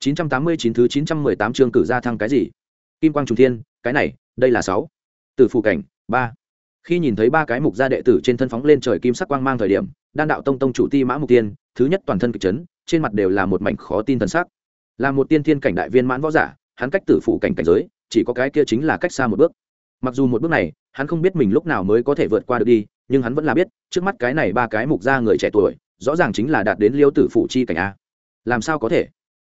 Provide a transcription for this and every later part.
989 thứ 918 chương cử ra thăng cái gì? Kim quang trùng thiên, cái này, đây là 6. Từ phù cảnh, 3. Khi nhìn thấy ba cái mục gia đệ tử trên thân phóng lên trời kim sắc quang mang thời điểm, Đan đạo tông tông chủ Ti Mã Mục Tiên, thứ nhất toàn thân kịch chấn, trên mặt đều là một mảnh khó tin thần sắc. Là một tiên thiên cảnh đại viên mãn võ giả, hắn cách tử phụ cảnh cảnh giới, chỉ có cái kia chính là cách xa một bước. Mặc dù một bước này, hắn không biết mình lúc nào mới có thể vượt qua được đi, nhưng hắn vẫn là biết, trước mắt cái này ba cái mục gia người trẻ tuổi, rõ ràng chính là đạt đến liêu tử phụ chi cảnh a. Làm sao có thể?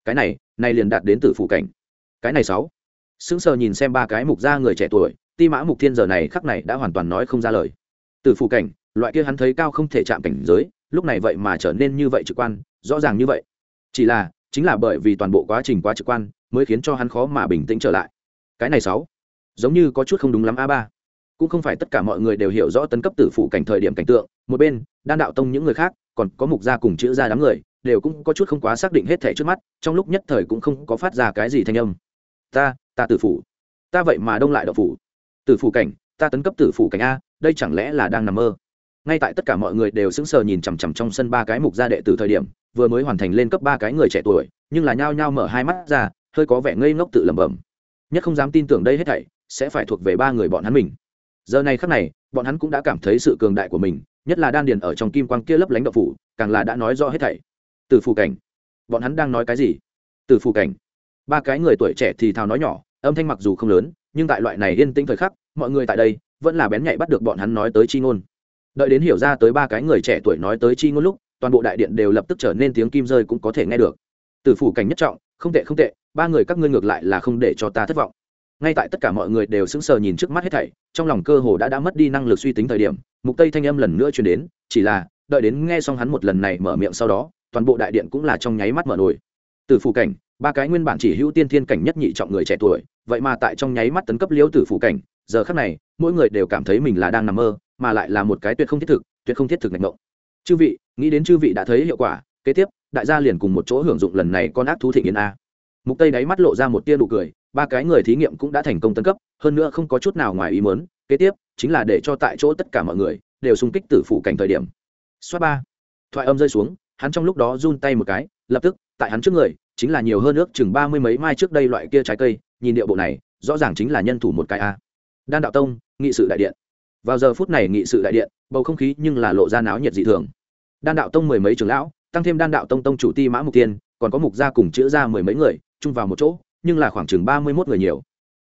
Cái này này liền đạt đến tử phụ cảnh. Cái này sáu. Sững sờ nhìn xem ba cái mục gia người trẻ tuổi, ti mã mục thiên giờ này khắc này đã hoàn toàn nói không ra lời. Từ phụ cảnh, loại kia hắn thấy cao không thể chạm cảnh giới, lúc này vậy mà trở nên như vậy trực quan, rõ ràng như vậy. Chỉ là, chính là bởi vì toàn bộ quá trình quá trực quan, mới khiến cho hắn khó mà bình tĩnh trở lại. Cái này sáu. Giống như có chút không đúng lắm a ba. Cũng không phải tất cả mọi người đều hiểu rõ tấn cấp tử phụ cảnh thời điểm cảnh tượng, một bên, đan đạo tông những người khác, còn có mục gia cùng chữ gia đám người đều cũng có chút không quá xác định hết thể trước mắt, trong lúc nhất thời cũng không có phát ra cái gì thanh âm. Ta ta tử phủ. Ta vậy mà đông lại đậu phủ. Tử phủ cảnh, ta tấn cấp tử phủ cảnh a, đây chẳng lẽ là đang nằm mơ? Ngay tại tất cả mọi người đều sững sờ nhìn chằm chằm trong sân ba cái mục gia đệ từ thời điểm, vừa mới hoàn thành lên cấp ba cái người trẻ tuổi, nhưng là nhao nhao mở hai mắt ra, hơi có vẻ ngây ngốc tự lẩm bẩm. Nhất không dám tin tưởng đây hết thảy, sẽ phải thuộc về ba người bọn hắn mình. Giờ này khắc này, bọn hắn cũng đã cảm thấy sự cường đại của mình, nhất là đan điền ở trong kim quang kia lấp lánh đậu phủ, càng là đã nói rõ hết thảy từ phù cảnh. Bọn hắn đang nói cái gì? Từ phù cảnh. Ba cái người tuổi trẻ thì thào nói nhỏ, âm thanh mặc dù không lớn, nhưng tại loại này yên tĩnh thời khắc, mọi người tại đây vẫn là bén nhạy bắt được bọn hắn nói tới chi ngôn. Đợi đến hiểu ra tới ba cái người trẻ tuổi nói tới chi ngôn lúc, toàn bộ đại điện đều lập tức trở nên tiếng kim rơi cũng có thể nghe được. Từ phủ cảnh nhất trọng, không tệ không tệ, ba người các ngươi ngược lại là không để cho ta thất vọng. Ngay tại tất cả mọi người đều sững sờ nhìn trước mắt hết thảy, trong lòng cơ hồ đã đã mất đi năng lực suy tính thời điểm, mục tây thanh âm lần nữa truyền đến, chỉ là, đợi đến nghe xong hắn một lần này mở miệng sau đó toàn bộ đại điện cũng là trong nháy mắt mở nổi từ phủ cảnh, ba cái nguyên bản chỉ hữu tiên thiên cảnh nhất nhị trọng người trẻ tuổi, vậy mà tại trong nháy mắt tấn cấp liễu tử phủ cảnh, giờ khắc này, mỗi người đều cảm thấy mình là đang nằm mơ, mà lại là một cái tuyệt không thiết thực, tuyệt không thiết thực ngạch ngộng chư vị, nghĩ đến chư vị đã thấy hiệu quả, kế tiếp, đại gia liền cùng một chỗ hưởng dụng lần này con ác thú thị nghiên a. Mục tây đáy mắt lộ ra một tia nụ cười, ba cái người thí nghiệm cũng đã thành công tấn cấp, hơn nữa không có chút nào ngoài ý muốn, kế tiếp, chính là để cho tại chỗ tất cả mọi người đều xung kích tử phủ cảnh thời điểm. Xoát ba, thoại âm rơi xuống hắn trong lúc đó run tay một cái, lập tức, tại hắn trước người, chính là nhiều hơn ước chừng ba mươi mấy mai trước đây loại kia trái cây, nhìn điệu bộ này, rõ ràng chính là nhân thủ một cái a. Đan đạo tông, nghị sự đại điện. Vào giờ phút này nghị sự đại điện, bầu không khí nhưng là lộ ra náo nhiệt dị thường. Đan đạo tông mười mấy trưởng lão, tăng thêm đan đạo tông tông chủ ti mã mục tiên, còn có mục gia cùng chữ ra mười mấy người, chung vào một chỗ, nhưng là khoảng chừng ba mươi mốt người nhiều.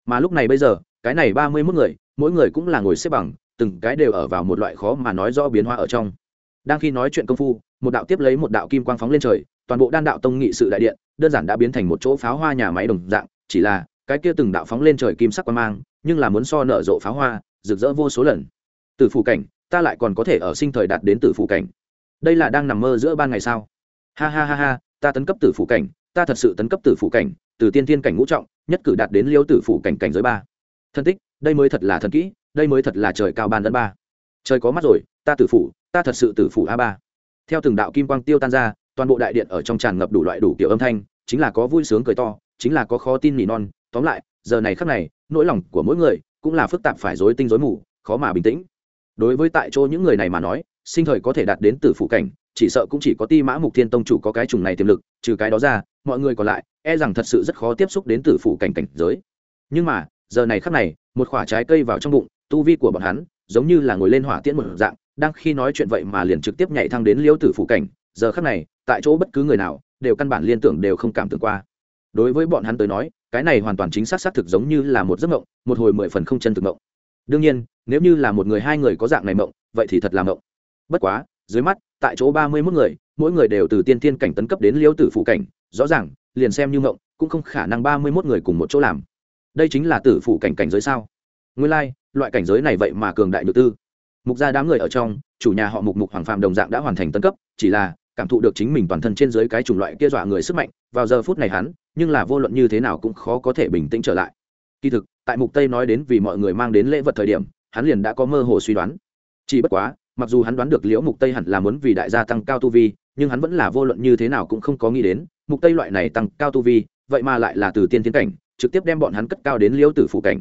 Mà lúc này bây giờ, cái này ba mươi mốt người, mỗi người cũng là ngồi xếp bằng, từng cái đều ở vào một loại khó mà nói rõ biến hóa ở trong. Đang khi nói chuyện công phu một đạo tiếp lấy một đạo kim quang phóng lên trời, toàn bộ đan đạo tông nghị sự đại điện, đơn giản đã biến thành một chỗ pháo hoa nhà máy đồng dạng, chỉ là cái kia từng đạo phóng lên trời kim sắc quang mang, nhưng là muốn so nở rộ pháo hoa, rực rỡ vô số lần. Từ phủ cảnh, ta lại còn có thể ở sinh thời đạt đến từ phủ cảnh. Đây là đang nằm mơ giữa ban ngày sao? Ha ha ha ha, ta tấn cấp tử phủ cảnh, ta thật sự tấn cấp tử phủ cảnh, từ tiên thiên cảnh ngũ trọng, nhất cử đạt đến liêu tử phủ cảnh cảnh giới ba. Thân tích, đây mới thật là thần kỹ, đây mới thật là trời cao ban đất ba. Trời có mắt rồi, ta tử phủ, ta thật sự tử phủ a ba theo từng đạo kim quang tiêu tan ra, toàn bộ đại điện ở trong tràn ngập đủ loại đủ kiểu âm thanh, chính là có vui sướng cười to, chính là có khó tin nỉ non. Tóm lại, giờ này khắc này, nỗi lòng của mỗi người cũng là phức tạp phải rối tinh rối mù, khó mà bình tĩnh. Đối với tại chỗ những người này mà nói, sinh thời có thể đạt đến từ phụ cảnh, chỉ sợ cũng chỉ có ti mã mục thiên tông chủ có cái trùng này tiềm lực, trừ cái đó ra, mọi người còn lại e rằng thật sự rất khó tiếp xúc đến từ phụ cảnh cảnh giới. Nhưng mà, giờ này khắc này, một khoả trái cây vào trong bụng, tu vi của bọn hắn giống như là ngồi lên hỏa tiễn một dạng đang khi nói chuyện vậy mà liền trực tiếp nhảy thăng đến liêu tử phủ cảnh giờ khắc này tại chỗ bất cứ người nào đều căn bản liên tưởng đều không cảm tưởng qua. Đối với bọn hắn tới nói cái này hoàn toàn chính xác xác thực giống như là một giấc mộng một hồi mười phần không chân thực mộng. Đương nhiên nếu như là một người hai người có dạng này mộng vậy thì thật là mộng. Bất quá dưới mắt tại chỗ ba mươi mốt người mỗi người đều từ tiên tiên cảnh tấn cấp đến liêu tử phủ cảnh rõ ràng liền xem như mộng cũng không khả năng ba mươi mốt người cùng một chỗ làm. Đây chính là tử phủ cảnh cảnh giới sao? Nguyên lai、like, loại cảnh giới này vậy mà cường đại nhược tư mục gia đám người ở trong, chủ nhà họ mục mục hoàng phạm đồng dạng đã hoàn thành tân cấp, chỉ là cảm thụ được chính mình toàn thân trên dưới cái chủng loại kia dọa người sức mạnh, vào giờ phút này hắn, nhưng là vô luận như thế nào cũng khó có thể bình tĩnh trở lại. Kỳ thực, tại mục tây nói đến vì mọi người mang đến lễ vật thời điểm, hắn liền đã có mơ hồ suy đoán. Chỉ bất quá, mặc dù hắn đoán được liễu mục tây hẳn là muốn vì đại gia tăng cao tu vi, nhưng hắn vẫn là vô luận như thế nào cũng không có nghĩ đến, mục tây loại này tăng cao tu vi, vậy mà lại là từ tiên tiến cảnh, trực tiếp đem bọn hắn cất cao đến liễu tử phủ cảnh.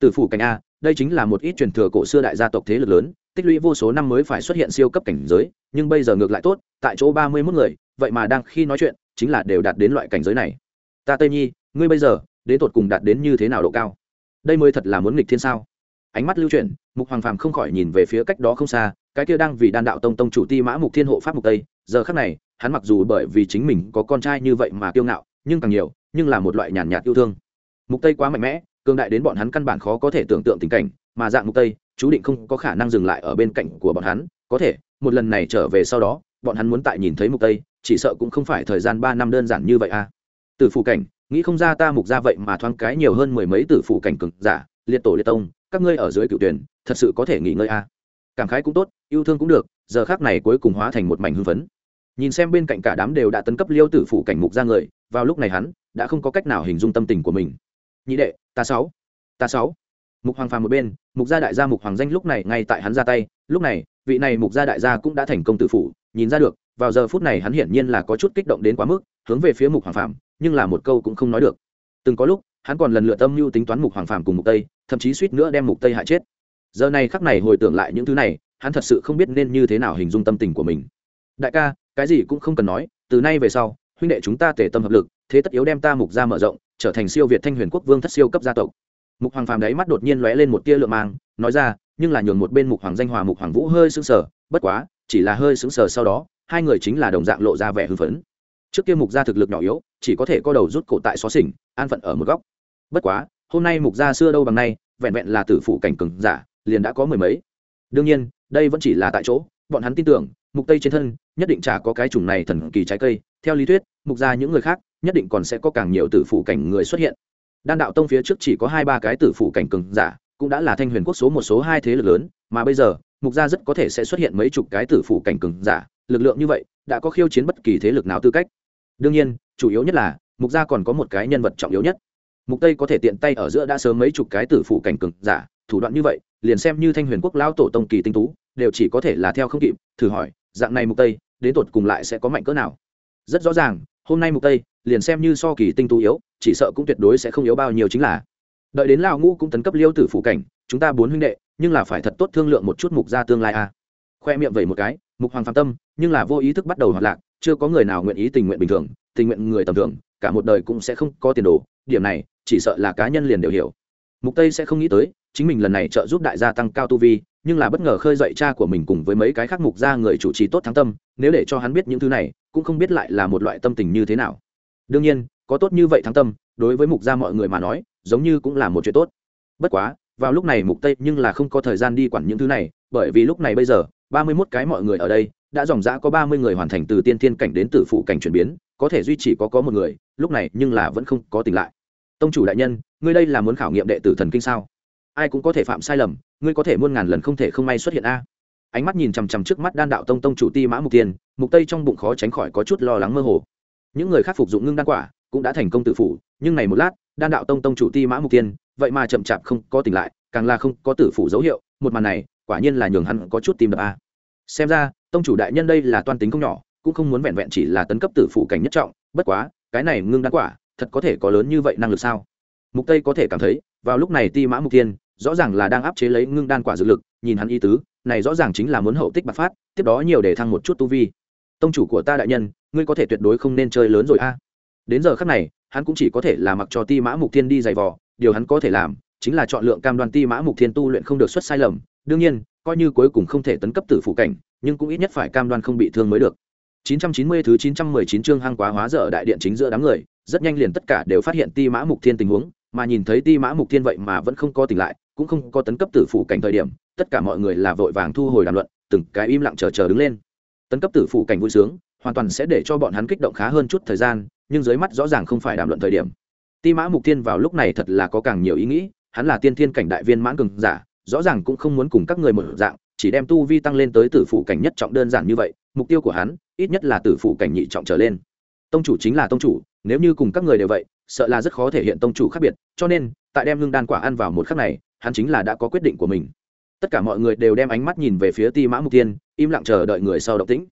Tử phủ cảnh a đây chính là một ít truyền thừa cổ xưa đại gia tộc thế lực lớn, tích lũy vô số năm mới phải xuất hiện siêu cấp cảnh giới, nhưng bây giờ ngược lại tốt, tại chỗ ba mươi mốt người, vậy mà đang khi nói chuyện, chính là đều đạt đến loại cảnh giới này. Ta tây nhi, ngươi bây giờ, đến tột cùng đạt đến như thế nào độ cao? Đây mới thật là muốn nghịch thiên sao? Ánh mắt lưu chuyển, mục hoàng phàm không khỏi nhìn về phía cách đó không xa, cái kia đang vì đan đạo tông tông chủ ti mã mục thiên hộ pháp mục tây, giờ khắc này, hắn mặc dù bởi vì chính mình có con trai như vậy mà kiêu ngạo, nhưng càng nhiều, nhưng là một loại nhàn nhạt yêu thương. Mục tây quá mạnh mẽ cường đại đến bọn hắn căn bản khó có thể tưởng tượng tình cảnh, mà dạng mục tây, chú định không có khả năng dừng lại ở bên cạnh của bọn hắn. Có thể, một lần này trở về sau đó, bọn hắn muốn tại nhìn thấy mục tây, chỉ sợ cũng không phải thời gian 3 năm đơn giản như vậy à. Từ phụ cảnh, nghĩ không ra ta mục ra vậy mà thoáng cái nhiều hơn mười mấy tử phụ cảnh cực giả, liệt tổ liệt tông, các ngươi ở dưới cựu tuyển, thật sự có thể nghỉ ngơi à. Cảm khái cũng tốt, yêu thương cũng được, giờ khác này cuối cùng hóa thành một mảnh hưng phấn. Nhìn xem bên cạnh cả đám đều đã tấn cấp liêu tử phụ cảnh mục ra người, vào lúc này hắn đã không có cách nào hình dung tâm tình của mình nhị đệ, ta sáu ta sáu. Mục hoàng phàm một bên, mục gia đại gia mục hoàng danh lúc này ngay tại hắn ra tay. Lúc này, vị này mục gia đại gia cũng đã thành công tự phủ, nhìn ra được, vào giờ phút này hắn hiển nhiên là có chút kích động đến quá mức, hướng về phía mục hoàng phàm, nhưng là một câu cũng không nói được. Từng có lúc, hắn còn lần lượt tâm mưu tính toán mục hoàng phàm cùng mục tây, thậm chí suýt nữa đem mục tây hại chết. Giờ này khắc này hồi tưởng lại những thứ này, hắn thật sự không biết nên như thế nào hình dung tâm tình của mình. Đại ca, cái gì cũng không cần nói, từ nay về sau, huynh đệ chúng ta tề tâm hợp lực, thế tất yếu đem ta mục ra mở rộng trở thành siêu việt thanh huyền quốc vương thất siêu cấp gia tộc. Mục hoàng phàm đáy mắt đột nhiên lóe lên một tia lượm mang, nói ra, nhưng là nhường một bên mục hoàng danh hòa, mục hoàng vũ hơi sững sờ, bất quá, chỉ là hơi sững sờ sau đó, hai người chính là đồng dạng lộ ra vẻ hưng phấn. Trước kia mục gia thực lực nhỏ yếu, chỉ có thể co đầu rút cổ tại xó xỉnh, an phận ở một góc. Bất quá, hôm nay mục gia xưa đâu bằng nay, vẹn vẹn là tử phụ cảnh cường giả, liền đã có mười mấy. Đương nhiên, đây vẫn chỉ là tại chỗ, bọn hắn tin tưởng, mục tây trên thân, nhất định chả có cái chủng này thần kỳ trái cây. Theo lý thuyết, mục gia những người khác nhất định còn sẽ có càng nhiều tử phụ cảnh người xuất hiện. Đan đạo tông phía trước chỉ có hai ba cái tử phụ cảnh cường giả, cũng đã là thanh huyền quốc số một số hai thế lực lớn, mà bây giờ, mục gia rất có thể sẽ xuất hiện mấy chục cái tử phụ cảnh cường giả, lực lượng như vậy, đã có khiêu chiến bất kỳ thế lực nào tư cách. Đương nhiên, chủ yếu nhất là, mục gia còn có một cái nhân vật trọng yếu nhất. Mục tây có thể tiện tay ở giữa đã sớm mấy chục cái tử phụ cảnh cường giả, thủ đoạn như vậy, liền xem như thanh huyền quốc lão tổ tông kỳ tinh tú, đều chỉ có thể là theo không kịp, thử hỏi, dạng này mục tây, đến tột cùng lại sẽ có mạnh cỡ nào? Rất rõ ràng, hôm nay mục tây liền xem như so kỳ tinh tú yếu, chỉ sợ cũng tuyệt đối sẽ không yếu bao nhiêu chính là. Đợi đến lão ngũ cũng tấn cấp liêu tử phụ cảnh, chúng ta bốn huynh đệ, nhưng là phải thật tốt thương lượng một chút mục ra tương lai a à. khoe miệng vẩy một cái, mục hoàng phạm tâm, nhưng là vô ý thức bắt đầu hoạt lạc, chưa có người nào nguyện ý tình nguyện bình thường, tình nguyện người tầm thường, cả một đời cũng sẽ không có tiền đồ, điểm này, chỉ sợ là cá nhân liền đều hiểu. Mục tây sẽ không nghĩ tới, chính mình lần này trợ giúp đại gia tăng cao tu vi, nhưng là bất ngờ khơi dậy cha của mình cùng với mấy cái khác mục gia người chủ trì tốt thắng tâm, nếu để cho hắn biết những thứ này, cũng không biết lại là một loại tâm tình như thế nào đương nhiên, có tốt như vậy thắng tâm, đối với mục gia mọi người mà nói, giống như cũng là một chuyện tốt. Bất quá, vào lúc này mục tây nhưng là không có thời gian đi quản những thứ này, bởi vì lúc này bây giờ 31 cái mọi người ở đây, đã dòng dã có 30 người hoàn thành từ tiên thiên cảnh đến tử phụ cảnh chuyển biến, có thể duy trì có có một người, lúc này nhưng là vẫn không có tỉnh lại. Tông chủ đại nhân, ngươi đây là muốn khảo nghiệm đệ tử thần kinh sao? Ai cũng có thể phạm sai lầm, ngươi có thể muôn ngàn lần không thể không may xuất hiện a. Ánh mắt nhìn chằm chằm trước mắt đan đạo tông tông chủ ti mã mục tiên, mục tây trong bụng khó tránh khỏi có chút lo lắng mơ hồ những người khác phục dụng ngưng đan quả cũng đã thành công tự phủ, nhưng này một lát, đan đạo tông tông chủ ti mã mục tiên vậy mà chậm chạp không có tỉnh lại, càng là không có tử phủ dấu hiệu, một màn này, quả nhiên là nhường hắn có chút tìm đập a. Xem ra, tông chủ đại nhân đây là toan tính không nhỏ, cũng không muốn vẹn vẹn chỉ là tấn cấp tử phủ cảnh nhất trọng, bất quá, cái này ngưng đan quả, thật có thể có lớn như vậy năng lực sao? Mục tây có thể cảm thấy, vào lúc này ti mã mục tiên rõ ràng là đang áp chế lấy ngưng đan quả dược lực, nhìn hắn y tứ, này rõ ràng chính là muốn hậu tích bạc phát, tiếp đó nhiều để thăng một chút tu vi tông chủ của ta đại nhân, ngươi có thể tuyệt đối không nên chơi lớn rồi a. Đến giờ khắc này, hắn cũng chỉ có thể là mặc cho ti mã mục thiên đi giày vò, điều hắn có thể làm, chính là chọn lượng cam đoan ti mã mục thiên tu luyện không được xuất sai lầm. Đương nhiên, coi như cuối cùng không thể tấn cấp tử phủ cảnh, nhưng cũng ít nhất phải cam đoan không bị thương mới được. 990 thứ 919 chương hang quá hóa dở ở đại điện chính giữa đám người, rất nhanh liền tất cả đều phát hiện ti mã mục thiên tình huống, mà nhìn thấy ti mã mục thiên vậy mà vẫn không có tỉnh lại, cũng không có tấn cấp tử phủ cảnh thời điểm, tất cả mọi người là vội vàng thu hồi đàm luận, từng cái im lặng chờ chờ đứng lên tấn cấp tử phủ cảnh vui sướng, hoàn toàn sẽ để cho bọn hắn kích động khá hơn chút thời gian, nhưng dưới mắt rõ ràng không phải đàm luận thời điểm. Ti mã mục thiên vào lúc này thật là có càng nhiều ý nghĩ, hắn là tiên thiên cảnh đại viên mãn cường giả, rõ ràng cũng không muốn cùng các người một dạng, chỉ đem tu vi tăng lên tới tử phủ cảnh nhất trọng đơn giản như vậy, mục tiêu của hắn, ít nhất là tử phủ cảnh nhị trọng trở lên. Tông chủ chính là tông chủ, nếu như cùng các người đều vậy, sợ là rất khó thể hiện tông chủ khác biệt, cho nên, tại đem lương đan quả ăn vào một khắc này, hắn chính là đã có quyết định của mình tất cả mọi người đều đem ánh mắt nhìn về phía ti mã mục tiên im lặng chờ đợi người sau động tĩnh.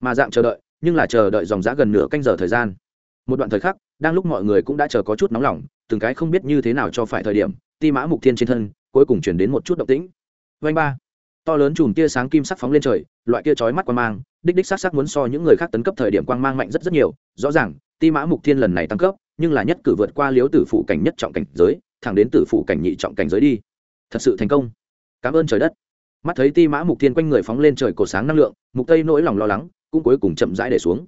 Mà dạng chờ đợi, nhưng là chờ đợi dòng giã gần nửa canh giờ thời gian. Một đoạn thời khắc, đang lúc mọi người cũng đã chờ có chút nóng lòng, từng cái không biết như thế nào cho phải thời điểm, ti mã mục thiên trên thân, cuối cùng chuyển đến một chút động tĩnh. Vanh ba. To lớn chùm tia sáng kim sắc phóng lên trời, loại kia chói mắt quang mang, đích đích sắc sắc muốn so những người khác tấn cấp thời điểm quang mang mạnh rất rất nhiều. Rõ ràng, ti mã mục thiên lần này tăng cấp, nhưng là nhất cử vượt qua liếu tử phụ cảnh nhất trọng cảnh giới, thẳng đến tử phụ cảnh nhị trọng cảnh giới đi. Thật sự thành công cảm ơn trời đất. Mắt thấy ti mã mục thiên quanh người phóng lên trời cổ sáng năng lượng, mục tây nỗi lòng lo lắng cũng cuối cùng chậm rãi để xuống.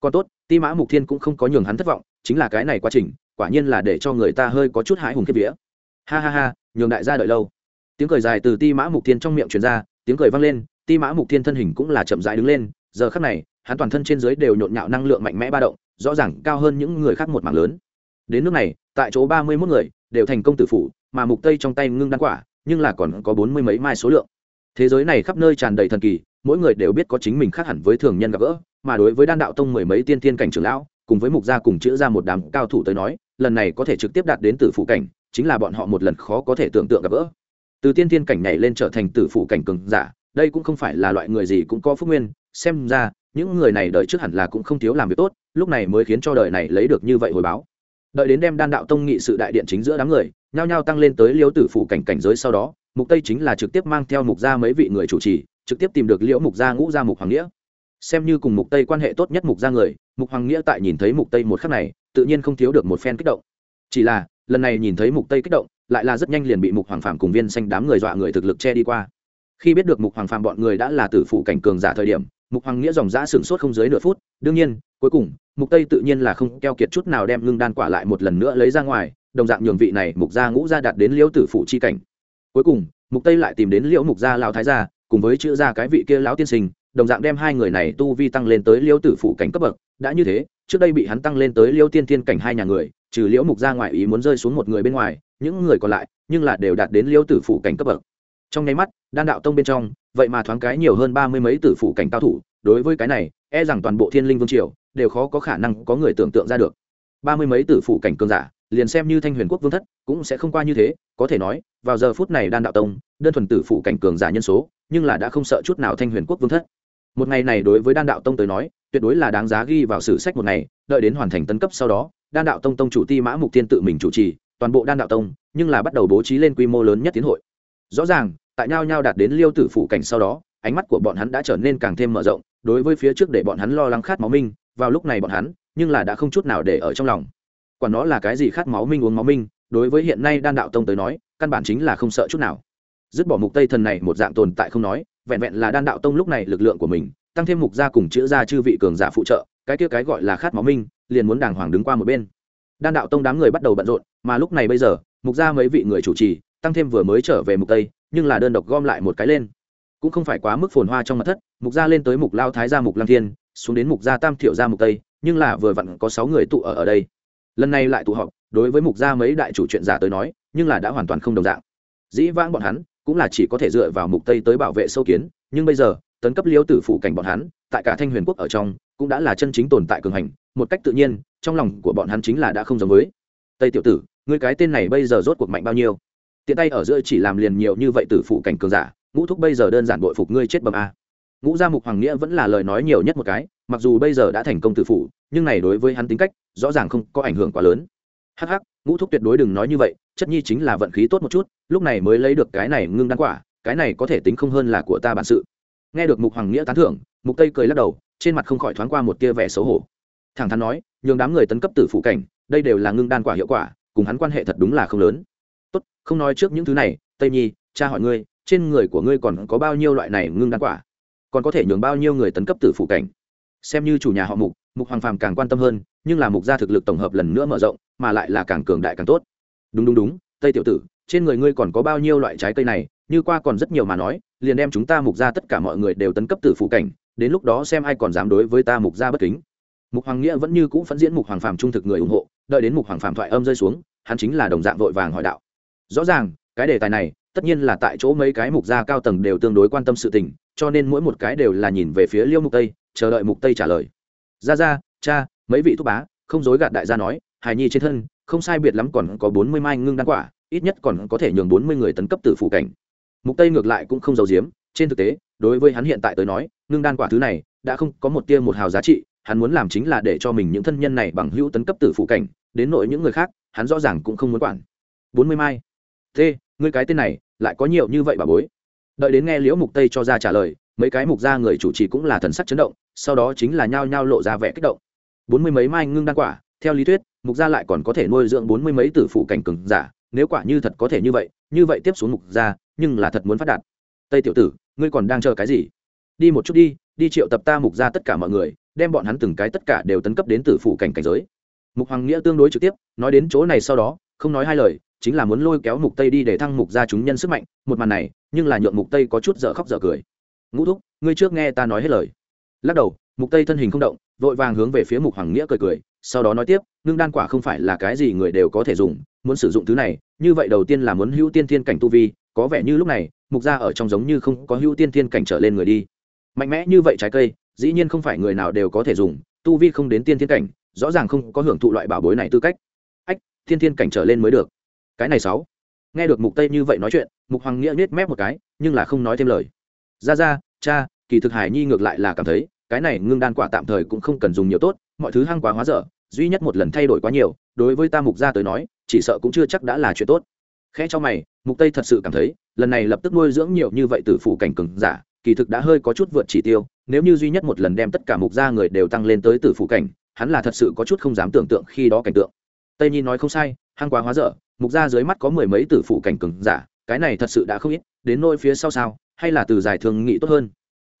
Còn tốt, ti mã mục thiên cũng không có nhường hắn thất vọng, chính là cái này quá trình, quả nhiên là để cho người ta hơi có chút hãi hùng khiếp vía. Ha ha ha, nhường đại gia đợi lâu. Tiếng cười dài từ ti mã mục thiên trong miệng truyền ra, tiếng cười vang lên, ti mã mục thiên thân hình cũng là chậm rãi đứng lên, giờ khắc này, hắn toàn thân trên dưới đều nhộn nhạo năng lượng mạnh mẽ ba động, rõ ràng cao hơn những người khác một mảng lớn. Đến nước này, tại chỗ ba mươi mốt người đều thành công tử phủ, mà mục tây trong tay ngưng đan quả nhưng là còn có bốn mươi mấy mai số lượng. Thế giới này khắp nơi tràn đầy thần kỳ, mỗi người đều biết có chính mình khác hẳn với thường nhân gặp gỡ, mà đối với đan đạo tông mười mấy tiên tiên cảnh trưởng lão, cùng với mục gia cùng chữa ra một đám cao thủ tới nói, lần này có thể trực tiếp đạt đến tử phụ cảnh, chính là bọn họ một lần khó có thể tưởng tượng gặp gỡ. Từ tiên tiên cảnh này lên trở thành tử phụ cảnh cường giả, đây cũng không phải là loại người gì cũng có phúc nguyên, xem ra, những người này đợi trước hẳn là cũng không thiếu làm việc tốt, lúc này mới khiến cho đời này lấy được như vậy hồi báo đợi đến đem đan đạo tông nghị sự đại điện chính giữa đám người, nhao nhao tăng lên tới liễu tử phụ cảnh cảnh giới sau đó, mục tây chính là trực tiếp mang theo mục gia mấy vị người chủ trì, trực tiếp tìm được liễu mục gia ngũ gia mục hoàng nghĩa. Xem như cùng mục tây quan hệ tốt nhất mục gia người, mục hoàng nghĩa tại nhìn thấy mục tây một khắc này, tự nhiên không thiếu được một phen kích động. Chỉ là, lần này nhìn thấy mục tây kích động, lại là rất nhanh liền bị mục hoàng phạm cùng viên xanh đám người dọa người thực lực che đi qua. Khi biết được mục hoàng phạm bọn người đã là tử phụ cảnh cường giả thời điểm mục hoàng nghĩa dòng dã sửng sốt không dưới nửa phút, đương nhiên, cuối cùng, mục tây tự nhiên là không keo kiệt chút nào đem ngưng đan quả lại một lần nữa lấy ra ngoài, đồng dạng nhường vị này mục gia ngũ gia đạt đến liễu tử phụ chi cảnh. Cuối cùng, mục tây lại tìm đến liễu mục gia lão thái gia, cùng với chữ gia cái vị kia lão tiên sinh, đồng dạng đem hai người này tu vi tăng lên tới liễu tử phụ cảnh cấp bậc. Đã như thế, trước đây bị hắn tăng lên tới liễu tiên tiên cảnh hai nhà người, trừ liễu mục gia ngoại ý muốn rơi xuống một người bên ngoài, những người còn lại, nhưng là đều đạt đến liễu tử phụ cảnh cấp bậc. Trong nháy mắt, đan đạo tông bên trong vậy mà thoáng cái nhiều hơn ba mươi mấy tử phụ cảnh cao thủ, đối với cái này e rằng toàn bộ thiên linh vương triều đều khó có khả năng có người tưởng tượng ra được. Ba mươi mấy tử phụ cảnh cường giả, liền xem như thanh huyền quốc vương thất, cũng sẽ không qua như thế, có thể nói, vào giờ phút này đan đạo tông, đơn thuần tử phụ cảnh cường giả nhân số, nhưng là đã không sợ chút nào thanh huyền quốc vương thất. Một ngày này đối với đan đạo tông tới nói, tuyệt đối là đáng giá ghi vào sử sách một ngày, đợi đến hoàn thành tấn cấp sau đó, đan đạo tông tông chủ ti mã mục tiên tự mình chủ trì toàn bộ đan đạo tông, nhưng là bắt đầu bố trí lên quy mô lớn nhất tiến hội. Rõ ràng tại nhau nhau đạt đến liêu tử phụ cảnh sau đó, ánh mắt của bọn hắn đã trở nên càng thêm mở rộng, đối với phía trước để bọn hắn lo lắng khát máu minh, vào lúc này bọn hắn, nhưng là đã không chút nào để ở trong lòng. Quả nó là cái gì khát máu minh uống máu minh, đối với hiện nay đan đạo tông tới nói, căn bản chính là không sợ chút nào. Dứt bỏ mục tây thần này một dạng tồn tại không nói, vẹn vẹn là đan đạo tông lúc này lực lượng của mình, tăng thêm mục gia cùng chữa ra chư vị cường giả phụ trợ, cái kia cái gọi là khát máu minh, liền muốn đàng hoàng đứng qua một bên. Đan đạo tông đám người bắt đầu bận rộn, mà lúc này bây giờ, mục gia mấy vị người chủ trì, tăng thêm vừa mới trở về mục tây nhưng là đơn độc gom lại một cái lên. Cũng không phải quá mức phồn hoa trong mặt thất, mục gia lên tới mục lao thái gia mục lang thiên, xuống đến mục gia tam thiệu gia mục tây, nhưng là vừa vặn có sáu người tụ ở ở đây. Lần này lại tụ họp, đối với mục gia mấy đại chủ chuyện giả tới nói, nhưng là đã hoàn toàn không đồng dạng. Dĩ vãng bọn hắn, cũng là chỉ có thể dựa vào mục tây tới bảo vệ sâu kiến, nhưng bây giờ, tấn cấp liêu tử phụ cảnh bọn hắn, tại cả thanh huyền quốc ở trong, cũng đã là chân chính tồn tại cường hành, một cách tự nhiên, trong lòng của bọn hắn chính là đã không giống với. Tây tiểu tử, ngươi cái tên này bây giờ rốt cuộc mạnh bao nhiêu? Tiện tay ở giữa chỉ làm liền nhiều như vậy tử phụ cảnh cường giả, ngũ thúc bây giờ đơn giản bội phục ngươi chết bầm a. Ngũ gia mục hoàng nghĩa vẫn là lời nói nhiều nhất một cái, mặc dù bây giờ đã thành công tử phụ, nhưng này đối với hắn tính cách, rõ ràng không có ảnh hưởng quá lớn. Hắc hắc, ngũ thúc tuyệt đối đừng nói như vậy, chất nhi chính là vận khí tốt một chút, lúc này mới lấy được cái này ngưng đan quả, cái này có thể tính không hơn là của ta bản sự. Nghe được mục hoàng nghĩa tán thưởng, mục tây cười lắc đầu, trên mặt không khỏi thoáng qua một tia vẻ xấu hổ. Thẳng thắn nói, nhường đám người tấn cấp tử phụ cảnh, đây đều là ngưng đan quả hiệu quả, cùng hắn quan hệ thật đúng là không lớn không nói trước những thứ này, tây nhi, cha hỏi ngươi, trên người của ngươi còn có bao nhiêu loại này ngưng đan quả? Còn có thể nhường bao nhiêu người tấn cấp tử phụ cảnh? Xem như chủ nhà họ mục mục hoàng phàm càng quan tâm hơn, nhưng là mục gia thực lực tổng hợp lần nữa mở rộng, mà lại là càng cường đại càng tốt. Đúng đúng đúng, tây tiểu tử, trên người ngươi còn có bao nhiêu loại trái cây này? Như qua còn rất nhiều mà nói, liền đem chúng ta mục gia tất cả mọi người đều tấn cấp tử phụ cảnh, đến lúc đó xem ai còn dám đối với ta mục gia bất kính. Mục hoàng nghĩa vẫn như cũ phẫn diễn mục hoàng phàm trung thực người ủng hộ, đợi đến mục hoàng phàm thoại âm rơi xuống, hắn chính là đồng dạng vội vàng hỏi đạo rõ ràng, cái đề tài này, tất nhiên là tại chỗ mấy cái mục gia cao tầng đều tương đối quan tâm sự tình, cho nên mỗi một cái đều là nhìn về phía liêu mục tây, chờ đợi mục tây trả lời. Ra ra, cha, mấy vị thúc bá, không dối gạt đại gia nói, hài nhi trên thân, không sai biệt lắm còn có 40 mai ngưng đan quả, ít nhất còn có thể nhường 40 người tấn cấp tử phụ cảnh. Mục tây ngược lại cũng không giấu giếm, trên thực tế, đối với hắn hiện tại tới nói, ngưng đan quả thứ này, đã không có một tia một hào giá trị, hắn muốn làm chính là để cho mình những thân nhân này bằng hữu tấn cấp tử phụ cảnh, đến nội những người khác, hắn rõ ràng cũng không muốn quản. 40 mai thế ngươi cái tên này, lại có nhiều như vậy bà bối. Đợi đến nghe liễu mục tây cho ra trả lời, mấy cái mục gia người chủ trì cũng là thần sắc chấn động, sau đó chính là nhao nhao lộ ra vẻ kích động. Bốn mươi mấy mai ngưng đăng quả, theo lý thuyết, mục gia lại còn có thể nuôi dưỡng bốn mươi mấy tử phụ cảnh cường giả, nếu quả như thật có thể như vậy như vậy tiếp xuống mục gia, nhưng là thật muốn phát đạt. Tây tiểu tử, ngươi còn đang chờ cái gì? Đi một chút đi đi triệu tập ta mục gia tất cả mọi người, đem bọn hắn từng cái tất cả đều tấn cấp đến tử phụ cảnh cảnh giới. Mục hoàng nghĩa tương đối trực tiếp, nói đến chỗ này sau đó, không nói hai lời chính là muốn lôi kéo mục tây đi để thăng mục gia chúng nhân sức mạnh, một màn này, nhưng là nhượng mục tây có chút dở khóc dở cười. Ngũ thúc, ngươi trước nghe ta nói hết lời. Lắc đầu, mục tây thân hình không động, vội vàng hướng về phía mục hoàng nghĩa cười cười, sau đó nói tiếp, ngưng đan quả không phải là cái gì người đều có thể dùng, muốn sử dụng thứ này, như vậy đầu tiên là muốn hữu tiên thiên cảnh tu vi, có vẻ như lúc này, mục gia ở trong giống như không có hữu tiên thiên cảnh trở lên người đi. Mạnh mẽ như vậy trái cây, dĩ nhiên không phải người nào đều có thể dùng, tu vi không đến tiên thiên cảnh, rõ ràng không có hưởng thụ loại bảo bối này tư cách. Ách thiên thiên cảnh trở lên mới được cái này sáu. Nghe được mục tây như vậy nói chuyện, mục hoàng nghĩa nết mép một cái, nhưng là không nói thêm lời. Ra ra, cha, kỳ thực hải nhi ngược lại là cảm thấy, cái này ngưng đan quả tạm thời cũng không cần dùng nhiều tốt, mọi thứ hăng quá hóa dở, duy nhất một lần thay đổi quá nhiều, đối với ta mục gia tới nói, chỉ sợ cũng chưa chắc đã là chuyện tốt. Khẽ cho mày, mục tây thật sự cảm thấy, lần này lập tức nuôi dưỡng nhiều như vậy từ phủ cảnh cường giả, kỳ thực đã hơi có chút vượt chỉ tiêu, nếu như duy nhất một lần đem tất cả mục gia người đều tăng lên tới từ phủ cảnh, hắn là thật sự có chút không dám tưởng tượng khi đó cảnh tượng. Tây nhi nói không sai, hăng quá hóa dở mục gia dưới mắt có mười mấy tử phụ cảnh cường giả, cái này thật sự đã không ít, đến nôi phía sau sao, hay là từ giải thường nghị tốt hơn.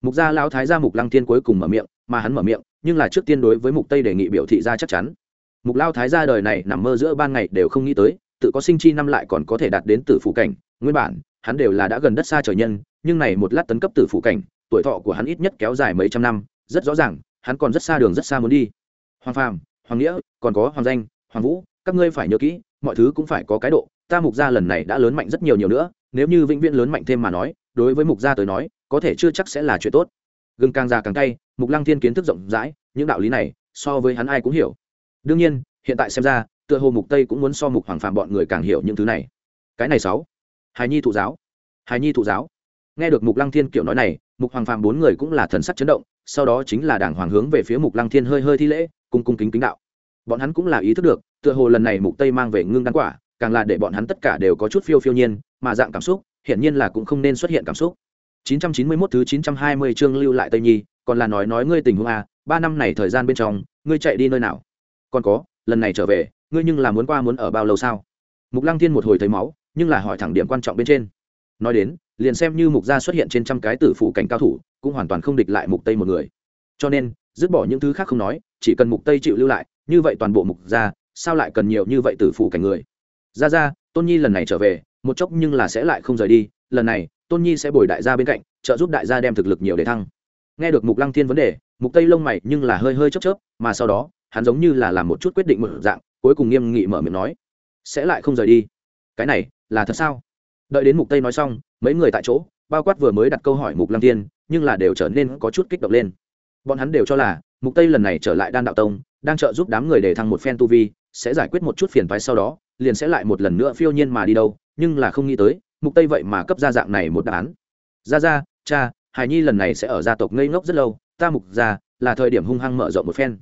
Mục gia lão thái gia mục lăng thiên cuối cùng mở miệng, mà hắn mở miệng, nhưng là trước tiên đối với mục tây đề nghị biểu thị ra chắc chắn. Mục lao thái gia đời này nằm mơ giữa ban ngày đều không nghĩ tới, tự có sinh chi năm lại còn có thể đạt đến tử phụ cảnh, nguyên bản, hắn đều là đã gần đất xa trời nhân, nhưng này một lát tấn cấp tử phụ cảnh, tuổi thọ của hắn ít nhất kéo dài mấy trăm năm, rất rõ ràng, hắn còn rất xa đường rất xa muốn đi. Hoàng phàm, hoàng nghĩa, còn có hoàng danh, hoàng vũ, các ngươi phải nhớ kỹ mọi thứ cũng phải có cái độ, ta mục gia lần này đã lớn mạnh rất nhiều nhiều nữa, nếu như vĩnh viễn lớn mạnh thêm mà nói, đối với mục gia tới nói, có thể chưa chắc sẽ là chuyện tốt. Gừng càng già càng cay, mục lăng thiên kiến thức rộng rãi, những đạo lý này, so với hắn ai cũng hiểu. Đương nhiên, hiện tại xem ra, tựa hồ mục tây cũng muốn so mục hoàng phạm bọn người càng hiểu những thứ này. Cái này sáu. Hài nhi thụ giáo. Hài nhi thụ giáo. Nghe được mục lăng thiên kiểu nói này, mục hoàng phạm bốn người cũng là thần sắc chấn động, sau đó chính là đảng hoàng hướng về phía mục lăng thiên hơi hơi thi lễ, cung cung kính kính đạo. Bọn hắn cũng là ý thức được tựa hồ lần này mục tây mang về ngưng đan quả càng là để bọn hắn tất cả đều có chút phiêu phiêu nhiên mà dạng cảm xúc hiển nhiên là cũng không nên xuất hiện cảm xúc 991 thứ 920 chương lưu lại Tây Nhi, còn là nói nói ngươi tình huống a, ba năm này thời gian bên trong, ngươi chạy đi nơi nào? Còn có, lần này trở về, ngươi nhưng là muốn qua muốn ở bao lâu sao? Mục Lăng Thiên một hồi thấy máu, nhưng là hỏi thẳng điểm quan trọng bên trên. Nói đến, liền xem như mục gia xuất hiện trên trăm cái tử phủ cảnh cao thủ, cũng hoàn toàn không địch lại mục Tây một người. Cho nên, dứt bỏ những thứ khác không nói, chỉ cần mục Tây chịu lưu lại, như vậy toàn bộ mục gia, sao lại cần nhiều như vậy tử phủ cảnh người? Ra ra, Tôn Nhi lần này trở về, một chốc nhưng là sẽ lại không rời đi, lần này, tôn nhi sẽ bồi đại gia bên cạnh trợ giúp đại gia đem thực lực nhiều để thăng. Nghe được mục lăng thiên vấn đề mục tây lông mày nhưng là hơi hơi chớp chớp mà sau đó hắn giống như là làm một chút quyết định một dạng cuối cùng nghiêm nghị mở miệng nói sẽ lại không rời đi. Cái này là thật sao? Đợi đến mục tây nói xong mấy người tại chỗ bao quát vừa mới đặt câu hỏi mục lăng thiên nhưng là đều trở nên có chút kích động lên. Bọn hắn đều cho là mục tây lần này trở lại đan đạo tông đang trợ giúp đám người để thăng một phen tu vi sẽ giải quyết một chút phiền toái sau đó, liền sẽ lại một lần nữa phiêu nhiên mà đi đâu, nhưng là không nghĩ tới, mục tây vậy mà cấp ra dạng này một đáp án. Ra ra, cha, hải nhi lần này sẽ ở gia tộc ngây ngốc rất lâu, ta mục ra là thời điểm hung hăng mở rộng một phen.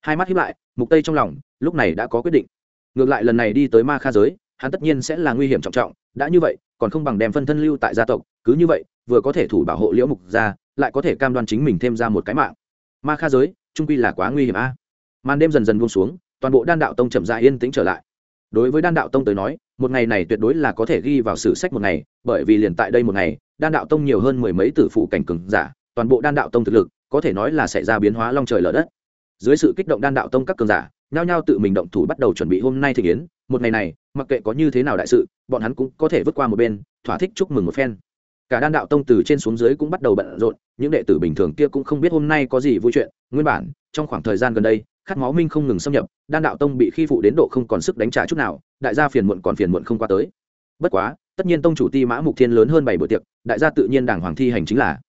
Hai mắt hiếp lại, mục tây trong lòng, lúc này đã có quyết định. Ngược lại lần này đi tới ma kha giới, hắn tất nhiên sẽ là nguy hiểm trọng trọng, đã như vậy, còn không bằng đem phân thân lưu tại gia tộc, cứ như vậy, vừa có thể thủ bảo hộ liễu mục ra lại có thể cam đoan chính mình thêm ra một cái mạng. Ma kha giới, trung quy là quá nguy hiểm a. Màn đêm dần dần buông xuống toàn bộ đan đạo tông chậm rãi yên tĩnh trở lại. Đối với đan đạo tông tới nói, một ngày này tuyệt đối là có thể ghi vào sử sách một ngày, bởi vì liền tại đây một ngày, đan đạo tông nhiều hơn mười mấy tử phụ cảnh cường giả, toàn bộ đan đạo tông thực lực, có thể nói là sẽ ra biến hóa long trời lở đất. Dưới sự kích động đan đạo tông các cường giả, nhao nhao tự mình động thủ bắt đầu chuẩn bị hôm nay thị yến. Một ngày này, mặc kệ có như thế nào đại sự, bọn hắn cũng có thể vượt qua một bên, thỏa thích chúc mừng một phen. Cả đan đạo tông từ trên xuống dưới cũng bắt đầu bận rộn, những đệ tử bình thường kia cũng không biết hôm nay có gì vui chuyện. Nguyên bản, trong khoảng thời gian gần đây khát máu minh không ngừng xâm nhập, đan đạo tông bị khi phụ đến độ không còn sức đánh trả chút nào, đại gia phiền muộn còn phiền muộn không qua tới. Bất quá, tất nhiên tông chủ ti mã mục thiên lớn hơn bảy bữa tiệc, đại gia tự nhiên đảng hoàng thi hành chính là.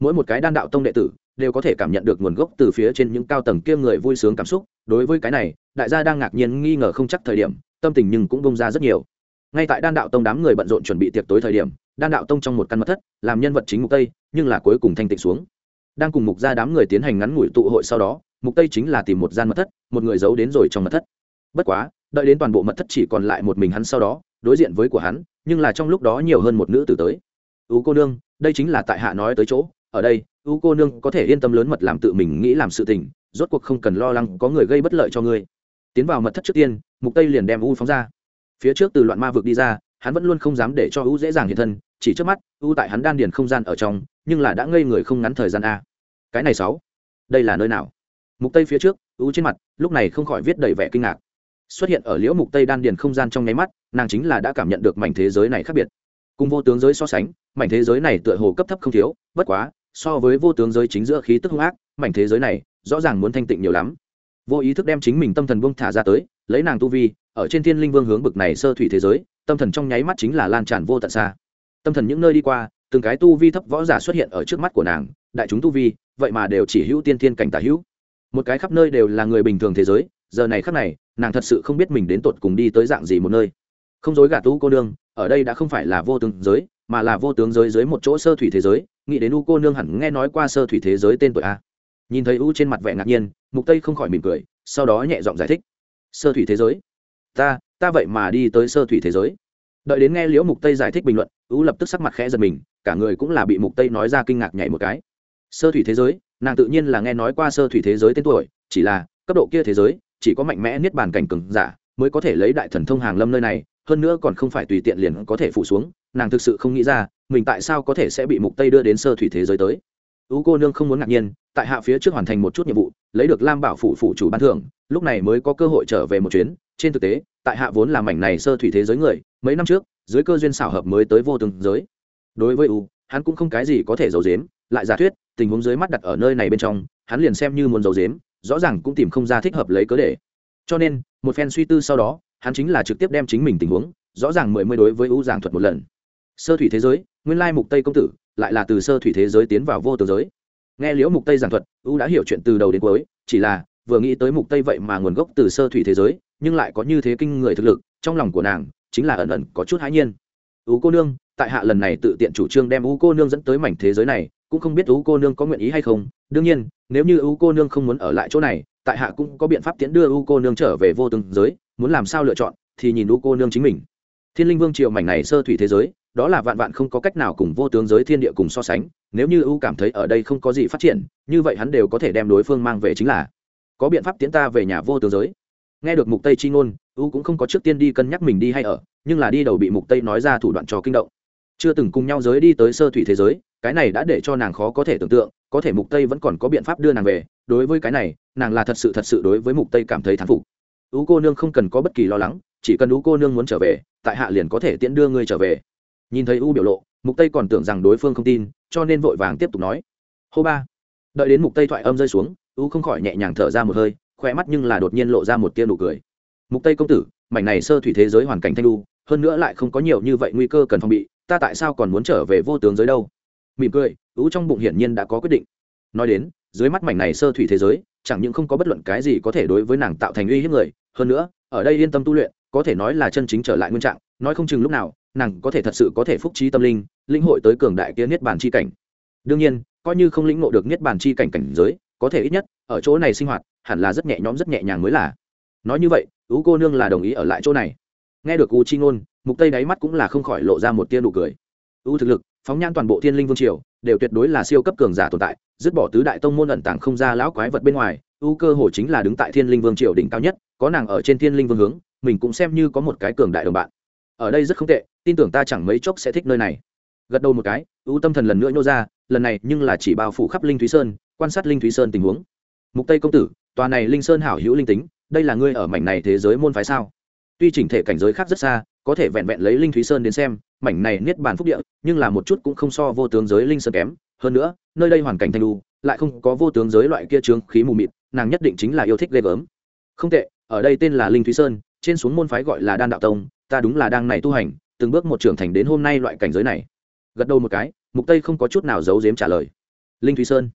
Mỗi một cái đan đạo tông đệ tử đều có thể cảm nhận được nguồn gốc từ phía trên những cao tầng kia người vui sướng cảm xúc, đối với cái này, đại gia đang ngạc nhiên nghi ngờ không chắc thời điểm, tâm tình nhưng cũng bông ra rất nhiều. Ngay tại đan đạo tông đám người bận rộn chuẩn bị tiệc tối thời điểm, đan đạo tông trong một căn mật thất, làm nhân vật chính mục tây, nhưng là cuối cùng thanh tịnh xuống. Đang cùng mục gia đám người tiến hành ngắn ngủi tụ hội sau đó mục tây chính là tìm một gian mật thất, một người giấu đến rồi trong mật thất. Bất quá, đợi đến toàn bộ mật thất chỉ còn lại một mình hắn sau đó, đối diện với của hắn, nhưng là trong lúc đó nhiều hơn một nữ tử tới. U cô nương, đây chính là tại hạ nói tới chỗ. Ở đây u cô nương có thể yên tâm lớn mật làm tự mình nghĩ làm sự tình, rốt cuộc không cần lo lắng có người gây bất lợi cho ngươi. Tiến vào mật thất trước tiên, mục tây liền đem u phóng ra. Phía trước từ loạn ma vực đi ra, hắn vẫn luôn không dám để cho u dễ dàng hiện thân, chỉ trước mắt u tại hắn đan điền không gian ở trong, nhưng là đã ngây người không ngắn thời gian a. Cái này sáu, đây là nơi nào? Mục tây phía trước u trên mặt, lúc này không khỏi viết đầy vẻ kinh ngạc. Xuất hiện ở liễu mục tây đan điền không gian trong nháy mắt, nàng chính là đã cảm nhận được mảnh thế giới này khác biệt. Cùng vô tướng giới so sánh, mảnh thế giới này tựa hồ cấp thấp không thiếu, bất quá, so với vô tướng giới chính giữa khí tức hung ác, mảnh thế giới này, rõ ràng muốn thanh tịnh nhiều lắm. Vô ý thức đem chính mình tâm thần buông thả ra tới, lấy nàng tu vi, ở trên thiên linh vương hướng bực này sơ thủy thế giới, tâm thần trong nháy mắt chính là lan tràn vô tận xa. Tâm thần những nơi đi qua, từng cái tu vi thấp võ giả xuất hiện ở trước mắt của nàng, đại chúng tu vi, vậy mà đều chỉ hữu tiên thiên cảnh tả hữu một cái khắp nơi đều là người bình thường thế giới, giờ này khắc này, nàng thật sự không biết mình đến tột cùng đi tới dạng gì một nơi. Không dối gà tú cô nương, ở đây đã không phải là vô tướng giới, mà là vô tướng giới dưới một chỗ sơ thủy thế giới, nghĩ đến u cô nương hẳn nghe nói qua sơ thủy thế giới tên tuổi a. Nhìn thấy u trên mặt vẻ ngạc nhiên, mục tây không khỏi mỉm cười, sau đó nhẹ giọng giải thích. Sơ thủy thế giới? Ta ta vậy mà đi tới sơ thủy thế giới. Đợi đến nghe liễu mục tây giải thích bình luận u lập tức sắc mặt khẽ giật mình, cả người cũng là bị mục tây nói ra kinh ngạc nhảy một cái. Sơ thủy thế giới? Nàng tự nhiên là nghe nói qua sơ thủy thế giới tên tuổi, chỉ là, cấp độ kia thế giới, chỉ có mạnh mẽ niết bàn cảnh cường giả mới có thể lấy đại thần thông hàng lâm nơi này, hơn nữa còn không phải tùy tiện liền có thể phủ xuống, nàng thực sự không nghĩ ra, mình tại sao có thể sẽ bị mục tây đưa đến sơ thủy thế giới tới. Ú cô nương không muốn ngạc nhiên, tại hạ phía trước hoàn thành một chút nhiệm vụ, lấy được lam bảo phủ phủ chủ ban thưởng, lúc này mới có cơ hội trở về một chuyến. Trên thực tế, tại hạ vốn là mảnh này sơ thủy thế giới người, mấy năm trước, dưới cơ duyên xảo hợp mới tới vô tương giới. Đối với u hắn cũng không cái gì có thể giấu giếm, lại giả thuyết tình huống dưới mắt đặt ở nơi này bên trong, hắn liền xem như muốn giấu dếm rõ ràng cũng tìm không ra thích hợp lấy cớ để. Cho nên, một phen suy tư sau đó, hắn chính là trực tiếp đem chính mình tình huống, rõ ràng mười mươi đối với u giảng thuật một lần. Sơ thủy thế giới, nguyên lai mục tây công tử, lại là từ sơ thủy thế giới tiến vào vô tường giới. Nghe liễu mục tây giảng thuật u đã hiểu chuyện từ đầu đến cuối, chỉ là, vừa nghĩ tới mục tây vậy mà nguồn gốc từ sơ thủy thế giới, nhưng lại có như thế kinh người thực lực, trong lòng của nàng, chính là ẩn ẩn có chút hãi nhiên. U cô nương, tại hạ lần này tự tiện chủ trương đem u cô nương dẫn tới mảnh thế giới này cũng không biết u cô nương có nguyện ý hay không. Đương nhiên, nếu như u cô nương không muốn ở lại chỗ này, tại hạ cũng có biện pháp tiễn đưa u cô nương trở về vô tương giới, muốn làm sao lựa chọn thì nhìn u cô nương chính mình. Thiên linh vương triều mảnh này sơ thủy thế giới, đó là vạn vạn không có cách nào cùng vô tướng giới thiên địa cùng so sánh, nếu như u cảm thấy ở đây không có gì phát triển, như vậy hắn đều có thể đem đối phương mang về chính là. Có biện pháp tiến ta về nhà vô tướng giới. Nghe được mục tây chi ngôn u cũng không có trước tiên đi cân nhắc mình đi hay ở, nhưng là đi đầu bị mục tây nói ra thủ đoạn cho kinh động. Chưa từng cùng nhau giới đi tới sơ thủy thế giới cái này đã để cho nàng khó có thể tưởng tượng, có thể mục tây vẫn còn có biện pháp đưa nàng về, đối với cái này, nàng là thật sự thật sự đối với mục tây cảm thấy thán phục. Ú cô nương không cần có bất kỳ lo lắng, chỉ cần ú cô nương muốn trở về, tại hạ liền có thể tiễn đưa ngươi trở về. Nhìn thấy u biểu lộ, mục tây còn tưởng rằng đối phương không tin, cho nên vội vàng tiếp tục nói. Hô ba. Đợi đến mục tây thoại âm rơi xuống u không khỏi nhẹ nhàng thở ra một hơi khỏe mắt nhưng là đột nhiên lộ ra một tia nụ cười. Mục tây công tử, mảnh này sơ thủy thế giới hoàn cảnh thanh lu hơn nữa lại không có nhiều như vậy nguy cơ cần phòng bị, ta tại sao còn muốn trở về vô tướng giới đâu? Mỉm cười ú trong bụng hiển nhiên đã có quyết định. Nói đến, dưới mắt mảnh này sơ thủy thế giới, chẳng những không có bất luận cái gì có thể đối với nàng tạo thành uy hiếp người, hơn nữa, ở đây yên tâm tu luyện, có thể nói là chân chính trở lại nguyên trạng, nói không chừng lúc nào, nàng có thể thật sự có thể phúc trí tâm linh linh hội tới cường đại kia niết bàn chi cảnh. Đương nhiên, coi như không lĩnh ngộ được niết bàn chi cảnh cảnh giới, có thể ít nhất, ở chỗ này sinh hoạt, hẳn là rất nhẹ nhõm, rất nhẹ nhàng mới là. Nói như vậy ú cô nương là đồng ý ở lại chỗ này. Nghe được u chi ngôn, mục tây đáy mắt cũng là không khỏi lộ ra một tia nụ cười ưu thực lực, phóng nhan toàn bộ thiên linh vương triều, đều tuyệt đối là siêu cấp cường giả tồn tại, dứt bỏ tứ đại tông môn ẩn tàng không ra lão quái vật bên ngoài, ưu cơ hồ chính là đứng tại thiên linh vương triều đỉnh cao nhất, có nàng ở trên thiên linh vương hướng, mình cũng xem như có một cái cường đại đồng bạn. Ở đây rất không tệ, tin tưởng ta chẳng mấy chốc sẽ thích nơi này. Gật đầu một cái, ưu tâm thần lần nữa nhô ra, lần này nhưng là chỉ bao phủ khắp linh thúy sơn, quan sát linh thúy sơn tình huống. Mục tây công tử, tòa này linh sơn hảo hữu linh tính, đây là ngươi ở mảnh này thế giới môn phái sao? Tuy chỉnh thể cảnh giới khác rất xa, có thể vẹn vẹn lấy linh thúy sơn đến xem mảnh này niết bàn phúc địa, nhưng là một chút cũng không so vô tướng giới linh sơn kém. Hơn nữa, nơi đây hoàn cảnh thanh lu lại không có vô tướng giới loại kia trướng khí mù mịt, nàng nhất định chính là yêu thích ghê gớm. Không tệ, ở đây tên là linh thúy sơn, trên xuống môn phái gọi là đan đạo tông, ta đúng là đang này tu hành, từng bước một trưởng thành đến hôm nay loại cảnh giới này. Gật đầu một cái, mục tây không có chút nào giấu giếm trả lời. Linh thúy sơn,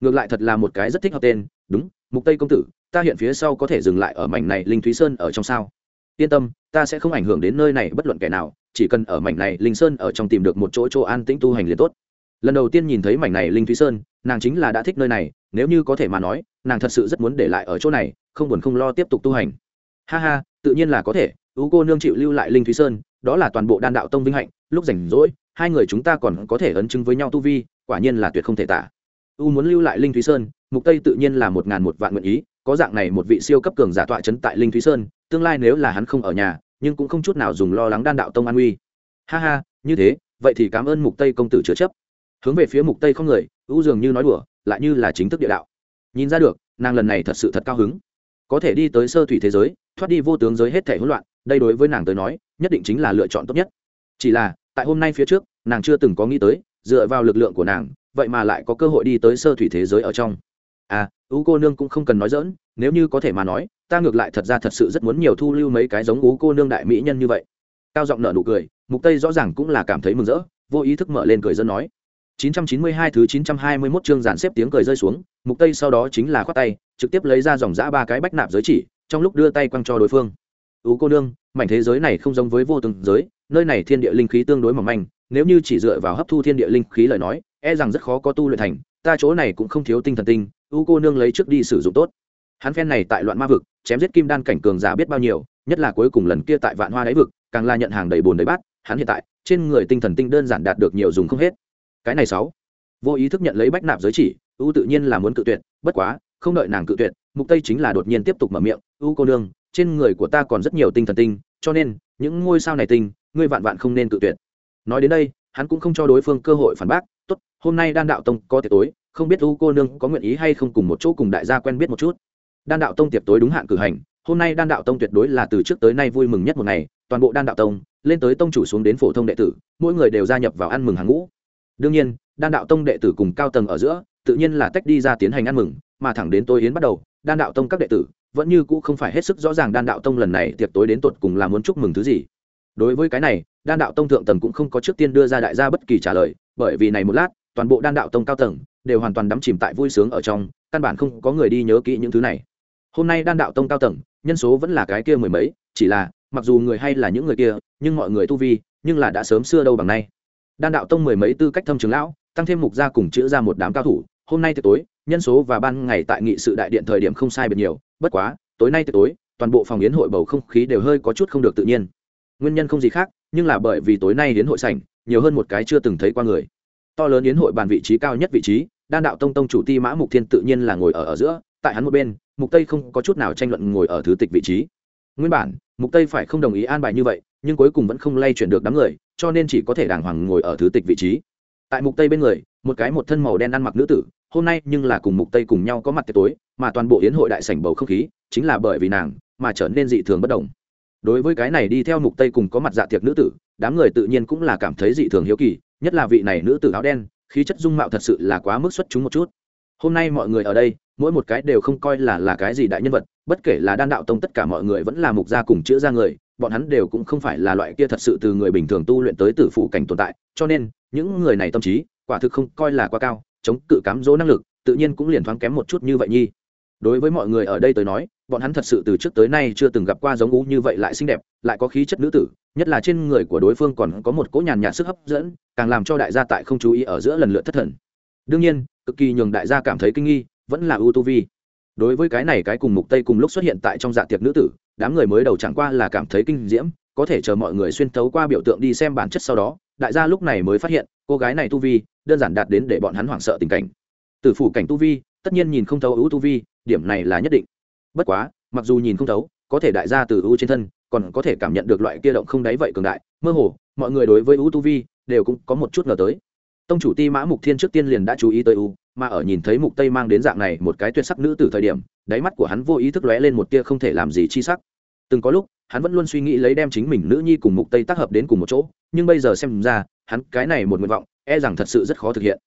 ngược lại thật là một cái rất thích hợp tên. Đúng, mục tây công tử, ta hiện phía sau có thể dừng lại ở mảnh này linh thúy sơn ở trong sao? Yên tâm, ta sẽ không ảnh hưởng đến nơi này bất luận kẻ nào, chỉ cần ở mảnh này linh sơn ở trong tìm được một chỗ chỗ an tĩnh tu hành liền tốt. Lần đầu tiên nhìn thấy mảnh này linh thúy sơn, nàng chính là đã thích nơi này, nếu như có thể mà nói, nàng thật sự rất muốn để lại ở chỗ này, không buồn không lo tiếp tục tu hành. Ha ha, tự nhiên là có thể ú cô nương chịu lưu lại linh thúy sơn, đó là toàn bộ đan đạo tông vinh hạnh, lúc rảnh rỗi, hai người chúng ta còn có thể ấn chứng với nhau tu vi, quả nhiên là tuyệt không thể tả. U muốn lưu lại linh thúy sơn, mục tây tự nhiên là một ngàn một vạn nguyện ý, có dạng này một vị siêu cấp cường giả tọa chấn tại linh thúy sơn tương lai nếu là hắn không ở nhà, nhưng cũng không chút nào dùng lo lắng đan đạo tông an uy ha ha, như thế, vậy thì cảm ơn mục tây công tử chứa chấp. Hướng về phía mục tây không người u dường như nói đùa, lại như là chính thức địa đạo. Nhìn ra được, nàng lần này thật sự thật cao hứng. Có thể đi tới sơ thủy thế giới, thoát đi vô tướng giới hết thể hỗn loạn, đây đối với nàng tới nói, nhất định chính là lựa chọn tốt nhất. Chỉ là, tại hôm nay phía trước, nàng chưa từng có nghĩ tới, dựa vào lực lượng của nàng, vậy mà lại có cơ hội đi tới sơ thủy thế giới ở trong à ú cô nương cũng không cần nói dỡn nếu như có thể mà nói ta ngược lại thật ra thật sự rất muốn nhiều thu lưu mấy cái giống ú cô nương đại mỹ nhân như vậy cao giọng nợ nụ cười mục tây rõ ràng cũng là cảm thấy mừng rỡ vô ý thức mở lên cười dân nói 992 thứ 921 chương giản xếp tiếng cười rơi xuống, mục tây sau đó chính là khoát tay, trực tiếp lấy ra dòng dã ba cái bách nạp giới chỉ, trong lúc đưa tay quăng cho đối phương. "Ú cô nương, mảnh thế giới này không giống với vô từng giới, nơi này thiên địa linh khí tương đối mỏng manh, nếu như chỉ dựa vào hấp thu thiên địa linh khí lời nói, e rằng rất khó có tu luyện thành, ta chỗ này cũng không thiếu tinh thần tinh, U cô nương lấy trước đi sử dụng tốt." Hắn phen này tại loạn ma vực, chém giết kim đan cảnh cường giả biết bao nhiêu, nhất là cuối cùng lần kia tại vạn hoa đáy vực, càng là nhận hàng đầy bồn đầy bát, hắn hiện tại, trên người tinh thần tinh đơn giản đạt được nhiều dùng không hết. Cái này sáu. Vô ý thức nhận lấy bách nạp giới chỉ U tự nhiên là muốn cự tuyệt bất quá không đợi nàng cự tuyệt mục tây chính là đột nhiên tiếp tục mở miệng U cô nương trên người của ta còn rất nhiều tinh thần tinh cho nên những ngôi sao này tinh ngươi vạn vạn không nên cự tuyệt. Nói đến đây hắn cũng không cho đối phương cơ hội phản bác tốt, hôm nay đan đạo tông có tiệc tối, không biết U cô nương có nguyện ý hay không cùng một chỗ cùng đại gia quen biết một chút. Đan đạo tông tiệc tối đúng hạn cử hành, hôm nay đan đạo tông tuyệt đối là từ trước tới nay vui mừng nhất một ngày, toàn bộ đan đạo tông, lên tới tông chủ xuống đến phổ thông đệ tử, mỗi người đều gia nhập vào ăn mừng hàng ngũ. Đương nhiên, đan đạo tông đệ tử cùng cao tầng ở giữa, tự nhiên là tách đi ra tiến hành ăn mừng, mà thẳng đến tôi yến bắt đầu, đan đạo tông các đệ tử vẫn như cũ không phải hết sức rõ ràng đan đạo tông lần này tiệc tối đến tột cùng là muốn chúc mừng thứ gì. Đối với cái này, đan đạo tông thượng tầng cũng không có trước tiên đưa ra đại gia bất kỳ trả lời bởi vì này một lát, toàn bộ đan đạo tông cao tầng đều hoàn toàn đắm chìm tại vui sướng ở trong, căn bản không có người đi nhớ kỹ những thứ này. Hôm nay đan đạo tông cao tầng, nhân số vẫn là cái kia mười mấy, chỉ là, mặc dù người hay là những người kia, nhưng mọi người tu vi, nhưng là đã sớm xưa đâu bằng nay. Đan đạo tông mười mấy tư cách thâm trường lão, tăng thêm mục gia cùng chữ ra một đám cao thủ, hôm nay tới tối, nhân số và ban ngày tại nghị sự đại điện thời điểm không sai biệt nhiều, bất quá, tối nay tới tối, toàn bộ phòng yến hội bầu không khí đều hơi có chút không được tự nhiên. Nguyên nhân không gì khác, nhưng là bởi vì tối nay yến hội sảnh nhiều hơn một cái chưa từng thấy qua người. To lớn yến hội bàn vị trí cao nhất vị trí, đan đạo tông tông chủ ti mã mục thiên tự nhiên là ngồi ở ở giữa, tại hắn một bên, mục tây không có chút nào tranh luận ngồi ở thứ tịch vị trí. Nguyên bản, mục tây phải không đồng ý an bài như vậy, nhưng cuối cùng vẫn không lay chuyển được đám người, cho nên chỉ có thể đàng hoàng ngồi ở thứ tịch vị trí. Tại mục tây bên người, một cái một thân màu đen ăn mặc nữ tử, hôm nay nhưng là cùng mục tây cùng nhau có mặt tiệc tối, mà toàn bộ yến hội đại sảnh bầu không khí, chính là bởi vì nàng mà trở nên dị thường bất đồng. Đối với cái này đi theo mục tây cùng có mặt dạ tiệc nữ tử đám người tự nhiên cũng là cảm thấy dị thường hiếu kỳ, nhất là vị này nữ tử áo đen, khí chất dung mạo thật sự là quá mức xuất chúng một chút. Hôm nay mọi người ở đây, mỗi một cái đều không coi là là cái gì đại nhân vật, bất kể là đan đạo tông tất cả mọi người vẫn là mục gia cùng chữa ra người, bọn hắn đều cũng không phải là loại kia thật sự từ người bình thường tu luyện tới tử phụ cảnh tồn tại, cho nên, những người này tâm trí, quả thực không coi là quá cao, chống cự cám dỗ năng lực, tự nhiên cũng liền thoáng kém một chút như vậy nhi. Đối với mọi người ở đây tới nói bọn hắn thật sự từ trước tới nay chưa từng gặp qua giống ú như vậy lại xinh đẹp, lại có khí chất nữ tử, nhất là trên người của đối phương còn có một cỗ nhàn nhạt sức hấp dẫn, càng làm cho đại gia tại không chú ý ở giữa lần lượt thất thần. Đương nhiên, cực kỳ nhường đại gia cảm thấy kinh nghi, vẫn là ưu tu vi. Đối với cái này cái cùng mục tây cùng lúc xuất hiện tại trong dạ tiệc nữ tử, đám người mới đầu chẳng qua là cảm thấy kinh diễm, có thể chờ mọi người xuyên thấu qua biểu tượng đi xem bản chất sau đó, đại gia lúc này mới phát hiện, cô gái này tu vi, đơn giản đạt đến để bọn hắn hoảng sợ tình cảnh. Từ phủ cảnh tu vi, tất nhiên nhìn không thấu ưu tu vi, điểm này là nhất định bất quá, mặc dù nhìn không thấu, có thể đại gia từ ưu trên thân, còn có thể cảm nhận được loại kia động không đáy vậy cường đại, mơ hồ, mọi người đối với ưu tu vi, đều cũng có một chút ngờ tới. Tông chủ ti mã mục thiên trước tiên liền đã chú ý tới u mà ở nhìn thấy mục tây mang đến dạng này một cái tuyệt sắc nữ từ thời điểm, đáy mắt của hắn vô ý thức lóe lên một tia không thể làm gì chi sắc. Từng có lúc, hắn vẫn luôn suy nghĩ lấy đem chính mình nữ nhi cùng mục tây tác hợp đến cùng một chỗ, nhưng bây giờ xem ra, hắn cái này một nguyện vọng e rằng thật sự rất khó thực hiện.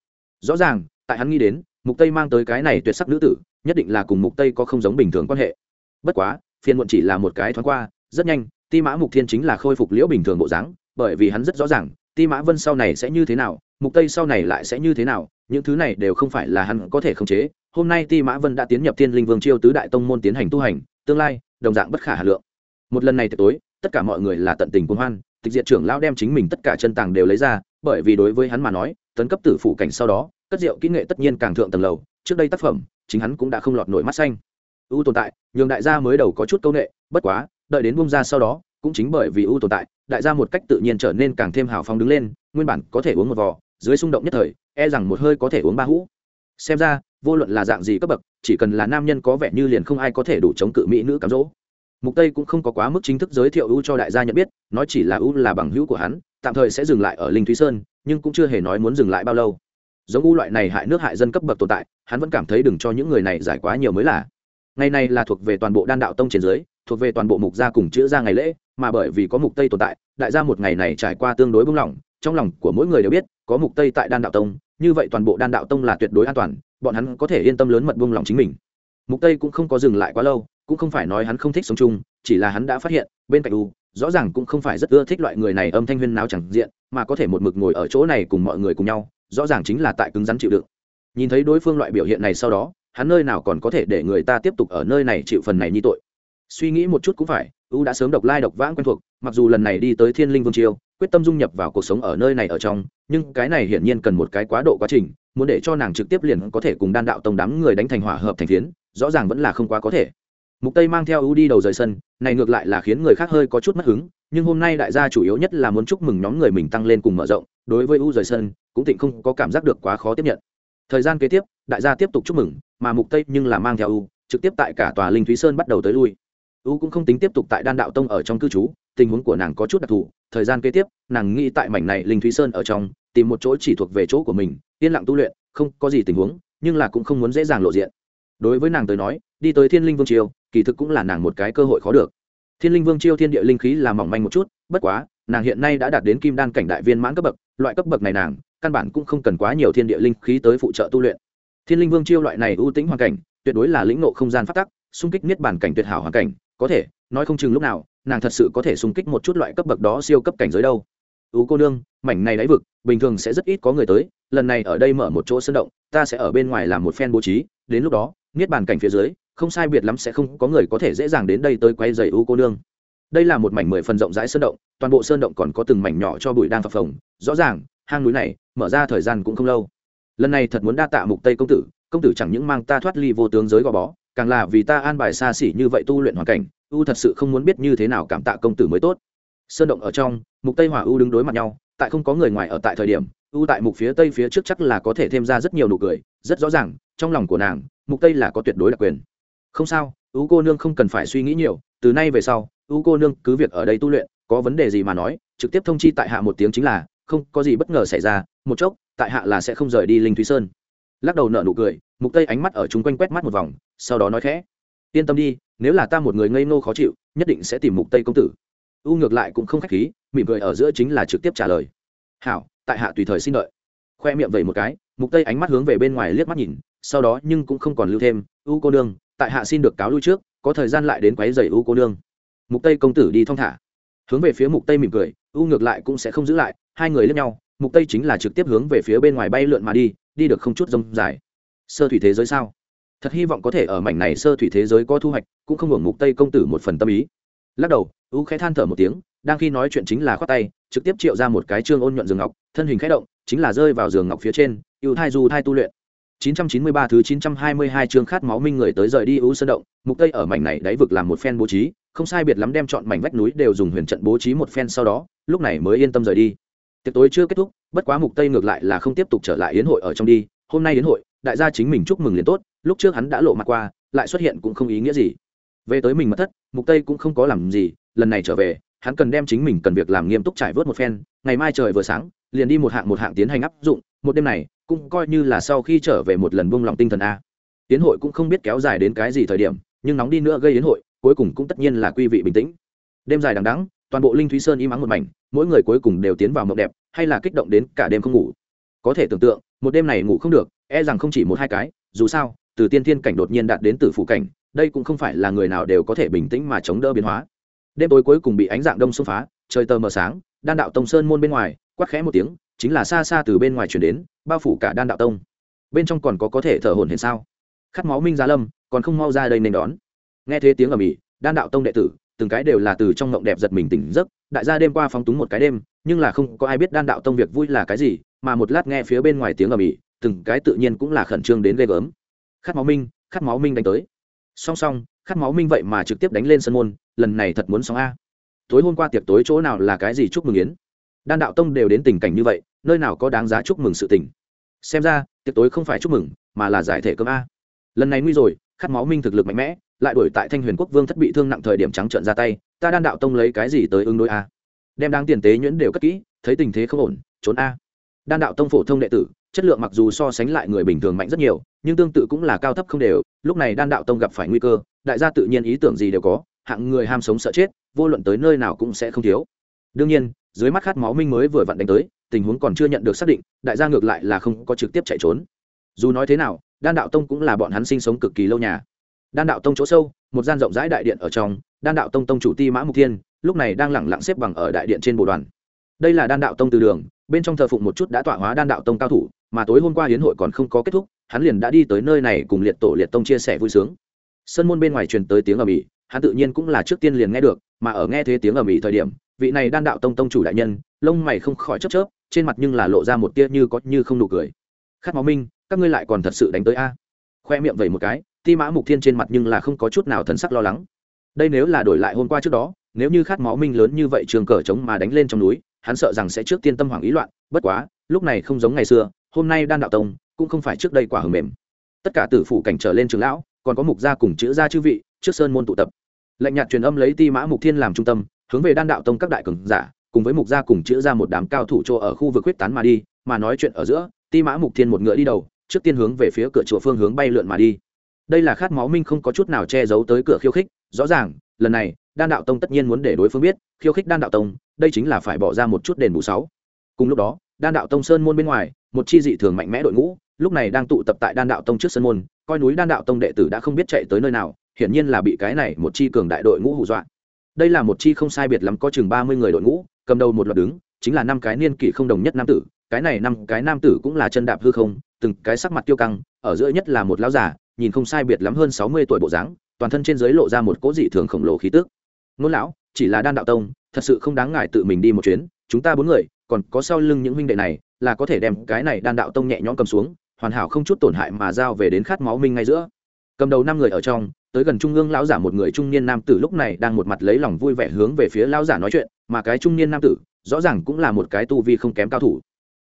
Rõ ràng, tại hắn nghĩ đến, mục tây mang tới cái này tuyệt sắc nữ tử nhất định là cùng mục tây có không giống bình thường quan hệ bất quá phiên muộn chỉ là một cái thoáng qua rất nhanh ti mã mục thiên chính là khôi phục liễu bình thường bộ dáng bởi vì hắn rất rõ ràng ti mã vân sau này sẽ như thế nào mục tây sau này lại sẽ như thế nào những thứ này đều không phải là hắn có thể khống chế hôm nay ti mã vân đã tiến nhập thiên linh vương chiêu tứ đại tông môn tiến hành tu hành tương lai đồng dạng bất khả hà lượng một lần này tối tất cả mọi người là tận tình cuồng hoan tịch diệt trưởng lão đem chính mình tất cả chân tàng đều lấy ra bởi vì đối với hắn mà nói tấn cấp tử phủ cảnh sau đó cất rượu kỹ nghệ tất nhiên càng thượng tầng lầu trước đây tác phẩm chính hắn cũng đã không lọt nổi mắt xanh. Ưu tồn tại, nhường đại gia mới đầu có chút câu nệ, bất quá, đợi đến bung ra sau đó, cũng chính bởi vì ưu tồn tại, đại gia một cách tự nhiên trở nên càng thêm hào phóng đứng lên, nguyên bản có thể uống một vò, dưới xung động nhất thời e rằng một hơi có thể uống ba hũ. Xem ra, vô luận là dạng gì cấp bậc, chỉ cần là nam nhân có vẻ như liền không ai có thể đủ chống cự mỹ nữ cám dỗ. Mục tây cũng không có quá mức chính thức giới thiệu ưu cho đại gia nhận biết, nói chỉ là ưu là bằng hữu của hắn, tạm thời sẽ dừng lại ở linh thúy sơn, nhưng cũng chưa hề nói muốn dừng lại bao lâu giống u loại này hại nước hại dân cấp bậc tồn tại, hắn vẫn cảm thấy đừng cho những người này giải quá nhiều mới là. Ngày này là thuộc về toàn bộ đan đạo tông trên dưới, thuộc về toàn bộ mục gia cùng chữ ra ngày lễ, mà bởi vì có mục tây tồn tại, đại gia một ngày này trải qua tương đối bung lỏng trong lòng của mỗi người đều biết, có mục tây tại đan đạo tông, như vậy toàn bộ đan đạo tông là tuyệt đối an toàn, bọn hắn có thể yên tâm lớn mật buông lỏng chính mình. Mục tây cũng không có dừng lại quá lâu, cũng không phải nói hắn không thích sống chung, chỉ là hắn đã phát hiện, bên cạnh u, rõ ràng cũng không phải rất ưa thích loại người này âm thanh huyên náo chẳng diện, mà có thể một mực ngồi ở chỗ này cùng mọi người cùng nhau rõ ràng chính là tại cứng rắn chịu đựng. Nhìn thấy đối phương loại biểu hiện này sau đó, hắn nơi nào còn có thể để người ta tiếp tục ở nơi này chịu phần này như tội. Suy nghĩ một chút cũng phải, u đã sớm độc lai độc vãng quen thuộc, mặc dù lần này đi tới thiên linh vương triều, quyết tâm dung nhập vào cuộc sống ở nơi này ở trong, nhưng cái này hiển nhiên cần một cái quá độ quá trình, muốn để cho nàng trực tiếp liền có thể cùng đan đạo tông đám người đánh thành hỏa hợp thành phiến, rõ ràng vẫn là không quá có thể. Mục tây mang theo u đi đầu rời sân, này ngược lại là khiến người khác hơi có chút mất hứng, nhưng hôm nay đại gia chủ yếu nhất là muốn chúc mừng nhóm người mình tăng lên cùng mở rộng, đối với u rời sân cũng tịnh không có cảm giác được quá khó tiếp nhận. Thời gian kế tiếp, đại gia tiếp tục chúc mừng, mà mục tây nhưng là mang theo u, trực tiếp tại cả tòa linh thúy sơn bắt đầu tới lui. U cũng không tính tiếp tục tại đan đạo tông ở trong cư trú, tình huống của nàng có chút đặc thù. Thời gian kế tiếp, nàng nghĩ tại mảnh này linh thúy sơn ở trong, tìm một chỗ chỉ thuộc về chỗ của mình, yên lặng tu luyện, không có gì tình huống, nhưng là cũng không muốn dễ dàng lộ diện. Đối với nàng tới nói, đi tới thiên linh vương triều, kỳ thực cũng là nàng một cái cơ hội khó được. Thiên linh vương triều thiên địa linh khí là mỏng manh một chút, bất quá, nàng hiện nay đã đạt đến kim đan cảnh đại viên mãn cấp bậc, loại cấp bậc này nàng căn bản cũng không cần quá nhiều thiên địa linh khí tới phụ trợ tu luyện. Thiên linh vương chiêu loại này ưu tĩnh hoàn cảnh, tuyệt đối là lĩnh ngộ không gian phát tắc, xung kích niết bản cảnh tuyệt hảo hoàn cảnh, có thể, nói không chừng lúc nào, nàng thật sự có thể xung kích một chút loại cấp bậc đó siêu cấp cảnh giới đâu. Ú cô nương, mảnh này đáy vực, bình thường sẽ rất ít có người tới, lần này ở đây mở một chỗ sân động, ta sẽ ở bên ngoài làm một phen bố trí, đến lúc đó, niết bàn cảnh phía dưới, không sai biệt lắm sẽ không có người có thể dễ dàng đến đây tới quay dày ú cô nương. Đây là một mảnh mười phần rộng rãi sơn động, toàn bộ sơn động còn có từng mảnh nhỏ cho bụi đang phập phồng, rõ ràng hang núi này, mở ra thời gian cũng không lâu. Lần này thật muốn đa tạ mục tây công tử công tử chẳng những mang ta thoát ly vô tướng giới gò bó, càng là vì ta an bài xa xỉ như vậy tu luyện hoàn cảnh, u thật sự không muốn biết như thế nào cảm tạ công tử mới tốt. Sơn động ở trong, mục tây hỏa u đứng đối mặt nhau, tại không có người ngoài ở tại thời điểm, u tại mục phía tây phía trước chắc là có thể thêm ra rất nhiều nụ cười, rất rõ ràng, trong lòng của nàng, mục tây là có tuyệt đối đặc quyền. Không sao, u cô nương không cần phải suy nghĩ nhiều, từ nay về sau, u cô nương cứ việc ở đây tu luyện, có vấn đề gì mà nói, trực tiếp thông chi tại hạ một tiếng chính là không có gì bất ngờ xảy ra, một chốc, tại hạ là sẽ không rời đi linh thúy sơn. Lắc đầu nở nụ cười, mục tây ánh mắt ở chúng quanh quét mắt một vòng, sau đó nói khẽ, yên tâm đi, nếu là ta một người ngây ngô khó chịu, nhất định sẽ tìm mục tây công tử. U ngược lại cũng không khách khí, mỉm cười ở giữa chính là trực tiếp trả lời. Hảo, tại hạ tùy thời xin đợi. Khoe miệng vẩy một cái, mục tây ánh mắt hướng về bên ngoài liếc mắt nhìn, sau đó nhưng cũng không còn lưu thêm, u cô đương tại hạ xin được cáo lui trước, có thời gian lại đến quấy giày u cô đương mục tây công tử đi thong thả. Hướng về phía mục tây mỉm cười, u ngược lại cũng sẽ không giữ lại hai người lẫn nhau, mục tây chính là trực tiếp hướng về phía bên ngoài bay lượn mà đi đi được không chút rông dài. Sơ thủy thế giới sao? Thật hy vọng có thể ở mảnh này sơ thủy thế giới có thu hoạch, cũng không hưởng mục tây công tử một phần tâm ý. Lắc đầu, ưu khẽ than thở một tiếng, đang khi nói chuyện chính là khoát tay, trực tiếp triệu ra một cái trương ôn nhuận giường ngọc, thân hình khẽ động, chính là rơi vào giường ngọc phía trên, ưu thai du thai tu luyện. 993 thứ 922 chương khát máu minh người tới rời đi ưu sơn động, mục tây ở mảnh này đáy vực làm một phen bố trí, không sai biệt lắm đem chọn mảnh vách núi đều dùng huyền trận bố trí một phen sau đó, lúc này mới yên tâm rời đi tiệc tối chưa kết thúc, bất quá mục tây ngược lại là không tiếp tục trở lại yến hội ở trong đi. Hôm nay yến hội, đại gia chính mình chúc mừng liền tốt, lúc trước hắn đã lộ mặt qua, lại xuất hiện cũng không ý nghĩa gì. Về tới mình mất thất, mục tây cũng không có làm gì, lần này trở về, hắn cần đem chính mình cần việc làm nghiêm túc trải vớt một phen, ngày mai trời vừa sáng, liền đi một hạng một hạng tiến hành áp dụng, một đêm này, cũng coi như là sau khi trở về một lần buông lòng tinh thần a. Tiến hội cũng không biết kéo dài đến cái gì thời điểm, nhưng nóng đi nữa gây yến hội, cuối cùng cũng tất nhiên là quy vị bình tĩnh. Đêm dài đằng đẵng, toàn bộ linh thúy sơn im ắng một mảnh mỗi người cuối cùng đều tiến vào mộng đẹp, hay là kích động đến cả đêm không ngủ. Có thể tưởng tượng, một đêm này ngủ không được e rằng không chỉ một hai cái, dù sao, từ tiên thiên cảnh đột nhiên đạt đến từ phủ cảnh, đây cũng không phải là người nào đều có thể bình tĩnh mà chống đỡ biến hóa. Đêm tối cuối cùng bị ánh dạng đông xông phá, trời tờ mờ sáng, đan đạo tông sơn môn bên ngoài, quát khẽ một tiếng, chính là xa xa từ bên ngoài chuyển đến, bao phủ cả đan đạo tông. Bên trong còn có có thể thở hồn hiện sao? Khát máu minh gia lâm, còn không mau ra đây nên đón. Nghe thế tiếng ở ĩ, đan đạo tông đệ tử từng cái đều là từ trong ngộng đẹp giật mình tỉnh giấc đại gia đêm qua phóng túng một cái đêm nhưng là không có ai biết đan đạo tông việc vui là cái gì mà một lát nghe phía bên ngoài tiếng ầm ĩ, từng cái tự nhiên cũng là khẩn trương đến ghê gớm. Khát máu minh khát máu minh đánh tới. Song song khát máu minh vậy mà trực tiếp đánh lên sân môn lần này thật muốn sóng a. Tối hôm qua tiệc tối chỗ nào là cái gì chúc mừng yến? Đan đạo tông đều đến tình cảnh như vậy nơi nào có đáng giá chúc mừng sự tình? Xem ra tiệc tối không phải chúc mừng mà là giải thể cơm a. Lần này nguy rồi khát máu minh thực lực mạnh mẽ lại đuổi tại thanh huyền quốc vương thất bị thương nặng thời điểm trắng trợn ra tay, ta đan đạo tông lấy cái gì tới ứng đối a? Đem đáng tiền tế nhuyễn đều cất kỹ, thấy tình thế không ổn, trốn a. Đan đạo tông phổ thông đệ tử, chất lượng mặc dù so sánh lại người bình thường mạnh rất nhiều, nhưng tương tự cũng là cao thấp không đều, lúc này đan đạo tông gặp phải nguy cơ, đại gia tự nhiên ý tưởng gì đều có, hạng người ham sống sợ chết, vô luận tới nơi nào cũng sẽ không thiếu. Đương nhiên, dưới mắt khát máu minh mới vừa vặn đánh tới, tình huống còn chưa nhận được xác định, đại gia ngược lại là không có trực tiếp chạy trốn. Dù nói thế nào, đan đạo tông cũng là bọn hắn sinh sống cực kỳ lâu nhà đan đạo tông chỗ sâu, một gian rộng rãi đại điện ở trong, đan đạo tông tông chủ ti mã mục thiên, lúc này đang lẳng lặng xếp bằng ở đại điện trên bộ đoàn. Đây là đan đạo tông từ đường, bên trong thờ phụng một chút đã tọa hóa đan đạo tông cao thủ, mà tối hôm qua hiến hội còn không có kết thúc, hắn liền đã đi tới nơi này cùng liệt tổ liệt tông chia sẻ vui sướng. Sân môn bên ngoài truyền tới tiếng ầm mỹ hắn tự nhiên cũng là trước tiên liền nghe được, mà ở nghe thế tiếng ầm mỹ thời điểm, vị này đan đạo tông tông chủ đại nhân, lông mày không khỏi chớp chớp, trên mặt nhưng là lộ ra một tia như có như không nụ cười. Khát máu minh, các ngươi lại còn thật sự đánh tới a? Khoe miệng vẩy một cái ti mã mục thiên trên mặt nhưng là không có chút nào thần sắc lo lắng. Đây nếu là đổi lại hôm qua trước đó, nếu như khát máu minh lớn như vậy trường cờ trống mà đánh lên trong núi, hắn sợ rằng sẽ trước tiên tâm hoảng ý loạn, bất quá, lúc này không giống ngày xưa, hôm nay đan đạo tông cũng không phải trước đây quả hầm mềm. Tất cả tử phủ cảnh trở lên trường lão, còn có mục gia cùng chữ gia chư vị, trước sơn môn tụ tập. Lệnh nhạt truyền âm lấy ti mã mục thiên làm trung tâm, hướng về đan đạo tông các đại cường giả, cùng với mục gia cùng chữ ra một đám cao thủ chỗ ở khu vực huyết tán mà đi, mà nói chuyện ở giữa, ti mã mục thiên một ngựa đi đầu, trước tiên hướng về phía cửa chùa phương hướng bay lượn mà đi đây là khát máu minh không có chút nào che giấu tới cửa khiêu khích, rõ ràng, lần này, đan đạo tông tất nhiên muốn để đối phương biết, khiêu khích đan đạo tông, đây chính là phải bỏ ra một chút đền bù sáu. Cùng lúc đó, đan đạo tông sơn môn bên ngoài, một chi dị thường mạnh mẽ đội ngũ, lúc này đang tụ tập tại đan đạo tông trước sân môn, coi núi đan đạo tông đệ tử đã không biết chạy tới nơi nào, hiển nhiên là bị cái này một chi cường đại đội ngũ hù dọa. Đây là một chi không sai biệt lắm có chừng ba mươi người đội ngũ, cầm đầu một loạt đứng, chính là năm cái niên kỷ không đồng nhất nam tử, cái này năm cái nam tử cũng là chân đạp hư không, từng cái sắc mặt tiêu căng, ở giữa nhất là một lão giả nhìn không sai biệt lắm hơn sáu mươi tuổi bộ dáng, toàn thân trên dưới lộ ra một cỗ dị thường khổng lồ khí tức. Nôn lão, chỉ là đan đạo tông, thật sự không đáng ngại tự mình đi một chuyến, chúng ta bốn người, còn có sau lưng những huynh đệ này, là có thể đem cái này đan đạo tông nhẹ nhõm cầm xuống, hoàn hảo không chút tổn hại mà giao về đến khát máu minh ngay giữa. Cầm đầu năm người ở trong, tới gần trung ương lão giả một người trung niên nam tử lúc này đang một mặt lấy lòng vui vẻ hướng về phía lão giả nói chuyện, mà cái trung niên nam tử, rõ ràng cũng là một cái tu vi không kém cao thủ.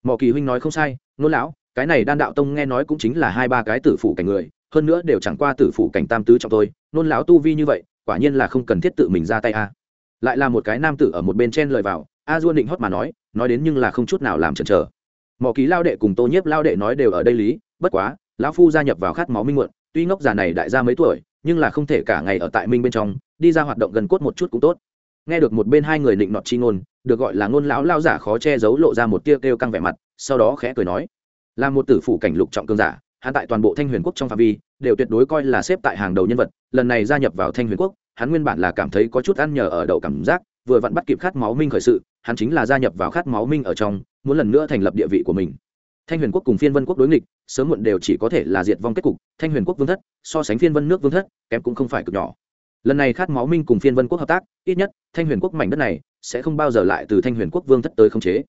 Mỏ kỳ huynh nói không sai, nôn lão, cái này đan đạo tông nghe nói cũng chính là hai ba cái tử phủ cảnh người hơn nữa đều chẳng qua tử phủ cảnh tam tứ trọng tôi nôn lão tu vi như vậy, quả nhiên là không cần thiết tự mình ra tay a. Lại là một cái nam tử ở một bên chen lời vào, a duôn định hót mà nói nói đến nhưng là không chút nào làm chần chờ. Mỏ ký lao đệ cùng tô nhiếp lao đệ nói đều ở đây lý, bất quá, lão phu gia nhập vào khát máu minh muộn, tuy ngốc già này đại gia mấy tuổi, nhưng là không thể cả ngày ở tại minh bên trong, đi ra hoạt động gần cốt một chút cũng tốt. Nghe được một bên hai người định nọt chi ngôn, được gọi là ngôn lão lao giả khó che giấu lộ ra một tia kêu căng vẻ mặt, sau đó khẽ cười nói, là một tử phủ cảnh lục trọng cương giả hắn tại toàn bộ thanh huyền quốc trong phạm vi, đều tuyệt đối coi là xếp tại hàng đầu nhân vật, lần này gia nhập vào thanh huyền quốc, hắn nguyên bản là cảm thấy có chút ăn nhờ ở đậu cảm giác, vừa vặn bắt kịp khát máu minh khởi sự, hắn chính là gia nhập vào khát máu minh ở trong, muốn lần nữa thành lập địa vị của mình. Thanh huyền quốc cùng phiên vân quốc đối nghịch, sớm muộn đều chỉ có thể là diệt vong kết cục, thanh huyền quốc vương thất, so sánh phiên vân nước vương thất, kém cũng không phải cực nhỏ. Lần này khát máu minh cùng phiên vân quốc hợp tác, ít nhất, thanh huyền quốc mảnh đất này sẽ không bao giờ lại từ thanh huyền quốc vương thất tới khống chế.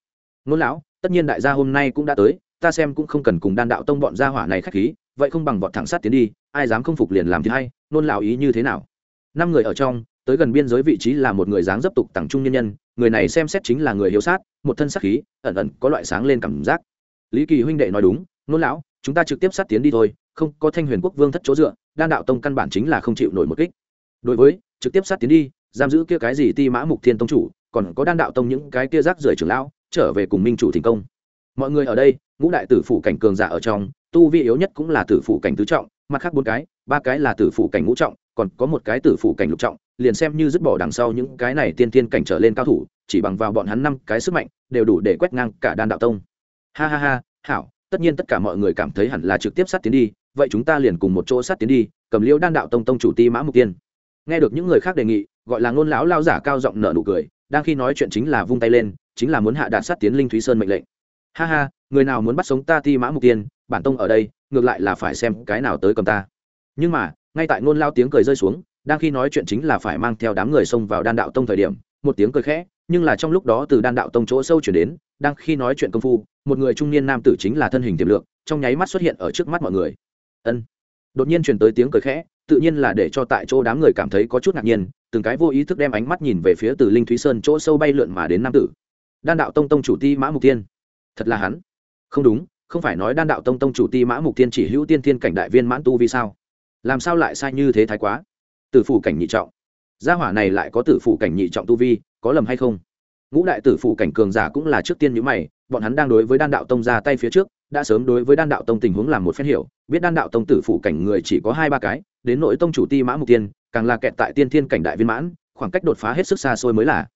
Ngôn lão, tất nhiên đại gia hôm nay cũng đã tới ta xem cũng không cần cùng đan đạo tông bọn gia hỏa này khách khí, vậy không bằng bọn thẳng sát tiến đi, ai dám không phục liền làm thì hay, nôn lão ý như thế nào? Năm người ở trong, tới gần biên giới vị trí là một người dáng dấp tục tặng trung nhân nhân, người này xem xét chính là người hiếu sát, một thân sát khí, ẩn ẩn có loại sáng lên cảm giác. Lý kỳ huynh đệ nói đúng, nôn lão, chúng ta trực tiếp sát tiến đi thôi, không có thanh huyền quốc vương thất chỗ dựa, đan đạo tông căn bản chính là không chịu nổi một kích. Đối với, trực tiếp sát tiến đi, giam giữ kia cái gì ti mã mục thiên tông chủ, còn có đan đạo tông những cái kia rác rưởi trưởng lão, trở về cùng minh chủ thành công. Mọi người ở đây ngũ đại tử phủ cảnh cường giả ở trong, tu vi yếu nhất cũng là tử phủ cảnh tứ trọng, mặt khác bốn cái, ba cái là tử phủ cảnh ngũ trọng, còn có một cái tử phủ cảnh lục trọng, liền xem như dứt bỏ đằng sau những cái này tiên tiên cảnh trở lên cao thủ, chỉ bằng vào bọn hắn năm cái sức mạnh, đều đủ để quét ngang cả đan đạo tông. Ha ha ha, hảo, tất nhiên tất cả mọi người cảm thấy hẳn là trực tiếp sát tiến đi, vậy chúng ta liền cùng một chỗ sát tiến đi, cầm liêu đan đạo tông tông chủ ti mã mục tiên. Nghe được những người khác đề nghị, gọi là ngôn lão lao giả cao giọng nở nụ cười, đang khi nói chuyện chính là vung tay lên, chính là muốn hạ đạn sát tiến linh thúy sơn mệnh lệnh ha ha, người nào muốn bắt sống ta ti mã mục tiên, bản tông ở đây, ngược lại là phải xem cái nào tới cầm ta. Nhưng mà, ngay tại ngôn lao tiếng cười rơi xuống, đang khi nói chuyện chính là phải mang theo đám người xông vào đan đạo tông thời điểm, một tiếng cười khẽ, nhưng là trong lúc đó từ đan đạo tông chỗ sâu chuyển đến, đang khi nói chuyện công phu, một người trung niên nam tử chính là thân hình tiềm lượng, trong nháy mắt xuất hiện ở trước mắt mọi người. Ân. Đột nhiên truyền tới tiếng cười khẽ, tự nhiên là để cho tại chỗ đám người cảm thấy có chút ngạc nhiên, từng cái vô ý thức đem ánh mắt nhìn về phía từ linh thúy sơn chỗ sâu bay lượn mà đến nam tử. Đan đạo tông tông chủ ti mã mục tiên thật là hắn. Không đúng, không phải nói đan đạo tông tông chủ ti mã mục tiên chỉ hữu tiên thiên cảnh đại viên mãn tu vì sao? Làm sao lại sai như thế thái quá? Tử phủ cảnh nhị trọng. Gia hỏa này lại có tử phủ cảnh nhị trọng tu vi, có lầm hay không? Ngũ đại tử phủ cảnh cường giả cũng là trước tiên nhữ mày, bọn hắn đang đối với đan đạo tông ra tay phía trước, đã sớm đối với đan đạo tông tình huống làm một phép hiểu, biết đan đạo tông tử phủ cảnh người chỉ có hai ba cái, đến nội tông chủ ti mã mục tiên càng là kẹt tại tiên thiên cảnh đại viên mãn, khoảng cách đột phá hết sức xa xôi mới là.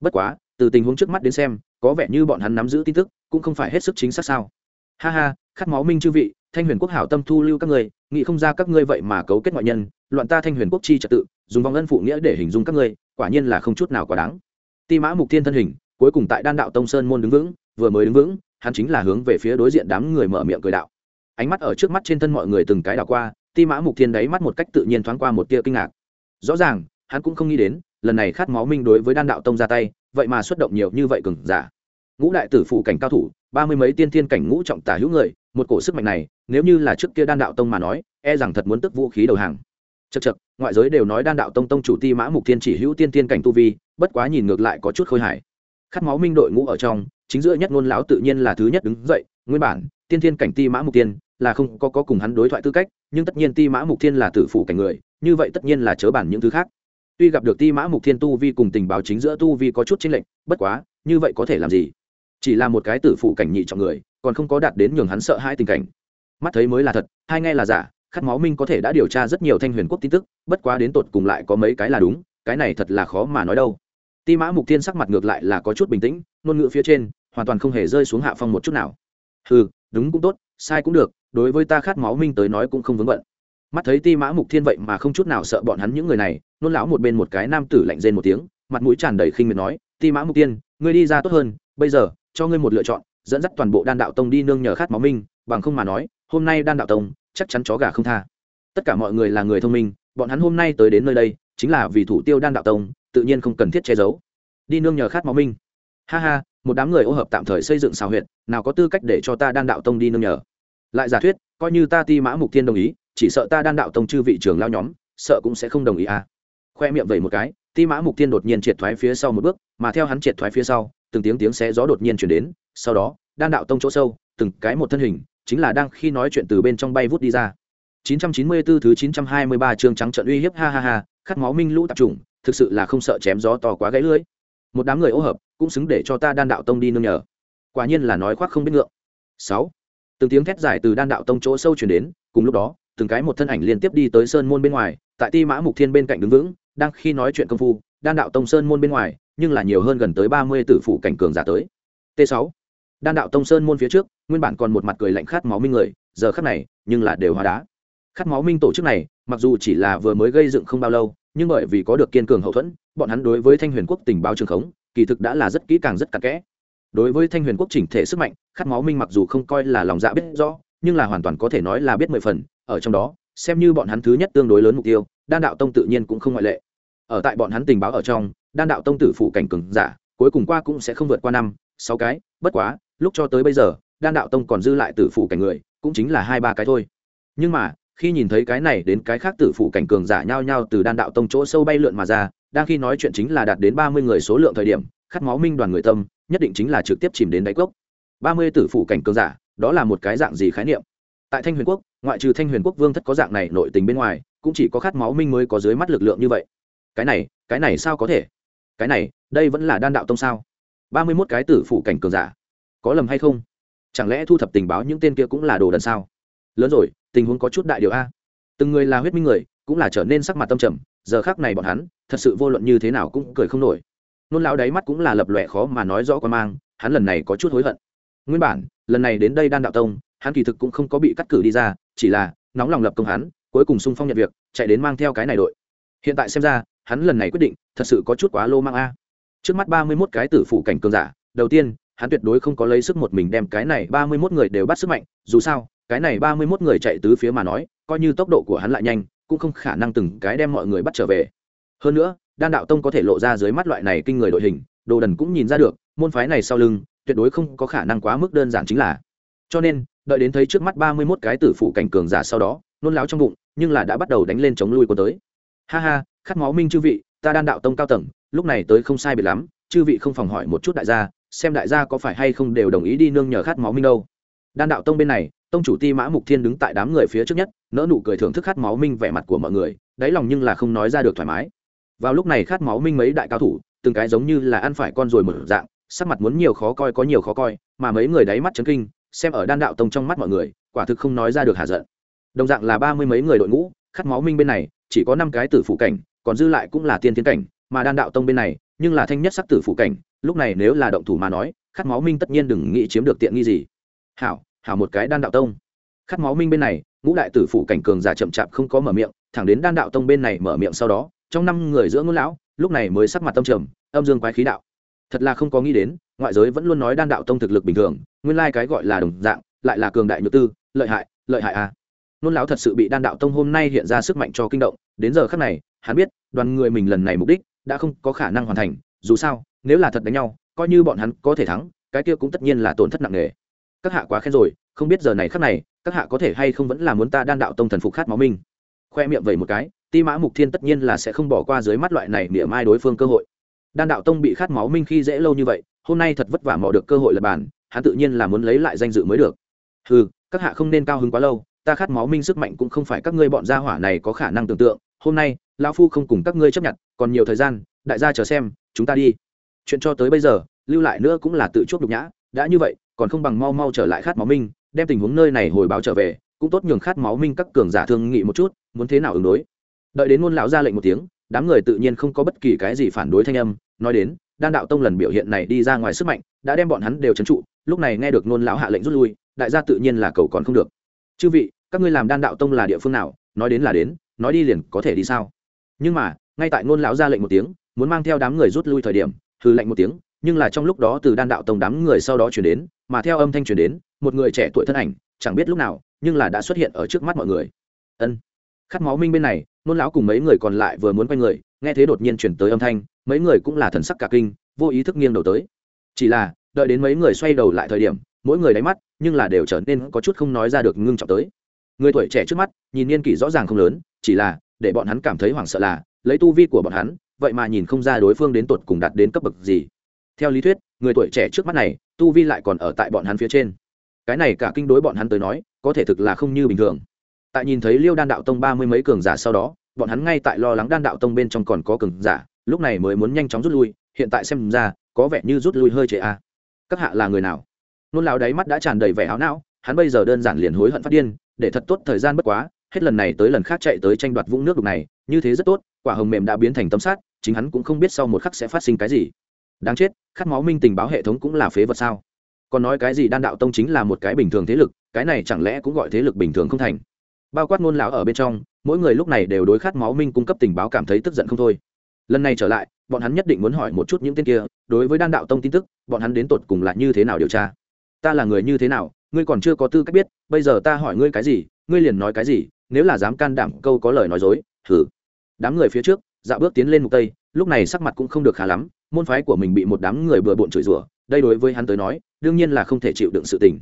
Bất quá, từ tình huống trước mắt đến xem, có vẻ như bọn hắn nắm giữ tin tức cũng không phải hết sức chính xác sao? Ha ha, khát máu minh chư vị, thanh huyền quốc hảo tâm thu lưu các ngươi nghĩ không ra các ngươi vậy mà cấu kết ngoại nhân, loạn ta thanh huyền quốc chi trật tự, dùng vòng ân phụ nghĩa để hình dung các ngươi, quả nhiên là không chút nào quá đáng. Ti mã mục thiên thân hình, cuối cùng tại đan đạo tông sơn môn đứng vững, vừa mới đứng vững, hắn chính là hướng về phía đối diện đám người mở miệng cười đạo. Ánh mắt ở trước mắt trên thân mọi người từng cái đảo qua, ti mã mục thiên đáy mắt một cách tự nhiên thoáng qua một tia kinh ngạc. Rõ ràng, hắn cũng không nghĩ đến, lần này khát máu minh đối với đan đạo tông ra tay, vậy mà xuất động nhiều như vậy cừng giả ngũ đại tử phụ cảnh cao thủ ba mươi mấy tiên thiên cảnh ngũ trọng tả hữu người một cổ sức mạnh này nếu như là trước kia đan đạo tông mà nói e rằng thật muốn tức vũ khí đầu hàng. Chật chật ngoại giới đều nói đan đạo tông tông chủ ti mã mục thiên chỉ hữu tiên thiên cảnh tu vi bất quá nhìn ngược lại có chút khôi hài. Khát máu minh đội ngũ ở trong chính giữa nhất ngôn lão tự nhiên là thứ nhất đứng dậy nguyên bản tiên thiên cảnh ti mã mục tiên là không có, có cùng hắn đối thoại tư cách nhưng tất nhiên ti mã mục thiên là tử phủ cảnh người như vậy tất nhiên là chớ bản những thứ khác. Tuy gặp được ti mã mục thiên tu vi cùng tình báo chính giữa tu vi có chút chênh lệch bất quá như vậy có thể làm gì? Chỉ là một cái tử phụ cảnh nhị trọng người, còn không có đạt đến nhường hắn sợ hai tình cảnh. Mắt thấy mới là thật, hai nghe là giả, khát máu minh có thể đã điều tra rất nhiều thanh huyền quốc tin tức, bất quá đến tột cùng lại có mấy cái là đúng, cái này thật là khó mà nói đâu. Ti mã mục thiên sắc mặt ngược lại là có chút bình tĩnh, ngôn ngữ phía trên, hoàn toàn không hề rơi xuống hạ phong một chút nào. Ừ đúng cũng tốt, sai cũng được, đối với ta khát máu minh tới nói cũng không vướng bận. Mắt thấy ti mã mục thiên vậy mà không chút nào sợ bọn hắn những người này, nôn lão một bên một cái nam tử lạnh rên một tiếng, mặt mũi tràn đầy khinh miệt nói, ti mã mục tiên ngươi đi ra tốt hơn, bây giờ cho ngươi một lựa chọn, dẫn dắt toàn bộ đan đạo tông đi nương nhờ khát máu minh, bằng không mà nói, hôm nay đan đạo tông, chắc chắn chó gà không tha. Tất cả mọi người là người thông minh, bọn hắn hôm nay tới đến nơi đây, chính là vì thủ tiêu đan đạo tông, tự nhiên không cần thiết che giấu. Đi nương nhờ khát máu minh. Ha ha, một đám người ô hợp tạm thời xây dựng xào huyện nào có tư cách để cho ta đan đạo tông đi nương nhờ? Lại giả thuyết, coi như ta ti mã mục Thiên đồng ý, chỉ sợ ta đan đạo tông chư vị trưởng lao nhóm, sợ cũng sẽ không đồng ý à. Khoe miệng vẩy một cái, ti mã mục Thiên đột nhiên triệt thoái phía sau một bước, mà theo hắn triệt thoái phía sau từng tiếng tiếng xé gió đột nhiên chuyển đến, sau đó, đan đạo tông chỗ sâu, từng cái một thân hình, chính là đang khi nói chuyện từ bên trong bay vút đi ra. 994 thứ 923 chương trắng trận uy hiếp, ha ha ha, khát máu minh lũ tập trung thực sự là không sợ chém gió to quá gãy lưới một đám người ô hợp, cũng xứng để cho ta đan đạo tông đi nương nhờ. Quả nhiên là nói khoác không biết ngượng. Sáu, từng tiếng thét dài từ đan đạo tông chỗ sâu chuyển đến, cùng lúc đó, từng cái một thân ảnh liên tiếp đi tới sơn môn bên ngoài, tại ti mã mục thiên bên cạnh đứng vững, đang khi nói chuyện công phu, đan đạo tông sơn môn bên ngoài nhưng là nhiều hơn gần tới ba mươi tử phụ cảnh cường giả tới. T sáu, đan đạo tông sơn môn phía trước, nguyên bản còn một mặt cười lạnh khát máu minh người, giờ khắc này, nhưng là đều hóa đá. Khát máu minh tổ chức này, mặc dù chỉ là vừa mới gây dựng không bao lâu, nhưng bởi vì có được kiên cường hậu thuẫn, bọn hắn đối với thanh huyền quốc tình báo trường khống, kỳ thực đã là rất kỹ càng rất cặn kẽ. Đối với thanh huyền quốc chỉnh thể sức mạnh, khát máu minh mặc dù không coi là lòng dạ biết rõ, nhưng là hoàn toàn có thể nói là biết mười phần, ở trong đó, xem như bọn hắn thứ nhất tương đối lớn mục tiêu, đan đạo tông tự nhiên cũng không ngoại lệ. Ở tại bọn hắn tình báo ở trong đan đạo tông tử phụ cảnh cường giả, cuối cùng qua cũng sẽ không vượt qua năm, sáu cái, bất quá, lúc cho tới bây giờ, đan đạo tông còn dư lại tử phụ cảnh người, cũng chính là hai ba cái thôi. Nhưng mà, khi nhìn thấy cái này đến cái khác tử phụ cảnh cường giả nhao nhao từ đan đạo tông chỗ sâu bay lượn mà ra, đang khi nói chuyện chính là đạt đến ba mươi người số lượng thời điểm, khát máu minh đoàn người tâm, nhất định chính là trực tiếp chìm đến đáy cốc. Ba mươi tử phụ cảnh cường giả, đó là một cái dạng gì khái niệm? Tại thanh huyền quốc, ngoại trừ thanh huyền quốc vương thất có dạng này nội tình bên ngoài, cũng chỉ có khát máu minh mới có dưới mắt lực lượng như vậy. Cái này cái này sao có thể? Cái này, đây vẫn là đan đạo tông sao? Ba mươi mốt cái tử phủ cảnh cường giả, có lầm hay không? Chẳng lẽ thu thập tình báo những tên kia cũng là đồ đần sao? Lớn rồi, tình huống có chút đại điều a. Từng người là huyết minh người, cũng là trở nên sắc mặt tâm trầm, giờ khác này bọn hắn, thật sự vô luận như thế nào cũng cười không nổi. Nôn lão đáy mắt cũng là lập lòe khó mà nói rõ qua mang, hắn lần này có chút hối hận. Nguyên bản, lần này đến đây đan đạo tông, hắn kỳ thực cũng không có bị cắt cử đi ra, chỉ là nóng lòng lập công hắn, cuối cùng sung phong nhận việc, chạy đến mang theo cái này đội. Hiện tại xem ra hắn lần này quyết định, thật sự có chút quá lô mang a. Trước mắt ba mươi mốt cái tử phủ cảnh cường giả, đầu tiên, hắn tuyệt đối không có lấy sức một mình đem cái này ba mươi mốt người đều bắt sức mạnh, dù sao, cái này ba mươi mốt người chạy tứ phía mà nói, coi như tốc độ của hắn lại nhanh, cũng không khả năng từng cái đem mọi người bắt trở về. Hơn nữa, đan đạo tông có thể lộ ra dưới mắt loại này kinh người đội hình, đồ đần cũng nhìn ra được, môn phái này sau lưng, tuyệt đối không có khả năng quá mức đơn giản chính là. Cho nên, đợi đến thấy trước mắt ba mươi mốt cái tử phụ cảnh cường giả sau đó, nôn láo trong bụng, nhưng là đã bắt đầu đánh lên chống lui quân tới. Ha ha khát máu minh chư vị, ta đan đạo tông cao tầng, lúc này tới không sai biệt lắm, chư vị không phòng hỏi một chút đại gia, xem đại gia có phải hay không đều đồng ý đi nương nhờ khát máu minh đâu. Đan đạo tông bên này, tông chủ ti mã mục thiên đứng tại đám người phía trước nhất nỡ nụ cười thưởng thức khát máu minh vẻ mặt của mọi người, đáy lòng nhưng là không nói ra được thoải mái. Vào lúc này khát máu minh mấy đại cao thủ, từng cái giống như là ăn phải con rồi một dạng, sắc mặt muốn nhiều khó coi có nhiều khó coi, mà mấy người đáy mắt chấn kinh, xem ở đan đạo tông trong mắt mọi người, quả thực không nói ra được hà giận. Đồng dạng là ba mươi mấy người đội ngũ, khát máu minh bên này, chỉ có năm cái tử phụ cảnh còn dư lại cũng là tiên tiến cảnh, mà đan đạo tông bên này, nhưng là thanh nhất sắc tử phụ cảnh, lúc này nếu là động thủ mà nói, khát máu minh tất nhiên đừng nghĩ chiếm được tiện nghi gì. Hảo hảo một cái đan đạo tông. Khát máu minh bên này, ngũ đại tử phụ cảnh cường giả chậm chạp không có mở miệng, thẳng đến đan đạo tông bên này mở miệng sau đó, trong năm người giữa ngôn lão, lúc này mới sắc mặt tâm trầm, âm dương quái khí đạo. Thật là không có nghĩ đến, ngoại giới vẫn luôn nói đan đạo tông thực lực bình thường, nguyên lai cái gọi là đồng dạng, lại là cường đại nhược tư, lợi hại lợi hại à. Nôn lão thật sự bị đan đạo tông hôm nay hiện ra sức mạnh cho kinh động, đến giờ khác này hắn biết, đoàn người mình lần này mục đích đã không có khả năng hoàn thành, dù sao, nếu là thật đánh nhau, coi như bọn hắn có thể thắng, cái kia cũng tất nhiên là tổn thất nặng nề. Các hạ quá khen rồi, không biết giờ này khắc này, các hạ có thể hay không vẫn là muốn ta đan đạo tông thần phục khát máu minh khoe miệng vậy một cái, ti mã mục thiên tất nhiên là sẽ không bỏ qua dưới mắt loại này mỉa mai đối phương cơ hội. Đan đạo tông bị khát máu minh khi dễ lâu như vậy, hôm nay thật vất vả mò được cơ hội lập bàn, hắn tự nhiên là muốn lấy lại danh dự mới được. Ừ các hạ không nên cao hứng quá lâu, ta khát máu minh sức mạnh cũng không phải các ngươi bọn gia hỏa này có khả năng tưởng tượng, hôm nay lão phu không cùng các ngươi chấp nhận, còn nhiều thời gian, đại gia chờ xem, chúng ta đi. Chuyện cho tới bây giờ, lưu lại nữa cũng là tự chuốc nhục nhã, đã như vậy, còn không bằng mau mau trở lại khát máu minh, đem tình huống nơi này hồi báo trở về, cũng tốt nhường khát máu minh các cường giả thương nghị một chút, muốn thế nào ứng đối. Đợi đến ngôn lão ra lệnh một tiếng, đám người tự nhiên không có bất kỳ cái gì phản đối thanh âm, nói đến, đan đạo tông lần biểu hiện này đi ra ngoài sức mạnh, đã đem bọn hắn đều trấn trụ, lúc này nghe được ngôn lão hạ lệnh rút lui, đại gia tự nhiên là cầu còn không được. Chư vị, các ngươi làm đan đạo tông là địa phương nào? Nói đến là đến, nói đi liền có thể đi sao? Nhưng mà, ngay tại ngôn lão ra lệnh một tiếng, muốn mang theo đám người rút lui thời điểm hư lệnh một tiếng, nhưng là trong lúc đó từ đan đạo tông đám người sau đó chuyển đến, mà theo âm thanh chuyển đến, một người trẻ tuổi thân ảnh, chẳng biết lúc nào, nhưng là đã xuất hiện ở trước mắt mọi người. Ân. Khát máu minh bên này nôn lão cùng mấy người còn lại vừa muốn quay người, nghe thế đột nhiên chuyển tới âm thanh, mấy người cũng là thần sắc cả kinh, vô ý thức nghiêng đầu tới. Chỉ là, đợi đến mấy người xoay đầu lại thời điểm, mỗi người đáy mắt, nhưng là đều trở nên có chút không nói ra được ngưng trọng tới. Người tuổi trẻ trước mắt, nhìn niên kỷ rõ ràng không lớn, chỉ là để bọn hắn cảm thấy hoảng sợ là, lấy tu vi của bọn hắn, vậy mà nhìn không ra đối phương đến tột cùng đạt đến cấp bậc gì. Theo lý thuyết, người tuổi trẻ trước mắt này, tu vi lại còn ở tại bọn hắn phía trên. Cái này cả kinh đối bọn hắn tới nói, có thể thực là không như bình thường. Tại nhìn thấy liêu đan đạo tông ba mươi mấy cường giả sau đó, bọn hắn ngay tại lo lắng đan đạo tông bên trong còn có cường giả, lúc này mới muốn nhanh chóng rút lui, hiện tại xem ra, có vẻ như rút lui hơi trễ a. À. các hạ là người nào? Nôn lão đáy mắt đã tràn đầy vẻ áo não, hắn bây giờ đơn giản liền hối hận phát điên, để thật tốt thời gian bất quá hết lần này tới lần khác chạy tới tranh đoạt vũng nước đục này, như thế rất tốt, quả hồng mềm đã biến thành tấm sát chính hắn cũng không biết sau một khắc sẽ phát sinh cái gì. Đáng chết, khát máu minh tình báo hệ thống cũng là phế vật sao? Còn nói cái gì đan đạo tông chính là một cái bình thường thế lực, cái này chẳng lẽ cũng gọi thế lực bình thường không thành? Bao quát ngôn lão ở bên trong, mỗi người lúc này đều đối khát máu minh cung cấp tình báo cảm thấy tức giận không thôi. Lần này trở lại, bọn hắn nhất định muốn hỏi một chút những tên kia, đối với đan đạo tông tin tức, bọn hắn đến tột cùng là như thế nào điều tra? Ta là người như thế nào, ngươi còn chưa có tư cách biết, bây giờ ta hỏi ngươi cái gì, ngươi liền nói cái gì nếu là dám can đảm câu có lời nói dối thử đám người phía trước dạo bước tiến lên mục tây, lúc này sắc mặt cũng không được khá lắm, môn phái của mình bị một đám người bừa bộn chửi rủa, đây đối với hắn tới nói, đương nhiên là không thể chịu đựng sự tình.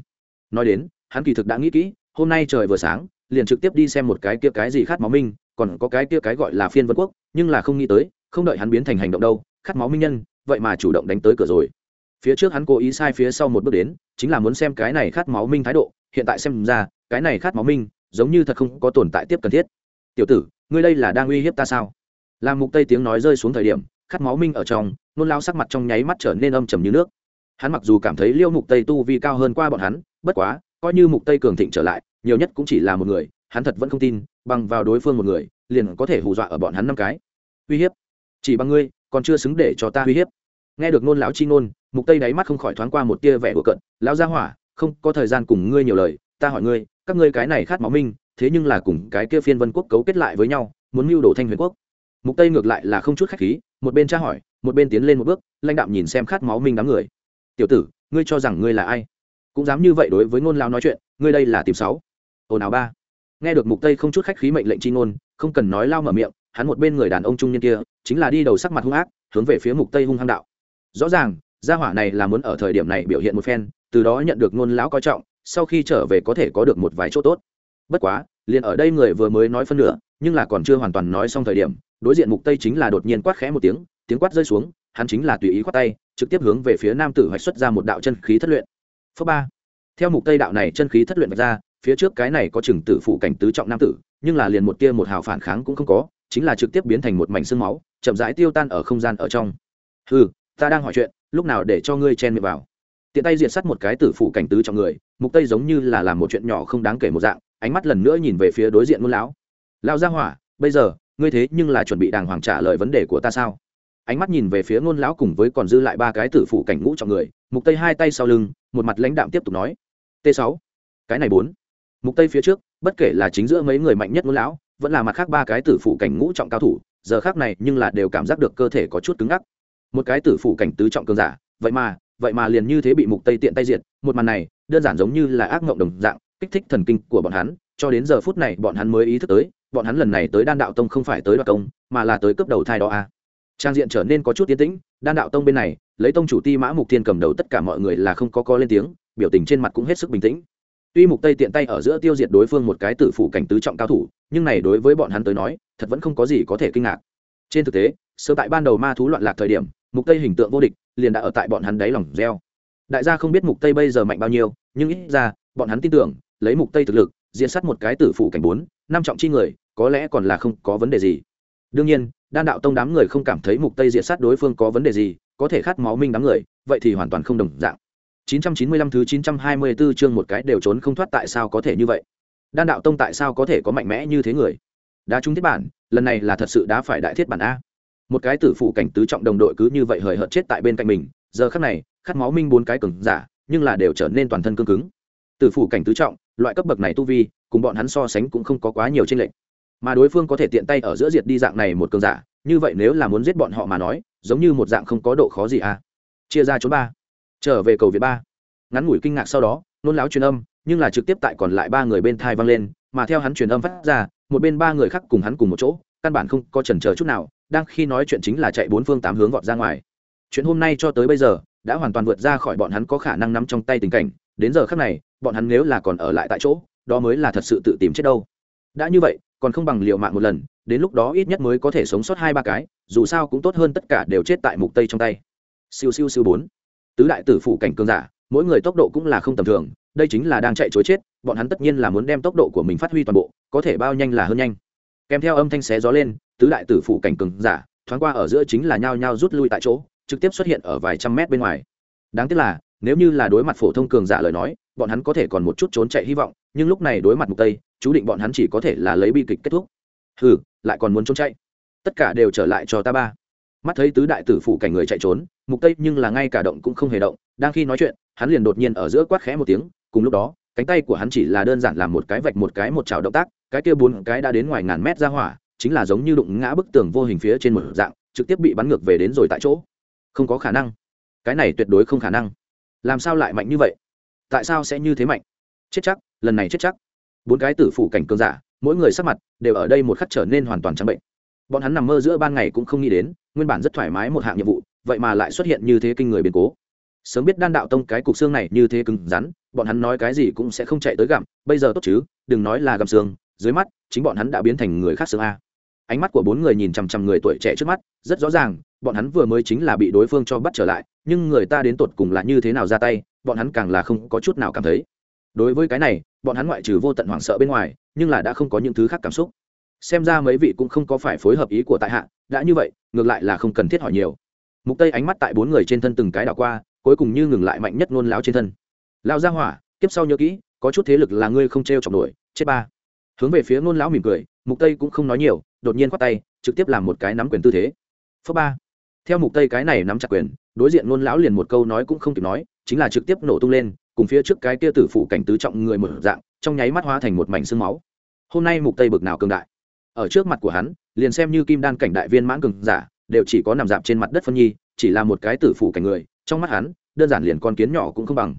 Nói đến, hắn kỳ thực đã nghĩ kỹ, hôm nay trời vừa sáng, liền trực tiếp đi xem một cái kia cái gì khát máu minh, còn có cái kia cái gọi là phiên vân quốc, nhưng là không nghĩ tới, không đợi hắn biến thành hành động đâu, khát máu minh nhân, vậy mà chủ động đánh tới cửa rồi. Phía trước hắn cố ý sai phía sau một bước đến, chính là muốn xem cái này khát máu minh thái độ, hiện tại xem ra, cái này khát máu minh giống như thật không có tồn tại tiếp cần thiết. Tiểu tử, ngươi đây là đang uy hiếp ta sao? Làm mục tây tiếng nói rơi xuống thời điểm, khát máu minh ở trong, nôn lao sắc mặt trong nháy mắt trở nên âm trầm như nước. Hắn mặc dù cảm thấy liêu mục tây tu vi cao hơn qua bọn hắn, bất quá, coi như mục tây cường thịnh trở lại, nhiều nhất cũng chỉ là một người, hắn thật vẫn không tin, bằng vào đối phương một người, liền có thể hù dọa ở bọn hắn năm cái. Uy hiếp? Chỉ bằng ngươi, còn chưa xứng để cho ta uy hiếp. Nghe được nôn lão chi nôn, mục tây đáy mắt không khỏi thoáng qua một tia vẻ của cận lão gia hỏa, không có thời gian cùng ngươi nhiều lời, ta hỏi ngươi các ngươi cái này khát máu minh, thế nhưng là cùng cái kia phiên vân quốc cấu kết lại với nhau, muốn mưu đồ thanh huyền quốc. Mục tây ngược lại là không chút khách khí, một bên tra hỏi, một bên tiến lên một bước, lãnh đạm nhìn xem khát máu minh đám người. Tiểu tử, ngươi cho rằng ngươi là ai? Cũng dám như vậy đối với ngôn lao nói chuyện, ngươi đây là tìm sáu. Ồn ào ba. Nghe được mục tây không chút khách khí mệnh lệnh chi ngôn, không cần nói lao mở miệng, hắn một bên người đàn ông trung niên kia, chính là đi đầu sắc mặt hung ác, hướng về phía mục tây hung hăng đạo. Rõ ràng, gia hỏa này là muốn ở thời điểm này biểu hiện một phen, từ đó nhận được ngôn lão coi trọng sau khi trở về có thể có được một vài chỗ tốt. Bất quá, liền ở đây người vừa mới nói phân nửa, nhưng là còn chưa hoàn toàn nói xong thời điểm, đối diện mục tây chính là đột nhiên quát khẽ một tiếng tiếng quát rơi xuống, hắn chính là tùy ý quát tay, trực tiếp hướng về phía nam tử hoạch xuất ra một đạo chân khí thất luyện. Phước ba. Theo mục tây đạo này chân khí thất luyện ra, phía trước cái này có chừng tử phụ cảnh tứ trọng nam tử, nhưng là liền một tia một hào phản kháng cũng không có, chính là trực tiếp biến thành một mảnh xương máu, chậm rãi tiêu tan ở không gian ở trong. Ừ ta đang hỏi chuyện, lúc nào để cho ngươi chen miệng vào? Tiện tay diệt sắt một cái tử phủ cảnh tứ trọng người, mục tây giống như là làm một chuyện nhỏ không đáng kể một dạng, ánh mắt lần nữa nhìn về phía đối diện ngôn lão. Lão gia hỏa, bây giờ, ngươi thế nhưng là chuẩn bị đàng hoàng trả lời vấn đề của ta sao? Ánh mắt nhìn về phía ngôn lão cùng với còn dư lại ba cái tử phủ cảnh ngũ trọng người, mục tây hai tay sau lưng, một mặt lãnh đạm tiếp tục nói. T 6 cái này bốn. Mục tây phía trước, bất kể là chính giữa mấy người mạnh nhất ngôn lão, vẫn là mặt khác ba cái tử phủ cảnh ngũ trọng cao thủ, giờ khác này nhưng là đều cảm giác được cơ thể có chút cứng ngắc. Một cái tử phủ cảnh tứ trọng cường giả, vậy mà vậy mà liền như thế bị mục tây tiện tay diệt, một màn này, đơn giản giống như là ác mộng đồng dạng, kích thích thần kinh của bọn hắn, cho đến giờ phút này bọn hắn mới ý thức tới, bọn hắn lần này tới đan đạo tông không phải tới đoạt công, mà là tới cấp đầu thai đó a à. trang diện trở nên có chút tiến tĩnh, đan đạo tông bên này, lấy tông chủ ti mã mục thiên cầm đầu tất cả mọi người là không có có lên tiếng, biểu tình trên mặt cũng hết sức bình tĩnh tuy mục tây tiện tay ở giữa tiêu diệt đối phương một cái tử phủ cảnh tứ trọng cao thủ, nhưng này đối với bọn hắn tới nói, thật vẫn không có gì có thể kinh ngạc trên thực tế, sớm tại ban đầu ma thú loạn lạc thời điểm, mục tây hình tượng vô địch liền đã ở tại bọn hắn đáy lòng gieo. Đại gia không biết mục tây bây giờ mạnh bao nhiêu, nhưng ít ra, bọn hắn tin tưởng, lấy mục tây thực lực, diễn sát một cái tử phủ cảnh bốn, năm trọng chi người, có lẽ còn là không có vấn đề gì. Đương nhiên, đan đạo tông đám người không cảm thấy mục tây diệt sát đối phương có vấn đề gì, có thể khát máu minh đám người, vậy thì hoàn toàn không đồng dạng. 995 thứ 924 chương một cái đều trốn không thoát tại sao có thể như vậy? Đan đạo tông tại sao có thể có mạnh mẽ như thế người? Đá trúng thiết bản, lần này là thật sự đã phải đại thiết bản a một cái tử phụ cảnh tứ trọng đồng đội cứ như vậy hời hợt chết tại bên cạnh mình, giờ khắc này, khát máu minh bốn cái cứng giả, nhưng là đều trở nên toàn thân cương cứng. Tử phụ cảnh tứ trọng, loại cấp bậc này tu vi, cùng bọn hắn so sánh cũng không có quá nhiều tranh lệch. Mà đối phương có thể tiện tay ở giữa diệt đi dạng này một cường giả, như vậy nếu là muốn giết bọn họ mà nói, giống như một dạng không có độ khó gì à. Chia ra chốn ba. Trở về cầu việt ba. Ngắn ngủi kinh ngạc sau đó, nôn láo truyền âm, nhưng là trực tiếp tại còn lại ba người bên thai vang lên, mà theo hắn truyền âm phát ra, một bên ba người khác cùng hắn cùng một chỗ, căn bản không có chần chờ chút nào đang khi nói chuyện chính là chạy bốn phương tám hướng vọt ra ngoài. Chuyện hôm nay cho tới bây giờ, đã hoàn toàn vượt ra khỏi bọn hắn có khả năng nắm trong tay tình cảnh. Đến giờ khác này, bọn hắn nếu là còn ở lại tại chỗ, đó mới là thật sự tự tìm chết đâu. Đã như vậy, còn không bằng liều mạng một lần, đến lúc đó ít nhất mới có thể sống sót hai ba cái, dù sao cũng tốt hơn tất cả đều chết tại mục tây trong tay. Siêu siêu siêu bốn. Tứ đại tử phụ cảnh cường giả, mỗi người tốc độ cũng là không tầm thường, đây chính là đang chạy chối chết, bọn hắn tất nhiên là muốn đem tốc độ của mình phát huy toàn bộ, có thể bao nhanh là hơn nhanh kèm theo âm thanh xé gió lên, tứ đại tử phụ cảnh cường giả, thoáng qua ở giữa chính là nhao nhao rút lui tại chỗ, trực tiếp xuất hiện ở vài trăm mét bên ngoài. Đáng tiếc là, nếu như là đối mặt phổ thông cường giả lời nói, bọn hắn có thể còn một chút trốn chạy hy vọng, nhưng lúc này đối mặt mục tây, chú định bọn hắn chỉ có thể là lấy bi kịch kết thúc. Hừ, lại còn muốn trốn chạy. Tất cả đều trở lại cho ta ba. Mắt thấy tứ đại tử phụ cảnh người chạy trốn, mục tây nhưng là ngay cả động cũng không hề động, đang khi nói chuyện, hắn liền đột nhiên ở giữa quát khẽ một tiếng, cùng lúc đó, cánh tay của hắn chỉ là đơn giản làm một cái vạch một cái một chảo động tác cái kia bốn cái đã đến ngoài ngàn mét ra hỏa, chính là giống như đụng ngã bức tường vô hình phía trên một dạng, trực tiếp bị bắn ngược về đến rồi tại chỗ. Không có khả năng. Cái này tuyệt đối không khả năng. Làm sao lại mạnh như vậy? Tại sao sẽ như thế mạnh? Chết chắc, lần này chết chắc. Bốn cái tử phủ cảnh cơn giả, mỗi người sắc mặt đều ở đây một khắc trở nên hoàn toàn trắng bệnh. Bọn hắn nằm mơ giữa ban ngày cũng không nghĩ đến, nguyên bản rất thoải mái một hạng nhiệm vụ, vậy mà lại xuất hiện như thế kinh người biến cố. Sớm biết đan đạo tông cái cục xương này như thế cứng rắn, bọn hắn nói cái gì cũng sẽ không chạy tới gặm, bây giờ tốt chứ, đừng nói là gặm xương dưới mắt, chính bọn hắn đã biến thành người khác xương a. Ánh mắt của bốn người nhìn chằm chằm người tuổi trẻ trước mắt, rất rõ ràng, bọn hắn vừa mới chính là bị đối phương cho bắt trở lại, nhưng người ta đến tột cùng là như thế nào ra tay, bọn hắn càng là không có chút nào cảm thấy. Đối với cái này, bọn hắn ngoại trừ vô tận hoảng sợ bên ngoài, nhưng là đã không có những thứ khác cảm xúc. Xem ra mấy vị cũng không có phải phối hợp ý của tại hạ, đã như vậy, ngược lại là không cần thiết hỏi nhiều. Mục tây ánh mắt tại bốn người trên thân từng cái đảo qua, cuối cùng như ngừng lại mạnh nhất ngôn láo trên thân. Lao ra hỏa tiếp sau nhớ kỹ, có chút thế lực là ngươi không trêu chọc nổi, chết ba hướng về phía ngôn lão mỉm cười, mục tây cũng không nói nhiều, đột nhiên khoát tay, trực tiếp làm một cái nắm quyền tư thế. Phớ ba. Theo mục tây cái này nắm chặt quyền, đối diện ngôn lão liền một câu nói cũng không kịp nói, chính là trực tiếp nổ tung lên, cùng phía trước cái kia tử phụ cảnh tứ trọng người một dạng, trong nháy mắt hóa thành một mảnh xương máu. Hôm nay mục tây bực nào cường đại. Ở trước mặt của hắn, liền xem như kim đan cảnh đại viên mãn cường giả, đều chỉ có nằm dạp trên mặt đất phân nhi, chỉ là một cái tử phụ cảnh người, trong mắt hắn, đơn giản liền con kiến nhỏ cũng không bằng.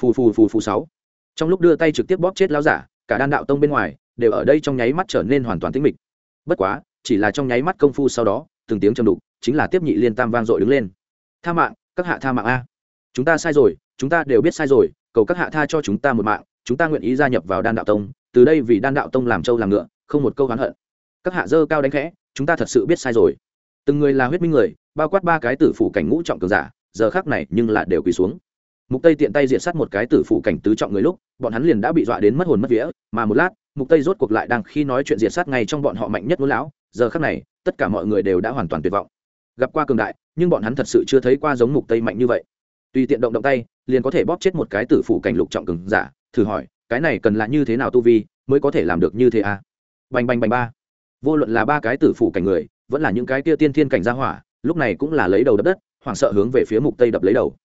Phù phù phù phù sáu. Trong lúc đưa tay trực tiếp bóp chết lão giả cả đan đạo tông bên ngoài đều ở đây trong nháy mắt trở nên hoàn toàn tĩnh mịch. Bất quá, chỉ là trong nháy mắt công phu sau đó, từng tiếng trầm đục, chính là tiếp nhị liên tam vang dội đứng lên. Tha mạng, các hạ tha mạng a. Chúng ta sai rồi, chúng ta đều biết sai rồi, cầu các hạ tha cho chúng ta một mạng, chúng ta nguyện ý gia nhập vào đan đạo tông, từ đây vì đan đạo tông làm trâu làm ngựa, không một câu oán hận. Các hạ dơ cao đánh khẽ, chúng ta thật sự biết sai rồi. Từng người là huyết minh người, bao quát ba cái tử phủ cảnh ngũ trọng cường giả, giờ khác này nhưng là đều quỳ xuống mục tây tiện tay diện sát một cái tử phụ cảnh tứ trọng người lúc, bọn hắn liền đã bị dọa đến mất hồn mất vía, mà một lát, mục tây rốt cuộc lại đang khi nói chuyện diện sát ngay trong bọn họ mạnh nhất ngôn lão, giờ khắc này, tất cả mọi người đều đã hoàn toàn tuyệt vọng. Gặp qua cường đại, nhưng bọn hắn thật sự chưa thấy qua giống mục tây mạnh như vậy. Tùy tiện động động tay, liền có thể bóp chết một cái tử phụ cảnh lục trọng cường giả, thử hỏi, cái này cần là như thế nào tu vi, mới có thể làm được như thế à? Bành bành bành ba. Vô luận là ba cái tử phụ cảnh người, vẫn là những cái kia tiên thiên cảnh gia hỏa, lúc này cũng là lấy đầu đập đất, hoảng sợ hướng về phía mục tây đập lấy đầu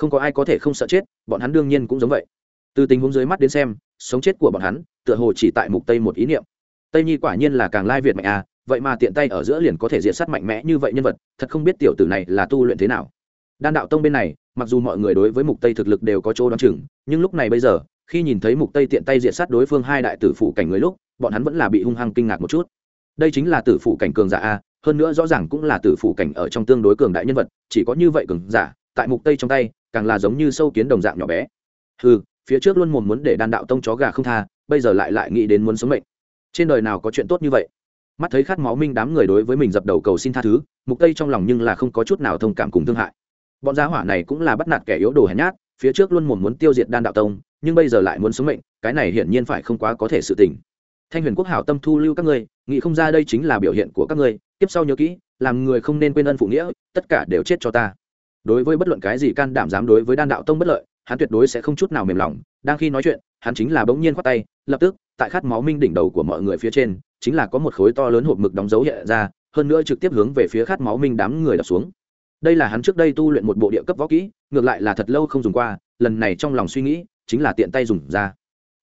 không có ai có thể không sợ chết, bọn hắn đương nhiên cũng giống vậy. Từ tình huống dưới mắt đến xem, sống chết của bọn hắn, tựa hồ chỉ tại mục tây một ý niệm. Tây nhi quả nhiên là càng lai việt mạnh à vậy mà tiện tay ở giữa liền có thể diệt sát mạnh mẽ như vậy nhân vật, thật không biết tiểu tử này là tu luyện thế nào. Đan đạo tông bên này, mặc dù mọi người đối với mục tây thực lực đều có chỗ đoán chừng, nhưng lúc này bây giờ, khi nhìn thấy mục tây tiện tay diệt sát đối phương hai đại tử phụ cảnh người lúc, bọn hắn vẫn là bị hung hăng kinh ngạc một chút. Đây chính là tử phụ cảnh cường giả a, hơn nữa rõ ràng cũng là tử phụ cảnh ở trong tương đối cường đại nhân vật, chỉ có như vậy cường giả tại mục tây trong tay càng là giống như sâu kiến đồng dạng nhỏ bé. Hừ, phía trước luôn mồm muốn để đan đạo tông chó gà không tha bây giờ lại lại nghĩ đến muốn sống mệnh. Trên đời nào có chuyện tốt như vậy? Mắt thấy khát máu minh đám người đối với mình dập đầu cầu xin tha thứ mục tây trong lòng nhưng là không có chút nào thông cảm cùng thương hại. Bọn gia hỏa này cũng là bắt nạt kẻ yếu đồ hèn nhát phía trước luôn mồm muốn tiêu diệt đan đạo tông nhưng bây giờ lại muốn sống mệnh cái này hiển nhiên phải không quá có thể sự tình. Thanh huyền quốc hảo tâm thu lưu các ngươi nghĩ không ra đây chính là biểu hiện của các ngươi tiếp sau nhớ kỹ làm người không nên quên ân phụ nghĩa tất cả đều chết cho ta đối với bất luận cái gì can đảm dám đối với đan đạo tông bất lợi, hắn tuyệt đối sẽ không chút nào mềm lòng. Đang khi nói chuyện, hắn chính là bỗng nhiên khoát tay, lập tức, tại khát máu minh đỉnh đầu của mọi người phía trên, chính là có một khối to lớn hộp mực đóng dấu hiện ra, hơn nữa trực tiếp hướng về phía khát máu minh đám người đập xuống. Đây là hắn trước đây tu luyện một bộ địa cấp võ kỹ, ngược lại là thật lâu không dùng qua, lần này trong lòng suy nghĩ, chính là tiện tay dùng ra.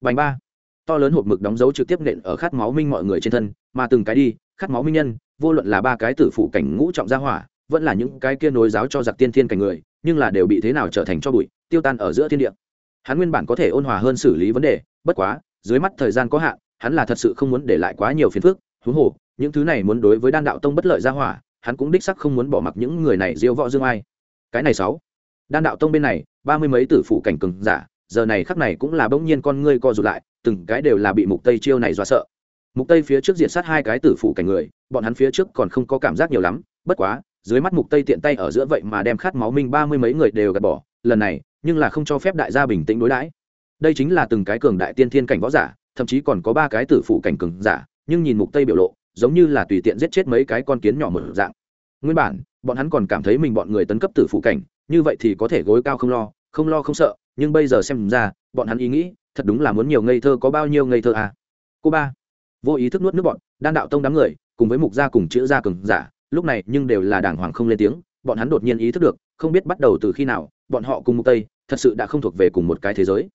Bành ba. To lớn hộp mực đóng dấu trực tiếp nện ở khát máu minh mọi người trên thân, mà từng cái đi, khát máu minh nhân, vô luận là ba cái tử phụ cảnh ngũ trọng gia hỏa vẫn là những cái kia nối giáo cho giặc tiên thiên cảnh người, nhưng là đều bị thế nào trở thành cho bụi, tiêu tan ở giữa thiên địa. Hắn nguyên bản có thể ôn hòa hơn xử lý vấn đề, bất quá, dưới mắt thời gian có hạn, hắn là thật sự không muốn để lại quá nhiều phiền phức, huống hồ, những thứ này muốn đối với đan đạo tông bất lợi gia hỏa, hắn cũng đích sắc không muốn bỏ mặc những người này diêu võ dương ai. Cái này sáu, đan đạo tông bên này, ba mươi mấy tử phụ cảnh cường giả, giờ này khắc này cũng là bỗng nhiên con ngươi co rụt lại, từng cái đều là bị mục tây chiêu này dọa sợ. Mục tây phía trước diện sát hai cái tử phụ cảnh người, bọn hắn phía trước còn không có cảm giác nhiều lắm, bất quá dưới mắt mục tây tiện tay ở giữa vậy mà đem khát máu minh ba mươi mấy người đều gạt bỏ, lần này, nhưng là không cho phép đại gia bình tĩnh đối đãi. Đây chính là từng cái cường đại tiên thiên cảnh võ giả, thậm chí còn có ba cái tử phụ cảnh cường giả, nhưng nhìn mục tây biểu lộ, giống như là tùy tiện giết chết mấy cái con kiến nhỏ mở dạng. Nguyên bản, bọn hắn còn cảm thấy mình bọn người tấn cấp tử phụ cảnh, như vậy thì có thể gối cao không lo không lo không sợ, nhưng bây giờ xem ra, bọn hắn ý nghĩ, thật đúng là muốn nhiều ngây thơ có bao nhiêu ngây thơ à. Cô ba, vô ý thức nuốt nước bọn, đan đạo tông đám người, cùng với mục gia cùng chữ gia cường giả lúc này nhưng đều là đàng hoàng không lên tiếng, bọn hắn đột nhiên ý thức được, không biết bắt đầu từ khi nào, bọn họ cùng mục tây thật sự đã không thuộc về cùng một cái thế giới.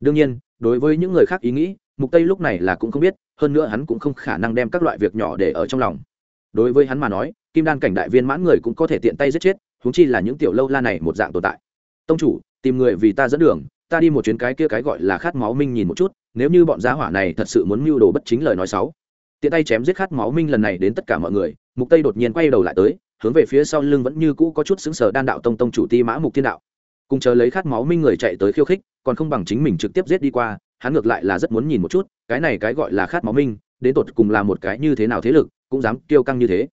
Đương nhiên, đối với những người khác ý nghĩ, mục tây lúc này là cũng không biết, hơn nữa hắn cũng không khả năng đem các loại việc nhỏ để ở trong lòng. Đối với hắn mà nói, kim đan cảnh đại viên mãn người cũng có thể tiện tay giết chết, huống chi là những tiểu lâu la này một dạng tồn tại. Tông chủ, tìm người vì ta dẫn đường, ta đi một chuyến cái kia cái gọi là khát máu minh nhìn một chút, nếu như bọn giá hỏa này thật sự muốn mưu đồ bất chính lời nói xấu. Tiện tay chém giết khát máu minh lần này đến tất cả mọi người mục tây đột nhiên quay đầu lại tới, hướng về phía sau lưng vẫn như cũ có chút xứng sờ đan đạo tông tông chủ ti mã mục thiên đạo. Cùng chờ lấy khát máu minh người chạy tới khiêu khích, còn không bằng chính mình trực tiếp giết đi qua, hắn ngược lại là rất muốn nhìn một chút, cái này cái gọi là khát máu minh, đến tột cùng là một cái như thế nào thế lực, cũng dám kiêu căng như thế.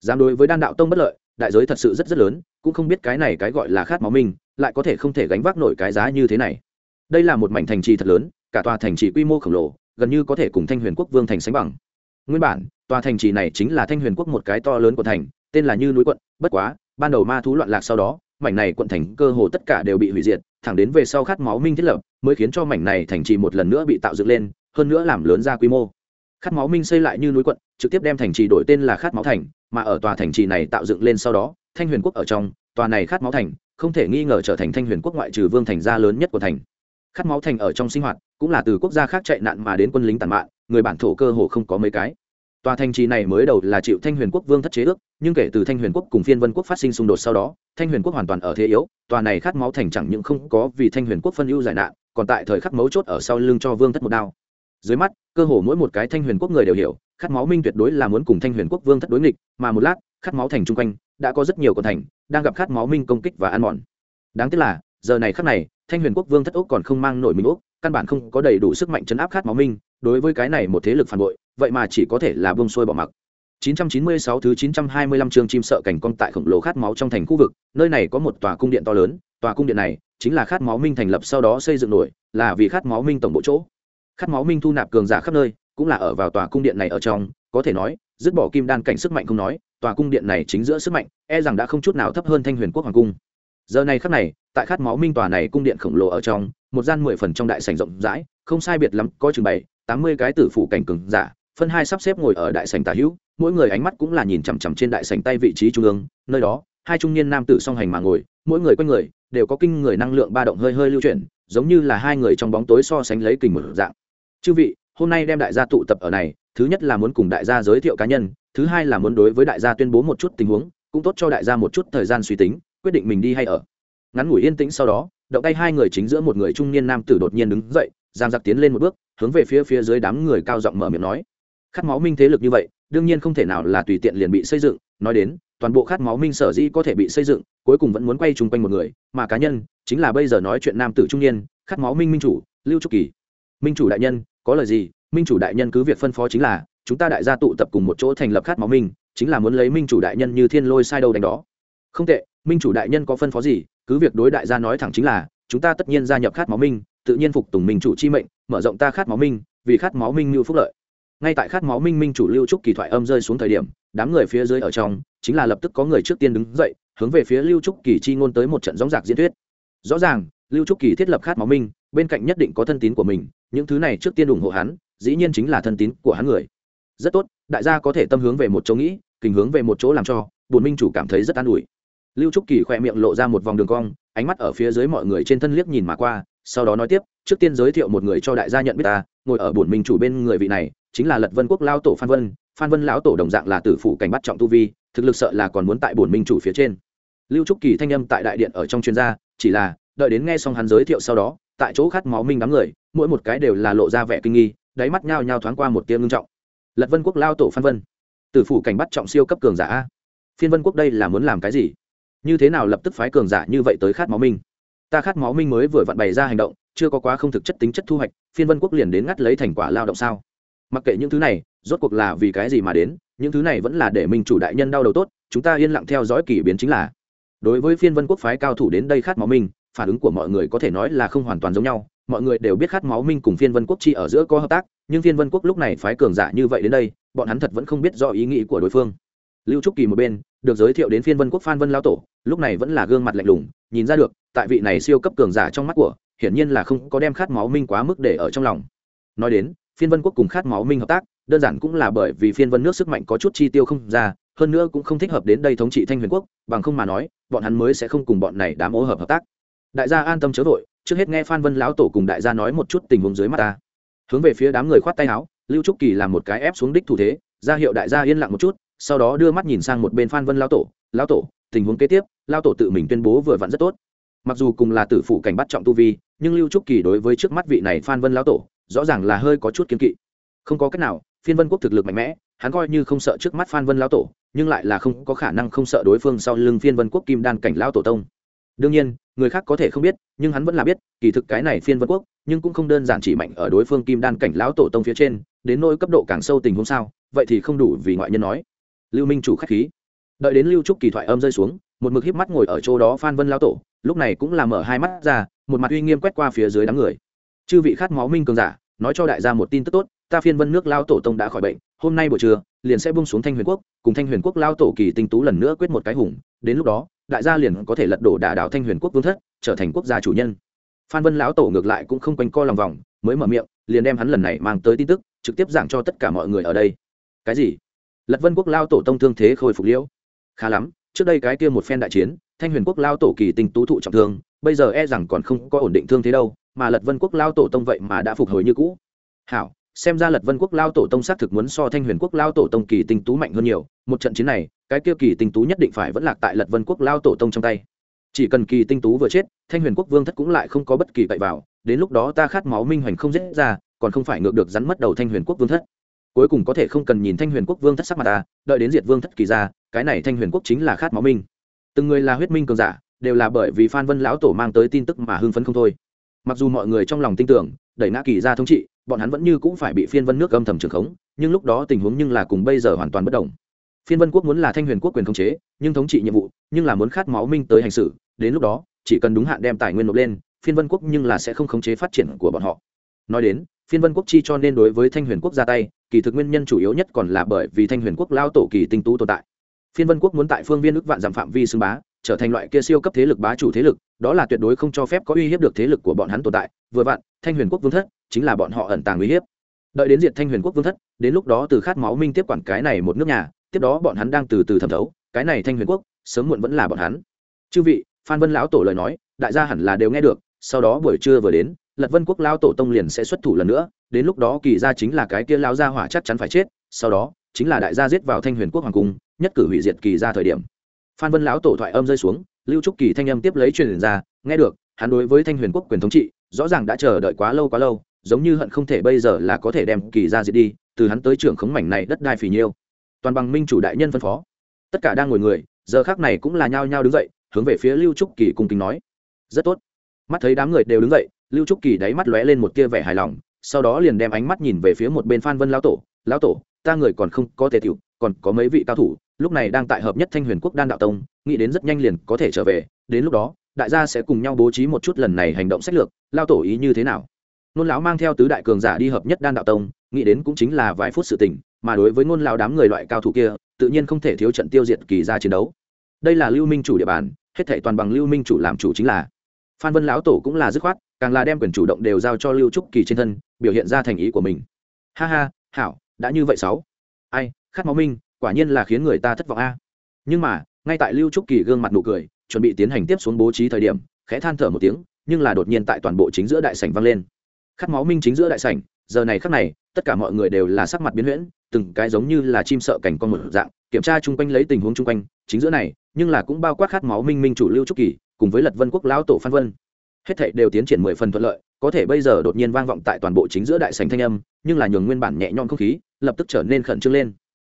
Dám đối với đan đạo tông bất lợi, đại giới thật sự rất rất lớn, cũng không biết cái này cái gọi là khát máu minh, lại có thể không thể gánh vác nổi cái giá như thế này. Đây là một mảnh thành trì thật lớn, cả tòa thành trì quy mô khổng lồ, gần như có thể cùng thanh huyền quốc vương thành sánh bằng nguyên bản, tòa thành trì này chính là thanh huyền quốc một cái to lớn của thành, tên là như núi quận, bất quá, ban đầu ma thú loạn lạc sau đó, mảnh này quận thành cơ hồ tất cả đều bị hủy diệt, thẳng đến về sau khát máu minh thiết lập, mới khiến cho mảnh này thành trì một lần nữa bị tạo dựng lên, hơn nữa làm lớn ra quy mô. Khát máu minh xây lại như núi quận, trực tiếp đem thành trì đổi tên là khát máu thành, mà ở tòa thành trì này tạo dựng lên sau đó, thanh huyền quốc ở trong, tòa này khát máu thành, không thể nghi ngờ trở thành thanh huyền quốc ngoại trừ vương thành gia lớn nhất của thành. Khát máu thành ở trong sinh hoạt, cũng là từ quốc gia khác chạy nạn mà đến quân lính tàn mạng người bản thổ cơ hồ không có mấy cái. Tòa thành trì này mới đầu là chịu thanh huyền quốc vương thất chế ước, nhưng kể từ thanh huyền quốc cùng phiên vân quốc phát sinh xung đột sau đó, thanh huyền quốc hoàn toàn ở thế yếu, tòa này khát máu thành chẳng những không có vì thanh huyền quốc phân ưu giải nạn, còn tại thời khắc mấu chốt ở sau lưng cho vương thất một đao. Dưới mắt, cơ hồ mỗi một cái thanh huyền quốc người đều hiểu, khát máu minh tuyệt đối là muốn cùng thanh huyền quốc vương thất đối nghịch, mà một lát, khát máu thành chung quanh, đã có rất nhiều con thành đang gặp khát máu minh công kích và ăn mòn. Đáng tiếc là, giờ này khắc này, thanh huyền quốc vương thất úc còn không mang nổi mình úc căn bản không có đầy đủ sức mạnh chấn áp khát máu minh đối với cái này một thế lực phản bội vậy mà chỉ có thể là bông xuôi bỏ mặc. 996 thứ 925 chương chim sợ cảnh con tại khổng lồ khát máu trong thành khu vực, nơi này có một tòa cung điện to lớn, tòa cung điện này chính là khát máu minh thành lập sau đó xây dựng nổi là vì khát máu minh tổng bộ chỗ. Khát máu minh thu nạp cường giả khắp nơi cũng là ở vào tòa cung điện này ở trong có thể nói dứt bỏ kim đan cảnh sức mạnh không nói tòa cung điện này chính giữa sức mạnh e rằng đã không chút nào thấp hơn thanh huyền quốc hoàng cung. Giờ này khắc này tại khát máu minh tòa này cung điện khổng lồ ở trong một gian mười phần trong đại sảnh rộng rãi không sai biệt lắm có chừng bảy tám mươi cái tử phụ cảnh cường giả, phân hai sắp xếp ngồi ở đại sảnh tả hữu, mỗi người ánh mắt cũng là nhìn chằm chằm trên đại sảnh tay vị trí trung ương, nơi đó, hai trung niên nam tử song hành mà ngồi, mỗi người quanh người đều có kinh người năng lượng ba động hơi hơi lưu chuyển, giống như là hai người trong bóng tối so sánh lấy kình một dạng. Chư vị, hôm nay đem đại gia tụ tập ở này, thứ nhất là muốn cùng đại gia giới thiệu cá nhân, thứ hai là muốn đối với đại gia tuyên bố một chút tình huống, cũng tốt cho đại gia một chút thời gian suy tính, quyết định mình đi hay ở. Ngắn ngủi yên tĩnh sau đó, động tay hai người chính giữa một người trung niên nam tử đột nhiên đứng dậy, giang giặc tiến lên một bước hướng về phía phía dưới đám người cao giọng mở miệng nói. Khát máu minh thế lực như vậy, đương nhiên không thể nào là tùy tiện liền bị xây dựng, nói đến, toàn bộ khát máu minh sở dĩ có thể bị xây dựng, cuối cùng vẫn muốn quay chung quanh một người, mà cá nhân, chính là bây giờ nói chuyện nam tử trung niên, khát máu minh minh chủ, lưu trúc kỳ. Minh chủ đại nhân, có lời gì? Minh chủ đại nhân cứ việc phân phó chính là, chúng ta đại gia tụ tập cùng một chỗ thành lập khát máu minh, chính là muốn lấy minh chủ đại nhân như thiên lôi sai đâu đánh đó. Không tệ, minh chủ đại nhân có phân phó gì, cứ việc đối đại gia nói thẳng chính là, chúng ta tất nhiên gia nhập khát máu minh tự nhiên phục tùng minh chủ chi mệnh, mở rộng ta khát máu minh, vì khát máu minh như phúc lợi. Ngay tại khát máu minh minh chủ lưu trúc kỳ thoại âm rơi xuống thời điểm, đám người phía dưới ở trong, chính là lập tức có người trước tiên đứng dậy, hướng về phía lưu trúc kỳ chi ngôn tới một trận gióng giạc diễn thuyết. Rõ ràng, lưu trúc kỳ thiết lập khát máu minh, bên cạnh nhất định có thân tín của mình, những thứ này trước tiên ủng hộ hắn, dĩ nhiên chính là thân tín của hắn người. Rất tốt, đại gia có thể tâm hướng về một chỗ nghĩ, kình hướng về một chỗ làm cho bùn minh chủ cảm thấy rất an ủi. Lưu trúc kỳ khỏe miệng lộ ra một vòng đường cong, ánh mắt ở phía dưới mọi người trên thân liếc nhìn mà qua sau đó nói tiếp, trước tiên giới thiệu một người cho đại gia nhận biết ta, ngồi ở bổn minh chủ bên người vị này, chính là lật vân quốc lao tổ phan vân. Phan vân lão tổ đồng dạng là tử phụ cảnh bắt trọng tu vi, thực lực sợ là còn muốn tại bổn minh chủ phía trên. Lưu trúc kỳ thanh âm tại đại điện ở trong chuyên gia, chỉ là, đợi đến nghe xong hắn giới thiệu sau đó, tại chỗ khát máu minh đám người, mỗi một cái đều là lộ ra vẻ kinh nghi, đáy mắt nhao nhao thoáng qua một tia ngưng trọng. Lật vân quốc lao tổ phan vân, tử phủ cảnh bắt trọng siêu cấp cường giả phiên vân quốc đây là muốn làm cái gì? Như thế nào lập tức phái cường giả như vậy tới khát máu minh? Ta khát máu minh mới vừa vặn bày ra hành động, chưa có quá không thực chất tính chất thu hoạch, phiên vân quốc liền đến ngắt lấy thành quả lao động sao? Mặc kệ những thứ này, rốt cuộc là vì cái gì mà đến, những thứ này vẫn là để minh chủ đại nhân đau đầu tốt, chúng ta yên lặng theo dõi kỷ biến chính là. Đối với phiên vân quốc phái cao thủ đến đây khát máu minh, phản ứng của mọi người có thể nói là không hoàn toàn giống nhau, mọi người đều biết khát máu minh cùng phiên vân quốc chi ở giữa có hợp tác, nhưng phiên vân quốc lúc này phái cường giả như vậy đến đây, bọn hắn thật vẫn không biết do ý nghĩ của đối phương. Lưu trúc kỳ một bên, được giới thiệu đến phiên vân quốc phan vân lao tổ, lúc này vẫn là gương mặt lạnh lùng nhìn ra được, tại vị này siêu cấp cường giả trong mắt của, hiển nhiên là không có đem khát máu minh quá mức để ở trong lòng. Nói đến, phiên vân quốc cùng khát máu minh hợp tác, đơn giản cũng là bởi vì phiên vân nước sức mạnh có chút chi tiêu không ra, hơn nữa cũng không thích hợp đến đây thống trị thanh huyền quốc, bằng không mà nói, bọn hắn mới sẽ không cùng bọn này đám ô hợp hợp tác. Đại gia an tâm chớ vội, trước hết nghe phan vân lão tổ cùng đại gia nói một chút tình huống dưới mắt ta. Hướng về phía đám người khoát tay áo, lưu trúc kỳ làm một cái ép xuống đích thủ thế, ra hiệu đại gia yên lặng một chút, sau đó đưa mắt nhìn sang một bên phan vân lão tổ lão tổ tình huống kế tiếp lão tổ tự mình tuyên bố vừa vặn rất tốt. Mặc dù cùng là tử phụ cảnh bắt trọng tu vi, nhưng lưu trúc kỳ đối với trước mắt vị này phan vân lão tổ, rõ ràng là hơi có chút kiên kỵ. Không có cách nào, phiên vân quốc thực lực mạnh mẽ, hắn coi như không sợ trước mắt phan vân lão tổ, nhưng lại là không có khả năng không sợ đối phương sau lưng phiên vân quốc kim đan cảnh lão tổ tông. Đương nhiên, người khác có thể không biết, nhưng hắn vẫn là biết, kỳ thực cái này phiên vân quốc, nhưng cũng không đơn giản chỉ mạnh ở đối phương kim đan cảnh lão tổ tông phía trên, đến nỗi cấp độ càng sâu tình huống sao, vậy thì không đủ vì ngoại nhân nói. Lưu minh chủ khách khí đợi đến lưu trúc kỳ thoại âm rơi xuống, một mực híp mắt ngồi ở chỗ đó phan vân lão tổ, lúc này cũng là mở hai mắt ra, một mặt uy nghiêm quét qua phía dưới đám người. Chư vị khát máu minh cường giả, nói cho đại gia một tin tức tốt, ta phiên vân nước lao tổ tông đã khỏi bệnh, hôm nay buổi trưa, liền sẽ bung xuống thanh huyền quốc, cùng thanh huyền quốc lao tổ kỳ tinh tú lần nữa quyết một cái hùng, đến lúc đó, đại gia liền có thể lật đổ đả đảo thanh huyền quốc vương thất, trở thành quốc gia chủ nhân. Phan vân lão tổ ngược lại cũng không quanh co lòng vòng, mới mở miệng, liền đem hắn lần này mang tới tin tức, trực tiếp giảng cho tất cả mọi người ở đây. Cái gì? Lật vân quốc lao tổ tông thương thế khôi phục liễu khá lắm, trước đây cái kia một phen đại chiến, thanh huyền quốc lao tổ kỳ tình tú thụ trọng thương, bây giờ e rằng còn không có ổn định thương thế đâu, mà lật vân quốc lao tổ tông vậy mà đã phục hồi như cũ. Hảo, xem ra lật vân quốc lao tổ tông xác thực muốn so thanh huyền quốc lao tổ tông kỳ tinh tú mạnh hơn nhiều, một trận chiến này, cái kia kỳ tinh tú nhất định phải vẫn lạc tại lật vân quốc lao tổ tông trong tay. Chỉ cần kỳ tinh tú vừa chết, thanh huyền quốc vương thất cũng lại không có bất kỳ cậy vào, đến lúc đó ta khát máu minh hoành không dễ ra, còn không phải ngược được rắn mất đầu thanh huyền quốc vương thất cuối cùng có thể không cần nhìn thanh huyền quốc vương thất sắc mặt ta, đợi đến diệt vương thất kỳ ra, cái này thanh huyền quốc chính là khát máu minh từng người là huyết minh cường giả, đều là bởi vì phan vân lão tổ mang tới tin tức mà hưng phấn không thôi. Mặc dù mọi người trong lòng tin tưởng, đẩy ngã kỳ ra thống trị, bọn hắn vẫn như cũng phải bị phiên vân nước âm thầm trường khống, nhưng lúc đó tình huống nhưng là cùng bây giờ hoàn toàn bất đồng. Phiên vân quốc muốn là thanh huyền quốc quyền khống chế, nhưng thống trị nhiệm vụ, nhưng là muốn khát máu minh tới hành xử, đến lúc đó, chỉ cần đúng hạn đem tài nguyên nộp lên, phiên vân quốc nhưng là sẽ không khống chế phát triển của bọn họ. Nói đến phiên vân quốc chi cho nên đối với thanh huyền quốc ra tay, kỳ thực nguyên nhân chủ yếu nhất còn là bởi vì thanh huyền quốc lao tổ kỳ tinh tú tồn tại. Phiên vân quốc muốn tại phương viên ước vạn giảm phạm vi xưng bá, trở thành loại kia siêu cấp thế lực bá chủ thế lực, đó là tuyệt đối không cho phép có uy hiếp được thế lực của bọn hắn tồn tại. Vừa vặn, thanh huyền quốc vương thất chính là bọn họ ẩn tàng uy hiếp. Đợi đến diệt thanh huyền quốc vương thất, đến lúc đó từ khát máu minh tiếp quản cái này một nước nhà, tiếp đó bọn hắn đang từ từ thẩm thấu, cái này thanh huyền quốc sớm muộn vẫn là bọn hắn. Chư vị, phan vân lão tổ lời nói, đại gia hẳn là đều nghe được, sau đó buổi trưa vừa đến lật vân quốc lao tổ tông liền sẽ xuất thủ lần nữa, đến lúc đó kỳ gia chính là cái kia lao gia hỏa chắc chắn phải chết, sau đó, chính là đại gia giết vào thanh huyền quốc hoàng cung, nhất cử hủy diệt kỳ gia thời điểm. Phan vân lão tổ thoại âm rơi xuống, lưu trúc kỳ thanh âm tiếp lấy truyền ra, nghe được, hắn đối với thanh huyền quốc quyền thống trị, rõ ràng đã chờ đợi quá lâu quá lâu, giống như hận không thể bây giờ là có thể đem kỳ gia diệt đi, từ hắn tới trưởng khống mảnh này đất đai phì nhiêu. Toàn bằng minh chủ đại nhân phân phó. Tất cả đang ngồi người, giờ khác này cũng là nhao nhao đứng dậy, hướng về phía lưu trúc kỳ cung kính nói, rất tốt. Mắt thấy đám người đều đứng dậy lưu trúc kỳ đáy mắt lóe lên một tia vẻ hài lòng, sau đó liền đem ánh mắt nhìn về phía một bên phan vân lão tổ lão tổ, ta người còn không có tề tiểu, còn có mấy vị cao thủ, lúc này đang tại hợp nhất thanh huyền quốc đan đạo tông, nghĩ đến rất nhanh liền có thể trở về, đến lúc đó, đại gia sẽ cùng nhau bố trí một chút lần này hành động sách lược lao tổ ý như thế nào? Nôn lão mang theo tứ đại cường giả đi hợp nhất đan đạo tông, nghĩ đến cũng chính là vài phút sự tình, mà đối với ngôn lão đám người loại cao thủ kia, tự nhiên không thể thiếu trận tiêu diệt kỳ ra chiến đấu. Đây là lưu minh chủ địa bàn, hết thảy toàn bằng lưu minh chủ làm chủ chính là. Phan vân lão tổ cũng là dứt khoát càng là đem quyền chủ động đều giao cho lưu trúc kỳ trên thân, biểu hiện ra thành ý của mình. Ha ha, hảo, đã như vậy sáu. Ai, khát máu minh, quả nhiên là khiến người ta thất vọng a. Nhưng mà, ngay tại lưu trúc kỳ gương mặt nụ cười, chuẩn bị tiến hành tiếp xuống bố trí thời điểm, khẽ than thở một tiếng, nhưng là đột nhiên tại toàn bộ chính giữa đại sảnh vang lên. Khát máu minh chính giữa đại sảnh, giờ này khắc này, tất cả mọi người đều là sắc mặt biến huyễn, từng cái giống như là chim sợ cảnh con một dạng, kiểm tra chung quanh lấy tình huống chung quanh, chính giữa này, nhưng là cũng bao quát khát máu minh minh chủ lưu trúc kỳ, cùng với lật vân quốc lão tổ phan vân hết thảy đều tiến triển mười phần thuận lợi, có thể bây giờ đột nhiên vang vọng tại toàn bộ chính giữa đại sảnh thanh âm, nhưng là nhường nguyên bản nhẹ nhõm không khí, lập tức trở nên khẩn trương lên.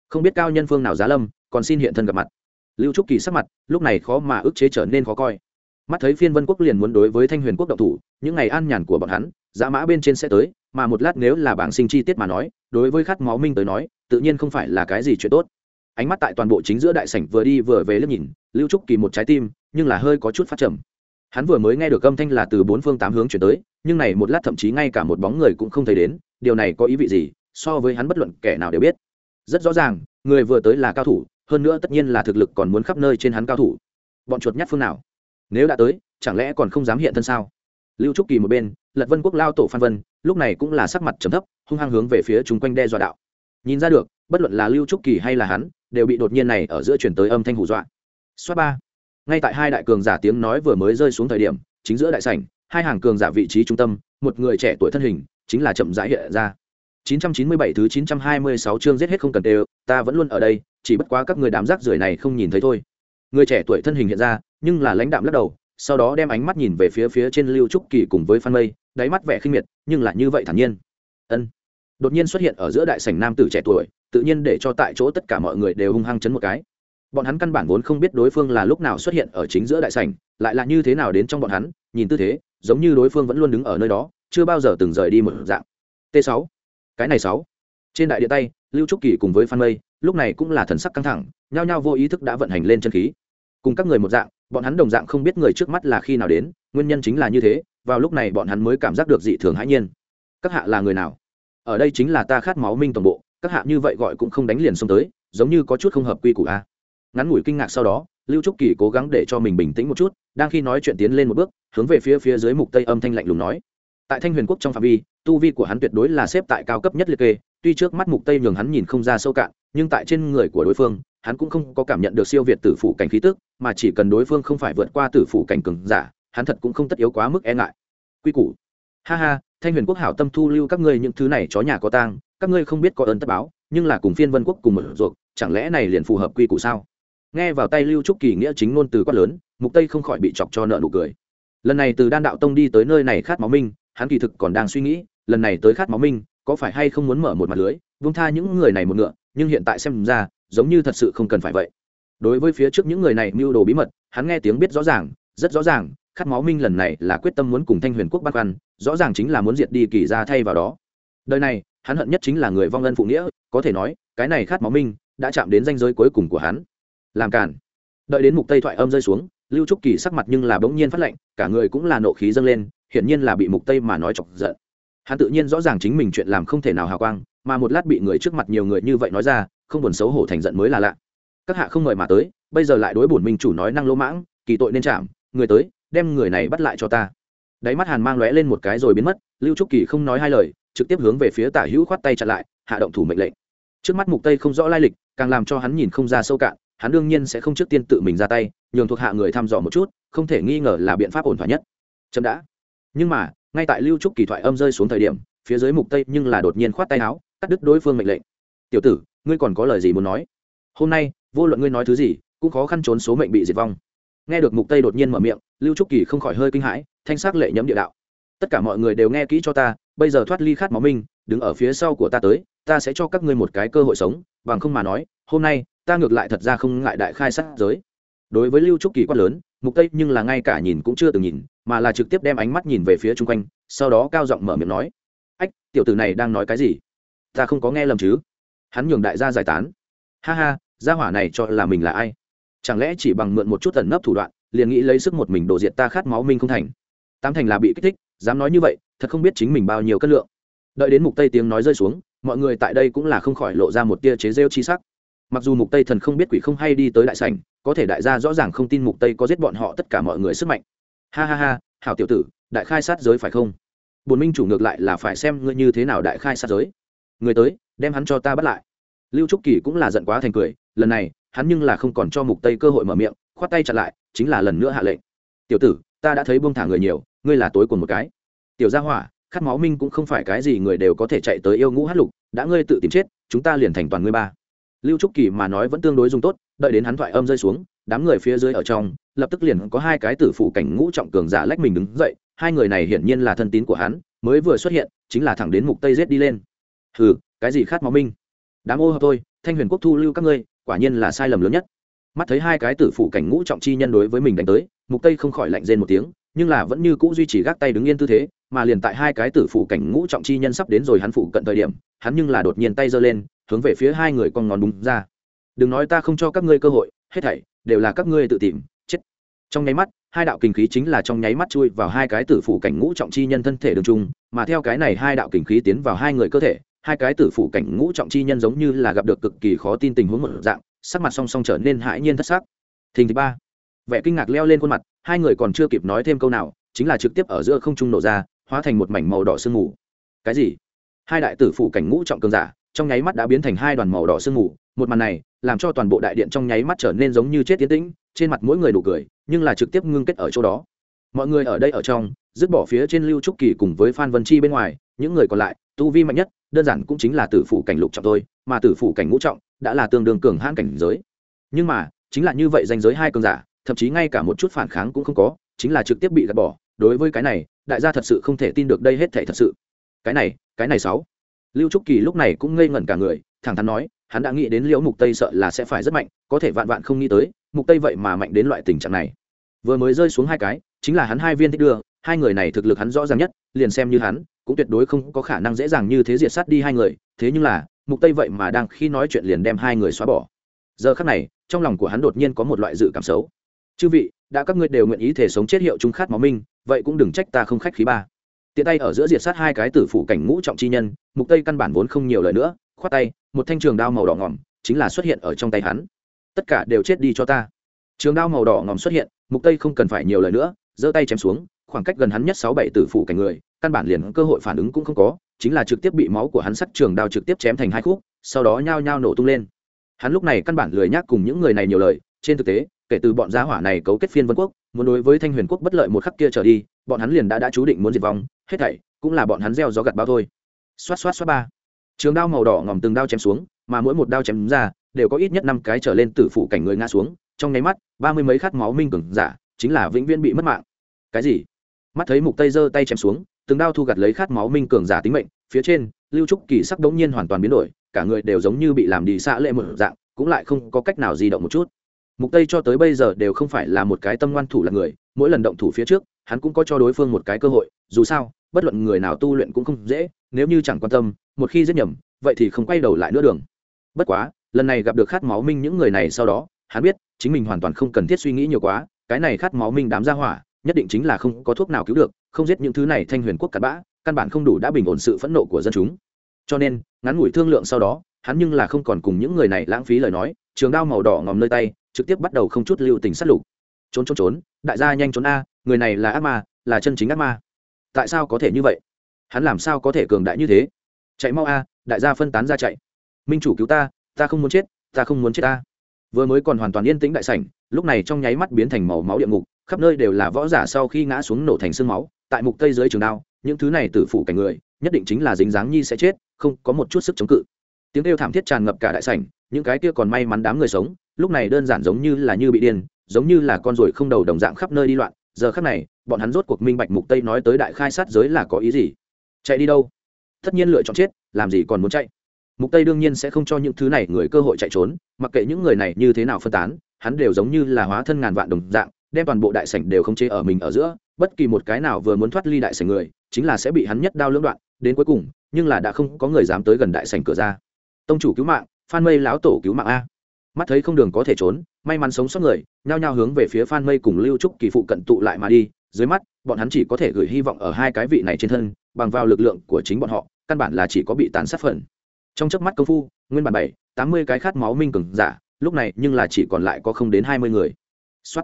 Không biết cao nhân phương nào giá lâm, còn xin hiện thân gặp mặt. Lưu trúc kỳ sắc mặt, lúc này khó mà ức chế trở nên khó coi. Mắt thấy phiên vân quốc liền muốn đối với thanh huyền quốc động thủ, những ngày an nhàn của bọn hắn giá mã bên trên sẽ tới, mà một lát nếu là bảng sinh chi tiết mà nói, đối với khát máu minh tới nói, tự nhiên không phải là cái gì chuyện tốt. Ánh mắt tại toàn bộ chính giữa đại sảnh vừa đi vừa về liếc nhìn, lưu trúc kỳ một trái tim, nhưng là hơi có chút phát trầm hắn vừa mới nghe được âm thanh là từ bốn phương tám hướng chuyển tới, nhưng này một lát thậm chí ngay cả một bóng người cũng không thấy đến, điều này có ý vị gì, so với hắn bất luận kẻ nào đều biết. Rất rõ ràng, người vừa tới là cao thủ, hơn nữa tất nhiên là thực lực còn muốn khắp nơi trên hắn cao thủ. Bọn chuột nhát phương nào? Nếu đã tới, chẳng lẽ còn không dám hiện thân sao? Lưu trúc kỳ một bên, lật vân quốc lao tổ phan vân, lúc này cũng là sắc mặt trầm thấp, hung hăng hướng về phía chung quanh đe dọa đạo. Nhìn ra được, bất luận là lưu trúc kỳ hay là hắn, đều bị đột nhiên này ở giữa chuyển tới âm thanh hù dọa. Xoát ba ngay tại hai đại cường giả tiếng nói vừa mới rơi xuống thời điểm chính giữa đại sảnh hai hàng cường giả vị trí trung tâm một người trẻ tuổi thân hình chính là chậm rãi hiện ra 997 thứ 926 chương giết hết không cần đều, ta vẫn luôn ở đây, chỉ bất quá các người đám rác rưởi này không nhìn thấy thôi. Người trẻ tuổi thân hình hiện ra, nhưng là lãnh đạm lắc đầu, sau đó đem ánh mắt nhìn về phía phía trên Lưu Trúc Kỳ cùng với Phan Mây, đáy mắt vẻ khinh miệt, nhưng là như vậy thản nhiên. Ân. Đột nhiên xuất hiện ở giữa đại sảnh nam tử trẻ tuổi, tự nhiên để cho tại chỗ tất cả mọi người đều hung hăng chấn một cái. Bọn hắn căn bản vốn không biết đối phương là lúc nào xuất hiện ở chính giữa đại sảnh, lại là như thế nào đến trong bọn hắn, nhìn tư thế, giống như đối phương vẫn luôn đứng ở nơi đó, chưa bao giờ từng rời đi một dạng. T6 cái này sáu. Trên đại địa tay lưu trúc kỳ cùng với phan mây lúc này cũng là thần sắc căng thẳng nhao nhao vô ý thức đã vận hành lên chân khí. Cùng các người một dạng bọn hắn đồng dạng không biết người trước mắt là khi nào đến nguyên nhân chính là như thế vào lúc này bọn hắn mới cảm giác được dị thường hãi nhiên. Các hạ là người nào? Ở đây chính là ta khát máu minh toàn bộ các hạ như vậy gọi cũng không đánh liền xông tới giống như có chút không hợp quy củ a ngắn ngủi kinh ngạc sau đó, lưu trúc kỳ cố gắng để cho mình bình tĩnh một chút, đang khi nói chuyện tiến lên một bước, hướng về phía phía dưới mục tây âm thanh lạnh lùng nói. Tại thanh huyền quốc trong phạm vi, tu vi của hắn tuyệt đối là xếp tại cao cấp nhất liệt kê, tuy trước mắt mục tây nhường hắn nhìn không ra sâu cạn, nhưng tại trên người của đối phương, hắn cũng không có cảm nhận được siêu việt tử phủ cảnh khí tức, mà chỉ cần đối phương không phải vượt qua tử phủ cảnh cường giả, hắn thật cũng không tất yếu quá mức e ngại. Quy củ. Ha ha, thanh huyền quốc hảo tâm thu lưu các ngươi những thứ này chó nhà có tang, các ngươi không biết có ơn tất báo, nhưng là cùng phiên vân quốc cùng một ruột, chẳng lẽ này liền phù hợp quy củ sao? Nghe vào tay lưu trúc kỳ nghĩa chính ngôn từ quát lớn, mục tây không khỏi bị chọc cho nợ nụ cười. Lần này từ đan đạo tông đi tới nơi này khát máu minh, hắn kỳ thực còn đang suy nghĩ, lần này tới khát máu minh, có phải hay không muốn mở một mặt lưới, vung tha những người này một ngựa, nhưng hiện tại xem ra, giống như thật sự không cần phải vậy. Đối với phía trước những người này mưu đồ bí mật, hắn nghe tiếng biết rõ ràng, rất rõ ràng, khát máu minh lần này là quyết tâm muốn cùng thanh huyền quốc bắt quan, rõ ràng chính là muốn diệt đi kỳ ra thay vào đó. Đời này, hắn hận nhất chính là người vong ân phụ nghĩa, có thể nói, cái này khát máu minh, đã chạm đến danh giới cuối cùng của hắn làm cản đợi đến mục tây thoại âm rơi xuống, lưu trúc kỳ sắc mặt nhưng là bỗng nhiên phát lệnh cả người cũng là nộ khí dâng lên, hiển nhiên là bị mục tây mà nói chọc giận. Hắn tự nhiên rõ ràng chính mình chuyện làm không thể nào hào quang, mà một lát bị người trước mặt nhiều người như vậy nói ra, không buồn xấu hổ thành giận mới là lạ. Các hạ không mời mà tới, bây giờ lại đối bổn minh chủ nói năng lỗ mãng, kỳ tội nên chạm, người tới, đem người này bắt lại cho ta. Đáy mắt hàn mang lóe lên một cái rồi biến mất, lưu trúc kỳ không nói hai lời, trực tiếp hướng về phía tả hữu khoát tay chặn lại, hạ động thủ mệnh lệnh. Trước mắt mục tây không rõ lai lịch, càng làm cho hắn nhìn không ra sâu cạn hắn đương nhiên sẽ không trước tiên tự mình ra tay, nhường thuộc hạ người thăm dò một chút, không thể nghi ngờ là biện pháp ổn thỏa nhất. Chậm đã. Nhưng mà, ngay tại lưu trúc kỳ thoại âm rơi xuống thời điểm, phía dưới mục tây nhưng là đột nhiên khoát tay áo, cắt đứt đối phương mệnh lệnh. Tiểu tử, ngươi còn có lời gì muốn nói? Hôm nay, vô luận ngươi nói thứ gì, cũng khó khăn trốn số mệnh bị diệt vong. Nghe được mục tây đột nhiên mở miệng, lưu trúc kỳ không khỏi hơi kinh hãi, thanh sắc lệ nhẫm địa đạo. Tất cả mọi người đều nghe kỹ cho ta, bây giờ thoát ly khát máu minh đứng ở phía sau của ta tới, ta sẽ cho các ngươi một cái cơ hội sống, bằng không mà nói, hôm nay ta ngược lại thật ra không ngại đại khai sát giới. Đối với lưu trúc kỳ quát lớn, mục tây nhưng là ngay cả nhìn cũng chưa từng nhìn, mà là trực tiếp đem ánh mắt nhìn về phía chung quanh, sau đó cao giọng mở miệng nói, ách, tiểu tử này đang nói cái gì? Ta không có nghe lầm chứ? Hắn nhường đại gia giải tán. Ha ha, gia hỏa này cho là mình là ai? Chẳng lẽ chỉ bằng mượn một chút tẩn nấp thủ đoạn, liền nghĩ lấy sức một mình đổ diệt ta khát máu minh không thành? Tám thành là bị kích thích, dám nói như vậy, thật không biết chính mình bao nhiêu cân lượng. Đợi đến mục tây tiếng nói rơi xuống, mọi người tại đây cũng là không khỏi lộ ra một tia chế rêu chi sắc mặc dù mục tây thần không biết quỷ không hay đi tới đại sảnh, có thể đại gia rõ ràng không tin mục tây có giết bọn họ tất cả mọi người sức mạnh. Ha ha ha, hảo tiểu tử, đại khai sát giới phải không? Bồn minh chủ ngược lại là phải xem ngươi như thế nào đại khai sát giới. Người tới, đem hắn cho ta bắt lại. Lưu trúc kỳ cũng là giận quá thành cười, lần này, hắn nhưng là không còn cho mục tây cơ hội mở miệng, khoát tay chặn lại, chính là lần nữa hạ lệnh. Tiểu tử, ta đã thấy buông thả người nhiều, ngươi là tối cùng một cái. Tiểu gia hỏa, khát máu minh cũng không phải cái gì người đều có thể chạy tới yêu ngũ hát lục, đã ngươi tự tìm chết, chúng ta liền thành toàn ngươi ba lưu trúc kỳ mà nói vẫn tương đối dùng tốt, đợi đến hắn thoại âm rơi xuống, đám người phía dưới ở trong, lập tức liền có hai cái tử phụ cảnh ngũ trọng cường giả lách mình đứng dậy, hai người này hiển nhiên là thân tín của hắn, mới vừa xuất hiện, chính là thẳng đến mục tây giết đi lên. Hừ, cái gì khát máu minh? Đám ô hợp tôi thanh huyền quốc thu lưu các ngươi, quả nhiên là sai lầm lớn nhất. Mắt thấy hai cái tử phụ cảnh ngũ trọng chi nhân đối với mình đánh tới, mục tây không khỏi lạnh rên một tiếng, nhưng là vẫn như cũ duy trì gác tay đứng yên tư thế mà liền tại hai cái tử phụ cảnh ngũ trọng chi nhân sắp đến rồi hắn phụ cận thời điểm, hắn nhưng là đột nhiên tay giơ lên, hướng về phía hai người con ngón đúng ra. Đừng nói ta không cho các ngươi cơ hội, hết thảy đều là các ngươi tự tìm, chết. Trong nháy mắt, hai đạo kình khí chính là trong nháy mắt chui vào hai cái tử phụ cảnh ngũ trọng chi nhân thân thể đường trung, mà theo cái này hai đạo kình khí tiến vào hai người cơ thể, hai cái tử phụ cảnh ngũ trọng chi nhân giống như là gặp được cực kỳ khó tin tình huống một dạng, sắc mặt song song trở nên hãi nhiên thất sắc. Thình thứ ba, vẻ kinh ngạc leo lên khuôn mặt, hai người còn chưa kịp nói thêm câu nào, chính là trực tiếp ở giữa không trung nổ ra hóa thành một mảnh màu đỏ sương mù. Cái gì? Hai đại tử phụ cảnh ngũ trọng cường giả, trong nháy mắt đã biến thành hai đoàn màu đỏ sương mù. Một màn này, làm cho toàn bộ đại điện trong nháy mắt trở nên giống như chết tiến tĩnh, trên mặt mỗi người đủ cười, nhưng là trực tiếp ngưng kết ở chỗ đó. Mọi người ở đây ở trong, dứt bỏ phía trên lưu trúc kỳ cùng với phan vân chi bên ngoài, những người còn lại, tu vi mạnh nhất, đơn giản cũng chính là tử phủ cảnh lục trọng thôi, mà tử phủ cảnh ngũ trọng đã là tương đương cường hãn cảnh giới. Nhưng mà, chính là như vậy danh giới hai cường giả, thậm chí ngay cả một chút phản kháng cũng không có, chính là trực tiếp bị gạt bỏ đối với cái này, đại gia thật sự không thể tin được đây hết thể thật sự. Cái này cái này sáu. Lưu trúc kỳ lúc này cũng ngây ngẩn cả người, thẳng thắn nói, hắn đã nghĩ đến liễu mục tây sợ là sẽ phải rất mạnh, có thể vạn vạn không nghĩ tới, mục tây vậy mà mạnh đến loại tình trạng này. Vừa mới rơi xuống hai cái, chính là hắn hai viên thích đưa, hai người này thực lực hắn rõ ràng nhất, liền xem như hắn, cũng tuyệt đối không có khả năng dễ dàng như thế diệt sát đi hai người, thế nhưng là, mục tây vậy mà đang khi nói chuyện liền đem hai người xóa bỏ. Giờ khắc này, trong lòng của hắn đột nhiên có một loại dự cảm xấu. Chư vị đã các ngươi đều nguyện ý thể sống chết hiệu chúng khát máu minh, vậy cũng đừng trách ta không khách khí ba. Tiện tay ở giữa diệt sát hai cái tử phủ cảnh ngũ trọng chi nhân, mục tây căn bản vốn không nhiều lời nữa, khoát tay, một thanh trường đao màu đỏ ngỏm, chính là xuất hiện ở trong tay hắn. Tất cả đều chết đi cho ta. Trường đao màu đỏ ngòm xuất hiện, mục tây không cần phải nhiều lời nữa, giơ tay chém xuống, khoảng cách gần hắn nhất sáu bảy tử phủ cảnh người, căn bản liền cơ hội phản ứng cũng không có, chính là trực tiếp bị máu của hắn sắc trường đao trực tiếp chém thành hai khúc, sau đó nhao nhao nổ tung lên. Hắn lúc này căn bản lười nhác cùng những người này nhiều lời, trên thực tế kể từ bọn gia hỏa này cấu kết phiên vân quốc, muốn đối với thanh huyền quốc bất lợi một khắc kia trở đi, bọn hắn liền đã đã chú định muốn diệt vong, hết thảy cũng là bọn hắn gieo gió gặt bao thôi. Xoát xoát xoát ba. Trường đao màu đỏ ngòm từng đao chém xuống, mà mỗi một đao chém ra, đều có ít nhất năm cái trở lên tử phụ cảnh người ngã xuống, trong nháy mắt, ba mươi mấy khát máu minh cường giả, chính là vĩnh viễn bị mất mạng. Cái gì? Mắt thấy mục tây giơ tay chém xuống, từng đao thu gặt lấy khát máu minh cường giả tính mệnh, phía trên, lưu trúc kỳ sắc đống nhiên hoàn toàn biến đổi, cả người đều giống như bị làm đi xạ lệ một dạng, cũng lại không có cách nào di động một chút mục tây cho tới bây giờ đều không phải là một cái tâm ngoan thủ là người, mỗi lần động thủ phía trước, hắn cũng có cho đối phương một cái cơ hội, dù sao, bất luận người nào tu luyện cũng không dễ, nếu như chẳng quan tâm, một khi giết nhầm, vậy thì không quay đầu lại nữa đường. Bất quá, lần này gặp được khát máu minh những người này sau đó, hắn biết, chính mình hoàn toàn không cần thiết suy nghĩ nhiều quá, cái này khát máu minh đám ra hỏa, nhất định chính là không có thuốc nào cứu được, không giết những thứ này thanh huyền quốc cặn bã, căn bản không đủ đã bình ổn sự phẫn nộ của dân chúng. Cho nên, ngắn ngủi thương lượng sau đó, hắn nhưng là không còn cùng những người này lãng phí lời nói, trường đao màu đỏ ngòm nơi tay trực tiếp bắt đầu không chút lưu tình sát lục. Trốn trốn trốn, đại gia nhanh trốn a, người này là ác ma, là chân chính ác ma. Tại sao có thể như vậy? Hắn làm sao có thể cường đại như thế? Chạy mau a, đại gia phân tán ra chạy. Minh chủ cứu ta ta không muốn chết, ta không muốn chết ta vừa mới còn hoàn toàn yên tĩnh đại sảnh, lúc này trong nháy mắt biến thành màu máu địa ngục, khắp nơi đều là võ giả sau khi ngã xuống nổ thành sương máu, tại mục tây dưới trường đao, những thứ này tử phủ cảnh người, nhất định chính là dính dáng nhi sẽ chết, không có một chút sức chống cự. Tiếng kêu thảm thiết tràn ngập cả đại sảnh, những cái kia còn may mắn đám người sống lúc này đơn giản giống như là như bị điên, giống như là con ruồi không đầu đồng dạng khắp nơi đi loạn. Giờ khắc này, bọn hắn rốt cuộc minh bạch mục tây nói tới đại khai sát giới là có ý gì. Chạy đi đâu? Tất nhiên lựa chọn chết, làm gì còn muốn chạy? Mục tây đương nhiên sẽ không cho những thứ này người cơ hội chạy trốn, mặc kệ những người này như thế nào phân tán, hắn đều giống như là hóa thân ngàn vạn đồng dạng, đem toàn bộ đại sảnh đều không chế ở mình ở giữa, bất kỳ một cái nào vừa muốn thoát ly đại sảnh người, chính là sẽ bị hắn nhất đao lưỡng đoạn, đến cuối cùng, nhưng là đã không có người dám tới gần đại sảnh cửa ra. Tông chủ cứu mạng, phan mây lão tổ cứu mạng a mắt thấy không đường có thể trốn, may mắn sống sót người, nhao nhao hướng về phía phan mây cùng lưu trúc kỳ phụ cận tụ lại mà đi. Dưới mắt, bọn hắn chỉ có thể gửi hy vọng ở hai cái vị này trên thân, bằng vào lực lượng của chính bọn họ, căn bản là chỉ có bị tàn sát phần. Trong chớp mắt công phu, nguyên bản bảy, tám mươi cái khát máu minh cường giả, lúc này nhưng là chỉ còn lại có không đến hai mươi người. Xuất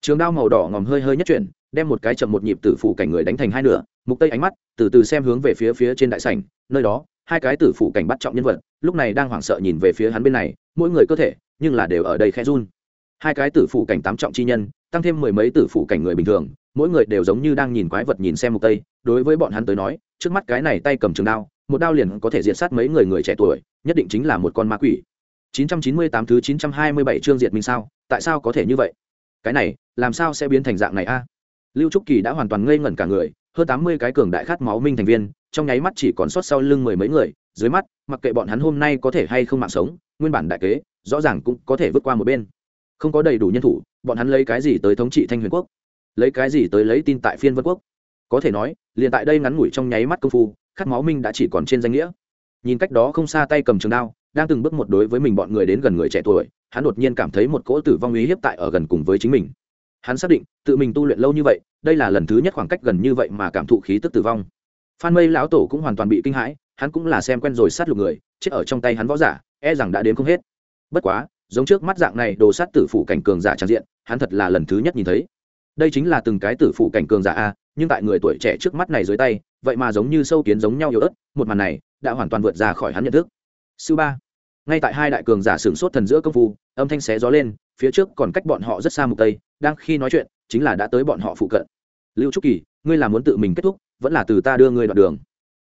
trường đao màu đỏ ngòm hơi hơi nhất chuyển, đem một cái chậm một nhịp tử phủ cảnh người đánh thành hai nửa, mục tây ánh mắt từ từ xem hướng về phía phía trên đại sảnh, nơi đó, hai cái tử phủ cảnh bắt trọng nhân vật, lúc này đang hoảng sợ nhìn về phía hắn bên này, mỗi người cơ thể nhưng là đều ở đây khẽ run. Hai cái tử phủ cảnh tám trọng chi nhân, tăng thêm mười mấy tử phủ cảnh người bình thường, mỗi người đều giống như đang nhìn quái vật nhìn xem mục tây đối với bọn hắn tới nói, trước mắt cái này tay cầm trường đao, một đao liền có thể diệt sát mấy người người trẻ tuổi, nhất định chính là một con ma quỷ. 998 thứ 927 chương diệt minh sao? Tại sao có thể như vậy? Cái này, làm sao sẽ biến thành dạng này a? Lưu trúc kỳ đã hoàn toàn ngây ngẩn cả người, hơn 80 cái cường đại khát máu minh thành viên, trong nháy mắt chỉ còn sót sau lưng mười mấy người, dưới mắt, mặc kệ bọn hắn hôm nay có thể hay không mạng sống, nguyên bản đại kế rõ ràng cũng có thể vượt qua một bên. Không có đầy đủ nhân thủ, bọn hắn lấy cái gì tới thống trị thanh huyền quốc? Lấy cái gì tới lấy tin tại phiên vân quốc? Có thể nói, liền tại đây ngắn ngủi trong nháy mắt công phu khát máu minh đã chỉ còn trên danh nghĩa. Nhìn cách đó không xa tay cầm trường đao, đang từng bước một đối với mình bọn người đến gần người trẻ tuổi, hắn đột nhiên cảm thấy một cỗ tử vong uy hiếp tại ở gần cùng với chính mình. Hắn xác định, tự mình tu luyện lâu như vậy, đây là lần thứ nhất khoảng cách gần như vậy mà cảm thụ khí tức tử vong. Phan mây lão tổ cũng hoàn toàn bị kinh hãi, hắn cũng là xem quen rồi sát lục người, chết ở trong tay hắn võ giả e rằng đã đến không hết bất quá, giống trước mắt dạng này đồ sát tử phụ cảnh cường giả trang diện, hắn thật là lần thứ nhất nhìn thấy. Đây chính là từng cái tử phụ cảnh cường giả a, nhưng tại người tuổi trẻ trước mắt này dưới tay, vậy mà giống như sâu kiến giống nhau yếu ớt, một màn này đã hoàn toàn vượt ra khỏi hắn nhận thức. Sư ba, ngay tại hai đại cường giả sửng sốt thần giữa công phu, âm thanh xé gió lên, phía trước còn cách bọn họ rất xa mục tây, đang khi nói chuyện, chính là đã tới bọn họ phụ cận. Lưu trúc kỳ, ngươi là muốn tự mình kết thúc, vẫn là từ ta đưa ngươi đoạn đường.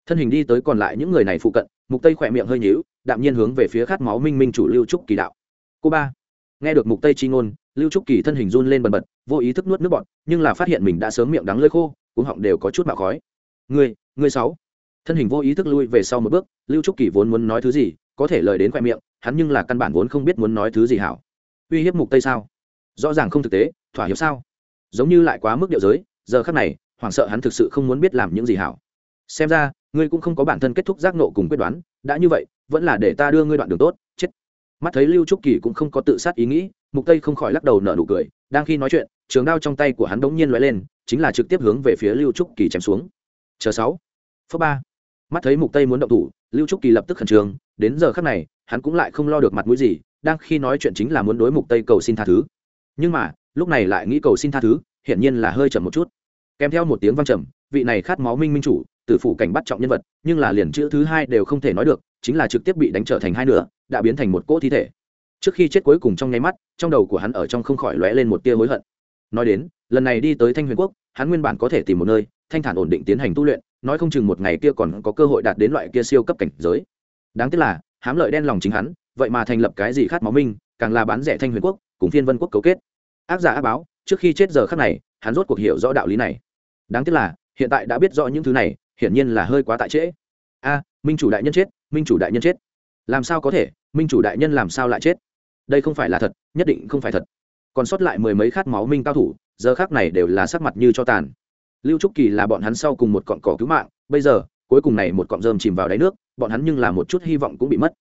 Thân hình đi tới còn lại những người này phụ cận, mục tây khỏe miệng hơi nhíu đạm nhiên hướng về phía khát máu minh minh chủ lưu trúc kỳ đạo. Cô ba, nghe được mục tây chi ngôn, lưu trúc kỳ thân hình run lên bần bật, vô ý thức nuốt nước bọt, nhưng là phát hiện mình đã sớm miệng đắng lơi khô cũng họng đều có chút mạo khói. Người người sáu. Thân hình vô ý thức lui về sau một bước, lưu trúc kỳ vốn muốn nói thứ gì, có thể lời đến khoe miệng, hắn nhưng là căn bản vốn không biết muốn nói thứ gì hảo. Uy hiếp mục tây sao? Rõ ràng không thực tế, thỏa hiệp sao? Giống như lại quá mức điệu giới, giờ khắc này, hoảng sợ hắn thực sự không muốn biết làm những gì hảo. Xem ra, ngươi cũng không có bản thân kết thúc giác nộ cùng quyết đoán, đã như vậy vẫn là để ta đưa ngươi đoạn đường tốt, chết. Mắt thấy lưu trúc kỳ cũng không có tự sát ý nghĩ, mục tây không khỏi lắc đầu nở nụ cười, đang khi nói chuyện, trường đao trong tay của hắn đống nhiên lóe lên, chính là trực tiếp hướng về phía lưu trúc kỳ chém xuống. Chờ sáu phớp ba. Mắt thấy mục tây muốn động thủ, lưu trúc kỳ lập tức khẩn trương, đến giờ khắc này, hắn cũng lại không lo được mặt mũi gì, đang khi nói chuyện chính là muốn đối mục tây cầu xin tha thứ. Nhưng mà, lúc này lại nghĩ cầu xin tha thứ, hiển nhiên là hơi chậm một chút. Kèm theo một tiếng vang trầm, vị này khát máu minh minh chủ, tử phủ cảnh bắt trọng nhân vật, nhưng là liền chữ thứ hai đều không thể nói được chính là trực tiếp bị đánh trở thành hai nửa, đã biến thành một cỗ thi thể. Trước khi chết cuối cùng trong nháy mắt, trong đầu của hắn ở trong không khỏi lóe lên một tia hối hận. Nói đến, lần này đi tới thanh huyền quốc, hắn nguyên bản có thể tìm một nơi, thanh thản ổn định tiến hành tu luyện, nói không chừng một ngày kia còn có cơ hội đạt đến loại kia siêu cấp cảnh giới. Đáng tiếc là, hám lợi đen lòng chính hắn, vậy mà thành lập cái gì khát máu minh, càng là bán rẻ thanh huyền quốc, cùng phiên vân quốc cấu kết. Ác giả ác báo, trước khi chết giờ khắc này, hắn rốt cuộc hiểu rõ đạo lý này. Đáng tiếc là, hiện tại đã biết rõ những thứ này, hiển nhiên là hơi quá tại trễ. A, minh chủ đại nhân chết minh chủ đại nhân chết. Làm sao có thể? Minh chủ đại nhân làm sao lại chết? Đây không phải là thật, nhất định không phải thật. Còn sót lại mười mấy khát máu minh cao thủ, giờ khác này đều là sắc mặt như cho tàn. Lưu trúc kỳ là bọn hắn sau cùng một cọn cỏ cứu mạng, bây giờ, cuối cùng này một cọng rơm chìm vào đáy nước, bọn hắn nhưng là một chút hy vọng cũng bị mất.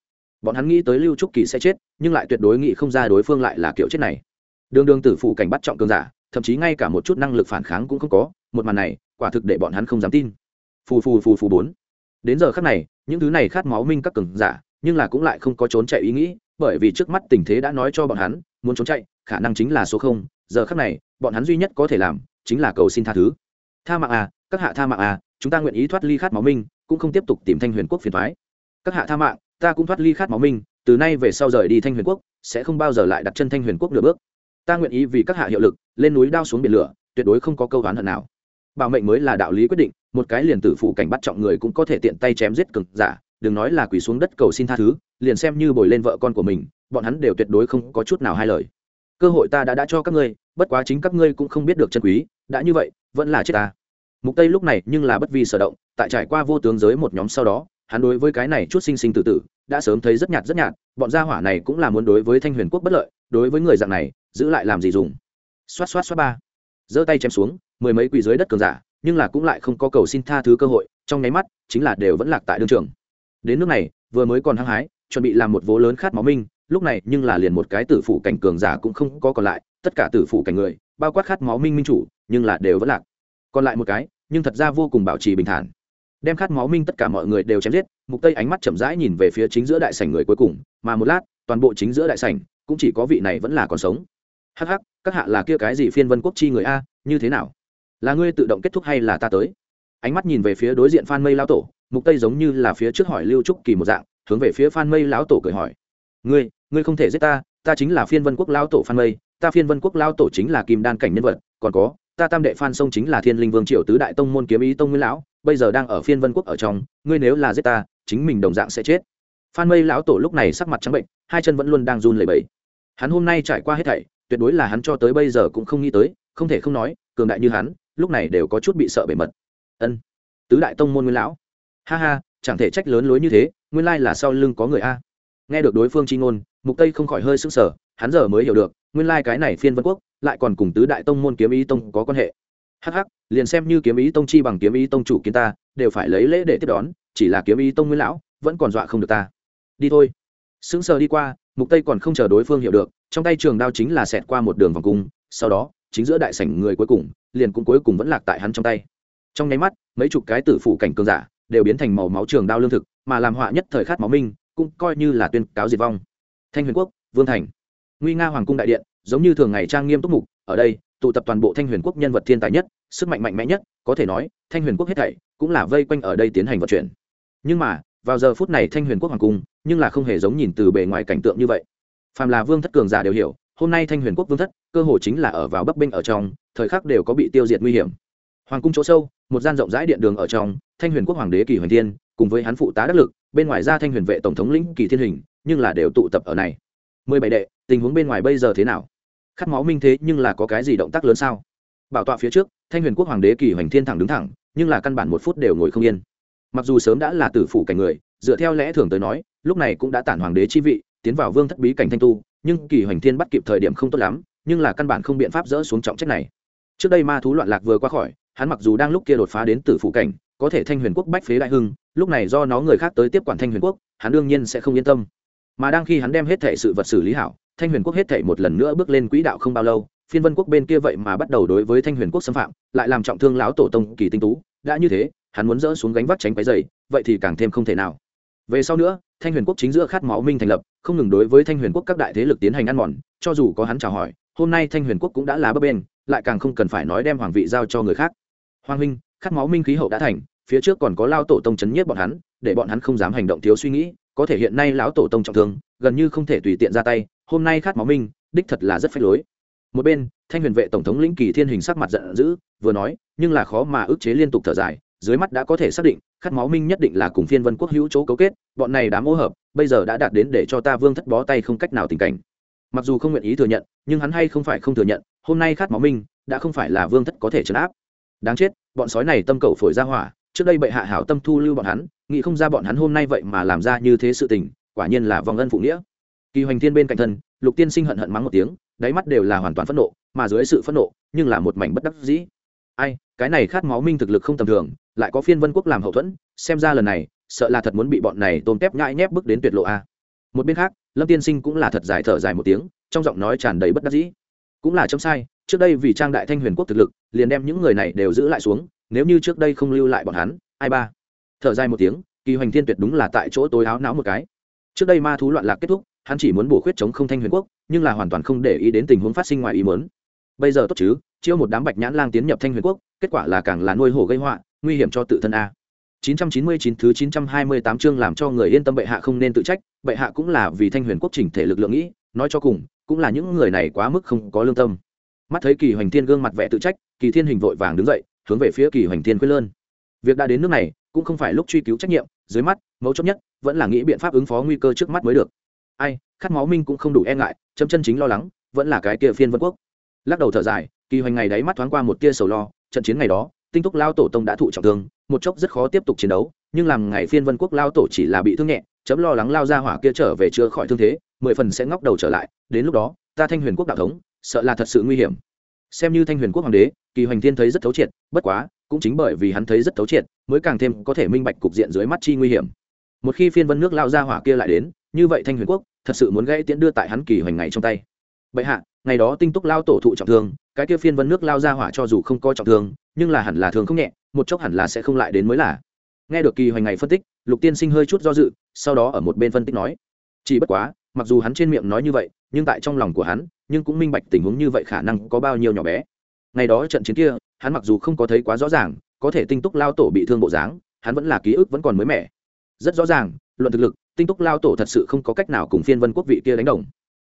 Bọn hắn nghĩ tới lưu trúc kỳ sẽ chết, nhưng lại tuyệt đối nghĩ không ra đối phương lại là kiểu chết này. Đường đường tử phụ cảnh bắt trọng cường giả, thậm chí ngay cả một chút năng lực phản kháng cũng không có, một màn này, quả thực để bọn hắn không dám tin. Phù phù phù phù bốn. Đến giờ khắc này những thứ này khát máu minh các cường giả, nhưng là cũng lại không có trốn chạy ý nghĩ, bởi vì trước mắt tình thế đã nói cho bọn hắn, muốn trốn chạy, khả năng chính là số không, giờ khắc này, bọn hắn duy nhất có thể làm, chính là cầu xin tha thứ. Tha mạng à các hạ tha mạng à chúng ta nguyện ý thoát ly khát máu minh, cũng không tiếp tục tìm thanh huyền quốc phiền thoái các hạ tha mạng, ta cũng thoát ly khát máu minh, từ nay về sau rời đi thanh huyền quốc, sẽ không bao giờ lại đặt chân thanh huyền quốc nửa bước. Ta nguyện ý vì các hạ hiệu lực, lên núi đao xuống biển lửa, tuyệt đối không có câu đoán hận nào. Bảo mệnh mới là đạo lý quyết định một cái liền tử phụ cảnh bắt trọng người cũng có thể tiện tay chém giết cực giả, đừng nói là quỳ xuống đất cầu xin tha thứ, liền xem như bồi lên vợ con của mình, bọn hắn đều tuyệt đối không có chút nào hai lời. Cơ hội ta đã đã cho các ngươi, bất quá chính các ngươi cũng không biết được chân quý, đã như vậy, vẫn là chết ta. Mục tây lúc này nhưng là bất vi sở động, tại trải qua vô tướng giới một nhóm sau đó, hắn đối với cái này chút sinh sinh tự tử, đã sớm thấy rất nhạt rất nhạt, bọn gia hỏa này cũng là muốn đối với thanh huyền quốc bất lợi, đối với người dạng này, giữ lại làm gì dùng? Xoát xoát xoát ba. Giơ tay chém xuống, mười mấy quỷ dưới đất cường giả nhưng là cũng lại không có cầu xin tha thứ cơ hội, trong nháy mắt, chính là đều vẫn lạc tại đương trường. Đến nước này, vừa mới còn hăng hái, chuẩn bị làm một vố lớn khát máu minh, lúc này nhưng là liền một cái tử phủ cảnh cường giả cũng không có còn lại, tất cả tử phủ cảnh người, bao quát khát máu minh minh chủ, nhưng là đều vẫn lạc. Còn lại một cái, nhưng thật ra vô cùng bảo trì bình thản. Đem khát máu minh tất cả mọi người đều chém giết, mục tây ánh mắt chậm rãi nhìn về phía chính giữa đại sảnh người cuối cùng, mà một lát, toàn bộ chính giữa đại sảnh, cũng chỉ có vị này vẫn là còn sống. Hắc hắc, các hạ là kia cái gì phiên vân quốc chi người a, như thế nào? Là ngươi tự động kết thúc hay là ta tới? Ánh mắt nhìn về phía đối diện phan mây lão tổ, mục tây giống như là phía trước hỏi lưu trúc kỳ một dạng, hướng về phía phan mây lão tổ cười hỏi. Ngươi ngươi không thể giết ta ta chính là phiên vân quốc lão tổ phan mây, ta phiên vân quốc lão tổ chính là kim đan cảnh nhân vật, còn có, ta tam đệ phan sông chính là thiên linh vương triều tứ đại tông môn kiếm ý tông nguyên lão, bây giờ đang ở phiên vân quốc ở trong, ngươi nếu là giết ta, chính mình đồng dạng sẽ chết. Phan mây lão tổ lúc này sắc mặt trắng bệnh, hai chân vẫn luôn đang run lẩy bẩy. Hắn hôm nay trải qua hết thảy, tuyệt đối là hắn cho tới bây giờ cũng không nghĩ tới, không thể không nói, cường đại như hắn lúc này đều có chút bị sợ bề mật. Ân, tứ đại tông môn nguyên lão. Ha ha, chẳng thể trách lớn lối như thế, nguyên lai là sau lưng có người a. Nghe được đối phương chi ngôn, mục tây không khỏi hơi sững sờ, hắn giờ mới hiểu được, nguyên lai cái này phiên vân quốc, lại còn cùng tứ đại tông môn kiếm ý tông có quan hệ. Hắc hắc, liền xem như kiếm ý tông chi bằng kiếm ý tông chủ kiến ta, đều phải lấy lễ để tiếp đón, chỉ là kiếm ý tông nguyên lão, vẫn còn dọa không được ta. Đi thôi. Sững sờ đi qua, mục tây còn không chờ đối phương hiểu được, trong tay trường đao chính là xẹt qua một đường vòng cung, sau đó chính giữa đại sảnh người cuối cùng, liền cũng cuối cùng vẫn lạc tại hắn trong tay. Trong nháy mắt, mấy chục cái tử phụ cảnh cường giả đều biến thành màu máu trường đao lương thực, mà làm họa nhất thời khát máu minh, cũng coi như là tuyên cáo diệt vong. Thanh huyền quốc, vương thành. Nguy nga hoàng cung đại điện, giống như thường ngày trang nghiêm túc mục, ở đây, tụ tập toàn bộ thanh huyền quốc nhân vật thiên tài nhất, sức mạnh mạnh mẽ nhất, có thể nói, thanh huyền quốc hết thảy cũng là vây quanh ở đây tiến hành vận chuyển. Nhưng mà, vào giờ phút này thanh huyền quốc hoàng cung, nhưng là không hề giống nhìn từ bề ngoài cảnh tượng như vậy. Phàm là vương thất cường giả đều hiểu hôm nay thanh huyền quốc vương thất, cơ hồ chính là ở vào bấp bênh ở trong, thời khắc đều có bị tiêu diệt nguy hiểm. Hoàng cung chỗ sâu, một gian rộng rãi điện đường ở trong, thanh huyền quốc hoàng đế kỳ Huyền thiên, cùng với hắn phụ tá đắc lực, bên ngoài ra thanh huyền vệ tổng thống lĩnh kỳ thiên hình, nhưng là đều tụ tập ở này. Mười bảy đệ, tình huống bên ngoài bây giờ thế nào? Khát máu minh thế nhưng là có cái gì động tác lớn sao? Bảo tọa phía trước, thanh huyền quốc hoàng đế kỳ hoành thiên thẳng đứng thẳng, nhưng là căn bản một phút đều ngồi không yên. Mặc dù sớm đã là tử phủ cảnh người, dựa theo lẽ thường tới nói, lúc này cũng đã tản hoàng đế chi vị, tiến vào vương thất bí cảnh thanh tu nhưng kỳ hoành thiên bắt kịp thời điểm không tốt lắm, nhưng là căn bản không biện pháp dỡ xuống trọng trách này. Trước đây ma thú loạn lạc vừa qua khỏi, hắn mặc dù đang lúc kia đột phá đến tử phủ cảnh, có thể thanh huyền quốc bách phế đại hưng, lúc này do nó người khác tới tiếp quản thanh huyền quốc, hắn đương nhiên sẽ không yên tâm. Mà đang khi hắn đem hết thể sự vật xử lý hảo, thanh huyền quốc hết thể một lần nữa bước lên quỹ đạo không bao lâu, phiên vân quốc bên kia vậy mà bắt đầu đối với thanh huyền quốc xâm phạm, lại làm trọng thương lão tổ tông kỳ tinh tú. Đã như thế, hắn muốn dỡ xuống gánh vác tránh váy dày vậy thì càng thêm không thể nào. Về sau nữa thanh huyền quốc chính giữa khát máu minh thành lập, không ngừng đối với thanh huyền quốc các đại thế lực tiến hành ăn mòn, cho dù có hắn chào hỏi, hôm nay thanh huyền quốc cũng đã lá bấp bên lại càng không cần phải nói đem hoàng vị giao cho người khác. Hoàng huynh, khát máu minh khí hậu đã thành, phía trước còn có lao tổ tông chấn nhiếp bọn hắn, để bọn hắn không dám hành động thiếu suy nghĩ, có thể hiện nay lão tổ tông trọng thương, gần như không thể tùy tiện ra tay, hôm nay khát máu minh, đích thật là rất phách lối. Một bên, thanh huyền vệ tổng thống lĩnh kỳ thiên hình sắc mặt giận dữ, vừa nói, nhưng là khó mà ức chế liên tục thở dài dưới mắt đã có thể xác định, khát máu minh nhất định là cùng phiên vân quốc hữu chỗ cấu kết, bọn này đám ô hợp, bây giờ đã đạt đến để cho ta vương thất bó tay không cách nào tình cảnh. Mặc dù không nguyện ý thừa nhận, nhưng hắn hay không phải không thừa nhận, hôm nay khát máu minh đã không phải là vương thất có thể chấn áp. Đáng chết, bọn sói này tâm cầu phổi ra hỏa, trước đây bệ hạ hảo tâm thu lưu bọn hắn, nghĩ không ra bọn hắn hôm nay vậy mà làm ra như thế sự tình, quả nhiên là vòng ân phụ nghĩa. Kỳ hoành thiên bên cạnh thân, lục tiên sinh hận hận mắng một tiếng, đáy mắt đều là hoàn toàn phẫn nộ, mà dưới sự phẫn nộ, nhưng là một mảnh bất đắc dĩ ai, cái này khát máu minh thực lực không tầm thường, lại có phiên vân quốc làm hậu thuẫn, xem ra lần này, sợ là thật muốn bị bọn này tôm tép nhãi nhép bước đến tuyệt lộ a. Một bên khác, lâm tiên sinh cũng là thật dài thở dài một tiếng, trong giọng nói tràn đầy bất đắc dĩ. Cũng là chấm sai, trước đây vì trang đại thanh huyền quốc thực lực, liền đem những người này đều giữ lại xuống, nếu như trước đây không lưu lại bọn hắn, ai ba? Thở dài một tiếng, kỳ hoành thiên tuyệt đúng là tại chỗ tối áo não một cái. Trước đây ma thú loạn lạc kết thúc, hắn chỉ muốn bổ khuyết chống không thanh huyền quốc, nhưng là hoàn toàn không để ý đến tình huống phát sinh ngoài ý muốn. Bây giờ tốt chứ? Chiêu một đám bạch nhãn lang tiến nhập thanh huyền quốc kết quả là càng là nuôi hổ gây họa nguy hiểm cho tự thân a 999 thứ 928 chương làm cho người yên tâm bệ hạ không nên tự trách, bệ hạ cũng là vì Thanh Huyền quốc chỉnh thể lực lượng nghĩ, nói cho cùng, cũng là những người này quá mức không có lương tâm. Mắt thấy Kỳ Hoành Thiên gương mặt vẻ tự trách, Kỳ Thiên Hình vội vàng đứng dậy, hướng về phía Kỳ Hoành Thiên quên lơn. Việc đã đến nước này, cũng không phải lúc truy cứu trách nhiệm, dưới mắt, mấu chốt nhất, vẫn là nghĩ biện pháp ứng phó nguy cơ trước mắt mới được. Ai, khát máu minh cũng không đủ e ngại, chấm chân chính lo lắng, vẫn là cái kia phiên vân quốc. Lắc đầu thở dài, Kỳ Hoành ngày đấy mắt thoáng qua một tia sầu lo, trận chiến ngày đó, tinh túc lao tổ tông đã thụ trọng thương một chốc rất khó tiếp tục chiến đấu nhưng làm ngày phiên vân quốc lao tổ chỉ là bị thương nhẹ chấm lo lắng lao ra hỏa kia trở về chữa khỏi thương thế mười phần sẽ ngóc đầu trở lại đến lúc đó ta thanh huyền quốc đạo thống sợ là thật sự nguy hiểm. Xem như thanh huyền quốc hoàng đế kỳ hoành thiên thấy rất thấu triệt bất quá cũng chính bởi vì hắn thấy rất thấu triệt mới càng thêm có thể minh bạch cục diện dưới mắt chi nguy hiểm. Một khi phiên vân nước lao ra hỏa kia lại đến như vậy thanh huyền quốc thật sự muốn gãy tiễn đưa tại hắn kỳ hoành ngày trong tay. Bệ hạ ngày đó tinh túc lao tổ thụ trọng thương cái kia phiên vân nước lao ra hỏa cho dù không có trọng thương, nhưng là hẳn là thường không nhẹ, một chốc hẳn là sẽ không lại đến mới là. Nghe được kỳ hoành ngày phân tích, lục tiên sinh hơi chút do dự, sau đó ở một bên phân tích nói, chỉ bất quá, mặc dù hắn trên miệng nói như vậy, nhưng tại trong lòng của hắn, nhưng cũng minh bạch tình huống như vậy khả năng có bao nhiêu nhỏ bé. Ngày đó trận chiến kia, hắn mặc dù không có thấy quá rõ ràng, có thể tinh túc lao tổ bị thương bộ dáng, hắn vẫn là ký ức vẫn còn mới mẻ. Rất rõ ràng, luận thực lực, tinh túc lao tổ thật sự không có cách nào cùng phiên vân quốc vị kia đánh đồng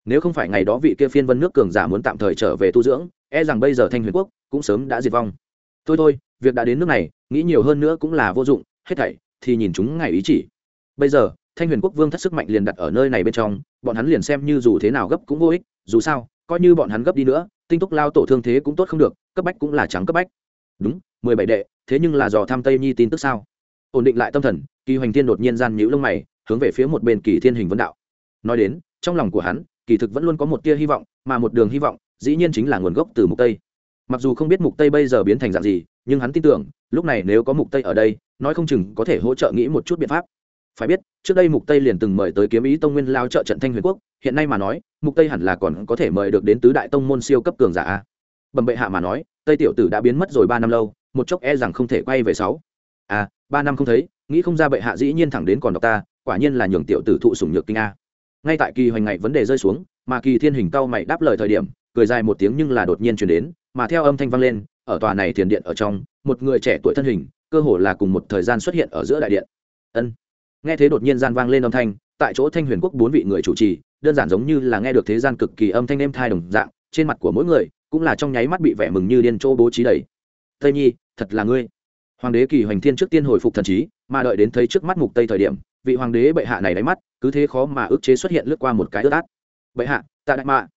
nếu không phải ngày đó vị kia phiên vân nước cường giả muốn tạm thời trở về tu dưỡng e rằng bây giờ thanh huyền quốc cũng sớm đã diệt vong. Thôi thôi, việc đã đến nước này, nghĩ nhiều hơn nữa cũng là vô dụng, hết thảy thì nhìn chúng ngày ý chỉ. Bây giờ, thanh huyền quốc vương thất sức mạnh liền đặt ở nơi này bên trong, bọn hắn liền xem như dù thế nào gấp cũng vô ích, dù sao, coi như bọn hắn gấp đi nữa, tinh túc lao tổ thương thế cũng tốt không được, cấp bách cũng là trắng cấp bách. Đúng, mười bảy đệ, thế nhưng là dò tham tây nhi tin tức sao? Ổn định lại tâm thần, kỳ hoành thiên đột nhiên gian nhữ lông mày, hướng về phía một bên kỳ thiên hình vấn đạo. Nói đến, trong lòng của hắn kỳ thực vẫn luôn có một tia hy vọng, mà một đường hy vọng, dĩ nhiên chính là nguồn gốc từ mục tây. Mặc dù không biết mục tây bây giờ biến thành dạng gì, nhưng hắn tin tưởng, lúc này nếu có mục tây ở đây, nói không chừng có thể hỗ trợ nghĩ một chút biện pháp. Phải biết, trước đây mục tây liền từng mời tới kiếm ý tông nguyên lao trợ trận thanh huyền quốc, hiện nay mà nói, mục tây hẳn là còn có thể mời được đến tứ đại tông môn siêu cấp cường giả bẩm bệ hạ mà nói, tây tiểu tử đã biến mất rồi ba năm lâu, một chốc e rằng không thể quay về sáu. À ba năm không thấy, nghĩ không ra bệ hạ dĩ nhiên thẳng đến còn đọc ta, quả nhiên là nhường tiểu tử thụ sủng nhược kinh a ngay tại kỳ hoành ngày vấn đề rơi xuống, mà kỳ thiên hình cao mày đáp lời thời điểm, cười dài một tiếng nhưng là đột nhiên chuyển đến, mà theo âm thanh vang lên, ở tòa này thiền điện ở trong, một người trẻ tuổi thân hình, cơ hồ là cùng một thời gian xuất hiện ở giữa đại điện. Ân. Nghe thế đột nhiên gian vang lên âm thanh, tại chỗ thanh huyền quốc bốn vị người chủ trì, đơn giản giống như là nghe được thế gian cực kỳ âm thanh êm thai đồng dạng, trên mặt của mỗi người, cũng là trong nháy mắt bị vẻ mừng như điên chỗ bố trí đầy. Tây nhi, thật là ngươi. Hoàng đế kỳ hoành thiên trước tiên hồi phục thần trí, mà đợi đến thấy trước mắt mục tây thời điểm vị hoàng đế bệ hạ này đáy mắt, cứ thế khó mà ức chế xuất hiện lướt qua một cái ướt át. Bệ hạ tạ đại mạ.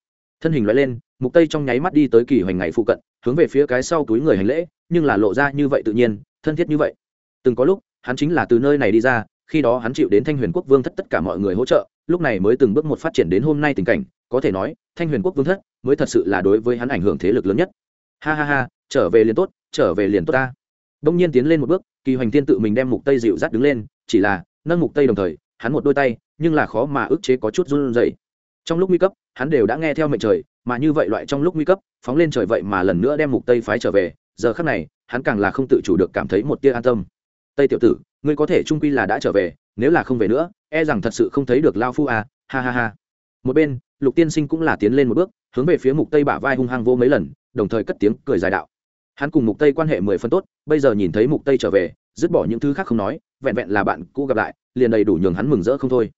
Thân hình loại lên, mục tây trong nháy mắt đi tới kỳ hoành ngày phụ cận, hướng về phía cái sau túi người hành lễ, nhưng là lộ ra như vậy tự nhiên, thân thiết như vậy. Từng có lúc, hắn chính là từ nơi này đi ra, khi đó hắn chịu đến thanh huyền quốc vương thất tất cả mọi người hỗ trợ, lúc này mới từng bước một phát triển đến hôm nay tình cảnh, có thể nói, thanh huyền quốc vương thất mới thật sự là đối với hắn ảnh hưởng thế lực lớn nhất. Ha ha ha, trở về liền tốt, trở về liền tốt ta. Đông nhiên tiến lên một bước, kỳ hoành tiên tự mình đem mục tây dịu dắt đứng lên, chỉ là nâng mục tây đồng thời, hắn một đôi tay, nhưng là khó mà ức chế có chút run rẩy. Trong lúc nguy cấp, hắn đều đã nghe theo mệnh trời, mà như vậy loại trong lúc nguy cấp, phóng lên trời vậy mà lần nữa đem mục tây phái trở về, giờ khắc này, hắn càng là không tự chủ được cảm thấy một tia an tâm. Tây tiểu tử, ngươi có thể trung quy là đã trở về, nếu là không về nữa e rằng thật sự không thấy được lao phu à ha ha ha. Một bên, lục tiên sinh cũng là tiến lên một bước, hướng về phía mục tây bả vai hung hăng vô mấy lần, đồng thời cất tiếng cười dài đạo. Hắn cùng mục tây quan hệ mười phân tốt, bây giờ nhìn thấy mục tây trở về dứt bỏ những thứ khác không nói, vẹn vẹn là bạn cũ gặp lại, liền đầy đủ nhường hắn mừng rỡ không thôi.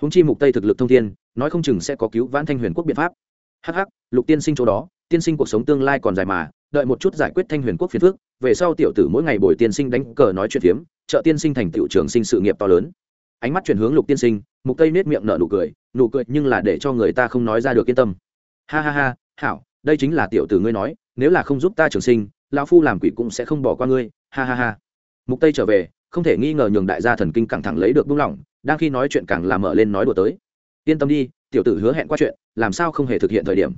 Húng chi mục tây thực lực thông thiên, nói không chừng sẽ có cứu vãn thanh huyền quốc biện pháp. Hắc hắc, lục tiên sinh chỗ đó, tiên sinh cuộc sống tương lai còn dài mà, đợi một chút giải quyết thanh huyền quốc phiền phước về sau tiểu tử mỗi ngày bồi tiên sinh đánh cờ nói chuyện phiếm, trợ tiên sinh thành tiểu trường sinh sự nghiệp to lớn. Ánh mắt chuyển hướng lục tiên sinh, mục tây nết miệng nở nụ cười nụ cười nhưng là để cho người ta không nói ra được yên tâm. Ha ha ha, hảo, đây chính là tiểu tử ngươi nói, nếu là không giúp ta trường sinh, lão phu làm quỷ cũng sẽ không bỏ qua ngươi. Ha ha ha mục tây trở về, không thể nghi ngờ nhường đại gia thần kinh căng thẳng lấy được buông lỏng, đang khi nói chuyện càng làm mở lên nói đùa tới. Yên tâm đi, tiểu tử hứa hẹn qua chuyện, làm sao không hề thực hiện thời điểm.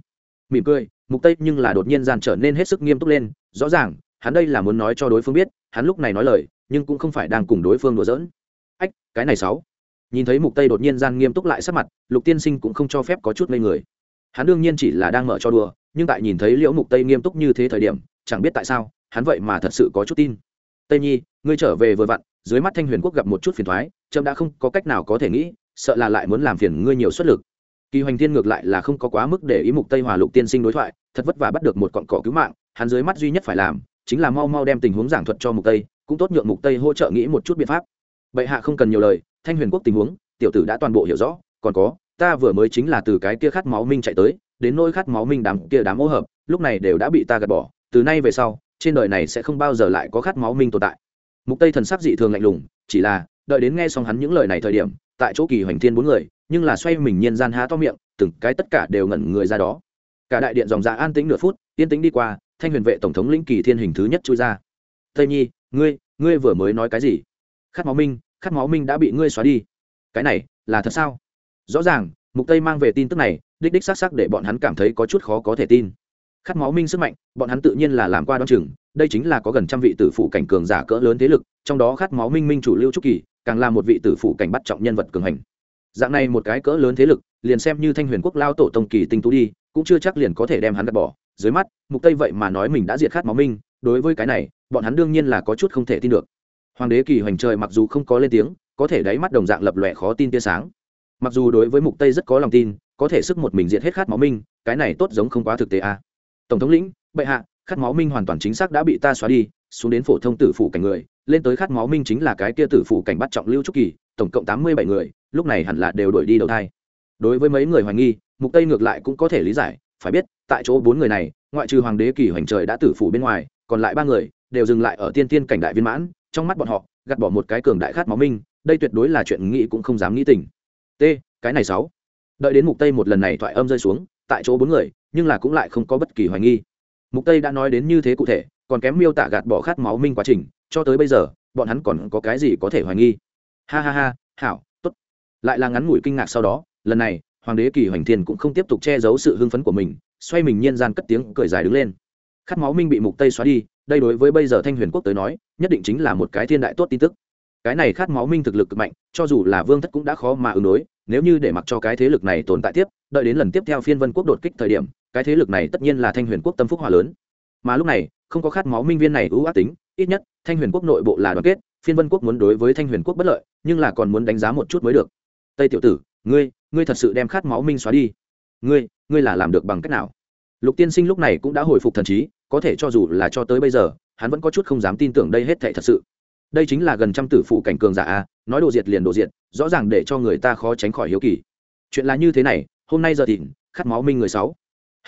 Mỉm cười, mục tây nhưng là đột nhiên gian trở nên hết sức nghiêm túc lên, rõ ràng, hắn đây là muốn nói cho đối phương biết, hắn lúc này nói lời, nhưng cũng không phải đang cùng đối phương đùa giỡn. Ách, cái này sáu. Nhìn thấy mục tây đột nhiên gian nghiêm túc lại sắc mặt, lục tiên sinh cũng không cho phép có chút ngây người. Hắn đương nhiên chỉ là đang mở cho đùa, nhưng tại nhìn thấy liễu mục tây nghiêm túc như thế thời điểm, chẳng biết tại sao, hắn vậy mà thật sự có chút tin. Tây nhi ngươi trở về vừa vặn, dưới mắt thanh huyền quốc gặp một chút phiền thoái trâm đã không có cách nào có thể nghĩ, sợ là lại muốn làm phiền ngươi nhiều xuất lực. Kỳ hoành thiên ngược lại là không có quá mức để ý mục tây hòa lục tiên sinh đối thoại, thật vất vả bắt được một cọn cỏ cứu mạng, hắn dưới mắt duy nhất phải làm, chính là mau mau đem tình huống giảng thuật cho mục tây, cũng tốt nhượng mục tây hỗ trợ nghĩ một chút biện pháp. Bệ hạ không cần nhiều lời, thanh huyền quốc tình huống, tiểu tử đã toàn bộ hiểu rõ, còn có, ta vừa mới chính là từ cái kia khát máu minh chạy tới, đến nỗi khát máu minh đám kia đám ô hợp, lúc này đều đã bị ta gạt bỏ, từ nay về sau, trên đời này sẽ không bao giờ lại có khát máu minh tồn tại mục tây thần sắc dị thường lạnh lùng, chỉ là, đợi đến nghe xong hắn những lời này thời điểm, tại chỗ kỳ hoành thiên bốn người, nhưng là xoay mình nhiên gian há to miệng, từng cái tất cả đều ngẩn người ra đó. Cả đại điện dòng dạ an tĩnh nửa phút, yên tĩnh đi qua, thanh huyền vệ tổng thống lĩnh kỳ thiên hình thứ nhất chui ra. Tây nhi, ngươi ngươi vừa mới nói cái gì? Khát máu minh, khát máu minh đã bị ngươi xóa đi. Cái này, là thật sao? Rõ ràng, mục tây mang về tin tức này, đích đích xác xác để bọn hắn cảm thấy có chút khó có thể tin. Khát máu minh sức mạnh, bọn hắn tự nhiên là làm qua đ o chừng đây chính là có gần trăm vị tử phụ cảnh cường giả cỡ lớn thế lực, trong đó khát máu minh minh chủ lưu trúc kỳ, càng là một vị tử phụ cảnh bắt trọng nhân vật cường hành. Dạng này một cái cỡ lớn thế lực, liền xem như thanh huyền quốc lao tổ tông kỳ tinh tú đi, cũng chưa chắc liền có thể đem hắn gạt bỏ. Dưới mắt, mục tây vậy mà nói mình đã diệt khát máu minh, đối với cái này, bọn hắn đương nhiên là có chút không thể tin được. Hoàng đế kỳ hoành trời mặc dù không có lên tiếng, có thể đáy mắt đồng dạng lập lòe khó tin tia sáng. Mặc dù đối với mục tây rất có lòng tin, có thể sức một mình diệt hết khát máu minh, cái này tốt giống không quá thực tế à. tổng thống lĩnh, bệ hạ khát máu minh hoàn toàn chính xác đã bị ta xóa đi, xuống đến phổ thông tử phủ cảnh người, lên tới khát máu minh chính là cái kia tử phủ cảnh bắt trọng lưu trúc kỳ, tổng cộng tám mươi bảy người, lúc này hẳn là đều đổi đi đầu thai. Đối với mấy người hoài nghi, mục tây ngược lại cũng có thể lý giải, phải biết, tại chỗ bốn người này, ngoại trừ hoàng đế kỳ hoành trời đã tử phủ bên ngoài, còn lại ba người đều dừng lại ở tiên tiên cảnh đại viên mãn, trong mắt bọn họ, gạt bỏ một cái cường đại khát máu minh, đây tuyệt đối là chuyện nghĩ cũng không dám nghĩ tình. T, cái này sáu. Đợi đến mục tây một lần này thoại âm rơi xuống, tại chỗ bốn người, nhưng là cũng lại không có bất kỳ hoài nghi mục tây đã nói đến như thế cụ thể, còn kém miêu tả gạt bỏ khát máu minh quá trình, cho tới bây giờ, bọn hắn còn có cái gì có thể hoài nghi? Ha ha ha, hảo, tốt. Lại là ngắn ngủi kinh ngạc sau đó, lần này, hoàng đế kỳ hoành thiên cũng không tiếp tục che giấu sự hưng phấn của mình, xoay mình nhiên gian cất tiếng cười dài đứng lên. Khát máu minh bị mục tây xóa đi, đây đối với bây giờ thanh huyền quốc tới nói, nhất định chính là một cái thiên đại tốt tin tức. Cái này khát máu minh thực lực cực mạnh, cho dù là vương thất cũng đã khó mà ứng đối nếu như để mặc cho cái thế lực này tồn tại tiếp, đợi đến lần tiếp theo phiên vân quốc đột kích thời điểm, cái thế lực này tất nhiên là thanh huyền quốc tâm phúc hòa lớn. Mà lúc này, không có khát máu minh viên này ưu ác tính, ít nhất, thanh huyền quốc nội bộ là đoàn kết, phiên vân quốc muốn đối với thanh huyền quốc bất lợi, nhưng là còn muốn đánh giá một chút mới được. Tây tiểu tử, ngươi ngươi thật sự đem khát máu minh xóa đi. Ngươi ngươi là làm được bằng cách nào? Lục tiên sinh lúc này cũng đã hồi phục thần trí, có thể cho dù là cho tới bây giờ, hắn vẫn có chút không dám tin tưởng đây hết thệ thật sự đây chính là gần trăm tử phụ cảnh cường giả a, nói đồ diệt liền đồ diệt, rõ ràng để cho người ta khó tránh khỏi hiếu kỳ. Chuyện là như thế này, hôm nay giờ thìn, khát máu minh người sáu.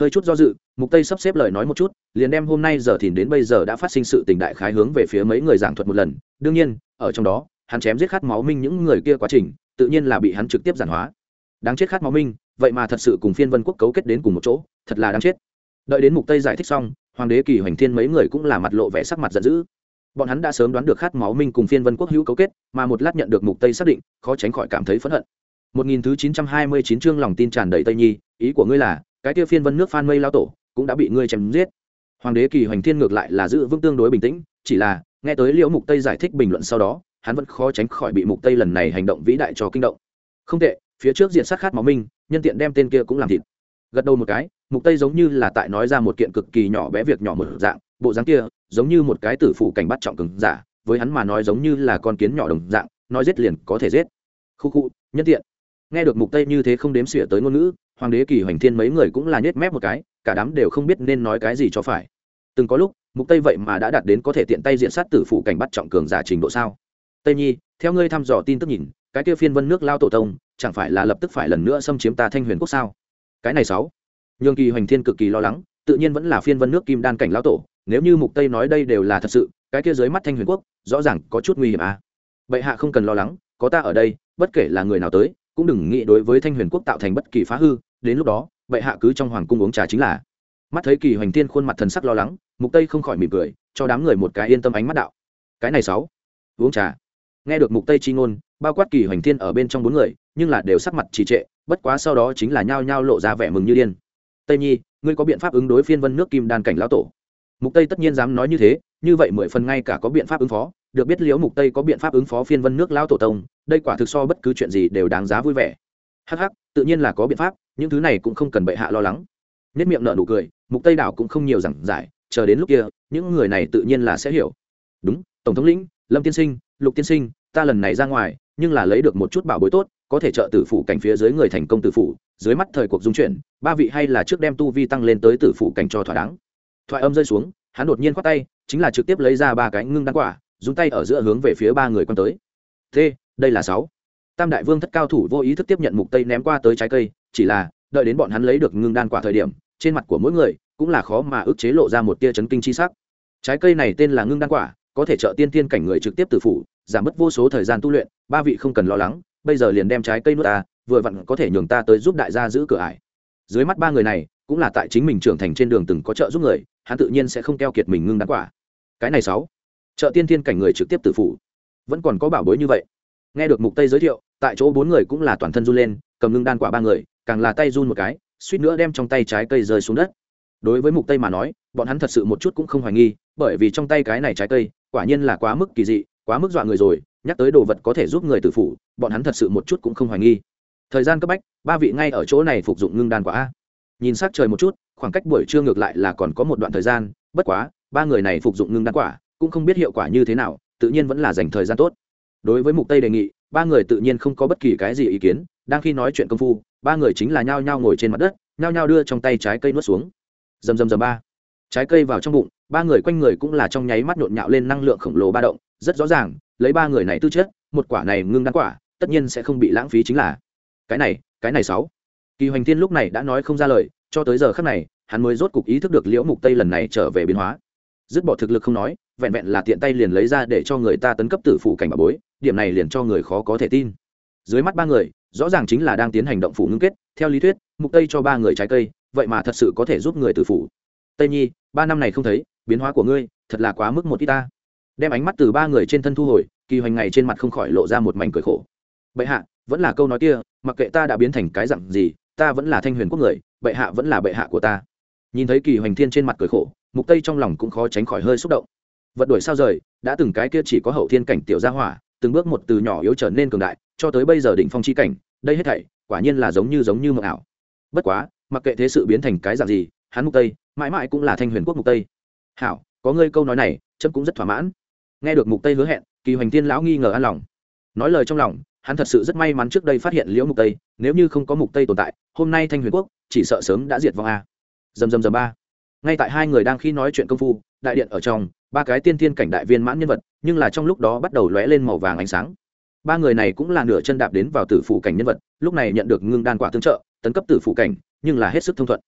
Hơi chút do dự, mục tây sắp xếp lời nói một chút, liền đem hôm nay giờ thìn đến bây giờ đã phát sinh sự tình đại khái hướng về phía mấy người giảng thuật một lần. Đương nhiên, ở trong đó, hắn chém giết khát máu minh những người kia quá trình, tự nhiên là bị hắn trực tiếp giản hóa. Đáng chết khát máu minh, vậy mà thật sự cùng phiên vân quốc cấu kết đến cùng một chỗ, thật là đáng chết. Đợi đến mục tây giải thích xong, hoàng đế kỳ hoành thiên mấy người cũng là mặt lộ vẻ sắc mặt giận dữ bọn hắn đã sớm đoán được khát máu minh cùng phiên vân quốc hữu cấu kết, mà một lát nhận được mục tây xác định, khó tránh khỏi cảm thấy phẫn hận. Một nghìn thứ chín trăm hai mươi chín chương lòng tin tràn đầy tây nhi, ý của ngươi là, cái tiêu phiên vân nước phan mây lao tổ cũng đã bị ngươi chém giết. Hoàng đế kỳ hoành thiên ngược lại là giữ vững tương đối bình tĩnh, chỉ là, nghe tới liễu mục tây giải thích bình luận sau đó, hắn vẫn khó tránh khỏi bị mục tây lần này hành động vĩ đại cho kinh động. Không tệ, phía trước diện sát khát máu minh, nhân tiện đem tên kia cũng làm thịt. Gật đầu một cái mục tây giống như là tại nói ra một kiện cực kỳ nhỏ bé việc nhỏ một dạng, bộ dáng kia giống như một cái tử phụ cảnh bắt trọng cứng giả, với hắn mà nói giống như là con kiến nhỏ đồng dạng, nói giết liền có thể giết. Khu khu, nhân tiện. Nghe được mục tây như thế không đếm xỉa tới ngôn ngữ, hoàng đế kỳ hoành thiên mấy người cũng là nhếch mép một cái, cả đám đều không biết nên nói cái gì cho phải. Từng có lúc, mục tây vậy mà đã đạt đến có thể tiện tay diện sát tử phụ cảnh bắt trọng cường giả trình độ sao? Tây nhi, theo ngươi thăm dò tin tức nhìn, cái kia phiên vân nước lao tổ tông, chẳng phải là lập tức phải lần nữa xâm chiếm ta thanh huyền quốc sao? Cái này sáu nhường kỳ hoành thiên cực kỳ lo lắng, tự nhiên vẫn là phiên vân nước kim đan cảnh lão tổ, nếu như mục tây nói đây đều là thật sự, cái kia dưới mắt thanh huyền quốc, rõ ràng có chút nguy hiểm à. Bệ hạ không cần lo lắng, có ta ở đây, bất kể là người nào tới, cũng đừng nghĩ đối với thanh huyền quốc tạo thành bất kỳ phá hư, đến lúc đó, bệ hạ cứ trong hoàng cung uống trà chính là. Mắt thấy kỳ hoành thiên khuôn mặt thần sắc lo lắng, mục tây không khỏi mỉm cười, cho đám người một cái yên tâm ánh mắt đạo. Cái này sáu, uống trà. Nghe được mục tây chi ngôn, bao quát kỳ hoành thiên ở bên trong bốn người, nhưng là đều sắc mặt trì trệ, bất quá sau đó chính là nhao nhao lộ ra vẻ mừng như điên tây nhi ngươi có biện pháp ứng đối phiên vân nước kim đan cảnh lão tổ mục tây tất nhiên dám nói như thế như vậy mười phần ngay cả có biện pháp ứng phó được biết liễu mục tây có biện pháp ứng phó phiên vân nước lão tổ tông đây quả thực so bất cứ chuyện gì đều đáng giá vui vẻ hắc hắc tự nhiên là có biện pháp những thứ này cũng không cần bệ hạ lo lắng Nét miệng nở nụ cười mục tây đảo cũng không nhiều giảng giải chờ đến lúc kia những người này tự nhiên là sẽ hiểu đúng tổng thống lĩnh lâm tiên sinh lục tiên sinh ta lần này ra ngoài nhưng là lấy được một chút bảo bối tốt có thể trợ tử phủ cảnh phía dưới người thành công tử phủ, dưới mắt thời cuộc dung chuyển, ba vị hay là trước đem tu vi tăng lên tới tử phủ cảnh cho thỏa đáng. Thoại âm rơi xuống, hắn đột nhiên khoát tay, chính là trực tiếp lấy ra ba cái ngưng đan quả, dùng tay ở giữa hướng về phía ba người quan tới. Thế đây là sáu. Tam đại vương thất cao thủ vô ý thức tiếp nhận mục tây ném qua tới trái cây, chỉ là, đợi đến bọn hắn lấy được ngưng đan quả thời điểm, trên mặt của mỗi người, cũng là khó mà ức chế lộ ra một tia chấn kinh chi sắc. Trái cây này tên là ngưng đan quả, có thể trợ tiên tiên cảnh người trực tiếp tử phủ, giảm mất vô số thời gian tu luyện, ba vị không cần lo lắng bây giờ liền đem trái cây nuốt ta, vừa vặn có thể nhường ta tới giúp đại gia giữ cửa ải. Dưới mắt ba người này, cũng là tại chính mình trưởng thành trên đường từng có trợ giúp người, hắn tự nhiên sẽ không keo kiệt mình ngưng đan quả. Cái này sáu. Trợ tiên tiên cảnh người trực tiếp tự phủ. Vẫn còn có bảo bối như vậy. Nghe được mục tây giới thiệu, tại chỗ bốn người cũng là toàn thân run lên, cầm ngưng đan quả ba người, càng là tay run một cái, suýt nữa đem trong tay trái cây rơi xuống đất. Đối với mục tây mà nói, bọn hắn thật sự một chút cũng không hoài nghi, bởi vì trong tay cái này trái cây, quả nhiên là quá mức kỳ dị quá mức dọa người rồi, nhắc tới đồ vật có thể giúp người tự phủ, bọn hắn thật sự một chút cũng không hoài nghi. Thời gian cấp bách, ba vị ngay ở chỗ này phục dụng ngưng đan quả a. Nhìn sắc trời một chút, khoảng cách buổi trưa ngược lại là còn có một đoạn thời gian, bất quá, ba người này phục dụng ngưng đan quả, cũng không biết hiệu quả như thế nào, tự nhiên vẫn là dành thời gian tốt. Đối với mục tây đề nghị, ba người tự nhiên không có bất kỳ cái gì ý kiến, đang khi nói chuyện công phu, ba người chính là nhao nhao ngồi trên mặt đất, nhao nhao đưa trong tay trái cây nuốt xuống. Dầm dầm dầm ba. Trái cây vào trong bụng, ba người quanh người cũng là trong nháy mắt nhộn nhạo lên năng lượng khổng lồ ba động rất rõ ràng, lấy ba người này tư chất, một quả này ngưng đan quả, tất nhiên sẽ không bị lãng phí chính là. Cái này cái này sáu. Kỳ hoành thiên lúc này đã nói không ra lời, cho tới giờ khắc này, hắn mới rốt cục ý thức được liễu mục tây lần này trở về biến hóa. Dứt bỏ thực lực không nói, vẹn vẹn là tiện tay liền lấy ra để cho người ta tấn cấp tử phủ cảnh bà bối, điểm này liền cho người khó có thể tin. Dưới mắt ba người, rõ ràng chính là đang tiến hành động phủ ngưng kết, theo lý thuyết, mục tây cho ba người trái cây, vậy mà thật sự có thể giúp người tử phủ. Tây nhi, ba năm này không thấy, biến hóa của ngươi, thật là quá mức một ít ta đem ánh mắt từ ba người trên thân thu hồi, kỳ hoành ngày trên mặt không khỏi lộ ra một mảnh cười khổ. Bệ hạ, vẫn là câu nói kia, mặc kệ ta đã biến thành cái dặn gì, ta vẫn là thanh huyền quốc người, bệ hạ vẫn là bệ hạ của ta. Nhìn thấy kỳ hoành thiên trên mặt cười khổ, mục tây trong lòng cũng khó tránh khỏi hơi xúc động. Vật đuổi sao rời, đã từng cái kia chỉ có hậu thiên cảnh tiểu gia hỏa, từng bước một từ nhỏ yếu trở nên cường đại, cho tới bây giờ đỉnh phong chi cảnh, đây hết thảy, quả nhiên là giống như giống như mộng ảo. Bất quá, mặc kệ thế sự biến thành cái dạng gì, hắn mục tây, mãi mãi cũng là thanh huyền quốc mục tây. Hảo, có ngươi câu nói này, chấm cũng rất thỏa mãn nghe được mục tây hứa hẹn, kỳ hoành thiên lão nghi ngờ an lòng. Nói lời trong lòng, hắn thật sự rất may mắn trước đây phát hiện liễu mục tây, nếu như không có mục tây tồn tại, hôm nay thanh huyền quốc, chỉ sợ sớm đã diệt vong a. Dầm dầm dầm ba. Ngay tại hai người đang khi nói chuyện công phu, đại điện ở trong, ba cái tiên thiên cảnh đại viên mãn nhân vật, nhưng là trong lúc đó bắt đầu lóe lên màu vàng ánh sáng. Ba người này cũng là nửa chân đạp đến vào tử phủ cảnh nhân vật, lúc này nhận được ngưng đan quả tương trợ, tấn cấp tử phủ cảnh, nhưng là hết sức thông thuận.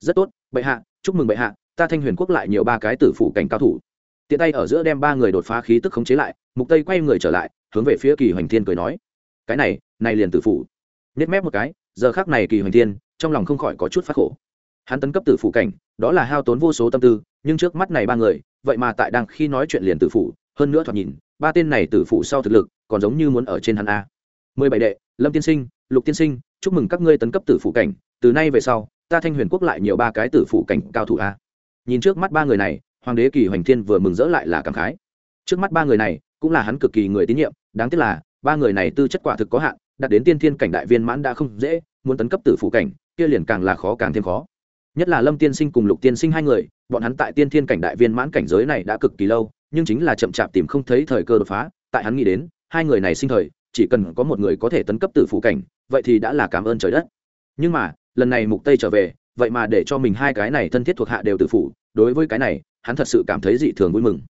Rất tốt, bệ hạ, chúc mừng bệ hạ, ta thanh huyền quốc lại nhiều ba cái tử phủ cảnh cao thủ tiện tay ở giữa đem ba người đột phá khí tức khống chế lại, mục tây quay người trở lại, hướng về phía kỳ hoành thiên cười nói, cái này này liền tử phủ. Nhét mép một cái, giờ khác này kỳ hoành thiên trong lòng không khỏi có chút phát khổ. Hắn tấn cấp tử phủ cảnh, đó là hao tốn vô số tâm tư, nhưng trước mắt này ba người, vậy mà tại đang khi nói chuyện liền tử phủ, hơn nữa thoạt nhìn, ba tên này tử phủ sau thực lực, còn giống như muốn ở trên hắn a. Mười bảy đệ, lâm tiên sinh, lục tiên sinh, chúc mừng các ngươi tấn cấp tử phủ cảnh, từ nay về sau, ta thanh huyền quốc lại nhiều ba cái tử phủ cảnh cao thủ a. Nhìn trước mắt ba người này hoàng đế kỳ hoành thiên vừa mừng rỡ lại là cảm khái. Trước mắt ba người này, cũng là hắn cực kỳ người tín nhiệm, đáng tiếc là, ba người này tư chất quả thực có hạn, đạt đến tiên thiên cảnh đại viên mãn đã không dễ, muốn tấn cấp tử phủ cảnh, kia liền càng là khó càng thêm khó. Nhất là lâm tiên sinh cùng lục tiên sinh hai người, bọn hắn tại tiên thiên cảnh đại viên mãn cảnh giới này đã cực kỳ lâu, nhưng chính là chậm chạp tìm không thấy thời cơ đột phá, tại hắn nghĩ đến, hai người này sinh thời, chỉ cần có một người có thể tấn cấp tử phủ cảnh, vậy thì đã là cảm ơn trời đất. Nhưng mà, lần này mục tây trở về, vậy mà để cho mình hai cái này thân thiết thuộc hạ đều tử phủ, đối với cái này hắn thật sự cảm thấy dị thường vui mừng.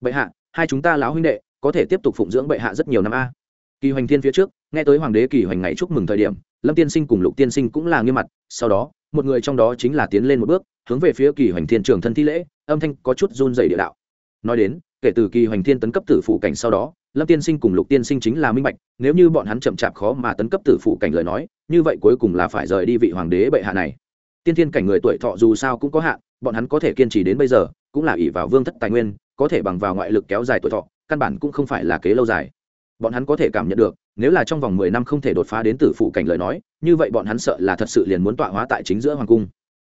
Bệ hạ, hai chúng ta láo huynh đệ, có thể tiếp tục phụng dưỡng bệ hạ rất nhiều năm a. Kỳ hoành thiên phía trước, nghe tới hoàng đế kỳ hoành ngày chúc mừng thời điểm, lâm tiên sinh cùng lục tiên sinh cũng là nghiêm mặt. Sau đó, một người trong đó chính là tiến lên một bước, hướng về phía kỳ hoành thiên trường thân thi lễ, âm thanh có chút run dày địa đạo. Nói đến, kể từ kỳ hoành thiên tấn cấp tử phụ cảnh sau đó, lâm tiên sinh cùng lục tiên sinh chính là minh bạch, nếu như bọn hắn chậm chạp khó mà tấn cấp tử phụ cảnh lời nói, như vậy cuối cùng là phải rời đi vị hoàng đế bệ hạ này. Tiên thiên cảnh người tuổi thọ dù sao cũng có hạn, bọn hắn có thể kiên trì đến bây giờ cũng là ỷ vào vương thất tài nguyên, có thể bằng vào ngoại lực kéo dài tuổi thọ, căn bản cũng không phải là kế lâu dài. Bọn hắn có thể cảm nhận được, nếu là trong vòng mười năm không thể đột phá đến tử phụ cảnh lời nói, như vậy bọn hắn sợ là thật sự liền muốn tọa hóa tại chính giữa hoàng cung.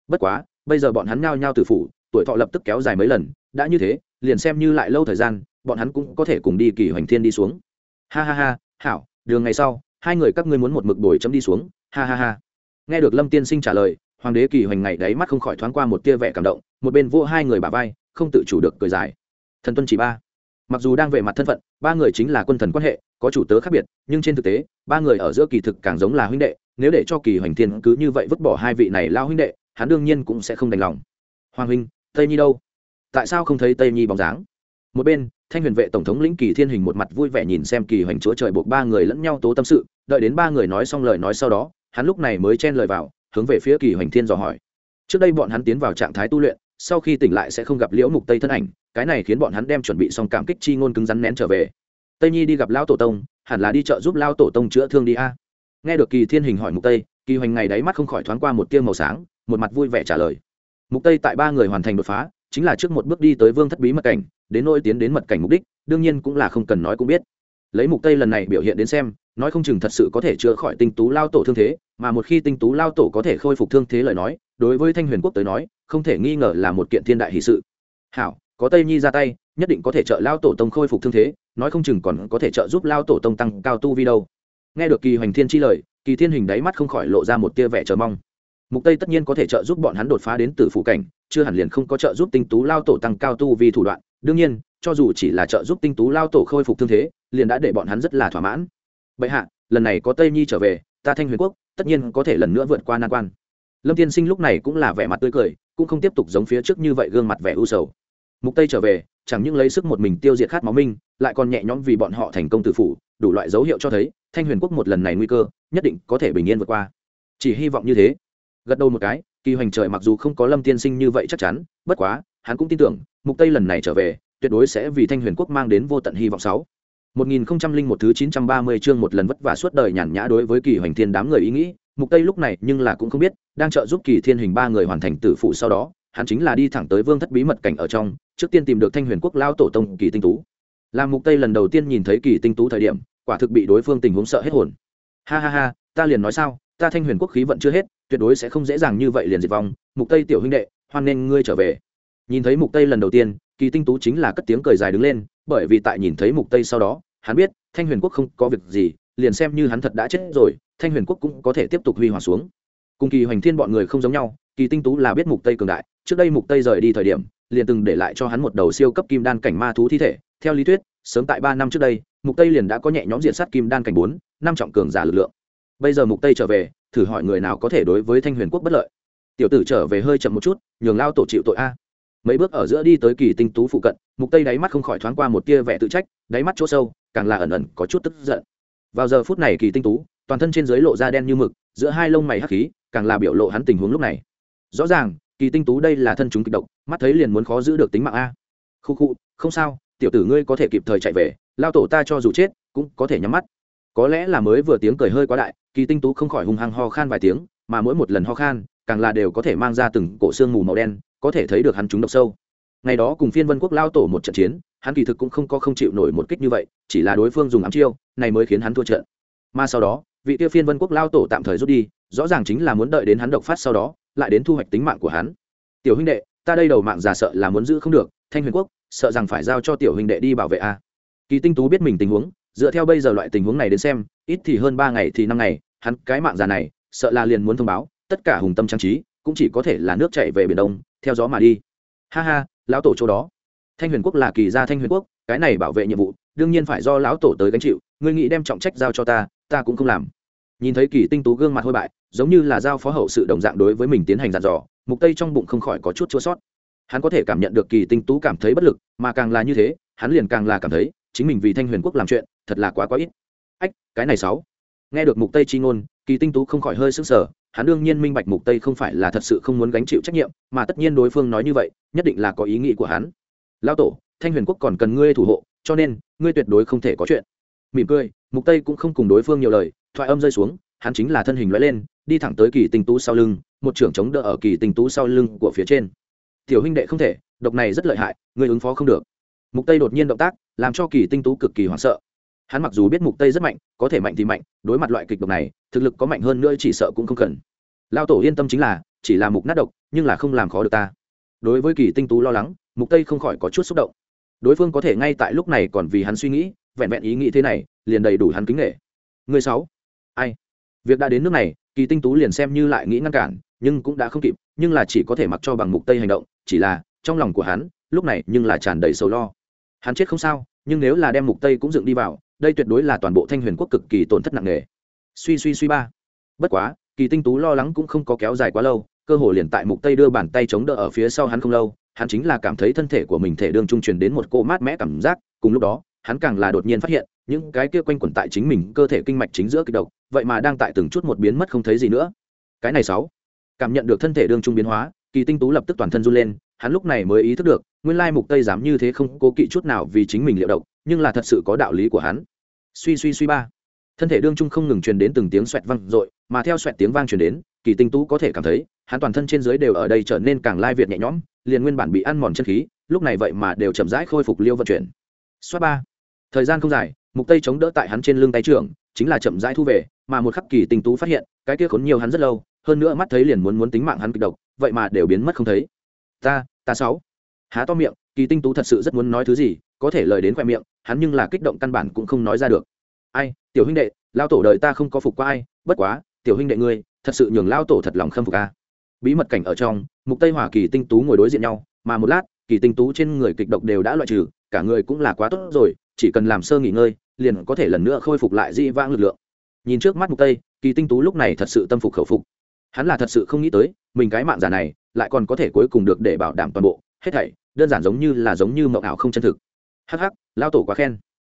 Bất quá, bây giờ bọn hắn nhao nhao tử phụ, tuổi thọ lập tức kéo dài mấy lần, đã như thế, liền xem như lại lâu thời gian, bọn hắn cũng có thể cùng đi kỳ hoành thiên đi xuống. Ha ha ha, hảo, đường ngày sau, hai người các ngươi muốn một mực đổi chấm đi xuống. Ha ha ha. Nghe được lâm tiên sinh trả lời hoàng đế kỳ hoành ngày đáy mắt không khỏi thoáng qua một tia vẻ cảm động, một bên vô hai người bà vai, không tự chủ được cười dài. Thần tuân chỉ ba. Mặc dù đang về mặt thân phận, ba người chính là quân thần quan hệ, có chủ tớ khác biệt, nhưng trên thực tế, ba người ở giữa kỳ thực càng giống là huynh đệ, nếu để cho kỳ hoành thiên cứ như vậy vứt bỏ hai vị này lao huynh đệ, hắn đương nhiên cũng sẽ không đành lòng. Hoàng huynh, tây nhi đâu? Tại sao không thấy tây nhi bóng dáng? Một bên, thanh huyền vệ tổng thống lĩnh kỳ thiên hình một mặt vui vẻ nhìn xem kỳ hoành chúa trời buộc ba người lẫn nhau tố tâm sự, đợi đến ba người nói xong lời nói sau đó, hắn lúc này mới chen lời vào hướng về phía kỳ hoành thiên dò hỏi. Trước đây bọn hắn tiến vào trạng thái tu luyện, sau khi tỉnh lại sẽ không gặp liễu mục tây thân ảnh, cái này khiến bọn hắn đem chuẩn bị xong cảm kích chi ngôn cứng rắn nén trở về. Tây nhi đi gặp lão tổ tông, hẳn là đi chợ giúp lao tổ tông chữa thương đi a. Nghe được kỳ thiên hình hỏi mục tây, kỳ hoành ngày đáy mắt không khỏi thoáng qua một tia màu sáng, một mặt vui vẻ trả lời. Mục tây tại ba người hoàn thành đột phá, chính là trước một bước đi tới vương thất bí mật cảnh, đến nỗi tiến đến mật cảnh mục đích, đương nhiên cũng là không cần nói cũng biết. Lấy mục tây lần này biểu hiện đến xem nói không chừng thật sự có thể chữa khỏi tinh tú lao tổ thương thế, mà một khi tinh tú lao tổ có thể khôi phục thương thế lời nói, đối với thanh huyền quốc tới nói, không thể nghi ngờ là một kiện thiên đại hỷ sự. Hảo, có tây nhi ra tay, nhất định có thể trợ lao tổ tông khôi phục thương thế, nói không chừng còn có thể trợ giúp lao tổ tông tăng cao tu vi đâu. Nghe được kỳ hoành thiên chi lời, kỳ thiên hình đáy mắt không khỏi lộ ra một tia vẻ chờ mong. Mục tây tất nhiên có thể trợ giúp bọn hắn đột phá đến từ phủ cảnh, chưa hẳn liền không có trợ giúp tinh tú lao tổ tăng cao tu vì thủ đoạn. Đương nhiên, cho dù chỉ là trợ giúp tinh tú lao tổ khôi phục thương thế, liền đã để bọn hắn rất là thỏa mãn bệ hạ, lần này có tây nhi trở về, ta thanh huyền quốc, tất nhiên có thể lần nữa vượt qua nan quan. Lâm tiên sinh lúc này cũng là vẻ mặt tươi cười, cũng không tiếp tục giống phía trước như vậy gương mặt vẻ u sầu. Mục tây trở về, chẳng những lấy sức một mình tiêu diệt khát máu minh, lại còn nhẹ nhõm vì bọn họ thành công tự phủ, đủ loại dấu hiệu cho thấy, thanh huyền quốc một lần này nguy cơ, nhất định có thể bình yên vượt qua. Chỉ hy vọng như thế. Gật đầu một cái, kỳ hoành trời mặc dù không có lâm tiên sinh như vậy chắc chắn, bất quá, hắn cũng tin tưởng, mục tây lần này trở về, tuyệt đối sẽ vì thanh huyền quốc mang đến vô tận hy vọng sáu. 1001 thứ 930 chương một lần vất vả suốt đời nhàn nhã đối với kỳ hoành thiên đám người ý nghĩ. Mục tây lúc này nhưng là cũng không biết, đang trợ giúp kỳ thiên hình ba người hoàn thành tử phụ sau đó, hắn chính là đi thẳng tới vương thất bí mật cảnh ở trong, trước tiên tìm được thanh huyền quốc lao tổ tông kỳ tinh tú. Làm mục tây lần đầu tiên nhìn thấy kỳ tinh tú thời điểm, quả thực bị đối phương tình huống sợ hết hồn. Ha ha ha, ta liền nói sao, ta thanh huyền quốc khí vận chưa hết, tuyệt đối sẽ không dễ dàng như vậy liền diệt vong. Mục tây tiểu huynh đệ, hoan nên ngươi trở về. Nhìn thấy mục tây lần đầu tiên, kỳ tinh tú chính là cất tiếng cười dài đứng lên, bởi vì tại nhìn thấy mục tây sau đó hắn biết, thanh huyền quốc không có việc gì, liền xem như hắn thật đã chết rồi, thanh huyền quốc cũng có thể tiếp tục huy hoàng xuống. Cùng kỳ hoành thiên bọn người không giống nhau, kỳ tinh tú là biết mục tây cường đại, trước đây mục tây rời đi thời điểm, liền từng để lại cho hắn một đầu siêu cấp kim đan cảnh ma thú thi thể. Theo lý thuyết, sớm tại ba năm trước đây, mục tây liền đã có nhẹ nhóm diện sát kim đan cảnh bốn, năm trọng cường giả lực lượng. Bây giờ mục tây trở về, thử hỏi người nào có thể đối với thanh huyền quốc bất lợi. Tiểu tử trở về hơi chậm một chút, nhường lao tổ chịu tội a. Mấy bước ở giữa đi tới kỳ tinh tú phụ cận, mục tây đáy mắt không khỏi thoáng qua một tia vẻ tự trách, đáy mắt chỗ sâu càng là ẩn ẩn có chút tức giận. Vào giờ phút này kỳ tinh tú, toàn thân trên dưới lộ ra đen như mực, giữa hai lông mày hắc khí, càng là biểu lộ hắn tình huống lúc này. Rõ ràng, kỳ tinh tú đây là thân chúng kịch độc, mắt thấy liền muốn khó giữ được tính mạng a. Khu khu, không sao, tiểu tử ngươi có thể kịp thời chạy về, lao tổ ta cho dù chết, cũng có thể nhắm mắt. Có lẽ là mới vừa tiếng cười hơi quá đại, kỳ tinh tú không khỏi hung hăng ho khan vài tiếng, mà mỗi một lần ho khan, càng là đều có thể mang ra từng cổ xương mù màu đen, có thể thấy được hắn chúng độc sâu ngày đó cùng phiên vân quốc lao tổ một trận chiến, hắn kỳ thực cũng không có không chịu nổi một kích như vậy, chỉ là đối phương dùng ám chiêu, này mới khiến hắn thua trận. Mà sau đó, vị tiêu phiên vân quốc lao tổ tạm thời rút đi, rõ ràng chính là muốn đợi đến hắn độc phát sau đó, lại đến thu hoạch tính mạng của hắn. Tiểu huynh đệ, ta đây đầu mạng giả sợ là muốn giữ không được, thanh huyền quốc, sợ rằng phải giao cho tiểu huynh đệ đi bảo vệ a. Kỳ tinh tú biết mình tình huống, dựa theo bây giờ loại tình huống này đến xem, ít thì hơn ba ngày thì năm ngày, hắn cái mạng giả này, sợ là liền muốn thông báo, tất cả hùng tâm trang trí, cũng chỉ có thể là nước chạy về biển đông, theo gió mà đi. Ha ha lão tổ chỗ đó. Thanh huyền quốc là kỳ gia thanh huyền quốc, cái này bảo vệ nhiệm vụ, đương nhiên phải do lão tổ tới gánh chịu, ngươi nghĩ đem trọng trách giao cho ta ta cũng không làm. Nhìn thấy kỳ tinh tú gương mặt hôi bại, giống như là giao phó hậu sự đồng dạng đối với mình tiến hành dặn dò, mục tây trong bụng không khỏi có chút chua sót. Hắn có thể cảm nhận được kỳ tinh tú cảm thấy bất lực, mà càng là như thế, hắn liền càng là cảm thấy, chính mình vì thanh huyền quốc làm chuyện, thật là quá quá ít. Ách, cái này sáu nghe được mục tây chi ngôn, kỳ tinh tú không khỏi hơi sức sở hắn đương nhiên minh bạch mục tây không phải là thật sự không muốn gánh chịu trách nhiệm, mà tất nhiên đối phương nói như vậy, nhất định là có ý nghĩ của hắn. Lao tổ, thanh huyền quốc còn cần ngươi thủ hộ, cho nên, ngươi tuyệt đối không thể có chuyện. Mỉm cười, mục tây cũng không cùng đối phương nhiều lời, thoại âm rơi xuống, hắn chính là thân hình lóe lên, đi thẳng tới kỳ tinh tú sau lưng, một trưởng chống đỡ ở kỳ tinh tú sau lưng của phía trên. Tiểu huynh đệ không thể, độc này rất lợi hại, ngươi ứng phó không được. Mục tây đột nhiên động tác, làm cho kỳ tinh tú cực kỳ hoảng sợ hắn mặc dù biết mục tây rất mạnh, có thể mạnh thì mạnh, đối mặt loại kịch độc này, thực lực có mạnh hơn nữa chỉ sợ cũng không cần. Lao tổ yên tâm chính là, chỉ là mục nát độc, nhưng là không làm khó được ta. Đối với kỳ tinh tú lo lắng, mục tây không khỏi có chút xúc động. Đối phương có thể ngay tại lúc này còn vì hắn suy nghĩ, vẹn vẹn ý nghĩ thế này, liền đầy đủ hắn kính nghệ người sáu. Ai? Việc đã đến nước này, kỳ tinh tú liền xem như lại nghĩ ngăn cản, nhưng cũng đã không kịp, nhưng là chỉ có thể mặc cho bằng mục tây hành động, chỉ là, trong lòng của hắn, lúc này nhưng là tràn đầy sầu lo. Hắn chết không sao, nhưng nếu là đem mục tây cũng dựng đi vào đây tuyệt đối là toàn bộ thanh huyền quốc cực kỳ tổn thất nặng nề. Suy suy suy ba. Bất quá, kỳ tinh tú lo lắng cũng không có kéo dài quá lâu, cơ hồ liền tại mục tây đưa bàn tay chống đỡ ở phía sau hắn không lâu, hắn chính là cảm thấy thân thể của mình thể đương trung truyền đến một cô mát mẽ cảm giác, cùng lúc đó, hắn càng là đột nhiên phát hiện, những cái kia quanh quẩn tại chính mình cơ thể kinh mạch chính giữa kịch độc, vậy mà đang tại từng chút một biến mất không thấy gì nữa. Cái này sáu. Cảm nhận được thân thể đương trung biến hóa, kỳ tinh tú lập tức toàn thân run lên, hắn lúc này mới ý thức được nguyên lai mục tây dám như thế không cố kỵ chút nào vì chính mình liệu độc, nhưng là thật sự có đạo lý của hắn. Suy suy suy ba. Thân thể đương trung không ngừng truyền đến từng tiếng xoẹt vang dội, mà theo xoẹt tiếng vang truyền đến, kỳ tinh tú có thể cảm thấy, hắn toàn thân trên dưới đều ở đây trở nên càng lai việt nhẹ nhõm, liền nguyên bản bị ăn mòn chân khí, lúc này vậy mà đều chậm rãi khôi phục liêu vận chuyển. Xoát ba. Thời gian không dài, mục tây chống đỡ tại hắn trên lưng tay trưởng, chính là chậm rãi thu về, mà một khắc kỳ tinh tú phát hiện, cái kia khốn nhiều hắn rất lâu, hơn nữa mắt thấy liền muốn muốn tính mạng hắn kịch độc, vậy mà đều biến mất không thấy. Ta ta sáu há to miệng, kỳ tinh tú thật sự rất muốn nói thứ gì, có thể lời đến khoe miệng, hắn nhưng là kích động căn bản cũng không nói ra được. Ai, tiểu huynh đệ, lao tổ đời ta không có phục qua ai, bất quá, tiểu huynh đệ ngươi, thật sự nhường lao tổ thật lòng khâm phục a. Bí mật cảnh ở trong, mục tây hỏa kỳ tinh tú ngồi đối diện nhau, mà một lát, kỳ tinh tú trên người kịch độc đều đã loại trừ, cả người cũng là quá tốt rồi, chỉ cần làm sơ nghỉ ngơi, liền có thể lần nữa khôi phục lại di vãng lực lượng. Nhìn trước mắt mục tây, kỳ tinh tú lúc này thật sự tâm phục khẩu phục. Hắn là thật sự không nghĩ tới, mình cái mạng giả này, lại còn có thể cuối cùng được để bảo đảm toàn bộ hết thảy đơn giản giống như là giống như mộng ảo không chân thực. Hắc hắc lao tổ quá khen.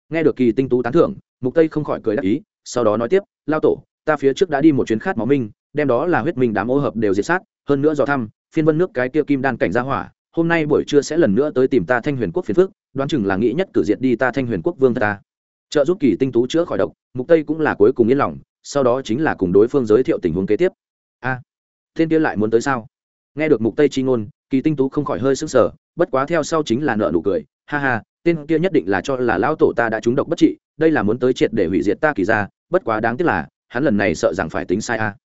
Nghe được kỳ tinh tú tán thưởng mục tây không khỏi cười đáp ý sau đó nói tiếp lao tổ ta phía trước đã đi một chuyến khát máu minh đem đó là huyết minh đám ô hợp đều diệt sát hơn nữa do thăm phiên vân nước cái kia kim đan cảnh gia hỏa hôm nay buổi trưa sẽ lần nữa tới tìm ta thanh huyền quốc phiền phước đoán chừng là nghĩ nhất cử diệt đi ta thanh huyền quốc vương ta. Trợ giúp kỳ tinh tú chữa khỏi độc mục tây cũng là cuối cùng yên lòng sau đó chính là cùng đối phương giới thiệu tình huống kế tiếp. A à, tên kia lại muốn tới sao? Nghe được mục tây chi ngôn kỳ tinh tú không khỏi hơi sững sờ, bất quá theo sau chính là nợ nụ cười, ha ha, tên kia nhất định là cho là lão tổ ta đã trúng độc bất trị, đây là muốn tới triệt để hủy diệt ta kỳ ra bất quá đáng tiếc là, hắn lần này sợ rằng phải tính sai a.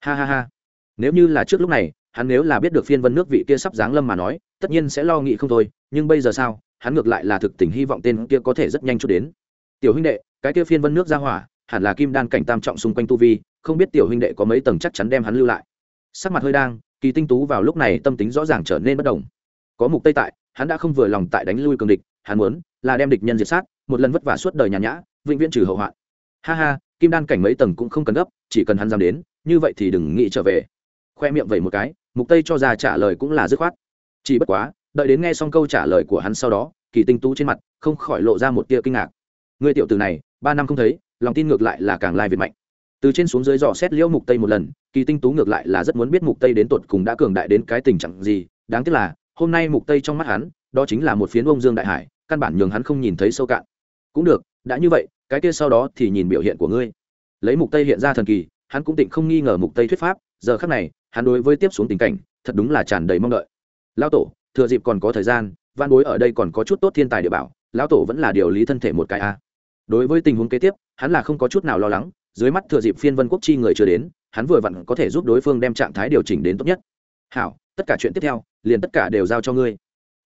Ha ha ha. Nếu như là trước lúc này, hắn nếu là biết được phiên vân nước vị kia sắp giáng lâm mà nói, tất nhiên sẽ lo nghĩ không thôi, nhưng bây giờ sao, hắn ngược lại là thực tình hy vọng tên kia có thể rất nhanh chút đến. Tiểu huynh đệ, cái kia phiên vân nước ra hỏa, hẳn là kim đan cảnh tam trọng xung quanh tu vi, không biết tiểu huynh đệ có mấy tầng chắc chắn đem hắn lưu lại. Sắc mặt hơi đang kỳ tinh tú vào lúc này tâm tính rõ ràng trở nên bất đồng. Có mục tây tại, hắn đã không vừa lòng tại đánh lui cường địch, hắn muốn là đem địch nhân diệt sát, một lần vất vả suốt đời nhàn nhã, vĩnh viễn trừ hậu hoạn. Ha ha, kim đan cảnh mấy tầng cũng không cần gấp, chỉ cần hắn dám đến, như vậy thì đừng nghĩ trở về. Khoe miệng vậy một cái, mục tây cho ra trả lời cũng là dứt khoát. Chỉ bất quá, đợi đến nghe xong câu trả lời của hắn sau đó, kỳ tinh tú trên mặt không khỏi lộ ra một tia kinh ngạc. Người tiểu tử này, ba năm không thấy, lòng tin ngược lại là càng lai việt mạnh từ trên xuống dưới dò xét liễu mục tây một lần, kỳ tinh tú ngược lại là rất muốn biết mục tây đến tột cùng đã cường đại đến cái tình trạng gì. Đáng tiếc là, hôm nay mục tây trong mắt hắn, đó chính là một phiến ông dương đại hải, căn bản nhường hắn không nhìn thấy sâu cạn. Cũng được, đã như vậy, cái kia sau đó thì nhìn biểu hiện của ngươi. Lấy mục tây hiện ra thần kỳ, hắn cũng tịnh không nghi ngờ mục tây thuyết pháp, giờ khắc này, hắn đối với tiếp xuống tình cảnh, thật đúng là tràn đầy mong đợi. Lão tổ, thừa dịp còn có thời gian, văn bối ở đây còn có chút tốt thiên tài địa bảo, lão tổ vẫn là điều lý thân thể một cái a. Đối với tình huống kế tiếp, hắn là không có chút nào lo lắng dưới mắt thừa dịp phiên vân quốc chi người chưa đến, hắn vừa vặn có thể giúp đối phương đem trạng thái điều chỉnh đến tốt nhất. Hảo, tất cả chuyện tiếp theo, liền tất cả đều giao cho ngươi.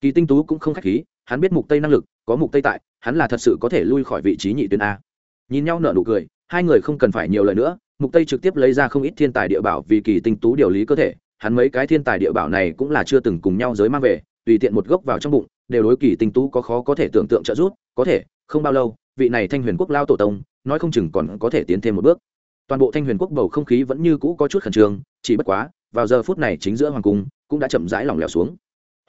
Kỳ tinh tú cũng không khách khí, hắn biết mục tây năng lực, có mục tây tại, hắn là thật sự có thể lui khỏi vị trí nhị tuyến a. Nhìn nhau nở nụ cười, hai người không cần phải nhiều lời nữa, mục tây trực tiếp lấy ra không ít thiên tài địa bảo vì kỳ tinh tú điều lý cơ thể, hắn mấy cái thiên tài địa bảo này cũng là chưa từng cùng nhau giới mang về, tùy tiện một gốc vào trong bụng, đều đối kỳ tinh tú có khó có thể tưởng tượng trợ giúp, có thể, không bao lâu, vị này thanh huyền quốc lao tổ tông nói không chừng còn có thể tiến thêm một bước. Toàn bộ thanh huyền quốc bầu không khí vẫn như cũ có chút khẩn trương, chỉ bất quá, vào giờ phút này chính giữa hoàng cung cũng đã chậm rãi lỏng lẻo xuống.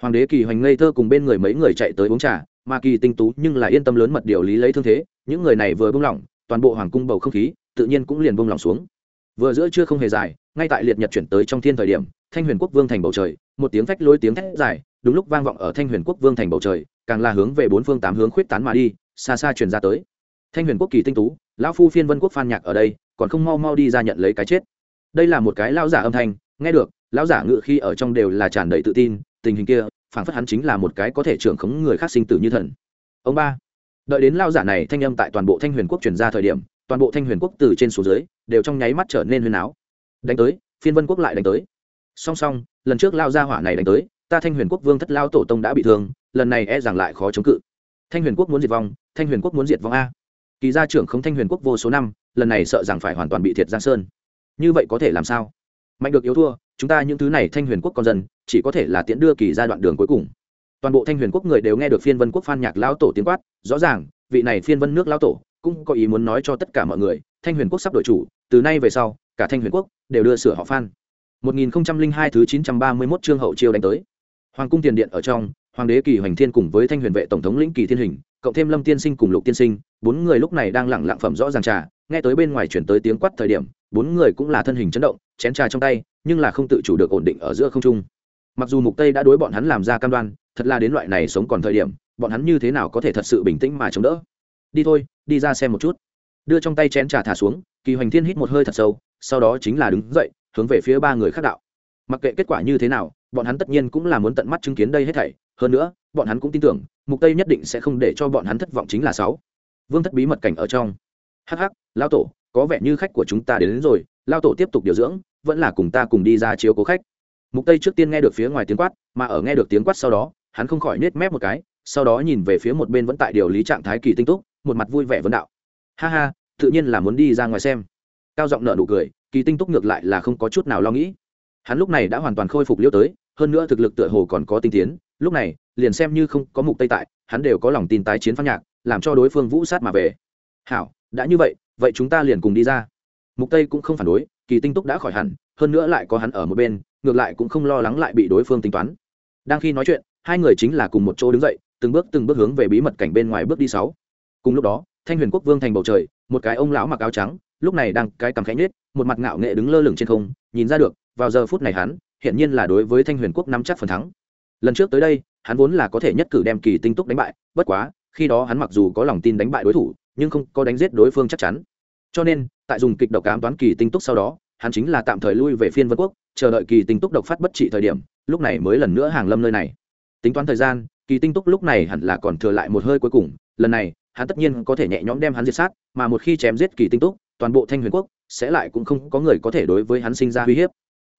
Hoàng đế kỳ hoành ngây thơ cùng bên người mấy người chạy tới uống trà, mà kỳ tinh tú nhưng lại yên tâm lớn mật điều lý lấy thương thế, những người này vừa buông lỏng, toàn bộ hoàng cung bầu không khí tự nhiên cũng liền buông lỏng xuống. Vừa giữa chưa không hề dài, ngay tại liệt nhật chuyển tới trong thiên thời điểm, thanh huyền quốc vương thành bầu trời, một tiếng phách lối tiếng thét dài, đúng lúc vang vọng ở thanh huyền quốc vương thành bầu trời, càng là hướng về bốn phương tám hướng khuyết tán mà đi, xa xa truyền ra tới. Thanh huyền quốc kỳ tinh tú lão phu phiên vân quốc phan nhạc ở đây, còn không mau mau đi ra nhận lấy cái chết. Đây là một cái lão giả âm thanh, nghe được, lão giả ngự khi ở trong đều là tràn đầy tự tin, tình hình kia, phảng phất hắn chính là một cái có thể trưởng khống người khác sinh tử như thần. Ông ba, đợi đến lão giả này thanh âm tại toàn bộ thanh huyền quốc truyền ra thời điểm, toàn bộ thanh huyền quốc từ trên xuống dưới, đều trong nháy mắt trở nên huyền áo đánh tới, phiên vân quốc lại đánh tới. Song song, lần trước lao gia hỏa này đánh tới, ta thanh huyền quốc vương thất lao tổ tông đã bị thương, lần này e rằng lại khó chống cự. Thanh huyền quốc muốn diệt vong, thanh huyền quốc muốn diệt vong a kỳ gia trưởng không thanh huyền quốc vô số năm, lần này sợ rằng phải hoàn toàn bị thiệt giang sơn. Như vậy có thể làm sao? Mạnh được yếu thua, chúng ta những thứ này thanh huyền quốc con dân, chỉ có thể là tiễn đưa kỳ ra đoạn đường cuối cùng. Toàn bộ thanh huyền quốc người đều nghe được phiên vân quốc phan nhạc lão tổ tiếng quát, rõ ràng, vị này phiên vân nước lão tổ cũng có ý muốn nói cho tất cả mọi người, thanh huyền quốc sắp đổi chủ, từ nay về sau, cả thanh huyền quốc đều đưa sửa họ phan. 1002 thứ 931 chương hậu chiêu đánh tới. Hoàng cung tiền điện ở trong hoàng đế kỳ hoành thiên cùng với thanh huyền vệ tổng thống lĩnh kỳ thiên hình, cộng thêm lâm tiên sinh cùng lục tiên sinh, bốn người lúc này đang lẳng lặng phẩm rõ ràng trà, nghe tới bên ngoài chuyển tới tiếng quát thời điểm, bốn người cũng là thân hình chấn động, chén trà trong tay, nhưng là không tự chủ được ổn định ở giữa không trung. Mặc dù mục tây đã đối bọn hắn làm ra cam đoan, thật là đến loại này sống còn thời điểm, bọn hắn như thế nào có thể thật sự bình tĩnh mà chống đỡ? Đi thôi, đi ra xem một chút. Đưa trong tay chén trà thả xuống, kỳ hoành thiên hít một hơi thật sâu, sau đó chính là đứng dậy, hướng về phía ba người khác đạo. Mặc kệ kết quả như thế nào, bọn hắn tất nhiên cũng là muốn tận mắt chứng kiến đây hết thảy hơn nữa bọn hắn cũng tin tưởng mục tây nhất định sẽ không để cho bọn hắn thất vọng chính là sáu. Vương thất bí mật cảnh ở trong. Hắc hắc lao tổ có vẻ như khách của chúng ta đến, đến rồi lao tổ tiếp tục điều dưỡng vẫn là cùng ta cùng đi ra chiếu cố khách. Mục tây trước tiên nghe được phía ngoài tiếng quát mà ở nghe được tiếng quát sau đó hắn không khỏi nết mép một cái sau đó nhìn về phía một bên vẫn tại điều lý trạng thái kỳ tinh túc một mặt vui vẻ vấn đạo. Ha ha tự nhiên là muốn đi ra ngoài xem. Cao giọng nợ nụ cười kỳ tinh túc ngược lại là không có chút nào lo nghĩ. Hắn lúc này đã hoàn toàn khôi phục liêu tới hơn nữa thực lực tựa hồ còn có tinh tiến lúc này, liền xem như không có mục tây tại, hắn đều có lòng tin tái chiến phan nhạc, làm cho đối phương vũ sát mà về. Hảo, đã như vậy vậy chúng ta liền cùng đi ra. Mục tây cũng không phản đối, kỳ tinh túc đã khỏi hẳn, hơn nữa lại có hắn ở một bên, ngược lại cũng không lo lắng lại bị đối phương tính toán. Đang khi nói chuyện, hai người chính là cùng một chỗ đứng dậy, từng bước từng bước hướng về bí mật cảnh bên ngoài bước đi sáu. Cùng lúc đó, thanh huyền quốc vương thành bầu trời, một cái ông lão mặc áo trắng, lúc này đang cái cằm khẽ nhếch, một mặt ngạo nghệ đứng lơ lửng trên không, nhìn ra được, vào giờ phút này hắn hiện nhiên là đối với thanh huyền quốc nắm chắc phần thắng lần trước tới đây, hắn vốn là có thể nhất cử đem kỳ tinh túc đánh bại, bất quá, khi đó hắn mặc dù có lòng tin đánh bại đối thủ, nhưng không có đánh giết đối phương chắc chắn. Cho nên, tại dùng kịch độc cám toán kỳ tinh túc sau đó, hắn chính là tạm thời lui về phiên vân quốc, chờ đợi kỳ tinh túc độc phát bất trị thời điểm, lúc này mới lần nữa hàng lâm nơi này. Tính toán thời gian, kỳ tinh túc lúc này hẳn là còn thừa lại một hơi cuối cùng, lần này, hắn tất nhiên có thể nhẹ nhõm đem hắn diệt sát, mà một khi chém giết kỳ tinh túc, toàn bộ thanh huyền quốc sẽ lại cũng không có người có thể đối với hắn sinh ra uy hiếp.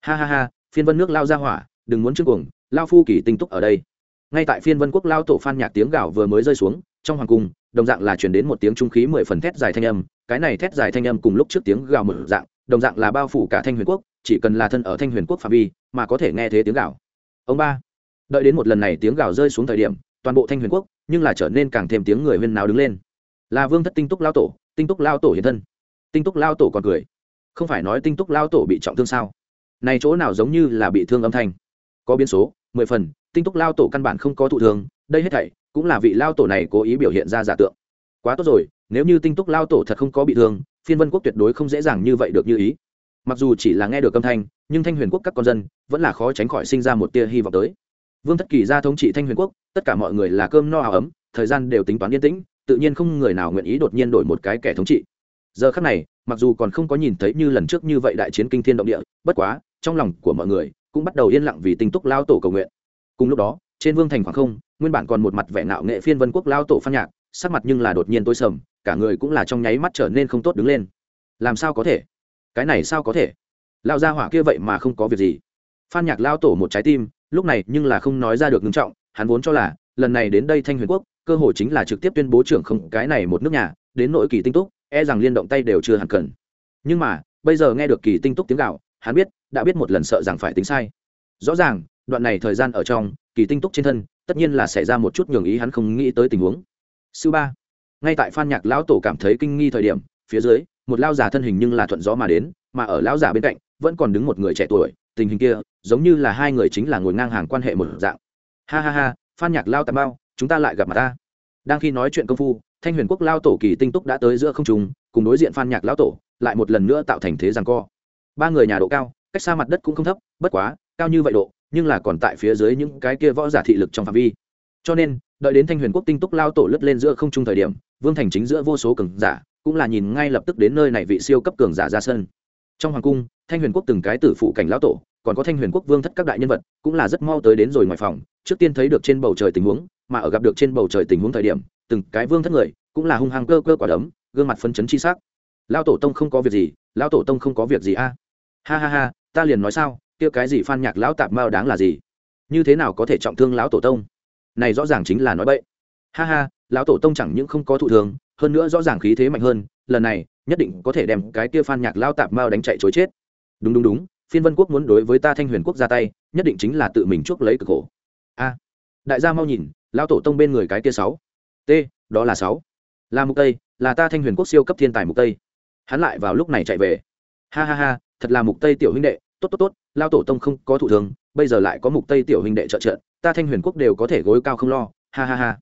Ha ha ha, phiên vân nước lao ra hỏa, đừng muốn chương cuồng lao phu kỳ tinh túc ở đây. Ngay tại phiên vân quốc lao tổ phan nhạc tiếng gạo vừa mới rơi xuống, trong hoàng cung, đồng dạng là chuyển đến một tiếng trung khí mười phần thét dài thanh âm, cái này thét dài thanh âm cùng lúc trước tiếng gạo mở dạng, đồng dạng là bao phủ cả thanh huyền quốc, chỉ cần là thân ở thanh huyền quốc phạm vi, mà có thể nghe thế tiếng gạo. ông ba, đợi đến một lần này tiếng gạo rơi xuống thời điểm, toàn bộ thanh huyền quốc, nhưng là trở nên càng thêm tiếng người huyên nào đứng lên. Là vương thất tinh túc lao tổ, tinh túc lao tổ hiện thân. Tinh túc lao tổ còn cười. Không phải nói tinh túc lao tổ bị trọng thương sao? Này chỗ nào giống như là bị thương âm thanh? Có biến số mười phần, tinh túc lao tổ căn bản không có thụ thương, đây hết thảy cũng là vị lao tổ này cố ý biểu hiện ra giả tượng. Quá tốt rồi, nếu như tinh túc lao tổ thật không có bị thương, phiên vân quốc tuyệt đối không dễ dàng như vậy được như ý. Mặc dù chỉ là nghe được âm thanh, nhưng thanh huyền quốc các con dân vẫn là khó tránh khỏi sinh ra một tia hy vọng tới. Vương thất kỳ ra thống trị thanh huyền quốc, tất cả mọi người là cơm no áo ấm, thời gian đều tính toán yên tĩnh, tự nhiên không người nào nguyện ý đột nhiên đổi một cái kẻ thống trị. Giờ khắc này, mặc dù còn không có nhìn thấy như lần trước như vậy đại chiến kinh thiên động địa, bất quá, trong lòng của mọi người cũng bắt đầu yên lặng vì tinh túc lao tổ cầu nguyện. Cùng lúc đó, trên vương thành khoảng không, nguyên bản còn một mặt vẻ ngạo nghệ phiên vân quốc lao tổ phan nhạc, sắc mặt nhưng là đột nhiên tối sầm, cả người cũng là trong nháy mắt trở nên không tốt đứng lên. Làm sao có thể? Cái này sao có thể? Lao ra hỏa kia vậy mà không có việc gì. Phan nhạc lao tổ một trái tim, lúc này nhưng là không nói ra được ngưng trọng, hắn vốn cho là, lần này đến đây thanh huyền quốc, cơ hội chính là trực tiếp tuyên bố trưởng không cái này một nước nhà, đến nội kỳ tinh túc e rằng liên động tay đều chưa hẳn cần. Nhưng mà, bây giờ nghe được kỳ tinh túc tiếng gạo hắn biết, đã biết một lần sợ rằng phải tính sai. Rõ ràng, đoạn này thời gian ở trong, kỳ tinh túc trên thân, tất nhiên là xảy ra một chút nhường ý hắn không nghĩ tới tình huống. Sư ba, ngay tại phan nhạc lão tổ cảm thấy kinh nghi thời điểm, phía dưới, một lao giả thân hình nhưng là thuận gió mà đến, mà ở lão giả bên cạnh, vẫn còn đứng một người trẻ tuổi, tình hình kia, giống như là hai người chính là ngồi ngang hàng quan hệ một dạng. Ha ha ha, phan nhạc lao tà bao, chúng ta lại gặp mặt ta. Đang khi nói chuyện công phu, thanh huyền quốc lao tổ kỳ tinh túc đã tới giữa không trùng cùng đối diện phan nhạc lao tổ, lại một lần nữa tạo thành thế rằng co ba người nhà độ cao, cách xa mặt đất cũng không thấp, bất quá, cao như vậy độ, nhưng là còn tại phía dưới những cái kia võ giả thị lực trong phạm vi. Cho nên, đợi đến thanh huyền quốc tinh túc lao tổ lướt lên giữa không trung thời điểm, vương thành chính giữa vô số cường giả, cũng là nhìn ngay lập tức đến nơi này vị siêu cấp cường giả ra sân. Trong hoàng cung, thanh huyền quốc từng cái tử phụ cảnh lão tổ, còn có thanh huyền quốc vương thất các đại nhân vật, cũng là rất mau tới đến rồi ngoài phòng, trước tiên thấy được trên bầu trời tình huống, mà ở gặp được trên bầu trời tình huống thời điểm, từng cái vương thất người, cũng là hung hăng cơ cơ quả đấm, gương mặt phân chấn chi sắc lao tổ tông không có việc gì lao tổ tông không có việc gì a. Ha ha ha, ta liền nói sao, kia cái gì phan nhạc lão tạp mao đáng là gì? Như thế nào có thể trọng thương lão tổ tông? Này rõ ràng chính là nói bậy. Ha ha, lão tổ tông chẳng những không có thụ thường hơn nữa rõ ràng khí thế mạnh hơn, lần này, nhất định có thể đem cái kia phan nhạc lao tạp mao đánh chạy chối chết. Đúng đúng đúng, phiên vân quốc muốn đối với ta thanh huyền quốc ra tay, nhất định chính là tự mình chuốc lấy cực khổ. A. Đại gia mau nhìn, lão tổ tông bên người cái kia sáu. T, đó là sáu. Là mục tây, là ta thanh huyền quốc siêu cấp thiên tài mục tây hắn lại vào lúc này chạy về. Ha ha ha, thật là mục tây tiểu huynh đệ, tốt tốt tốt, lao tổ tông không có thủ thường bây giờ lại có mục tây tiểu huynh đệ trợ trợ, ta thanh huyền quốc đều có thể gối cao không lo, ha ha ha.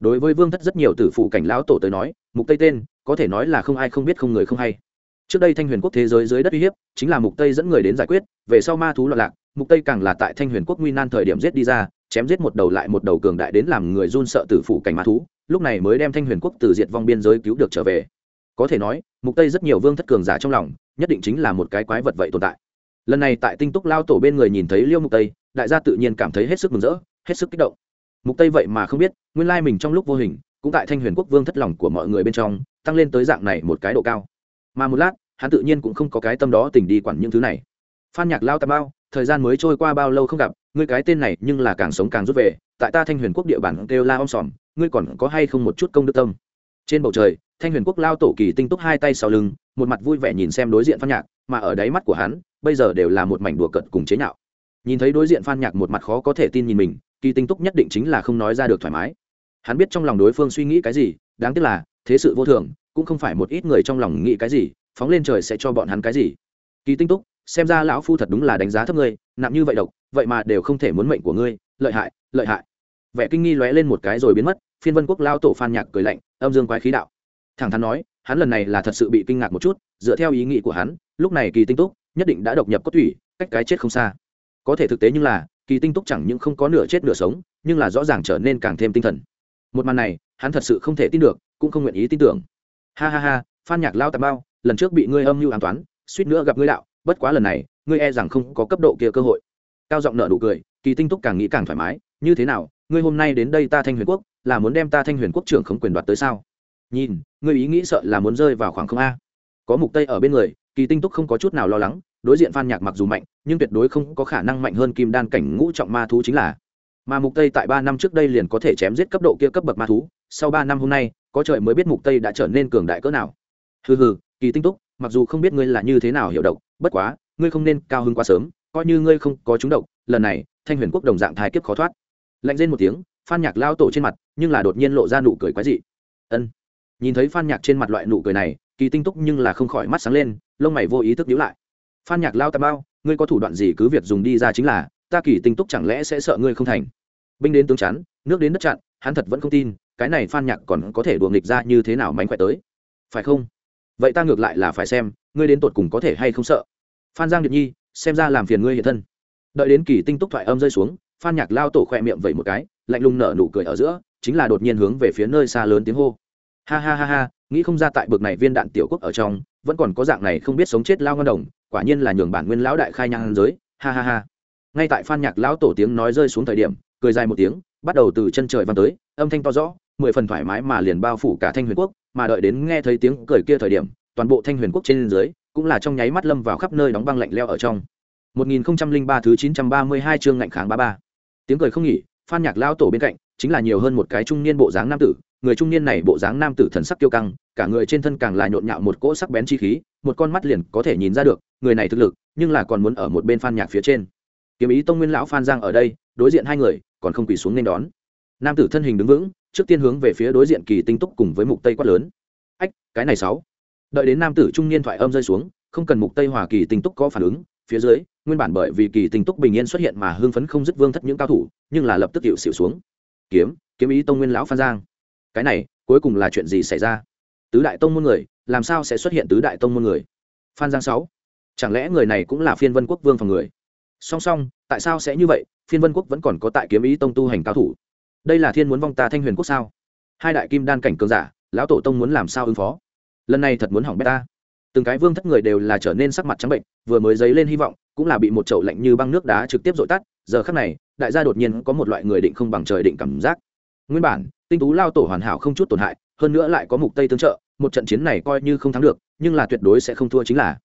Đối với vương thất rất nhiều tử phụ cảnh lão tổ tới nói, mục tây tên, có thể nói là không ai không biết không người không hay. Trước đây thanh huyền quốc thế giới dưới đất uy hiếp, chính là mục tây dẫn người đến giải quyết, về sau ma thú loạn lạc, mục tây càng là tại thanh huyền quốc nguy nan thời điểm giết đi ra, chém giết một đầu lại một đầu cường đại đến làm người run sợ tử phụ cảnh ma thú, lúc này mới đem thanh huyền quốc từ diệt vong biên giới cứu được trở về có thể nói, mục tây rất nhiều vương thất cường giả trong lòng, nhất định chính là một cái quái vật vậy tồn tại. Lần này tại tinh túc lao tổ bên người nhìn thấy liêu mục tây, đại gia tự nhiên cảm thấy hết sức mừng rỡ, hết sức kích động. Mục tây vậy mà không biết, nguyên lai mình trong lúc vô hình, cũng tại thanh huyền quốc vương thất lòng của mọi người bên trong, tăng lên tới dạng này một cái độ cao. Mà một lát, hắn tự nhiên cũng không có cái tâm đó tình đi quản những thứ này. Phan nhạc lao tà bao, thời gian mới trôi qua bao lâu không gặp, ngươi cái tên này nhưng là càng sống càng rút về, tại ta thanh huyền quốc địa bản kêu la om sòm, ngươi còn có hay không một chút công đức tâm? Trên bầu trời, thanh huyền quốc lao tổ kỳ tinh túc hai tay sau lưng, một mặt vui vẻ nhìn xem đối diện phan nhạc, mà ở đáy mắt của hắn, bây giờ đều là một mảnh đùa cợt cùng chế nhạo. Nhìn thấy đối diện phan nhạc một mặt khó có thể tin nhìn mình, kỳ tinh túc nhất định chính là không nói ra được thoải mái. Hắn biết trong lòng đối phương suy nghĩ cái gì, đáng tiếc là, thế sự vô thường, cũng không phải một ít người trong lòng nghĩ cái gì, phóng lên trời sẽ cho bọn hắn cái gì. Kỳ tinh túc, xem ra lão phu thật đúng là đánh giá thấp ngươi, nặng như vậy độc, vậy mà đều không thể muốn mệnh của ngươi, lợi hại lợi hại. Vẻ kinh nghi lóe lên một cái rồi biến mất phiên vân quốc lao tổ phan nhạc cười lạnh, âm dương quái khí đạo. Thẳng thắn nói, hắn lần này là thật sự bị kinh ngạc một chút, dựa theo ý nghĩ của hắn, lúc này kỳ tinh túc nhất định đã độc nhập cốt thủy, cách cái chết không xa. Có thể thực tế như là, kỳ tinh túc chẳng những không có nửa chết nửa sống, nhưng là rõ ràng trở nên càng thêm tinh thần. Một màn này, hắn thật sự không thể tin được, cũng không nguyện ý tin tưởng. Ha ha ha, phan nhạc lao tà bao, lần trước bị ngươi âm mưu an toán, suýt nữa gặp ngươi đạo, bất quá lần này, ngươi e rằng không có cấp độ kia cơ hội. Cao giọng nợ nụ cười, kỳ tinh túc càng nghĩ càng thoải mái, như thế nào, ngươi hôm nay đến đây ta thanh huyền quốc là muốn đem ta thanh huyền quốc trưởng không quyền đoạt tới sao? Nhìn, ngươi ý nghĩ sợ là muốn rơi vào khoảng không a. Có mục tây ở bên người, kỳ tinh túc không có chút nào lo lắng, đối diện phan nhạc mặc dù mạnh, nhưng tuyệt đối không có khả năng mạnh hơn kim đan cảnh ngũ trọng ma thú chính là. Mà mục tây tại ba năm trước đây liền có thể chém giết cấp độ kia cấp bậc ma thú, sau ba năm hôm nay, có trời mới biết mục tây đã trở nên cường đại cỡ nào. Hừ hừ, kỳ tinh túc, mặc dù không biết ngươi là như thế nào hiểu độc, bất quá, ngươi không nên cao hứng quá sớm, coi như ngươi không có trúng độc, lần này, thanh huyền quốc đồng dạng thái kiếp khó thoát. Lạnh lên một tiếng phan nhạc lao tổ trên mặt, nhưng là đột nhiên lộ ra nụ cười quái dị. Ân. Nhìn thấy phan nhạc trên mặt loại nụ cười này, kỳ tinh túc nhưng là không khỏi mắt sáng lên, lông mày vô ý thức nhíu lại. Phan nhạc lao tà bao, ngươi có thủ đoạn gì cứ việc dùng đi ra chính là, ta kỳ tinh túc chẳng lẽ sẽ sợ ngươi không thành? Binh đến tướng chắn, nước đến đất chặn, hắn thật vẫn không tin, cái này phan nhạc còn có thể đùa nghịch ra như thế nào mánh khỏe tới. Phải không? Vậy ta ngược lại là phải xem, ngươi đến tột cùng có thể hay không sợ. Phan giang điệp nhi, xem ra làm phiền ngươi hiện thân. Đợi đến kỳ tinh túc thoại âm rơi xuống, phan nhạc lao tổ khoe miệng vậy một cái lạnh lùng nở nụ cười ở giữa chính là đột nhiên hướng về phía nơi xa lớn tiếng hô. Ha ha ha ha nghĩ không ra tại bực này viên đạn tiểu quốc ở trong vẫn còn có dạng này không biết sống chết lao ngân đồng quả nhiên là nhường bản nguyên lão đại khai nhang giới. Ha ha ha. Ngay tại phan nhạc lão tổ tiếng nói rơi xuống thời điểm cười dài một tiếng bắt đầu từ chân trời vang tới âm thanh to rõ mười phần thoải mái mà liền bao phủ cả thanh huyền quốc mà đợi đến nghe thấy tiếng cười kia thời điểm toàn bộ thanh huyền quốc trên dưới cũng là trong nháy mắt lâm vào khắp nơi đóng băng lạnh leo ở trong. 1003 thứ 932 chương ngạnh kháng 33. Tiếng cười không nghỉ, Phan Nhạc lao tổ bên cạnh, chính là nhiều hơn một cái trung niên bộ dáng nam tử, người trung niên này bộ dáng nam tử thần sắc kiêu căng, cả người trên thân càng là nhộn nhạo một cỗ sắc bén chi khí, một con mắt liền có thể nhìn ra được, người này thực lực, nhưng là còn muốn ở một bên Phan Nhạc phía trên. Kiếm ý tông nguyên lão Phan Giang ở đây, đối diện hai người, còn không quỳ xuống nên đón. Nam tử thân hình đứng vững, trước tiên hướng về phía đối diện Kỳ Tinh Túc cùng với Mục Tây quát lớn. "Ách, cái này sáu." Đợi đến nam tử trung niên thoại âm rơi xuống, không cần Mục Tây Hòa Kỳ Tinh Túc có phản ứng, phía dưới, nguyên bản bởi vì Kỳ tình Túc bình yên xuất hiện mà hưng phấn không dứt vương thất những cao thủ, nhưng là lập tức hiệu xỉu xuống. "Kiếm, kiếm ý tông nguyên lão Phan Giang." Cái này, cuối cùng là chuyện gì xảy ra? Tứ đại tông môn người, làm sao sẽ xuất hiện tứ đại tông môn người? Phan Giang sáu chẳng lẽ người này cũng là phiên vân quốc vương phòng người song song tại sao sẽ như vậy phiên vân quốc vẫn còn có tại kiếm ý tông tu hành cao thủ đây là thiên muốn vong ta thanh huyền quốc sao hai đại kim đan cảnh cường giả lão tổ tông muốn làm sao ứng phó lần này thật muốn hỏng bét ta từng cái vương thất người đều là trở nên sắc mặt trắng bệnh vừa mới dấy lên hy vọng cũng là bị một chậu lạnh như băng nước đá trực tiếp dội tắt, giờ khắc này, đại gia đột nhiên có một loại người định không bằng trời định cảm giác. Nguyên bản, tinh tú lao tổ hoàn hảo không chút tổn hại, hơn nữa lại có mục tây tương trợ, một trận chiến này coi như không thắng được, nhưng là tuyệt đối sẽ không thua chính là.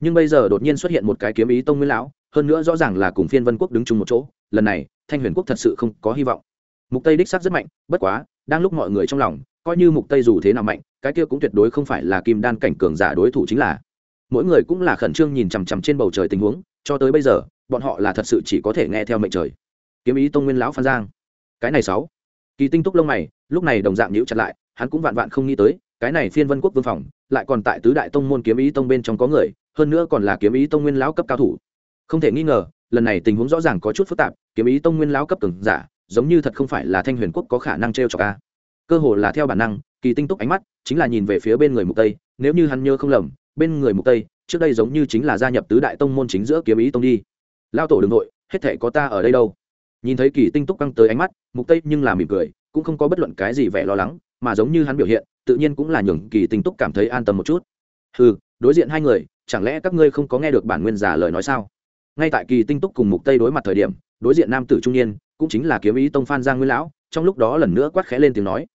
Nhưng bây giờ đột nhiên xuất hiện một cái kiếm ý tông nguyên lão, hơn nữa rõ ràng là cùng phiên vân quốc đứng chung một chỗ, lần này, thanh huyền quốc thật sự không có hy vọng. Mục tây đích xác rất mạnh, bất quá, đang lúc mọi người trong lòng, coi như mục tây dù thế nào mạnh, cái kia cũng tuyệt đối không phải là kim đan cảnh cường giả đối thủ chính là. Mỗi người cũng là khẩn trương nhìn chằm chằm trên bầu trời tình huống cho tới bây giờ, bọn họ là thật sự chỉ có thể nghe theo mệnh trời. Kiếm ý tông nguyên lão phan giang. Cái này sáu. Kỳ tinh túc lông mày, lúc này đồng dạng nhíu chặt lại, hắn cũng vạn vạn không nghĩ tới, cái này phiên vân quốc vương phòng, lại còn tại tứ đại tông môn kiếm ý tông bên trong có người, hơn nữa còn là kiếm ý tông nguyên lão cấp cao thủ. Không thể nghi ngờ, lần này tình huống rõ ràng có chút phức tạp, kiếm ý tông nguyên lão cấp cường giả, giống như thật không phải là thanh huyền quốc có khả năng t r e o cho ca cơ hồ là theo bản năng, kỳ tinh túc ánh mắt chính là nhìn về phía bên người mục tây, nếu như hắn nhớ không lầm, bên người mục tây trước đây giống như chính là gia nhập tứ đại tông môn chính giữa kiếm ý tông đi. Lao tổ đ ư n g nội, hết thể có ta ở đây đâu. Nhìn thấy kỳ tinh túc căng tới ánh mắt, mục tây nhưng là mỉm cười, cũng không có bất luận cái gì vẻ lo lắng, mà giống như hắn biểu hiện, tự nhiên cũng là nhường kỳ tinh túc cảm thấy an tâm một chút. Ừ đối diện hai người, chẳng lẽ các ngươi không có nghe được bản nguyên giả lời nói sao? Ngay tại kỳ tinh túc cùng mục tây đối mặt thời điểm, đối diện nam tử trung niên, cũng chính là kiếm ý tông phan giang nguyên lão, trong lúc đó lần nữa quát khẽ lên tiếng nói.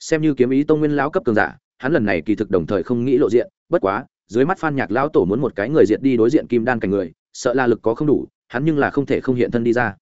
Xem như kiếm ý tông nguyên lão cấp cường giả, hắn lần này kỳ thực đồng thời không nghĩ lộ diện, bất quá dưới mắt phan nhạc lão tổ muốn một cái người diệt đi đối diện kim đan cảnh người, sợ là lực có không đủ, hắn nhưng là không thể không hiện thân đi ra.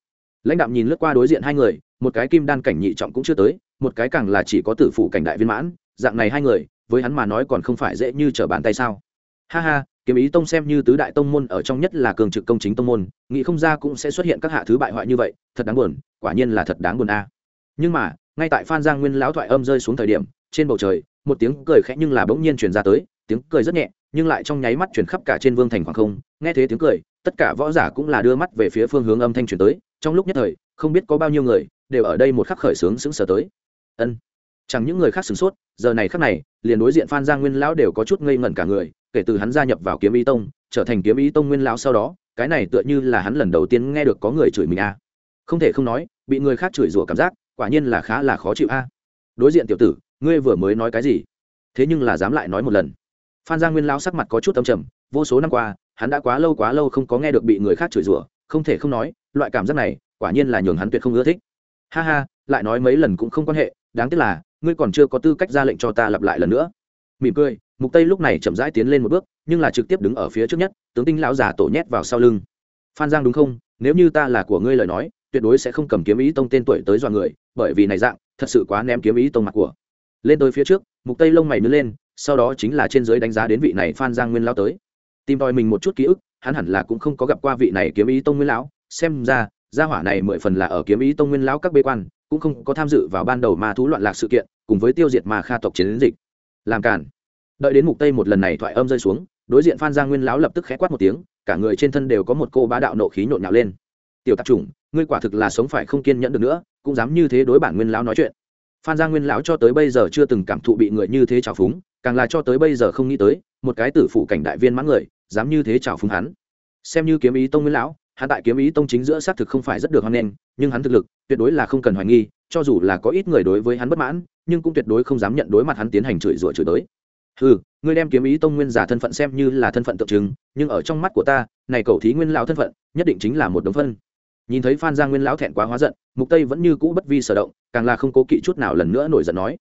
Lãnh đạo nhìn lướt qua đối diện hai người, một cái kim đan cảnh nhị trọng cũng chưa tới, một cái càng là chỉ có tử phụ cảnh đại viên mãn, dạng này hai người, với hắn mà nói còn không phải dễ như trở bàn tay sao. Ha ha, kiếm ý tông xem như tứ đại tông môn ở trong nhất là cường trực công chính tông môn, nghĩ không ra cũng sẽ xuất hiện các hạ thứ bại hoại như vậy, thật đáng buồn, quả nhiên là thật đáng buồn a. À. Nhưng mà, ngay tại phan giang nguyên lão thoại âm rơi xuống thời điểm, trên bầu trời, một tiếng cười khẽ nhưng là bỗng nhiên truyền ra tới, tiếng cười rất nhẹ nhưng lại trong nháy mắt truyền khắp cả trên vương thành khoảng không, nghe thế tiếng cười, tất cả võ giả cũng là đưa mắt về phía phương hướng âm thanh truyền tới, trong lúc nhất thời, không biết có bao nhiêu người đều ở đây một khắc khởi sướng sững sờ tới. Ân, chẳng những người khác sửng sốt, giờ này khắc này, liền đối diện phan giang nguyên lão đều có chút ngây ngẩn cả người, kể từ hắn gia nhập vào kiếm ý tông, trở thành kiếm ý tông nguyên lão sau đó, cái này tựa như là hắn lần đầu tiên nghe được có người chửi mình a. Không thể không nói, bị người khác chửi rủa cảm giác, quả nhiên là khá là khó chịu a. Đối diện tiểu tử, ngươi vừa mới nói cái gì? Thế nhưng là dám lại nói một lần phan giang nguyên lao sắc mặt có chút âm trầm, vô số năm qua, hắn đã quá lâu quá lâu không có nghe được bị người khác chửi rủa, không thể không nói, loại cảm giác này, quả nhiên là nhường hắn tuyệt không ưa thích. Ha ha, lại nói mấy lần cũng không quan hệ, đáng tiếc là, ngươi còn chưa có tư cách ra lệnh cho ta lặp lại lần nữa. Mỉm cười, mục tây lúc này chậm rãi tiến lên một bước, nhưng là trực tiếp đứng ở phía trước nhất, tướng tinh lão già tổ nhét vào sau lưng. Phan giang đúng không? Nếu như ta là của ngươi lời nói, tuyệt đối sẽ không cầm kiếm ý tông tên tuổi tới dọa người, bởi vì này dạng, thật sự quá ném kiếm ý tông mặt của. Lên tới phía trước, mục tây lông mày nứt lên sau đó chính là trên dưới đánh giá đến vị này phan giang nguyên lão tới. Tìm tòi mình một chút ký ức, hắn hẳn là cũng không có gặp qua vị này kiếm ý tông nguyên lão. Xem ra, gia hỏa này mười phần là ở kiếm ý tông nguyên lão các bê quan, cũng không có tham dự vào ban đầu ma thú loạn lạc sự kiện, cùng với tiêu diệt ma kha tộc chiến dịch. Làm cản. Đợi đến mục tây một lần này thoại âm rơi xuống, đối diện phan giang nguyên lão lập tức khẽ quát một tiếng, cả người trên thân đều có một cô bá đạo nộ khí nhộn nhạo lên. Tiểu tạp chủng, ngươi quả thực là sống phải không kiên nhẫn được nữa, cũng dám như thế đối bản nguyên lão nói chuyện. Phan giang nguyên lão cho tới bây giờ chưa từng cảm thụ bị người như thế trào phúng càng là cho tới bây giờ không nghĩ tới, một cái tử phụ cảnh đại viên mãn người, dám như thế chào phúng hắn. Xem như kiếm ý tông nguyên lão, hắn tại kiếm ý tông chính giữa xác thực không phải rất được hoan nghênh, nhưng hắn thực lực tuyệt đối là không cần hoài nghi, cho dù là có ít người đối với hắn bất mãn, nhưng cũng tuyệt đối không dám nhận đối mặt hắn tiến hành chửi rủa chửi tới ừ ngươi đem kiếm ý tông nguyên giả thân phận xem như là thân phận tượng trưng, nhưng ở trong mắt của ta, này cầu thí nguyên lão thân phận, nhất định chính là một đống phân. Nhìn thấy phan giang nguyên lão thẹn quá hóa giận, mục tây vẫn như cũ bất vi sở động, càng là không cố kỵ chút nào lần nữa nổi giận nói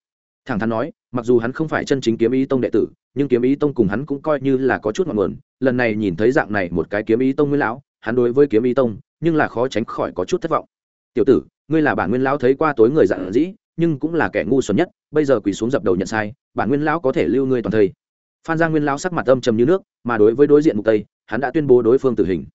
thẳng thắn nói, mặc dù hắn không phải chân chính kiếm ý tông đệ tử, nhưng kiếm ý tông cùng hắn cũng coi như là có chút ngọn nguồn. Lần này nhìn thấy dạng này một cái kiếm ý tông nguyên lão, hắn đối với kiếm ý tông, nhưng là khó tránh khỏi có chút thất vọng. Tiểu tử, ngươi là bản nguyên lão thấy qua tối người dạng dĩ, nhưng cũng là kẻ ngu xuẩn nhất, bây giờ quỳ xuống dập đầu nhận sai, bản nguyên lão có thể lưu ngươi toàn thây phan giang nguyên lão sắc mặt âm trầm như nước, mà đối với đối diện mục tây, hắn đã tuyên bố đối phương tử hình.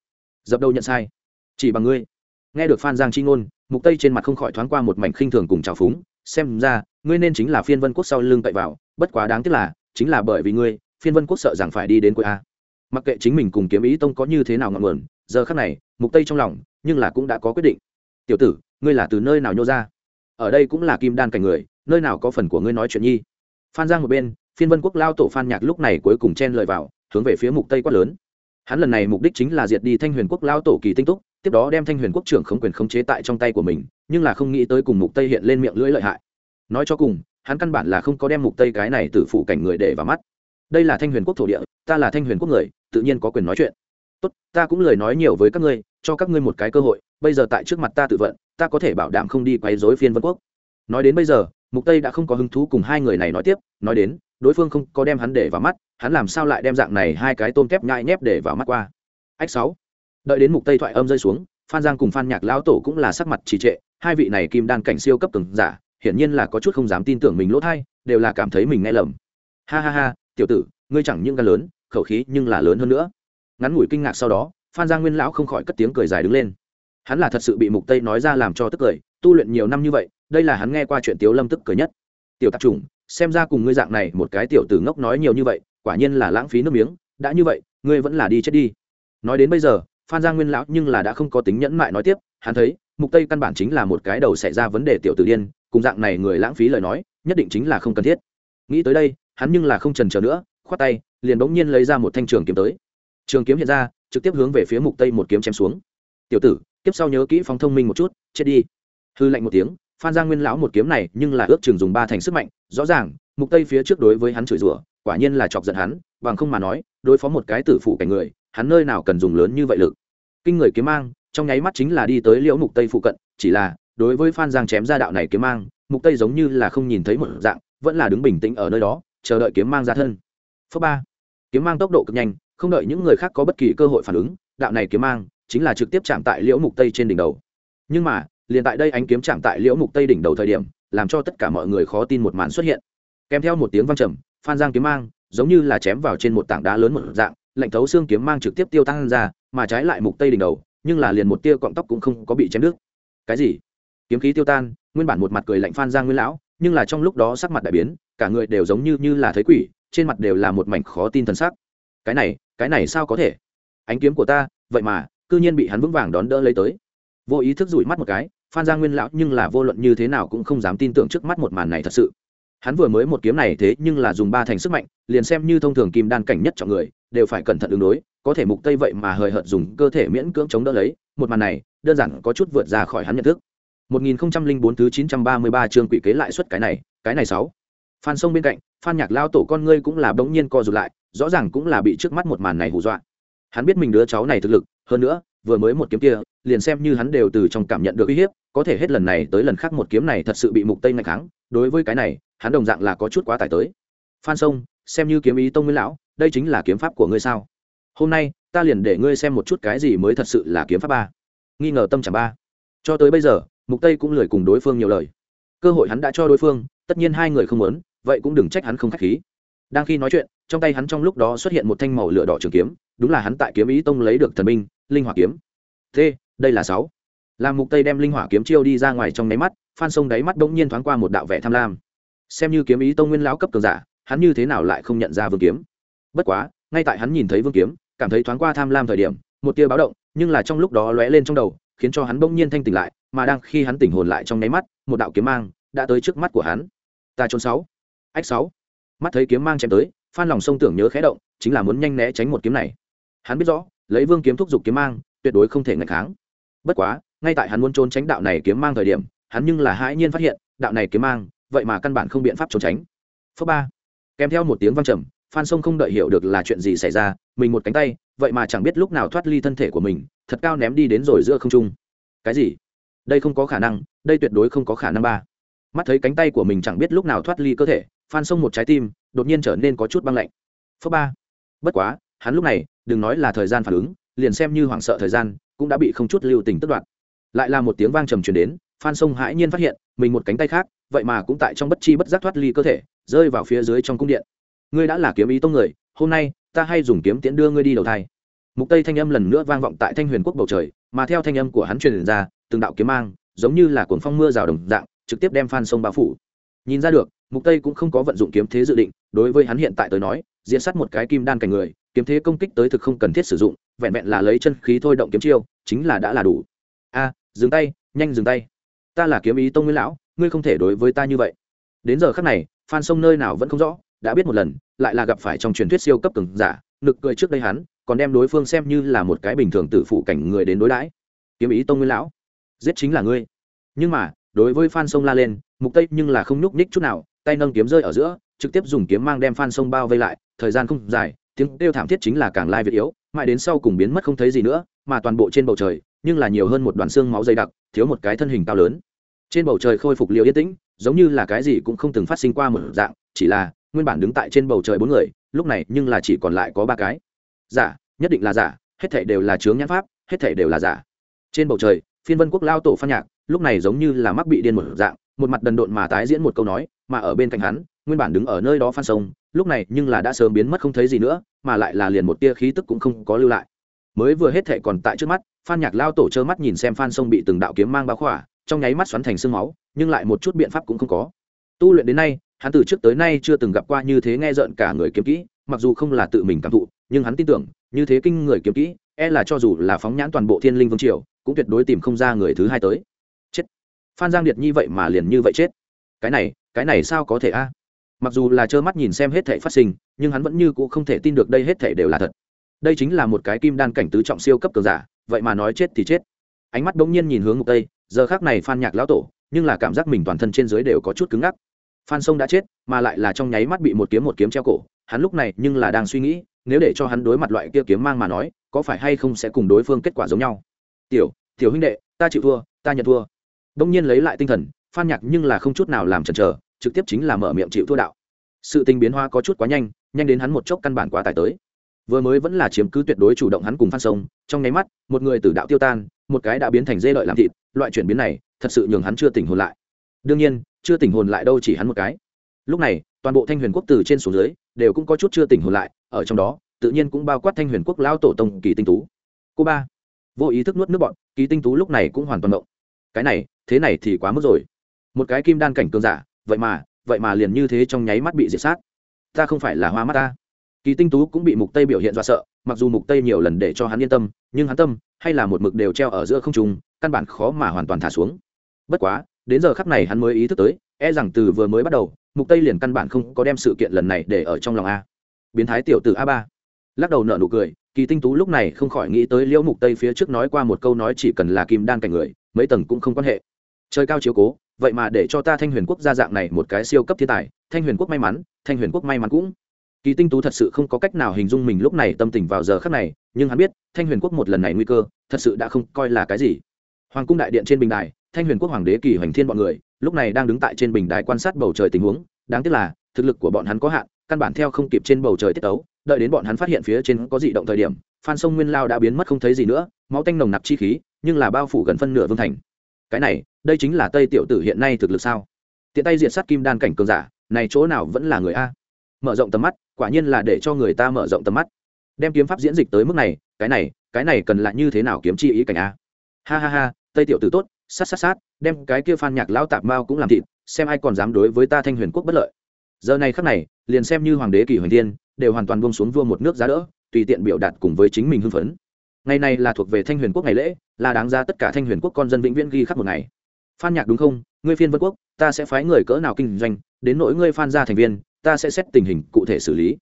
Dập đầu nhận sai, chỉ bằng ngươi. Nghe được phan giang chi ngôn, mục tây trên mặt không khỏi thoáng qua một mảnh khinh thường cùng trào phúng, xem ra ngươi nên chính là phiên vân quốc sau lưng cậy vào, bất quá đáng tiếc là, chính là bởi vì ngươi, phiên vân quốc sợ rằng phải đi đến cuối a. Mặc kệ chính mình cùng kiếm ý tông có như thế nào ngọn nguồn, giờ khắc này, mục tây trong lòng, nhưng là cũng đã có quyết định. Tiểu tử, ngươi là từ nơi nào nhô ra? Ở đây cũng là kim đan cảnh người, nơi nào có phần của ngươi nói chuyện nhi? Phan giang một bên, phiên vân quốc lao tổ phan nhạc lúc này cuối cùng chen lời vào, hướng về phía mục tây quát lớn. Hắn lần này mục đích chính là diệt đi thanh huyền quốc lao tổ kỳ tinh túc, tiếp đó đem thanh huyền quốc trưởng không quyền khống chế tại trong tay của mình, nhưng là không nghĩ tới cùng mục tây hiện lên miệng lưỡi lợi hại nói cho cùng, hắn căn bản là không có đem mục tây cái này từ phụ cảnh người để vào mắt. Đây là thanh huyền quốc thổ địa, ta là thanh huyền quốc người, tự nhiên có quyền nói chuyện. Tốt, ta cũng lời nói nhiều với các ngươi, cho các ngươi một cái cơ hội, bây giờ tại trước mặt ta tự vận, ta có thể bảo đảm không đi quấy rối phiên vân quốc. Nói đến bây giờ, mục tây đã không có hứng thú cùng hai người này nói tiếp, nói đến, đối phương không có đem hắn để vào mắt, hắn làm sao lại đem dạng này hai cái tôm kép nhai nhép để vào mắt qua. Ách sáu. Đợi đến mục tây thoại âm rơi xuống, phan giang cùng phan nhạc lão tổ cũng là sắc mặt trì trệ, hai vị này kim đan cảnh siêu cấp từng giả hiển nhiên là có chút không dám tin tưởng mình lỗ thay đều là cảm thấy mình nghe lầm. Ha ha ha, tiểu tử, ngươi chẳng những gan lớn, khẩu khí nhưng là lớn hơn nữa. Ngắn ngủi kinh ngạc sau đó, phan Giang nguyên lão không khỏi cất tiếng cười dài đứng lên. Hắn là thật sự bị mục tây nói ra làm cho tức cười, tu luyện nhiều năm như vậy, đây là hắn nghe qua chuyện tiếu lâm tức cười nhất. Tiểu tạp trùng, xem ra cùng ngươi dạng này một cái tiểu tử ngốc nói nhiều như vậy, quả nhiên là lãng phí nước miếng, đã như vậy, ngươi vẫn là đi chết đi. Nói đến bây giờ, phan Giang nguyên lão nhưng là đã không có tính nhẫn mại nói tiếp, hắn thấy, mục tây căn bản chính là một cái đầu xảy ra vấn đề tiểu tử điên cùng dạng này người lãng phí lời nói, nhất định chính là không cần thiết. Nghĩ tới đây, hắn nhưng là không trần chờ nữa, khoát tay, liền bỗng nhiên lấy ra một thanh trường kiếm tới. Trường kiếm hiện ra, trực tiếp hướng về phía mục tây một kiếm chém xuống. Tiểu tử, tiếp sau nhớ kỹ phóng thông minh một chút, chết đi. Hư lạnh một tiếng, phan giang nguyên lão một kiếm này nhưng là ước chừng dùng ba thành sức mạnh, rõ ràng, mục tây phía trước đối với hắn chửi rủa, quả nhiên là chọc giận hắn, bằng không mà nói, đối phó một cái tử phụ cảnh người, hắn nơi nào cần dùng lớn như vậy lực. Kinh người kiếm mang, trong nháy mắt chính là đi tới liễu mục tây phụ cận, chỉ là đối với phan giang chém ra đạo này kiếm mang, mục tây giống như là không nhìn thấy một dạng, vẫn là đứng bình tĩnh ở nơi đó, chờ đợi kiếm mang ra thân. Phước ba. Kiếm mang tốc độ cực nhanh, không đợi những người khác có bất kỳ cơ hội phản ứng, đạo này kiếm mang chính là trực tiếp chạm tại liễu mục tây trên đỉnh đầu. Nhưng mà, liền tại đây ánh kiếm chạm tại liễu mục tây đỉnh đầu thời điểm, làm cho tất cả mọi người khó tin một màn xuất hiện. Kèm theo một tiếng vang trầm, phan giang kiếm mang giống như là chém vào trên một tảng đá lớn một dạng, lạnh thấu xương kiếm mang trực tiếp tiêu tan ra, mà trái lại mục tây đỉnh đầu, nhưng là liền một tia cọng tóc cũng không có bị chém đứt. Cái gì? Kiếm khí tiêu tan, nguyên bản một mặt cười lạnh phan giang nguyên lão, nhưng là trong lúc đó sắc mặt đại biến, cả người đều giống như như là thấy quỷ, trên mặt đều là một mảnh khó tin thần sắc. Cái này cái này sao có thể? Ánh kiếm của ta, vậy mà, cư nhiên bị hắn vững vàng đón đỡ lấy tới. Vô ý thức rủi mắt một cái, phan giang nguyên lão nhưng là vô luận như thế nào cũng không dám tin tưởng trước mắt một màn này thật sự. Hắn vừa mới một kiếm này thế nhưng là dùng ba thành sức mạnh, liền xem như thông thường kim đan cảnh nhất chọn người, đều phải cẩn thận ứng đối, có thể mục tây vậy mà hời hợt dùng cơ thể miễn cưỡng chống đỡ lấy, một màn này, đơn giản có chút vượt ra khỏi hắn nhận thức. 1004 thứ 933 chương quỷ kế lại suất cái này cái này sáu. Phan sông bên cạnh, phan nhạc lao tổ con ngươi cũng là bỗng nhiên co rụt lại, rõ ràng cũng là bị trước mắt một màn này hù dọa. Hắn biết mình đứa cháu này thực lực, hơn nữa, vừa mới một kiếm kia, liền xem như hắn đều từ trong cảm nhận được uy hiếp, có thể hết lần này tới lần khác một kiếm này thật sự bị mục tây ngăn kháng, đối với cái này, hắn đồng dạng là có chút quá tải tới. Phan sông, xem như kiếm ý tông nguyên lão, đây chính là kiếm pháp của ngươi sao? Hôm nay, ta liền để ngươi xem một chút cái gì mới thật sự là kiếm pháp ba. Nghi ngờ tâm chẳng ba. Cho tới bây giờ mục tây cũng lười cùng đối phương nhiều lời. Cơ hội hắn đã cho đối phương, tất nhiên hai người không muốn, vậy cũng đừng trách hắn không khách khí. Đang khi nói chuyện, trong tay hắn trong lúc đó xuất hiện một thanh màu lửa đỏ trường kiếm, đúng là hắn tại kiếm ý tông lấy được thần minh linh hỏa kiếm. Thế đây là sáu. Làm mục tây đem linh hỏa kiếm chiêu đi ra ngoài trong máy mắt, phan sông đáy mắt bỗng nhiên thoáng qua một đạo vẻ tham lam. Xem như kiếm ý tông nguyên lão cấp cường giả, hắn như thế nào lại không nhận ra vương kiếm? Bất quá, ngay tại hắn nhìn thấy vương kiếm, cảm thấy thoáng qua tham lam thời điểm, một tia báo động, nhưng là trong lúc đó lóe lên trong đầu khiến cho hắn bỗng nhiên thanh tỉnh lại, mà đang khi hắn tỉnh hồn lại trong nháy mắt, một đạo kiếm mang đã tới trước mắt của hắn. Ta trốn sáu. Ách sáu. Mắt thấy kiếm mang chém tới, phan lòng sông tưởng nhớ khẽ động, chính là muốn nhanh né tránh một kiếm này. Hắn biết rõ, lấy vương kiếm thúc giục kiếm mang, tuyệt đối không thể ngạch kháng. Bất quá, ngay tại hắn muốn trốn tránh đạo này kiếm mang thời điểm, hắn nhưng là hãi nhiên phát hiện, đạo này kiếm mang, vậy mà căn bản không biện pháp trốn tránh. Phớ ba. Kèm theo một tiếng vang trầm, phan sông không đợi hiểu được là chuyện gì xảy ra, mình một cánh tay, vậy mà chẳng biết lúc nào thoát ly thân thể của mình thật cao ném đi đến rồi giữa không trung. Cái gì? Đây không có khả năng, đây tuyệt đối không có khả năng ba. Mắt thấy cánh tay của mình chẳng biết lúc nào thoát ly cơ thể, phan xông một trái tim, đột nhiên trở nên có chút băng lạnh. Phớt ba. Bất quá, hắn lúc này, đừng nói là thời gian phản ứng, liền xem như hoảng sợ thời gian, cũng đã bị không chút lưu tình tức đoạt. lại là một tiếng vang trầm truyền đến, phan sông hãi nhiên phát hiện, mình một cánh tay khác, vậy mà cũng tại trong bất chi bất giác thoát ly cơ thể, rơi vào phía dưới trong cung điện. Ngươi đã là kiếm ý tông người, hôm nay, ta hay dùng kiếm tiễn đưa ngươi đi đầu thai mục tây thanh âm lần nữa vang vọng tại thanh huyền quốc bầu trời, mà theo thanh âm của hắn truyền ra, từng đạo kiếm mang, giống như là cuồng phong mưa rào đồng dạng, trực tiếp đem phan sông bao phủ. Nhìn ra được, mục tây cũng không có vận dụng kiếm thế dự định, đối với hắn hiện tại tới nói diễn sát một cái kim đan cảnh người, kiếm thế công kích tới thực không cần thiết sử dụng, vẹn vẹn là lấy chân khí thôi động kiếm chiêu, chính là đã là đủ. A, dừng tay, nhanh dừng tay. Ta là kiếm ý tông nguyên lão, ngươi không thể đối với ta như vậy. Đến giờ khắc này, phan sông nơi nào vẫn không rõ, đã biết một lần, lại là gặp phải trong truyền thuyết siêu cấp cường giả, nực cười trước đây hắn còn đem đối phương xem như là một cái bình thường tự phụ cảnh người đến đối đãi. Kiếm ý tông nguyên lão, giết chính là ngươi. Nhưng mà, đối với phan sông la lên, mục tây nhưng là không nhúc nhích chút nào, tay nâng kiếm rơi ở giữa, trực tiếp dùng kiếm mang đem phan sông bao vây lại, thời gian không dài, tiếng kêu thảm thiết chính là càng lai việt yếu, mãi đến sau cùng biến mất không thấy gì nữa, mà toàn bộ trên bầu trời, nhưng là nhiều hơn một đoàn xương máu dày đặc, thiếu một cái thân hình cao lớn. Trên bầu trời khôi phục liều yên tĩnh, giống như là cái gì cũng không từng phát sinh qua một dạng, chỉ là, nguyên bản đứng tại trên bầu trời bốn người, lúc này nhưng là chỉ còn lại có ba cái. Giả nhất định là giả, hết thể đều là chướng nhãn pháp, hết thể đều là giả. Trên bầu trời, phiên vân quốc lao tổ phan nhạc, lúc này giống như là mắc bị điên một dạng, một mặt đần độn mà tái diễn một câu nói, mà ở bên cạnh hắn, nguyên bản đứng ở nơi đó phan sông, lúc này nhưng là đã sớm biến mất không thấy gì nữa, mà lại là liền một tia khí tức cũng không có lưu lại. Mới vừa hết thệ còn tại trước mắt, phan nhạc lao tổ trơ mắt nhìn xem phan sông bị từng đạo kiếm mang bao khỏa, trong nháy mắt xoắn thành sương máu, nhưng lại một chút biện pháp cũng không có. Tu luyện đến nay, hắn từ trước tới nay chưa từng gặp qua như thế nghe rợn cả người kiếm kỹ, mặc dù không là tự mình cảm thụ, nhưng hắn tin tưởng như thế kinh người kiếm kỹ e là cho dù là phóng nhãn toàn bộ thiên linh vương triều, cũng tuyệt đối tìm không ra người thứ hai tới. Chết. Phan giang điệt như vậy mà liền như vậy chết. Cái này cái này sao có thể a? Mặc dù là trơ mắt nhìn xem hết thể phát sinh, nhưng hắn vẫn như c ũ không thể tin được đây hết thể đều là thật. Đây chính là một cái kim đan cảnh tứ trọng siêu cấp cường giả, vậy mà nói chết thì chết. Ánh mắt bỗng nhiên nhìn hướng ngục tây, giờ khác này phan nhạc lão tổ, nhưng là cảm giác mình toàn thân trên dưới đều có chút cứng ngắc. Phan sông đã chết, mà lại là trong nháy mắt bị một kiếm một kiếm treo cổ, hắn lúc này nhưng là đang suy nghĩ nếu để cho hắn đối mặt loại kia kiếm mang mà nói, có phải hay không sẽ cùng đối phương kết quả giống nhau? Tiểu tiểu huynh đệ, ta chịu thua, ta nhận thua. Đông nhiên lấy lại tinh thần, phan nhạc nhưng là không chút nào làm chần chờ, trực tiếp chính là mở miệng chịu thua đạo. Sự tình biến hóa có chút quá nhanh nhanh đến hắn một chốc căn bản quá tải tới. Vừa mới vẫn là chiếm cứ tuyệt đối chủ động hắn cùng phan sông, trong nháy mắt, một người từ đạo tiêu tan, một cái đã biến thành dê lợi làm thịt, loại chuyển biến này, thật sự nhường hắn chưa tỉnh hồn lại. Đương nhiên, chưa tỉnh hồn lại đâu chỉ hắn một cái. Lúc này, toàn bộ thanh huyền quốc từ trên xuống dưới đều cũng có chút chưa tỉnh hồn lại, ở trong đó, tự nhiên cũng bao quát thanh huyền quốc lao tổ tông kỳ tinh tú. Cô ba, vô ý thức nuốt nước bọn, kỳ tinh tú lúc này cũng hoàn toàn động cái này, thế này thì quá mức rồi. Một cái kim đan cảnh cường giả, vậy mà vậy mà liền như thế trong nháy mắt bị diệt sát. Ta không phải là hoa mắt ta. Kỳ tinh tú cũng bị mục tây biểu hiện dọa sợ, mặc dù mục tây nhiều lần để cho hắn yên tâm, nhưng hắn tâm hay là một mực đều treo ở giữa không trung, căn bản khó mà hoàn toàn thả xuống. Bất quá, đến giờ khắc này hắn mới ý thức tới e rằng từ vừa mới bắt đầu mục tây liền căn bản không có đem sự kiện lần này để ở trong lòng a. Biến thái tiểu tử a ba. Lắc đầu nợ nụ cười, kỳ tinh tú lúc này không khỏi nghĩ tới liễu mục tây phía trước nói qua một câu nói chỉ cần là kim đan cảnh người, mấy tầng cũng không quan hệ. Trời cao chiếu cố, vậy mà để cho ta thanh huyền quốc gia dạng này một cái siêu cấp thiên tài, thanh huyền quốc may mắn, thanh huyền quốc may mắn cũng. Kỳ tinh tú thật sự không có cách nào hình dung mình lúc này tâm tình vào giờ khắc này, nhưng hắn biết, thanh huyền quốc một lần này nguy cơ, thật sự đã không coi là cái gì. Hoàng cung đại điện trên bình đài, thanh huyền quốc hoàng đế kỳ hoành thiên bọn người lúc này đang đứng tại trên bình đài quan sát bầu trời tình huống, đáng tiếc là, thực lực của bọn hắn có hạn, căn bản theo không kịp trên bầu trời tiết tấu, đợi đến bọn hắn phát hiện phía trên có dị động thời điểm, phan sông nguyên lao đã biến mất không thấy gì nữa, máu tanh nồng nặc chi khí, nhưng là bao phủ gần phân nửa vương thành. Cái này, đây chính là tây tiểu tử hiện nay thực lực sao? Tiện tay diện sát kim đan cảnh cường giả, này chỗ nào vẫn là người a? Mở rộng tầm mắt, quả nhiên là để cho người ta mở rộng tầm mắt. Đem kiếm pháp diễn dịch tới mức này, cái này cái này cần là như thế nào kiếm chi ý cảnh a? Ha ha ha, tây tiểu tử tốt sát sát sát, đem cái kia phan nhạc lão tạp mao cũng làm thịt, xem ai còn dám đối với ta thanh huyền quốc bất lợi. Giờ này khắc này, liền xem như hoàng đế kỳ huyền thiên, đều hoàn toàn buông xuống vua một nước giá đỡ, tùy tiện biểu đạt cùng với chính mình hưng phấn. Ngày này là thuộc về thanh huyền quốc ngày lễ, là đáng ra tất cả thanh huyền quốc con dân vĩnh viễn ghi khắc một ngày. Phan nhạc đúng không? Ngươi phiên vân quốc, ta sẽ phái người cỡ nào kinh doanh, đến nỗi ngươi phan ra thành viên, ta sẽ xét tình hình cụ thể xử lý.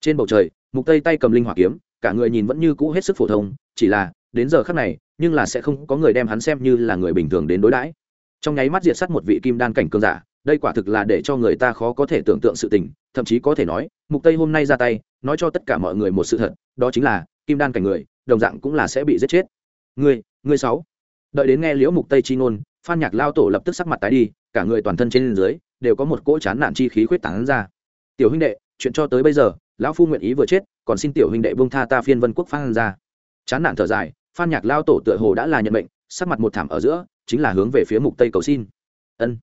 Trên bầu trời, mục tây tay cầm linh hỏa kiếm, cả người nhìn vẫn như cũ hết sức phổ thông, chỉ là đến giờ khắc này nhưng là sẽ không có người đem hắn xem như là người bình thường đến đối đãi. Trong nháy mắt diệt sát một vị kim đan cảnh cường giả đây quả thực là để cho người ta khó có thể tưởng tượng sự tình thậm chí có thể nói mục tây hôm nay ra tay nói cho tất cả mọi người một sự thật đó chính là kim đan cảnh người đồng dạng cũng là sẽ bị giết chết. Người, người sáu. Đợi đến nghe liễu mục tây chi ngôn phan nhạc lao tổ lập tức sắc mặt tái đi cả người toàn thân trên dưới đều có một cỗ chán nản chi khí khuyết tán ra. Tiểu huynh đệ chuyện cho tới bây giờ lão phu nguyện ý vừa chết còn xin tiểu huynh đệ buông tha ta phiên vân quốc phan ra. Chán nản thở dài phan nhạc lao tổ tựa hồ đã là nhận bệnh sắc mặt một thảm ở giữa, chính là hướng về phía mục tây cầu xin. Ân.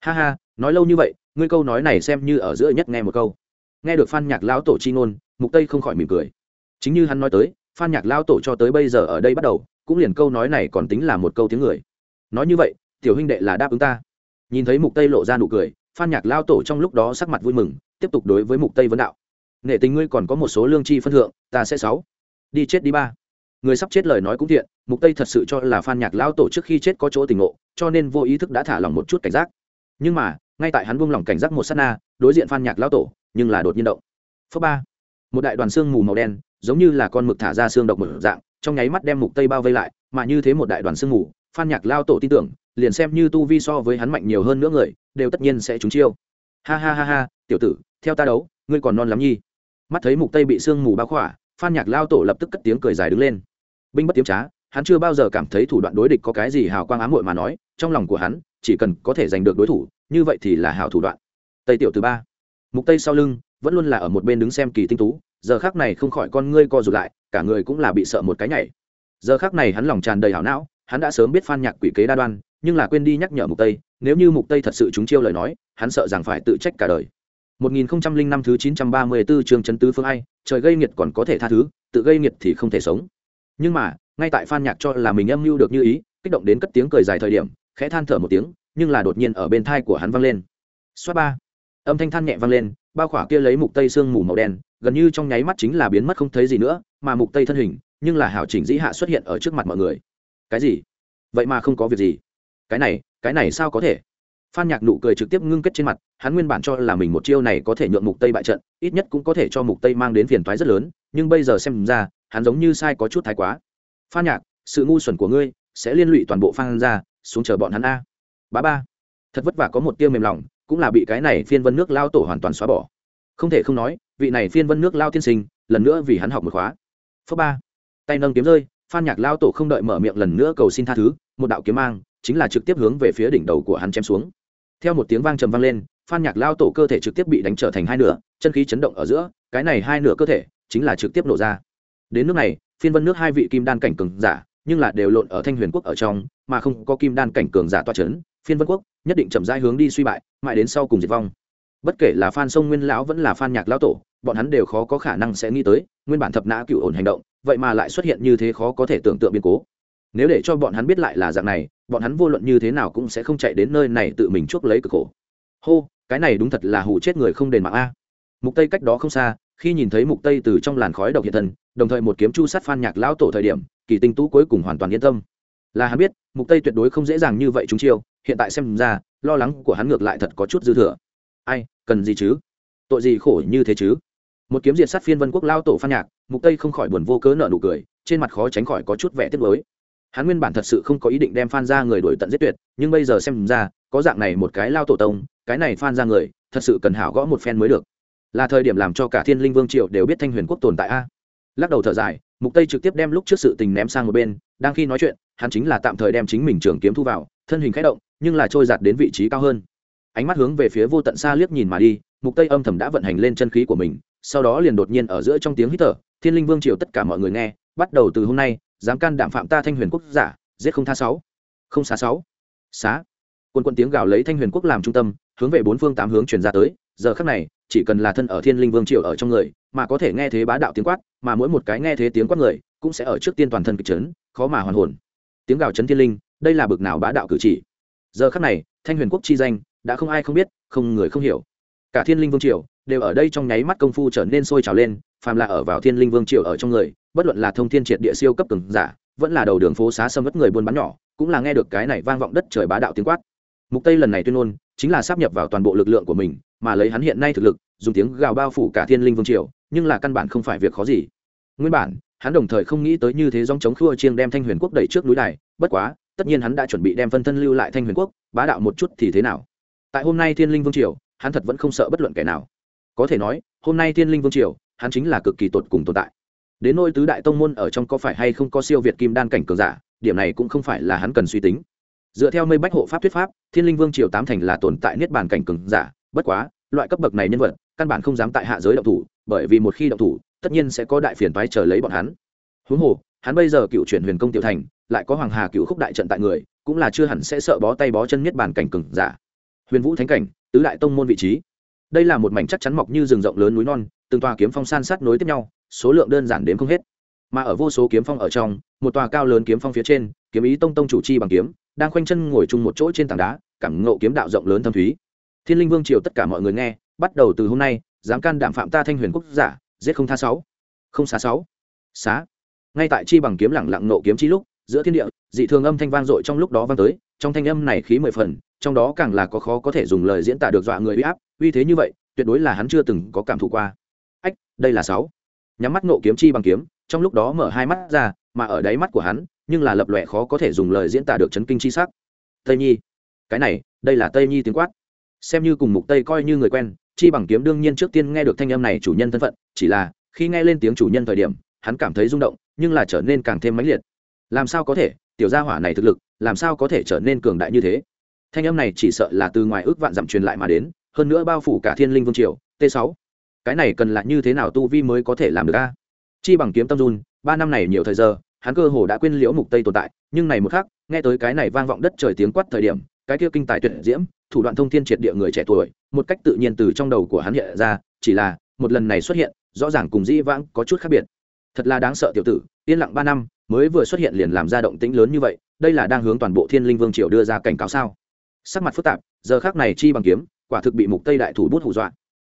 Ha ha, nói lâu như vậy, ngươi câu nói này xem như ở giữa nhất nghe một câu. Nghe được phan nhạc lao tổ chi ngôn, mục tây không khỏi mỉm cười. Chính như hắn nói tới, phan nhạc lao tổ cho tới bây giờ ở đây bắt đầu, cũng liền câu nói này còn tính là một câu tiếng người. Nói như vậy, tiểu huynh đệ là đáp ứng ta. Nhìn thấy mục tây lộ ra nụ cười, phan nhạc lao tổ trong lúc đó sắc mặt vui mừng, tiếp tục đối với mục tây vấn đạo. Nghệ tình ngươi còn có một số lương chi phân thượng, ta sẽ sáu. Đi chết đi ba người sắp chết lời nói cũng thiện, mục tây thật sự cho là phan nhạc lao tổ trước khi chết có chỗ tình ngộ, cho nên vô ý thức đã thả lỏng một chút cảnh giác. Nhưng mà, ngay tại hắn buông lỏng cảnh giác một sát na, đối diện phan nhạc lao tổ, nhưng là đột nhiên động. Phớ ba. Một đại đoàn xương mù màu đen, giống như là con mực thả ra xương độc một dạng, trong nháy mắt đem mục tây bao vây lại, mà như thế một đại đoàn xương mù, phan nhạc lao tổ tin tưởng, liền xem như tu vi so với hắn mạnh nhiều hơn nữa người, đều tất nhiên sẽ trúng chiêu. Ha ha ha ha, tiểu tử, theo ta đấu, ngươi còn non lắm nhi. Mắt thấy mục tây bị sương mù bao khỏa, phan nhạc lao tổ lập tức cất tiếng cười dài đứng lên binh bất tiếm trá hắn chưa bao giờ cảm thấy thủ đoạn đối địch có cái gì hào quang ám muội mà nói trong lòng của hắn chỉ cần có thể giành được đối thủ như vậy thì là hào thủ đoạn. Tây tiểu thứ ba mục tây sau lưng vẫn luôn là ở một bên đứng xem kỳ tinh tú giờ khác này không khỏi con ngươi co rụt lại cả người cũng là bị sợ một cái nhảy. Giờ khác này hắn lòng tràn đầy hảo não hắn đã sớm biết phan nhạc quỷ kế đa đoan nhưng là quên đi nhắc nhở mục tây nếu như mục tây thật sự chúng chiêu lời nói hắn sợ rằng phải tự trách cả đời. 1005 thứ 934 trường trấn tứ phương ai, trời gây nghiệt còn có thể tha thứ, tự gây nghiệt thì không thể sống. Nhưng mà, ngay tại Phan Nhạc cho là mình âm mưu được như ý, kích động đến cất tiếng cười dài thời điểm, khẽ than thở một tiếng, nhưng là đột nhiên ở bên tai của hắn vang lên. Xoa ba. Âm thanh than nhẹ vang lên, bao khỏa kia lấy mục tây xương mù màu đen, gần như trong nháy mắt chính là biến mất không thấy gì nữa, mà mục tây thân hình, nhưng là hảo chỉnh dĩ hạ xuất hiện ở trước mặt mọi người. Cái gì? Vậy mà không có việc gì. Cái này, cái này sao có thể? phan nhạc nụ cười trực tiếp ngưng kết trên mặt hắn nguyên bản cho là mình một chiêu này có thể nhượng mục tây bại trận ít nhất cũng có thể cho mục tây mang đến phiền toái rất lớn nhưng bây giờ xem ra hắn giống như sai có chút thái quá. Phan nhạc, sự ngu xuẩn của ngươi sẽ liên lụy toàn bộ phan ra xuống chờ bọn hắn a. Bá ba. Thật vất vả có một tiêu mềm lòng, cũng là bị cái này phiên vân nước lao tổ hoàn toàn xóa bỏ. Không thể không nói, vị này phiên vân nước lao tiên sinh, lần nữa vì hắn học một khóa. Phớ ba. Tay nâng kiếm rơi, phan nhạc lao tổ không đợi mở miệng lần nữa cầu xin tha thứ, một đạo kiếm mang chính là trực tiếp hướng về phía đỉnh đầu của hắn chém xuống. Theo một tiếng vang trầm vang lên, phan nhạc lao tổ cơ thể trực tiếp bị đánh trở thành hai nửa, chân khí chấn động ở giữa, cái này hai nửa cơ thể chính là trực tiếp nổ ra đến nước này, phiên vân nước hai vị kim đan cảnh cường giả, nhưng là đều lộn ở thanh huyền quốc ở trong, mà không có kim đan cảnh cường giả toa c h ấ n phiên vân quốc nhất định chậm rãi hướng đi suy bại, mãi đến sau cùng diệt vong. Bất kể là phan sông nguyên lão vẫn là phan nhạc lão tổ, bọn hắn đều khó có khả năng sẽ nghĩ tới, nguyên bản thập nã cựu ổn hành động, vậy mà lại xuất hiện như thế khó có thể tưởng tượng biến cố. Nếu để cho bọn hắn biết lại là dạng này, bọn hắn vô luận như thế nào cũng sẽ không chạy đến nơi này tự mình chuốc lấy cực khổ. Hô, cái này đúng thật là hù chết người không đền mạng a. Mục tây cách đó không xa khi nhìn thấy mục tây từ trong làn khói độc hiện thân, đồng thời một kiếm chu sát phan nhạc lão tổ thời điểm, kỳ tinh tú cuối cùng hoàn toàn yên tâm. Là hắn biết, mục tây tuyệt đối không dễ dàng như vậy chúng chiêu, hiện tại xem ra, lo lắng của hắn ngược lại thật có chút dư thừa. Ai, cần gì chứ? Tội gì khổ như thế chứ? Một kiếm diệt sát phiên vân quốc lao tổ phan nhạc, mục tây không khỏi buồn vô cớ nợ nụ cười, trên mặt khó tránh khỏi có chút vẻ tiếc nuối. Hắn nguyên bản thật sự không có ý định đem phan ra người đổi tận giết tuyệt, nhưng bây giờ xem ra, có dạng này một cái lao tổ tông, cái này phan ra người, thật sự cần hảo gõ một phen mới được là thời điểm làm cho cả thiên linh vương triệu đều biết thanh huyền quốc tồn tại a. Lắc đầu thở dài, mục tây trực tiếp đem lúc trước sự tình ném sang một bên, đang khi nói chuyện, hắn chính là tạm thời đem chính mình trường kiếm thu vào, thân hình khẽ động, nhưng là trôi giạt đến vị trí cao hơn. Ánh mắt hướng về phía vô tận xa liếc nhìn mà đi, mục tây âm thầm đã vận hành lên chân khí của mình, sau đó liền đột nhiên ở giữa trong tiếng hít thở, thiên linh vương triều tất cả mọi người nghe, bắt đầu từ hôm nay, dám can đảm phạm ta thanh huyền quốc giả, giết không tha sáu. Không xá sáu. Xá. Quân quân tiếng gào lấy thanh huyền quốc làm trung tâm, hướng về bốn phương tám hướng truyền ra tới, giờ khắc này chỉ cần là thân ở thiên linh vương triều ở trong người, mà có thể nghe thế bá đạo tiếng quát, mà mỗi một cái nghe thế tiếng quát người, cũng sẽ ở trước tiên toàn thân kịch trấn khó mà hoàn hồn. Tiếng gào chấn thiên linh, đây là bực nào bá đạo cử chỉ? Giờ khắc này, thanh huyền quốc chi danh, đã không ai không biết, không người không hiểu. Cả thiên linh vương triều, đều ở đây trong nháy mắt công phu trở nên sôi trào lên, phàm là ở vào thiên linh vương triều ở trong người, bất luận là thông thiên triệt địa siêu cấp cường giả, vẫn là đầu đường phố xá sâm mất người buôn bán nhỏ, cũng là nghe được cái này vang vọng đất trời bá đạo tiếng quát. Mục tây lần này tuyên ngôn, chính là sắp nhập vào toàn bộ lực lượng của mình mà lấy hắn hiện nay thực lực, dùng tiếng gào bao phủ cả thiên linh vương triều, nhưng là căn bản không phải việc khó gì. Nguyên bản, hắn đồng thời không nghĩ tới như thế dòng chống khua chiêng đem thanh huyền quốc đẩy trước núi đài, bất quá, tất nhiên hắn đã chuẩn bị đem phân thân lưu lại thanh huyền quốc, bá đạo một chút thì thế nào. Tại hôm nay thiên linh vương triều, hắn thật vẫn không sợ bất luận kẻ nào. Có thể nói, hôm nay thiên linh vương triều, hắn chính là cực kỳ tột cùng tồn tại. Đến nôi tứ đại tông môn ở trong có phải hay không có siêu việt kim đan cảnh cường giả, điểm này cũng không phải là hắn cần suy tính. Dựa theo mây bách hộ pháp thuyết pháp, thiên linh vương triều tám thành là tồn tại niết bàn cảnh cường giả bất quá, loại cấp bậc này nhân vật, căn bản không dám tại hạ giới động thủ, bởi vì một khi động thủ, tất nhiên sẽ có đại phiền toái chờ lấy bọn hắn. Huống hồ, hắn bây giờ cựu chuyển huyền công tiểu thành, lại có hoàng hà cựu khúc đại trận tại người, cũng là chưa hẳn sẽ sợ bó tay bó chân nhất bản cảnh cường giả. Huyền vũ thánh cảnh, tứ đại tông môn vị trí. Đây là một mảnh chắc chắn mọc như rừng rộng lớn núi non, từng tòa kiếm phong san sát nối tiếp nhau, số lượng đơn giản đến không hết. Mà ở vô số kiếm phong ở trong, một tòa cao lớn kiếm phong phía trên, kiếm ý tông tông chủ chi bằng kiếm, đang khoanh chân ngồi chung một chỗ trên tảng đá, cảm ngộ kiếm đạo rộng lớn thâm thúy thiên linh vương triều tất cả mọi người nghe, bắt đầu từ hôm nay, dám can đảm phạm ta thanh huyền quốc giả, giết không tha sáu. Không xá sáu. Xá. Ngay tại chi bằng kiếm lẳng lặng nộ kiếm chi lúc, giữa thiên địa, dị thường âm thanh vang dội trong lúc đó vang tới, trong thanh âm này khí mười phần, trong đó càng là có khó có thể dùng lời diễn tả được dọa người uy áp, uy thế như vậy, tuyệt đối là hắn chưa từng có cảm thụ qua. Ách, đây là sáu. Nhắm mắt nộ kiếm chi bằng kiếm, trong lúc đó mở hai mắt ra, mà ở đáy mắt của hắn, nhưng là lập lòe khó có thể dùng lời diễn tả được chấn kinh chi sắc. Tây nhi. Cái này, đây là tây nhi tiếng quát xem như cùng mục tây coi như người quen, chi bằng kiếm đương nhiên trước tiên nghe được thanh âm này chủ nhân thân phận, chỉ là, khi nghe lên tiếng chủ nhân thời điểm, hắn cảm thấy rung động, nhưng là trở nên càng thêm mãnh liệt. Làm sao có thể, tiểu gia hỏa này thực lực, làm sao có thể trở nên cường đại như thế? Thanh âm này chỉ sợ là từ ngoài ước vạn dặm truyền lại mà đến, hơn nữa bao phủ cả thiên linh vương triều, t 6 cái này cần là như thế nào tu vi mới có thể làm được a? Chi bằng kiếm tâm run, ba năm này nhiều thời giờ, hắn cơ hồ đã quên liễu mục tây tồn tại, nhưng này một khắc, nghe tới cái này vang vọng đất trời tiếng quát thời điểm, cái kia kinh tài tuyệt diễm thủ đoạn thông thiên triệt địa người trẻ tuổi, một cách tự nhiên từ trong đầu của hắn hiện ra, chỉ là, một lần này xuất hiện, rõ ràng cùng dĩ vãng có chút khác biệt. Thật là đáng sợ tiểu tử, yên lặng ba năm, mới vừa xuất hiện liền làm ra động tĩnh lớn như vậy, đây là đang hướng toàn bộ thiên linh vương triều đưa ra cảnh cáo sao? Sắc mặt phức tạp, giờ khác này chi bằng kiếm, quả thực bị mục tây đại thủ bút hù dọa.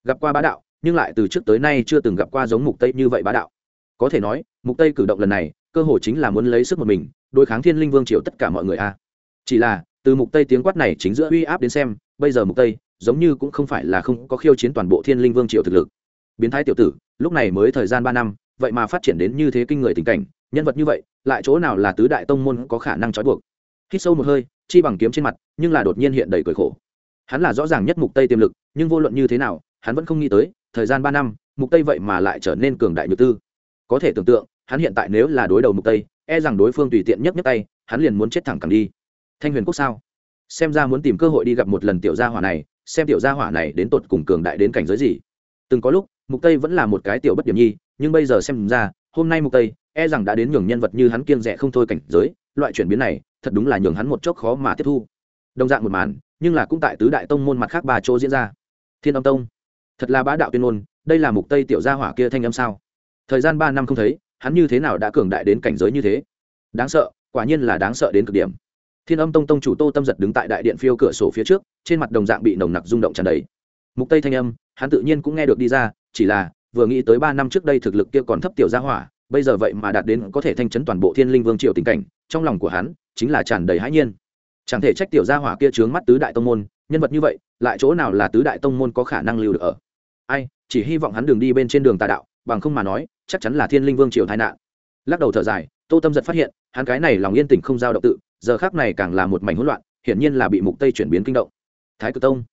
Gặp qua bá đạo, nhưng lại từ trước tới nay chưa từng gặp qua giống mục tây như vậy bá đạo. Có thể nói, mục tây cử động lần này, cơ hội chính là muốn lấy sức một mình, đối kháng thiên linh vương triều tất cả mọi người a. Chỉ là từ mục tây tiếng quát này chính giữa uy áp đến xem, bây giờ mục tây giống như cũng không phải là không có khiêu chiến toàn bộ thiên linh vương triều thực lực. Biến thái tiểu tử, lúc này mới thời gian 3 năm, vậy mà phát triển đến như thế kinh người tình cảnh, nhân vật như vậy, lại chỗ nào là tứ đại tông môn có khả năng trói buộc? Hít sâu một hơi, chi bằng kiếm trên mặt, nhưng là đột nhiên hiện đầy cười khổ. Hắn là rõ ràng nhất mục tây tiềm lực, nhưng vô luận như thế nào, hắn vẫn không nghĩ tới, thời gian 3 năm, mục tây vậy mà lại trở nên cường đại như tư. Có thể tưởng tượng, hắn hiện tại nếu là đối đầu mục tây e rằng đối phương tùy tiện nhất nhất tay, hắn liền muốn chết thẳng càng đi thanh huyền quốc sao? Xem ra muốn tìm cơ hội đi gặp một lần tiểu gia hỏa này, xem tiểu gia hỏa này đến tột cùng cường đại đến cảnh giới gì. Từng có lúc, mục tây vẫn là một cái tiểu bất điểm nhi, nhưng bây giờ xem ra, hôm nay mục tây e rằng đã đến nhường nhân vật như hắn kiêng rẻ không thôi cảnh giới, loại chuyển biến này, thật đúng là nhường hắn một chốc khó mà tiếp thu. Đồng dạng một màn, nhưng là cũng tại tứ đại tông môn mặt khác bà chỗ diễn ra. Thiên âm tông, thật là bá đạo tuyên ngôn, đây là mục tây tiểu gia hỏa kia thanh âm sao? Thời gian ba năm không thấy, hắn như thế nào đã cường đại đến cảnh giới như thế? Đáng sợ, quả nhiên là đáng sợ đến cực điểm thiên âm tông tông chủ tô tâm giật đứng tại đại điện phiêu cửa sổ phía trước, trên mặt đồng dạng bị nồng nặc rung động tràn đầy. Mục tây thanh âm, hắn tự nhiên cũng nghe được đi ra, chỉ là, vừa nghĩ tới ba năm trước đây thực lực kia còn thấp tiểu gia hỏa, bây giờ vậy mà đạt đến có thể thanh chấn toàn bộ thiên linh vương triều tình cảnh, trong lòng của hắn chính là tràn đầy hãi nhiên. Chẳng thể trách tiểu gia hỏa kia trướng mắt tứ đại tông môn, nhân vật như vậy, lại chỗ nào là tứ đại tông môn có khả năng lưu được ở? Ai, chỉ hy vọng hắn đường đi bên trên đường tà đạo, bằng không mà nói, chắc chắn là thiên linh vương triều tai nạn. Lắc đầu thở dài, tô tâm giật phát hiện, hắn cái này lòng yên tĩnh không giao động tự giờ khác này càng là một mảnh hỗn loạn, hiển nhiên là bị mục tây chuyển biến kinh động. Thái cực tông,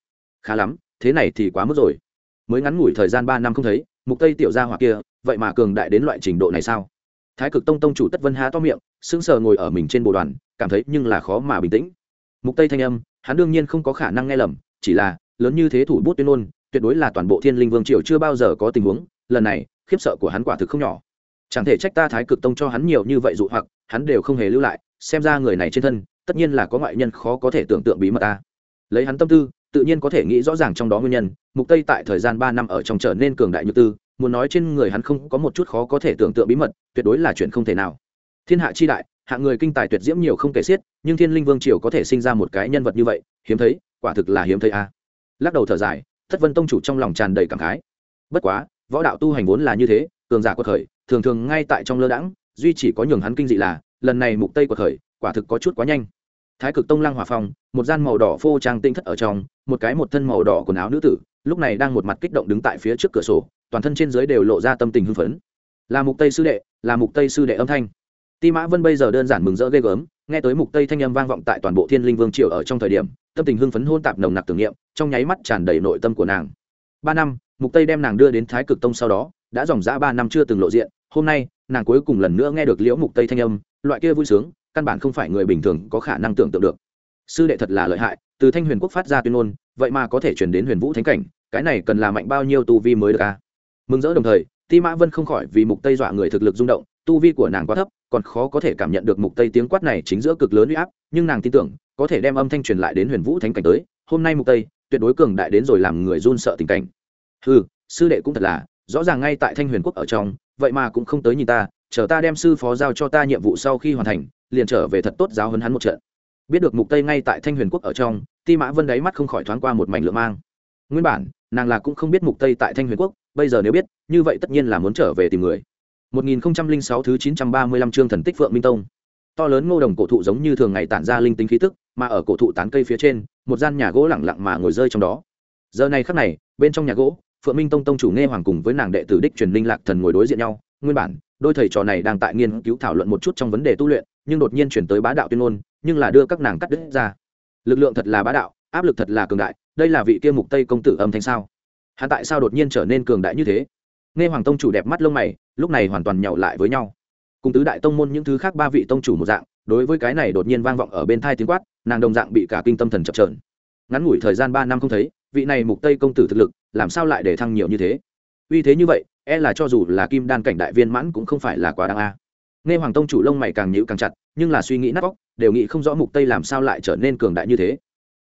khá lắm, thế này thì quá mức rồi. Mới ngắn ngủi thời gian ba năm không thấy, mục tây tiểu gia hỏa kia, vậy mà cường đại đến loại trình độ này sao? Thái cực tông tông chủ tất vân há to miệng, sững sờ ngồi ở mình trên bộ đoàn, cảm thấy nhưng là khó mà bình tĩnh. Mục tây thanh âm, hắn đương nhiên không có khả năng nghe lầm, chỉ là, lớn như thế thủ bút tuyên ngôn, tuyệt đối là toàn bộ thiên linh vương triều chưa bao giờ có tình huống, lần này, khiếp sợ của hắn quả thực không nhỏ. Chẳng thể trách ta thái cực tông cho hắn nhiều như vậy dụ hoặc, hắn đều không hề lưu lại xem ra người này trên thân, tất nhiên là có ngoại nhân khó có thể tưởng tượng bí mật ta. Lấy hắn tâm tư, tự nhiên có thể nghĩ rõ ràng trong đó nguyên nhân, mục tây tại thời gian 3 năm ở trong trở nên cường đại như tư, muốn nói trên người hắn không có một chút khó có thể tưởng tượng bí mật, tuyệt đối là chuyện không thể nào. Thiên hạ chi đại, hạng người kinh tài tuyệt diễm nhiều không kể xiết, nhưng thiên linh vương triều có thể sinh ra một cái nhân vật như vậy, hiếm thấy, quả thực là hiếm thấy a. Lắc đầu thở dài, thất vân tông chủ trong lòng tràn đầy cảm khái. Bất quá, võ đạo tu hành vốn là như thế, cường giả quật khởi, thường thường ngay tại trong lơ đãng, duy chỉ có nhường hắn kinh dị là lần này mục tây của khởi, quả thực có chút quá nhanh. Thái cực tông lăng hòa phong, một gian màu đỏ phô trang tinh thất ở trong, một cái một thân màu đỏ quần áo nữ tử, lúc này đang một mặt kích động đứng tại phía trước cửa sổ, toàn thân trên dưới đều lộ ra tâm tình hưng phấn. Là mục tây sư đệ, là mục tây sư đệ âm thanh. Ti mã vân bây giờ đơn giản mừng rỡ ghê gớm, nghe tới mục tây thanh âm vang vọng tại toàn bộ thiên linh vương triều ở trong thời điểm, tâm tình hưng phấn hôn tạp nồng nặc tưởng niệm, trong nháy mắt tràn đầy nội tâm của nàng. Ba năm, mục tây đem nàng đưa đến thái cực tông sau đó, đã dòng dã ba năm chưa từng lộ diện hôm nay, nàng cuối cùng lần nữa nghe được liễu mục tây thanh âm, loại kia vui sướng, căn bản không phải người bình thường có khả năng tưởng tượng được sư đệ thật là lợi hại, từ thanh huyền quốc phát ra tuyên ngôn, vậy mà có thể chuyển đến huyền vũ thánh cảnh, cái này cần là mạnh bao nhiêu tu vi mới được a à? mừng rỡ đồng thời, ti mã vân không khỏi vì mục tây dọa người thực lực rung động, tu vi của nàng quá thấp, còn khó có thể cảm nhận được mục tây tiếng quát này chính giữa cực lớn uy áp, nhưng nàng tin tưởng, có thể đem âm thanh truyền lại đến huyền vũ thánh cảnh tới, hôm nay mục tây, tuyệt đối cường đại đến rồi làm người run sợ tình cảnh hừ, sư đệ cũng thật là, rõ ràng ngay tại thanh huyền quốc ở trong vậy mà cũng không tới nhìn ta, chờ ta đem sư phó giao cho ta nhiệm vụ sau khi hoàn thành, liền trở về thật tốt giáo hấn hắn một trận. Biết được mục tây ngay tại thanh huyền quốc ở trong, ti mã vân đáy mắt không khỏi thoáng qua một mảnh lượng mang. Nguyên bản, nàng là cũng không biết mục tây tại thanh huyền quốc, bây giờ nếu biết, như vậy tất nhiên là muốn trở về tìm người. 1006 thứ 935 chương thần tích phượng minh tông. To lớn ngô đồng cổ thụ giống như thường ngày tản ra linh tính khí tức, mà ở cổ thụ tán cây phía trên, một gian nhà gỗ lẳng lặng mà ngồi rơi trong đó. Giờ này khắc này, bên trong nhà gỗ phượng minh tông tông chủ nghe hoàng cùng với nàng đệ tử đích truyền linh lạc thần ngồi đối diện nhau, nguyên bản, đôi thầy trò này đang tại nghiên cứu thảo luận một chút trong vấn đề tu luyện, nhưng đột nhiên chuyển tới bá đạo tuyên ngôn, nhưng là đưa các nàng cắt đứt ra. Lực lượng thật là bá đạo, áp lực thật là cường đại, đây là vị kia mục tây công tử âm thanh sao? Hắn tại sao đột nhiên trở nên cường đại như thế? Nghe hoàng tông chủ đẹp mắt lông mày, lúc này hoàn toàn nhậu lại với nhau. Cùng tứ đại tông môn những thứ khác ba vị tông chủ một dạng, đối với cái này đột nhiên vang vọng ở bên thai tiếng quát, nàng đồng dạng bị cả kinh tâm thần chập trờn ngắn ngủi thời gian ba năm không thấy, vị này mục tây công tử thực lực làm sao lại để thăng nhiều như thế? Uy thế như vậy e là cho dù là kim đan cảnh đại viên mãn cũng không phải là quá đáng a. Nghe hoàng tông chủ lông mày càng nhịu càng chặt, nhưng là suy nghĩ nát óc, đều nghĩ không rõ mục tây làm sao lại trở nên cường đại như thế.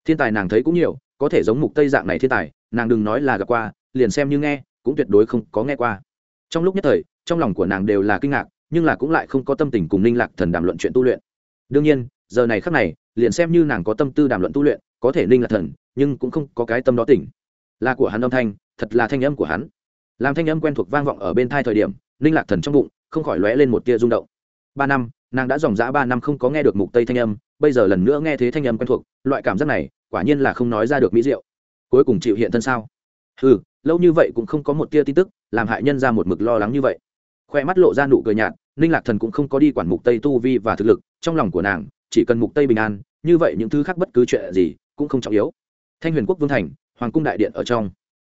Thiên tài nàng thấy cũng nhiều, có thể giống mục tây dạng này thiên tài, nàng đừng nói là gặp qua, liền xem như nghe, cũng tuyệt đối không có nghe qua. Trong lúc nhất thời, trong lòng của nàng đều là kinh ngạc, nhưng là cũng lại không có tâm tình cùng ninh lạc thần đàm luận chuyện tu luyện. Đương nhiên, giờ này khắc này, liền xem như nàng có tâm tư đàm luận tu luyện, có thể ninh lạc thần, nhưng cũng không có cái tâm đó tỉnh là của hắn âm thanh, thật là thanh âm của hắn. Làm thanh âm quen thuộc vang vọng ở bên thai thời điểm, ninh lạc thần trong bụng, không khỏi lóe lên một tia rung động. Ba năm, nàng đã dòng dã ba năm không có nghe được mục tây thanh âm, bây giờ lần nữa nghe thấy thanh âm quen thuộc, loại cảm giác này, quả nhiên là không nói ra được mỹ diệu. Cuối cùng chịu hiện thân sao? Ừ lâu như vậy cũng không có một tia tin tức, làm hại nhân ra một mực lo lắng như vậy. Khoe mắt lộ ra nụ cười nhạt, ninh lạc thần cũng không có đi quản mục tây tu vi và thực lực, trong lòng của nàng, chỉ cần mục tây bình an, như vậy những thứ khác bất cứ chuyện gì, cũng không trọng yếu. Thanh huyền quốc vương thành hoàng cung đại điện ở trong.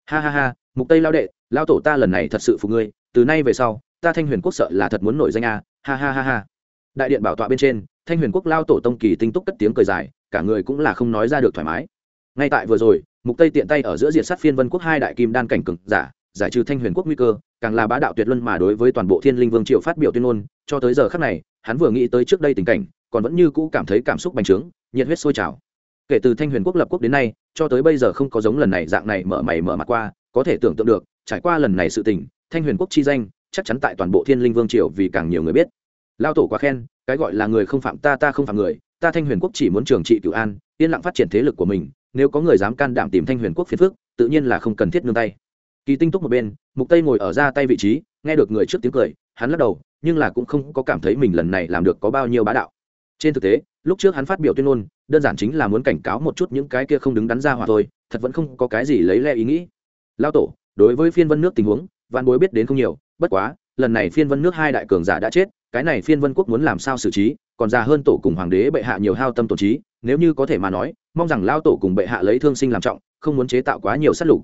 Ha ha ha, mục tây lao đệ, lao tổ ta lần này thật sự phục ngươi, từ nay về sau, ta thanh huyền quốc sợ là thật muốn nổi danh a, ha ha ha ha. Đại điện bảo tọa bên trên, thanh huyền quốc lao tổ tông kỳ tinh túc cất tiếng cười dài, cả người cũng là không nói ra được thoải mái. Ngay tại vừa rồi, mục tây tiện tay ở giữa diệt sát phiên vân quốc hai đại kim đan cảnh cực giả, giải trừ thanh huyền quốc nguy cơ, càng là bá đạo tuyệt luân mà đối với toàn bộ thiên linh vương triều phát biểu tuyên ngôn, cho tới giờ khắc này, hắn vừa nghĩ tới trước đây tình cảnh, còn vẫn như cũ cảm thấy cảm xúc bành trướng, nhiệt huyết sôi trào kể từ thanh huyền quốc lập quốc đến nay, cho tới bây giờ không có giống lần này dạng này mở mày mở mặt qua, có thể tưởng tượng được, trải qua lần này sự tình, thanh huyền quốc chi danh chắc chắn tại toàn bộ thiên linh vương triều vì càng nhiều người biết. Lao tổ quá khen, cái gọi là người không phạm ta ta không phạm người, ta thanh huyền quốc chỉ muốn trường trị cửu an, yên lặng phát triển thế lực của mình, nếu có người dám can đảm tìm thanh huyền quốc phiền phước tự nhiên là không cần thiết nương tay. Kỳ tinh túc một bên, mục tây ngồi ở ra tay vị trí, nghe được người trước tiếng cười, hắn lắc đầu, nhưng là cũng không có cảm thấy mình lần này làm được có bao nhiêu bá đạo. Trên thực tế lúc trước hắn phát biểu tuyên ngôn, đơn giản chính là muốn cảnh cáo một chút những cái kia không đứng đắn ra hòa thôi, thật vẫn không có cái gì lấy le ý nghĩ. Lao tổ, đối với phiên vân nước tình huống văn bối biết đến không nhiều, bất quá, lần này phiên vân nước hai đại cường giả đã chết, cái này phiên vân quốc muốn làm sao xử trí, còn già hơn tổ cùng hoàng đế bệ hạ nhiều hao tâm tổ trí, nếu như có thể mà nói, mong rằng lao tổ cùng bệ hạ lấy thương sinh làm trọng, không muốn chế tạo quá nhiều sát lục.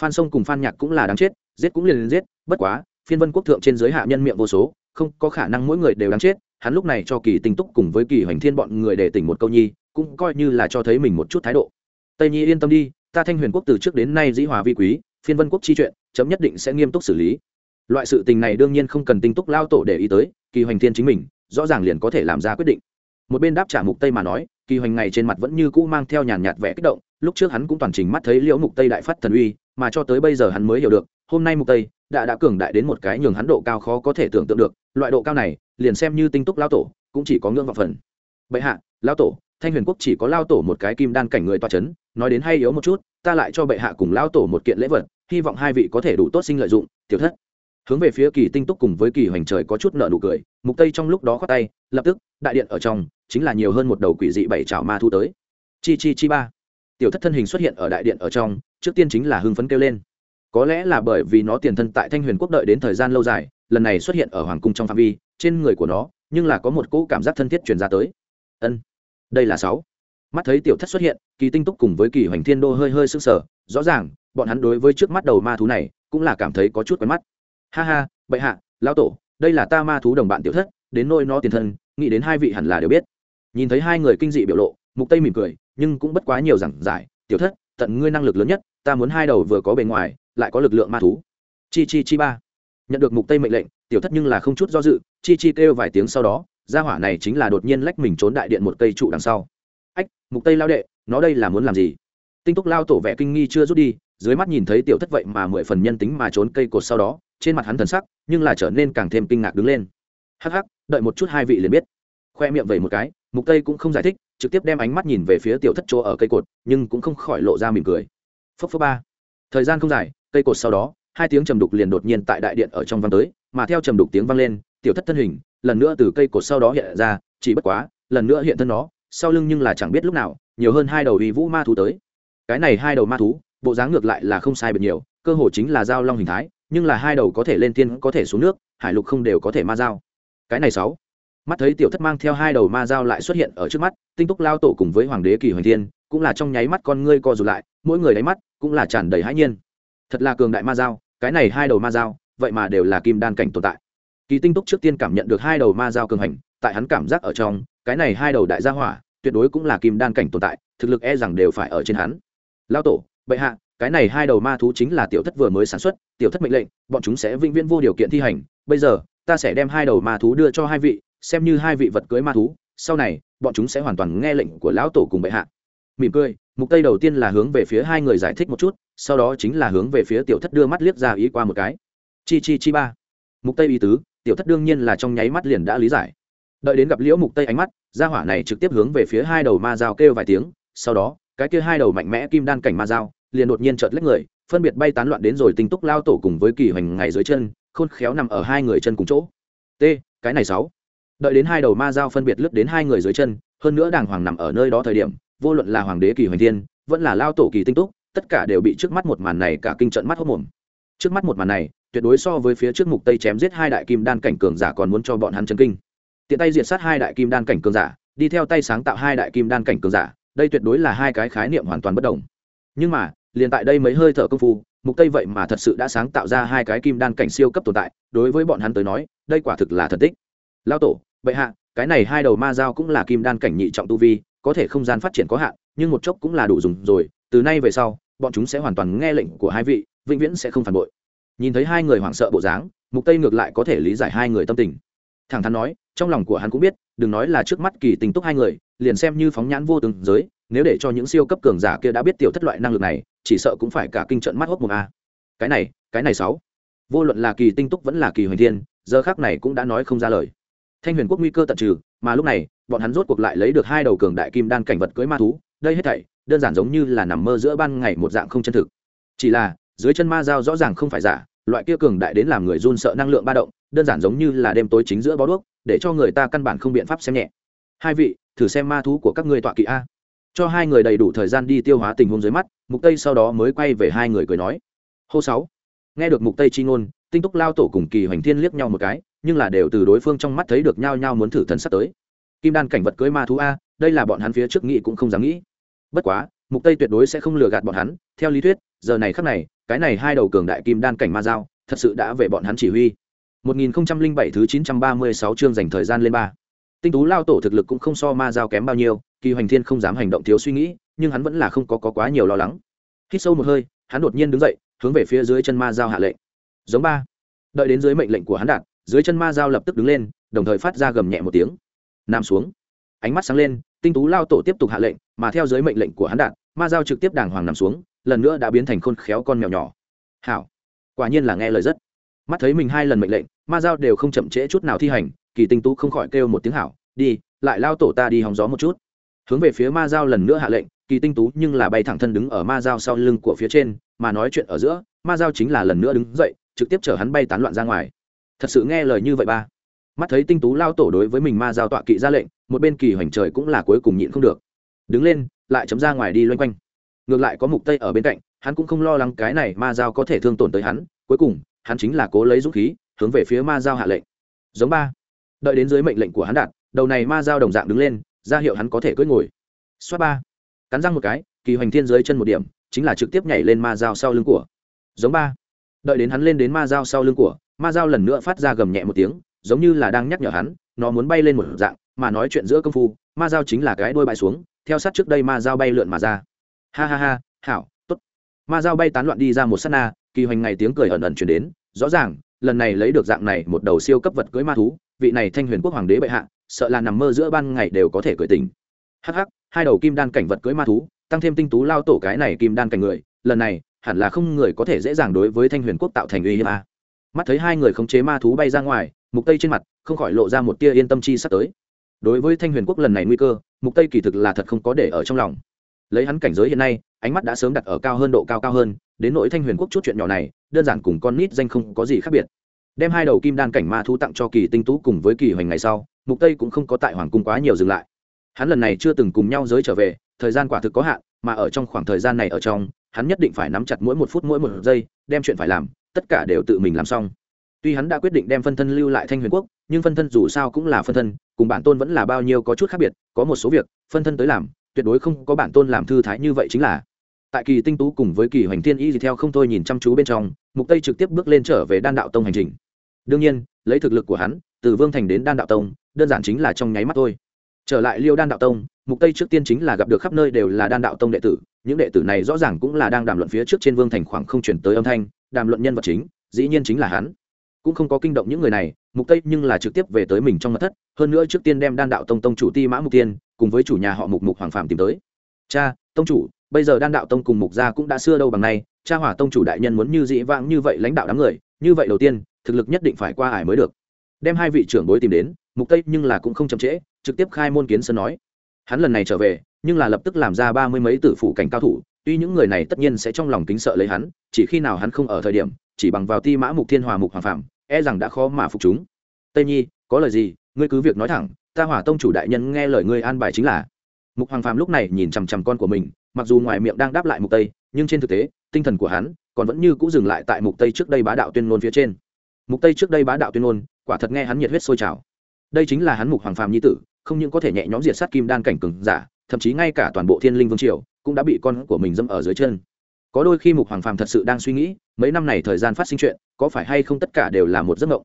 Phan sông cùng phan nhạc cũng là đáng chết, giết cũng liền giết, bất quá, phiên vân quốc thượng trên giới hạ nhân miệng vô số, không có khả năng mỗi người đều đáng chết hắn lúc này cho kỳ tinh túc cùng với kỳ hoành thiên bọn người để tỉnh một câu nhi, cũng coi như là cho thấy mình một chút thái độ. Tây nhi yên tâm đi, ta thanh huyền quốc từ trước đến nay dĩ hòa vi quý, phiên vân quốc chi chuyện, chấm nhất định sẽ nghiêm túc xử lý. Loại sự tình này đương nhiên không cần tinh túc lao tổ để ý tới, kỳ hoành thiên chính mình, rõ ràng liền có thể làm ra quyết định. Một bên đáp trả mục tây mà nói, kỳ hoành ngày trên mặt vẫn như cũ mang theo nhàn nhạt vẻ kích động, lúc trước hắn cũng toàn trình mắt thấy liễu mục tây đại phát thần uy, mà cho tới bây giờ hắn mới hiểu được, hôm nay mục tây đã đã cường đại đến một cái nhường hắn độ cao khó có thể tưởng tượng được, loại độ cao này liền xem như tinh túc lao tổ, cũng chỉ có ngưỡng vọng phần. Bệ hạ, lao tổ, thanh huyền quốc chỉ có lao tổ một cái kim đan cảnh người toa chấn, nói đến hay yếu một chút, ta lại cho bệ hạ cùng lao tổ một kiện lễ vật, hy vọng hai vị có thể đủ tốt sinh lợi dụng, tiểu thất. Hướng về phía kỳ tinh túc cùng với kỳ hoành trời có chút nợ nụ cười, mục tây trong lúc đó khoác tay, lập tức, đại điện ở trong, chính là nhiều hơn một đầu quỷ dị bảy trào ma thu tới. Chi chi chi ba. Tiểu thất thân hình xuất hiện ở đại điện ở trong, trước tiên chính là hưng phấn kêu lên. Có lẽ là bởi vì nó tiền thân tại thanh huyền quốc đợi đến thời gian lâu dài, lần này xuất hiện ở hoàng cung trong phạm vi trên người của nó, nhưng là có một cỗ cảm giác thân thiết truyền ra tới. Ân, đây là sáu. Mắt thấy tiểu thất xuất hiện, kỳ tinh túc cùng với kỳ hoành thiên đô hơi hơi sưng sở rõ ràng, bọn hắn đối với trước mắt đầu ma thú này, cũng là cảm thấy có chút quen mắt. Ha ha, bệ hạ, lão tổ, đây là ta ma thú đồng bạn tiểu thất, đến nôi nó tiền thân, nghĩ đến hai vị hẳn là đều biết. Nhìn thấy hai người kinh dị biểu lộ, mục tây mỉm cười, nhưng cũng bất quá nhiều giảng giải, tiểu thất, tận ngươi năng lực lớn nhất, ta muốn hai đầu vừa có bề ngoài, lại có lực lượng ma thú. Chi chi chi ba. Nhận được mục tây mệnh lệnh tiểu thất nhưng là không chút do dự, chi chi kêu vài tiếng sau đó, gia hỏa này chính là đột nhiên lách mình trốn đại điện một cây trụ đằng sau. Ách, mục tây lao đệ, nó đây là muốn làm gì? Tinh túc lao tổ vẻ kinh nghi chưa rút đi, dưới mắt nhìn thấy tiểu thất vậy mà mười phần nhân tính mà trốn cây cột sau đó, trên mặt hắn thần sắc, nhưng là trở nên càng thêm kinh ngạc đứng lên. Hắc hắc, đợi một chút hai vị liền biết. Khoe miệng vẩy một cái, mục tây cũng không giải thích, trực tiếp đem ánh mắt nhìn về phía tiểu thất chỗ ở cây cột, nhưng cũng không khỏi lộ ra mỉm cười. Phấp phấp ba. Thời gian không dài, cây cột sau đó, hai tiếng trầm đục liền đột nhiên tại đại điện ở trong văn tới mà theo trầm đục tiếng vang lên, tiểu thất thân hình, lần nữa từ cây cột sau đó hiện ra, chỉ bất quá, lần nữa hiện thân nó, sau lưng nhưng là chẳng biết lúc nào, nhiều hơn hai đầu uy vũ ma thú tới. Cái này hai đầu ma thú, bộ dáng ngược lại là không sai biệt nhiều, cơ hồ chính là dao long hình thái, nhưng là hai đầu có thể lên tiên có thể xuống nước, hải lục không đều có thể ma dao cái này sáu. Mắt thấy tiểu thất mang theo hai đầu ma dao lại xuất hiện ở trước mắt, tinh túc lao tổ cùng với hoàng đế kỳ hoành thiên, cũng là trong nháy mắt con ngươi co rụt lại, mỗi người đáy mắt cũng là tràn đầy hãi nhiên. Thật là cường đại ma dao cái này hai đầu ma dao vậy mà đều là kim đan cảnh tồn tại. Kỳ tinh túc trước tiên cảm nhận được hai đầu ma dao cường hành, tại hắn cảm giác ở trong, cái này hai đầu đại gia hỏa, tuyệt đối cũng là kim đan cảnh tồn tại, thực lực e rằng đều phải ở trên hắn. Lao tổ, bệ hạ, cái này hai đầu ma thú chính là tiểu thất vừa mới sản xuất, tiểu thất mệnh lệnh, bọn chúng sẽ vĩnh viễn vô điều kiện thi hành. Bây giờ, ta sẽ đem hai đầu ma thú đưa cho hai vị, xem như hai vị vật cưới ma thú, sau này, bọn chúng sẽ hoàn toàn nghe lệnh của lão tổ cùng bệ hạ. Mỉm cười, mục tây đầu tiên là hướng về phía hai người giải thích một chút, sau đó chính là hướng về phía tiểu thất đưa mắt liếc ra ý qua một cái chi chi chi ba. Mục tây ý tứ, tiểu thất đương nhiên là trong nháy mắt liền đã lý giải. Đợi đến gặp liễu mục tây ánh mắt, gia hỏa này trực tiếp hướng về phía hai đầu ma dao kêu vài tiếng, sau đó, cái kia hai đầu mạnh mẽ kim đan cảnh ma dao liền đột nhiên chợt lách người, phân biệt bay tán loạn đến rồi tinh túc lao tổ cùng với kỳ hoành ngày dưới chân, khôn khéo nằm ở hai người chân cùng chỗ. T, cái này sáu. Đợi đến hai đầu ma dao phân biệt lướt đến hai người dưới chân, hơn nữa đàng hoàng nằm ở nơi đó thời điểm, vô luận là hoàng đế kỳ hoành thiên, vẫn là lao tổ kỳ tinh túc, tất cả đều bị trước mắt một màn này cả kinh trận mắt hốc mồm. Trước mắt một màn này tuyệt đối so với phía trước mục tây chém giết hai đại kim đan cảnh cường giả còn muốn cho bọn hắn chấn kinh. Tiện tay diệt sát hai đại kim đan cảnh cường giả, đi theo tay sáng tạo hai đại kim đan cảnh cường giả, đây tuyệt đối là hai cái khái niệm hoàn toàn bất đồng. Nhưng mà, liền tại đây mấy hơi thở công phu, mục tây vậy mà thật sự đã sáng tạo ra hai cái kim đan cảnh siêu cấp tồn tại, đối với bọn hắn tới nói, đây quả thực là thần tích. Lao tổ, bệ hạ, cái này hai đầu ma dao cũng là kim đan cảnh nhị trọng tu vi, có thể không gian phát triển có hạn, nhưng một chốc cũng là đủ dùng rồi, từ nay về sau, bọn chúng sẽ hoàn toàn nghe lệnh của hai vị, vĩnh viễn sẽ không phản bội nhìn thấy hai người hoảng sợ bộ dáng, mục tây ngược lại có thể lý giải hai người tâm tình. Thẳng thắn nói, trong lòng của hắn cũng biết, đừng nói là trước mắt kỳ tình túc hai người, liền xem như phóng nhãn vô từng giới, nếu để cho những siêu cấp cường giả kia đã biết tiểu thất loại năng lực này, chỉ sợ cũng phải cả kinh trận mắt hốc một a. Cái này cái này sáu. Vô luận là kỳ tinh túc vẫn là kỳ huyền thiên, giờ khác này cũng đã nói không ra lời. Thanh huyền quốc nguy cơ tận trừ, mà lúc này, bọn hắn rốt cuộc lại lấy được hai đầu cường đại kim đan cảnh vật cưới ma thú, đây hết thảy, đơn giản giống như là nằm mơ giữa ban ngày một dạng không chân thực. Chỉ là dưới chân ma dao rõ ràng không phải giả, loại kia cường đại đến làm người run sợ năng lượng ba động, đơn giản giống như là đêm tối chính giữa bó đuốc, để cho người ta căn bản không biện pháp xem nhẹ. Hai vị, thử xem ma thú của các ngươi tọa kỵ a. Cho hai người đầy đủ thời gian đi tiêu hóa tình huống dưới mắt, mục tây sau đó mới quay về hai người cười nói. Hô sáu. Nghe được mục tây chi ngôn, tinh túc lao tổ cùng kỳ hoành thiên liếc nhau một cái, nhưng là đều từ đối phương trong mắt thấy được nhau nhau muốn thử thần sắp tới. Kim đan cảnh vật cưới ma thú a, đây là bọn hắn phía trước nghĩ cũng không dám nghĩ. Bất quá, mục tây tuyệt đối sẽ không lừa gạt bọn hắn, theo lý thuyết, giờ này khắc này cái này hai đầu cường đại kim đan cảnh ma giao thật sự đã về bọn hắn chỉ huy. 1007 thứ 936 chương dành thời gian lên ba. Tinh tú lao tổ thực lực cũng không so ma giao kém bao nhiêu kỳ hoành thiên không dám hành động thiếu suy nghĩ nhưng hắn vẫn là không có, có quá nhiều lo lắng. Hít sâu một hơi hắn đột nhiên đứng dậy hướng về phía dưới chân ma giao hạ lệnh. Giống ba. Đợi đến dưới mệnh lệnh của hắn đạt dưới chân ma giao lập tức đứng lên đồng thời phát ra gầm nhẹ một tiếng. Nằm xuống. Ánh mắt sáng lên tinh tú lao tổ tiếp tục hạ lệnh mà theo dưới mệnh lệnh của hắn đạt ma giao trực tiếp đàng hoàng nằm xuống lần nữa đã biến thành khôn khéo con mèo nhỏ. Hảo. Quả nhiên là nghe lời rất. Mắt thấy mình hai lần mệnh lệnh, ma giao đều không chậm trễ chút nào thi hành, kỳ tinh tú không khỏi kêu một tiếng hảo, đi, lại lao tổ ta đi hóng gió một chút. Hướng về phía ma giao lần nữa hạ lệnh, kỳ tinh tú nhưng là bay thẳng thân đứng ở ma giao sau lưng của phía trên, mà nói chuyện ở giữa, ma giao chính là lần nữa đứng dậy, trực tiếp chở hắn bay tán loạn ra ngoài. Thật sự nghe lời như vậy ba. Mắt thấy tinh tú lao tổ đối với mình ma giao tọa kỵ ra lệnh, một bên kỳ hoành trời cũng là cuối cùng nhịn không được. Đứng lên, lại chấm ra ngoài đi loanh quanh ngược lại có mục tây ở bên cạnh, hắn cũng không lo lắng cái này ma giao có thể thương tổn tới hắn, cuối cùng, hắn chính là cố lấy dũng khí, hướng về phía ma giao hạ lệnh. Giống ba. Đợi đến dưới mệnh lệnh của hắn đạt, đầu này ma giao đồng dạng đứng lên, ra hiệu hắn có thể cưỡi ngồi. Xoát ba. Cắn răng một cái, kỳ hoành thiên dưới chân một điểm, chính là trực tiếp nhảy lên ma dao sau lưng của. Giống ba. Đợi đến hắn lên đến ma dao sau lưng của, ma dao lần nữa phát ra gầm nhẹ một tiếng, giống như là đang nhắc nhở hắn, nó muốn bay lên một dạng, mà nói chuyện giữa công phu, ma dao chính là cái đôi bại xuống, theo sát trước đây ma dao bay lượn mà ra ha ha ha, hảo t ố t ma dao bay tán loạn đi ra một s á t na, kỳ hoành ngày tiếng cười ẩn ẩn chuyển đến. Rõ ràng, lần này lấy được dạng này một đầu siêu cấp vật cưới ma thú, vị này thanh huyền quốc hoàng đế bệ hạ, sợ là nằm mơ giữa ban ngày đều có thể cười tình hắc hắc, hai đầu kim đan cảnh vật cưới ma thú, tăng thêm tinh tú lao tổ cái này kim đan cảnh người, lần này, hẳn là không người có thể dễ dàng đối với thanh huyền quốc tạo thành uy hiếp a. Mắt thấy hai người khống chế ma thú bay ra ngoài, mục tây trên mặt không khỏi lộ ra một tia yên tâm chi sắp tới. Đối với thanh huyền quốc lần này nguy cơ, mục tây kỳ thực là thật không có để ở trong lòng lấy hắn cảnh giới hiện nay, ánh mắt đã sớm đặt ở cao hơn độ cao cao hơn, đến nỗi thanh huyền quốc chút chuyện nhỏ này, đơn giản cùng con nít danh không có gì khác biệt. Đem hai đầu kim đan cảnh ma thú tặng cho kỳ tinh tú cùng với kỳ hoành ngày sau, mục tây cũng không có tại hoàng cung quá nhiều dừng lại. Hắn lần này chưa từng cùng nhau giới trở về, thời gian quả thực có hạn, mà ở trong khoảng thời gian này ở trong, hắn nhất định phải nắm chặt mỗi một phút mỗi một giây, đem chuyện phải làm, tất cả đều tự mình làm xong. Tuy hắn đã quyết định đem phân thân lưu lại thanh huyền quốc, nhưng phân thân dù sao cũng là phân thân, cùng bản tôn vẫn là bao nhiêu có chút khác biệt, có một số việc, phân thân tới làm tuyệt đối không có bản tôn làm thư thái như vậy chính là. Tại kỳ tinh tú cùng với kỳ hoành thiên y gì theo không thôi nhìn chăm chú bên trong, mục tây trực tiếp bước lên trở về đan đạo tông hành trình. Đương nhiên, lấy thực lực của hắn, từ vương thành đến đan đạo tông, đơn giản chính là trong nháy mắt thôi. Trở lại liêu đan đạo tông, mục tây trước tiên chính là gặp được khắp nơi đều là đan đạo tông đệ tử, những đệ tử này rõ ràng cũng là đang đàm luận phía trước trên vương thành khoảng không chuyển tới âm thanh, đàm luận nhân vật chính, dĩ nhiên chính là hắn. Cũng không có kinh động những người này, mục tây nhưng là trực tiếp về tới mình trong mật thất, hơn nữa trước tiên đem đan đạo tông tông chủ ti mã mục tiên cùng với chủ nhà họ mục mục hoàng phạm tìm tới. Cha, tông chủ, bây giờ đan đạo tông cùng mục gia cũng đã xưa đâu bằng nay, cha hỏa tông chủ đại nhân muốn như dĩ vãng như vậy lãnh đạo đám người, như vậy đầu tiên, thực lực nhất định phải qua ải mới được. Đem hai vị trưởng bối tìm đến, mục tây nhưng là cũng không chậm trễ, trực tiếp khai môn kiến sơn nói. Hắn lần này trở về, nhưng là lập tức làm ra ba mươi mấy tử phủ cảnh cao thủ, tuy những người này tất nhiên sẽ trong lòng kính sợ lấy hắn, chỉ khi nào hắn không ở thời điểm, chỉ bằng vào ti mã mục thiên hòa mục hoàng phạm e rằng đã khó mà phục chúng. Tây nhi, có lời gì, ngươi cứ việc nói thẳng ta hỏa tông chủ đại nhân nghe lời ngươi an bài chính là. Mục hoàng phàm lúc này nhìn chằm chằm con của mình, mặc dù ngoài miệng đang đáp lại mục tây, nhưng trên thực tế, tinh thần của hắn còn vẫn như cũ dừng lại tại mục tây trước đây bá đạo tuyên ngôn phía trên. Mục tây trước đây bá đạo tuyên ngôn, quả thật nghe hắn nhiệt huyết sôi trào. Đây chính là hắn mục hoàng phàm nhi tử, không những có thể nhẹ nhõm diệt sát kim đan cảnh cường giả, thậm chí ngay cả toàn bộ thiên linh vương triều cũng đã bị con của mình dâm ở dưới chân. Có đôi khi mục hoàng phàm thật sự đang suy nghĩ, mấy năm này thời gian phát sinh chuyện, có phải hay không tất cả đều là một giấc mộng?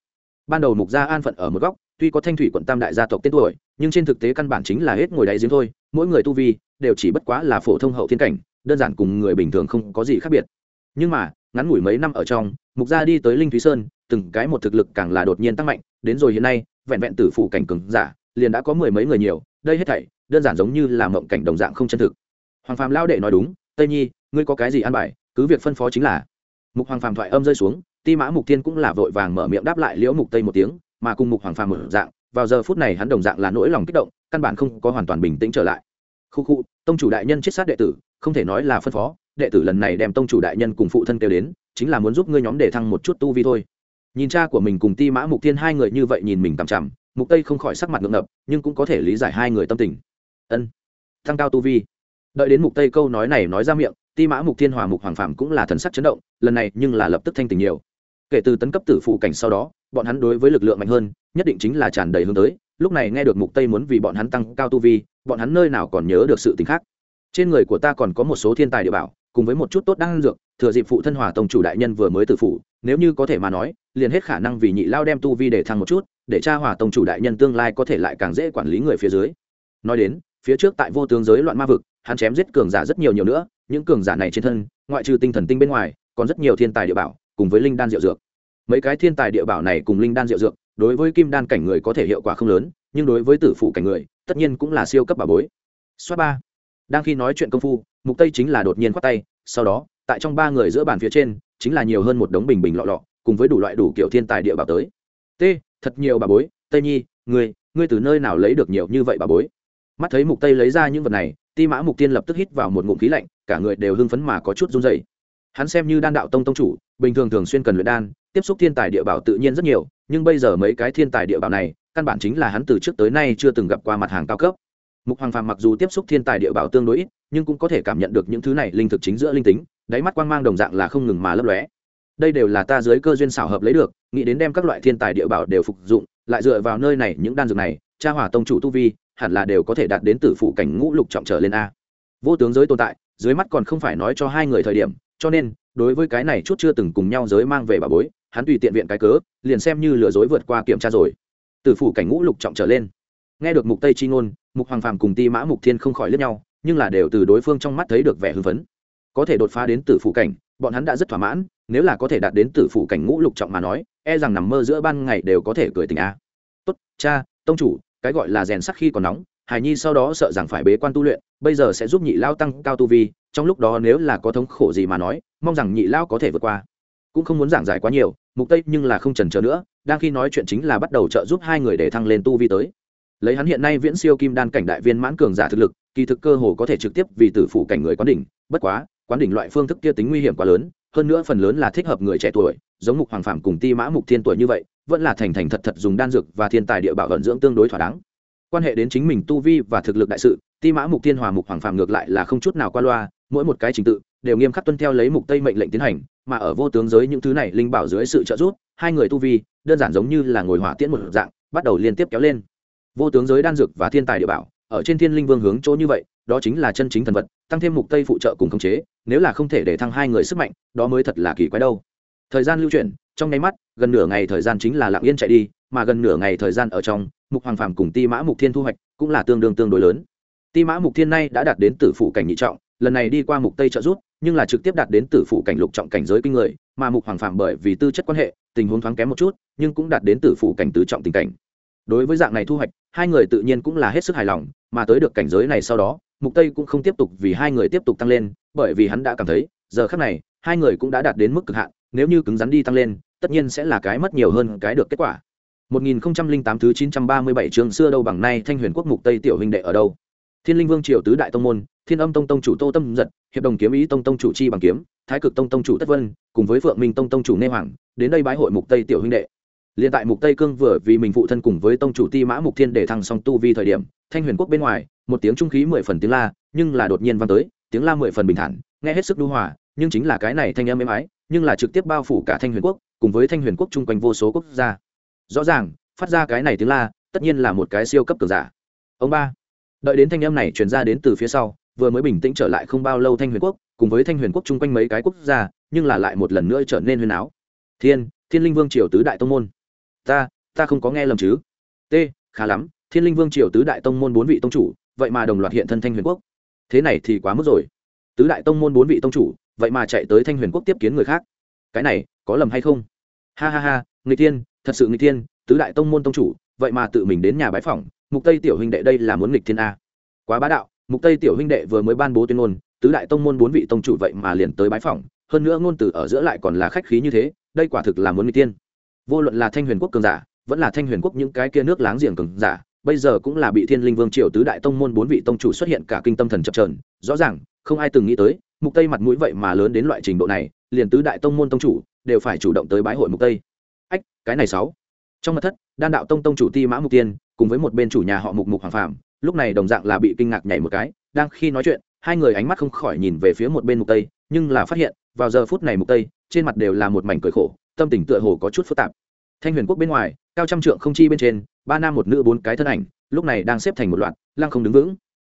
Ban đầu mục gia an phận ở một góc tuy có thanh thủy quận tam đại gia tộc tên tuổi, nhưng trên thực tế căn bản chính là hết ngồi đáy giếng thôi, mỗi người tu vi đều chỉ bất quá là phổ thông hậu thiên cảnh, đơn giản cùng người bình thường không có gì khác biệt. Nhưng mà, ngắn ngủi mấy năm ở trong, mục gia đi tới linh thúy sơn, từng cái một thực lực càng là đột nhiên tăng mạnh, đến rồi hiện nay, vẹn vẹn tử phủ cảnh cường giả, liền đã có mười mấy người nhiều, đây hết thảy, đơn giản giống như là mộng cảnh đồng dạng không chân thực. Hoàng phàm lao đệ nói đúng, tây nhi, ngươi có cái gì ăn bài, cứ việc phân phó chính là. Mục hoàng phàm thoại âm rơi xuống, ti mã mục tiên cũng là vội vàng mở miệng đáp lại liễu mục tây một tiếng mà cùng mục hoàng phàm mở dạng, vào giờ phút này hắn đồng dạng là nỗi lòng kích động, căn bản không có hoàn toàn bình tĩnh trở lại. Khu khu, tông chủ đại nhân chết sát đệ tử, không thể nói là phân phó, đệ tử lần này đem tông chủ đại nhân cùng phụ thân kêu đến, chính là muốn giúp ngươi nhóm để thăng một chút tu vi thôi. Nhìn cha của mình cùng ti mã mục Thiên hai người như vậy nhìn mình tằm chằm, mục tây không khỏi sắc mặt ngượng ngập, nhưng cũng có thể lý giải hai người tâm tình. Ân, thăng cao tu vi. Đợi đến mục tây câu nói này nói ra miệng, ti mã mục thiên hòa mục hoàng phạm cũng là thần sắc chấn động, lần này nhưng là lập tức thanh tình nhiều kể từ tấn cấp tử phụ cảnh sau đó, bọn hắn đối với lực lượng mạnh hơn, nhất định chính là tràn đầy hướng tới. Lúc này nghe được mục tây muốn vì bọn hắn tăng cao tu vi, bọn hắn nơi nào còn nhớ được sự tình khác. Trên người của ta còn có một số thiên tài địa bảo, cùng với một chút tốt đang dược, thừa dịp phụ thân hòa tông chủ đại nhân vừa mới tử phụ, nếu như có thể mà nói, liền hết khả năng vì nhị lao đem tu vi để thăng một chút, để cha hòa tông chủ đại nhân tương lai có thể lại càng dễ quản lý người phía dưới. Nói đến, phía trước tại vô tướng giới loạn ma vực, hắn chém giết cường giả rất nhiều nhiều nữa, những cường giả này trên thân, ngoại trừ tinh thần tinh bên ngoài, còn rất nhiều thiên tài địa bảo cùng với linh đan diệu dược. Mấy cái thiên tài địa bảo này cùng linh đan diệu dược, đối với kim đan cảnh người có thể hiệu quả không lớn, nhưng đối với tử phụ cảnh người, tất nhiên cũng là siêu cấp bà bối. Xoát ba. Đang khi nói chuyện công phu, mục tây chính là đột nhiên khoát tay, sau đó, tại trong ba người giữa bàn phía trên, chính là nhiều hơn một đống bình bình lọ lọ, cùng với đủ loại đủ kiểu thiên tài địa bảo tới. T, thật nhiều bà bối, tây nhi, ngươi ngươi từ nơi nào lấy được nhiều như vậy bà bối? Mắt thấy mục tây lấy ra những vật này, ti mã mục tiên lập tức hít vào một ngụm khí lạnh, cả người đều hưng phấn mà có chút run rẩy hắn xem như đan đạo tông tông chủ, bình thường thường xuyên cần luyện đan, tiếp xúc thiên tài địa bảo tự nhiên rất nhiều, nhưng bây giờ mấy cái thiên tài địa bảo này, căn bản chính là hắn từ trước tới nay chưa từng gặp qua mặt hàng cao cấp. Mục hoàng phàm mặc dù tiếp xúc thiên tài địa bảo tương đối ít, nhưng cũng có thể cảm nhận được những thứ này linh thực chính giữa linh tính, đáy mắt quang mang đồng dạng là không ngừng mà lấp lóe. Đây đều là ta dưới cơ duyên xảo hợp lấy được, nghĩ đến đem các loại thiên tài địa bảo đều phục dụng, lại dựa vào nơi này những đan dược này, cha hỏa tông chủ tu vi, hẳn là đều có thể đạt đến tử phụ cảnh ngũ lục trọng trở lên a. Vô tướng giới tồn tại, dưới mắt còn không phải nói cho hai người thời điểm cho nên, đối với cái này chút chưa từng cùng nhau giới mang về bà bối, hắn tùy tiện viện cái cớ, liền xem như lừa dối vượt qua kiểm tra rồi. Tử phủ cảnh ngũ lục trọng trở lên. Nghe được mục tây chi ngôn, mục hoàng phàm cùng ti mã mục thiên không khỏi lướt nhau, nhưng là đều từ đối phương trong mắt thấy được vẻ hưng phấn. Có thể đột phá đến tử phủ cảnh, bọn hắn đã rất thỏa mãn, nếu là có thể đạt đến tử phủ cảnh ngũ lục trọng mà nói e rằng nằm mơ giữa ban ngày đều có thể cười tình a. Tốt, cha, tông chủ, cái gọi là rèn sắc khi còn nóng hải nhi sau đó sợ rằng phải bế quan tu luyện, bây giờ sẽ giúp nhị lao tăng cao tu vi trong lúc đó nếu là có thống khổ gì mà nói, mong rằng nhị lao có thể vượt qua. Cũng không muốn giảng giải quá nhiều, mục tây nhưng là không trần chờ nữa, đang khi nói chuyện chính là bắt đầu trợ giúp hai người để thăng lên tu vi tới. Lấy hắn hiện nay viễn siêu kim đan cảnh đại viên mãn cường giả thực lực, kỳ thực cơ hồ có thể trực tiếp vì tử phụ cảnh người quán đỉnh, bất quá, quán đỉnh loại phương thức kia tính nguy hiểm quá lớn, hơn nữa phần lớn là thích hợp người trẻ tuổi, giống mục hoàng phạm cùng ti mã mục thiên tuổi như vậy, vẫn là thành thành thật thật dùng đan dược và thiên tài địa bảo vận dưỡng tương đối thỏa đáng. Quan hệ đến chính mình tu vi và thực lực đại sự, ti mã mục thiên hòa mục hoàng phạm ngược lại là không chút nào qua loa mỗi một cái trình tự đều nghiêm khắc tuân theo lấy mục tây mệnh lệnh tiến hành, mà ở vô tướng giới những thứ này linh bảo dưới sự trợ giúp, hai người tu vi đơn giản giống như là ngồi hỏa tiễn một dạng, bắt đầu liên tiếp kéo lên. Vô tướng giới đan dược và thiên tài địa bảo, ở trên thiên linh vương hướng chỗ như vậy, đó chính là chân chính thần vật, tăng thêm mục tây phụ trợ cùng khống chế, nếu là không thể để thăng hai người sức mạnh, đó mới thật là kỳ quái đâu. Thời gian lưu chuyển, trong nháy mắt, gần nửa ngày thời gian chính là lặng yên chạy đi, mà gần nửa ngày thời gian ở trong, mục hoàng phàm cùng ti mã mục thiên thu hoạch cũng là tương đương tương đối lớn. Ti mã mục thiên nay đã đạt đến tử phụ cảnh nhị trọng lần này đi qua mục tây trợ rút nhưng là trực tiếp đạt đến tử phụ cảnh lục trọng cảnh giới kinh người, mà mục hoàng phàm bởi vì tư chất quan hệ, tình huống thoáng kém một chút, nhưng cũng đạt đến tử phụ cảnh tứ trọng tình cảnh. Đối với dạng này thu hoạch, hai người tự nhiên cũng là hết sức hài lòng, mà tới được cảnh giới này sau đó, mục tây cũng không tiếp tục vì hai người tiếp tục tăng lên, bởi vì hắn đã cảm thấy, giờ khắc này, hai người cũng đã đạt đến mức cực hạn, nếu như cứng rắn đi tăng lên, tất nhiên sẽ là cái mất nhiều hơn cái được kết quả. 1008 thứ 937 chương xưa đâu bằng nay thanh huyền quốc mục tây tiểu huynh đệ ở đâu? Thiên linh vương triều tứ đại tông môn thiên âm tông tông chủ tô tâm giật hiệp đồng kiếm ý tông tông chủ chi bằng kiếm thái cực tông tông chủ tất vân cùng với phượng minh tông tông chủ nê hoàng đến đây bái hội mục tây tiểu huynh đệ liền tại Mục Tây Cương vừa vì mình phụ thân cùng với tông chủ Ti Mã Mục Thiên để thăng song tu vi thời điểm, Thanh Huyền Quốc bên ngoài, một tiếng trung khí mười phần tiếng la, nhưng là đột nhiên vang tới, tiếng la mười phần bình thản, nghe hết sức nhu hòa, nhưng chính là cái này thanh âm êm ái, nhưng là trực tiếp bao phủ cả Thanh Huyền Quốc, cùng với Thanh Huyền Quốc chung quanh vô số quốc gia. Rõ ràng, phát ra cái này tiếng la, tất nhiên là một cái siêu cấp cường giả. Ông ba, đợi đến thanh âm này truyền ra đến từ phía sau, vừa mới bình tĩnh trở lại không bao lâu Thanh Huyền Quốc, cùng với Thanh Huyền Quốc chung quanh mấy cái quốc gia, nhưng là lại một lần nữa trở nên huyên áo. Thiên, Thiên Linh Vương triều tứ đại tông môn. Ta, ta không có nghe lầm chứ? T khá lắm thiên linh vương triều tứ đại tông môn bốn vị tông chủ vậy mà đồng loạt hiện thân thanh huyền quốc. Thế này thì quá mức rồi. Tứ đại tông môn bốn vị tông chủ vậy mà chạy tới thanh huyền quốc tiếp kiến người khác. Cái này có lầm hay không? Ha ha ha người tiên thật sự người tiên tứ đại tông môn tông chủ vậy mà tự mình đến nhà bái phỏng mục tây tiểu huynh đệ đây là muốn nghịch thiên a. Quá bá đạo, mục tây tiểu huynh đệ vừa mới ban bố tuyên ngôn, tứ đại tông môn bốn vị tông chủ vậy mà liền tới bái phỏng, hơn nữa ngôn từ ở giữa lại còn là khách khí như thế, đây quả thực là muốn nghịch tiên vô luận là thanh huyền quốc cường giả, vẫn là thanh huyền quốc những cái kia nước láng giềng cường giả, bây giờ cũng là bị thiên linh vương triều tứ đại tông môn bốn vị tông chủ xuất hiện cả kinh tâm thần chập trờn rõ ràng, không ai từng nghĩ tới, mục tây mặt mũi vậy mà lớn đến loại trình độ này, liền tứ đại tông môn tông chủ đều phải chủ động tới bái hội mục tây. Ách, cái này sáu. Trong mặt thất, đan đạo tông tông chủ ti mã mục tiên cùng với một bên chủ nhà họ mục mục hoàng phạm lúc này đồng dạng là bị kinh ngạc nhảy một cái, đang khi nói chuyện, hai người ánh mắt không khỏi nhìn về phía một bên mục tây, nhưng là phát hiện, vào giờ phút này mục tây, trên mặt đều là một mảnh cười khổ, tâm tình tựa hồ có chút phức tạp. Thanh huyền quốc bên ngoài, cao trăm trượng không chi bên trên, ba nam một nữ bốn cái thân ảnh, lúc này đang xếp thành một loạt, lăng không đứng vững.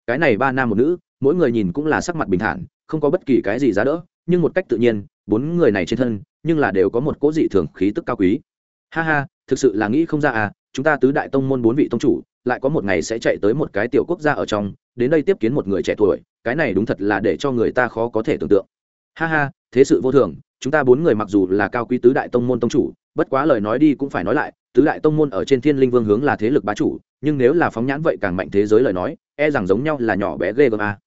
Cái này ba nam một nữ, mỗi người nhìn cũng là sắc mặt bình thản, không có bất kỳ cái gì giá đỡ, nhưng một cách tự nhiên, bốn người này trên thân, nhưng là đều có một cố dị thường khí tức cao quý. Ha ha, thực sự là nghĩ không ra à chúng ta tứ đại tông môn bốn vị tông chủ, lại có một ngày sẽ chạy tới một cái tiểu quốc gia ở trong, đến đây tiếp kiến một người trẻ tuổi, cái này đúng thật là để cho người ta khó có thể tưởng tượng. Ha ha, thế sự vô thường, chúng ta bốn người mặc dù là cao quý tứ đại tông môn tông chủ, bất quá lời nói đi cũng phải nói lại, tứ đại tông môn ở trên thiên linh vương hướng là thế lực bá chủ, nhưng nếu là phóng nhãn vậy càng mạnh thế giới lời nói e rằng giống nhau là nhỏ bé ghê gớm a.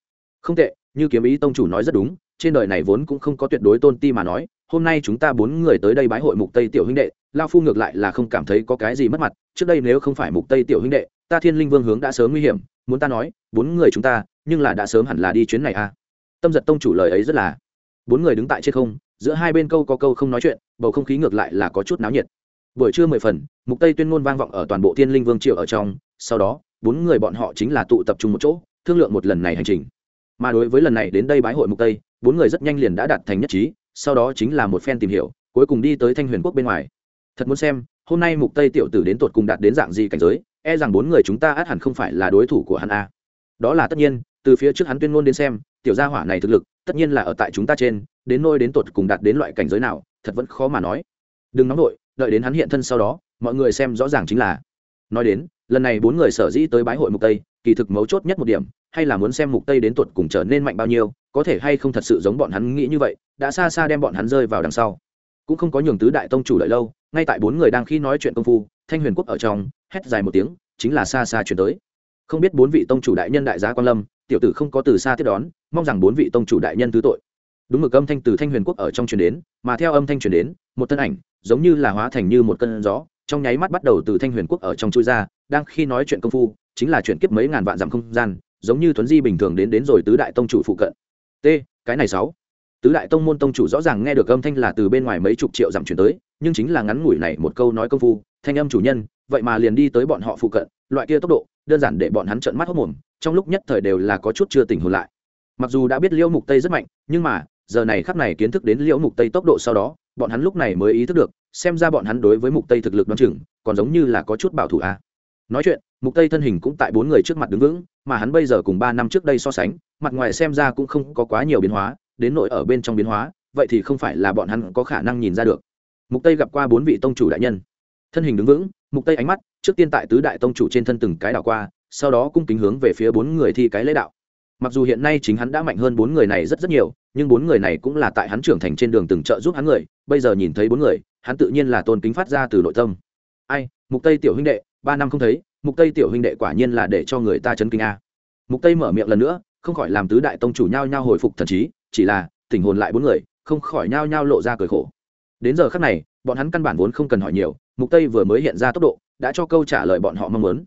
Không tệ, như kiếm ý tông chủ nói rất đúng, trên đời này vốn cũng không có tuyệt đối tôn ti mà nói, hôm nay chúng ta bốn người tới đây bái hội mục tây tiểu huynh đệ lao phu ngược lại là không cảm thấy có cái gì mất mặt, trước đây nếu không phải mục tây tiểu huynh đệ, ta thiên linh vương hướng đã sớm nguy hiểm, muốn ta nói, bốn người chúng ta, nhưng là đã sớm hẳn là đi chuyến này a tâm giật tông chủ lời ấy rất là. Bốn người đứng tại trên không, giữa hai bên câu có câu không nói chuyện, bầu không khí ngược lại là có chút náo nhiệt. Buổi trưa mười phần, mục tây tuyên ngôn vang vọng ở toàn bộ thiên linh vương triều ở trong, sau đó, bốn người bọn họ chính là tụ tập trung một chỗ, thương lượng một lần này hành trình. Mà đối với lần này đến đây bái hội mục tây, bốn người rất nhanh liền đã đạt thành nhất trí, sau đó chính là một phen tìm hiểu, cuối cùng đi tới thanh huyền quốc bên ngoài thật muốn xem, hôm nay mục tây tiểu tử đến tột cùng đạt đến dạng gì cảnh giới e rằng bốn người chúng ta át hẳn không phải là đối thủ của hắn a đó là tất nhiên, từ phía trước hắn tuyên ngôn đến xem, tiểu gia hỏa này thực lực, tất nhiên là ở tại chúng ta trên, đến nôi đến tột cùng đạt đến loại cảnh giới nào, thật vẫn khó mà nói. Đừng nóng đội đợi đến hắn hiện thân sau đó, mọi người xem rõ ràng chính là. Nói đến, lần này bốn người sở dĩ tới bái hội mục tây, kỳ thực mấu chốt nhất một điểm, hay là muốn xem mục tây đến tuột cùng trở nên mạnh bao nhiêu, có thể hay không thật sự giống bọn hắn nghĩ như vậy, đã xa xa đem bọn hắn rơi vào đằng sau. Cũng không có nhường tứ đại tông chủ đợi lâu ngay tại bốn người đang khi nói chuyện công phu, thanh huyền quốc ở trong, hét dài một tiếng, chính là xa xa chuyển tới. Không biết bốn vị tông chủ đại nhân đại gia quan lâm, tiểu tử không có từ xa tiếp đón, mong rằng bốn vị tông chủ đại nhân thứ tội. Đúng mực âm thanh từ thanh huyền quốc ở trong truyền đến, mà theo âm thanh truyền đến, một thân ảnh, giống như là hóa thành như một cơn gió, trong nháy mắt bắt đầu từ thanh huyền quốc ở trong chui ra, đang khi nói chuyện công phu, chính là chuyển kiếp mấy ngàn vạn dặm không gian, giống như tuấn di bình thường đến đến rồi tứ đại tông chủ phụ cận. T, cái này sáu. Tứ đại tông môn tông chủ rõ ràng nghe được âm thanh là từ bên ngoài mấy chục triệu dặm chuyển tới nhưng chính là ngắn ngủi này một câu nói công phu, thanh âm chủ nhân, vậy mà liền đi tới bọn họ phụ cận, loại kia tốc độ, đơn giản để bọn hắn trợn mắt hốc mồm, trong lúc nhất thời đều là có chút chưa tỉnh hồn lại mặc dù đã biết liễu mục tây rất mạnh, nhưng mà, giờ này khắc này kiến thức đến liễu mục tây tốc độ sau đó, bọn hắn lúc này mới ý thức được, xem ra bọn hắn đối với mục tây thực lực đoán chừng, còn giống như là có chút bảo thủ a à. nói chuyện, mục tây thân hình cũng tại bốn người trước mặt đứng vững, mà hắn bây giờ cùng ba năm trước đây so sánh, mặt ngoài xem ra cũng không có quá nhiều biến hóa, đến nội ở bên trong biến hóa, vậy thì không phải là bọn hắn có khả năng nhìn ra được mục tây gặp qua bốn vị tông chủ đại nhân. Thân hình đứng vững, mục tây ánh mắt trước tiên tại tứ đại tông chủ trên thân từng cái đảo qua, sau đó cung kính hướng về phía bốn người thi cái lễ đạo. Mặc dù hiện nay chính hắn đã mạnh hơn bốn người này rất rất nhiều, nhưng bốn người này cũng là tại hắn trưởng thành trên đường từng trợ giúp hắn người, bây giờ nhìn thấy bốn người, hắn tự nhiên là tôn kính phát ra từ nội tâm. Ai, mục tây tiểu huynh đệ, ba năm không thấy, mục tây tiểu huynh đệ quả nhiên là để cho người ta chấn kinh a. Mục tây mở miệng lần nữa, không khỏi làm tứ đại tông chủ nhau nhau hồi phục thần trí, chỉ là, tình hồn lại bốn người, không khỏi nhau nhau lộ ra cười khổ đến giờ khắc này, bọn hắn căn bản vốn không cần hỏi nhiều, mục tây vừa mới hiện ra tốc độ, đã cho câu trả lời bọn họ mong muốn.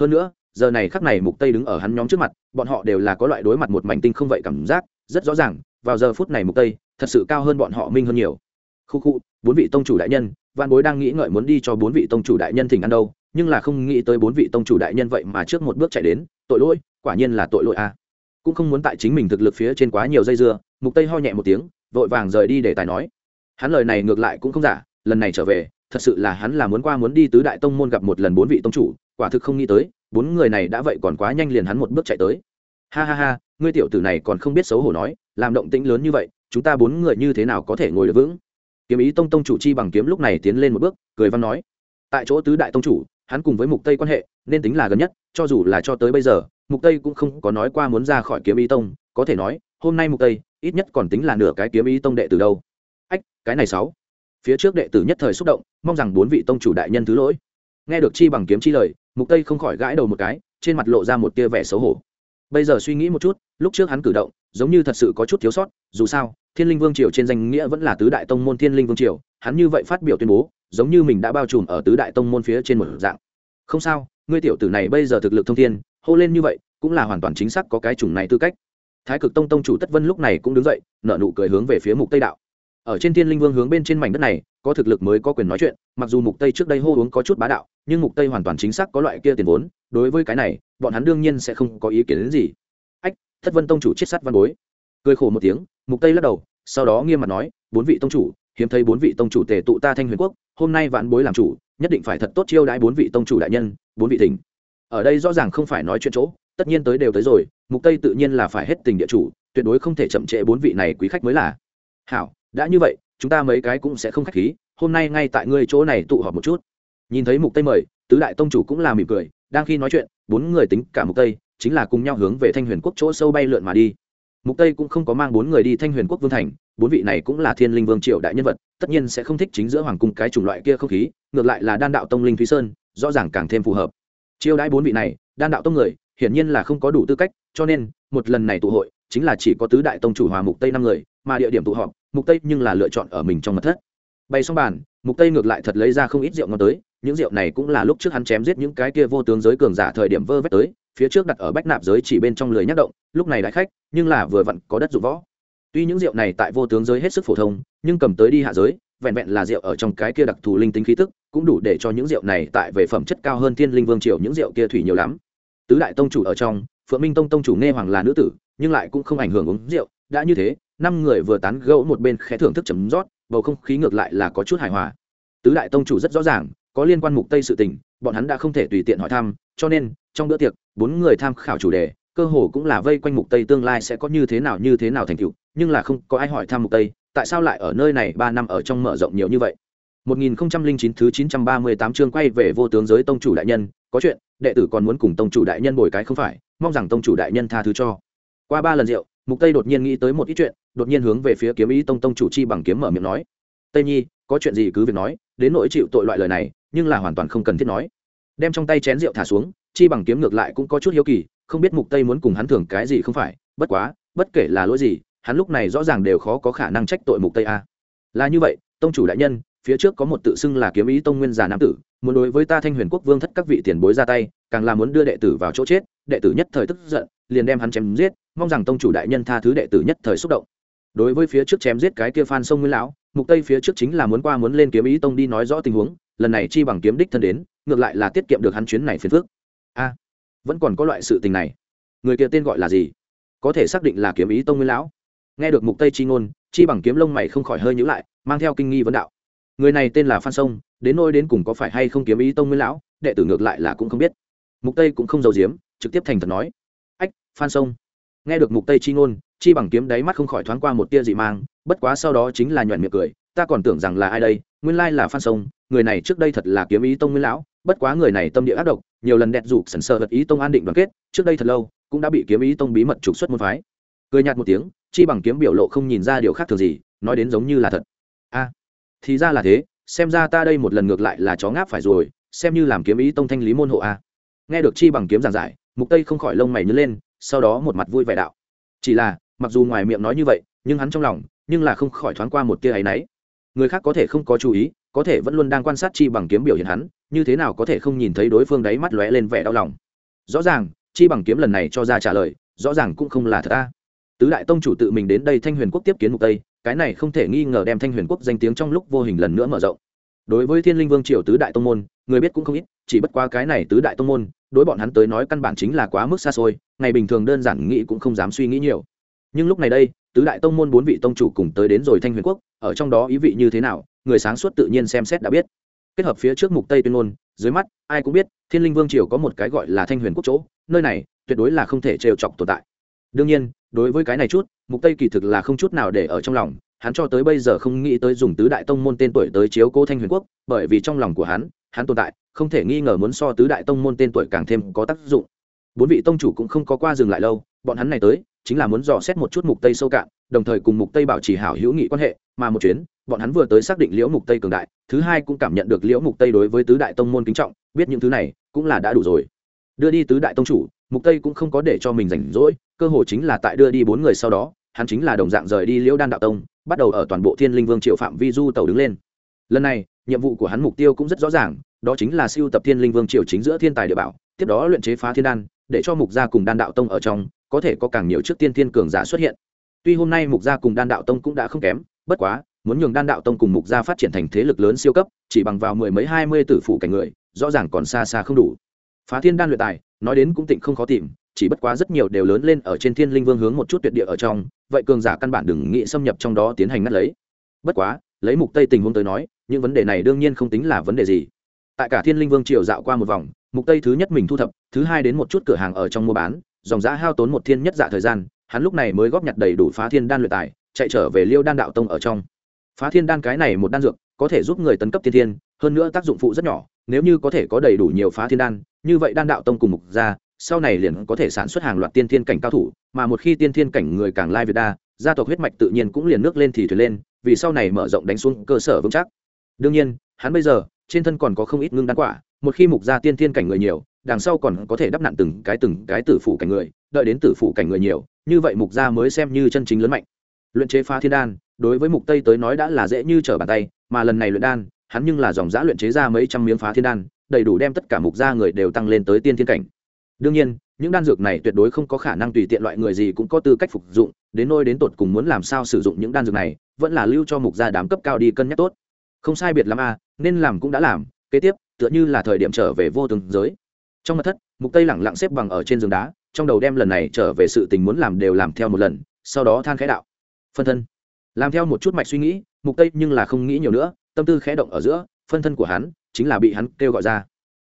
Hơn nữa, giờ này khắc này mục tây đứng ở hắn nhóm trước mặt, bọn họ đều là có loại đối mặt một mảnh tinh không vậy cảm giác, rất rõ ràng, vào giờ phút này mục tây, thật sự cao hơn bọn họ minh hơn nhiều. Khu khu, bốn vị tông chủ đại nhân văn bối đang nghĩ ngợi muốn đi cho bốn vị tông chủ đại nhân thỉnh ăn đâu, nhưng là không nghĩ tới bốn vị tông chủ đại nhân vậy mà trước một bước chạy đến, tội lỗi, quả nhiên là tội lỗi a cũng không muốn tại chính mình thực lực phía trên quá nhiều dây dưa, mục tây ho nhẹ một tiếng, vội vàng rời đi để tài nói hắn lời này ngược lại cũng không giả, lần này trở về, thật sự là hắn là muốn qua muốn đi tứ đại tông môn gặp một lần bốn vị tông chủ, quả thực không nghĩ tới, bốn người này đã vậy còn quá nhanh liền hắn một bước chạy tới. Ha ha ha, ngươi tiểu tử này còn không biết xấu hổ nói, làm động tĩnh lớn như vậy, chúng ta bốn người như thế nào có thể ngồi được vững? Kiếm ý tông tông chủ chi bằng kiếm lúc này tiến lên một bước, cười văn nói, tại chỗ tứ đại tông chủ, hắn cùng với mục tây quan hệ, nên tính là gần nhất, cho dù là cho tới bây giờ, mục tây cũng không có nói qua muốn ra khỏi kiếm ý tông, có thể nói, hôm nay mục tây, ít nhất còn tính là nửa cái kiếm ý tông đệ từ đâu cái này sáu. Phía trước đệ tử nhất thời xúc động, mong rằng bốn vị tông chủ đại nhân thứ lỗi. Nghe được chi bằng kiếm chi lời, mục tây không khỏi gãi đầu một cái, trên mặt lộ ra một tia vẻ xấu hổ. Bây giờ suy nghĩ một chút, lúc trước hắn cử động, giống như thật sự có chút thiếu sót, dù sao, thiên linh vương triều trên danh nghĩa vẫn là tứ đại tông môn thiên linh vương triều, hắn như vậy phát biểu tuyên bố, giống như mình đã bao trùm ở tứ đại tông môn phía trên một dạng. Không sao, ngươi tiểu tử này bây giờ thực lực thông thiên, hô lên như vậy, cũng là hoàn toàn chính xác có cái chủng này tư cách. Thái cực tông tông chủ tất vân lúc này cũng đứng dậy, nở nụ cười hướng về phía mục tây đạo ở trên thiên linh vương hướng bên trên mảnh đất này, có thực lực mới có quyền nói chuyện, mặc dù mục tây trước đây hô uống có chút bá đạo, nhưng mục tây hoàn toàn chính xác có loại kia tiền vốn, đối với cái này, bọn hắn đương nhiên sẽ không có ý kiến đến gì. Ách, thất vân tông chủ chết sát văn bối. Cười khổ một tiếng, mục tây lắc đầu, sau đó nghiêm mặt nói, bốn vị tông chủ, hiếm thấy bốn vị tông chủ tề tụ ta thanh huyền quốc, hôm nay vạn bối làm chủ, nhất định phải thật tốt chiêu đãi bốn vị tông chủ đại nhân, bốn vị thỉnh. Ở đây rõ ràng không phải nói chuyện chỗ, tất nhiên tới đều tới rồi, mục tây tự nhiên là phải hết tình địa chủ, tuyệt đối không thể chậm trễ bốn vị này quý khách mới là. Hảo đã như vậy, chúng ta mấy cái cũng sẽ không khách khí, hôm nay ngay tại ngươi chỗ này tụ họp một chút. Nhìn thấy mục tây mời, tứ đại tông chủ cũng là mỉm cười, đang khi nói chuyện, bốn người tính cả mục tây, chính là cùng nhau hướng về thanh huyền quốc chỗ sâu bay lượn mà đi. Mục tây cũng không có mang bốn người đi thanh huyền quốc vương thành, bốn vị này cũng là thiên linh vương triều đại nhân vật, tất nhiên sẽ không thích chính giữa hoàng cung cái chủng loại kia không khí, ngược lại là đan đạo tông linh thúy sơn, rõ ràng càng thêm phù hợp. Chiêu đãi bốn vị này, đan đạo tông người, hiển nhiên là không có đủ tư cách, cho nên, một lần này tụ hội, chính là chỉ có tứ đại tông chủ hòa mục tây năm người mà địa điểm tụ họp, mục tây nhưng là lựa chọn ở mình trong mật thất. Bày xong bàn, mục tây ngược lại thật lấy ra không ít rượu ngon tới, những rượu này cũng là lúc trước hắn chém giết những cái kia vô tướng giới cường giả thời điểm vơ vét tới, phía trước đặt ở bách nạp giới chỉ bên trong lười nhắc động, lúc này đại khách, nhưng là vừa vặn có đất dụng võ. Tuy những rượu này tại vô tướng giới hết sức phổ thông, nhưng cầm tới đi hạ giới, vẹn vẹn là rượu ở trong cái kia đặc thù linh tính khí tức, cũng đủ để cho những rượu này tại về phẩm chất cao hơn thiên linh vương triều những rượu kia thủy nhiều lắm. Tứ đại tông chủ ở trong, phượng minh tông tông chủ nghe hoàng là nữ tử, nhưng lại cũng không ảnh hưởng uống rượu, đã như thế năm người vừa tán gẫu một bên khẽ thưởng thức chấm rót, bầu không khí ngược lại là có chút hài hòa. Tứ đại tông chủ rất rõ ràng, có liên quan mục tây sự tình, bọn hắn đã không thể tùy tiện hỏi thăm, cho nên, trong bữa tiệc, bốn người tham khảo chủ đề, cơ hồ cũng là vây quanh mục tây tương lai sẽ có như thế nào như thế nào thành tựu, nhưng là không có ai hỏi thăm mục tây, tại sao lại ở nơi này 3 năm ở trong mở rộng nhiều như vậy. 1009 thứ 938 chương quay về vô tướng giới tông chủ đại nhân, có chuyện, đệ tử còn muốn cùng tông chủ đại nhân bồi cái không phải, mong rằng tông chủ đại nhân tha thứ cho. Qua ba lần rượu mục tây đột nhiên nghĩ tới một ít chuyện, đột nhiên hướng về phía kiếm ý tông tông chủ chi bằng kiếm mở miệng nói. Tây nhi, có chuyện gì cứ việc nói, đến nỗi chịu tội loại lời này, nhưng là hoàn toàn không cần thiết nói. Đem trong tay chén rượu thả xuống, chi bằng kiếm ngược lại cũng có chút hiếu kỳ, không biết mục tây muốn cùng hắn thưởng cái gì không phải, bất quá, bất kể là lỗi gì, hắn lúc này rõ ràng đều khó có khả năng trách tội mục tây a. Là như vậy, tông chủ đại nhân, phía trước có một tự xưng là kiếm ý tông nguyên già nam tử, muốn đối với ta thanh huyền quốc vương thất các vị tiền bối ra tay, càng là muốn đưa đệ tử vào chỗ chết đệ tử nhất thời tức giận, liền đem hắn chém giết, mong rằng tông chủ đại nhân tha thứ đệ tử nhất thời xúc động. Đối với phía trước chém giết cái kia phan sông nguyên lão, mục tây phía trước chính là muốn qua muốn lên kiếm ý tông đi nói rõ tình huống, lần này chi bằng kiếm đích thân đến, ngược lại là tiết kiệm được hắn chuyến này phiền phước a, vẫn còn có loại sự tình này. Người kia tên gọi là gì? Có thể xác định là kiếm ý tông nguyên lão. Nghe được mục tây chi ngôn, chi bằng kiếm lông mày không khỏi hơi nhíu lại, mang theo kinh nghi vấn đạo. Người này tên là phan sông, đến nôi đến cùng có phải hay không kiếm ý tông nguyên lão, đệ tử ngược lại là cũng không biết. Mục tây cũng không giàu giếm trực tiếp thành thật nói. Ách, phan sông. Nghe được mục tây chi ngôn, chi bằng kiếm đáy mắt không khỏi thoáng qua một tia dị mang, bất quá sau đó chính là nhuận miệng cười, ta còn tưởng rằng là ai đây, nguyên lai là phan sông, người này trước đây thật là kiếm ý tông nguyên lão, bất quá người này tâm địa ác độc, nhiều lần đẹp rủ sần sờ vật ý tông an định đoàn kết, trước đây thật lâu, cũng đã bị kiếm ý tông bí mật trục xuất môn phái. Cười nhạt một tiếng, chi bằng kiếm biểu lộ không nhìn ra điều khác thường gì, nói đến giống như là thật. A, thì ra là thế, xem ra ta đây một lần ngược lại là chó ngáp phải rồi, xem như làm kiếm ý tông thanh lý môn hộ a. Nghe được chi bằng kiếm giảng giải mục tây không khỏi lông mày nhớ lên, sau đó một mặt vui vẻ đạo. Chỉ là, mặc dù ngoài miệng nói như vậy, nhưng hắn trong lòng, nhưng là không khỏi thoáng qua một tia ấy náy. Người khác có thể không có chú ý, có thể vẫn luôn đang quan sát chi bằng kiếm biểu hiện hắn, như thế nào có thể không nhìn thấy đối phương đáy mắt lóe lên vẻ đau lòng. Rõ ràng, chi bằng kiếm lần này cho ra trả lời, rõ ràng cũng không là thật ta tứ đại tông chủ tự mình đến đây thanh huyền quốc tiếp kiến mục tây, cái này không thể nghi ngờ đem thanh huyền quốc danh tiếng trong lúc vô hình lần nữa mở rộng đối với thiên linh vương triều tứ đại tông môn, người biết cũng không ít, chỉ bất qua cái này tứ đại tông môn, đối bọn hắn tới nói căn bản chính là quá mức xa xôi, ngày bình thường đơn giản nghĩ cũng không dám suy nghĩ nhiều. Nhưng lúc này đây, tứ đại tông môn bốn vị tông chủ cùng tới đến rồi thanh huyền quốc, ở trong đó ý vị như thế nào, người sáng suốt tự nhiên xem xét đã biết. Kết hợp phía trước mục tây tuyên ngôn, dưới mắt, ai cũng biết, thiên linh vương triều có một cái gọi là thanh huyền quốc chỗ, nơi này, tuyệt đối là không thể trêu chọc tồn tại. Đương nhiên, đối với cái này chút, mục tây kỳ thực là không chút nào để ở trong lòng hắn cho tới bây giờ không nghĩ tới dùng tứ đại tông môn tên tuổi tới chiếu cố thanh huyền quốc, bởi vì trong lòng của hắn hắn tồn tại, không thể nghi ngờ muốn so tứ đại tông môn tên tuổi càng thêm có tác dụng. Bốn vị tông chủ cũng không có qua dừng lại lâu, bọn hắn này tới, chính là muốn dò xét một chút mục tây sâu cạn, đồng thời cùng mục tây bảo trì hảo hữu nghị quan hệ, mà một chuyến, bọn hắn vừa tới xác định liễu mục tây cường đại, thứ hai cũng cảm nhận được liễu mục tây đối với tứ đại tông môn kính trọng, biết những thứ này cũng là đã đủ rồi. Đưa đi tứ đại tông chủ, mục tây cũng không có để cho mình rảnh rỗi, cơ hội chính là tại đưa đi bốn người sau đó, hắn chính là đồng dạng rời đi liễu đan đạo tông bắt đầu ở toàn bộ thiên linh vương triệu phạm vi du tàu đứng lên. Lần này, nhiệm vụ của hắn mục tiêu cũng rất rõ ràng, đó chính là siêu tập thiên linh vương triều chính giữa thiên tài địa bảo, tiếp đó luyện chế phá thiên đan, để cho mục gia cùng đan đạo tông ở trong, có thể có càng nhiều trước tiên thiên cường giả xuất hiện. Tuy hôm nay mục gia cùng đan đạo tông cũng đã không kém, bất quá, muốn nhường đan đạo tông cùng mục gia phát triển thành thế lực lớn siêu cấp, chỉ bằng vào mười mấy hai mươi tử phủ cảnh người, rõ ràng còn xa xa không đủ. Phá thiên đan luyện tài, nói đến cũng tịnh không khó tìm chỉ bất quá rất nhiều đều lớn lên ở trên thiên linh vương hướng một chút tuyệt địa ở trong, vậy cường giả căn bản đừng nghĩ xâm nhập trong đó tiến hành ngắt lấy. Bất quá, lấy mục tây tình huống tới nói, những vấn đề này đương nhiên không tính là vấn đề gì. Tại cả thiên linh vương triều dạo qua một vòng, mục tây thứ nhất mình thu thập, thứ hai đến một chút cửa hàng ở trong mua bán, dòng giá hao tốn một thiên nhất dạ thời gian, hắn lúc này mới góp nhặt đầy đủ phá thiên đan luyện tài, chạy trở về liêu đan đạo tông ở trong. Phá thiên đan cái này một đan dược, có thể giúp người tấn cấp thiên thiên, hơn nữa tác dụng phụ rất nhỏ, nếu như có thể có đầy đủ nhiều phá thiên đan, như vậy đan đạo tông cùng mục ra sau này liền có thể sản xuất hàng loạt tiên thiên cảnh cao thủ, mà một khi tiên thiên cảnh người càng lai việt đa, gia tộc huyết mạch tự nhiên cũng liền nước lên thì thuyền lên, vì sau này mở rộng đánh xuống cơ sở vững chắc. Đương nhiên, hắn bây giờ, trên thân còn có không ít ngưng đan quả, một khi mục gia tiên thiên cảnh người nhiều, đằng sau còn có thể đắp nặn từng cái từng cái tử phủ cảnh người, đợi đến tử phủ cảnh người nhiều, như vậy mục gia mới xem như chân chính lớn mạnh. Luyện chế phá thiên đan, đối với mục tây tới nói đã là dễ như trở bàn tay, mà lần này luyện đan, hắn nhưng là dòng giã luyện chế ra mấy trăm miếng phá thiên đan, đầy đủ đem tất cả mục gia người đều tăng lên tới tiên thiên cảnh đương nhiên, những đan dược này tuyệt đối không có khả năng tùy tiện loại người gì cũng có tư cách phục dụng, đến nôi đến tột cùng muốn làm sao sử dụng những đan dược này, vẫn là lưu cho mục gia đám cấp cao đi cân nhắc tốt. Không sai biệt lắm a nên làm cũng đã làm, kế tiếp, tựa như là thời điểm trở về vô tường giới. Trong mặt thất, mục tây lẳng lặng xếp bằng ở trên giường đá, trong đầu đem lần này trở về sự tình muốn làm đều làm theo một lần, sau đó than khẽ đạo. Phân thân. Làm theo một chút mạch suy nghĩ, mục tây nhưng là không nghĩ nhiều nữa, tâm tư khẽ động ở giữa, phân thân của hắn chính là bị hắn kêu gọi ra.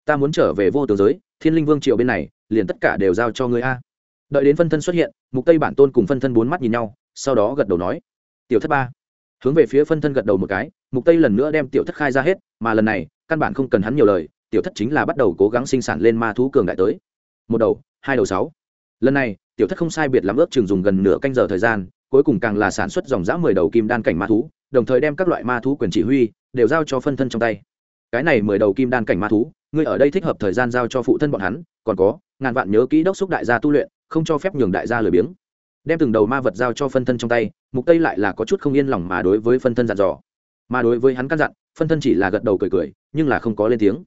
Ta muốn trở về vô tường giới, thiên linh vương triều bên này liền tất cả đều giao cho ngươi a. Đợi đến phân thân xuất hiện, mục tây bản tôn cùng phân thân bốn mắt nhìn nhau, sau đó gật đầu nói, tiểu thất ba. Hướng về phía phân thân gật đầu một cái, mục tây lần nữa đem tiểu thất khai ra hết, mà lần này, căn bản không cần hắn nhiều lời, tiểu thất chính là bắt đầu cố gắng sinh sản lên ma thú cường đại tới. Một đầu, hai đầu sáu. Lần này, tiểu thất không sai biệt lắm ước chừng dùng gần nửa canh giờ thời gian, cuối cùng càng là sản xuất dòng dã mười đầu kim đan cảnh ma thú, đồng thời đem các loại ma thú quyền chỉ huy đều giao cho phân thân trong tay. Cái này mười đầu kim đan cảnh ma thú, ngươi ở đây thích hợp thời gian giao cho phụ thân bọn hắn, còn có ngàn vạn nhớ kỹ đốc xúc đại gia tu luyện, không cho phép nhường đại gia lười biếng. Đem từng đầu ma vật giao cho phân thân trong tay, mục tây lại là có chút không yên lòng mà đối với phân thân dặn dò. Mà đối với hắn căn dặn, phân thân chỉ là gật đầu cười cười, nhưng là không có lên tiếng.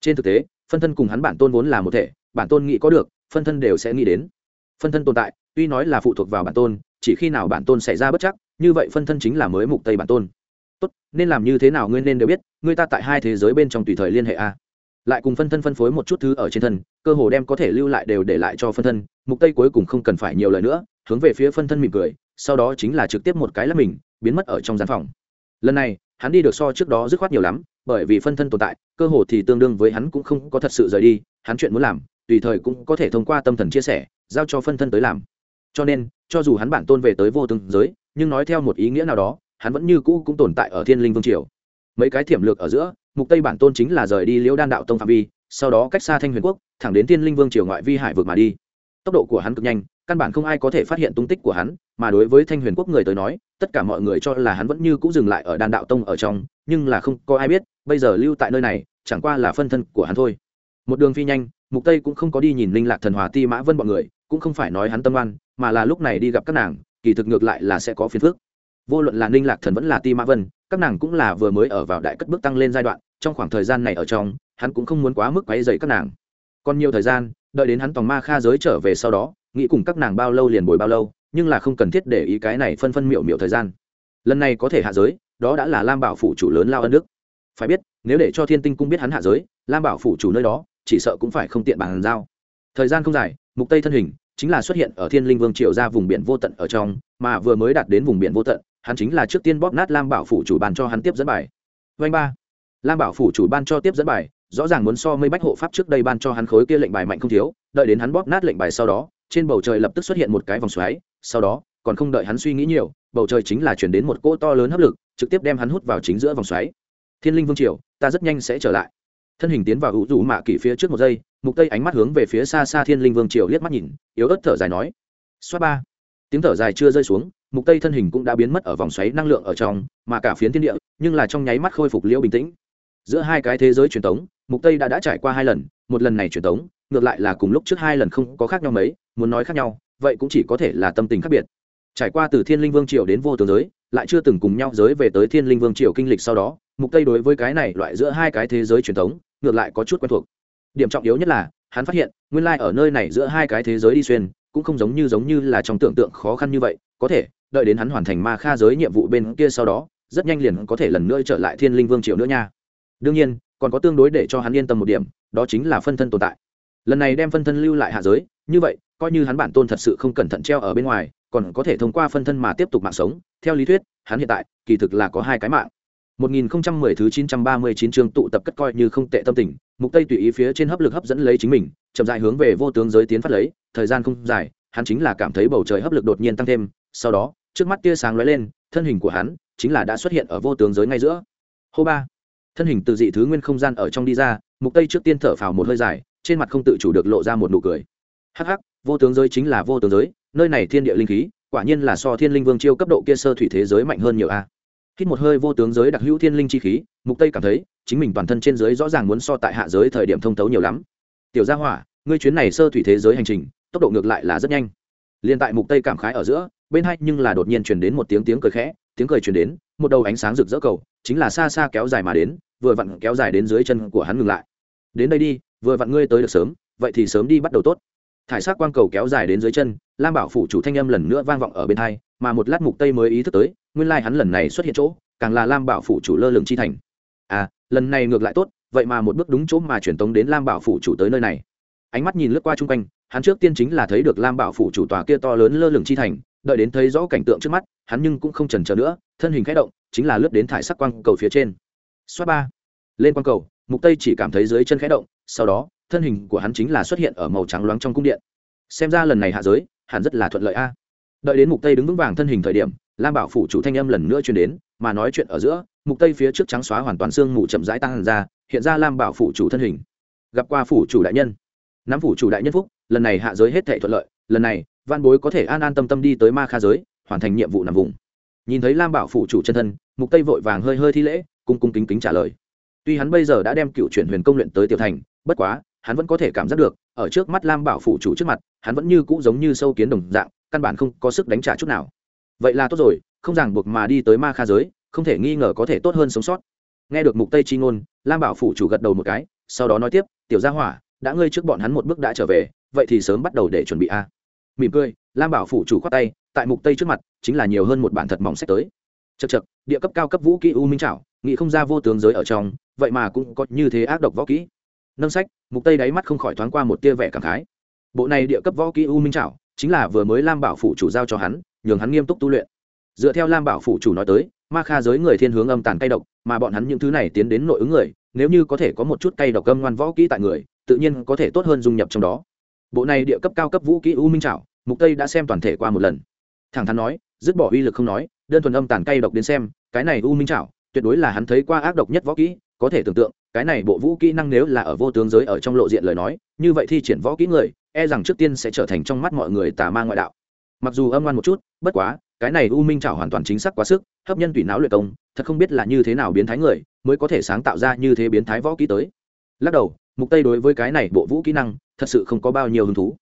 Trên thực tế, phân thân cùng hắn bản tôn vốn là một thể, bản tôn nghĩ có được, phân thân đều sẽ nghĩ đến. Phân thân tồn tại, tuy nói là phụ thuộc vào bản tôn, chỉ khi nào bản tôn xảy ra bất chắc, như vậy phân thân chính là mới mục tây bản tôn. Tốt, nên làm như thế nào ngươi nên đều biết, ngươi ta tại hai thế giới bên trong tùy thời liên hệ a lại cùng phân thân phân phối một chút thứ ở trên thân, cơ hồ đem có thể lưu lại đều để lại cho phân thân, mục tây cuối cùng không cần phải nhiều lời nữa, hướng về phía phân thân mỉm cười, sau đó chính là trực tiếp một cái là mình, biến mất ở trong gian phòng. Lần này, hắn đi được so trước đó dứt khoát nhiều lắm, bởi vì phân thân tồn tại, cơ hồ thì tương đương với hắn cũng không có thật sự rời đi, hắn chuyện muốn làm, tùy thời cũng có thể thông qua tâm thần chia sẻ, giao cho phân thân tới làm. Cho nên, cho dù hắn bản tôn về tới vô tương giới, nhưng nói theo một ý nghĩa nào đó, hắn vẫn như cũ cũng tồn tại ở thiên linh vương triều. Mấy cái thiểm lược ở giữa mục tây bản tôn chính là rời đi liễu đan đạo tông phạm vi, sau đó cách xa thanh huyền quốc, thẳng đến thiên linh vương triều ngoại vi hải vực mà đi. Tốc độ của hắn cực nhanh, căn bản không ai có thể phát hiện tung tích của hắn, mà đối với thanh huyền quốc người tới nói, tất cả mọi người cho là hắn vẫn như cũ dừng lại ở đan đạo tông ở trong, nhưng là không có ai biết, bây giờ lưu tại nơi này, chẳng qua là phân thân của hắn thôi. Một đường phi nhanh, mục tây cũng không có đi nhìn linh lạc thần hòa ti mã vân bọn người, cũng không phải nói hắn tâm oan, mà là lúc này đi gặp các nàng, kỳ thực ngược lại là sẽ có phiền phức. Vô luận là ninh lạc thần vẫn là ti mã vân, các nàng cũng là vừa mới ở vào đại cất bước tăng lên giai đoạn trong khoảng thời gian này ở trong, hắn cũng không muốn quá mức quấy dày các nàng. Còn nhiều thời gian, đợi đến hắn tòng ma kha giới trở về sau đó, nghĩ cùng các nàng bao lâu liền bồi bao lâu, nhưng là không cần thiết để ý cái này phân phân miệu miệu thời gian. Lần này có thể hạ giới, đó đã là lam bảo phủ chủ lớn lao ân đức. Phải biết, nếu để cho thiên tinh cung biết hắn hạ giới, lam bảo phủ chủ nơi đó, chỉ sợ cũng phải không tiện bàn giao. Thời gian không dài, mục tây thân hình chính là xuất hiện ở thiên linh vương triều ra vùng biển vô tận ở trong, mà vừa mới đạt đến vùng biển vô tận, hắn chính là trước tiên bóp nát lam bảo phủ chủ bàn cho hắn tiếp dẫn bài. Vanh ba lam bảo phủ chủ ban cho tiếp dẫn bài, rõ ràng muốn so mây bách hộ pháp trước đây ban cho hắn khối kia lệnh bài mạnh không thiếu, đợi đến hắn bóp nát lệnh bài sau đó, trên bầu trời lập tức xuất hiện một cái vòng xoáy, sau đó, còn không đợi hắn suy nghĩ nhiều, bầu trời chính là chuyển đến một cỗ to lớn hấp lực, trực tiếp đem hắn hút vào chính giữa vòng xoáy. Thiên linh vương triều, ta rất nhanh sẽ trở lại. Thân hình tiến vào hữu rủ mạ kỷ phía trước một giây, mục tây ánh mắt hướng về phía xa xa thiên linh vương triều liếc mắt nhìn, yếu ớt thở dài nói. Xoát ba. Tiếng thở dài chưa rơi xuống, mục tây thân hình cũng đã biến mất ở vòng xoáy năng lượng ở trong, mà cả phiến thiên địa, nhưng là trong nháy mắt khôi phục liễu bình tĩnh giữa hai cái thế giới truyền thống, mục tây đã đã trải qua hai lần, một lần này truyền thống, ngược lại là cùng lúc trước hai lần không có khác nhau mấy, muốn nói khác nhau, vậy cũng chỉ có thể là tâm tình khác biệt. Trải qua từ thiên linh vương triều đến vô tướng giới, lại chưa từng cùng nhau giới về tới thiên linh vương triều kinh lịch sau đó, mục tây đối với cái này loại giữa hai cái thế giới truyền thống, ngược lại có chút quen thuộc. Điểm trọng yếu nhất là, hắn phát hiện, nguyên lai ở nơi này giữa hai cái thế giới đi xuyên, cũng không giống như giống như là trong tưởng tượng khó khăn như vậy, có thể, đợi đến hắn hoàn thành ma kha giới nhiệm vụ bên kia sau đó, rất nhanh liền có thể lần nữa trở lại thiên linh vương triều nữa nha đương nhiên còn có tương đối để cho hắn yên tâm một điểm đó chính là phân thân tồn tại lần này đem phân thân lưu lại hạ giới như vậy coi như hắn bản tôn thật sự không cẩn thận treo ở bên ngoài còn có thể thông qua phân thân mà tiếp tục mạng sống theo lý thuyết hắn hiện tại kỳ thực là có hai cái mạng 1010 thứ 939 chương tụ tập cất coi như không tệ tâm tình, mục tây tùy ý phía trên hấp lực hấp dẫn lấy chính mình, chậm rãi hướng về vô tướng giới tiến phát lấy, thời gian không dài, hắn chính là cảm thấy bầu trời hấp lực đột nhiên tăng thêm, sau đó, trước mắt tia sáng lóe lên, thân hình của hắn chính là đã xuất hiện ở vô tướng giới ngay giữa. Hô ba. Thân hình từ dị thứ nguyên không gian ở trong đi ra, mục tây trước tiên thở phào một hơi dài, trên mặt không tự chủ được lộ ra một nụ cười. Hắc hắc, vô tướng giới chính là vô tướng giới, nơi này thiên địa linh khí, quả nhiên là so thiên linh vương chiêu cấp độ kia sơ thủy thế giới mạnh hơn nhiều a. Hít một hơi vô tướng giới đặc hữu thiên linh chi khí mục tây cảm thấy chính mình toàn thân trên giới rõ ràng muốn so tại hạ giới thời điểm thông thấu nhiều lắm. Tiểu gia hỏa ngươi chuyến này sơ thủy thế giới hành trình tốc độ ngược lại là rất nhanh. Liên tại mục tây cảm khái ở giữa bên hai nhưng là đột nhiên truyền đến một tiếng tiếng cười khẽ tiếng cười truyền đến, một đầu ánh sáng rực rỡ cầu, chính là xa xa kéo dài mà đến, vừa vặn kéo dài đến dưới chân của hắn ngừng lại. Đến đây đi, vừa vặn ngươi tới được sớm, vậy thì sớm đi bắt đầu tốt. Thải sắc quang cầu kéo dài đến dưới chân, lam bảo phủ chủ thanh âm lần nữa vang vọng ở bên hai, mà một lát mục tây mới ý thức tới, nguyên lai hắn lần này xuất hiện chỗ, càng là lam bảo phủ chủ lơ lửng chi thành. À lần này ngược lại tốt, vậy mà một bước đúng chỗ mà truyền tống đến lam bảo phủ chủ tới nơi này. Ánh mắt nhìn lướt qua chung quanh, hắn trước tiên chính là thấy được lam bảo phủ chủ tòa kia to lớn lơ lửng chi thành, đợi đến thấy rõ cảnh tượng trước mắt hắn nhưng cũng không chần chờ nữa, thân hình khẽ động, chính là lướt đến thải sắc quang cầu phía trên. Xoát ba, lên quang cầu, mục tây chỉ cảm thấy dưới chân khẽ động, sau đó, thân hình của hắn chính là xuất hiện ở màu trắng loáng trong cung điện. Xem ra lần này hạ giới, hẳn rất là thuận lợi a. Đợi đến mục tây đứng vững vàng thân hình thời điểm, lam bảo phủ chủ thanh âm lần nữa truyền đến, mà nói chuyện ở giữa, mục tây phía trước trắng xóa hoàn toàn xương mù chậm rãi tăng ra, hiện ra lam bảo phủ chủ thân hình. Gặp qua phủ chủ đại nhân. Nắm phủ chủ đại nhân phúc, lần này hạ giới hết thảy thuận lợi, lần này văn bối có thể an an tâm tâm đi tới ma kha giới hoàn thành nhiệm vụ nằm vùng. Nhìn thấy lam bảo phủ chủ chân thân, mục tây vội vàng hơi hơi thi lễ, cung cung kính kính trả lời. Tuy hắn bây giờ đã đem cựu chuyển huyền công luyện tới tiểu thành, bất quá, hắn vẫn có thể cảm giác được, ở trước mắt lam bảo phủ chủ trước mặt, hắn vẫn như cũ giống như sâu kiến đồng dạng, căn bản không có sức đánh trả chút nào. Vậy là tốt rồi, không ràng buộc mà đi tới ma kha giới, không thể nghi ngờ có thể tốt hơn sống sót. Nghe được mục tây chi ngôn, lam bảo phủ chủ gật đầu một cái, sau đó nói tiếp, tiểu gia hỏa, đã ngươi trước bọn hắn một bước đã trở về, vậy thì sớm bắt đầu để chuẩn bị a. Mỉm cười lam bảo phủ chủ khoát tay, tại mục tây trước mặt, chính là nhiều hơn một bản thật mỏng sách tới. Chật chật địa cấp cao cấp vũ kỹ u minh trảo, nghĩ không ra vô tướng giới ở trong, vậy mà cũng có như thế ác độc võ kỹ. Nâng sách, mục tây đáy mắt không khỏi thoáng qua một tia vẻ cảm khái. Bộ này địa cấp võ kỹ u minh trảo, chính là vừa mới lam bảo phủ chủ giao cho hắn, nhường hắn nghiêm túc tu luyện. Dựa theo lam bảo phủ chủ nói tới, ma kha giới người thiên hướng âm tàn cay độc, mà bọn hắn những thứ này tiến đến nội ứng người, nếu như có thể có một chút cay độc âm ngoan võ kỹ tại người, tự nhiên có thể tốt hơn dung nhập trong đó. Bộ này địa cấp cao cấp vũ kỹ u minh trảo mục tây đã xem toàn thể qua một lần thẳng thắn nói dứt bỏ uy lực không nói đơn thuần âm tàn cay độc đến xem cái này u minh chảo tuyệt đối là hắn thấy qua ác độc nhất võ kỹ có thể tưởng tượng cái này bộ vũ kỹ năng nếu là ở vô tướng giới ở trong lộ diện lời nói như vậy thi triển võ kỹ người e rằng trước tiên sẽ trở thành trong mắt mọi người tà ma ngoại đạo mặc dù âm ngoan một chút bất quá cái này u minh chảo hoàn toàn chính xác quá sức hấp nhân tùy não luyện công thật không biết là như thế nào biến thái người mới có thể sáng tạo ra như thế biến thái võ kỹ tới lắc đầu mục tây đối với cái này bộ vũ kỹ năng thật sự không có bao nhiêu hứng thú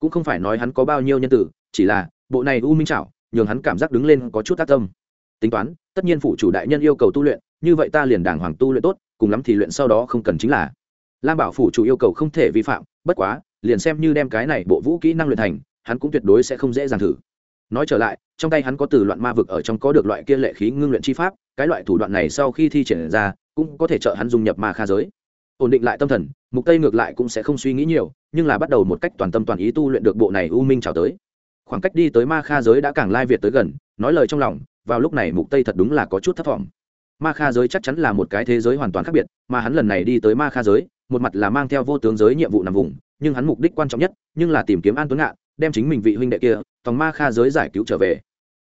cũng không phải nói hắn có bao nhiêu nhân tử, chỉ là, bộ này u minh trảo, nhường hắn cảm giác đứng lên có chút tác tâm. Tính toán, tất nhiên phụ chủ đại nhân yêu cầu tu luyện, như vậy ta liền đàng hoàng tu luyện tốt, cùng lắm thì luyện sau đó không cần chính là. Lam bảo phủ chủ yêu cầu không thể vi phạm, bất quá, liền xem như đem cái này bộ vũ kỹ năng luyện thành, hắn cũng tuyệt đối sẽ không dễ dàng thử. Nói trở lại, trong tay hắn có từ loạn ma vực ở trong có được loại kia lệ khí ngưng luyện chi pháp, cái loại thủ đoạn này sau khi thi triển ra, cũng có thể trợ hắn dung nhập ma kha giới ổn định lại tâm thần, mục tây ngược lại cũng sẽ không suy nghĩ nhiều, nhưng là bắt đầu một cách toàn tâm toàn ý tu luyện được bộ này u minh chào tới. Khoảng cách đi tới ma kha giới đã càng lai việt tới gần, nói lời trong lòng, vào lúc này mục tây thật đúng là có chút thất vọng ma kha giới chắc chắn là một cái thế giới hoàn toàn khác biệt, mà hắn lần này đi tới ma kha giới, một mặt là mang theo vô tướng giới nhiệm vụ nằm vùng, nhưng hắn mục đích quan trọng nhất, nhưng là tìm kiếm an tuấn ngạn, đem chính mình vị huynh đệ kia, tòng ma kha giới giải cứu trở về.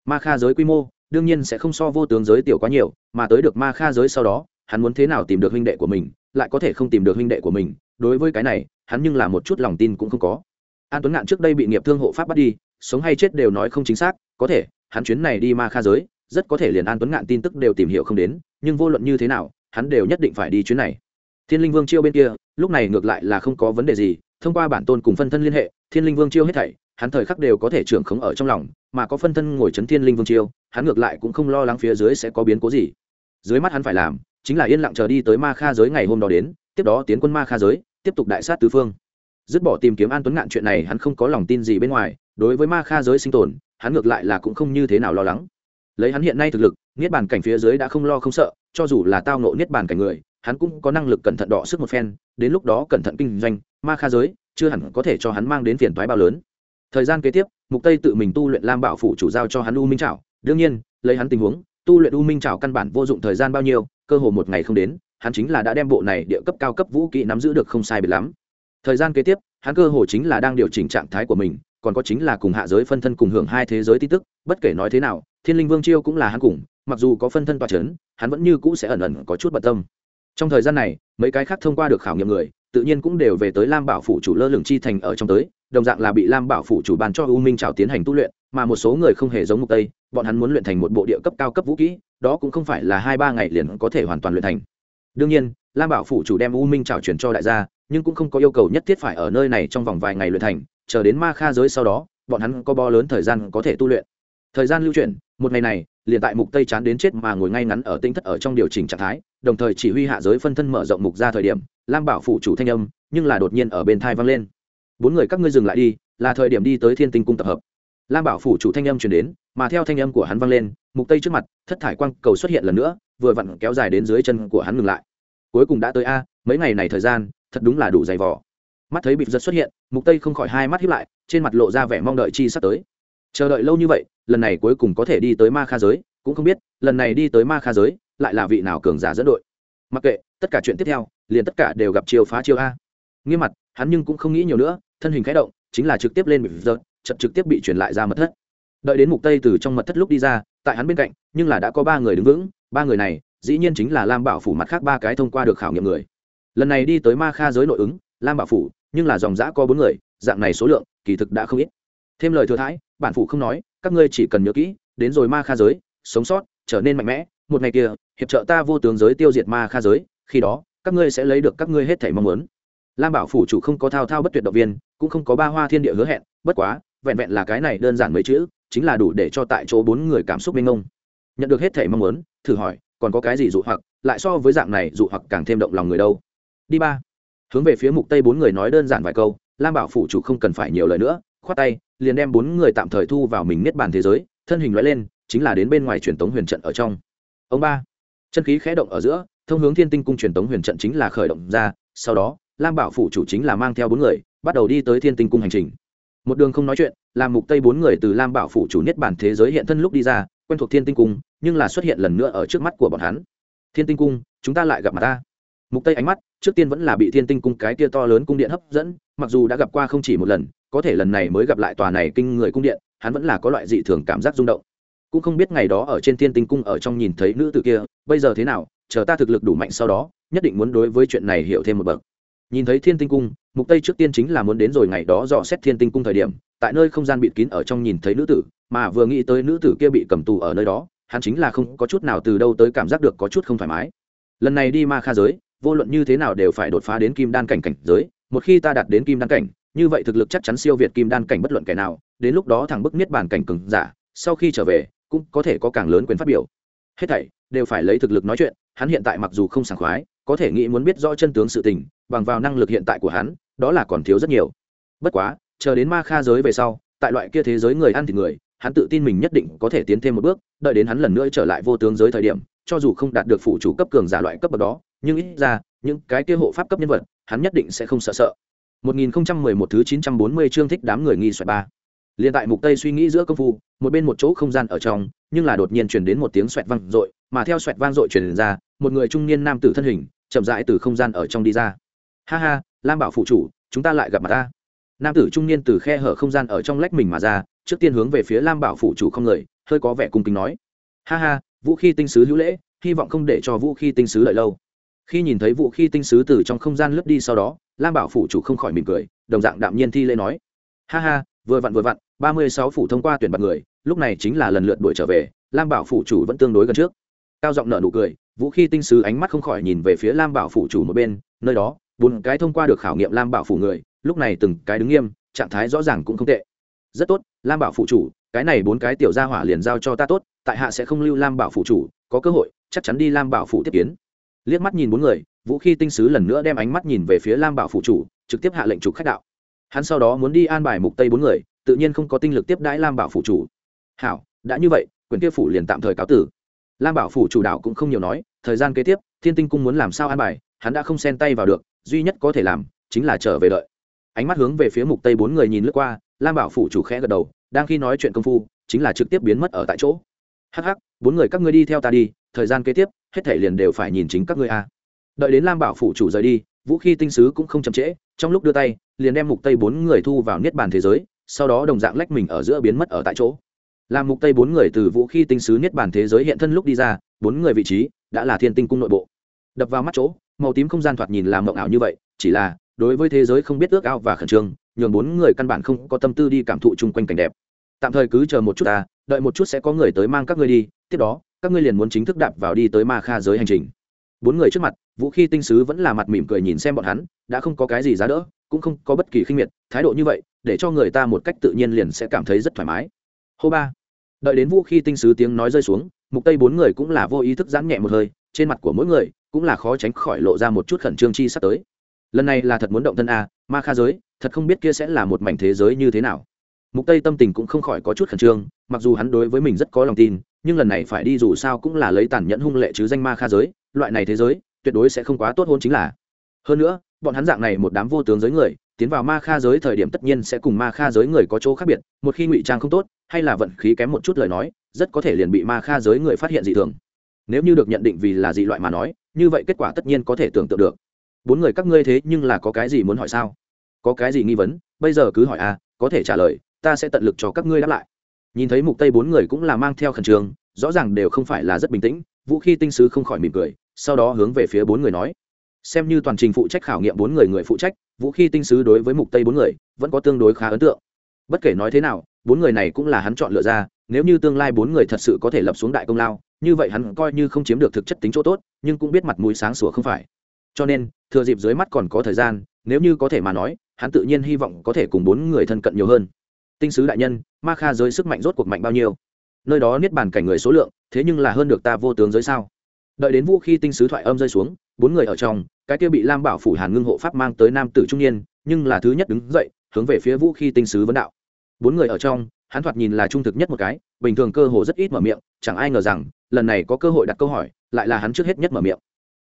Ma kha giới quy mô, đương nhiên sẽ không so vô tướng giới tiểu quá nhiều, mà tới được ma kha giới sau đó, hắn muốn thế nào tìm được huynh đệ của mình lại có thể không tìm được huynh đệ của mình, đối với cái này, hắn nhưng là một chút lòng tin cũng không có. An tuấn ngạn trước đây bị nghiệp thương hộ pháp bắt đi, sống hay chết đều nói không chính xác, có thể, hắn chuyến này đi ma kha giới, rất có thể liền an tuấn ngạn tin tức đều tìm hiểu không đến, nhưng vô luận như thế nào, hắn đều nhất định phải đi chuyến này. Thiên linh vương chiêu bên kia, lúc này ngược lại là không có vấn đề gì, thông qua bản tôn cùng phân thân liên hệ, thiên linh vương chiêu hết thảy, hắn thời khắc đều có thể trưởng khống ở trong lòng, mà có phân thân ngồi chấn thiên linh vương chiêu, hắn ngược lại cũng không lo lắng phía dưới sẽ có biến cố gì. Dưới mắt hắn phải làm chính là yên lặng chờ đi tới ma kha giới ngày hôm đó đến, tiếp đó tiến quân ma kha giới, tiếp tục đại sát tứ phương. Dứt bỏ tìm kiếm an tuấn ngạn chuyện này hắn không có lòng tin gì bên ngoài, đối với ma kha giới sinh tồn, hắn ngược lại là cũng không như thế nào lo lắng. Lấy hắn hiện nay thực lực, niết bàn cảnh phía dưới đã không lo không sợ, cho dù là tao nộ niết bàn cảnh người, hắn cũng có năng lực cẩn thận đọ sức một phen, đến lúc đó cẩn thận kinh doanh, ma kha giới chưa hẳn có thể cho hắn mang đến phiền toái bao lớn. Thời gian kế tiếp, mục tây tự mình tu luyện lam bảo phủ chủ giao cho hắn u minh trảo, đương nhiên, lấy hắn tình huống tu luyện u minh trảo căn bản vô dụng thời gian bao nhiêu, cơ hồ một ngày không đến, hắn chính là đã đem bộ này địa cấp cao cấp vũ kỹ nắm giữ được không sai biệt lắm. Thời gian kế tiếp, hắn cơ hồ chính là đang điều chỉnh trạng thái của mình, còn có chính là cùng hạ giới phân thân cùng hưởng hai thế giới tin tức, bất kể nói thế nào, thiên linh vương chiêu cũng là hắn cùng, mặc dù có phân thân toa c h ấ n hắn vẫn như cũ sẽ ẩn ẩn có chút bận tâm. Trong thời gian này, mấy cái khác thông qua được khảo nghiệm người, tự nhiên cũng đều về tới lam bảo phủ chủ lơ lửng chi thành ở trong tới, đồng dạng là bị lam bảo phủ chủ bàn cho u minh trào tiến hành tu luyện, mà một số người không hề giống mục tây bọn hắn muốn luyện thành một bộ địa cấp cao cấp vũ kỹ, đó cũng không phải là hai ba ngày liền có thể hoàn toàn luyện thành. Đương nhiên, lam bảo phủ chủ đem u minh trào chuyển cho đại gia, nhưng cũng không có yêu cầu nhất thiết phải ở nơi này trong vòng vài ngày luyện thành, chờ đến ma kha giới sau đó, bọn hắn có bo lớn thời gian có thể tu luyện. Thời gian lưu chuyển, một ngày này, liền tại mục tây chán đến chết mà ngồi ngay ngắn ở tinh thất ở trong điều chỉnh trạng thái, đồng thời chỉ huy hạ giới phân thân mở rộng mục ra thời điểm, lam bảo phủ chủ thanh âm, nhưng là đột nhiên ở bên thai vang lên. Bốn người các ngươi dừng lại đi, là thời điểm đi tới thiên tinh cung tập hợp lam bảo phủ chủ thanh âm truyền đến, mà theo thanh âm của hắn vang lên, mục tây trước mặt, thất thải quang cầu xuất hiện lần nữa, vừa vặn kéo dài đến dưới chân của hắn ngừng lại. Cuối cùng đã tới a, mấy ngày này thời gian, thật đúng là đủ dày vò. Mắt thấy bịp giật xuất hiện, mục tây không khỏi hai mắt hiếp lại, trên mặt lộ ra vẻ mong đợi chi sắp tới. Chờ đợi lâu như vậy, lần này cuối cùng có thể đi tới ma kha giới, cũng không biết, lần này đi tới ma kha giới, lại là vị nào cường giả dẫn đội. Mặc kệ, tất cả chuyện tiếp theo, liền tất cả đều gặp chiêu phá chiêu a. Nghiêm mặt, hắn nhưng cũng không nghĩ nhiều nữa, thân hình khẽ động, chính là trực tiếp lên bịp giật chật trực tiếp bị truyền lại ra mật thất. Đợi đến mục tây từ trong mật thất lúc đi ra, tại hắn bên cạnh, nhưng là đã có ba người đứng vững, ba người này, dĩ nhiên chính là lam bảo phủ mặt khác ba cái thông qua được khảo nghiệm người. Lần này đi tới ma kha giới nội ứng, lam bảo phủ, nhưng là dòng giã có bốn người, dạng này số lượng, kỳ thực đã không ít. Thêm lời thừa thãi, bản phủ không nói, các ngươi chỉ cần nhớ kỹ, đến rồi ma kha giới, sống sót, trở nên mạnh mẽ, một ngày kia, hiệp trợ ta vô tướng giới tiêu diệt ma kha giới, khi đó, các ngươi sẽ lấy được các ngươi hết thảy mong muốn. Lam bảo phủ chủ không có thao thao bất tuyệt động viên, cũng không có ba hoa thiên địa hứa hẹn, bất quá vẹn vẹn là cái này đơn giản mấy chữ, chính là đủ để cho tại chỗ bốn người cảm xúc mênh mông. Nhận được hết thể mong muốn, thử hỏi, còn có cái gì dụ hoặc, lại so với dạng này dụ hoặc càng thêm động lòng người đâu? Đi ba. Hướng về phía mục tây bốn người nói đơn giản vài câu, lam bảo phủ chủ không cần phải nhiều lời nữa, khoát tay, liền đem bốn người tạm thời thu vào mình niết bàn thế giới, thân hình loại lên, chính là đến bên ngoài truyền tống huyền trận ở trong. Ông ba. Chân khí khẽ động ở giữa, thông hướng thiên tinh cung truyền tống huyền trận chính là khởi động ra, sau đó, lam bảo phủ chủ chính là mang theo bốn người, bắt đầu đi tới thiên tinh cung hành trình một đường không nói chuyện làm mục tây bốn người từ lam bảo phủ chủ niết bản thế giới hiện thân lúc đi ra, quen thuộc thiên tinh cung, nhưng là xuất hiện lần nữa ở trước mắt của bọn hắn. Thiên tinh cung, chúng ta lại gặp mặt ta. Mục tây ánh mắt, trước tiên vẫn là bị thiên tinh cung cái tia to lớn cung điện hấp dẫn, mặc dù đã gặp qua không chỉ một lần, có thể lần này mới gặp lại tòa này kinh người cung điện, hắn vẫn là có loại dị thường cảm giác rung động. Cũng không biết ngày đó ở trên thiên tinh cung ở trong nhìn thấy nữ tử kia, bây giờ thế nào, chờ ta thực lực đủ mạnh sau đó, nhất định muốn đối với chuyện này hiểu thêm một bậc. Nhìn thấy thiên tinh cung mục tây trước tiên chính là muốn đến rồi ngày đó dò xét thiên tinh cung thời điểm, tại nơi không gian bịt kín ở trong nhìn thấy nữ tử, mà vừa nghĩ tới nữ tử kia bị cầm tù ở nơi đó, hắn chính là không có chút nào từ đâu tới cảm giác được có chút không thoải mái. Lần này đi ma kha giới, vô luận như thế nào đều phải đột phá đến kim đan cảnh cảnh giới, một khi ta đạt đến kim đan cảnh, như vậy thực lực chắc chắn siêu việt kim đan cảnh bất luận kẻ nào, đến lúc đó thằng bức niết bàn cảnh cừng giả, sau khi trở về, cũng có thể có càng lớn quyền phát biểu. Hết thảy đều phải lấy thực lực nói chuyện, hắn hiện tại mặc dù không sảng khoái, có thể nghĩ muốn biết rõ chân tướng sự tình, bằng vào năng lực hiện tại của hắn đó là còn thiếu rất nhiều. Bất quá, chờ đến ma kha giới về sau, tại loại kia thế giới người ăn thịt người, hắn tự tin mình nhất định có thể tiến thêm một bước, đợi đến hắn lần nữa trở lại vô tướng giới thời điểm, cho dù không đạt được phụ chủ cấp cường giả loại cấp bậc đó, nhưng ít ra, những cái kia hộ pháp cấp nhân vật, hắn nhất định sẽ không sợ sợ. 1011 thứ 940 chương thích đám người nghi xoẹt ba. Liền tại mục tây suy nghĩ giữa công phu, một bên một chỗ không gian ở trong, nhưng là đột nhiên truyền đến một tiếng xoẹt vang dội, mà theo xoẹt vang dội truyền ra, một người trung niên nam tử thân hình, chậm rãi từ không gian ở trong đi ra ha ha, lam bảo phụ chủ, chúng ta lại gặp mặt ta. Nam tử trung niên từ khe hở không gian ở trong lách mình mà ra, trước tiên hướng về phía lam bảo phụ chủ không người, hơi có vẻ cung kính nói. Ha ha, vũ khí tinh sứ hữu lễ, hy vọng không để cho vũ khí tinh sứ lợi lâu. Khi nhìn thấy vũ khí tinh sứ từ trong không gian lướt đi sau đó, lam bảo phủ chủ không khỏi mỉm cười, đồng dạng đạm nhiên thi lễ nói. Ha ha, vừa vặn vừa vặn, ba mươi sáu phủ thông qua tuyển bạt người, lúc này chính là lần lượt đuổi trở về, lam bảo phủ chủ vẫn tương đối gần trước. Cao giọng nở nụ cười, vũ khí tinh sứ ánh mắt không khỏi nhìn về phía lam bảo phủ chủ một bên, nơi đó bốn cái thông qua được khảo nghiệm lam bảo phủ người, lúc này từng cái đứng nghiêm, trạng thái rõ ràng cũng không tệ. Rất tốt, lam bảo phụ chủ, cái này bốn cái tiểu gia hỏa liền giao cho ta tốt, tại hạ sẽ không lưu lam bảo phụ chủ, có cơ hội, chắc chắn đi lam bảo phụ tiếp kiến. Liếc mắt nhìn bốn người, vũ khí tinh sứ lần nữa đem ánh mắt nhìn về phía lam bảo phụ chủ, trực tiếp hạ lệnh trục khách đạo. Hắn sau đó muốn đi an bài mục tây bốn người, tự nhiên không có tinh lực tiếp đãi lam bảo phụ chủ. Hảo, đã như vậy quyền kia phủ liền tạm thời cáo tử. Lam bảo phủ chủ đạo cũng không nhiều nói, thời gian kế tiếp, thiên tinh cung muốn làm sao an bài, hắn đã không xen tay vào được duy nhất có thể làm chính là trở về đợi. Ánh mắt hướng về phía mục tây bốn người nhìn lướt qua, lam bảo phủ chủ khẽ gật đầu, đang khi nói chuyện công phu, chính là trực tiếp biến mất ở tại chỗ. Hắc hắc, bốn người các ngươi đi theo ta đi, thời gian kế tiếp, hết thể liền đều phải nhìn chính các ngươi a. Đợi đến lam bảo phủ chủ rời đi, vũ khí tinh sứ cũng không chậm trễ, trong lúc đưa tay, liền đem mục tây bốn người thu vào niết bàn thế giới, sau đó đồng dạng lách mình ở giữa biến mất ở tại chỗ. Làm mục tây bốn người từ vũ khí tinh sứ niết bàn thế giới hiện thân lúc đi ra, bốn người vị trí đã là thiên tinh cung nội bộ đập vào mắt chỗ, màu tím không gian thoạt nhìn làm mộng ảo như vậy, chỉ là, đối với thế giới không biết ước ao và khẩn trương, nhường bốn người căn bản không có tâm tư đi cảm thụ chung quanh cảnh đẹp. Tạm thời cứ chờ một chút ta, đợi một chút sẽ có người tới mang các ngươi đi, tiếp đó, các ngươi liền muốn chính thức đạp vào đi tới ma kha giới hành trình. Bốn người trước mặt, vũ khí tinh sứ vẫn là mặt mỉm cười nhìn xem bọn hắn, đã không có cái gì giá đỡ, cũng không có bất kỳ khinh miệt, thái độ như vậy, để cho người ta một cách tự nhiên liền sẽ cảm thấy rất thoải mái. Hô ba. Đợi đến vũ khí tinh sứ tiếng nói rơi xuống, mục tây bốn người cũng là vô ý thức giãn nhẹ một hơi, trên mặt của mỗi người cũng là khó tránh khỏi lộ ra một chút khẩn trương chi sắp tới. Lần này là thật muốn động thân a, ma kha giới, thật không biết kia sẽ là một mảnh thế giới như thế nào. Mục tây tâm tình cũng không khỏi có chút khẩn trương, mặc dù hắn đối với mình rất có lòng tin, nhưng lần này phải đi dù sao cũng là lấy tàn nhẫn hung lệ chứ danh ma kha giới, loại này thế giới, tuyệt đối sẽ không quá tốt hôn chính là. Hơn nữa, bọn hắn dạng này một đám vô tướng giới người, tiến vào ma kha giới thời điểm tất nhiên sẽ cùng ma kha giới người có chỗ khác biệt, một khi ngụy trang không tốt, hay là vận khí kém một chút lời nói, rất có thể liền bị ma kha giới người phát hiện dị thường. Nếu như được nhận định vì là dị loại mà nói như vậy kết quả tất nhiên có thể tưởng tượng được. Bốn người các ngươi thế nhưng là có cái gì muốn hỏi sao? Có cái gì nghi vấn? Bây giờ cứ hỏi a à, có thể trả lời ta sẽ tận lực cho các ngươi đáp lại. Nhìn thấy mục tây bốn người cũng là mang theo khẩn trương rõ ràng đều không phải là rất bình tĩnh vũ khí tinh sứ không khỏi mỉm cười sau đó hướng về phía bốn người nói. Xem như toàn trình phụ trách khảo nghiệm bốn người người phụ trách vũ khí tinh sứ đối với mục tây bốn người vẫn có tương đối khá ấn tượng. Bất kể nói thế nào bốn người này cũng là hắn chọn lựa ra nếu như tương lai bốn người thật sự có thể lập xuống đại công lao như vậy hắn coi như không chiếm được thực chất tính chỗ tốt, nhưng cũng biết mặt mũi sáng sủa không phải. Cho nên, thừa dịp dưới mắt còn có thời gian, nếu như có thể mà nói, hắn tự nhiên hy vọng có thể cùng bốn người thân cận nhiều hơn. Tinh sứ đại nhân, ma kha giới sức mạnh rốt cuộc mạnh bao nhiêu? Nơi đó niết bàn cảnh người số lượng, thế nhưng là hơn được ta vô tướng giới sao? Đợi đến vũ khi tinh sứ thoại âm rơi xuống, bốn người ở trong, cái kia bị lam bảo phủ hàn ngưng hộ pháp mang tới nam tử trung niên, nhưng là thứ nhất đứng dậy, hướng về phía vũ khi tinh sứ vấn đạo. Bốn người ở trong hắn thoạt nhìn là trung thực nhất một cái, bình thường cơ hồ rất ít mở miệng, chẳng ai ngờ rằng, lần này có cơ hội đặt câu hỏi, lại là hắn trước hết nhất mở miệng.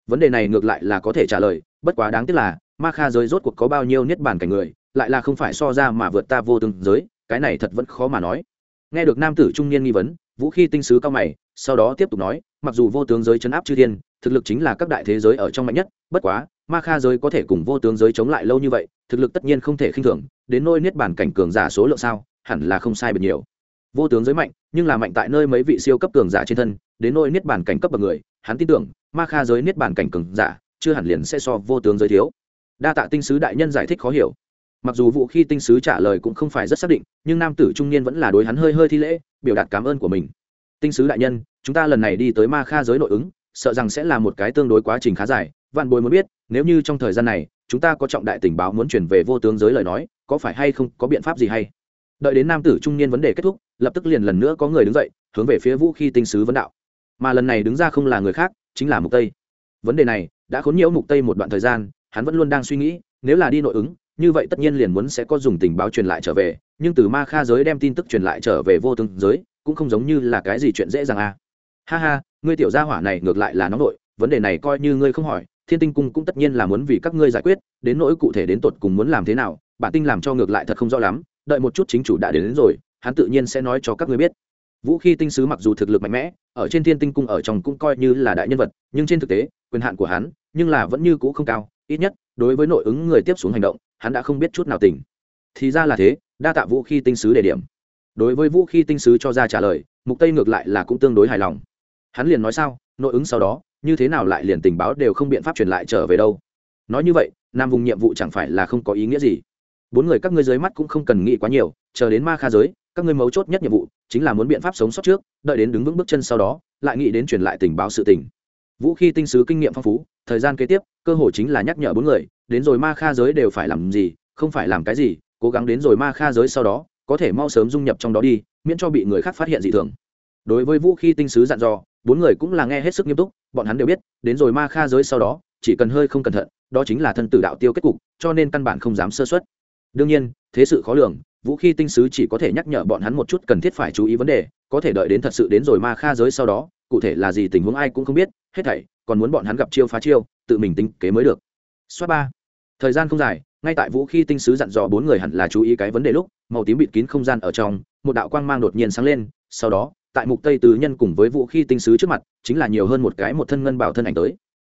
Vấn đề này ngược lại là có thể trả lời, bất quá đáng tiếc là, ma kha giới rốt cuộc có bao nhiêu niết bàn cảnh người, lại là không phải so ra mà vượt ta vô tương giới, cái này thật vẫn khó mà nói. Nghe được nam tử trung niên nghi vấn, vũ khi tinh sứ cao mày, sau đó tiếp tục nói, mặc dù vô tướng giới chấn áp chư thiên, thực lực chính là các đại thế giới ở trong mạnh nhất, bất quá, ma kha giới có thể cùng vô tướng giới chống lại lâu như vậy, thực lực tất nhiên không thể khinh thường, đến nôi niết bàn cảnh cường giả số lượng sao? Hẳn là không sai biệt nhiều. Vô tướng giới mạnh, nhưng là mạnh tại nơi mấy vị siêu cấp cường giả trên thân, đến nỗi niết bàn cảnh cấp bậc người, hắn tin tưởng, ma kha giới niết bàn cảnh cường giả, chưa hẳn liền sẽ so vô tướng giới thiếu. Đa tạ tinh sứ đại nhân giải thích khó hiểu. Mặc dù vụ khi tinh sứ trả lời cũng không phải rất xác định, nhưng nam tử trung niên vẫn là đối hắn hơi hơi thi lễ, biểu đạt cảm ơn của mình. Tinh sứ đại nhân, chúng ta lần này đi tới ma kha giới nội ứng, sợ rằng sẽ là một cái tương đối quá trình khá dài, vạn bối muốn biết, nếu như trong thời gian này, chúng ta có trọng đại tình báo muốn chuyển về vô tướng giới lời nói, có phải hay không, có biện pháp gì hay? Đợi đến nam tử trung niên vấn đề kết thúc, lập tức liền lần nữa có người đứng dậy, hướng về phía vũ khi tinh sứ vấn đạo. Mà lần này đứng ra không là người khác, chính là mục tây. Vấn đề này đã khốn nhiễu mục tây một đoạn thời gian, hắn vẫn luôn đang suy nghĩ, nếu là đi nội ứng, như vậy tất nhiên liền muốn sẽ có dùng tình báo truyền lại trở về, nhưng từ ma kha giới đem tin tức truyền lại trở về vô tương giới, cũng không giống như là cái gì chuyện dễ dàng a à. ha ha, ngươi tiểu gia hỏa này ngược lại là nóng nội, vấn đề này coi như ngươi không hỏi, thiên tinh cung cũng tất nhiên là muốn vì các ngươi giải quyết, đến nỗi cụ thể đến tột cùng muốn làm thế nào, bản tinh làm cho ngược lại thật không rõ lắm đợi một chút chính chủ đã đến, đến rồi hắn tự nhiên sẽ nói cho các ngươi biết. Vũ khí tinh sứ mặc dù thực lực mạnh mẽ ở trên thiên tinh cung ở trong cũng coi như là đại nhân vật nhưng trên thực tế quyền hạn của hắn nhưng là vẫn như cũ không cao ít nhất đối với nội ứng người tiếp xuống hành động hắn đã không biết chút nào tỉnh thì ra là thế đa tạ vũ khí tinh sứ đề điểm. Đối với vũ khí tinh sứ cho ra trả lời mục tây ngược lại là cũng tương đối hài lòng. Hắn liền nói sao nội ứng sau đó như thế nào lại liền tình báo đều không biện pháp truyền lại trở về đâu. Nói như vậy nam vùng nhiệm vụ chẳng phải là không có ý nghĩa gì bốn người các ngươi dưới mắt cũng không cần nghĩ quá nhiều, chờ đến ma kha giới, các ngươi mấu chốt nhất nhiệm vụ chính là muốn biện pháp sống sót trước, đợi đến đứng vững bước chân sau đó, lại nghĩ đến truyền lại tình báo sự tình. Vũ khí tinh sứ kinh nghiệm phong phú, thời gian kế tiếp, cơ hội chính là nhắc nhở bốn người, đến rồi ma kha giới đều phải làm gì, không phải làm cái gì, cố gắng đến rồi ma kha giới sau đó, có thể mau sớm dung nhập trong đó đi, miễn cho bị người khác phát hiện dị thường. Đối với vũ khí tinh sứ dặn dò, bốn người cũng là nghe hết sức nghiêm túc, bọn hắn đều biết, đến rồi ma kha giới sau đó, chỉ cần hơi không cẩn thận, đó chính là thân tử đạo tiêu kết cục, cho nên căn bản không dám sơ xuất đương nhiên, thế sự khó lường, vũ khí tinh sứ chỉ có thể nhắc nhở bọn hắn một chút cần thiết phải chú ý vấn đề, có thể đợi đến thật sự đến rồi ma kha giới sau đó, cụ thể là gì tình huống ai cũng không biết, hết thảy, còn muốn bọn hắn gặp chiêu phá chiêu, tự mình tính kế mới được. Xoát ba. Thời gian không dài, ngay tại vũ khí tinh sứ dặn dò bốn người hẳn là chú ý cái vấn đề lúc, màu tím bịt kín không gian ở trong, một đạo quang mang đột nhiên sáng lên, sau đó, tại mục tây tứ nhân cùng với vũ khí tinh sứ trước mặt, chính là nhiều hơn một cái một thân ngân bảo thân ảnh tới.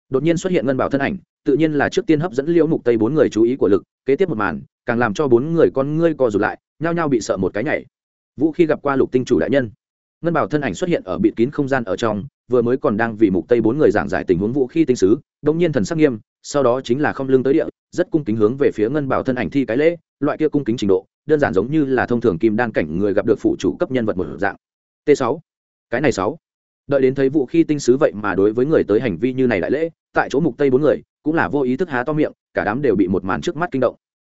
Đột nhiên xuất hiện ngân bảo thân ảnh, tự nhiên là trước tiên hấp dẫn liễu mục tây bốn người chú ý của lực, kế tiếp một màn càng làm cho bốn người con ngươi co rụt lại, nhao nhao bị sợ một cái nhảy. Vũ khi gặp qua lục tinh chủ đại nhân, ngân bảo thân ảnh xuất hiện ở bịt kín không gian ở trong, vừa mới còn đang vì mục tây bốn người giảng giải tình huống vũ khi tinh sứ, đông nhiên thần sắc nghiêm, sau đó chính là không lưng tới địa, rất cung kính hướng về phía ngân bảo thân ảnh thi cái lễ, loại kia cung kính trình độ, đơn giản giống như là thông thường kim đan cảnh người gặp được phụ chủ cấp nhân vật một dạng. T 6 cái này sáu. Đợi đến thấy vũ khi tinh sứ vậy mà đối với người tới hành vi như này đại lễ, tại chỗ mục tây bốn người, cũng là vô ý thức há to miệng, cả đám đều bị một màn trước mắt kinh động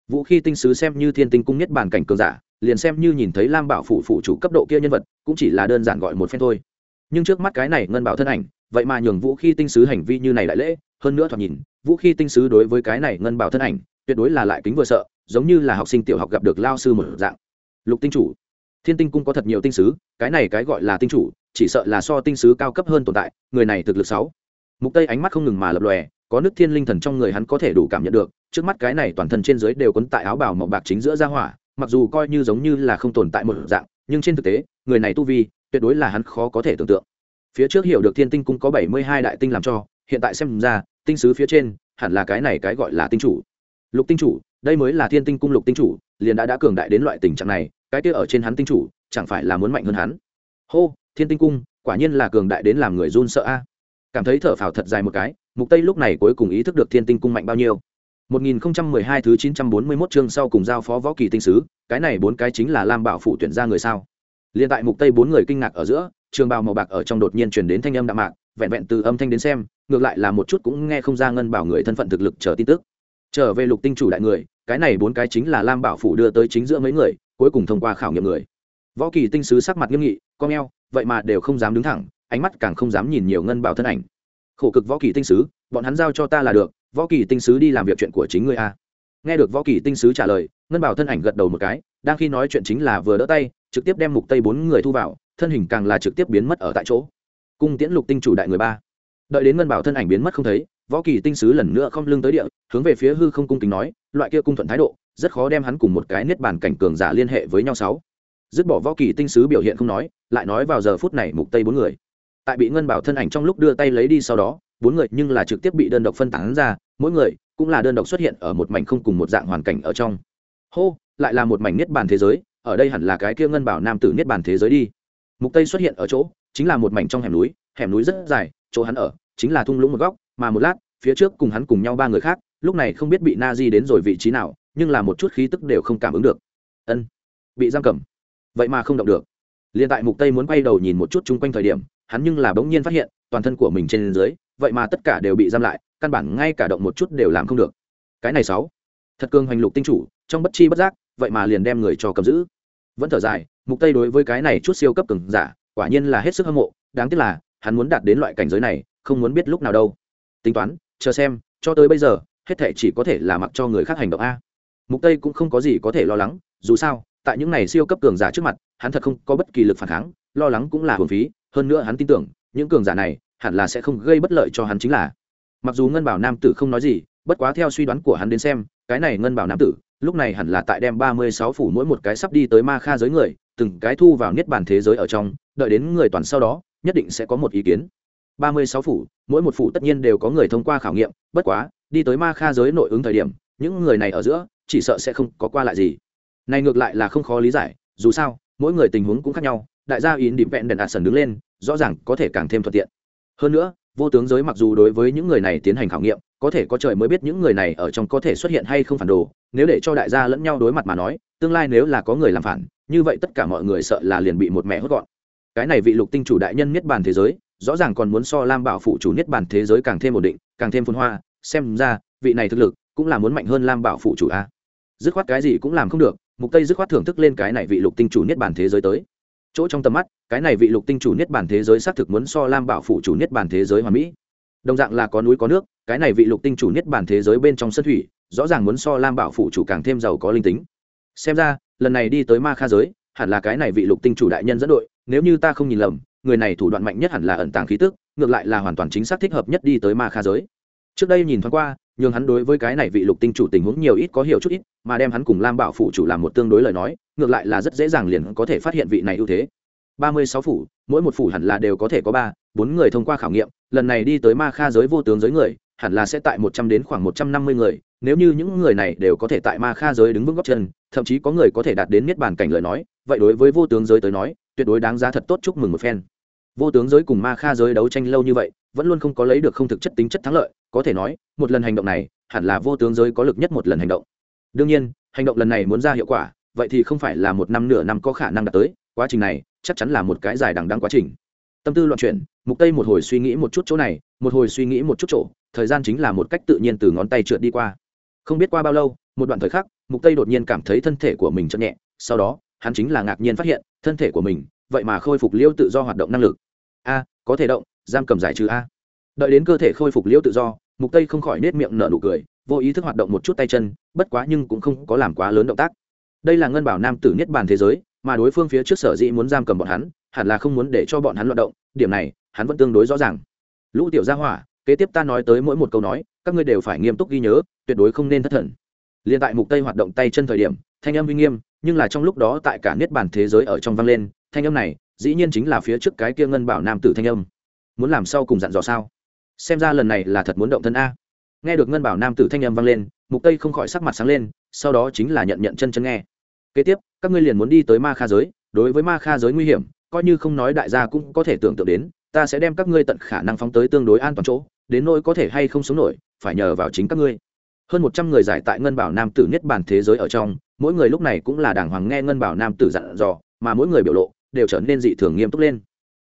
vũ khi tinh sứ xem như thiên tinh cung nhất bản cảnh cường giả, liền xem như nhìn thấy lam bảo phụ phụ chủ cấp độ kia nhân vật, cũng chỉ là đơn giản gọi một phen thôi. Nhưng trước mắt cái này ngân bảo thân ảnh, vậy mà nhường vũ khi tinh sứ hành vi như này đại lễ, hơn nữa thoạt nhìn, vũ khi tinh sứ đối với cái này ngân bảo thân ảnh, tuyệt đối là lại kính vừa sợ, giống như là học sinh tiểu học gặp được lao sư một dạng. Lục tinh chủ, thiên tinh cung có thật nhiều tinh sứ, cái này cái gọi là tinh chủ, chỉ sợ là so tinh sứ cao cấp hơn tồn tại, người này thực lực sáu. Mục tây ánh mắt không ngừng mà lập lòe có nước thiên linh thần trong người hắn có thể đủ cảm nhận được, trước mắt cái này toàn thân trên dưới đều quấn tại áo bào màu bạc chính giữa ra hỏa, mặc dù coi như giống như là không tồn tại một dạng, nhưng trên thực tế, người này tu vi, tuyệt đối là hắn khó có thể tưởng tượng. Phía trước hiểu được thiên tinh cung có 72 đại tinh làm cho, hiện tại xem ra, tinh sứ phía trên, hẳn là cái này cái gọi là tinh chủ. Lục tinh chủ, đây mới là thiên tinh cung lục tinh chủ, liền đã đã cường đại đến loại tình trạng này, cái kia ở trên hắn tinh chủ, chẳng phải là muốn mạnh hơn hắn? Hô, thiên tinh cung, quả nhiên là cường đại đến làm người run sợ a cảm thấy thở phào thật dài một cái, mục tây lúc này cuối cùng ý thức được thiên tinh cung mạnh bao nhiêu. 1012 thứ 941 chương sau cùng giao phó võ kỳ tinh sứ, cái này bốn cái chính là lam bảo phụ tuyển ra người sao? Liên tại mục tây bốn người kinh ngạc ở giữa, trường bào màu bạc ở trong đột nhiên truyền đến thanh âm đạm mạc, vẹn vẹn từ âm thanh đến xem, ngược lại là một chút cũng nghe không ra ngân bảo người thân phận thực lực chờ tin tức. Trở về lục tinh chủ đại người, cái này bốn cái chính là lam bảo phủ đưa tới chính giữa mấy người, cuối cùng thông qua khảo nghiệm người. Võ kỳ tinh sứ sắc mặt nghiêm nghị, con eo vậy mà đều không dám đứng thẳng ánh mắt càng không dám nhìn nhiều ngân bảo thân ảnh. Khổ cực võ kỳ tinh sứ, bọn hắn giao cho ta là được, võ kỳ tinh sứ đi làm việc chuyện của chính ngươi a. Nghe được võ kỳ tinh sứ trả lời, ngân bảo thân ảnh gật đầu một cái, đang khi nói chuyện chính là vừa đỡ tay, trực tiếp đem mục tây bốn người thu vào, thân hình càng là trực tiếp biến mất ở tại chỗ. Cung tiễn lục tinh chủ đại người ba. Đợi đến ngân bảo thân ảnh biến mất không thấy, võ kỳ tinh sứ lần nữa không lưng tới địa, hướng về phía hư không cung kính nói, loại kia cung thuận thái độ, rất khó đem hắn cùng một cái niết bàn cảnh cường giả liên hệ với nhau sáu. Dứt bỏ võ kỳ tinh sứ biểu hiện không nói, lại nói vào giờ phút này mục tây bốn người tại bị ngân bảo thân ảnh trong lúc đưa tay lấy đi sau đó, bốn người nhưng là trực tiếp bị đơn độc phân tán ra, mỗi người cũng là đơn độc xuất hiện ở một mảnh không cùng một dạng hoàn cảnh ở trong. Hô, lại là một mảnh niết bàn thế giới, ở đây hẳn là cái kia ngân bảo nam tử niết bàn thế giới đi. Mục tây xuất hiện ở chỗ, chính là một mảnh trong hẻm núi hẻm núi rất dài, chỗ hắn ở chính là thung lũng một góc, mà một lát, phía trước cùng hắn cùng nhau ba người khác, lúc này không biết bị na di đến rồi vị trí nào, nhưng là một chút khí tức đều không cảm ứng được. Ân, bị giam cầm. Vậy mà không động được. Liền tại mục tây muốn quay đầu nhìn một chút chung quanh thời điểm hắn nhưng là bỗng nhiên phát hiện, toàn thân của mình trên dưới, vậy mà tất cả đều bị giam lại, căn bản ngay cả động một chút đều làm không được. Cái này sáu. Thật cường hành lục tinh chủ, trong bất chi bất giác, vậy mà liền đem người cho cầm giữ. Vẫn thở dài, mục tây đối với cái này chút siêu cấp cường giả, quả nhiên là hết sức hâm mộ, đáng tiếc là, hắn muốn đạt đến loại cảnh giới này, không muốn biết lúc nào đâu. Tính toán, chờ xem, cho tới bây giờ, hết thể chỉ có thể là mặc cho người khác hành động a. Mục tây cũng không có gì có thể lo lắng, dù sao, tại những này siêu cấp cường giả trước mặt, hắn thật không có bất kỳ lực phản kháng, lo lắng cũng là hưởng phí hơn nữa hắn tin tưởng, những cường giả này hẳn là sẽ không gây bất lợi cho hắn chính là. Mặc dù ngân bảo nam tử không nói gì, bất quá theo suy đoán của hắn đến xem, cái này ngân bảo nam tử lúc này hẳn là tại đem ba mươi sáu phủ mỗi một cái sắp đi tới ma kha giới người, từng cái thu vào niết bàn thế giới ở trong, đợi đến người toàn sau đó, nhất định sẽ có một ý kiến. ba mươi sáu phủ, mỗi một phủ tất nhiên đều có người thông qua khảo nghiệm, bất quá, đi tới ma kha giới nội ứng thời điểm, những người này ở giữa, chỉ sợ sẽ không có qua lại gì. Này ngược lại là không khó lý giải, dù sao, mỗi người tình huống cũng khác nhau đại gia in điểm vẹn đèn ạt sần đứng lên, rõ ràng có thể càng thêm thuận tiện. Hơn nữa, vô tướng giới mặc dù đối với những người này tiến hành khảo nghiệm, có thể có trời mới biết những người này ở trong có thể xuất hiện hay không phản đồ, nếu để cho đại gia lẫn nhau đối mặt mà nói, tương lai nếu là có người làm phản, như vậy tất cả mọi người sợ là liền bị một mẹ hốt gọn. Cái này vị lục tinh chủ đại nhân niết bàn thế giới, rõ ràng còn muốn so lam bảo phụ chủ niết bàn thế giới càng thêm ổn định, càng thêm phồn hoa, xem ra, vị này thực lực cũng là muốn mạnh hơn lam bảo phụ chủ a. Dứt khoát cái gì cũng làm không được, mục tây dứt khoát thưởng thức lên cái này vị lục tinh chủ niết bàn thế giới tới chỗ trong tầm mắt, cái này vị lục tinh chủ niết bàn thế giới xác thực muốn so lam bảo phụ chủ niết bàn thế giới hoàn mỹ. Đồng dạng là có núi có nước, cái này vị lục tinh chủ niết bàn thế giới bên trong sân thủy, rõ ràng muốn so lam bảo phụ chủ càng thêm giàu có linh tính. Xem ra, lần này đi tới ma kha giới, hẳn là cái này vị lục tinh chủ đại nhân dẫn đội, nếu như ta không nhìn lầm, người này thủ đoạn mạnh nhất hẳn là ẩn tàng khí tức, ngược lại là hoàn toàn chính xác thích hợp nhất đi tới ma kha giới. Trước đây nhìn thoáng qua nhưng hắn đối với cái này vị lục tinh chủ tình huống nhiều ít có hiểu chút ít, mà đem hắn cùng lam bảo phụ chủ làm một tương đối lời nói ngược lại là rất dễ dàng liền có thể phát hiện vị này ưu thế. Ba mươi sáu phủ, mỗi một phủ hẳn là đều có thể có ba, bốn người thông qua khảo nghiệm, lần này đi tới ma kha giới vô tướng giới người, hẳn là sẽ tại một trăm đến khoảng một trăm năm mươi người, nếu như những người này đều có thể tại ma kha giới đứng vững góc chân, thậm chí có người có thể đạt đến niết bàn cảnh lời nói, vậy đối với vô tướng giới tới nói, tuyệt đối đáng giá thật tốt chúc mừng một phen. Vô tướng giới cùng ma kha giới đấu tranh lâu như vậy, vẫn luôn không có lấy được không thực chất tính chất thắng lợi, có thể nói, một lần hành động này, hẳn là vô tướng giới có lực nhất một lần hành động. Đương nhiên, hành động lần này muốn ra hiệu quả vậy thì không phải là một năm nửa năm có khả năng đạt tới, quá trình này chắc chắn là một cái dài đằng đăng quá trình. Tâm tư loạn chuyển, mục tây một hồi suy nghĩ một chút chỗ này, một hồi suy nghĩ một chút chỗ, thời gian chính là một cách tự nhiên từ ngón tay trượt đi qua. Không biết qua bao lâu, một đoạn thời khắc, mục tây đột nhiên cảm thấy thân thể của mình chậm nhẹ, sau đó, hắn chính là ngạc nhiên phát hiện, thân thể của mình, vậy mà khôi phục liêu tự do hoạt động năng lực. A, có thể động, giam cầm giải trừ a. Đợi đến cơ thể khôi phục liêu tự do, mục tây không khỏi nết miệng nở nụ cười, vô ý thức hoạt động một chút tay chân, bất quá nhưng cũng không có làm quá lớn động tác đây là ngân bảo nam tử niết bàn thế giới, mà đối phương phía trước sở dĩ muốn giam cầm bọn hắn, hẳn là không muốn để cho bọn hắn loạt động, điểm này, hắn vẫn tương đối rõ ràng. Lũ tiểu gia hỏa, kế tiếp ta nói tới mỗi một câu nói, các ngươi đều phải nghiêm túc ghi nhớ, tuyệt đối không nên thất thần. Liên tại mục tây hoạt động tay chân thời điểm, thanh âm uy nghiêm, nhưng là trong lúc đó tại cả niết bàn thế giới ở trong vang lên, thanh âm này, dĩ nhiên chính là phía trước cái kia ngân bảo nam tử thanh âm. Muốn làm sao cùng dặn dò sao? Xem ra lần này là thật muốn động thân a. Nghe được ngân bảo nam tử thanh âm vang lên, mục tây không khỏi sắc mặt sáng lên sau đó chính là nhận nhận chân chân nghe. Kế tiếp, các ngươi liền muốn đi tới ma kha giới, đối với ma kha giới nguy hiểm, coi như không nói đại gia cũng có thể tưởng tượng đến, ta sẽ đem các ngươi tận khả năng phóng tới tương đối an toàn chỗ, đến nỗi có thể hay không sống nổi, phải nhờ vào chính các ngươi. Hơn một trăm người giải tại ngân bảo nam tử nhất bản thế giới ở trong, mỗi người lúc này cũng là đàng hoàng nghe ngân bảo nam tử dặn dò, mà mỗi người biểu lộ đều trở nên dị thường nghiêm túc lên.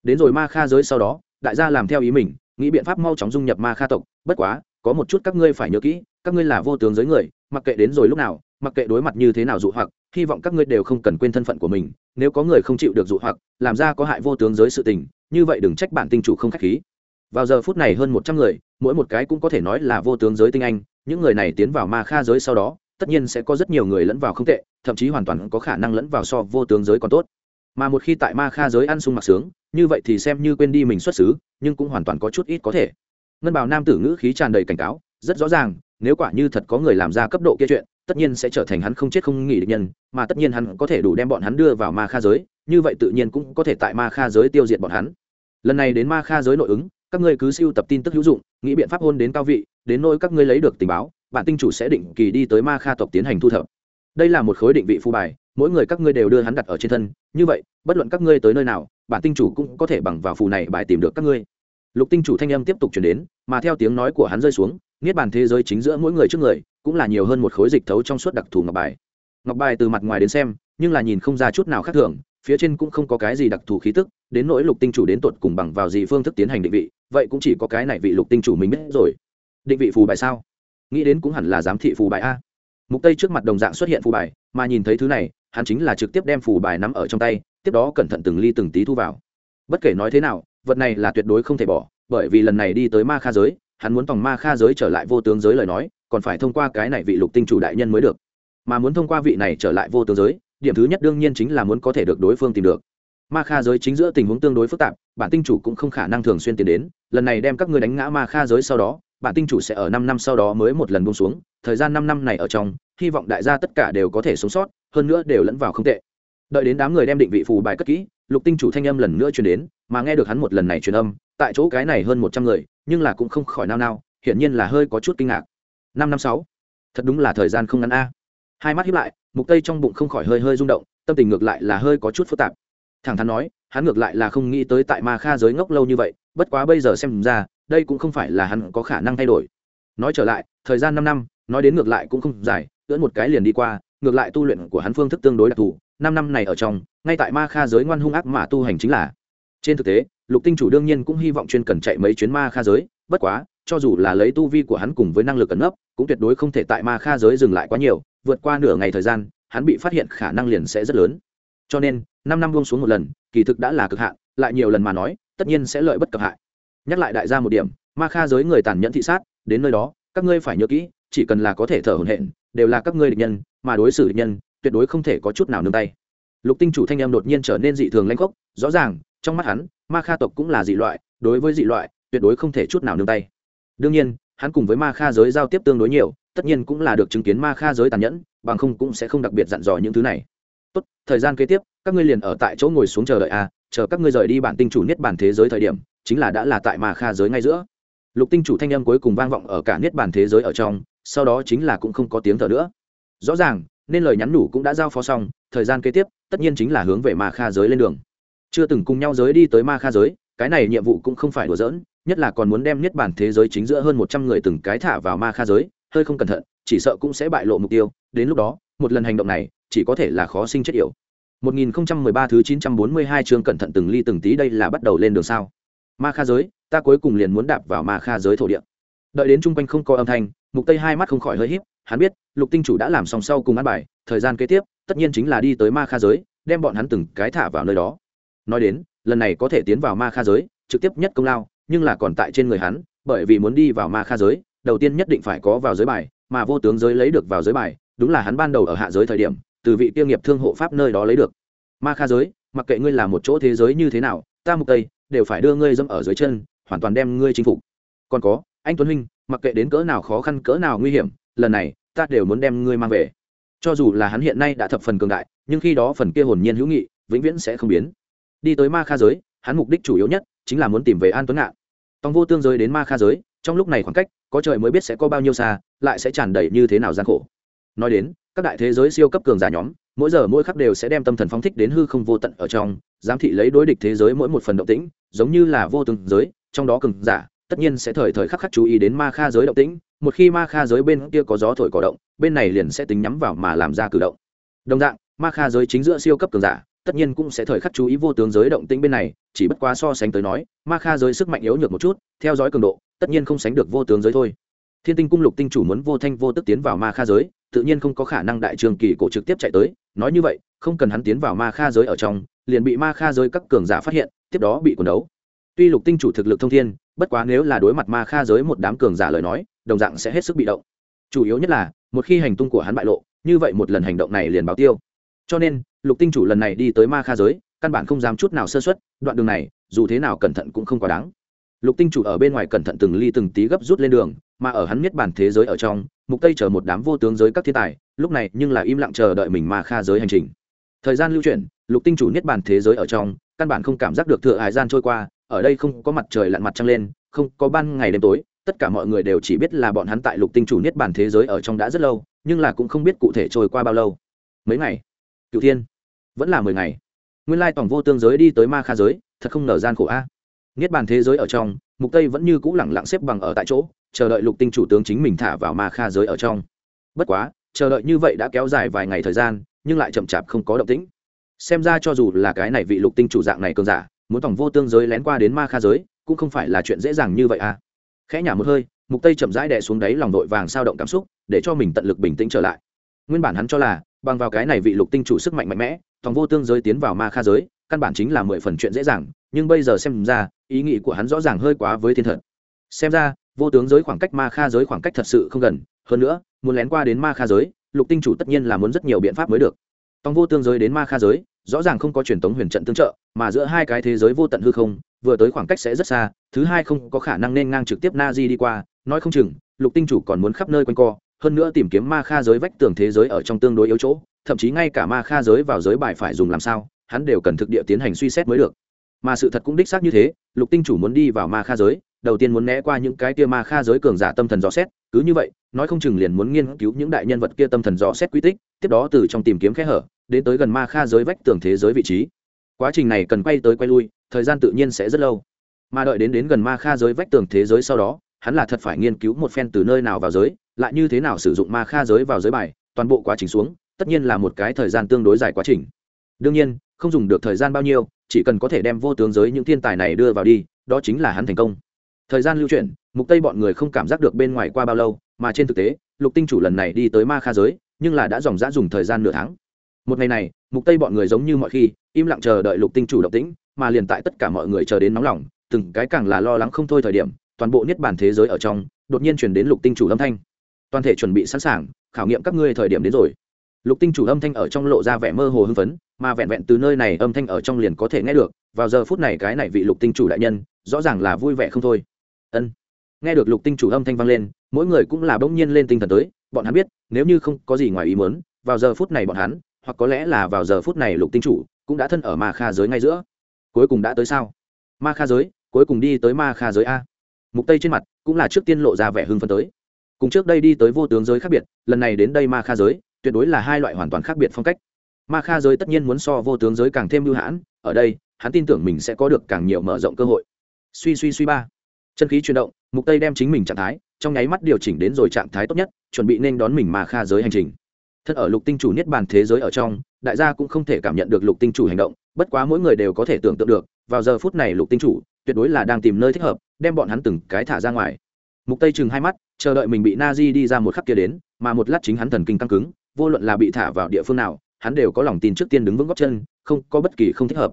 Đến rồi ma kha giới sau đó, đại gia làm theo ý mình, nghĩ biện pháp mau chóng dung nhập ma kha tộc, bất quá, có một chút các ngươi phải nhớ kỹ, các ngươi là vô tướng giới người mặc kệ đến rồi lúc nào, mặc kệ đối mặt như thế nào dụ hoặc, hy vọng các ngươi đều không cần quên thân phận của mình. Nếu có người không chịu được dụ hoặc, làm ra có hại vô tướng giới sự tình, như vậy đừng trách bản tinh chủ không k h á c h khí. Vào giờ phút này hơn một trăm người, mỗi một cái cũng có thể nói là vô tướng giới tinh anh, những người này tiến vào ma kha giới sau đó, tất nhiên sẽ có rất nhiều người lẫn vào không tệ, thậm chí hoàn toàn có khả năng lẫn vào so vô tướng giới còn tốt. Mà một khi tại ma kha giới ăn sung mặc sướng, như vậy thì xem như quên đi mình xuất xứ, nhưng cũng hoàn toàn có chút ít có thể. Ngân bảo nam tử ngữ khí tràn đầy cảnh cáo, rất rõ ràng nếu quả như thật có người làm ra cấp độ kia chuyện, tất nhiên sẽ trở thành hắn không chết không nghỉ địch nhân, mà tất nhiên hắn có thể đủ đem bọn hắn đưa vào ma kha giới, như vậy tự nhiên cũng có thể tại ma kha giới tiêu diệt bọn hắn. Lần này đến ma kha giới nội ứng, các ngươi cứ siêu tập tin tức hữu dụng, nghĩ biện pháp hôn đến cao vị, đến nỗi các ngươi lấy được tình báo, bản tinh chủ sẽ định kỳ đi tới ma kha tộc tiến hành thu thập. Đây là một khối định vị phù bài, mỗi người các ngươi đều đưa hắn đặt ở trên thân, như vậy, bất luận các ngươi tới nơi nào, bản tinh chủ cũng có thể bằng vào phù này bài tìm được các ngươi. Lục tinh chủ thanh âm tiếp tục chuyển đến, mà theo tiếng nói của hắn rơi xuống niết bàn thế giới chính giữa mỗi người trước người, cũng là nhiều hơn một khối dịch thấu trong suốt đặc thù ngọc bài. Ngọc bài từ mặt ngoài đến xem, nhưng là nhìn không ra chút nào khác thường, phía trên cũng không có cái gì đặc thù khí tức, đến nỗi lục tinh chủ đến tột cùng bằng vào gì phương thức tiến hành định vị, vậy cũng chỉ có cái này vị lục tinh chủ mình biết rồi. Định vị phù bài sao? Nghĩ đến cũng hẳn là giám thị phù bài a. Mục tây trước mặt đồng dạng xuất hiện phù bài, mà nhìn thấy thứ này, hắn chính là trực tiếp đem phù bài nắm ở trong tay, tiếp đó cẩn thận từng ly từng tí thu vào. Bất kể nói thế nào, vật này là tuyệt đối không thể bỏ, bởi vì lần này đi tới ma kha giới hắn muốn tòng ma kha giới trở lại vô tướng giới lời nói, còn phải thông qua cái này vị lục tinh chủ đại nhân mới được. Mà muốn thông qua vị này trở lại vô tướng giới, điểm thứ nhất đương nhiên chính là muốn có thể được đối phương tìm được. Ma kha giới chính giữa tình huống tương đối phức tạp, bản tinh chủ cũng không khả năng thường xuyên tiến đến, lần này đem các ngươi đánh ngã ma kha giới sau đó, bản tinh chủ sẽ ở năm năm sau đó mới một lần buông xuống, thời gian năm năm này ở trong, hy vọng đại gia tất cả đều có thể sống sót, hơn nữa đều lẫn vào không tệ. Đợi đến đám người đem định vị phù bài cất kỹ lục tinh chủ thanh âm lần nữa truyền đến, mà nghe được hắn một lần này truyền âm, tại chỗ cái này hơn một trăm người, nhưng là cũng không khỏi nao nao, hiển nhiên là hơi có chút kinh ngạc. Năm năm sáu, thật đúng là thời gian không ngắn a. Hai mắt hiếp lại, mục tây trong bụng không khỏi hơi hơi rung động, tâm tình ngược lại là hơi có chút phức tạp. Thẳng thắn nói, hắn ngược lại là không nghĩ tới tại ma kha giới ngốc lâu như vậy, bất quá bây giờ xem ra, đây cũng không phải là hắn có khả năng thay đổi. Nói trở lại, thời gian năm năm, nói đến ngược lại cũng không dài, ưỡn một cái liền đi qua, ngược lại tu luyện của hắn phương thức tương đối đặc thù năm năm này ở trong, ngay tại ma kha giới ngoan hung ác mà tu hành chính là. Trên thực tế, lục tinh chủ đương nhiên cũng hy vọng chuyên cần chạy mấy chuyến ma kha giới, bất quá, cho dù là lấy tu vi của hắn cùng với năng lực ẩn nấp, cũng tuyệt đối không thể tại ma kha giới dừng lại quá nhiều, vượt qua nửa ngày thời gian, hắn bị phát hiện khả năng liền sẽ rất lớn. Cho nên, năm năm buông xuống một lần, kỳ thực đã là cực hạn, lại nhiều lần mà nói, tất nhiên sẽ lợi bất cập hại. Nhắc lại đại gia một điểm, ma kha giới người tàn nhẫn thị sát, đến nơi đó, các ngươi phải nhớ kỹ, chỉ cần là có thể thở hổn hển, đều là các ngươi địch nhân, mà đối xử địch nhân tuyệt đối không thể có chút nào nương tay. Lục tinh chủ thanh em đột nhiên trở nên dị thường lanh khốc, rõ ràng, trong mắt hắn, ma kha tộc cũng là dị loại, đối với dị loại, tuyệt đối không thể chút nào nương tay. Đương nhiên, hắn cùng với ma kha giới giao tiếp tương đối nhiều, tất nhiên cũng là được chứng kiến ma kha giới tàn nhẫn, bằng không cũng sẽ không đặc biệt dặn dò những thứ này. Tốt, thời gian kế tiếp, các ngươi liền ở tại chỗ ngồi xuống chờ đợi a chờ các ngươi rời đi bản tinh chủ niết bản thế giới thời điểm, chính là đã là tại ma kha giới ngay giữa. Lục tinh chủ thanh âm cuối cùng vang vọng ở cả niết bản thế giới ở trong, sau đó chính là cũng không có tiếng thở nữa. Rõ ràng nên lời nhắn nhủ cũng đã giao phó xong, thời gian kế tiếp, tất nhiên chính là hướng về ma kha giới lên đường. Chưa từng cùng nhau giới đi tới ma kha giới, cái này nhiệm vụ cũng không phải đùa giỡn, nhất là còn muốn đem niết bản thế giới chính giữa hơn một trăm người từng cái thả vào ma kha giới, hơi không cẩn thận, chỉ sợ cũng sẽ bại lộ mục tiêu. Đến lúc đó, một lần hành động này, chỉ có thể là khó sinh chết yểu. 1013 thứ 942 chương cẩn thận từng ly từng tí đây là bắt đầu lên đường sao? Ma kha giới, ta cuối cùng liền muốn đạp vào ma kha giới thổ địa. Đợi đến chung quanh không có âm thanh, mục tây hai mắt không khỏi hơi híp hắn biết, lục tinh chủ đã làm xong sau cùng ăn bài, thời gian kế tiếp, tất nhiên chính là đi tới ma kha giới, đem bọn hắn từng cái thả vào nơi đó. Nói đến, lần này có thể tiến vào ma kha giới, trực tiếp nhất công lao, nhưng là còn tại trên người hắn, bởi vì muốn đi vào ma kha giới, đầu tiên nhất định phải có vào giới bài, mà vô tướng giới lấy được vào giới bài, đúng là hắn ban đầu ở hạ giới thời điểm, từ vị tiêu nghiệp thương hộ pháp nơi đó lấy được. Ma kha giới, mặc kệ ngươi là một chỗ thế giới như thế nào, ta mục tây, đều phải đưa ngươi dâm ở dưới chân, hoàn toàn đem ngươi chinh phục. Còn có, anh tuấn huynh, mặc kệ đến cỡ nào khó khăn, cỡ nào nguy hiểm, lần này ta đều muốn đem ngươi mang về. Cho dù là hắn hiện nay đã thập phần cường đại, nhưng khi đó phần kia hồn nhiên hữu nghị, vĩnh viễn sẽ không biến. Đi tới ma kha giới, hắn mục đích chủ yếu nhất chính là muốn tìm về an tuấn ngạn. Tòng vô tương giới đến ma kha giới, trong lúc này khoảng cách, có trời mới biết sẽ có bao nhiêu xa, lại sẽ tràn đầy như thế nào gian khổ. Nói đến, các đại thế giới siêu cấp cường giả nhóm, mỗi giờ mỗi khắc đều sẽ đem tâm thần phóng thích đến hư không vô tận ở trong, giám thị lấy đối địch thế giới mỗi một phần động tĩnh, giống như là vô tương giới, trong đó cường giả tất nhiên sẽ thời thời khắc khắc chú ý đến ma kha giới động tĩnh, một khi ma kha giới bên kia có gió thổi cỏ động, bên này liền sẽ tính nhắm vào mà làm ra cử động. Đồng dạng, ma kha giới chính giữa siêu cấp cường giả, tất nhiên cũng sẽ thời khắc chú ý vô tướng giới động tĩnh bên này, chỉ bất quá so sánh tới nói, ma kha giới sức mạnh yếu nhược một chút, theo dõi cường độ, tất nhiên không sánh được vô tướng giới thôi. Thiên tinh cung lục tinh chủ muốn vô thanh vô tức tiến vào ma kha giới, tự nhiên không có khả năng đại trường kỳ cổ trực tiếp chạy tới, nói như vậy, không cần hắn tiến vào ma kha giới ở trong, liền bị ma kha giới các cường giả phát hiện, tiếp đó bị quần đấu tuy lục tinh chủ thực lực thông thiên, bất quá nếu là đối mặt ma kha giới một đám cường giả lời nói, đồng dạng sẽ hết sức bị động. Chủ yếu nhất là, một khi hành tung của hắn bại lộ, như vậy một lần hành động này liền báo tiêu. Cho nên, lục tinh chủ lần này đi tới ma kha giới, căn bản không dám chút nào sơ xuất đoạn đường này, dù thế nào cẩn thận cũng không quá đáng. Lục tinh chủ ở bên ngoài cẩn thận từng ly từng tí gấp rút lên đường, mà ở hắn miết bản thế giới ở trong, mục tây chờ một đám vô tướng giới các thiên tài, lúc này nhưng là im lặng chờ đợi mình ma kha giới hành trình. Thời gian lưu chuyển, lục tinh chủ niết bàn thế giới ở trong, căn bản không cảm giác được thừa hải gian trôi qua ở đây không có mặt trời lặn mặt trăng lên, không có ban ngày đêm tối, tất cả mọi người đều chỉ biết là bọn hắn tại lục tinh chủ niết bàn thế giới ở trong đã rất lâu, nhưng là cũng không biết cụ thể trôi qua bao lâu. Mấy ngày? Cựu thiên. Vẫn là mười ngày. Nguyên lai toàn vô tương giới đi tới ma kha giới, thật không nở gian khổ a. Niết bàn thế giới ở trong, mục tây vẫn như cũ lẳng lặng xếp bằng ở tại chỗ, chờ đợi lục tinh chủ tướng chính mình thả vào ma kha giới ở trong. Bất quá, chờ đợi như vậy đã kéo dài vài ngày thời gian, nhưng lại chậm chạp không có động tĩnh. Xem ra cho dù là cái này vị lục tinh chủ dạng này cường giả muốn tổng vô tương giới lén qua đến ma kha giới, cũng không phải là chuyện dễ dàng như vậy à. Khẽ nhả một hơi, mục tây chậm rãi đè xuống đáy lòng vội vàng sao động cảm xúc, để cho mình tận lực bình tĩnh trở lại. Nguyên bản hắn cho là, bằng vào cái này vị lục tinh chủ sức mạnh mạnh mẽ tổng vô tương giới tiến vào ma kha giới, căn bản chính là mười phần chuyện dễ dàng, nhưng bây giờ xem ra, ý nghĩ của hắn rõ ràng hơi quá với thiên thật. Xem ra, vô tướng giới khoảng cách ma kha giới khoảng cách thật sự không gần, hơn nữa, muốn lén qua đến ma kha giới, lục tinh chủ tất nhiên là muốn rất nhiều biện pháp mới được. Tòng vô tương giới đến ma kha giới rõ ràng không có truyền thống huyền trận tương trợ, mà giữa hai cái thế giới vô tận hư không, vừa tới khoảng cách sẽ rất xa, thứ hai không có khả năng nên ngang trực tiếp na di đi qua, nói không chừng, lục tinh chủ còn muốn khắp nơi quanh co, hơn nữa tìm kiếm ma kha giới vách tường thế giới ở trong tương đối yếu chỗ, thậm chí ngay cả ma kha giới vào giới bài phải dùng làm sao, hắn đều cần thực địa tiến hành suy xét mới được. Mà sự thật cũng đích xác như thế, lục tinh chủ muốn đi vào ma kha giới, đầu tiên muốn né qua những cái kia ma kha giới cường giả tâm thần dò xét, cứ như vậy, nói không chừng liền muốn nghiên cứu những đại nhân vật kia tâm thần dò xét quy tích, tiếp đó từ trong tìm kiếm kẽ hở đến tới gần ma kha giới vách tường thế giới vị trí. Quá trình này cần quay tới quay lui, thời gian tự nhiên sẽ rất lâu. Mà đợi đến đến gần ma kha giới vách tường thế giới sau đó, hắn là thật phải nghiên cứu một phen từ nơi nào vào giới, lại như thế nào sử dụng ma kha giới vào giới bài, toàn bộ quá trình xuống, tất nhiên là một cái thời gian tương đối dài quá trình. Đương nhiên, không dùng được thời gian bao nhiêu, chỉ cần có thể đem vô tướng giới những thiên tài này đưa vào đi, đó chính là hắn thành công. Thời gian lưu chuyển, mục tây bọn người không cảm giác được bên ngoài qua bao lâu, mà trên thực tế, lục tinh chủ lần này đi tới ma kha giới, nhưng là đã dòng dã dùng thời gian nửa tháng một ngày này, mục tây bọn người giống như mọi khi, im lặng chờ đợi lục tinh chủ động tĩnh, mà liền tại tất cả mọi người chờ đến nóng lòng, từng cái càng là lo lắng không thôi thời điểm, toàn bộ niết bàn thế giới ở trong, đột nhiên chuyển đến lục tinh chủ âm thanh. Toàn thể chuẩn bị sẵn sàng, khảo nghiệm các ngươi thời điểm đến rồi. Lục tinh chủ âm thanh ở trong lộ ra vẻ mơ hồ hưng phấn, mà vẹn vẹn từ nơi này âm thanh ở trong liền có thể nghe được, vào giờ phút này cái này vị lục tinh chủ đại nhân, rõ ràng là vui vẻ không thôi. Ân. Nghe được lục tinh chủ âm thanh vang lên, mỗi người cũng là bỗng nhiên lên tinh thần tới, bọn hắn biết, nếu như không có gì ngoài ý muốn, vào giờ phút này bọn hắn hoặc có lẽ là vào giờ phút này lục tinh chủ cũng đã thân ở ma kha giới ngay giữa. Cuối cùng đã tới sao? Ma kha giới, cuối cùng đi tới ma kha giới a. Mục tây trên mặt cũng là trước tiên lộ ra vẻ hưng phấn tới. Cùng trước đây đi tới vô tướng giới khác biệt, lần này đến đây ma kha giới, tuyệt đối là hai loại hoàn toàn khác biệt phong cách. Ma kha giới tất nhiên muốn so vô tướng giới càng thêm lưu hãn, ở đây, hắn tin tưởng mình sẽ có được càng nhiều mở rộng cơ hội. Suy suy suy ba. Chân khí chuyển động, mục tây đem chính mình trạng thái, trong nháy mắt điều chỉnh đến rồi trạng thái tốt nhất, chuẩn bị nên đón mình ma kha giới hành trình thật ở lục tinh chủ niết bàn thế giới ở trong, đại gia cũng không thể cảm nhận được lục tinh chủ hành động, bất quá mỗi người đều có thể tưởng tượng được, vào giờ phút này lục tinh chủ tuyệt đối là đang tìm nơi thích hợp, đem bọn hắn từng cái thả ra ngoài. Mục tây chừng hai mắt, chờ đợi mình bị na di đi ra một khắc kia đến, mà một lát chính hắn thần kinh căng cứng, vô luận là bị thả vào địa phương nào, hắn đều có lòng tin trước tiên đứng vững góc chân, không có bất kỳ không thích hợp.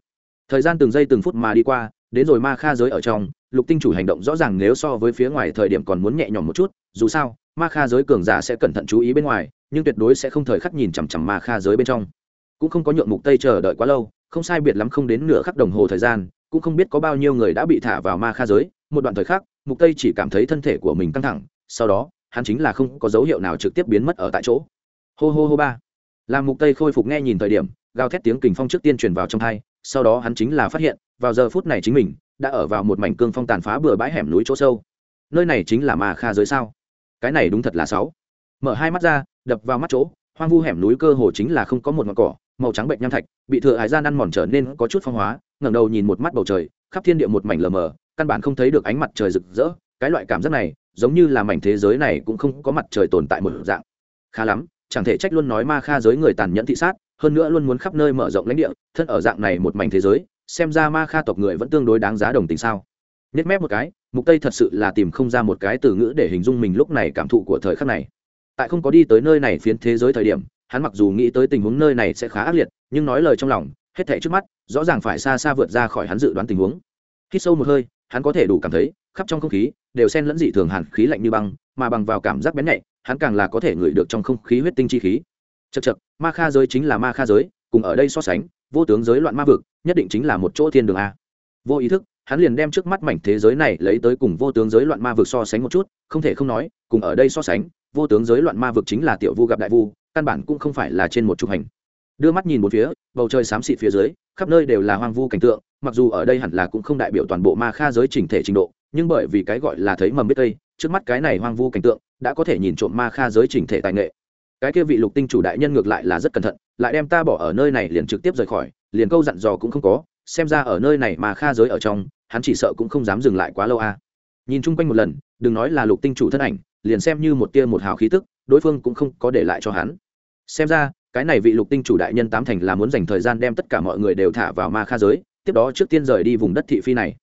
Thời gian từng giây từng phút mà đi qua, đến rồi ma kha giới ở trong, lục tinh chủ hành động rõ ràng nếu so với phía ngoài thời điểm còn muốn nhẹ nhõm một chút, dù sao, ma kha giới cường giả sẽ cẩn thận chú ý bên ngoài nhưng tuyệt đối sẽ không thời khắc nhìn chằm chằm ma kha giới bên trong. Cũng không có nhượng mục tây chờ đợi quá lâu, không sai biệt lắm không đến nửa khắc đồng hồ thời gian, cũng không biết có bao nhiêu người đã bị thả vào ma kha giới. Một đoạn thời khắc, mục tây chỉ cảm thấy thân thể của mình căng thẳng, sau đó, hắn chính là không có dấu hiệu nào trực tiếp biến mất ở tại chỗ. Hô hô hô ba. Làm mục tây khôi phục nghe nhìn thời điểm, gào thét tiếng kình phong trước tiên truyền vào trong thai, sau đó hắn chính là phát hiện, vào giờ phút này chính mình đã ở vào một mảnh cương phong tàn phá bừa bãi hẻm núi chỗ sâu. Nơi này chính là ma kha giới sao? Cái này đúng thật là sáu. Mở hai mắt ra đập vào mắt chỗ, hoang vu hẻm núi cơ hồ chính là không có một ngọn cỏ, màu trắng bệnh nham thạch, bị thừa hải gian ăn mòn trở nên có chút phong hóa, ngẩng đầu nhìn một mắt bầu trời, khắp thiên địa một mảnh lờ mờ, căn bản không thấy được ánh mặt trời rực rỡ. Cái loại cảm giác này, giống như là mảnh thế giới này cũng không có mặt trời tồn tại một dạng. Khá lắm, chẳng thể trách luôn nói ma kha giới người tàn nhẫn thị sát, hơn nữa luôn muốn khắp nơi mở rộng lãnh địa, thân ở dạng này một mảnh thế giới, xem ra ma kha tộc người vẫn tương đối đáng giá đồng tình sao. Nhất mép một cái, mục tây thật sự là tìm không ra một cái từ ngữ để hình dung mình lúc này cảm thụ của thời khắc này tại không có đi tới nơi này phiến thế giới thời điểm, hắn mặc dù nghĩ tới tình huống nơi này sẽ khá ác liệt, nhưng nói lời trong lòng, hết thảy trước mắt, rõ ràng phải xa xa vượt ra khỏi hắn dự đoán tình huống. Khi sâu một hơi, hắn có thể đủ cảm thấy, khắp trong không khí, đều xen lẫn dị thường hàn khí lạnh như băng, mà bằng vào cảm giác bén nhạy, hắn càng là có thể ngửi được trong không khí huyết tinh chi khí. Chật chật ma kha giới chính là ma kha giới, cùng ở đây so sánh, vô tướng giới loạn ma vực, nhất định chính là một chỗ thiên đường a. Vô ý thức, hắn liền đem trước mắt mảnh thế giới này lấy tới cùng vô tướng giới loạn ma vực so sánh một chút, không thể không nói, cùng ở đây so sánh vô tướng giới loạn ma vực chính là tiểu vu gặp đại vu, căn bản cũng không phải là trên một trục hành đưa mắt nhìn một phía, bầu trời xám xịt phía dưới, khắp nơi đều là hoang vu cảnh tượng, mặc dù ở đây hẳn là cũng không đại biểu toàn bộ ma kha giới chỉnh thể trình độ, nhưng bởi vì cái gọi là thấy mầm biết tây, trước mắt cái này hoang vu cảnh tượng, đã có thể nhìn trộm ma kha giới chỉnh thể tài nghệ cái kia vị lục tinh chủ đại nhân ngược lại là rất cẩn thận, lại đem ta bỏ ở nơi này liền trực tiếp rời khỏi, liền câu dặn dò cũng không có, xem ra ở nơi này mà kha giới ở trong, hắn chỉ sợ cũng không dám dừng lại quá lâu a à. nhìn chung quanh một lần, đừng nói là lục tinh chủ thân ảnh liền xem như một tia một hào khí tức, đối phương cũng không có để lại cho hắn. Xem ra, cái này vị lục tinh chủ đại nhân tám thành là muốn dành thời gian đem tất cả mọi người đều thả vào ma kha giới, tiếp đó trước tiên rời đi vùng đất thị phi này.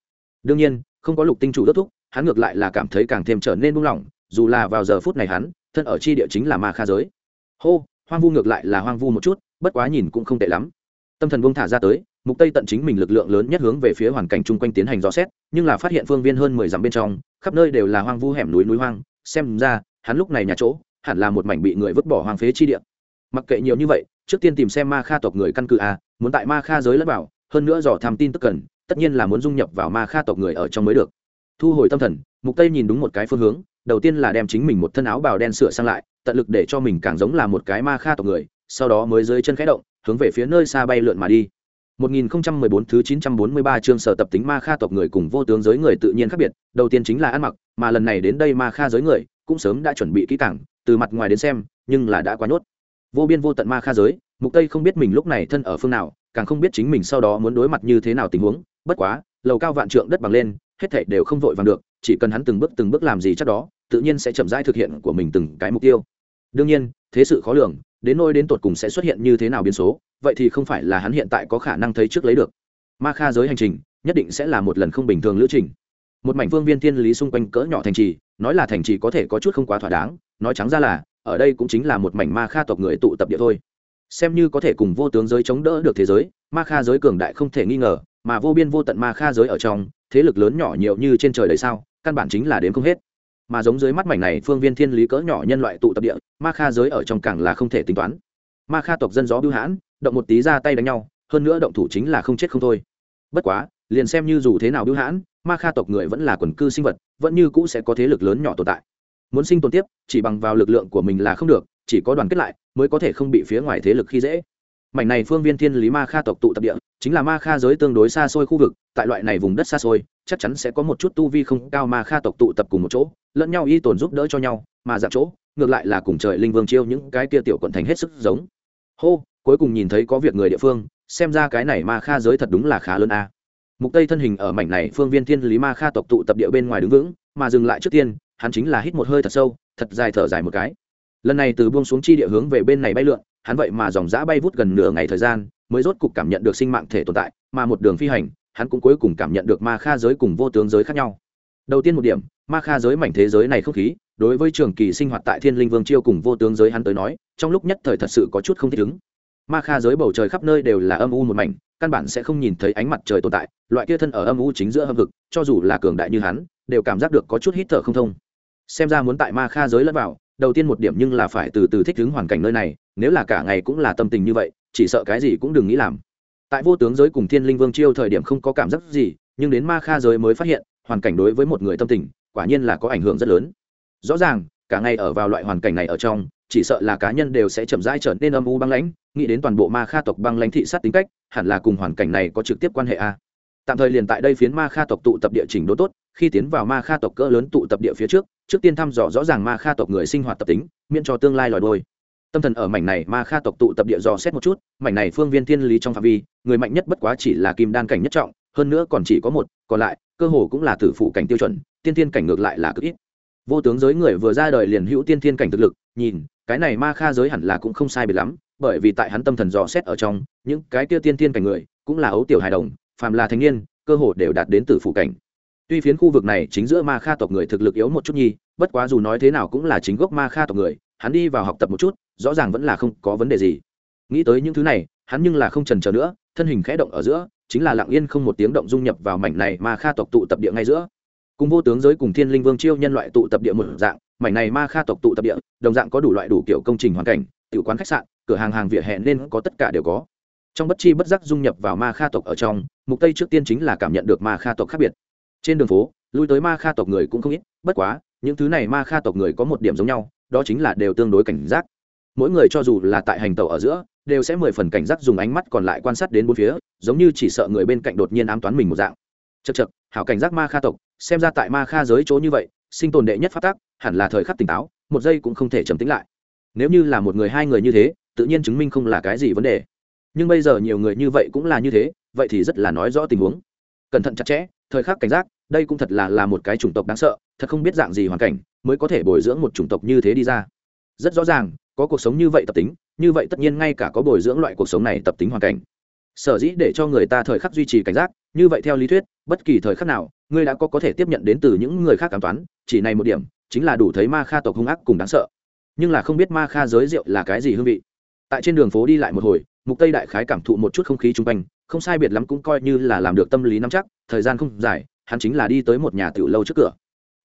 Đương nhiên, không có lục tinh chủ đốt thúc, hắn ngược lại là cảm thấy càng thêm trở nên buông lỏng, dù là vào giờ phút này hắn, thân ở chi địa chính là ma kha giới. Hô, hoang vu ngược lại là hoang vu một chút, bất quá nhìn cũng không tệ lắm. Tâm thần buông thả ra tới, mục tây tận chính mình lực lượng lớn nhất hướng về phía hoàn cảnh chung quanh tiến hành dò xét, nhưng là phát hiện phương viên hơn 10 dặm bên trong, khắp nơi đều là hoang vu hẻm núi núi hoang xem ra hắn lúc này nhà chỗ hẳn là một mảnh bị người vứt bỏ hoang phế chi địa. Mặc kệ nhiều như vậy trước tiên tìm xem ma kha tộc người căn cứ a muốn tại ma kha giới lẫn vào hơn nữa dò tham tin tức cần tất nhiên là muốn dung nhập vào ma kha tộc người ở trong mới được. Thu hồi tâm thần mục tây nhìn đúng một cái phương hướng đầu tiên là đem chính mình một thân áo bào đen sửa sang lại tận lực để cho mình càng giống là một cái ma kha tộc người sau đó mới dưới chân khẽ động hướng về phía nơi xa bay lượn mà đi. 1014 thứ 943 chương sở tập tính ma kha tộc người cùng vô tướng giới người tự nhiên khác biệt, đầu tiên chính là ăn mặc, mà lần này đến đây ma kha giới người, cũng sớm đã chuẩn bị kỹ càng, từ mặt ngoài đến xem, nhưng là đã quá nhốt. Vô biên vô tận ma kha giới, Mục Tây không biết mình lúc này thân ở phương nào, càng không biết chính mình sau đó muốn đối mặt như thế nào tình huống, bất quá, lầu cao vạn trượng đất bằng lên, hết thảy đều không vội vàng được, chỉ cần hắn từng bước từng bước làm gì chắc đó, tự nhiên sẽ chậm rãi thực hiện của mình từng cái mục tiêu. Đương nhiên, thế sự khó lường, đến nôi đến tột cùng sẽ xuất hiện như thế nào biến số, vậy thì không phải là hắn hiện tại có khả năng thấy trước lấy được ma kha giới hành trình nhất định sẽ là một lần không bình thường lữ trình một mảnh vương viên thiên lý xung quanh cỡ nhỏ thành trì, nói là thành trì có thể có chút không quá thỏa đáng, nói trắng ra là, ở đây cũng chính là một mảnh ma kha tộc người tụ tập địa thôi. Xem như có thể cùng vô tướng giới chống đỡ được thế giới, ma kha giới cường đại không thể nghi ngờ, mà vô biên vô tận ma kha giới ở trong, thế lực lớn nhỏ nhiều như trên trời đầy sao, căn bản chính là đến không hết. Mà giống dưới mắt mảnh này phương viên thiên lý cỡ nhỏ nhân loại tụ tập địa, ma kha giới ở trong càng là không thể tính toán. Ma kha tộc dân gió bưu hãn, động một tí ra tay đánh nhau, hơn nữa động thủ chính là không chết không thôi. Bất quá liền xem như dù thế nào bưu hãn, ma kha tộc người vẫn là quần cư sinh vật, vẫn như cũ sẽ có thế lực lớn nhỏ tồn tại. Muốn sinh tồn tiếp, chỉ bằng vào lực lượng của mình là không được, chỉ có đoàn kết lại, mới có thể không bị phía ngoài thế lực khi dễ. Mảnh này phương viên thiên lý ma kha tộc tụ tập địa, chính là ma kha giới tương đối xa xôi khu vực, tại loại này vùng đất xa xôi, chắc chắn sẽ có một chút tu vi không cao ma kha tộc tụ tập cùng một chỗ, lẫn nhau y tồn giúp đỡ cho nhau, mà dạng chỗ, ngược lại là cùng trời linh vương chiêu những cái kia tiểu quận thành hết sức giống. Hô, cuối cùng nhìn thấy có việc người địa phương, xem ra cái này ma kha giới thật đúng là khá lớn a mục tây thân hình ở mảnh này phương viên thiên lý ma kha tộc tụ tập địa bên ngoài đứng vững, mà dừng lại trước tiên, hắn chính là hít một hơi thật sâu, thật dài thở dài một cái. Lần này từ buông xuống chi địa hướng về bên này bay lượn, hắn vậy mà dòng dã bay vút gần nửa ngày thời gian, mới rốt cục cảm nhận được sinh mạng thể tồn tại, mà một đường phi hành, hắn cũng cuối cùng cảm nhận được ma kha giới cùng vô tướng giới khác nhau. Đầu tiên một điểm, ma kha giới mảnh thế giới này không khí, đối với trường kỳ sinh hoạt tại thiên linh vương chiêu cùng vô tướng giới hắn tới nói, trong lúc nhất thời thật sự có chút không thích ứng ma kha giới bầu trời khắp nơi đều là âm u một mảnh, căn bản sẽ không nhìn thấy ánh mặt trời tồn tại, loại kia thân ở âm u chính giữa hâm vực, cho dù là cường đại như hắn, đều cảm giác được có chút hít thở không thông. Xem ra muốn tại ma kha giới lẫn vào, đầu tiên một điểm nhưng là phải từ từ thích ứng hoàn cảnh nơi này, nếu là cả ngày cũng là tâm tình như vậy, chỉ sợ cái gì cũng đừng nghĩ làm. Tại vô tướng giới cùng thiên linh vương chiêu thời điểm không có cảm giác gì, nhưng đến ma kha giới mới phát hiện, hoàn cảnh đối với một người tâm tình, quả nhiên là có ảnh hưởng rất lớn. Rõ ràng, cả ngày ở vào loại hoàn cảnh này ở trong chỉ sợ là cá nhân đều sẽ chậm rãi trở nên âm u băng lãnh, nghĩ đến toàn bộ ma kha tộc băng lãnh thị sát tính cách, hẳn là cùng hoàn cảnh này có trực tiếp quan hệ a. Tạm thời liền tại đây phiến ma kha tộc tụ tập địa chỉnh đốn tốt, khi tiến vào ma kha tộc cỡ lớn tụ tập địa phía trước trước tiên thăm dò rõ ràng ma kha tộc người sinh hoạt tập tính, miễn cho tương lai lòi đôi. Tâm thần ở mảnh này ma kha tộc tụ tập địa dò xét một chút, mảnh này phương viên thiên lý trong phạm vi, người mạnh nhất bất quá chỉ là kim đan cảnh nhất trọng, hơn nữa còn chỉ có một, còn lại, cơ hồ cũng là tử phụ cảnh tiêu chuẩn, tiên thiên cảnh ngược lại là cực ít. Vô tướng giới người vừa ra đời liền hữu tiên thiên cảnh thực lực, nhìn cái này ma kha giới hẳn là cũng không sai biệt lắm, bởi vì tại hắn tâm thần dò xét ở trong, những cái kia tiên tiên cảnh người, cũng là ấu tiểu hài đồng, phàm là thanh niên, cơ hồ đều đạt đến từ phủ cảnh. Tuy phiến khu vực này chính giữa ma kha tộc người thực lực yếu một chút nhi bất quá dù nói thế nào cũng là chính gốc ma kha tộc người, hắn đi vào học tập một chút, rõ ràng vẫn là không có vấn đề gì. Nghĩ tới những thứ này, hắn nhưng là không trần trờ nữa, thân hình khẽ động ở giữa, chính là lặng yên không một tiếng động dung nhập vào mảnh này ma kha tộc tụ tập địa ngay giữa. Cùng vô tướng giới cùng thiên linh vương chiêu nhân loại tụ tập địa một dạng mảnh này ma kha tộc tụ tập địa, đồng dạng có đủ loại đủ kiểu công trình hoàn cảnh tự quán khách sạn, cửa hàng hàng vỉa hè nên có tất cả đều có. Trong bất chi bất giác dung nhập vào ma kha tộc ở trong, mục tây trước tiên chính là cảm nhận được ma kha tộc khác biệt. Trên đường phố, lui tới ma kha tộc người cũng không ít, bất quá, những thứ này ma kha tộc người có một điểm giống nhau, đó chính là đều tương đối cảnh giác. Mỗi người cho dù là tại hành tàu ở giữa, đều sẽ mười phần cảnh giác dùng ánh mắt còn lại quan sát đến bốn phía, giống như chỉ sợ người bên cạnh đột nhiên ám toán mình một dạng. Chật chật hảo cảnh giác ma kha tộc, xem ra tại ma kha giới chỗ như vậy sinh tồn đệ nhất phát tác hẳn là thời khắc tỉnh táo, một giây cũng không thể trầm tính lại. Nếu như là một người, hai người như thế, tự nhiên chứng minh không là cái gì vấn đề. Nhưng bây giờ nhiều người như vậy cũng là như thế, vậy thì rất là nói rõ tình huống. Cẩn thận chặt chẽ, thời khắc cảnh giác, đây cũng thật là là một cái chủng tộc đáng sợ, thật không biết dạng gì hoàn cảnh mới có thể bồi dưỡng một chủng tộc như thế đi ra. Rất rõ ràng, có cuộc sống như vậy tập tính, như vậy tất nhiên ngay cả có bồi dưỡng loại cuộc sống này tập tính hoàn cảnh. Sở dĩ để cho người ta thời khắc duy trì cảnh giác, như vậy theo lý thuyết, bất kỳ thời khắc nào ngươi đã có có thể tiếp nhận đến từ những người khác cảm toán chỉ này một điểm, chính là đủ thấy ma kha tộc hung ác cùng đáng sợ. Nhưng là không biết ma kha giới rượu là cái gì hương vị. Tại trên đường phố đi lại một hồi, mục tây đại khái cảm thụ một chút không khí chung quanh, không sai biệt lắm cũng coi như là làm được tâm lý nắm chắc, thời gian không dài, hắn chính là đi tới một nhà tiểu lâu trước cửa.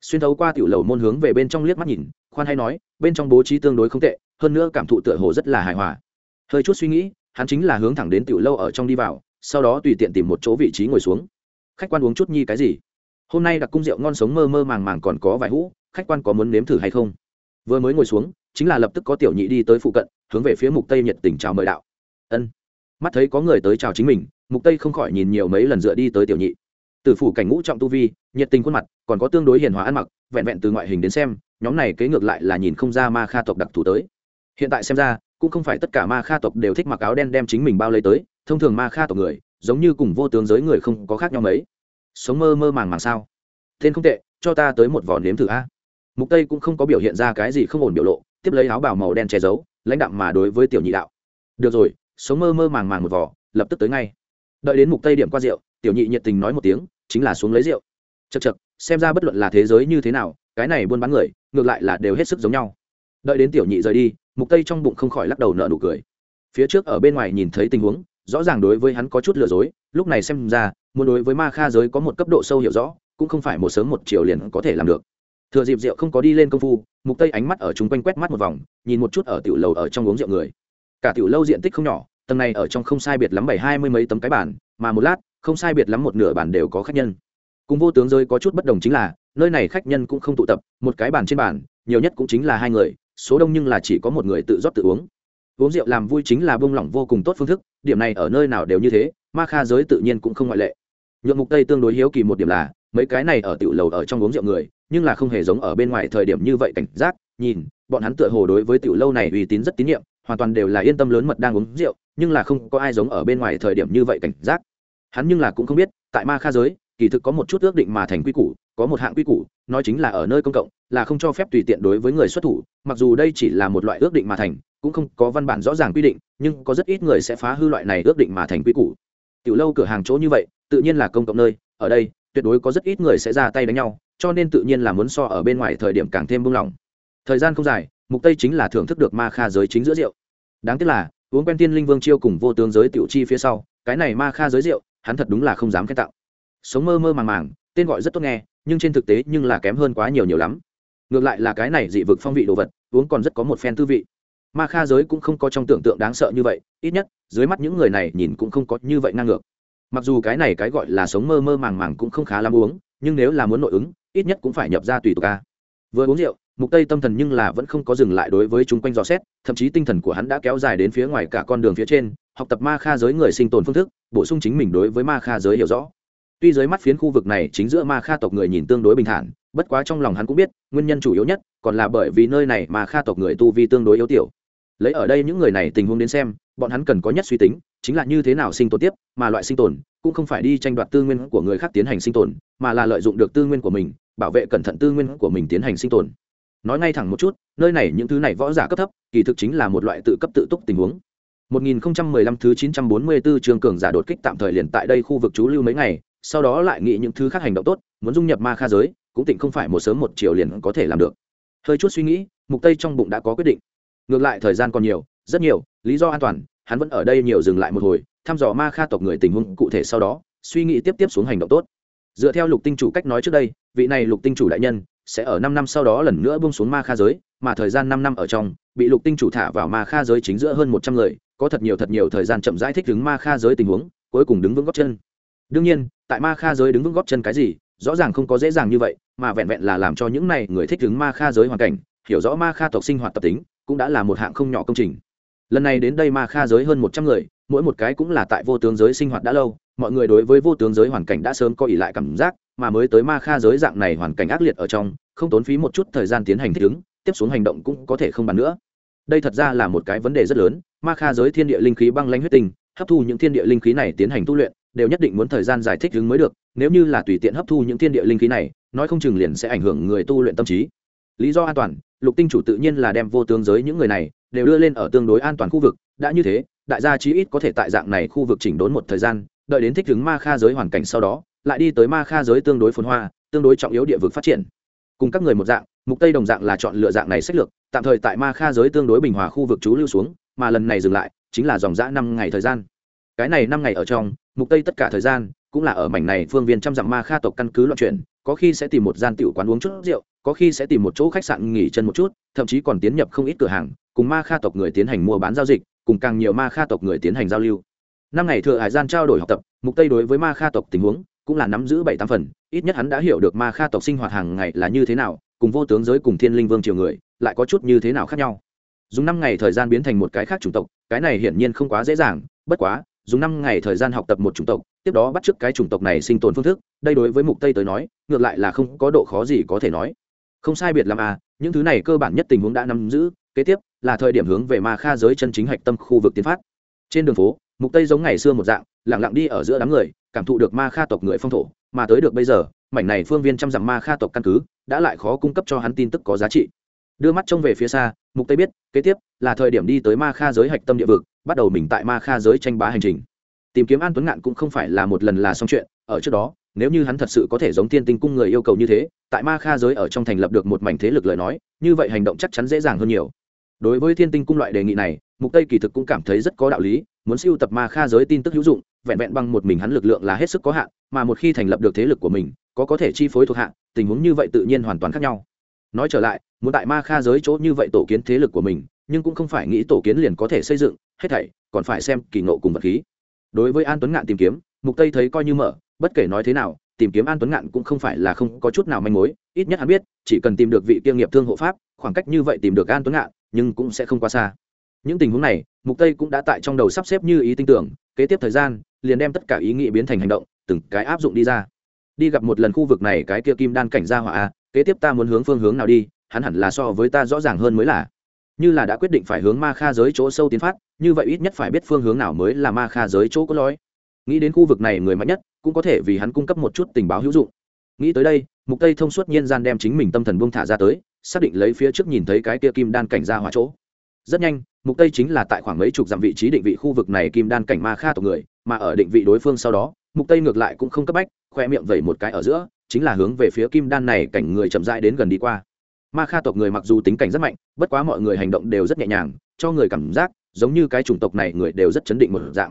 Xuyên thấu qua tiểu lầu môn hướng về bên trong liếc mắt nhìn, khoan hay nói, bên trong bố trí tương đối không tệ, hơn nữa cảm thụ tựa hồ rất là hài hòa. Hơi chút suy nghĩ, hắn chính là hướng thẳng đến tiểu lâu ở trong đi vào, sau đó tùy tiện tìm một chỗ vị trí ngồi xuống. Khách quan uống chút nhi cái gì? Hôm nay đặc cung rượu ngon sống mơ mơ màng màng còn có vài hũ, khách quan có muốn nếm thử hay không? Vừa mới ngồi xuống, chính là lập tức có tiểu nhị đi tới phụ cận, hướng về phía mục tây nhiệt tình chào mời đạo. Ân. Mắt thấy có người tới chào chính mình, mục tây không khỏi nhìn nhiều mấy lần dựa đi tới tiểu nhị. Từ phủ cảnh ngũ trọng tu vi, nhiệt tình khuôn mặt, còn có tương đối hiền hòa ăn mặc, vẹn vẹn từ ngoại hình đến xem, nhóm này kế ngược lại là nhìn không ra ma kha tộc đặc thù tới. Hiện tại xem ra, cũng không phải tất cả ma kha tộc đều thích mặc áo đen đem chính mình bao lấy tới, thông thường ma kha tộc người, giống như cùng vô tướng giới người không có khác nhau mấy sống mơ mơ màng màng sao? Tên không tệ, cho ta tới một vỏ nếm thử a. Mục tây cũng không có biểu hiện ra cái gì không ổn biểu lộ, tiếp lấy áo bào màu đen che giấu, lãnh đạm mà đối với tiểu nhị đạo. Được rồi, sống mơ mơ màng màng một vỏ, lập tức tới ngay. Đợi đến mục tây điểm qua rượu, tiểu nhị nhiệt tình nói một tiếng, chính là xuống lấy rượu. Chật chật xem ra bất luận là thế giới như thế nào, cái này buôn bán người, ngược lại là đều hết sức giống nhau. Đợi đến tiểu nhị rời đi, mục tây trong bụng không khỏi lắc đầu nợ nụ cười. Phía trước ở bên ngoài nhìn thấy tình huống, rõ ràng đối với hắn có chút lừa dối, lúc này xem ra muốn đối với ma kha giới có một cấp độ sâu hiểu rõ, cũng không phải một sớm một chiều liền có thể làm được. Thừa dịp rượu không có đi lên công phu, mục tây ánh mắt ở chúng quanh quét mắt một vòng, nhìn một chút ở tiểu lầu ở trong uống rượu người. Cả tiểu lâu diện tích không nhỏ, tầng này ở trong không sai biệt lắm bảy hai mươi mấy tấm cái bàn, mà một lát, không sai biệt lắm một nửa bàn đều có khách nhân. Cùng vô tướng giới có chút bất đồng chính là, nơi này khách nhân cũng không tụ tập, một cái bàn trên bàn, nhiều nhất cũng chính là hai người, số đông nhưng là chỉ có một người tự rót tự uống uống rượu làm vui chính là bông lỏng vô cùng tốt phương thức, điểm này ở nơi nào đều như thế, ma kha giới tự nhiên cũng không ngoại lệ. Nhượng mục tây tương đối hiếu kỳ một điểm là, mấy cái này ở tiểu lầu ở trong uống rượu người, nhưng là không hề giống ở bên ngoài thời điểm như vậy cảnh giác, nhìn, bọn hắn tựa hồ đối với tiểu lâu này uy tín rất tín nhiệm, hoàn toàn đều là yên tâm lớn mật đang uống rượu, nhưng là không có ai giống ở bên ngoài thời điểm như vậy cảnh giác. Hắn nhưng là cũng không biết, tại ma kha giới, kỳ thực có một chút ước định mà thành quy củ, có một hạng quy củ, nói chính là ở nơi công cộng, là không cho phép tùy tiện đối với người xuất thủ, mặc dù đây chỉ là một loại ước định mà thành cũng không có văn bản rõ ràng quy định, nhưng có rất ít người sẽ phá hư loại này ước định mà thành quy củ. Tiểu lâu cửa hàng chỗ như vậy, tự nhiên là công cộng nơi, ở đây, tuyệt đối có rất ít người sẽ ra tay đánh nhau, cho nên tự nhiên là muốn so ở bên ngoài thời điểm càng thêm buông lỏng. Thời gian không dài, mục tây chính là thưởng thức được ma kha giới chính giữa rượu. Đáng tiếc là, uống quen tiên linh vương chiêu cùng vô tướng giới tiểu chi phía sau, cái này ma kha giới rượu, hắn thật đúng là không dám khen tạo sống mơ mơ màng màng, tên gọi rất tốt nghe, nhưng trên thực tế nhưng là kém hơn quá nhiều nhiều lắm. Ngược lại là cái này dị vực phong vị đồ vật, uống còn rất có một phen tư vị ma kha giới cũng không có trong tưởng tượng đáng sợ như vậy, ít nhất, dưới mắt những người này nhìn cũng không có như vậy ngang ngược. Mặc dù cái này cái gọi là sống mơ mơ màng màng cũng không khá lắm uống, nhưng nếu là muốn nội ứng, ít nhất cũng phải nhập ra tùy tục ca vừa uống rượu, mục tây tâm thần nhưng là vẫn không có dừng lại đối với chúng quanh dò xét, thậm chí tinh thần của hắn đã kéo dài đến phía ngoài cả con đường phía trên, học tập ma kha giới người sinh tồn phương thức, bổ sung chính mình đối với ma kha giới hiểu rõ. Tuy dưới mắt phiến khu vực này chính giữa ma kha tộc người nhìn tương đối bình thản, bất quá trong lòng hắn cũng biết, nguyên nhân chủ yếu nhất còn là bởi vì nơi này ma kha tộc người tu vi tương đối yếu tiểu lấy ở đây những người này tình huống đến xem, bọn hắn cần có nhất suy tính, chính là như thế nào sinh tồn tiếp, mà loại sinh tồn cũng không phải đi tranh đoạt tư nguyên của người khác tiến hành sinh tồn, mà là lợi dụng được tư nguyên của mình, bảo vệ cẩn thận tư nguyên của mình tiến hành sinh tồn. Nói ngay thẳng một chút, nơi này những thứ này võ giả cấp thấp, kỳ thực chính là một loại tự cấp tự túc tình huống. 1015 thứ 944 trường cường giả đột kích tạm thời liền tại đây khu vực trú lưu mấy ngày, sau đó lại nghĩ những thứ khác hành động tốt, muốn dung nhập ma kha giới, cũng tịnh không phải một sớm một chiều liền có thể làm được. Hơi chút suy nghĩ, mục tây trong bụng đã có quyết định ngược lại thời gian còn nhiều, rất nhiều, lý do an toàn, hắn vẫn ở đây nhiều dừng lại một hồi, thăm dò ma kha tộc người tình huống cụ thể sau đó, suy nghĩ tiếp tiếp xuống hành động tốt. Dựa theo lục tinh chủ cách nói trước đây, vị này lục tinh chủ đại nhân sẽ ở năm năm sau đó lần nữa bung xuống ma kha giới, mà thời gian năm năm ở trong, bị lục tinh chủ thả vào ma kha giới chính giữa hơn một trăm người, có thật nhiều thật nhiều thời gian chậm rãi thích ứng ma kha giới tình huống, cuối cùng đứng vững gót chân. Đương nhiên, tại ma kha giới đứng vững gót chân cái gì, rõ ràng không có dễ dàng như vậy, mà vẹn vẹn là làm cho những này người thích ứng ma kha giới hoàn cảnh, hiểu rõ ma kha tộc sinh hoạt tập tính cũng đã là một hạng không nhỏ công trình. Lần này đến đây ma kha giới hơn một trăm người, mỗi một cái cũng là tại vô tướng giới sinh hoạt đã lâu, mọi người đối với vô tướng giới hoàn cảnh đã sớm có ỉ lại cảm giác, mà mới tới ma kha giới dạng này hoàn cảnh ác liệt ở trong, không tốn phí một chút thời gian tiến hành thích ứng, tiếp xuống hành động cũng có thể không bàn nữa. Đây thật ra là một cái vấn đề rất lớn, ma kha giới thiên địa linh khí băng lanh huyết tinh, hấp thu những thiên địa linh khí này tiến hành tu luyện, đều nhất định muốn thời gian giải thích ứng mới được, nếu như là tùy tiện hấp thu những thiên địa linh khí này, nói không chừng liền sẽ ảnh hưởng người tu luyện tâm trí lý do an toàn, lục tinh chủ tự nhiên là đem vô tướng giới những người này đều đưa lên ở tương đối an toàn khu vực, đã như thế, đại gia chí ít có thể tại dạng này khu vực chỉnh đốn một thời gian, đợi đến thích ứng ma kha giới hoàn cảnh sau đó, lại đi tới ma kha giới tương đối phồn hoa, tương đối trọng yếu địa vực phát triển. Cùng các người một dạng, mục tây đồng dạng là chọn lựa dạng này sách lược, tạm thời tại ma kha giới tương đối bình hòa khu vực trú lưu xuống, mà lần này dừng lại, chính là dòng dã năm ngày thời gian. Cái này năm ngày ở trong, mục tây tất cả thời gian cũng là ở mảnh này phương viên trăm dặm ma kha tộc căn cứ loạn chuyển, có khi sẽ tìm một gian tiểu quán uống chút rượu có khi sẽ tìm một chỗ khách sạn nghỉ chân một chút, thậm chí còn tiến nhập không ít cửa hàng, cùng ma kha tộc người tiến hành mua bán giao dịch, cùng càng nhiều ma kha tộc người tiến hành giao lưu. Năm ngày thừa hải gian trao đổi học tập, mục tây đối với ma kha tộc tình huống cũng là nắm giữ bảy tám phần, ít nhất hắn đã hiểu được ma kha tộc sinh hoạt hàng ngày là như thế nào, cùng vô tướng giới cùng thiên linh vương triều người, lại có chút như thế nào khác nhau. Dùng năm ngày thời gian biến thành một cái khác chủng tộc, cái này hiển nhiên không quá dễ dàng, bất quá, dùng năm ngày thời gian học tập một chủng tộc, tiếp đó bắt chước cái chủng tộc này sinh tồn phương thức, đây đối với mục tây tới nói, ngược lại là không có độ khó gì có thể nói không sai biệt làm à những thứ này cơ bản nhất tình huống đã nắm giữ, kế tiếp là thời điểm hướng về ma kha giới chân chính hạch tâm khu vực tiến phát. Trên đường phố, mục tây giống ngày xưa một dạng, lặng lặng đi ở giữa đám người, cảm thụ được ma kha tộc người phong thổ, mà tới được bây giờ, mảnh này phương viên trăm dặm ma kha tộc căn cứ đã lại khó cung cấp cho hắn tin tức có giá trị. Đưa mắt trông về phía xa, mục tây biết, kế tiếp là thời điểm đi tới ma kha giới hạch tâm địa vực, bắt đầu mình tại ma kha giới tranh bá hành trình. Tìm kiếm an tuấn ngạn cũng không phải là một lần là xong chuyện, ở trước đó nếu như hắn thật sự có thể giống tiên tinh cung người yêu cầu như thế, tại ma kha giới ở trong thành lập được một mảnh thế lực lời nói, như vậy hành động chắc chắn dễ dàng hơn nhiều. Đối với thiên tinh cung loại đề nghị này, mục tây kỳ thực cũng cảm thấy rất có đạo lý, muốn siêu tập ma kha giới tin tức hữu dụng, vẹn vẹn bằng một mình hắn lực lượng là hết sức có hạn, mà một khi thành lập được thế lực của mình, có có thể chi phối thuộc hạ, tình huống như vậy tự nhiên hoàn toàn khác nhau. Nói trở lại, muốn tại ma kha giới chỗ như vậy tổ kiến thế lực của mình, nhưng cũng không phải nghĩ tổ kiến liền có thể xây dựng, hết thảy, còn phải xem kỳ ngộ cùng vật khí. Đối với an tuấn ngạn tìm kiếm, mục tây thấy coi như mở bất kể nói thế nào, tìm kiếm an tuấn ngạn cũng không phải là không có chút nào manh mối, ít nhất hắn biết, chỉ cần tìm được vị kia nghiệp thương hộ pháp, khoảng cách như vậy tìm được an tuấn ngạn, nhưng cũng sẽ không quá xa. Những tình huống này, mục tây cũng đã tại trong đầu sắp xếp như ý tin tưởng, kế tiếp thời gian, liền đem tất cả ý nghĩ biến thành hành động, từng cái áp dụng đi ra. Đi gặp một lần khu vực này cái kia kim đan cảnh ra hỏa a kế tiếp ta muốn hướng phương hướng nào đi, hắn hẳn là so với ta rõ ràng hơn mới là. Như là đã quyết định phải hướng ma kha giới chỗ sâu tiến phát, như vậy ít nhất phải biết phương hướng nào mới là ma kha giới chỗ có lối. Nghĩ đến khu vực này người mạnh nhất cũng có thể vì hắn cung cấp một chút tình báo hữu dụng. Nghĩ tới đây, mục tây thông suốt nhiên gian đem chính mình tâm thần buông thả ra tới, xác định lấy phía trước nhìn thấy cái kia kim đan cảnh ra hỏa chỗ. Rất nhanh, mục tây chính là tại khoảng mấy chục dặm vị trí định vị khu vực này kim đan cảnh ma kha tộc người, mà ở định vị đối phương sau đó, mục tây ngược lại cũng không cấp bách, khoe miệng vẩy một cái ở giữa, chính là hướng về phía kim đan này cảnh người chậm rãi đến gần đi qua. Ma kha tộc người mặc dù tính cảnh rất mạnh, bất quá mọi người hành động đều rất nhẹ nhàng, cho người cảm giác giống như cái chủng tộc này người đều rất chấn định một dạng.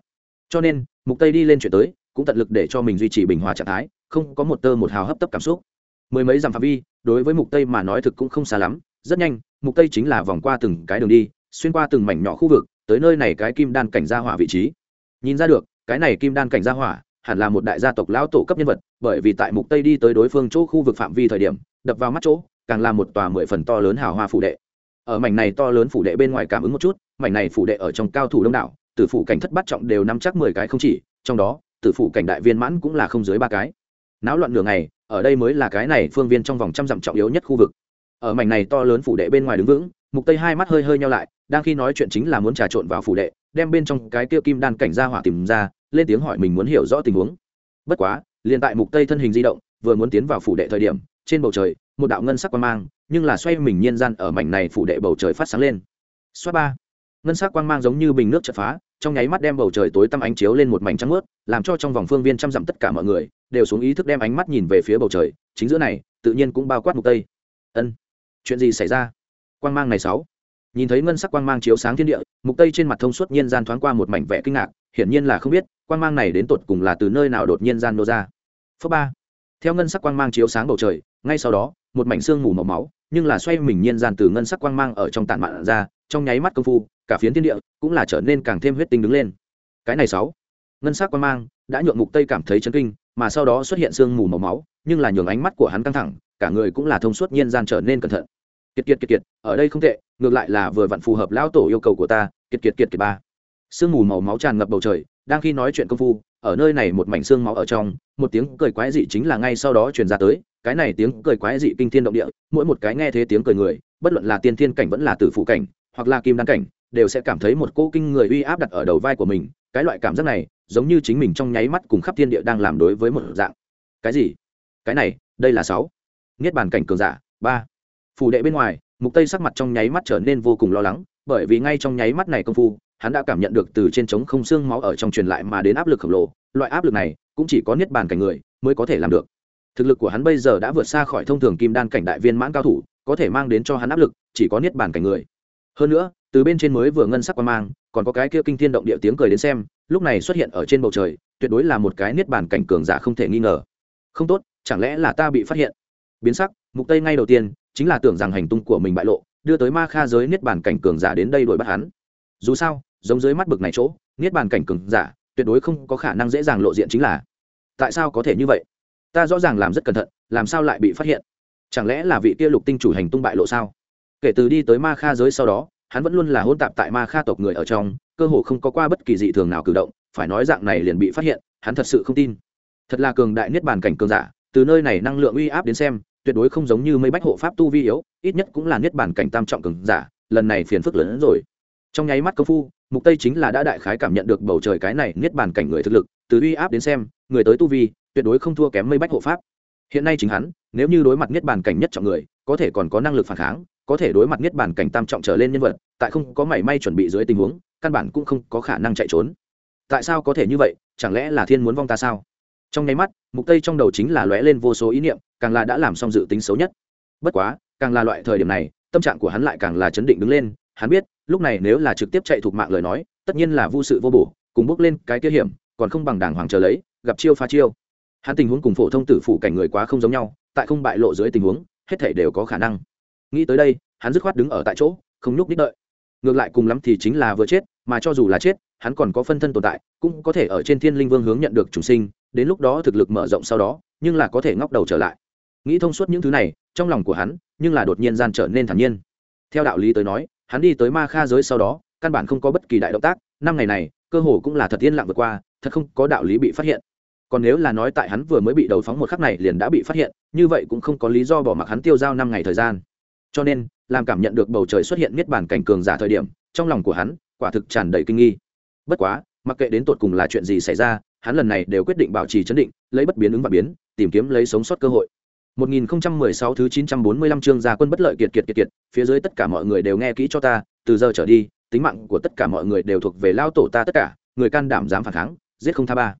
Cho nên, mục tây đi lên chuyện tới cũng tận lực để cho mình duy trì bình hòa trạng thái, không có một tơ một hào hấp tấp cảm xúc. Mười mấy dặm phạm vi, đối với mục tây mà nói thực cũng không xa lắm, rất nhanh, mục tây chính là vòng qua từng cái đường đi, xuyên qua từng mảnh nhỏ khu vực, tới nơi này cái kim đan cảnh gia hỏa vị trí. Nhìn ra được, cái này kim đan cảnh gia hỏa hẳn là một đại gia tộc lão tổ cấp nhân vật, bởi vì tại mục tây đi tới đối phương chỗ khu vực phạm vi thời điểm, đập vào mắt chỗ, càng là một tòa mười phần to lớn hào hoa phủ đệ. Ở mảnh này to lớn phủ đệ bên ngoài cảm ứng một chút, mảnh này phủ đệ ở trong cao thủ đông đảo tử phủ cảnh thất bát trọng đều nắm chắc mười cái không chỉ, trong đó tử phủ cảnh đại viên mãn cũng là không dưới ba cái. Náo loạn nửa ngày, ở đây mới là cái này phương viên trong vòng trăm dặm trọng yếu nhất khu vực. Ở mảnh này to lớn phủ đệ bên ngoài đứng vững, mục tây hai mắt hơi hơi nhau lại, đang khi nói chuyện chính là muốn trà trộn vào phủ đệ, đem bên trong cái tiêu kim đan cảnh ra hỏa tìm ra, lên tiếng hỏi mình muốn hiểu rõ tình huống. Bất quá, liền tại mục tây thân hình di động, vừa muốn tiến vào phủ đệ thời điểm, trên bầu trời, một đạo ngân sắc quang mang, nhưng là xoay mình nhiên gian ở mảnh này phủ đệ bầu trời phát sáng lên. Xoát ba ngân sắc quang mang giống như bình nước chật phá, trong nháy mắt đem bầu trời tối tăm ánh chiếu lên một mảnh trắng mướt, làm cho trong vòng phương viên trăm dặm tất cả mọi người đều xuống ý thức đem ánh mắt nhìn về phía bầu trời, chính giữa này, tự nhiên cũng bao quát mục tây. Ân, chuyện gì xảy ra? Quang mang này sáu. Nhìn thấy ngân sắc quang mang chiếu sáng thiên địa, mục tây trên mặt thông suốt nhiên gian thoáng qua một mảnh vẻ kinh ngạc, hiển nhiên là không biết, quang mang này đến tột cùng là từ nơi nào đột nhiên gian nô ra. Phước ba. Theo ngân sắc quang mang chiếu sáng bầu trời, ngay sau đó, một mảnh xương mù màu máu, nhưng là xoay mình nhiên gian từ ngân sắc quang mang ở trong tản mạn ra, trong nháy mắt công phu cả phiến thiên địa cũng là trở nên càng thêm huyết tinh đứng lên. Cái này sáu, ngân sắc quan mang đã nhượng mục tây cảm thấy chấn kinh, mà sau đó xuất hiện xương mù màu máu, nhưng là nhường ánh mắt của hắn căng thẳng, cả người cũng là thông suốt nhiên gian trở nên cẩn thận. Kiệt kiệt kiệt kiệt, ở đây không tệ, ngược lại là vừa vặn phù hợp lão tổ yêu cầu của ta, kiệt kiệt kiệt kiệt ba. Sương mù màu máu tràn ngập bầu trời, đang khi nói chuyện công phu, ở nơi này một mảnh xương máu ở trong, một tiếng cười quái dị chính là ngay sau đó truyền ra tới, cái này tiếng cười quái dị kinh thiên động địa, mỗi một cái nghe thế tiếng cười người, bất luận là tiên thiên cảnh vẫn là tử phụ cảnh, hoặc là kim đan cảnh đều sẽ cảm thấy một cô kinh người uy áp đặt ở đầu vai của mình. Cái loại cảm giác này, giống như chính mình trong nháy mắt cùng khắp thiên địa đang làm đối với một dạng. Cái gì? Cái này, đây là sáu. Niết bàn cảnh cường giả, ba. Phủ đệ bên ngoài, mục tây sắc mặt trong nháy mắt trở nên vô cùng lo lắng, bởi vì ngay trong nháy mắt này công phu, hắn đã cảm nhận được từ trên trống không xương máu ở trong truyền lại mà đến áp lực khổng lồ. Loại áp lực này, cũng chỉ có niết bàn cảnh người mới có thể làm được. Thực lực của hắn bây giờ đã vượt xa khỏi thông thường kim đan cảnh đại viên mãn cao thủ, có thể mang đến cho hắn áp lực, chỉ có niết bàn cảnh người hơn nữa, từ bên trên mới vừa ngân sắc qua mang, còn có cái kia kinh thiên động địa tiếng cười đến xem, lúc này xuất hiện ở trên bầu trời, tuyệt đối là một cái niết bàn cảnh cường giả không thể nghi ngờ. Không tốt, chẳng lẽ là ta bị phát hiện? Biến sắc, mục tây ngay đầu tiên, chính là tưởng rằng hành tung của mình bại lộ, đưa tới ma kha giới niết bàn cảnh cường giả đến đây đuổi bắt hắn. Dù sao, giống dưới mắt bực này chỗ, niết bàn cảnh cường giả, tuyệt đối không có khả năng dễ dàng lộ diện chính là. Tại sao có thể như vậy? Ta rõ ràng làm rất cẩn thận, làm sao lại bị phát hiện? Chẳng lẽ là vị kia lục tinh chủ hành tung bại lộ sao? Kể từ đi tới ma kha giới sau đó, hắn vẫn luôn là hôn tạp tại ma kha tộc người ở trong, cơ hồ không có qua bất kỳ dị thường nào cử động, phải nói dạng này liền bị phát hiện, hắn thật sự không tin. Thật là cường đại niết bàn cảnh cường giả, từ nơi này năng lượng uy áp đến xem, tuyệt đối không giống như mây bách hộ pháp tu vi yếu, ít nhất cũng là niết bàn cảnh tam trọng cường giả, lần này phiền phức lớn hơn rồi. Trong nháy mắt công phu, mục tây chính là đã đại khái cảm nhận được bầu trời cái này niết bàn cảnh người thực lực, từ uy áp đến xem, người tới tu vi, tuyệt đối không thua kém mây bách hộ pháp. Hiện nay chính hắn, nếu như đối mặt niết bàn cảnh nhất trọng người, có thể còn có năng lực phản kháng có thể đối mặt niết bàn cảnh tam trọng trở lên nhân vật, tại không có mảy may chuẩn bị dưới tình huống, căn bản cũng không có khả năng chạy trốn. Tại sao có thể như vậy, chẳng lẽ là thiên muốn vong ta sao? Trong nháy mắt, mục tây trong đầu chính là lóe lên vô số ý niệm, càng là đã làm xong dự tính xấu nhất. Bất quá, càng là loại thời điểm này, tâm trạng của hắn lại càng là chấn định đứng lên, hắn biết, lúc này nếu là trực tiếp chạy thuộc mạng lời nói, tất nhiên là vô sự vô bổ, cùng bước lên cái kia hiểm, còn không bằng đàng hoàng chờ lấy, gặp chiêu pha chiêu. Hắn tình huống cùng phổ thông tử phụ cảnh người quá không giống nhau, tại không bại lộ dưới tình huống, hết thể đều có khả năng nghĩ tới đây, hắn dứt khoát đứng ở tại chỗ, không nhúc đích đợi. Ngược lại cùng lắm thì chính là vừa chết, mà cho dù là chết, hắn còn có phân thân tồn tại, cũng có thể ở trên thiên linh vương hướng nhận được trùng sinh, đến lúc đó thực lực mở rộng sau đó, nhưng là có thể ngóc đầu trở lại. Nghĩ thông suốt những thứ này, trong lòng của hắn, nhưng là đột nhiên gian trở nên thản nhiên. Theo đạo lý tới nói, hắn đi tới ma kha giới sau đó, căn bản không có bất kỳ đại động tác, năm ngày này, cơ hồ cũng là thật yên lặng vượt qua, thật không có đạo lý bị phát hiện. Còn nếu là nói tại hắn vừa mới bị đầu phóng một khắc này liền đã bị phát hiện, như vậy cũng không có lý do bỏ mặc hắn tiêu giao năm ngày thời gian cho nên làm cảm nhận được bầu trời xuất hiện niết bản cảnh cường giả thời điểm trong lòng của hắn quả thực tràn đầy kinh nghi bất quá mặc kệ đến tột cùng là chuyện gì xảy ra hắn lần này đều quyết định bảo trì chấn định lấy bất biến ứng và biến tìm kiếm lấy sống sót cơ hội 1016 thứ 945 chương gia quân bất lợi kiệt kiệt kiệt kiệt, phía dưới tất cả mọi người đều nghe kỹ cho ta, từ giờ trở đi, tính mạng của tất cả mọi người đều thuộc về lao tổ ta tất cả, người can đảm dám phản kháng, giết không tha ba.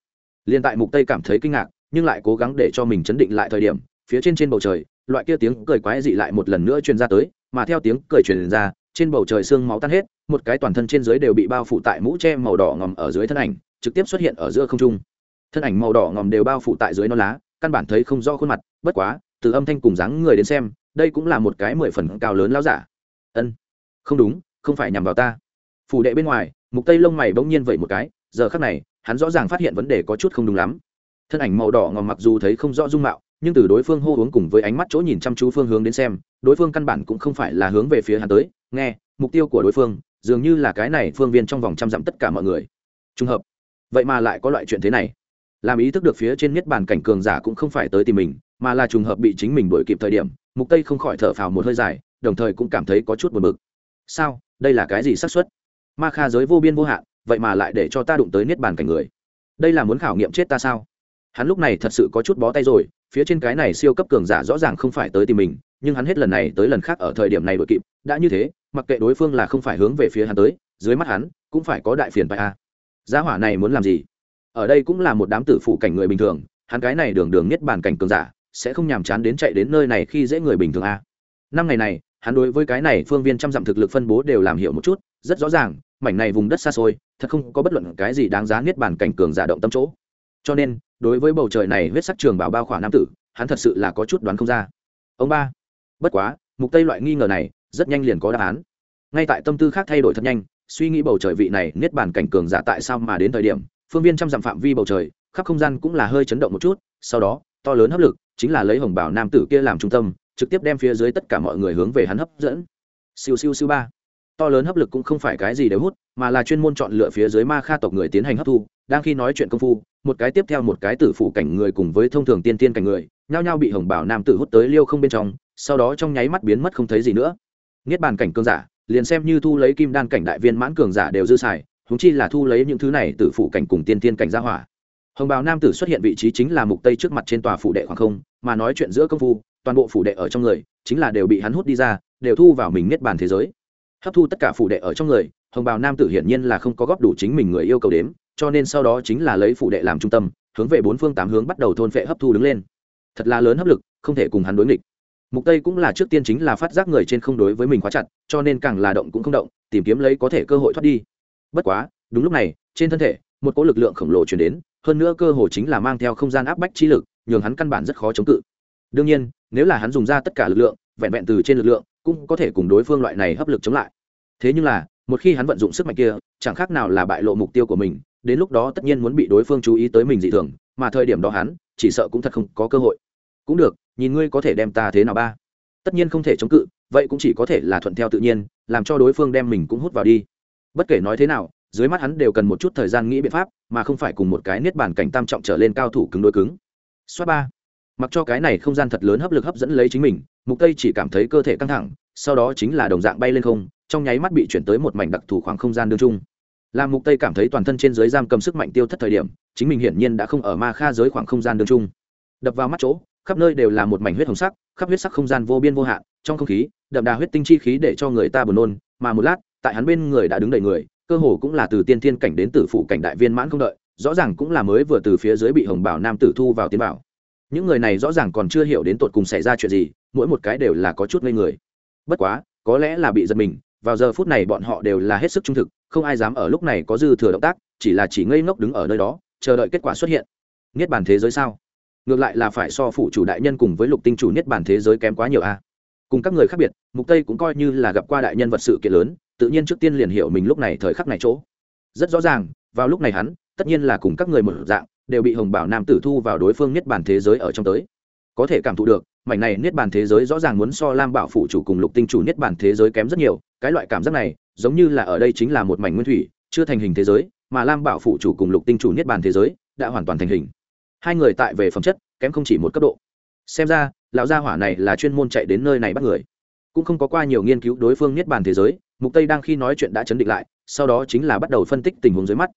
Liên tại Mục Tây cảm thấy kinh ngạc, nhưng lại cố gắng để cho mình chấn định lại thời điểm, phía trên trên bầu trời, loại kia tiếng cười quái dị lại một lần nữa truyền ra tới, mà theo tiếng cười truyền ra, trên bầu trời xương máu tan hết, một cái toàn thân trên dưới đều bị bao phủ tại mũ che màu đỏ ngòm ở dưới thân ảnh, trực tiếp xuất hiện ở giữa không trung. Thân ảnh màu đỏ ngòm đều bao phủ tại dưới nó lá, căn bản thấy không rõ khuôn mặt, bất quá, từ âm thanh cùng dáng người đến xem đây cũng là một cái mười phần cao lớn lao giả. Ân không đúng không phải nhằm vào ta. Phủ đệ bên ngoài mục tây lông mày bỗng nhiên vậy một cái giờ khắc này hắn rõ ràng phát hiện vấn đề có chút không đúng lắm. Thân ảnh màu đỏ ngòm mặc dù thấy không rõ dung mạo nhưng từ đối phương hô uống cùng với ánh mắt chỗ nhìn chăm chú phương hướng đến xem, đối phương căn bản cũng không phải là hướng về phía hắn tới. Nghe, mục tiêu của đối phương dường như là cái này phương viên trong vòng trăm dặm tất cả mọi người. Trùng hợp. Vậy mà lại có loại chuyện thế này. Làm ý thức được phía trên miết bàn cảnh cường giả cũng không phải tới tìm mình, mà là trùng hợp bị chính mình đuổi kịp thời điểm, mục tây không khỏi thở phào một hơi dài, đồng thời cũng cảm thấy có chút buồn bực. Sao? Đây là cái gì xác suất? Ma kha giới vô biên vô hạn, vậy mà lại để cho ta đụng tới niết bàn cảnh người. Đây là muốn khảo nghiệm chết ta sao? Hắn lúc này thật sự có chút bó tay rồi phía trên cái này siêu cấp cường giả rõ ràng không phải tới tìm mình, nhưng hắn hết lần này tới lần khác ở thời điểm này đội kịp, đã như thế, mặc kệ đối phương là không phải hướng về phía hắn tới, dưới mắt hắn, cũng phải có đại phiền bài a. Giá hỏa này muốn làm gì? Ở đây cũng là một đám tử phụ cảnh người bình thường, hắn cái này đường đường nhất bàn cảnh cường giả, sẽ không nhàm chán đến chạy đến nơi này khi dễ người bình thường a. Năm ngày này, hắn đối với cái này phương viên trăm dặm thực lực phân bố đều làm hiểu một chút, rất rõ ràng, mảnh này vùng đất xa xôi, thật không có bất luận cái gì đáng giá niết bàn cảnh cường giả động tâm chỗ. Cho nên đối với bầu trời này huyết sắc trường bảo bao khỏa nam tử, hắn thật sự là có chút đoán không ra. Ông ba, bất quá, mục tây loại nghi ngờ này, rất nhanh liền có đáp án. Ngay tại tâm tư khác thay đổi thật nhanh, suy nghĩ bầu trời vị này niết bàn cảnh cường giả tại sao mà đến thời điểm, phương viên trăm dặm phạm vi bầu trời, khắp không gian cũng là hơi chấn động một chút, sau đó, to lớn hấp lực, chính là lấy hồng bảo nam tử kia làm trung tâm, trực tiếp đem phía dưới tất cả mọi người hướng về hắn hấp dẫn. Siêu siêu siêu ba to lớn hấp lực cũng không phải cái gì để hút, mà là chuyên môn chọn lựa phía dưới ma kha tộc người tiến hành hấp thu, đang khi nói chuyện công phu, một cái tiếp theo một cái tử phủ cảnh người cùng với thông thường tiên tiên cảnh người, nhao nhao bị hồng bảo nam tử hút tới liêu không bên trong, sau đó trong nháy mắt biến mất không thấy gì nữa. Niết bàn cảnh cường giả, liền xem như thu lấy kim đan cảnh đại viên mãn cường giả đều dư xài húng chi là thu lấy những thứ này tử phủ cảnh cùng tiên tiên cảnh ra hỏa. Hồng bào nam tử xuất hiện vị trí chính là mục tây trước mặt trên tòa phủ đệ khoảng không, mà nói chuyện giữa công phu, toàn bộ phủ đệ ở trong người, chính là đều bị hắn hút đi ra, đều thu vào mình niết bàn thế giới hấp thu tất cả phủ đệ ở trong người, hồng bào nam tử hiển nhiên là không có góp đủ chính mình người yêu cầu đếm, cho nên sau đó chính là lấy phủ đệ làm trung tâm, hướng về bốn phương tám hướng bắt đầu thôn phệ hấp thu đứng lên. Thật là lớn hấp lực, không thể cùng hắn đối nghịch. Mục tây cũng là trước tiên chính là phát giác người trên không đối với mình quá chặt, cho nên càng là động cũng không động, tìm kiếm lấy có thể cơ hội thoát đi. Bất quá, đúng lúc này, trên thân thể, một cỗ lực lượng khổng lồ chuyển đến, hơn nữa cơ hồ chính là mang theo không gian áp bách chi lực, nhường hắn căn bản rất khó chống cự. Đương nhiên, nếu là hắn dùng ra tất cả lực lượng, vẹn vẹn từ trên lực lượng cũng có thể cùng đối phương loại này hấp lực chống lại. Thế nhưng là, một khi hắn vận dụng sức mạnh kia, chẳng khác nào là bại lộ mục tiêu của mình, đến lúc đó tất nhiên muốn bị đối phương chú ý tới mình dị thường, mà thời điểm đó hắn, chỉ sợ cũng thật không có cơ hội. Cũng được, nhìn ngươi có thể đem ta thế nào ba. Tất nhiên không thể chống cự, vậy cũng chỉ có thể là thuận theo tự nhiên, làm cho đối phương đem mình cũng hút vào đi. Bất kể nói thế nào, dưới mắt hắn đều cần một chút thời gian nghĩ biện pháp, mà không phải cùng một cái niết bàn cảnh tam trọng trở lên cao thủ cứng đối cứng. Xoát ba. Mặc cho cái này không gian thật lớn hấp lực hấp dẫn lấy chính mình mục tây chỉ cảm thấy cơ thể căng thẳng, sau đó chính là đồng dạng bay lên không, trong nháy mắt bị chuyển tới một mảnh đặc thù khoảng không gian đương trung. Làm mục tây cảm thấy toàn thân trên dưới giam cầm sức mạnh tiêu thất thời điểm, chính mình hiển nhiên đã không ở ma kha giới khoảng không gian đương trung. Đập vào mắt chỗ, khắp nơi đều là một mảnh huyết hồng sắc, khắp huyết sắc không gian vô biên vô hạn, trong không khí, đậm đà huyết tinh chi khí để cho người ta buồn nôn, mà một lát, tại hắn bên người đã đứng đầy người, cơ hồ cũng là từ tiên thiên cảnh đến tử phụ cảnh đại viên mãn không đợi, rõ ràng cũng là mới vừa từ phía dưới bị hồng bảo nam tử thu vào tiến bảo những người này rõ ràng còn chưa hiểu đến tột cùng xảy ra chuyện gì mỗi một cái đều là có chút ngây người. Bất quá, có lẽ là bị giật mình, vào giờ phút này bọn họ đều là hết sức trung thực, không ai dám ở lúc này có dư thừa động tác, chỉ là chỉ ngây ngốc đứng ở nơi đó, chờ đợi kết quả xuất hiện. Niết bàn thế giới sao? Ngược lại là phải so phụ chủ đại nhân cùng với lục tinh chủ niết bàn thế giới kém quá nhiều a. Cùng các người khác biệt, mục tây cũng coi như là gặp qua đại nhân vật sự kiện lớn, tự nhiên trước tiên liền hiểu mình lúc này thời khắc này chỗ. Rất rõ ràng, vào lúc này hắn, tất nhiên là cùng các người một dạng, đều bị hồng bảo nam tử thu vào đối phương niết bàn thế giới ở trong tới có thể cảm thụ được, mảnh này niết bàn thế giới rõ ràng muốn so lam bảo phụ chủ cùng lục tinh chủ niết bàn thế giới kém rất nhiều, cái loại cảm giác này, giống như là ở đây chính là một mảnh nguyên thủy, chưa thành hình thế giới, mà lam bảo phụ chủ cùng lục tinh chủ niết bàn thế giới đã hoàn toàn thành hình. Hai người tại về phẩm chất, kém không chỉ một cấp độ. Xem ra, lão gia hỏa này là chuyên môn chạy đến nơi này bắt người. Cũng không có qua nhiều nghiên cứu đối phương niết bàn thế giới, mục tây đang khi nói chuyện đã chấn định lại, sau đó chính là bắt đầu phân tích tình huống dưới mắt.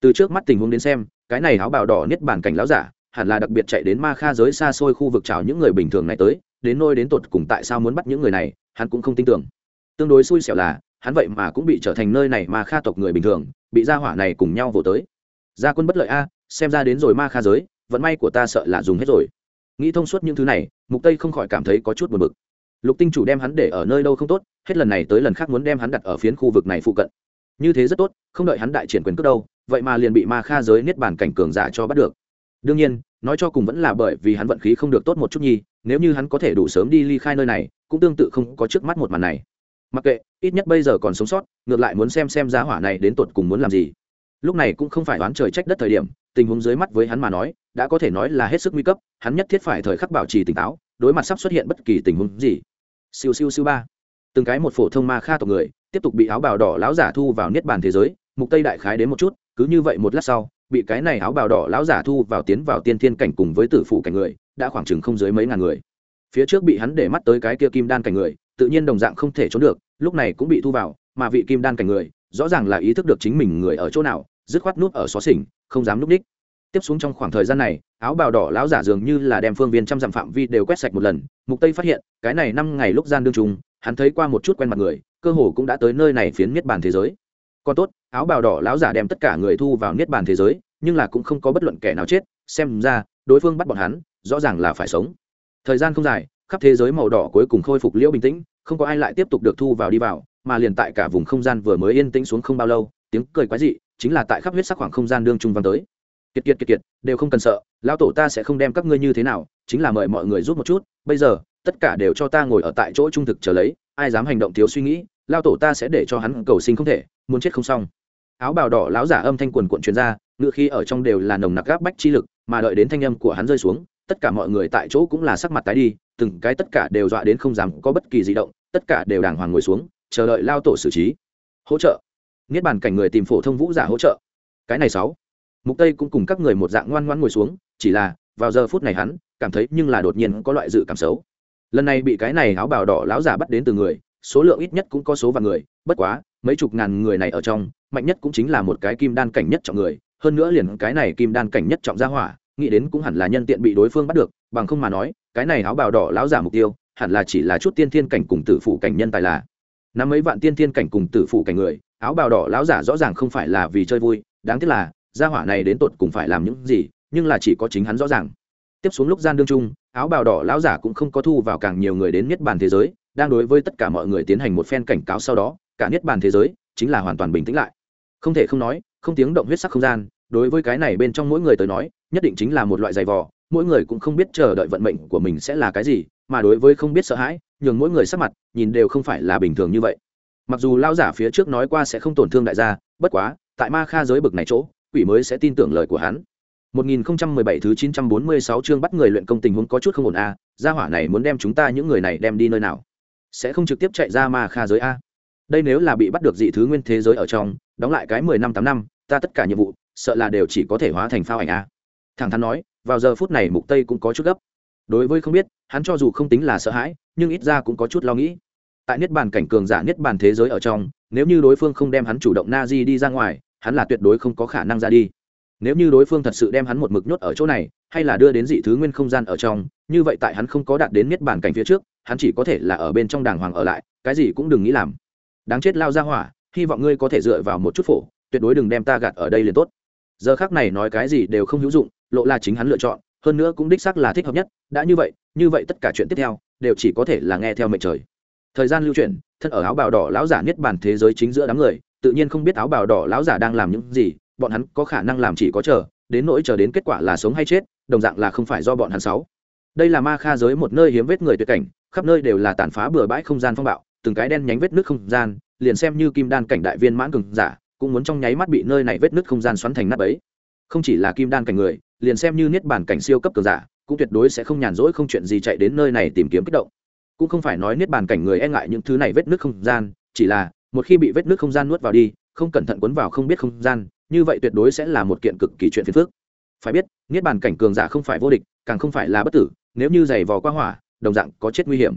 Từ trước mắt tình huống đến xem, cái này áo bào đỏ niết bàn cảnh lão giả hẳn là đặc biệt chạy đến ma kha giới xa xôi khu vực chào những người bình thường này tới, đến nôi đến tột cùng tại sao muốn bắt những người này, hắn cũng không tin tưởng. Tương đối xui xẻo là, hắn vậy mà cũng bị trở thành nơi này ma kha tộc người bình thường, bị gia hỏa này cùng nhau vỗ tới. Gia quân bất lợi a, xem ra đến rồi ma kha giới, vận may của ta sợ là dùng hết rồi. Nghĩ thông suốt những thứ này, mục tây không khỏi cảm thấy có chút buồn bực. Lục tinh chủ đem hắn để ở nơi đâu không tốt, hết lần này tới lần khác muốn đem hắn đặt ở phiến khu vực này phụ cận. Như thế rất tốt, không đợi hắn đại triển quyền cước đâu, vậy mà liền bị ma kha giới niết bàn cảnh cường giả cho bắt được đương nhiên, nói cho cùng vẫn là bởi vì hắn vận khí không được tốt một chút nhi nếu như hắn có thể đủ sớm đi ly khai nơi này, cũng tương tự không có trước mắt một màn này. Mặc kệ, ít nhất bây giờ còn sống sót, ngược lại muốn xem xem giá hỏa này đến tột cùng muốn làm gì. Lúc này cũng không phải đoán trời trách đất thời điểm, tình huống dưới mắt với hắn mà nói, đã có thể nói là hết sức nguy cấp, hắn nhất thiết phải thời khắc bảo trì tỉnh táo, đối mặt sắp xuất hiện bất kỳ tình huống gì. Siêu siêu siêu ba. Từng cái một phổ thông ma kha tộc người, tiếp tục bị áo bào đỏ láo giả thu vào niết bàn thế giới, mục tây đại khái đến một chút, cứ như vậy một lát sau bị cái này áo bào đỏ lão giả thu vào tiến vào tiên thiên cảnh cùng với tử phụ cảnh người, đã khoảng chừng không dưới mấy ngàn người. Phía trước bị hắn để mắt tới cái kia kim đan cảnh người, tự nhiên đồng dạng không thể trốn được, lúc này cũng bị thu vào, mà vị kim đan cảnh người, rõ ràng là ý thức được chính mình người ở chỗ nào, dứt khoát nút ở xó xỉnh, không dám núp ních tiếp xuống trong khoảng thời gian này, áo bào đỏ lão giả dường như là đem phương viên trăm dặm phạm vi đều quét sạch một lần, mục tây phát hiện, cái này năm ngày lúc gian đương trùng, hắn thấy qua một chút quen mặt người, cơ hồ cũng đã tới nơi này phiến miết bàn thế giới còn tốt, áo bào đỏ lão giả đem tất cả người thu vào niết bàn thế giới, nhưng là cũng không có bất luận kẻ nào chết, xem ra, đối phương bắt bọn hắn, rõ ràng là phải sống. Thời gian không dài, khắp thế giới màu đỏ cuối cùng khôi phục liễu bình tĩnh, không có ai lại tiếp tục được thu vào đi vào, mà liền tại cả vùng không gian vừa mới yên tĩnh xuống không bao lâu, tiếng cười quái dị, chính là tại khắp huyết sắc khoảng không gian đương trung văn tới. Kiệt kiệt kiệt kiệt, đều không cần sợ, lão tổ ta sẽ không đem các ngươi như thế nào, chính là mời mọi người giúp một chút, bây giờ, tất cả đều cho ta ngồi ở tại chỗ trung thực chờ lấy, ai dám hành động thiếu suy nghĩ lao tổ ta sẽ để cho hắn cầu sinh không thể muốn chết không xong. Áo bào đỏ lão giả âm thanh quần cuộn truyền ra, ngựa khi ở trong đều là nồng nặc gáp bách chi lực, mà đợi đến thanh âm của hắn rơi xuống, tất cả mọi người tại chỗ cũng là sắc mặt tái đi, từng cái tất cả đều dọa đến không dám có bất kỳ di động, tất cả đều đàng hoàng ngồi xuống, chờ đợi lao tổ xử trí. Hỗ trợ. Niết bàn cảnh người tìm phổ thông vũ giả hỗ trợ. Cái này sáu. Mục tây cũng cùng các người một dạng ngoan ngoan ngồi xuống, chỉ là, vào giờ phút này hắn, cảm thấy nhưng là đột nhiên có loại dự cảm xấu. Lần này bị cái này áo bào đỏ lão giả bắt đến từ người, số lượng ít nhất cũng có số vài người, bất quá mấy chục ngàn người này ở trong, mạnh nhất cũng chính là một cái kim đan cảnh nhất trọng người, hơn nữa liền cái này kim đan cảnh nhất trọng gia hỏa, nghĩ đến cũng hẳn là nhân tiện bị đối phương bắt được, bằng không mà nói, cái này áo bào đỏ lão giả mục tiêu, hẳn là chỉ là chút tiên thiên cảnh cùng tử phụ cảnh nhân tài là. Năm mấy vạn tiên thiên cảnh cùng tử phụ cảnh người, áo bào đỏ lão giả rõ ràng không phải là vì chơi vui, đáng tiếc là, gia hỏa này đến tột cùng phải làm những gì, nhưng là chỉ có chính hắn rõ ràng. Tiếp xuống lúc gian đương trung áo bào đỏ lão giả cũng không có thu vào càng nhiều người đến nhất bàn thế giới, đang đối với tất cả mọi người tiến hành một phen cảnh cáo sau đó cả niết bàn thế giới chính là hoàn toàn bình tĩnh lại không thể không nói không tiếng động huyết sắc không gian đối với cái này bên trong mỗi người tới nói nhất định chính là một loại giày vò mỗi người cũng không biết chờ đợi vận mệnh của mình sẽ là cái gì mà đối với không biết sợ hãi nhường mỗi người sắc mặt nhìn đều không phải là bình thường như vậy mặc dù lao giả phía trước nói qua sẽ không tổn thương đại gia bất quá tại ma kha giới bực này chỗ quỷ mới sẽ tin tưởng lời của hắn 1017 thứ 946 chương bắt người luyện công tình huống có chút không ổn a, gia hỏa này muốn đem chúng ta những người này đem đi nơi nào? Sẽ không trực tiếp chạy ra ma kha giới a. Đây nếu là bị bắt được dị thứ nguyên thế giới ở trong, đóng lại cái 10 năm tám năm, ta tất cả nhiệm vụ, sợ là đều chỉ có thể hóa thành phao ảnh a. Thẳng thắn nói, vào giờ phút này Mục Tây cũng có chút gấp. Đối với không biết, hắn cho dù không tính là sợ hãi, nhưng ít ra cũng có chút lo nghĩ. Tại niết bàn cảnh cường giả niết bàn thế giới ở trong, nếu như đối phương không đem hắn chủ động na di đi ra ngoài, hắn là tuyệt đối không có khả năng ra đi nếu như đối phương thật sự đem hắn một mực nhốt ở chỗ này hay là đưa đến dị thứ nguyên không gian ở trong như vậy tại hắn không có đạt đến niết bàn cảnh phía trước hắn chỉ có thể là ở bên trong đàng hoàng ở lại cái gì cũng đừng nghĩ làm đáng chết lao ra hỏa, hy vọng ngươi có thể dựa vào một chút phổ, tuyệt đối đừng đem ta gạt ở đây liền tốt. Giờ khác này nói cái gì đều không hữu dụng, lộ là chính hắn lựa chọn, hơn nữa cũng đích xác là thích hợp nhất, đã như vậy như vậy tất cả chuyện tiếp theo, đều chỉ có thể là nghe theo mệnh trời. Thời gian lưu chuyển, thân ở áo bào đỏ lão giả niết bàn thế giới chính giữa đám người, tự nhiên không biết áo bào đỏ lão giả đang làm những gì, bọn hắn có khả năng làm chỉ có chờ, đến nỗi chờ đến kết quả là sống hay chết, đồng dạng là không phải do bọn hắn sáu đây là ma kha giới một nơi hiếm vết người tuyệt cảnh, khắp nơi đều là tàn phá bừa bãi không gian phong bạo từng cái đen nhánh vết nước không gian, liền xem như kim đan cảnh đại viên mãn cường giả, cũng muốn trong nháy mắt bị nơi này vết nước không gian xoắn thành nắp ấy không chỉ là kim đan cảnh người, liền xem như niết bản cảnh siêu cấp cường giả, cũng tuyệt đối sẽ không nhàn rỗi không chuyện gì chạy đến nơi này tìm kiếm kích động. Cũng không phải nói niết bàn cảnh người e ngại những thứ này vết nước không gian, chỉ là, một khi bị vết nước không gian nuốt vào đi, không cẩn thận cuốn vào không biết không gian, như vậy tuyệt đối sẽ là một kiện cực kỳ chuyện phiền phức. Phải biết, niết bàn cảnh cường giả không phải vô địch, càng không phải là bất tử, nếu như giày vò qua hỏa, đồng dạng có chết nguy hiểm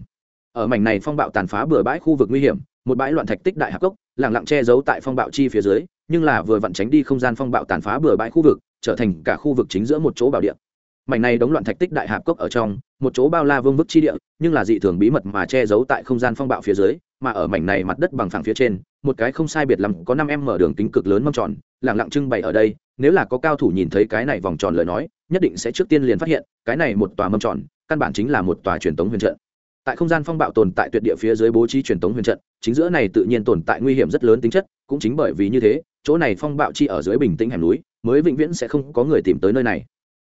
ở mảnh này phong bạo tàn phá bừa bãi khu vực nguy hiểm, một bãi loạn thạch tích đại hạp cốc lẳng lặng che giấu tại phong bạo chi phía dưới, nhưng là vừa vặn tránh đi không gian phong bạo tàn phá bừa bãi khu vực, trở thành cả khu vực chính giữa một chỗ bảo địa. Mảnh này đóng loạn thạch tích đại hạp cốc ở trong, một chỗ bao la vương vức chi địa, nhưng là dị thường bí mật mà che giấu tại không gian phong bạo phía dưới, mà ở mảnh này mặt đất bằng phẳng phía trên, một cái không sai biệt lắm, có năm em mở đường kính cực lớn mâm tròn, lẳng lặng trưng bày ở đây, nếu là có cao thủ nhìn thấy cái này vòng tròn lời nói, nhất định sẽ trước tiên liền phát hiện, cái này một tòa mâm tròn, căn bản chính là một tòa truyền tống huyền trận tại không gian phong bạo tồn tại tuyệt địa phía dưới bố trí truyền tống huyền trận, chính giữa này tự nhiên tồn tại nguy hiểm rất lớn tính chất, cũng chính bởi vì như thế, chỗ này phong bạo chi ở dưới bình tĩnh hẻm núi, mới vĩnh viễn sẽ không có người tìm tới nơi này.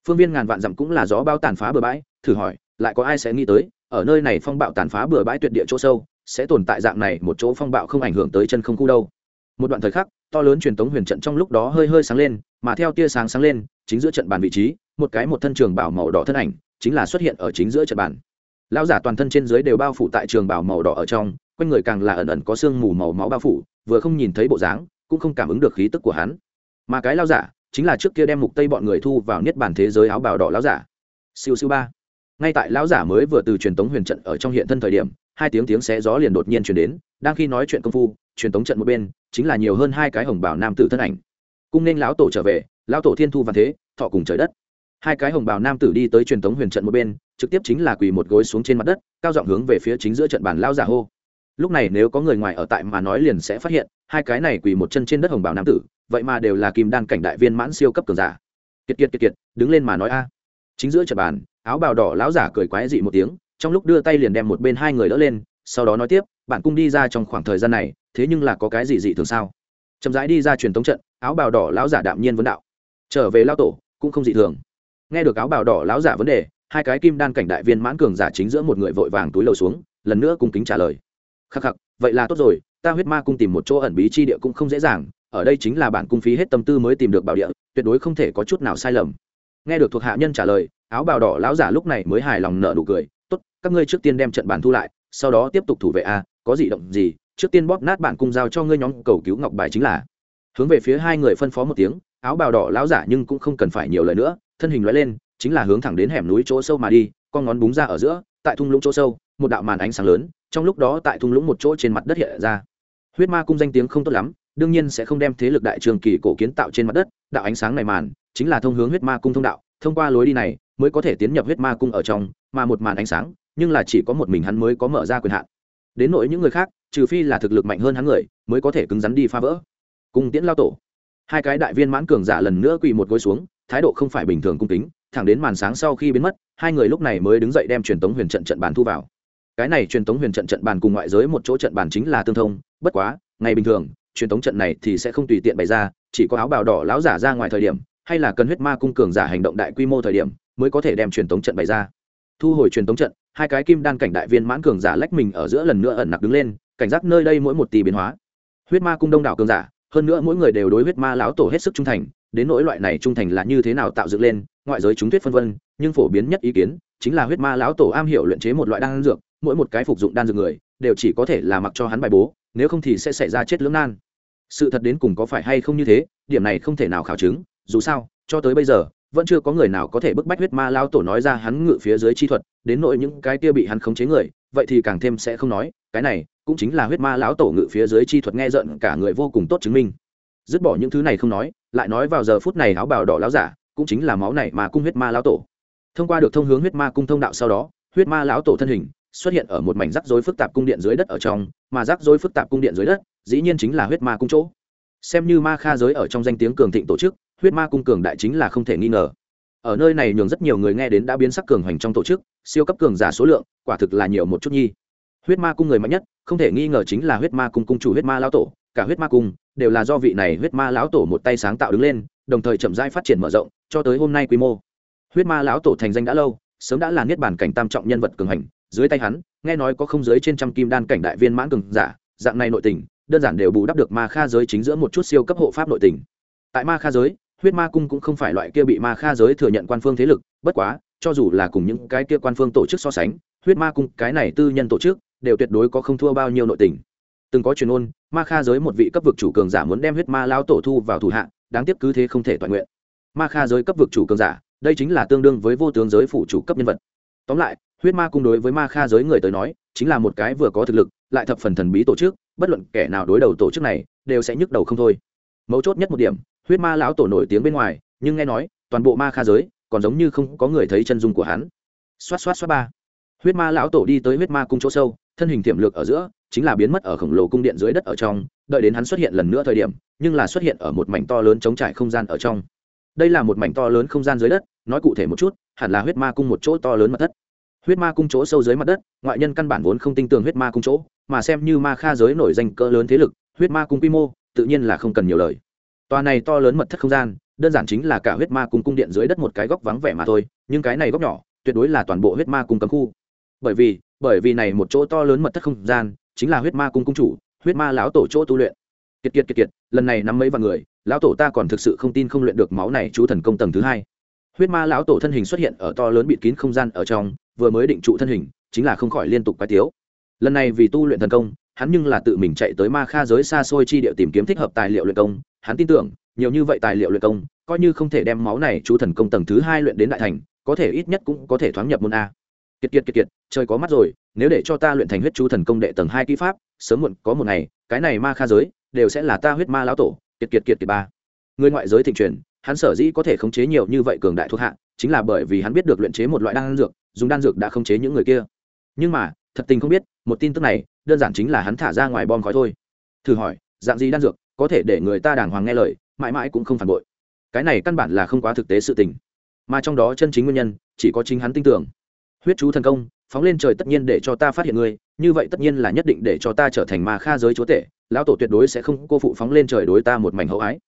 Phương viên ngàn vạn dặm cũng là gió bao tàn phá bừa bãi, thử hỏi, lại có ai sẽ nghĩ tới, ở nơi này phong bạo tàn phá bừa bãi tuyệt địa chỗ sâu, sẽ tồn tại dạng này một chỗ phong bạo không ảnh hưởng tới chân không khu đâu. Một đoạn thời khắc, to lớn truyền tống huyền trận trong lúc đó hơi hơi sáng lên, mà theo tia sáng sáng lên, chính giữa trận bàn vị trí, một cái một thân trường bảo màu đỏ thân ảnh, chính là xuất hiện ở chính giữa trận bàn lão giả toàn thân trên dưới đều bao phủ tại trường bảo màu đỏ ở trong, quanh người càng là ẩn ẩn có sương mù màu máu bao phủ, vừa không nhìn thấy bộ dáng, cũng không cảm ứng được khí tức của hắn. Mà cái lão giả, chính là trước kia đem mục tây bọn người thu vào niết bàn thế giới áo bào đỏ lão giả. Siêu siêu ba. Ngay tại lão giả mới vừa từ truyền tống huyền trận ở trong hiện thân thời điểm, hai tiếng tiếng xé gió liền đột nhiên truyền đến, đang khi nói chuyện công phu, truyền tống trận một bên, chính là nhiều hơn hai cái hồng bảo nam tử thân ảnh. Cung nên lão tổ trở về, lão tổ thiên thu văn thế, thọ cùng trời đất hai cái hồng bào nam tử đi tới truyền thống huyền trận một bên, trực tiếp chính là quỳ một gối xuống trên mặt đất, cao giọng hướng về phía chính giữa trận bàn lao giả hô. Lúc này nếu có người ngoài ở tại mà nói liền sẽ phát hiện, hai cái này quỳ một chân trên đất hồng bào nam tử, vậy mà đều là kim đan cảnh đại viên mãn siêu cấp cường giả. Kiệt kiệt kiệt kiệt, đứng lên mà nói a. Chính giữa trận bàn, áo bào đỏ lão giả cười quái dị một tiếng, trong lúc đưa tay liền đem một bên hai người đỡ lên, sau đó nói tiếp, bạn cung đi ra trong khoảng thời gian này, thế nhưng là có cái gì dị thường sao? Chậm rãi đi ra truyền thống trận, áo bào đỏ lão giả đạm nhiên vấn đạo. Trở về lao tổ, cũng không dị thường nghe được áo bào đỏ lão giả vấn đề, hai cái kim đan cảnh đại viên mãn cường giả chính giữa một người vội vàng túi lầu xuống, lần nữa cung kính trả lời. Khắc khắc, vậy là tốt rồi, ta huyết ma cung tìm một chỗ ẩn bí chi địa cũng không dễ dàng, ở đây chính là bản cung phí hết tâm tư mới tìm được bảo địa, tuyệt đối không thể có chút nào sai lầm. Nghe được thuộc hạ nhân trả lời, áo bào đỏ lão giả lúc này mới hài lòng nở nụ cười, tốt, các ngươi trước tiên đem trận bàn thu lại, sau đó tiếp tục thủ vệ a, có gì động gì, trước tiên bóp nát bản cung giao cho ngươi nhóm cầu cứu ngọc bài chính là. Hướng về phía hai người phân phó một tiếng, áo bào đỏ lão giả nhưng cũng không cần phải nhiều lời nữa thân hình lóe lên, chính là hướng thẳng đến hẻm núi chỗ sâu mà đi, con ngón búng ra ở giữa, tại thung lũng chỗ sâu, một đạo màn ánh sáng lớn, trong lúc đó tại thung lũng một chỗ trên mặt đất hiện ra. Huyết ma cung danh tiếng không tốt lắm, đương nhiên sẽ không đem thế lực đại trường kỳ cổ kiến tạo trên mặt đất, đạo ánh sáng này màn, chính là thông hướng huyết ma cung thông đạo, thông qua lối đi này mới có thể tiến nhập huyết ma cung ở trong, mà một màn ánh sáng, nhưng là chỉ có một mình hắn mới có mở ra quyền hạn. Đến nỗi những người khác, trừ phi là thực lực mạnh hơn hắn người, mới có thể cứng rắn đi phá vỡ. Cung tiễn lao tổ. Hai cái đại viên mãn cường giả lần nữa quỳ một gối xuống thái độ không phải bình thường cung kính, thẳng đến màn sáng sau khi biến mất, hai người lúc này mới đứng dậy đem truyền tống huyền trận trận bàn thu vào. Cái này truyền tống huyền trận trận bàn cùng ngoại giới một chỗ trận bàn chính là tương thông, bất quá, ngày bình thường, truyền tống trận này thì sẽ không tùy tiện bày ra, chỉ có áo bào đỏ láo giả ra ngoài thời điểm, hay là cần huyết ma cung cường giả hành động đại quy mô thời điểm, mới có thể đem truyền tống trận bày ra. Thu hồi truyền tống trận, hai cái kim đan cảnh đại viên mãn cường giả lách mình ở giữa lần nữa ẩn nặc đứng lên, cảnh giác nơi đây mỗi một tỷ biến hóa. Huyết ma cung đông đảo cường giả hơn nữa mỗi người đều đối huyết ma lão tổ hết sức trung thành, đến nỗi loại này trung thành là như thế nào tạo dựng lên, ngoại giới chúng thuyết phân vân, nhưng phổ biến nhất ý kiến chính là huyết ma lão tổ am hiểu luyện chế một loại đan dược, mỗi một cái phục dụng đan dược người đều chỉ có thể là mặc cho hắn bài bố, nếu không thì sẽ xảy ra chết lưỡng nan. Sự thật đến cùng có phải hay không như thế, điểm này không thể nào khảo chứng, dù sao, cho tới bây giờ, vẫn chưa có người nào có thể bức bách huyết ma lao tổ nói ra hắn ngự phía dưới chi thuật, đến nỗi những cái kia bị hắn khống chế người, vậy thì càng thêm sẽ không nói, cái này cũng chính là huyết ma lão tổ ngự phía dưới chi thuật nghe giận cả người vô cùng tốt chứng minh. Dứt bỏ những thứ này không nói, lại nói vào giờ phút này áo bào đỏ lão giả, cũng chính là máu này mà cung huyết ma lão tổ. Thông qua được thông hướng huyết ma cung thông đạo sau đó, huyết ma lão tổ thân hình xuất hiện ở một mảnh rắc rối phức tạp cung điện dưới đất ở trong, mà rắc rối phức tạp cung điện dưới đất, dĩ nhiên chính là huyết ma cung chỗ. Xem như ma kha giới ở trong danh tiếng cường thịnh tổ chức, huyết ma cung cường đại chính là không thể nghi ngờ. Ở nơi này nhường rất nhiều người nghe đến đã biến sắc cường hoành trong tổ chức, siêu cấp cường giả số lượng quả thực là nhiều một chút nhi. Huyết ma cung người mạnh nhất không thể nghi ngờ chính là huyết ma cung cung chủ huyết ma lão tổ, cả huyết ma cung đều là do vị này huyết ma lão tổ một tay sáng tạo đứng lên, đồng thời chậm rãi phát triển mở rộng, cho tới hôm nay quy mô. Huyết ma lão tổ thành danh đã lâu, sớm đã là niết bản cảnh tam trọng nhân vật cường hành, dưới tay hắn, nghe nói có không dưới trên trăm kim đan cảnh đại viên mãn cường giả, dạng này nội tình, đơn giản đều bù đắp được ma kha giới chính giữa một chút siêu cấp hộ pháp nội tình. Tại ma kha giới, huyết ma cung cũng không phải loại kia bị ma kha giới thừa nhận quan phương thế lực, bất quá, cho dù là cùng những cái kia quan phương tổ chức so sánh, huyết ma cung cái này tư nhân tổ chức đều tuyệt đối có không thua bao nhiêu nội tình. Từng có truyền ôn, ma kha giới một vị cấp vực chủ cường giả muốn đem huyết ma lao tổ thu vào thủ hạ, đáng tiếc cứ thế không thể toàn nguyện. Ma kha giới cấp vực chủ cường giả, đây chính là tương đương với vô tướng giới phủ chủ cấp nhân vật. Tóm lại, huyết ma cung đối với ma kha giới người tới nói, chính là một cái vừa có thực lực, lại thập phần thần bí tổ chức, bất luận kẻ nào đối đầu tổ chức này, đều sẽ nhức đầu không thôi. Mấu chốt nhất một điểm, huyết ma lão tổ nổi tiếng bên ngoài, nhưng nghe nói, toàn bộ ma kha giới, còn giống như không có người thấy chân dung của hắn. Xoát xoát xoát ba. Huyết ma lão tổ đi tới huyết ma cung chỗ sâu thân hình tiềm lược ở giữa, chính là biến mất ở khổng lồ cung điện dưới đất ở trong, đợi đến hắn xuất hiện lần nữa thời điểm, nhưng là xuất hiện ở một mảnh to lớn chống trải không gian ở trong. Đây là một mảnh to lớn không gian dưới đất, nói cụ thể một chút, hẳn là huyết ma cung một chỗ to lớn mật thất huyết ma cung chỗ sâu dưới mặt đất, ngoại nhân căn bản vốn không tin tưởng huyết ma cung chỗ, mà xem như ma kha giới nổi danh cỡ lớn thế lực, huyết ma cung quy mô, tự nhiên là không cần nhiều lời. Tòa này to lớn mật thất không gian, đơn giản chính là cả huyết ma cung cung điện dưới đất một cái góc vắng vẻ mà thôi, nhưng cái này góc nhỏ, tuyệt đối là toàn bộ huyết ma cung cấm khu. Bởi vì bởi vì này một chỗ to lớn mật thất không gian, chính là huyết ma cung cung chủ, huyết ma lão tổ chỗ tu luyện. Kiệt kiệt kiệt kiệt, lần này nắm mấy vạn người, lão tổ ta còn thực sự không tin không luyện được máu này chú thần công tầng thứ hai. Huyết ma lão tổ thân hình xuất hiện ở to lớn bịt kín không gian ở trong, vừa mới định trụ thân hình, chính là không khỏi liên tục quái tiếu. Lần này vì tu luyện thần công, hắn nhưng là tự mình chạy tới ma kha giới xa xôi chi địa tìm kiếm thích hợp tài liệu luyện công. Hắn tin tưởng, nhiều như vậy tài liệu luyện công, coi như không thể đem máu này chú thần công tầng thứ hai luyện đến đại thành, có thể ít nhất cũng có thể thoáng nhập môn a kiệt kiệt kiệt kiệt, trời có mắt rồi, nếu để cho ta luyện thành huyết chú thần công đệ tầng hai kỹ pháp, sớm muộn có một ngày, cái này ma kha giới đều sẽ là ta huyết ma lão tổ, kiệt kiệt kiệt kiệt ba. Người ngoại giới thịnh truyền, hắn sở dĩ có thể khống chế nhiều như vậy cường đại thuộc hạ, chính là bởi vì hắn biết được luyện chế một loại đan dược, dùng đan dược đã khống chế những người kia. Nhưng mà, thật tình không biết, một tin tức này, đơn giản chính là hắn thả ra ngoài bom khói thôi. Thử hỏi, dạng gì đan dược, có thể để người ta đàng hoàng nghe lời, mãi mãi cũng không phản bội. Cái này căn bản là không quá thực tế sự tình. Mà trong đó chân chính nguyên nhân, chỉ có chính hắn tin tưởng huyết chú thần công, phóng lên trời tất nhiên để cho ta phát hiện ngươi, như vậy tất nhiên là nhất định để cho ta trở thành ma kha giới chúa tể, lão tổ tuyệt đối sẽ không cô phụ phóng lên trời đối ta một mảnh hậu ái.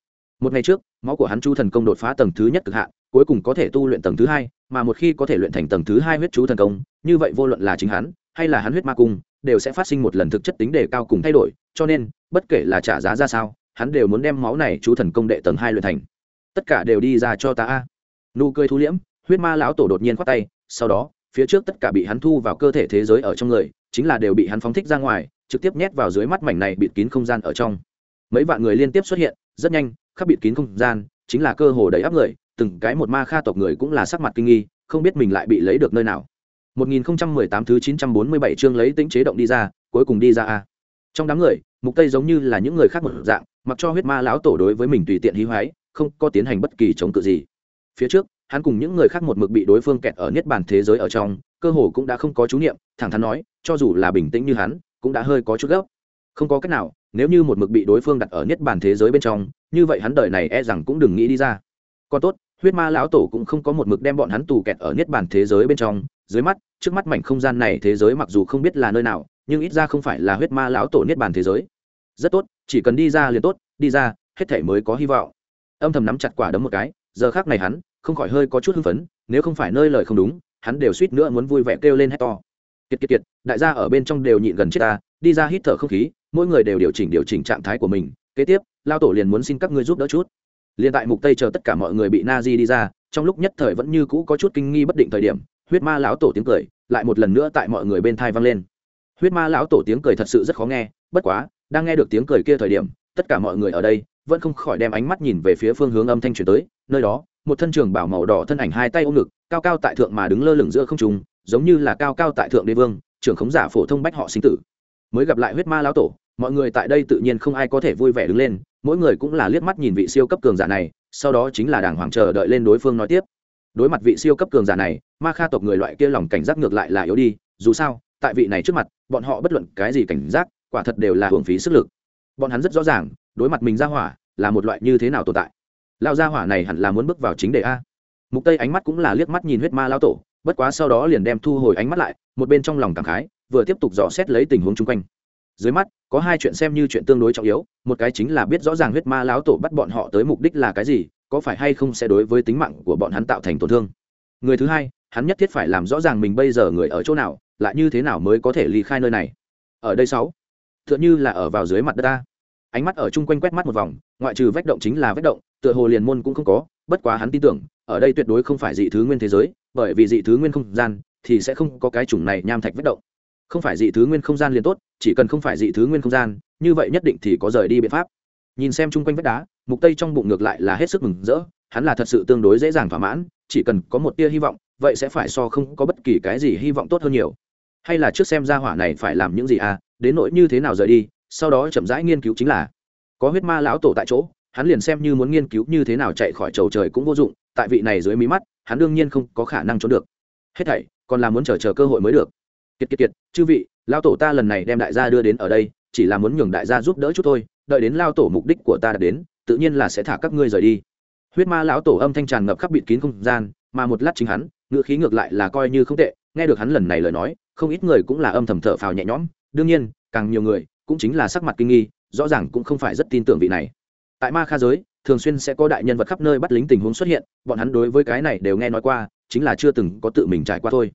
Một ngày trước, máu của hắn chú thần công đột phá tầng thứ nhất cực hạn, cuối cùng có thể tu luyện tầng thứ hai, mà một khi có thể luyện thành tầng thứ hai huyết chú thần công, như vậy vô luận là chính hắn, hay là hắn huyết ma cung, đều sẽ phát sinh một lần thực chất tính đề cao cùng thay đổi, cho nên, bất kể là trả giá ra sao, hắn đều muốn đem máu này chú thần công đệ tầng hai luyện thành. Tất cả đều đi ra cho ta a. Nụ cười thu liễm, huyết ma lão tổ đột nhiên khoát tay, sau đó phía trước tất cả bị hắn thu vào cơ thể thế giới ở trong người, chính là đều bị hắn phóng thích ra ngoài, trực tiếp nhét vào dưới mắt mảnh này bịt kín không gian ở trong. Mấy vạn người liên tiếp xuất hiện, rất nhanh, khắp bịt kín không gian, chính là cơ hồ đầy áp người, từng cái một ma kha tộc người cũng là sắc mặt kinh nghi, không biết mình lại bị lấy được nơi nào. 1018 thứ 947 chương lấy tính chế động đi ra, cuối cùng đi ra a. Trong đám người, mục tây giống như là những người khác một dạng, mặc cho huyết ma lão tổ đối với mình tùy tiện hí hoái không có tiến hành bất kỳ chống cự gì. Phía trước hắn cùng những người khác một mực bị đối phương kẹt ở niết bàn thế giới ở trong, cơ hồ cũng đã không có chú niệm, thẳng thắn nói, cho dù là bình tĩnh như hắn, cũng đã hơi có chút gấp. Không có cách nào, nếu như một mực bị đối phương đặt ở niết bàn thế giới bên trong, như vậy hắn đời này e rằng cũng đừng nghĩ đi ra. Còn tốt, huyết ma lão tổ cũng không có một mực đem bọn hắn tù kẹt ở niết bàn thế giới bên trong. Dưới mắt, trước mắt mảnh không gian này thế giới mặc dù không biết là nơi nào, nhưng ít ra không phải là huyết ma lão tổ niết bàn thế giới. Rất tốt, chỉ cần đi ra liền tốt, đi ra, hết thể mới có hy vọng. Âm thầm nắm chặt quả đấm một cái, giờ khác này hắn không khỏi hơi có chút hưng phấn, nếu không phải nơi lời không đúng, hắn đều suýt nữa muốn vui vẻ kêu lên hét to. Kiệt kiệt kiệt, đại gia ở bên trong đều nhịn gần chết ta, đi ra hít thở không khí, mỗi người đều điều chỉnh điều chỉnh trạng thái của mình. Kế tiếp, lao tổ liền muốn xin các ngươi giúp đỡ chút. Liền tại mục tây chờ tất cả mọi người bị na di đi ra, trong lúc nhất thời vẫn như cũ có chút kinh nghi bất định thời điểm, huyết ma lão tổ tiếng cười lại một lần nữa tại mọi người bên thai vang lên. Huyết ma lão tổ tiếng cười thật sự rất khó nghe, bất quá, đang nghe được tiếng cười kia thời điểm, tất cả mọi người ở đây vẫn không khỏi đem ánh mắt nhìn về phía phương hướng âm thanh truyền tới nơi đó, một thân trường bảo màu đỏ thân ảnh hai tay ôm ngực, cao cao tại thượng mà đứng lơ lửng giữa không trung, giống như là cao cao tại thượng đế vương, trưởng khống giả phổ thông bách họ sinh tử. Mới gặp lại huyết ma lão tổ, mọi người tại đây tự nhiên không ai có thể vui vẻ đứng lên, mỗi người cũng là liếc mắt nhìn vị siêu cấp cường giả này, sau đó chính là đàng hoàng chờ đợi lên đối phương nói tiếp. Đối mặt vị siêu cấp cường giả này, ma kha tộc người loại kia lòng cảnh giác ngược lại là yếu đi, dù sao, tại vị này trước mặt, bọn họ bất luận cái gì cảnh giác, quả thật đều là hưởng phí sức lực. Bọn hắn rất rõ ràng, đối mặt mình ra hỏa, là một loại như thế nào tồn tại lao gia hỏa này hẳn là muốn bước vào chính đề a. Mục tây ánh mắt cũng là liếc mắt nhìn huyết ma lao tổ, bất quá sau đó liền đem thu hồi ánh mắt lại, một bên trong lòng cảm khái, vừa tiếp tục dò xét lấy tình huống chung quanh. Dưới mắt, có hai chuyện xem như chuyện tương đối trọng yếu, một cái chính là biết rõ ràng huyết ma lão tổ bắt bọn họ tới mục đích là cái gì, có phải hay không sẽ đối với tính mạng của bọn hắn tạo thành tổn thương. Người thứ hai, hắn nhất thiết phải làm rõ ràng mình bây giờ người ở chỗ nào, lại như thế nào mới có thể ly khai nơi này. Ở đây sáu, tựa như là ở vào dưới mặt đất ta ánh mắt ở chung quanh quét mắt một vòng, ngoại trừ vách động chính là vách động, tựa hồ liền môn cũng không có, bất quá hắn tin tưởng, ở đây tuyệt đối không phải dị thứ nguyên thế giới, bởi vì dị thứ nguyên không gian thì sẽ không có cái chủng này nham thạch vách động. Không phải dị thứ nguyên không gian liền tốt, chỉ cần không phải dị thứ nguyên không gian, như vậy nhất định thì có rời đi biện pháp. Nhìn xem chung quanh vách đá, mục tây trong bụng ngược lại là hết sức mừng rỡ, hắn là thật sự tương đối dễ dàng thỏa mãn, chỉ cần có một tia hy vọng, vậy sẽ phải so không có bất kỳ cái gì hy vọng tốt hơn nhiều. Hay là trước xem ra hỏa này phải làm những gì à đến nỗi như thế nào rời đi sau đó chậm rãi nghiên cứu chính là, có huyết ma lão tổ tại chỗ, hắn liền xem như muốn nghiên cứu như thế nào chạy khỏi chầu trời cũng vô dụng, tại vị này dưới mí mắt, hắn đương nhiên không có khả năng trốn được. Hết thảy, còn là muốn chờ chờ cơ hội mới được. Kiệt kiệt kiệt, chư vị lao tổ ta lần này đem đại gia đưa đến ở đây, chỉ là muốn nhường đại gia giúp đỡ chút thôi, đợi đến lao tổ mục đích của ta đã đến, tự nhiên là sẽ thả các ngươi rời đi. Huyết ma lão tổ âm thanh tràn ngập khắp bịt kín không gian, mà một lát chính hắn, ngữ khí ngược lại là coi như không tệ, nghe được hắn lần này lời nói, không ít người cũng là âm thầm thở phào nhẹ nhõm. Đương nhiên, càng nhiều người cũng chính là sắc mặt kinh nghi, rõ ràng cũng không phải rất tin tưởng vị này. Tại ma kha giới, thường xuyên sẽ có đại nhân vật khắp nơi bắt lính tình huống xuất hiện, bọn hắn đối với cái này đều nghe nói qua, chính là chưa từng có tự mình trải qua thôi.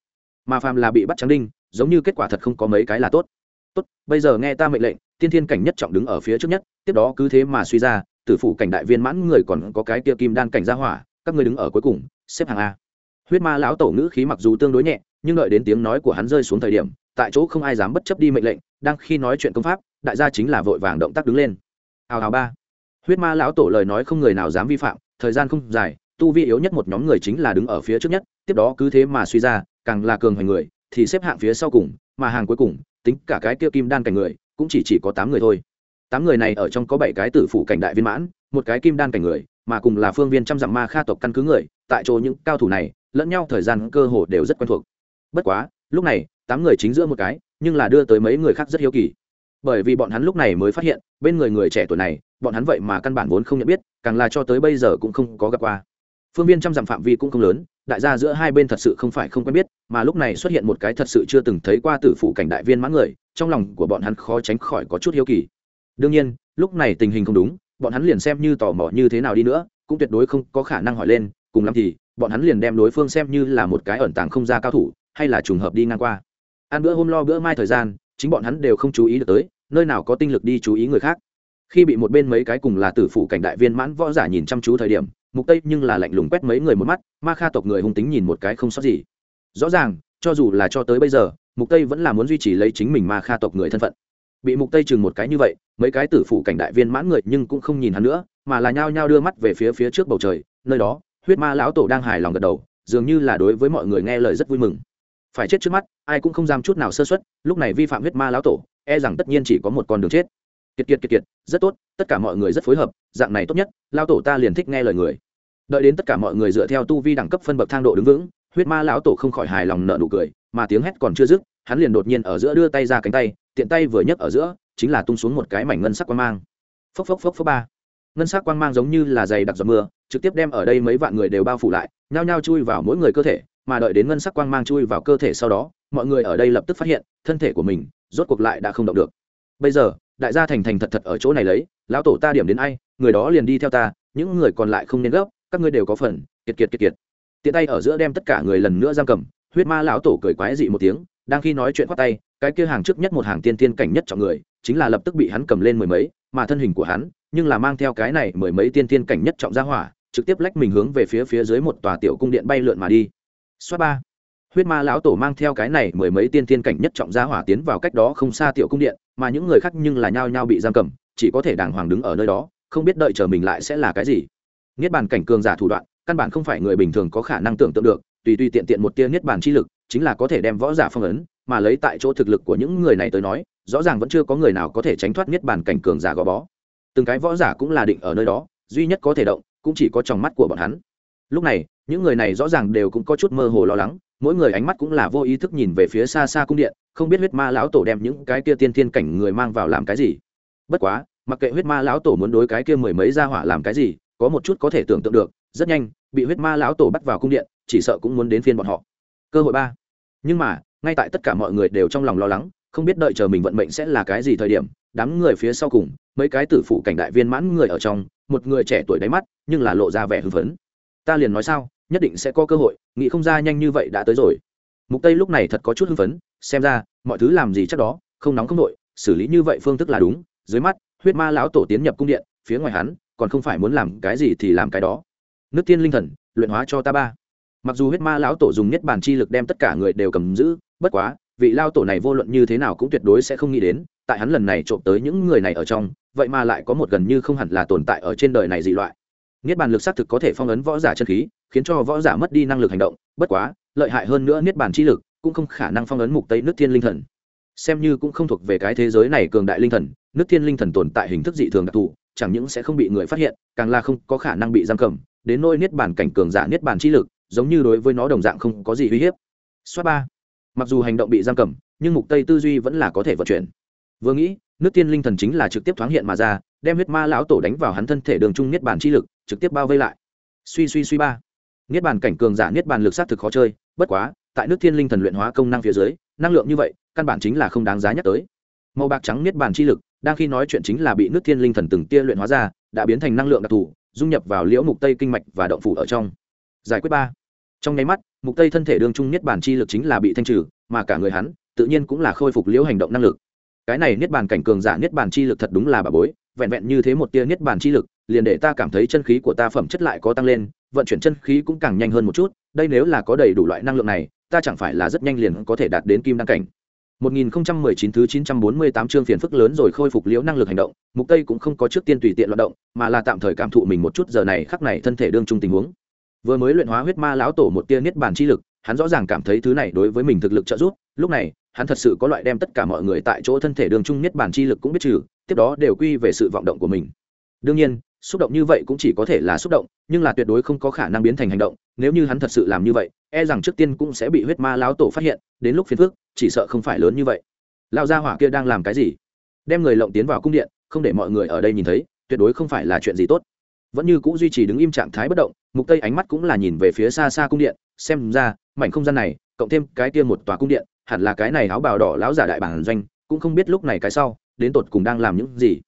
Mà phàm là bị bắt trắng đinh, giống như kết quả thật không có mấy cái là tốt. Tốt, bây giờ nghe ta mệnh lệnh, tiên thiên cảnh nhất trọng đứng ở phía trước nhất, tiếp đó cứ thế mà suy ra, tử phụ cảnh đại viên mãn người còn có cái kia kim đan cảnh gia hỏa, các ngươi đứng ở cuối cùng, xếp hàng a. Huyết ma lão tổ ngữ khí mặc dù tương đối nhẹ, nhưng đợi đến tiếng nói của hắn rơi xuống thời điểm, tại chỗ không ai dám bất chấp đi mệnh lệnh đang khi nói chuyện công pháp, đại gia chính là vội vàng động tác đứng lên. Hào hào ba. Huyết ma lão tổ lời nói không người nào dám vi phạm, thời gian không dài, tu vi yếu nhất một nhóm người chính là đứng ở phía trước nhất, tiếp đó cứ thế mà suy ra, càng là cường hoành người, thì xếp hạng phía sau cùng, mà hàng cuối cùng, tính cả cái kia kim đan cảnh người, cũng chỉ chỉ có tám người thôi. Tám người này ở trong có bảy cái tử phụ cảnh đại viên mãn, một cái kim đan cảnh người, mà cùng là phương viên trăm dặm ma kha tộc căn cứ người, tại chỗ những cao thủ này, lẫn nhau thời gian cơ hồ đều rất quen thuộc. Bất quá, lúc này tám người chính giữa một cái, nhưng là đưa tới mấy người khác rất hiếu kỳ. Bởi vì bọn hắn lúc này mới phát hiện, bên người người trẻ tuổi này, bọn hắn vậy mà căn bản vốn không nhận biết, càng là cho tới bây giờ cũng không có gặp qua. Phương viên trăm dặm phạm vi cũng không lớn, đại gia giữa hai bên thật sự không phải không quen biết, mà lúc này xuất hiện một cái thật sự chưa từng thấy qua tử phụ cảnh đại viên mãn người, trong lòng của bọn hắn khó tránh khỏi có chút hiếu kỳ. Đương nhiên, lúc này tình hình không đúng, bọn hắn liền xem như tò mò như thế nào đi nữa, cũng tuyệt đối không có khả năng hỏi lên, cùng lắm thì, bọn hắn liền đem đối phương xem như là một cái ẩn tàng không ra cao thủ, hay là trùng hợp đi ngang qua ăn bữa hôm lo bữa mai thời gian, chính bọn hắn đều không chú ý được tới, nơi nào có tinh lực đi chú ý người khác. Khi bị một bên mấy cái cùng là tử phụ cảnh đại viên mãn võ giả nhìn chăm chú thời điểm, mục tây nhưng là lạnh lùng quét mấy người một mắt, ma kha tộc người hung tính nhìn một cái không sót gì. Rõ ràng, cho dù là cho tới bây giờ, mục tây vẫn là muốn duy trì lấy chính mình ma kha tộc người thân phận. Bị mục tây chừng một cái như vậy, mấy cái tử phụ cảnh đại viên mãn người nhưng cũng không nhìn hắn nữa, mà là nhao nhao đưa mắt về phía phía trước bầu trời, nơi đó, huyết ma lão tổ đang hài lòng gật đầu, dường như là đối với mọi người nghe lời rất vui mừng phải chết trước mắt, ai cũng không dám chút nào sơ xuất lúc này vi phạm huyết ma lão tổ e rằng tất nhiên chỉ có một con đường chết. Kiệt kiệt kiệt kiệt, rất tốt, tất cả mọi người rất phối hợp, dạng này tốt nhất lao tổ ta liền thích nghe lời người. Đợi đến tất cả mọi người dựa theo tu vi đẳng cấp phân bậc thang độ đứng vững, huyết ma lão tổ không khỏi hài lòng nợ nụ cười, mà tiếng hét còn chưa dứt, hắn liền đột nhiên ở giữa đưa tay ra cánh tay, tiện tay vừa nhấc ở giữa, chính là tung xuống một cái mảnh ngân sắc quang mang. Phốc phốc phốc phốc ba. Ngân sắc quang mang giống như là dày đặc giọt mưa, trực tiếp đem ở đây mấy vạn người đều bao phủ lại, nhao nhao chui vào mỗi người cơ thể mà đợi đến ngân sắc quang mang chui vào cơ thể sau đó, mọi người ở đây lập tức phát hiện, thân thể của mình, rốt cuộc lại đã không động được. Bây giờ, đại gia thành thành thật thật ở chỗ này lấy, lão tổ ta điểm đến ai, người đó liền đi theo ta, những người còn lại không nên gấp, các ngươi đều có phần, kiệt kiệt kiệt kiệt. Tiện tay ở giữa đem tất cả người lần nữa giam cầm, huyết ma lão tổ cười quái dị một tiếng, đang khi nói chuyện khoát tay, cái kia hàng trước nhất một hàng tiên tiên cảnh nhất trọng người, chính là lập tức bị hắn cầm lên mười mấy, mà thân hình của hắn, nhưng là mang theo cái này mười mấy tiên tiên cảnh nhất trọng ra hỏa, trực tiếp lách mình hướng về phía phía dưới một tòa tiểu cung điện bay lượn mà đi. Xoát ba. Huyết ma lão tổ mang theo cái này mười mấy tiên tiên cảnh nhất trọng gia hỏa tiến vào cách đó không xa tiểu cung điện, mà những người khác nhưng là nhao nhao bị giam cầm, chỉ có thể đàng hoàng đứng ở nơi đó, không biết đợi chờ mình lại sẽ là cái gì. Niết bàn cảnh cường giả thủ đoạn, căn bản không phải người bình thường có khả năng tưởng tượng được, tùy tùy tiện tiện một tia niết bàn chi lực, chính là có thể đem võ giả phong ấn, mà lấy tại chỗ thực lực của những người này tới nói, rõ ràng vẫn chưa có người nào có thể tránh thoát niết bàn cảnh cường giả gò bó. Từng cái võ giả cũng là định ở nơi đó, duy nhất có thể động, cũng chỉ có trong mắt của bọn hắn. Lúc này những người này rõ ràng đều cũng có chút mơ hồ lo lắng, mỗi người ánh mắt cũng là vô ý thức nhìn về phía xa xa cung điện, không biết huyết ma lão tổ đem những cái kia tiên thiên cảnh người mang vào làm cái gì. Bất quá, mặc kệ huyết ma lão tổ muốn đối cái kia mười mấy gia hỏa làm cái gì, có một chút có thể tưởng tượng được, rất nhanh, bị huyết ma lão tổ bắt vào cung điện, chỉ sợ cũng muốn đến phiên bọn họ. Cơ hội ba. Nhưng mà, ngay tại tất cả mọi người đều trong lòng lo lắng, không biết đợi chờ mình vận mệnh sẽ là cái gì thời điểm, đám người phía sau cùng, mấy cái tử phụ cảnh đại viên mãn người ở trong, một người trẻ tuổi đáy mắt, nhưng là lộ ra vẻ hưng phấn. Ta liền nói sao? Nhất định sẽ có cơ hội, nghĩ không ra nhanh như vậy đã tới rồi. Mục tây lúc này thật có chút hưng phấn, xem ra, mọi thứ làm gì chắc đó, không nóng không nội xử lý như vậy phương thức là đúng, dưới mắt, huyết ma lão tổ tiến nhập cung điện, phía ngoài hắn, còn không phải muốn làm cái gì thì làm cái đó. Nước tiên linh thần, luyện hóa cho ta ba. Mặc dù huyết ma lão tổ dùng nhất bản chi lực đem tất cả người đều cầm giữ, bất quá, vị lao tổ này vô luận như thế nào cũng tuyệt đối sẽ không nghĩ đến, tại hắn lần này trộm tới những người này ở trong, vậy mà lại có một gần như không hẳn là tồn tại ở trên đời này dị loại niết bàn lực xác thực có thể phong ấn võ giả chân khí, khiến cho võ giả mất đi năng lực hành động, bất quá, lợi hại hơn nữa niết bàn chi lực, cũng không khả năng phong ấn mục tây nước thiên linh thần. Xem như cũng không thuộc về cái thế giới này cường đại linh thần, nước thiên linh thần tồn tại hình thức dị thường đặc thù, chẳng những sẽ không bị người phát hiện, càng là không có khả năng bị giam cầm. Đến nôi niết bàn cảnh cường giả niết bàn chi lực, giống như đối với nó đồng dạng không có gì uy hiếp. Xoát ba. Mặc dù hành động bị giam cầm, nhưng mục tây tư duy vẫn là có thể vận chuyển. Vừa nghĩ, nước tiên linh thần chính là trực tiếp thoáng hiện mà ra, đem huyết ma lão tổ đánh vào hắn thân thể đường trung niết bàn chi lực trực tiếp bao vây lại. Suy suy suy ba. Niết bàn cảnh cường giả niết bàn lực sát thực khó chơi, bất quá, tại nước thiên linh thần luyện hóa công năng phía dưới, năng lượng như vậy, căn bản chính là không đáng giá nhắc tới. Màu bạc trắng niết bàn chi lực, đang khi nói chuyện chính là bị nước thiên linh thần từng tia luyện hóa ra, đã biến thành năng lượng đặc thù, dung nhập vào liễu mục tây kinh mạch và động phủ ở trong. Giải quyết ba. Trong nháy mắt, mục tây thân thể đương trung niết bàn chi lực chính là bị thanh trừ, mà cả người hắn, tự nhiên cũng là khôi phục liễu hành động năng lực. Cái này niết bàn cảnh cường giả niết bàn chi lực thật đúng là bà bối, vẹn vẹn như thế một tia niết bàn chi lực liền để ta cảm thấy chân khí của ta phẩm chất lại có tăng lên vận chuyển chân khí cũng càng nhanh hơn một chút đây nếu là có đầy đủ loại năng lượng này ta chẳng phải là rất nhanh liền có thể đạt đến kim đăng cảnh 1019 thứ 948 chương phiền phức lớn rồi khôi phục liễu năng lực hành động, Mục Tây cũng không có trước tiên tùy tiện loạn động, mà là tạm thời cảm thụ mình một chút giờ này khắc này thân thể đương trung tình huống. Vừa mới luyện hóa huyết ma lão tổ một tia niết bàn chi lực, hắn rõ ràng cảm thấy thứ này đối với mình thực lực trợ giúp, lúc này, hắn thật sự có loại đem tất cả mọi người tại chỗ thân thể đường trung niết bàn chi lực cũng biết trừ, tiếp đó đều quy về sự vọng động của mình. Đương nhiên, xúc động như vậy cũng chỉ có thể là xúc động, nhưng là tuyệt đối không có khả năng biến thành hành động, nếu như hắn thật sự làm như vậy, e rằng trước tiên cũng sẽ bị huyết ma lão tổ phát hiện, đến lúc phiền phước, chỉ sợ không phải lớn như vậy. Lão gia hỏa kia đang làm cái gì? Đem người lộng tiến vào cung điện không để mọi người ở đây nhìn thấy tuyệt đối không phải là chuyện gì tốt. Vẫn như cũ duy trì đứng im trạng thái bất động mục tây ánh mắt cũng là nhìn về phía xa xa cung điện xem ra mảnh không gian này cộng thêm cái kia một tòa cung điện hẳn là cái này áo bào đỏ lão giả đại bản doanh cũng không biết lúc này cái sau đến tột cùng đang làm những gì.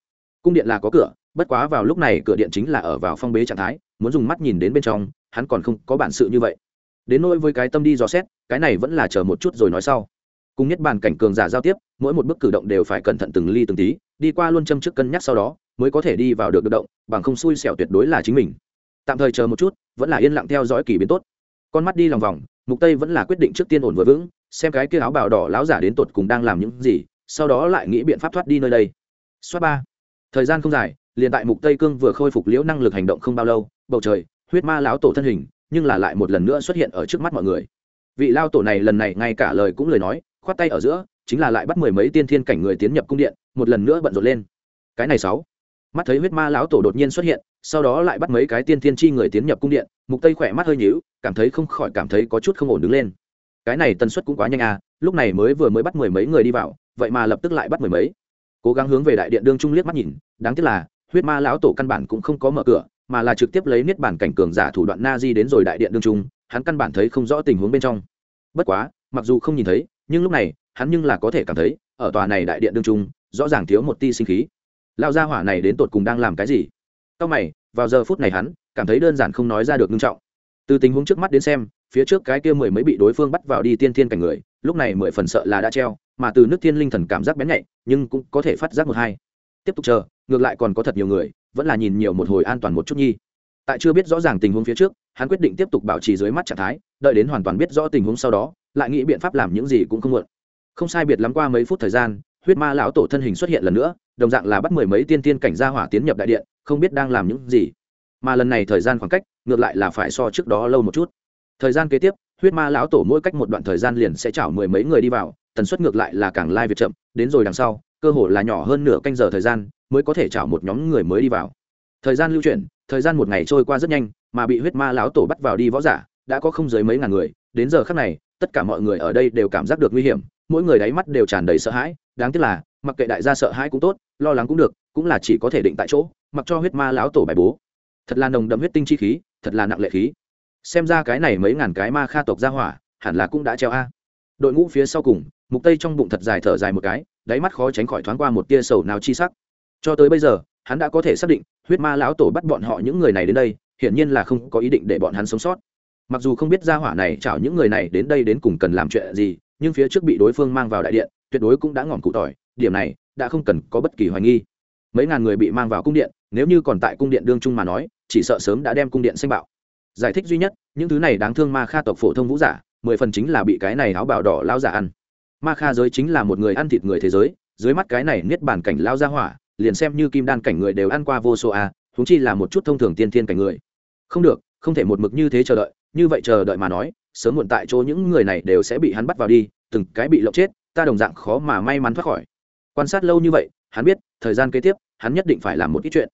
Cung điện là có cửa bất quá vào lúc này cửa điện chính là ở vào phong bế trạng thái, muốn dùng mắt nhìn đến bên trong, hắn còn không có bản sự như vậy. Đến nỗi với cái tâm đi dò xét, cái này vẫn là chờ một chút rồi nói sau. Cùng nhất bàn cảnh cường giả giao tiếp, mỗi một bước cử động đều phải cẩn thận từng ly từng tí, đi qua luôn châm trước cân nhắc sau đó, mới có thể đi vào được được động, bằng không xui xẻo tuyệt đối là chính mình. Tạm thời chờ một chút, vẫn là yên lặng theo dõi kỳ biến tốt. Con mắt đi lòng vòng, mục tây vẫn là quyết định trước tiên ổn vừa vững, xem cái kia áo bào đỏ láo giả đến tột cùng đang làm những gì, sau đó lại nghĩ biện pháp thoát đi nơi đây. Xoát ba. Thời gian không dài liền tại mục tây cương vừa khôi phục liễu năng lực hành động không bao lâu, bầu trời, huyết ma lão tổ thân hình, nhưng là lại một lần nữa xuất hiện ở trước mắt mọi người. Vị lao tổ này lần này ngay cả lời cũng lời nói, khoát tay ở giữa, chính là lại bắt mười mấy tiên thiên cảnh người tiến nhập cung điện, một lần nữa bận rộn lên. Cái này sáu. Mắt thấy huyết ma lão tổ đột nhiên xuất hiện, sau đó lại bắt mấy cái tiên thiên chi người tiến nhập cung điện, mục tây khỏe mắt hơi nhíu, cảm thấy không khỏi cảm thấy có chút không ổn đứng lên. Cái này tần suất cũng quá nhanh à lúc này mới vừa mới bắt mười mấy người đi vào, vậy mà lập tức lại bắt mười mấy. Cố gắng hướng về đại điện đương trung liếc mắt nhìn, đáng tiếc là huyết ma lão tổ căn bản cũng không có mở cửa, mà là trực tiếp lấy niết bản cảnh cường giả thủ đoạn na di đến rồi đại điện đương trung, hắn căn bản thấy không rõ tình huống bên trong. Bất quá, mặc dù không nhìn thấy, nhưng lúc này, hắn nhưng là có thể cảm thấy, ở tòa này đại điện đương trung, rõ ràng thiếu một ti sinh khí. Lao gia hỏa này đến tột cùng đang làm cái gì? Sau mày, vào giờ phút này hắn, cảm thấy đơn giản không nói ra được nghiêm trọng. Từ tình huống trước mắt đến xem, phía trước cái kia mười mấy bị đối phương bắt vào đi tiên thiên cảnh người, lúc này mười phần sợ là đã treo, mà từ nước thiên linh thần cảm giác bén nhạy, nhưng cũng có thể phát giác một hai tiếp tục chờ, ngược lại còn có thật nhiều người, vẫn là nhìn nhiều một hồi an toàn một chút nhi. Tại chưa biết rõ ràng tình huống phía trước, hắn quyết định tiếp tục bảo trì dưới mắt trạng thái, đợi đến hoàn toàn biết rõ tình huống sau đó, lại nghĩ biện pháp làm những gì cũng không muộn. Không sai biệt lắm qua mấy phút thời gian, huyết ma lão tổ thân hình xuất hiện lần nữa, đồng dạng là bắt mười mấy tiên tiên cảnh gia hỏa tiến nhập đại điện, không biết đang làm những gì. Mà lần này thời gian khoảng cách, ngược lại là phải so trước đó lâu một chút. Thời gian kế tiếp, huyết ma lão tổ mỗi cách một đoạn thời gian liền sẽ chảo mười mấy người đi vào, tần suất ngược lại là càng lai việc chậm, đến rồi đằng sau cơ hồ là nhỏ hơn nửa canh giờ thời gian mới có thể chảo một nhóm người mới đi vào. Thời gian lưu chuyển, thời gian một ngày trôi qua rất nhanh, mà bị huyết ma lão tổ bắt vào đi võ giả đã có không dưới mấy ngàn người. Đến giờ khác này, tất cả mọi người ở đây đều cảm giác được nguy hiểm, mỗi người đáy mắt đều tràn đầy sợ hãi. Đáng tiếc là, mặc kệ đại gia sợ hãi cũng tốt, lo lắng cũng được, cũng là chỉ có thể định tại chỗ, mặc cho huyết ma lão tổ bài bố. Thật là nồng đậm huyết tinh chi khí, thật là nặng lệ khí. Xem ra cái này mấy ngàn cái ma kha tộc ra hỏa, hẳn là cũng đã treo a. Đội ngũ phía sau cùng mục tây trong bụng thật dài thở dài một cái, đáy mắt khó tránh khỏi thoáng qua một tia sầu nào chi sắc. Cho tới bây giờ, hắn đã có thể xác định, huyết ma lão tổ bắt bọn họ những người này đến đây, hiển nhiên là không có ý định để bọn hắn sống sót. Mặc dù không biết ra hỏa này chảo những người này đến đây đến cùng cần làm chuyện gì, nhưng phía trước bị đối phương mang vào đại điện, tuyệt đối cũng đã ngỏm cụ tỏi, điểm này đã không cần có bất kỳ hoài nghi. Mấy ngàn người bị mang vào cung điện, nếu như còn tại cung điện đương trung mà nói, chỉ sợ sớm đã đem cung điện xanh bạo. Giải thích duy nhất, những thứ này đáng thương ma kha tộc phổ thông vũ giả, mười phần chính là bị cái này áo bào đỏ lao giả ăn ma kha giới chính là một người ăn thịt người thế giới, dưới mắt cái này niết bàn cảnh lao ra hỏa, liền xem như kim đan cảnh người đều ăn qua vô số a thúng chi là một chút thông thường tiên thiên cảnh người. Không được, không thể một mực như thế chờ đợi, như vậy chờ đợi mà nói, sớm muộn tại chỗ những người này đều sẽ bị hắn bắt vào đi, từng cái bị lộng chết, ta đồng dạng khó mà may mắn thoát khỏi. Quan sát lâu như vậy, hắn biết, thời gian kế tiếp, hắn nhất định phải làm một ít chuyện.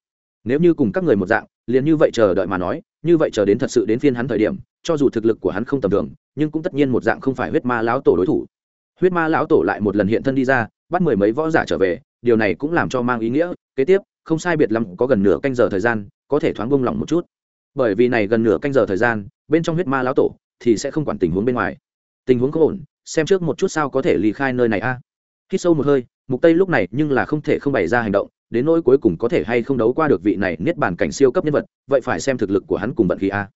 Nếu như cùng các người một dạng, liền như vậy chờ đợi mà nói, như vậy chờ đến thật sự đến phiên hắn thời điểm, cho dù thực lực của hắn không tầm thường, nhưng cũng tất nhiên một dạng không phải huyết ma lão tổ đối thủ huyết ma lão tổ lại một lần hiện thân đi ra, bắt mười mấy võ giả trở về, điều này cũng làm cho mang ý nghĩa. Kế tiếp, không sai biệt lắm có gần nửa canh giờ thời gian, có thể thoáng bông lỏng một chút. Bởi vì này gần nửa canh giờ thời gian, bên trong huyết ma lão tổ thì sẽ không quản tình huống bên ngoài. Tình huống có ổn, xem trước một chút sao có thể ly khai nơi này a. À. hít sâu một hơi, mục tây lúc này nhưng là không thể không bày ra hành động, đến nỗi cuối cùng có thể hay không đấu qua được vị này niết bàn cảnh siêu cấp nhân vật, vậy phải xem thực lực của hắn cùng vận khí a.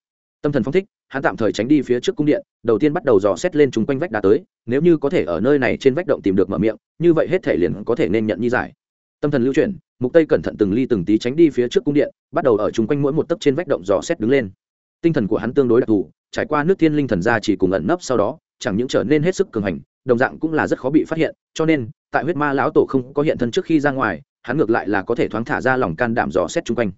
Tâm thần phong thích hắn tạm thời tránh đi phía trước cung điện, đầu tiên bắt đầu dò xét lên chúng quanh vách đá tới, nếu như có thể ở nơi này trên vách động tìm được mở miệng, như vậy hết thể liền có thể nên nhận như giải. Tâm thần lưu chuyển, mục tây cẩn thận từng ly từng tí tránh đi phía trước cung điện, bắt đầu ở chung quanh mỗi một tấc trên vách động dò xét đứng lên. Tinh thần của hắn tương đối đặc thù, trải qua nước thiên linh thần ra chỉ cùng ẩn nấp sau đó, chẳng những trở nên hết sức cường hành, đồng dạng cũng là rất khó bị phát hiện, cho nên, tại huyết ma lão tổ không có hiện thân trước khi ra ngoài, hắn ngược lại là có thể thoáng thả ra lòng can đảm dò xét chung quanh.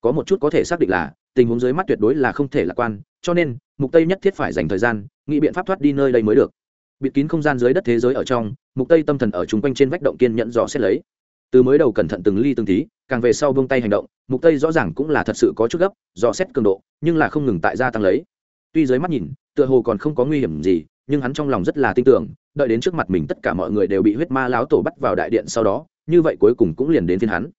Có một chút có thể xác định là, tình huống dưới mắt tuyệt đối là không thể lạc quan cho nên, mục tây nhất thiết phải dành thời gian, nghĩ biện pháp thoát đi nơi đây mới được. Bịt kín không gian dưới đất thế giới ở trong, mục tây tâm thần ở chung quanh trên vách động kiên nhận dò xét lấy. Từ mới đầu cẩn thận từng ly từng tí, càng về sau buông tay hành động, mục tây rõ ràng cũng là thật sự có chút gấp, dò xét cường độ, nhưng là không ngừng tại gia tăng lấy. Tuy dưới mắt nhìn, tựa hồ còn không có nguy hiểm gì, nhưng hắn trong lòng rất là tin tưởng, đợi đến trước mặt mình tất cả mọi người đều bị huyết ma láo tổ bắt vào đại điện sau đó, như vậy cuối cùng cũng liền đến phiên hắn.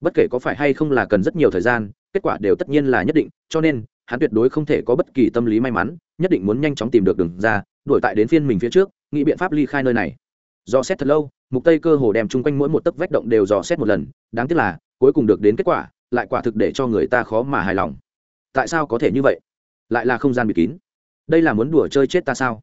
Bất kể có phải hay không là cần rất nhiều thời gian, kết quả đều tất nhiên là nhất định, cho nên hắn tuyệt đối không thể có bất kỳ tâm lý may mắn, nhất định muốn nhanh chóng tìm được đường ra đổi tại đến phiên mình phía trước, nghĩ biện pháp ly khai nơi này. Do xét thật lâu, mục tây cơ hồ đem chung quanh mỗi một tấc vách động đều dò xét một lần, đáng tiếc là, cuối cùng được đến kết quả, lại quả thực để cho người ta khó mà hài lòng. Tại sao có thể như vậy? Lại là không gian bị kín. Đây là muốn đùa chơi chết ta sao?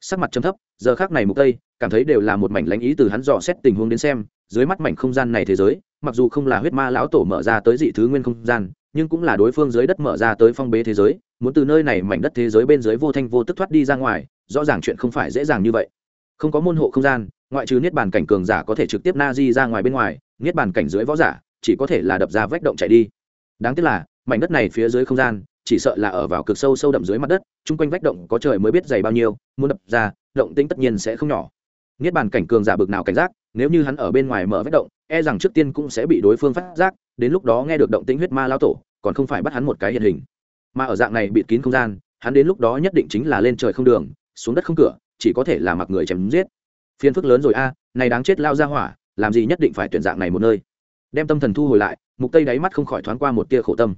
Sắc mặt trầm thấp, giờ khác này mục tây cảm thấy đều là một mảnh lãnh ý từ hắn dò xét tình huống đến xem, dưới mắt mảnh không gian này thế giới, mặc dù không là huyết ma lão tổ mở ra tới dị thứ nguyên không gian nhưng cũng là đối phương dưới đất mở ra tới phong bế thế giới, muốn từ nơi này mảnh đất thế giới bên dưới vô thanh vô tức thoát đi ra ngoài, rõ ràng chuyện không phải dễ dàng như vậy. Không có môn hộ không gian, ngoại trừ niết bàn cảnh cường giả có thể trực tiếp na di ra ngoài bên ngoài, niết bàn cảnh dưới võ giả chỉ có thể là đập ra vách động chạy đi. Đáng tiếc là, mảnh đất này phía dưới không gian, chỉ sợ là ở vào cực sâu sâu đậm dưới mặt đất, chung quanh vách động có trời mới biết dày bao nhiêu, muốn đập ra, động tĩnh tất nhiên sẽ không nhỏ. Niết bàn cảnh cường giả bực nào cảnh giác nếu như hắn ở bên ngoài mở vách động e rằng trước tiên cũng sẽ bị đối phương phát giác, đến lúc đó nghe được động tĩnh huyết ma lao tổ, còn không phải bắt hắn một cái hiện hình. Mà ở dạng này bịt kín không gian, hắn đến lúc đó nhất định chính là lên trời không đường, xuống đất không cửa, chỉ có thể là mặc người chém giết. Phiền phức lớn rồi a, này đáng chết lao ra hỏa, làm gì nhất định phải tuyển dạng này một nơi. Đem tâm thần thu hồi lại, mục tây đáy mắt không khỏi thoáng qua một tia khổ tâm.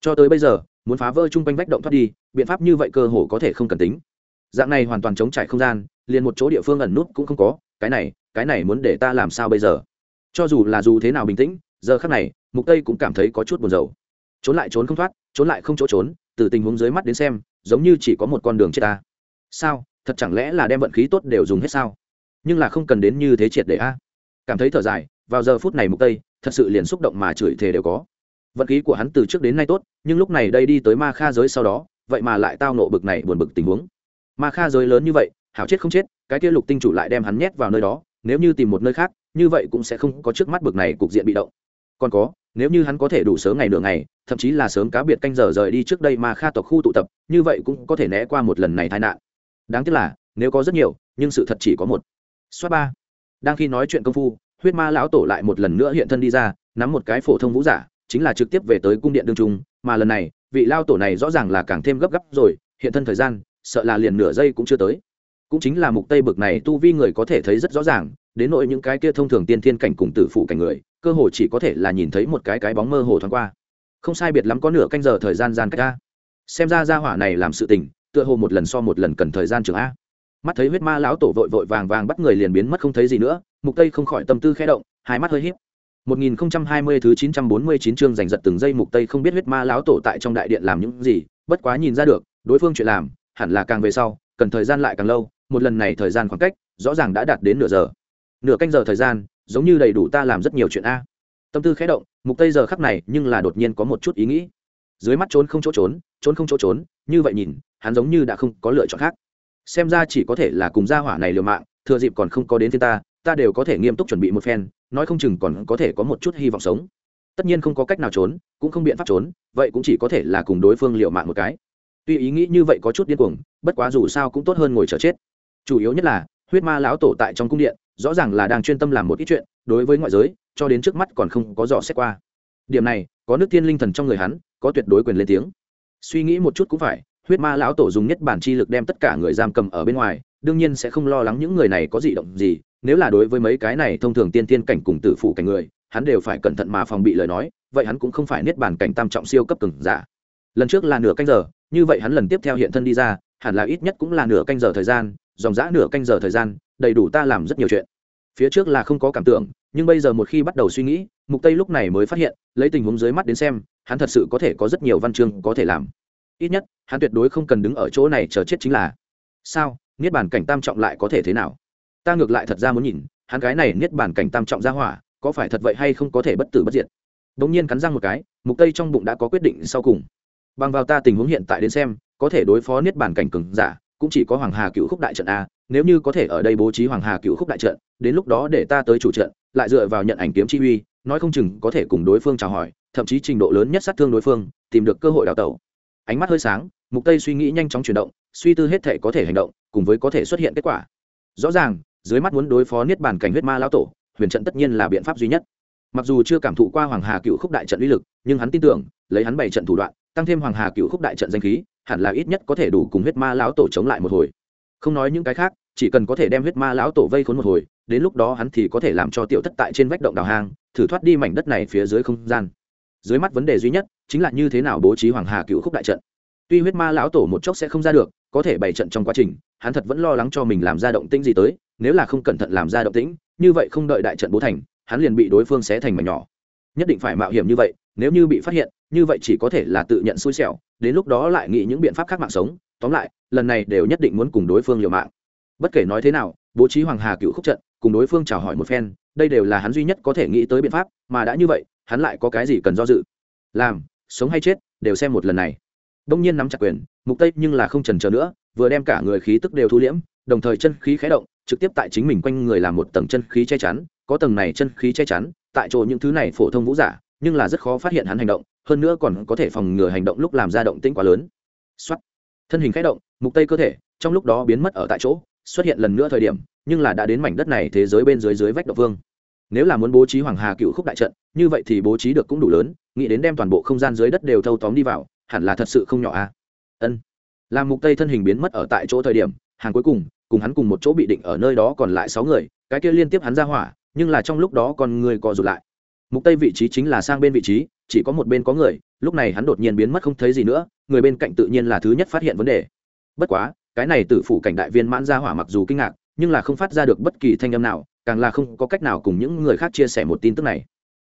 Cho tới bây giờ, muốn phá vỡ chung quanh vách động thoát đi, biện pháp như vậy cơ hồ có thể không cần tính. Dạng này hoàn toàn chống trải không gian, liền một chỗ địa phương ẩn nút cũng không có cái này cái này muốn để ta làm sao bây giờ? Cho dù là dù thế nào bình tĩnh, giờ khắc này, mục tây cũng cảm thấy có chút buồn rầu. Trốn lại trốn không thoát, trốn lại không chỗ trốn, từ tình huống dưới mắt đến xem, giống như chỉ có một con đường chết ta. Sao? Thật chẳng lẽ là đem vận khí tốt đều dùng hết sao? Nhưng là không cần đến như thế triệt để a. Cảm thấy thở dài, vào giờ phút này mục tây, thật sự liền xúc động mà chửi thề đều có. Vận khí của hắn từ trước đến nay tốt, nhưng lúc này đây đi tới ma kha giới sau đó, vậy mà lại tao nộ bực này buồn bực tình huống. Ma kha giới lớn như vậy hảo chết không chết, cái kia lục tinh chủ lại đem hắn nhét vào nơi đó, nếu như tìm một nơi khác, như vậy cũng sẽ không có trước mắt bực này cục diện bị động. Còn có, nếu như hắn có thể đủ sớm ngày nửa ngày, thậm chí là sớm cá biệt canh giờ rời đi trước đây mà kha tộc khu tụ tập, như vậy cũng có thể né qua một lần này tai nạn. Đáng tiếc là, nếu có rất nhiều, nhưng sự thật chỉ có một. Xoát ba. Đang khi nói chuyện công phu, huyết ma lão tổ lại một lần nữa hiện thân đi ra, nắm một cái phổ thông vũ giả, chính là trực tiếp về tới cung điện đương trung, mà lần này, vị lao tổ này rõ ràng là càng thêm gấp gáp rồi, hiện thân thời gian, sợ là liền nửa giây cũng chưa tới cũng chính là mục tây bực này tu vi người có thể thấy rất rõ ràng, đến nỗi những cái kia thông thường tiên thiên cảnh cùng tử phụ cảnh người, cơ hồ chỉ có thể là nhìn thấy một cái cái bóng mơ hồ thoáng qua. Không sai biệt lắm có nửa canh giờ thời gian gian cách a. Xem ra ra hỏa này làm sự tình, tựa hồ một lần so một lần cần thời gian trường a. Mắt thấy huyết ma lão tổ vội vội vàng vàng bắt người liền biến mất không thấy gì nữa, mục tây không khỏi tâm tư khẽ động, hai mắt hơi híp. 1020 thứ 949 chương giành giật từng giây mục tây không biết huyết ma lão tổ tại trong đại điện làm những gì, bất quá nhìn ra được, đối phương chuyện làm, hẳn là càng về sau, cần thời gian lại càng lâu một lần này thời gian khoảng cách, rõ ràng đã đạt đến nửa giờ. Nửa canh giờ thời gian, giống như đầy đủ ta làm rất nhiều chuyện a. Tâm tư khẽ động, mục tây giờ khắc này, nhưng là đột nhiên có một chút ý nghĩ. Dưới mắt trốn không chỗ trốn trốn không chỗ trốn, như vậy nhìn, hắn giống như đã không có lựa chọn khác. Xem ra chỉ có thể là cùng gia hỏa này liều mạng, thừa dịp còn không có đến thiên ta ta đều có thể nghiêm túc chuẩn bị một phen, nói không chừng còn có thể có một chút hy vọng sống. Tất nhiên không có cách nào trốn, cũng không biện pháp trốn, vậy cũng chỉ có thể là cùng đối phương liều mạng một cái. Tuy ý nghĩ như vậy có chút điên cuồng, bất quá dù sao cũng tốt hơn ngồi chờ chết chủ yếu nhất là, huyết ma lão tổ tại trong cung điện, rõ ràng là đang chuyên tâm làm một ít chuyện, đối với ngoại giới, cho đến trước mắt còn không có dò xét qua. Điểm này, có nước tiên linh thần trong người hắn, có tuyệt đối quyền lên tiếng. Suy nghĩ một chút cũng phải, huyết ma lão tổ dùng nhất bản chi lực đem tất cả người giam cầm ở bên ngoài, đương nhiên sẽ không lo lắng những người này có dị động gì, nếu là đối với mấy cái này thông thường tiên tiên cảnh cùng tử phụ cảnh người, hắn đều phải cẩn thận mà phòng bị lời nói, vậy hắn cũng không phải niết bản cảnh tam trọng siêu cấp từng giả. Lần trước là nửa canh giờ, như vậy hắn lần tiếp theo hiện thân đi ra, hẳn là ít nhất cũng là nửa canh giờ thời gian dòng dã nửa canh giờ thời gian, đầy đủ ta làm rất nhiều chuyện. Phía trước là không có cảm tưởng, nhưng bây giờ một khi bắt đầu suy nghĩ, mục tây lúc này mới phát hiện, lấy tình huống dưới mắt đến xem, hắn thật sự có thể có rất nhiều văn chương có thể làm. Ít nhất, hắn tuyệt đối không cần đứng ở chỗ này chờ chết chính là. Sao? Niết bàn cảnh tam trọng lại có thể thế nào? Ta ngược lại thật ra muốn nhìn, hắn cái này niết bàn cảnh tam trọng ra hỏa, có phải thật vậy hay không có thể bất tử bất diệt? Bỗng nhiên cắn răng một cái, mục tây trong bụng đã có quyết định sau cùng. Bằng vào ta tình huống hiện tại đến xem, có thể đối phó niết bàn cảnh cường giả cũng chỉ có hoàng hà cựu khúc đại trận a, nếu như có thể ở đây bố trí hoàng hà cựu khúc đại trận, đến lúc đó để ta tới chủ trận, lại dựa vào nhận ảnh kiếm chi uy, nói không chừng có thể cùng đối phương chào hỏi, thậm chí trình độ lớn nhất sát thương đối phương, tìm được cơ hội đào tẩu. Ánh mắt hơi sáng, mục tây suy nghĩ nhanh chóng chuyển động, suy tư hết thể có thể hành động, cùng với có thể xuất hiện kết quả. Rõ ràng, dưới mắt muốn đối phó niết bàn cảnh huyết ma lão tổ, huyền trận tất nhiên là biện pháp duy nhất. Mặc dù chưa cảm thụ qua hoàng hà cựu khúc đại trận uy lực, nhưng hắn tin tưởng, lấy hắn bảy trận thủ đoạn tăng thêm hoàng hà cựu khúc đại trận danh khí, hẳn là ít nhất có thể đủ cùng huyết ma lão tổ chống lại một hồi. Không nói những cái khác, chỉ cần có thể đem huyết ma lão tổ vây khốn một hồi, đến lúc đó hắn thì có thể làm cho tiểu thất tại trên vách động đào hang, thử thoát đi mảnh đất này phía dưới không gian. Dưới mắt vấn đề duy nhất, chính là như thế nào bố trí hoàng hà cựu khúc đại trận. Tuy huyết ma lão tổ một chốc sẽ không ra được, có thể bày trận trong quá trình, hắn thật vẫn lo lắng cho mình làm ra động tĩnh gì tới, nếu là không cẩn thận làm ra động tĩnh, như vậy không đợi đại trận bố thành, hắn liền bị đối phương xé thành mảnh nhỏ. Nhất định phải mạo hiểm như vậy nếu như bị phát hiện, như vậy chỉ có thể là tự nhận xui xẻo, đến lúc đó lại nghĩ những biện pháp khác mạng sống. Tóm lại, lần này đều nhất định muốn cùng đối phương liều mạng. Bất kể nói thế nào, bố trí hoàng hà cựu khúc trận, cùng đối phương chào hỏi một phen, đây đều là hắn duy nhất có thể nghĩ tới biện pháp, mà đã như vậy, hắn lại có cái gì cần do dự? Làm, sống hay chết, đều xem một lần này. Đông nhiên nắm chặt quyền, mục tây nhưng là không trần chờ nữa, vừa đem cả người khí tức đều thu liễm, đồng thời chân khí khé động, trực tiếp tại chính mình quanh người làm một tầng chân khí che chắn, có tầng này chân khí che chắn, tại chỗ những thứ này phổ thông vũ giả nhưng là rất khó phát hiện hắn hành động, hơn nữa còn có thể phòng ngừa hành động lúc làm ra động tĩnh quá lớn. Xuất thân hình khẽ động, mục tây cơ thể, trong lúc đó biến mất ở tại chỗ, xuất hiện lần nữa thời điểm, nhưng là đã đến mảnh đất này thế giới bên dưới dưới vách động vương. Nếu là muốn bố trí hoàng hà cựu khúc đại trận, như vậy thì bố trí được cũng đủ lớn, nghĩ đến đem toàn bộ không gian dưới đất đều thâu tóm đi vào, hẳn là thật sự không nhỏ a à? ân. Làm mục tây thân hình biến mất ở tại chỗ thời điểm, hàng cuối cùng cùng hắn cùng một chỗ bị định ở nơi đó còn lại sáu người, cái kia liên tiếp hắn ra hỏa, nhưng là trong lúc đó còn người co rụt lại mục tây vị trí chính là sang bên vị trí, chỉ có một bên có người, lúc này hắn đột nhiên biến mất không thấy gì nữa, người bên cạnh tự nhiên là thứ nhất phát hiện vấn đề. Bất quá, cái này tử phủ cảnh đại viên mãn ra hỏa mặc dù kinh ngạc, nhưng là không phát ra được bất kỳ thanh âm nào, càng là không có cách nào cùng những người khác chia sẻ một tin tức này.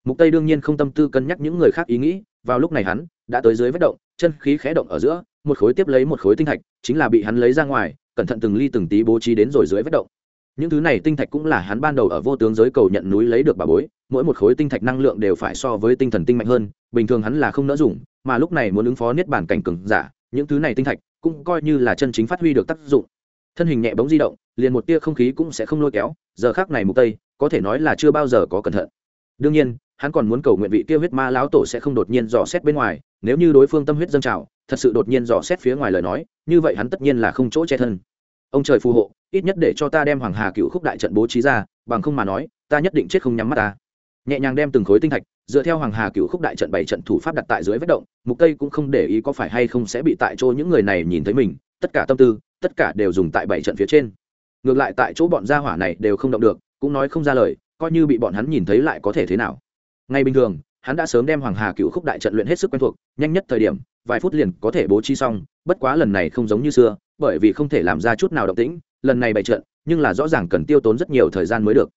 Mục tây đương nhiên không tâm tư cân nhắc những người khác ý nghĩ, vào lúc này hắn đã tới dưới vết động, chân khí khẽ động ở giữa, một khối tiếp lấy một khối tinh thạch, chính là bị hắn lấy ra ngoài, cẩn thận từng ly từng tí bố trí đến rồi dưới vết động những thứ này tinh thạch cũng là hắn ban đầu ở vô tướng giới cầu nhận núi lấy được bà bối, mỗi một khối tinh thạch năng lượng đều phải so với tinh thần tinh mạnh hơn, bình thường hắn là không nỡ dùng, mà lúc này muốn ứng phó niết bản cảnh cường giả, những thứ này tinh thạch cũng coi như là chân chính phát huy được tác dụng. Thân hình nhẹ bóng di động, liền một tia không khí cũng sẽ không lôi kéo, giờ khác này mục tây, có thể nói là chưa bao giờ có cẩn thận. Đương nhiên, hắn còn muốn cầu nguyện vị kia huyết ma lão tổ sẽ không đột nhiên dò xét bên ngoài, nếu như đối phương tâm huyết dâng trào, thật sự đột nhiên dò xét phía ngoài lời nói, như vậy hắn tất nhiên là không chỗ che thân. Ông trời phù hộ ít nhất để cho ta đem hoàng hà cựu khúc đại trận bố trí ra, bằng không mà nói, ta nhất định chết không nhắm mắt ta. Nhẹ nhàng đem từng khối tinh thạch, dựa theo hoàng hà cựu khúc đại trận bảy trận thủ pháp đặt tại dưới vết động, mục tây cũng không để ý có phải hay không sẽ bị tại chỗ những người này nhìn thấy mình, tất cả tâm tư, tất cả đều dùng tại bảy trận phía trên. Ngược lại tại chỗ bọn gia hỏa này đều không động được, cũng nói không ra lời, coi như bị bọn hắn nhìn thấy lại có thể thế nào. Ngay bình thường, hắn đã sớm đem hoàng hà cựu khúc đại trận luyện hết sức quen thuộc, nhanh nhất thời điểm, vài phút liền có thể bố trí xong, bất quá lần này không giống như xưa, bởi vì không thể làm ra chút nào động tĩnh lần này bày trận, nhưng là rõ ràng cần tiêu tốn rất nhiều thời gian mới được.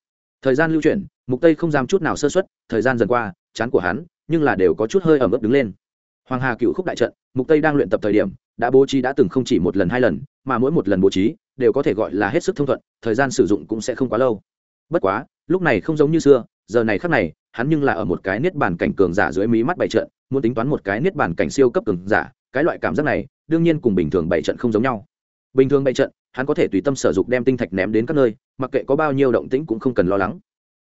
Thời gian lưu chuyển, mục tây không dám chút nào sơ xuất thời gian dần qua, chán của hắn, nhưng là đều có chút hơi ẩm ướt đứng lên. Hoàng hà cựu khúc đại trận, mục tây đang luyện tập thời điểm, đã bố trí đã từng không chỉ một lần, hai lần, mà mỗi một lần bố trí, đều có thể gọi là hết sức thông thuận, thời gian sử dụng cũng sẽ không quá lâu. Bất quá, lúc này không giống như xưa, giờ này khắc này, hắn nhưng là ở một cái niết bàn cảnh cường giả dưới mí mắt bảy trận, muốn tính toán một cái niết bàn cảnh siêu cấp cường giả, cái loại cảm giác này, đương nhiên cùng bình thường bảy trận không giống nhau. Bình thường bảy trận hắn có thể tùy tâm sử dụng đem tinh thạch ném đến các nơi, mặc kệ có bao nhiêu động tĩnh cũng không cần lo lắng.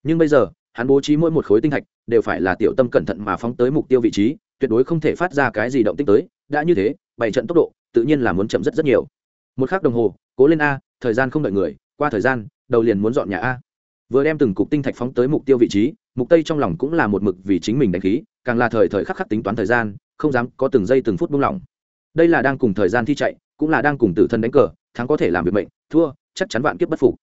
Nhưng bây giờ, hắn bố trí mỗi một khối tinh thạch đều phải là tiểu tâm cẩn thận mà phóng tới mục tiêu vị trí, tuyệt đối không thể phát ra cái gì động tích tới. Đã như thế, bảy trận tốc độ, tự nhiên là muốn chậm rất rất nhiều. Một khắc đồng hồ, cố lên a, thời gian không đợi người, qua thời gian, đầu liền muốn dọn nhà a. Vừa đem từng cục tinh thạch phóng tới mục tiêu vị trí, mục tây trong lòng cũng là một mực vì chính mình đánh khí, càng là thời thời khắc khắc tính toán thời gian, không dám có từng giây từng phút buông lỏng. Đây là đang cùng thời gian thi chạy cũng là đang cùng tử thân đánh cờ, thắng có thể làm việc mệnh, thua, chắc chắn vạn kiếp bất phục.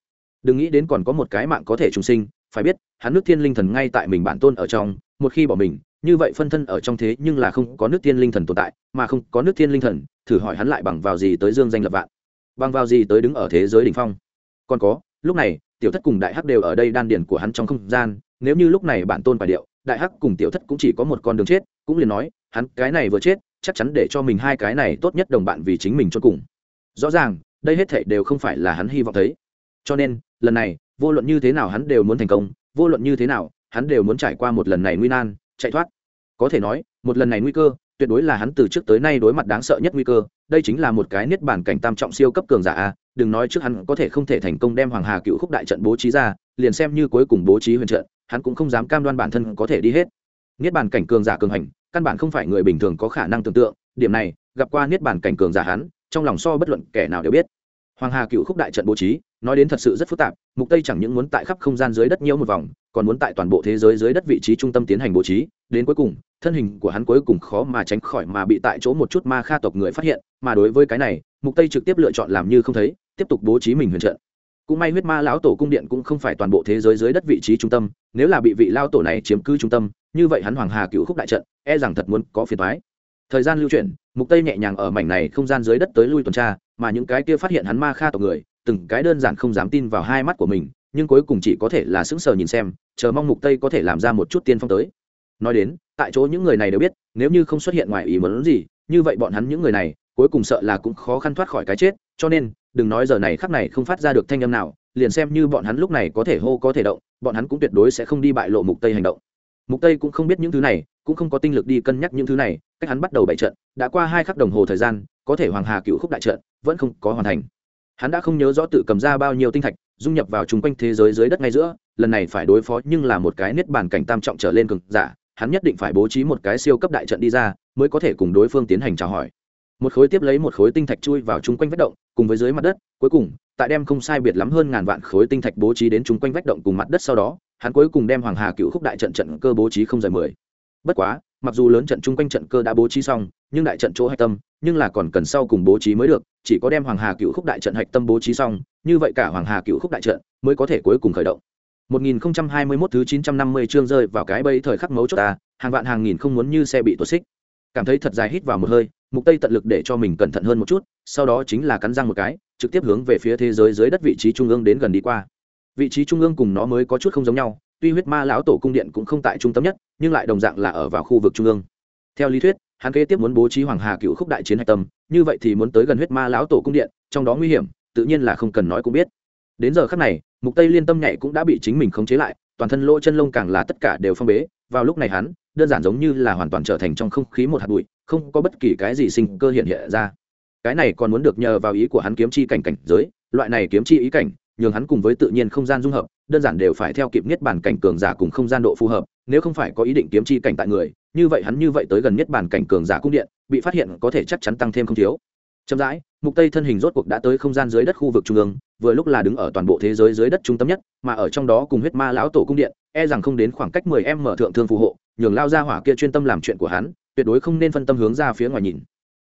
Đừng nghĩ đến còn có một cái mạng có thể trùng sinh, phải biết, hắn nước thiên linh thần ngay tại mình bản tôn ở trong, một khi bỏ mình, như vậy phân thân ở trong thế nhưng là không có nước thiên linh thần tồn tại, mà không có nước thiên linh thần, thử hỏi hắn lại bằng vào gì tới dương danh lập vạn? Bằng vào gì tới đứng ở thế giới đỉnh phong? Còn có, lúc này, tiểu thất cùng đại hắc đều ở đây đan điển của hắn trong không gian, nếu như lúc này bản tôn phải điệu, đại hắc cùng tiểu thất cũng chỉ có một con đường chết, cũng liền nói, hắn cái này vừa chết chắc chắn để cho mình hai cái này tốt nhất đồng bạn vì chính mình cho cùng. Rõ ràng, đây hết thảy đều không phải là hắn hy vọng thấy. Cho nên, lần này, vô luận như thế nào hắn đều muốn thành công, vô luận như thế nào, hắn đều muốn trải qua một lần này nguy nan, chạy thoát. Có thể nói, một lần này nguy cơ, tuyệt đối là hắn từ trước tới nay đối mặt đáng sợ nhất nguy cơ, đây chính là một cái niết bản cảnh tam trọng siêu cấp cường giả a, đừng nói trước hắn có thể không thể thành công đem hoàng hà cựu khúc đại trận bố trí ra, liền xem như cuối cùng bố trí huyền trận, hắn cũng không dám cam đoan bản thân có thể đi hết. Niết bản cảnh cường giả cường hành căn bản không phải người bình thường có khả năng tưởng tượng, điểm này, gặp qua niết bản cảnh cường giả hắn, trong lòng so bất luận kẻ nào đều biết. Hoàng hà cựu khúc đại trận bố trí, nói đến thật sự rất phức tạp, mục tây chẳng những muốn tại khắp không gian dưới đất nhiễu một vòng, còn muốn tại toàn bộ thế giới dưới đất vị trí trung tâm tiến hành bố trí, đến cuối cùng, thân hình của hắn cuối cùng khó mà tránh khỏi mà bị tại chỗ một chút ma kha tộc người phát hiện, mà đối với cái này, mục tây trực tiếp lựa chọn làm như không thấy, tiếp tục bố trí mình huyền trận. Cũng may huyết ma lão tổ cung điện cũng không phải toàn bộ thế giới dưới đất vị trí trung tâm, nếu là bị vị lao tổ này chiếm cứ trung tâm như vậy hắn hoàng hà cựu khúc đại trận e rằng thật muốn có phiền thoái thời gian lưu chuyển, mục tây nhẹ nhàng ở mảnh này không gian dưới đất tới lui tuần tra, mà những cái kia phát hiện hắn ma kha tộc người, từng cái đơn giản không dám tin vào hai mắt của mình, nhưng cuối cùng chỉ có thể là sững sờ nhìn xem, chờ mong mục tây có thể làm ra một chút tiên phong tới. Nói đến, tại chỗ những người này đều biết, nếu như không xuất hiện ngoài ý muốn gì, như vậy bọn hắn những người này, cuối cùng sợ là cũng khó khăn thoát khỏi cái chết, cho nên, đừng nói giờ này khắc này không phát ra được thanh âm nào, liền xem như bọn hắn lúc này có thể hô có thể động, bọn hắn cũng tuyệt đối sẽ không đi bại lộ mục tây hành động mục tây cũng không biết những thứ này, cũng không có tinh lực đi cân nhắc những thứ này, cách hắn bắt đầu bày trận, đã qua hai khắc đồng hồ thời gian, có thể hoàng hà cựu khúc đại trận vẫn không có hoàn thành. Hắn đã không nhớ rõ tự cầm ra bao nhiêu tinh thạch, dung nhập vào chung quanh thế giới dưới đất ngay giữa, lần này phải đối phó nhưng là một cái niết bàn cảnh tam trọng trở lên cực giả, hắn nhất định phải bố trí một cái siêu cấp đại trận đi ra, mới có thể cùng đối phương tiến hành chào hỏi. Một khối tiếp lấy một khối tinh thạch chui vào chung quanh vách động, cùng với dưới mặt đất, cuối cùng, tại đem không sai biệt lắm hơn ngàn vạn khối tinh thạch bố trí đến chung quanh vách động cùng mặt đất sau đó hắn cuối cùng đem hoàng hà cựu khúc đại trận trận cơ bố trí không rời mười bất quá mặc dù lớn trận chung quanh trận cơ đã bố trí xong nhưng đại trận chỗ hạch tâm nhưng là còn cần sau cùng bố trí mới được chỉ có đem hoàng hà cựu khúc đại trận hạch tâm bố trí xong như vậy cả hoàng hà cựu khúc đại trận mới có thể cuối cùng khởi động 1021 thứ 950 chương rơi vào cái bẫy thời khắc mấu chốt ta, hàng vạn hàng nghìn không muốn như xe bị tuột xích. Cảm thấy thật dài hít vào một hơi, Mục Tây tận lực để cho mình cẩn thận hơn một chút, sau đó chính là cắn răng một cái, trực tiếp hướng về phía thế giới dưới đất vị trí trung ương đến gần đi qua. Vị trí trung ương cùng nó mới có chút không giống nhau, tuy huyết ma lão tổ cung điện cũng không tại trung tâm nhất, nhưng lại đồng dạng là ở vào khu vực trung ương. Theo lý thuyết, hắn kế tiếp muốn bố trí Hoàng Hà Cựu Khúc đại chiến hạch tâm, như vậy thì muốn tới gần huyết ma lão tổ cung điện, trong đó nguy hiểm, tự nhiên là không cần nói cũng biết. Đến giờ khắc này, Mục Tây liên tâm nhảy cũng đã bị chính mình khống chế lại, toàn thân lỗ chân lông càng là tất cả đều phong bế vào lúc này hắn đơn giản giống như là hoàn toàn trở thành trong không khí một hạt bụi không có bất kỳ cái gì sinh cơ hiện hiện ra cái này còn muốn được nhờ vào ý của hắn kiếm chi cảnh cảnh giới loại này kiếm chi ý cảnh nhường hắn cùng với tự nhiên không gian dung hợp, đơn giản đều phải theo kịp nhất bản cảnh cường giả cùng không gian độ phù hợp, nếu không phải có ý định kiếm chi cảnh tại người, như vậy hắn như vậy tới gần nhất bản cảnh cường giả cung điện, bị phát hiện có thể chắc chắn tăng thêm không thiếu. Chậm rãi, mục tây thân hình rốt cuộc đã tới không gian dưới đất khu vực trung ương, vừa lúc là đứng ở toàn bộ thế giới dưới đất trung tâm nhất, mà ở trong đó cùng huyết ma lão tổ cung điện e rằng không đến khoảng cách 10 em mở thượng thương phù hộ, nhường lao ra hỏa kia chuyên tâm làm chuyện của hắn, tuyệt đối không nên phân tâm hướng ra phía ngoài nhìn.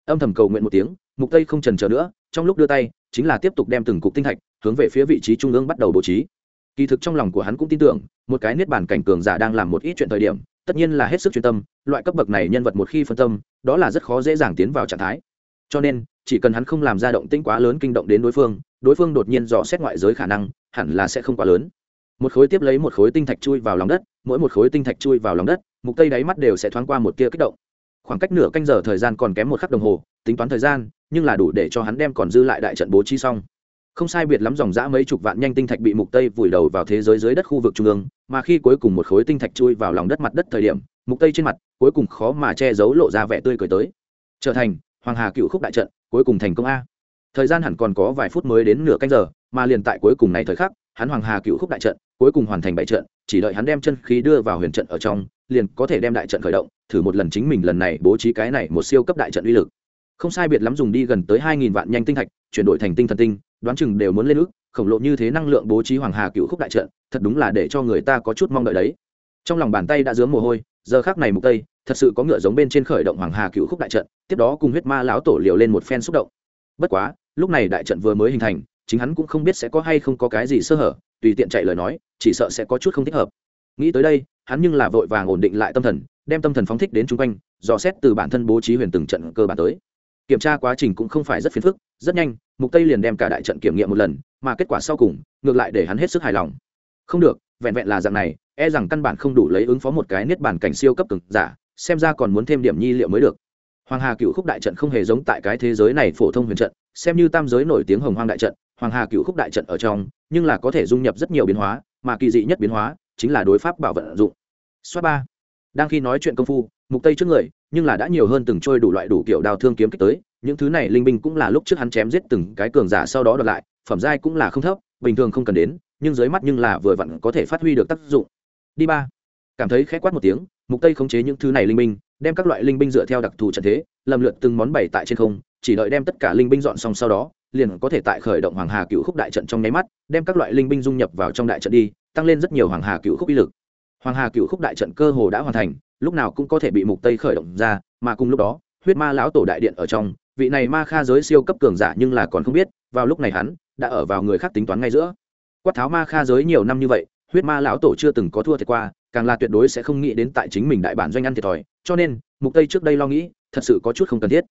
Âm thầm cầu nguyện một tiếng, mục tây không chần chờ nữa, trong lúc đưa tay, chính là tiếp tục đem từng cục tinh thạch hướng về phía vị trí trung ương bắt đầu bố trí. Kỳ thực trong lòng của hắn cũng tin tưởng, một cái niết bàn cảnh cường giả đang làm một ít chuyện thời điểm, tất nhiên là hết sức chuyên tâm, loại cấp bậc này nhân vật một khi phân tâm, đó là rất khó dễ dàng tiến vào trạng thái. Cho nên, chỉ cần hắn không làm ra động tĩnh quá lớn kinh động đến đối phương đối phương đột nhiên dò xét ngoại giới khả năng, hẳn là sẽ không quá lớn. Một khối tiếp lấy một khối tinh thạch chui vào lòng đất, mỗi một khối tinh thạch chui vào lòng đất, mục tây đáy mắt đều sẽ thoáng qua một tia kích động. Khoảng cách nửa canh giờ thời gian còn kém một khắc đồng hồ, tính toán thời gian, nhưng là đủ để cho hắn đem còn dư lại đại trận bố trí xong không sai biệt lắm dòng dã mấy chục vạn nhanh tinh thạch bị mục tây vùi đầu vào thế giới dưới đất khu vực trung ương, mà khi cuối cùng một khối tinh thạch chui vào lòng đất mặt đất thời điểm, mục tây trên mặt cuối cùng khó mà che giấu lộ ra vẻ tươi cười tới. Trở thành hoàng hà cựu khúc đại trận, cuối cùng thành công a. Thời gian hẳn còn có vài phút mới đến nửa canh giờ, mà liền tại cuối cùng này thời khắc, hắn hoàng hà cựu khúc đại trận cuối cùng hoàn thành bảy trận, chỉ đợi hắn đem chân khí đưa vào huyền trận ở trong, liền có thể đem đại trận khởi động, thử một lần chính mình lần này bố trí cái này một siêu cấp đại trận uy lực. Không sai biệt lắm dùng đi gần tới hai nghìn vạn nhanh tinh thạch, chuyển đổi thành tinh thần tinh đoán chừng đều muốn lên ức khổng lồ như thế năng lượng bố trí hoàng hà cựu khúc đại trận, thật đúng là để cho người ta có chút mong đợi đấy. Trong lòng bàn tay đã dướng mồ hôi, giờ khác này mục tây, thật sự có ngựa giống bên trên khởi động hoàng hà cựu khúc đại trận, tiếp đó cùng huyết ma lão tổ liều lên một phen xúc động. Bất quá, lúc này đại trận vừa mới hình thành, chính hắn cũng không biết sẽ có hay không có cái gì sơ hở, tùy tiện chạy lời nói, chỉ sợ sẽ có chút không thích hợp. Nghĩ tới đây, hắn nhưng là vội vàng ổn định lại tâm thần, đem tâm thần phóng thích đến chung quanh, dò xét từ bản thân bố trí huyền từng trận cơ bản tới kiểm tra quá trình cũng không phải rất phiền phức, rất nhanh, mục tây liền đem cả đại trận kiểm nghiệm một lần, mà kết quả sau cùng, ngược lại để hắn hết sức hài lòng. Không được, vẹn vẹn là dạng này e rằng căn bản không đủ lấy ứng phó một cái niết bản cảnh siêu cấp cực giả, xem ra còn muốn thêm điểm nhi liệu mới được. Hoàng hà cựu khúc đại trận không hề giống tại cái thế giới này phổ thông huyền trận, xem như tam giới nổi tiếng hồng hoang đại trận, hoàng hà cựu khúc đại trận ở trong, nhưng là có thể dung nhập rất nhiều biến hóa, mà kỳ dị nhất biến hóa chính là đối pháp bảo vận dụng. Xoát ba. Đang khi nói chuyện công phu, mục tây trước người nhưng là đã nhiều hơn từng trôi đủ loại đủ kiểu đao thương kiếm kích tới, những thứ này linh binh cũng là lúc trước hắn chém giết từng cái cường giả sau đó đoạt lại, phẩm giai cũng là không thấp, bình thường không cần đến, nhưng dưới mắt nhưng là vừa vặn có thể phát huy được tác dụng. Đi ba. Cảm thấy khẽ quát một tiếng, mục tây khống chế những thứ này linh binh, đem các loại linh binh dựa theo đặc thù trận thế, lầm lượt từng món bày tại trên không, chỉ đợi đem tất cả linh binh dọn xong sau đó, liền có thể tại khởi động hoàng hà cựu khúc đại trận trong nháy mắt, đem các loại linh binh dung nhập vào trong đại trận đi, tăng lên rất nhiều hoàng hà cựu khúc uy lực. Hoàng hà cựu khúc đại trận cơ hồ đã hoàn thành lúc nào cũng có thể bị mục tây khởi động ra, mà cùng lúc đó, huyết ma lão tổ đại điện ở trong, vị này ma kha giới siêu cấp cường giả nhưng là còn không biết, vào lúc này hắn đã ở vào người khác tính toán ngay giữa. Quát tháo ma kha giới nhiều năm như vậy, huyết ma lão tổ chưa từng có thua thiệt qua, càng là tuyệt đối sẽ không nghĩ đến tại chính mình đại bản doanh ăn thiệt thòi, cho nên, mục tây trước đây lo nghĩ, thật sự có chút không cần thiết.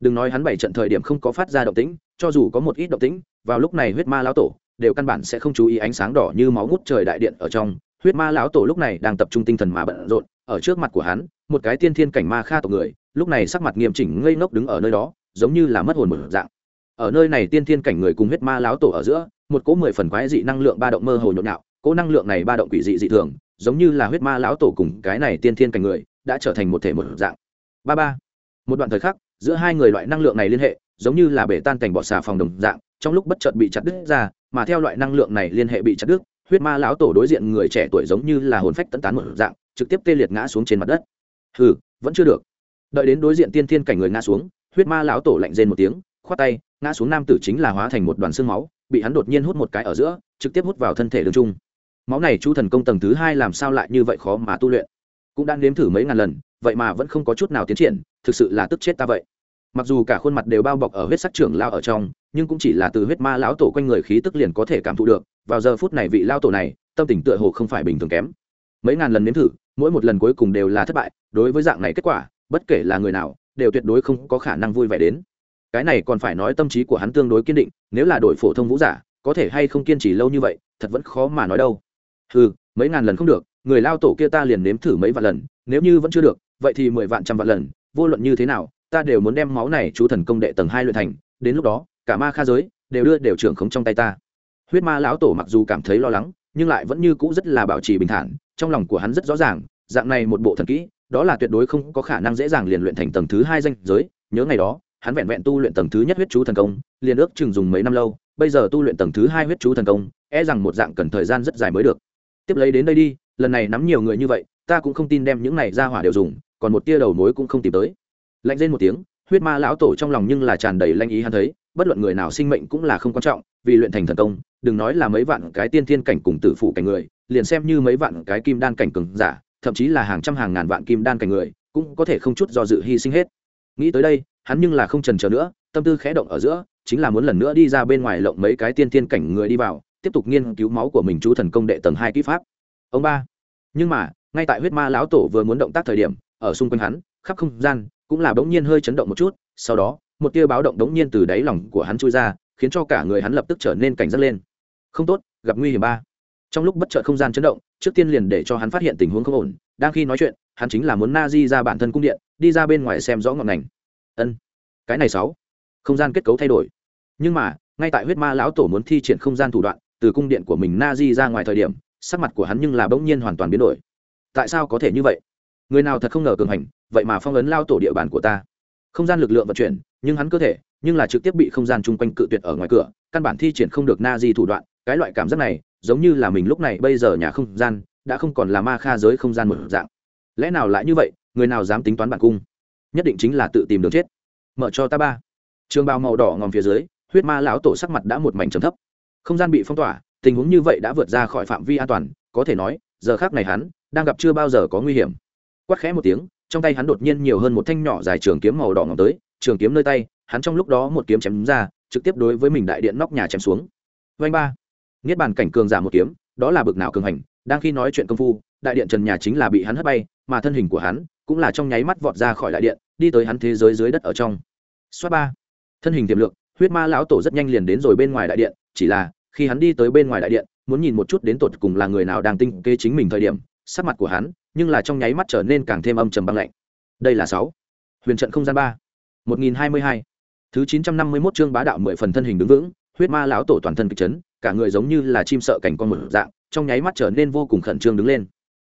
Đừng nói hắn bảy trận thời điểm không có phát ra động tĩnh, cho dù có một ít động tĩnh, vào lúc này huyết ma lão tổ đều căn bản sẽ không chú ý ánh sáng đỏ như máu ngút trời đại điện ở trong huyết ma lão tổ lúc này đang tập trung tinh thần mà bận rộn, ở trước mặt của hắn, một cái tiên thiên cảnh ma kha tộc người, lúc này sắc mặt nghiêm chỉnh ngây ngốc đứng ở nơi đó, giống như là mất hồn một dạng. Ở nơi này tiên thiên cảnh người cùng huyết ma lão tổ ở giữa, một cỗ mười phần quái dị năng lượng ba động mơ hồ nhộn nhạo, cỗ năng lượng này ba động quỷ dị dị thường, giống như là huyết ma lão tổ cùng cái này tiên thiên cảnh người, đã trở thành một thể một dạng. Ba ba. Một đoạn thời khắc, giữa hai người loại năng lượng này liên hệ, giống như là bể tan cảnh bọt xà phòng đồng dạng, trong lúc bất chợt bị chặt đứt ra, mà theo loại năng lượng này liên hệ bị chặt đứt huyết ma lão tổ đối diện người trẻ tuổi giống như là hồn phách tận tán một dạng, trực tiếp tê liệt ngã xuống trên mặt đất. Hừ, vẫn chưa được. Đợi đến đối diện tiên thiên cảnh người ngã xuống, huyết ma lão tổ lạnh rên một tiếng, khoát tay, ngã xuống nam tử chính là hóa thành một đoàn xương máu, bị hắn đột nhiên hút một cái ở giữa, trực tiếp hút vào thân thể đường trung. Máu này chu thần công tầng thứ hai làm sao lại như vậy khó mà tu luyện? Cũng đã nếm thử mấy ngàn lần, vậy mà vẫn không có chút nào tiến triển, thực sự là tức chết ta vậy mặc dù cả khuôn mặt đều bao bọc ở huyết sắc trưởng lao ở trong, nhưng cũng chỉ là từ huyết ma lão tổ quanh người khí tức liền có thể cảm thụ được, vào giờ phút này vị lao tổ này, tâm tình tựa hồ không phải bình thường kém. Mấy ngàn lần nếm thử, mỗi một lần cuối cùng đều là thất bại, đối với dạng này kết quả, bất kể là người nào, đều tuyệt đối không có khả năng vui vẻ đến. Cái này còn phải nói tâm trí của hắn tương đối kiên định, nếu là đội phổ thông vũ giả, có thể hay không kiên trì lâu như vậy, thật vẫn khó mà nói đâu. Ừ mấy ngàn lần không được, người lao tổ kia ta liền nếm thử mấy vạn lần, nếu như vẫn chưa được, vậy thì mười vạn trăm vạn lần, vô luận như thế nào ta đều muốn đem máu này chú thần công đệ tầng hai luyện thành, đến lúc đó, cả ma kha giới đều đưa đều trưởng khống trong tay ta. Huyết ma lão tổ mặc dù cảm thấy lo lắng, nhưng lại vẫn như cũ rất là bảo trì bình thản, trong lòng của hắn rất rõ ràng, dạng này một bộ thần kỹ, đó là tuyệt đối không có khả năng dễ dàng liền luyện thành tầng thứ hai danh giới, nhớ ngày đó, hắn vẹn vẹn tu luyện tầng thứ nhất huyết chú thần công, liền ước chừng dùng mấy năm lâu, bây giờ tu luyện tầng thứ hai huyết chú thần công e rằng một dạng cần thời gian rất dài mới được. Tiếp lấy đến đây đi, lần này nắm nhiều người như vậy, ta cũng không tin đem những này ra hỏa đều dùng, còn một tia đầu mối cũng không tìm tới lạnh lên một tiếng, huyết ma lão tổ trong lòng nhưng là tràn đầy lanh ý hắn thấy, bất luận người nào sinh mệnh cũng là không quan trọng, vì luyện thành thần công, đừng nói là mấy vạn cái tiên thiên cảnh cùng tử phụ cảnh người, liền xem như mấy vạn cái kim đan cảnh cường giả, thậm chí là hàng trăm hàng ngàn vạn kim đan cảnh người, cũng có thể không chút do dự hy sinh hết. Nghĩ tới đây, hắn nhưng là không trần chờ nữa, tâm tư khẽ động ở giữa, chính là muốn lần nữa đi ra bên ngoài lộng mấy cái tiên thiên cảnh người đi vào, tiếp tục nghiên cứu máu của mình chú thần công đệ tầng hai kỹ pháp. Ông ba. Nhưng mà, ngay tại huyết ma lão tổ vừa muốn động tác thời điểm, ở xung quanh hắn, khắp không gian cũng là bỗng nhiên hơi chấn động một chút, sau đó, một tia báo động đống nhiên từ đáy lòng của hắn chui ra, khiến cho cả người hắn lập tức trở nên cảnh giác lên. Không tốt, gặp nguy hiểm ba. Trong lúc bất chợt không gian chấn động, trước tiên liền để cho hắn phát hiện tình huống không ổn, đang khi nói chuyện, hắn chính là muốn na di ra bản thân cung điện, đi ra bên ngoài xem rõ ngọn ngành. Ân, cái này sáu. Không gian kết cấu thay đổi. Nhưng mà, ngay tại huyết ma lão tổ muốn thi triển không gian thủ đoạn, từ cung điện của mình na di ra ngoài thời điểm, sắc mặt của hắn nhưng là bỗng nhiên hoàn toàn biến đổi. Tại sao có thể như vậy? Người nào thật không ngờ cường hành, vậy mà phong ấn lao tổ địa bàn của ta. Không gian lực lượng vận chuyển, nhưng hắn cơ thể, nhưng là trực tiếp bị không gian chung quanh cự tuyệt ở ngoài cửa, căn bản thi triển không được na di thủ đoạn, cái loại cảm giác này, giống như là mình lúc này bây giờ nhà không gian, đã không còn là ma kha giới không gian một dạng. Lẽ nào lại như vậy, người nào dám tính toán bản cung? Nhất định chính là tự tìm đường chết. Mở cho ta ba. Trường bào màu đỏ ngòm phía dưới, huyết ma lão tổ sắc mặt đã một mảnh trầm thấp. Không gian bị phong tỏa, tình huống như vậy đã vượt ra khỏi phạm vi an toàn, có thể nói, giờ khác này hắn đang gặp chưa bao giờ có nguy hiểm quát khẽ một tiếng, trong tay hắn đột nhiên nhiều hơn một thanh nhỏ dài trường kiếm màu đỏ ngòm tới, trường kiếm nơi tay, hắn trong lúc đó một kiếm chém ra, trực tiếp đối với mình đại điện nóc nhà chém xuống. Vanh ba. Niết bàn cảnh cường giả một kiếm, đó là bực nào cường hành, đang khi nói chuyện công phu, đại điện trần nhà chính là bị hắn hất bay, mà thân hình của hắn cũng là trong nháy mắt vọt ra khỏi đại điện, đi tới hắn thế giới dưới đất ở trong. Xoát ba. Thân hình tiềm lượng huyết ma lão tổ rất nhanh liền đến rồi bên ngoài đại điện, chỉ là, khi hắn đi tới bên ngoài đại điện, muốn nhìn một chút đến tột cùng là người nào đang tinh kê chính mình thời điểm sắc mặt của hắn, nhưng là trong nháy mắt trở nên càng thêm âm trầm băng lạnh. Đây là sáu. Huyền trận không gian ba. Một nghìn hai mươi hai. Thứ chín trăm năm mươi mốt chương bá đạo mười phần thân hình đứng vững, huyết ma lão tổ toàn thân kịch chấn, cả người giống như là chim sợ cảnh con một dạng, trong nháy mắt trở nên vô cùng khẩn trương đứng lên.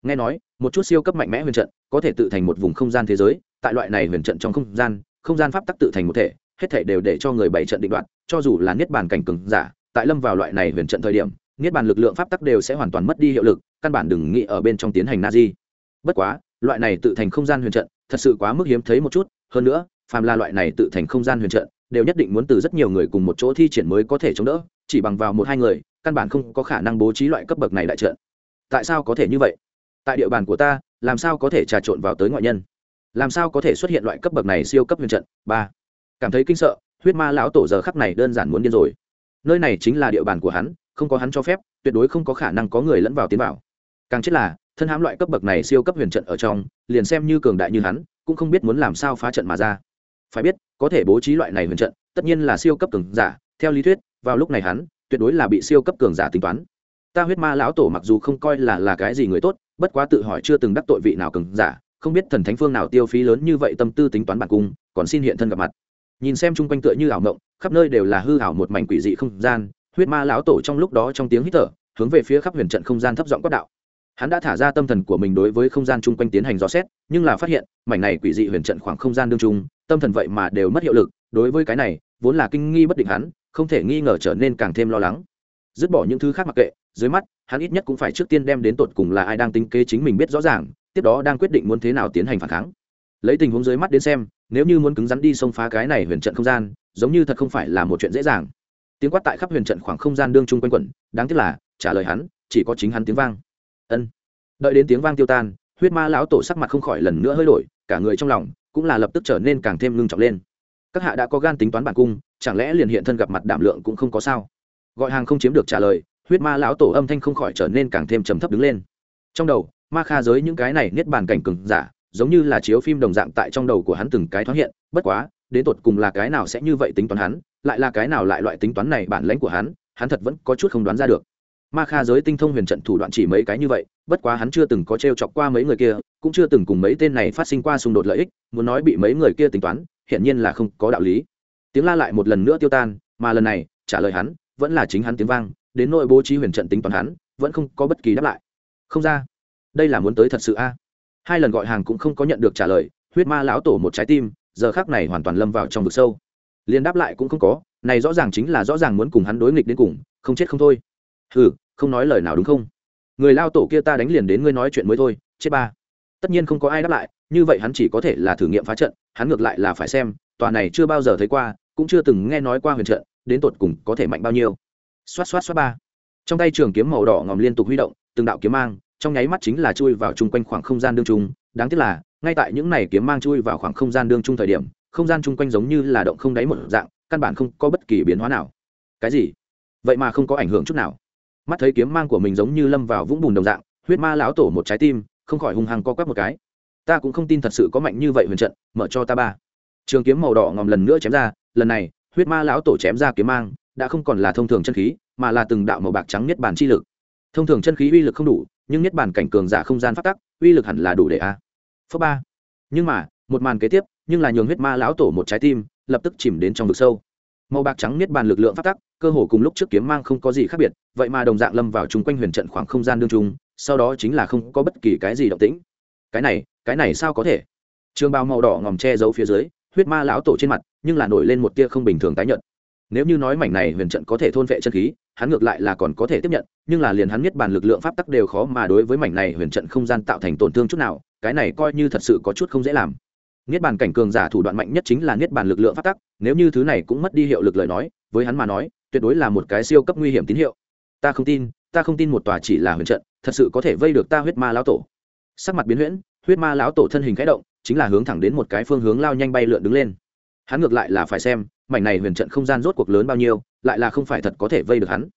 Nghe nói, một chút siêu cấp mạnh mẽ huyền trận, có thể tự thành một vùng không gian thế giới, tại loại này huyền trận trong không gian không gian pháp tắc tự thành một thể, hết thể đều để cho người bảy trận định đoạn cho dù là niết bàn cảnh cường giả, tại lâm vào loại này huyền trận thời điểm niết bàn lực lượng pháp tắc đều sẽ hoàn toàn mất đi hiệu lực, căn bản đừng nghĩ ở bên trong tiến hành na di bất quá, loại này tự thành không gian huyền trận, thật sự quá mức hiếm thấy một chút. Hơn nữa, phàm là loại này tự thành không gian huyền trận, đều nhất định muốn từ rất nhiều người cùng một chỗ thi triển mới có thể chống đỡ, chỉ bằng vào một hai người, căn bản không có khả năng bố trí loại cấp bậc này đại trận. Tại sao có thể như vậy? Tại địa bàn của ta, làm sao có thể trà trộn vào tới ngoại nhân? Làm sao có thể xuất hiện loại cấp bậc này siêu cấp huyền trận? Ba. Cảm thấy kinh sợ, huyết ma lão tổ giờ khắc này đơn giản muốn điên rồi. Nơi này chính là địa bàn của hắn không có hắn cho phép, tuyệt đối không có khả năng có người lẫn vào tiến vào. Càng chết là, thân hãm loại cấp bậc này siêu cấp huyền trận ở trong, liền xem như cường đại như hắn, cũng không biết muốn làm sao phá trận mà ra. Phải biết, có thể bố trí loại này huyền trận, tất nhiên là siêu cấp cường giả, theo lý thuyết, vào lúc này hắn, tuyệt đối là bị siêu cấp cường giả tính toán. Ta huyết ma lão tổ mặc dù không coi là là cái gì người tốt, bất quá tự hỏi chưa từng đắc tội vị nào cường giả, không biết thần thánh phương nào tiêu phí lớn như vậy tâm tư tính toán bản cung, còn xin hiện thân gặp mặt. Nhìn xem chung quanh tựa như ảo mộng, khắp nơi đều là hư ảo một mảnh quỷ dị không gian huyết ma lão tổ trong lúc đó trong tiếng hít thở, hướng về phía khắp huyền trận không gian thấp giọng quát đạo. Hắn đã thả ra tâm thần của mình đối với không gian chung quanh tiến hành dò xét, nhưng là phát hiện, mảnh này quỷ dị huyền trận khoảng không gian đương trung, tâm thần vậy mà đều mất hiệu lực, đối với cái này, vốn là kinh nghi bất định hắn, không thể nghi ngờ trở nên càng thêm lo lắng. Dứt bỏ những thứ khác mặc kệ, dưới mắt, hắn ít nhất cũng phải trước tiên đem đến tột cùng là ai đang tính kế chính mình biết rõ ràng, tiếp đó đang quyết định muốn thế nào tiến hành phản kháng. Lấy tình huống dưới mắt đến xem, nếu như muốn cứng rắn đi xông phá cái này huyền trận không gian, giống như thật không phải là một chuyện dễ dàng tiếng quát tại khắp huyền trận khoảng không gian đương chung quanh quẩn, đáng tiếc là, trả lời hắn, chỉ có chính hắn tiếng vang. Ân. Đợi đến tiếng vang tiêu tan, huyết ma lão tổ sắc mặt không khỏi lần nữa hơi đổi, cả người trong lòng cũng là lập tức trở nên càng thêm ngưng trọng lên. Các hạ đã có gan tính toán bản cung, chẳng lẽ liền hiện thân gặp mặt đảm lượng cũng không có sao? Gọi hàng không chiếm được trả lời, huyết ma lão tổ âm thanh không khỏi trở nên càng thêm trầm thấp đứng lên. Trong đầu, ma kha giới những cái này niết bàn cảnh cường giả, giống như là chiếu phim đồng dạng tại trong đầu của hắn từng cái thoáng hiện, bất quá, đến tột cùng là cái nào sẽ như vậy tính toán hắn lại là cái nào lại loại tính toán này bản lãnh của hắn hắn thật vẫn có chút không đoán ra được. Ma kha giới tinh thông huyền trận thủ đoạn chỉ mấy cái như vậy, bất quá hắn chưa từng có t r e o chọc qua mấy người kia, cũng chưa từng cùng mấy tên này phát sinh qua xung đột lợi ích, muốn nói bị mấy người kia tính toán, hiển nhiên là không có đạo lý. Tiếng la lại một lần nữa tiêu tan, mà lần này, trả lời hắn, vẫn là chính hắn tiếng vang, đến nội bố trí huyền trận tính toán hắn, vẫn không có bất kỳ đáp lại. Không ra. Đây là muốn tới thật sự a? Hai lần gọi hàng cũng không có nhận được trả lời, huyết ma lão tổ một trái tim, giờ khác này hoàn toàn lâm vào trong vực sâu liền đáp lại cũng không có, này rõ ràng chính là rõ ràng muốn cùng hắn đối nghịch đến cùng, không chết không thôi. Ừ không nói lời nào đúng không? Người lao tổ kia ta đánh liền đến ngươi nói chuyện mới thôi, chết ba. Tất nhiên không có ai đáp lại, như vậy hắn chỉ có thể là thử nghiệm phá trận, hắn ngược lại là phải xem, tòa này chưa bao giờ thấy qua, cũng chưa từng nghe nói qua huyền trận, đến tột cùng có thể mạnh bao nhiêu. Xoát xoát xoát ba. Trong tay trường kiếm màu đỏ ngòm liên tục huy động, từng đạo kiếm mang, trong nháy mắt chính là chui vào chung quanh khoảng không gian đương trung. Đáng tiếc là, ngay tại những này kiếm mang chui vào khoảng không gian đương trung thời điểm không gian chung quanh giống như là động không đáy một dạng, căn bản không có bất kỳ biến hóa nào. Cái gì? Vậy mà không có ảnh hưởng chút nào. Mắt thấy kiếm mang của mình giống như lâm vào vũng bùn đồng dạng, huyết ma lão tổ một trái tim, không khỏi hung hăng co quắp một cái. Ta cũng không tin thật sự có mạnh như vậy huyền trận, mở cho ta ba. Trường kiếm màu đỏ ngòm lần nữa chém ra, lần này, huyết ma lão tổ chém ra kiếm mang, đã không còn là thông thường chân khí, mà là từng đạo màu bạc trắng nhất bản chi lực. Thông thường chân khí uy lực không đủ, nhưng nhất bản cảnh cường giả không gian phát tắc, uy lực hẳn là đủ để a. Phớ ba. Nhưng mà, một màn kế tiếp nhưng là nhường huyết ma lão tổ một trái tim, lập tức chìm đến trong vực sâu. Màu bạc trắng niết bàn lực lượng phát tắc, cơ hồ cùng lúc trước kiếm mang không có gì khác biệt, vậy mà đồng dạng lâm vào chung quanh huyền trận khoảng không gian đương trung, sau đó chính là không có bất kỳ cái gì động tĩnh. Cái này cái này sao có thể? Trường bào màu đỏ ngòm che giấu phía dưới, huyết ma lão tổ trên mặt, nhưng là nổi lên một tia không bình thường tái nhận nếu như nói mảnh này huyền trận có thể thôn vệ chân khí, hắn ngược lại là còn có thể tiếp nhận, nhưng là liền hắn biết bàn lực lượng pháp tắc đều khó mà đối với mảnh này huyền trận không gian tạo thành tổn thương chút nào, cái này coi như thật sự có chút không dễ làm niết bàn cảnh cường giả thủ đoạn mạnh nhất chính là niết bàn lực lượng phát tắc, nếu như thứ này cũng mất đi hiệu lực lời nói, với hắn mà nói, tuyệt đối là một cái siêu cấp nguy hiểm tín hiệu. Ta không tin, ta không tin một tòa chỉ là huyền trận, thật sự có thể vây được ta huyết ma lão tổ. Sắc mặt biến huyễn, huyết ma lão tổ thân hình khẽ động, chính là hướng thẳng đến một cái phương hướng lao nhanh bay lượn đứng lên. Hắn ngược lại là phải xem, mảnh này huyền trận không gian rốt cuộc lớn bao nhiêu, lại là không phải thật có thể vây được hắn.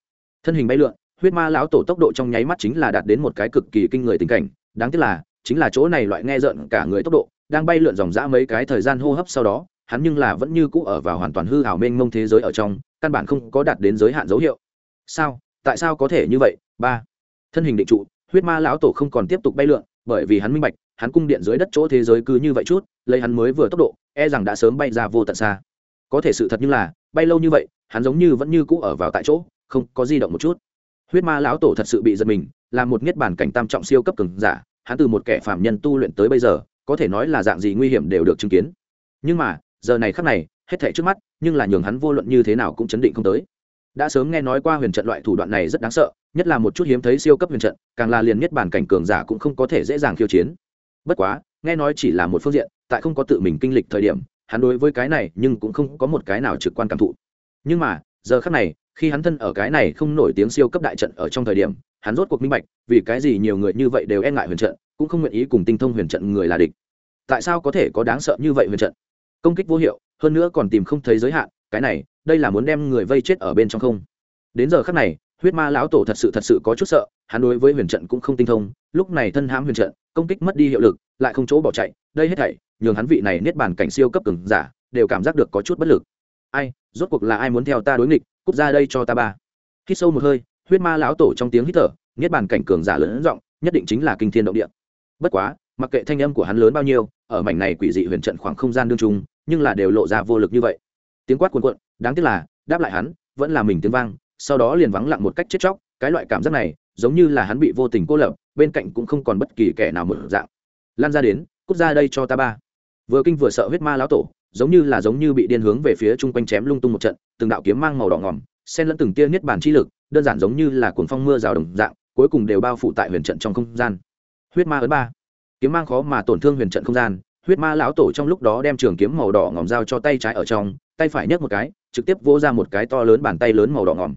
Thân hình bay lượn, huyết ma lão tổ tốc độ trong nháy mắt chính là đạt đến một cái cực kỳ kinh người tình cảnh, đáng tiếc là, chính là chỗ này loại nghe rợn cả người tốc độ đang bay lượn dòng dã mấy cái thời gian hô hấp sau đó, hắn nhưng là vẫn như cũ ở vào hoàn toàn hư hảo mênh mông thế giới ở trong, căn bản không có đạt đến giới hạn dấu hiệu. Sao? Tại sao có thể như vậy? Ba. Thân hình định trụ, huyết ma lão tổ không còn tiếp tục bay lượn, bởi vì hắn minh bạch, hắn cung điện dưới đất chỗ thế giới cứ như vậy chút, lấy hắn mới vừa tốc độ e rằng đã sớm bay ra vô tận xa. Có thể sự thật như là, bay lâu như vậy, hắn giống như vẫn như cũ ở vào tại chỗ, không có di động một chút. Huyết ma lão tổ thật sự bị giật mình, là một niết bản cảnh tam trọng siêu cấp cường giả, hắn từ một kẻ phạm nhân tu luyện tới bây giờ có thể nói là dạng gì nguy hiểm đều được chứng kiến. Nhưng mà, giờ này khắc này, hết thảy trước mắt, nhưng là nhường hắn vô luận như thế nào cũng chấn định không tới. Đã sớm nghe nói qua huyền trận loại thủ đoạn này rất đáng sợ, nhất là một chút hiếm thấy siêu cấp huyền trận, càng là liền nhất bản cảnh cường giả cũng không có thể dễ dàng khiêu chiến. Bất quá, nghe nói chỉ là một phương diện, tại không có tự mình kinh lịch thời điểm, hắn đối với cái này nhưng cũng không có một cái nào trực quan cảm thụ. Nhưng mà, giờ khắc này, khi hắn thân ở cái này không nổi tiếng siêu cấp đại trận ở trong thời điểm, hắn rốt cuộc minh bạch, vì cái gì nhiều người như vậy đều e ngại huyền trận cũng không nguyện ý cùng tinh thông huyền trận người là địch. Tại sao có thể có đáng sợ như vậy huyền trận? Công kích vô hiệu, hơn nữa còn tìm không thấy giới hạn, cái này, đây là muốn đem người vây chết ở bên trong không? Đến giờ khắc này, huyết ma lão tổ thật sự thật sự có chút sợ, hắn đối với huyền trận cũng không tinh thông, lúc này thân hãm huyền trận, công kích mất đi hiệu lực, lại không chỗ bỏ chạy, đây hết thảy, nhường hắn vị này niết bàn cảnh siêu cấp cường giả, đều cảm giác được có chút bất lực. Ai, rốt cuộc là ai muốn theo ta đối nghịch, cút ra đây cho ta ba. Hít sâu một hơi, huyết ma lão tổ trong tiếng hít thở, niết bàn cảnh cường giả lớn giọng, nhất định chính là kinh thiên động địa bất quá, mặc kệ thanh âm của hắn lớn bao nhiêu, ở mảnh này quỷ dị huyền trận khoảng không gian đương trung, nhưng là đều lộ ra vô lực như vậy. Tiếng quát cuồn cuộn, đáng tiếc là, đáp lại hắn, vẫn là mình tiếng vang, sau đó liền vắng lặng một cách chết chóc, cái loại cảm giác này, giống như là hắn bị vô tình cô lập, bên cạnh cũng không còn bất kỳ kẻ nào mở dạng. Lan ra đến, cút ra đây cho ta ba. Vừa kinh vừa sợ huyết ma lão tổ, giống như là giống như bị điên hướng về phía chung quanh chém lung tung một trận, từng đạo kiếm mang màu đỏ ngòm, xen lẫn từng tia niết bàn chi lực, đơn giản giống như là cuồng phong mưa rào đồng dạng, cuối cùng đều bao phủ tại huyền trận trong không gian huyết ma ấn ba. Kiếm mang khó mà tổn thương huyền trận không gian, huyết ma lão tổ trong lúc đó đem trường kiếm màu đỏ ngòm dao cho tay trái ở trong, tay phải nhấc một cái, trực tiếp vỗ ra một cái to lớn bàn tay lớn màu đỏ ngòm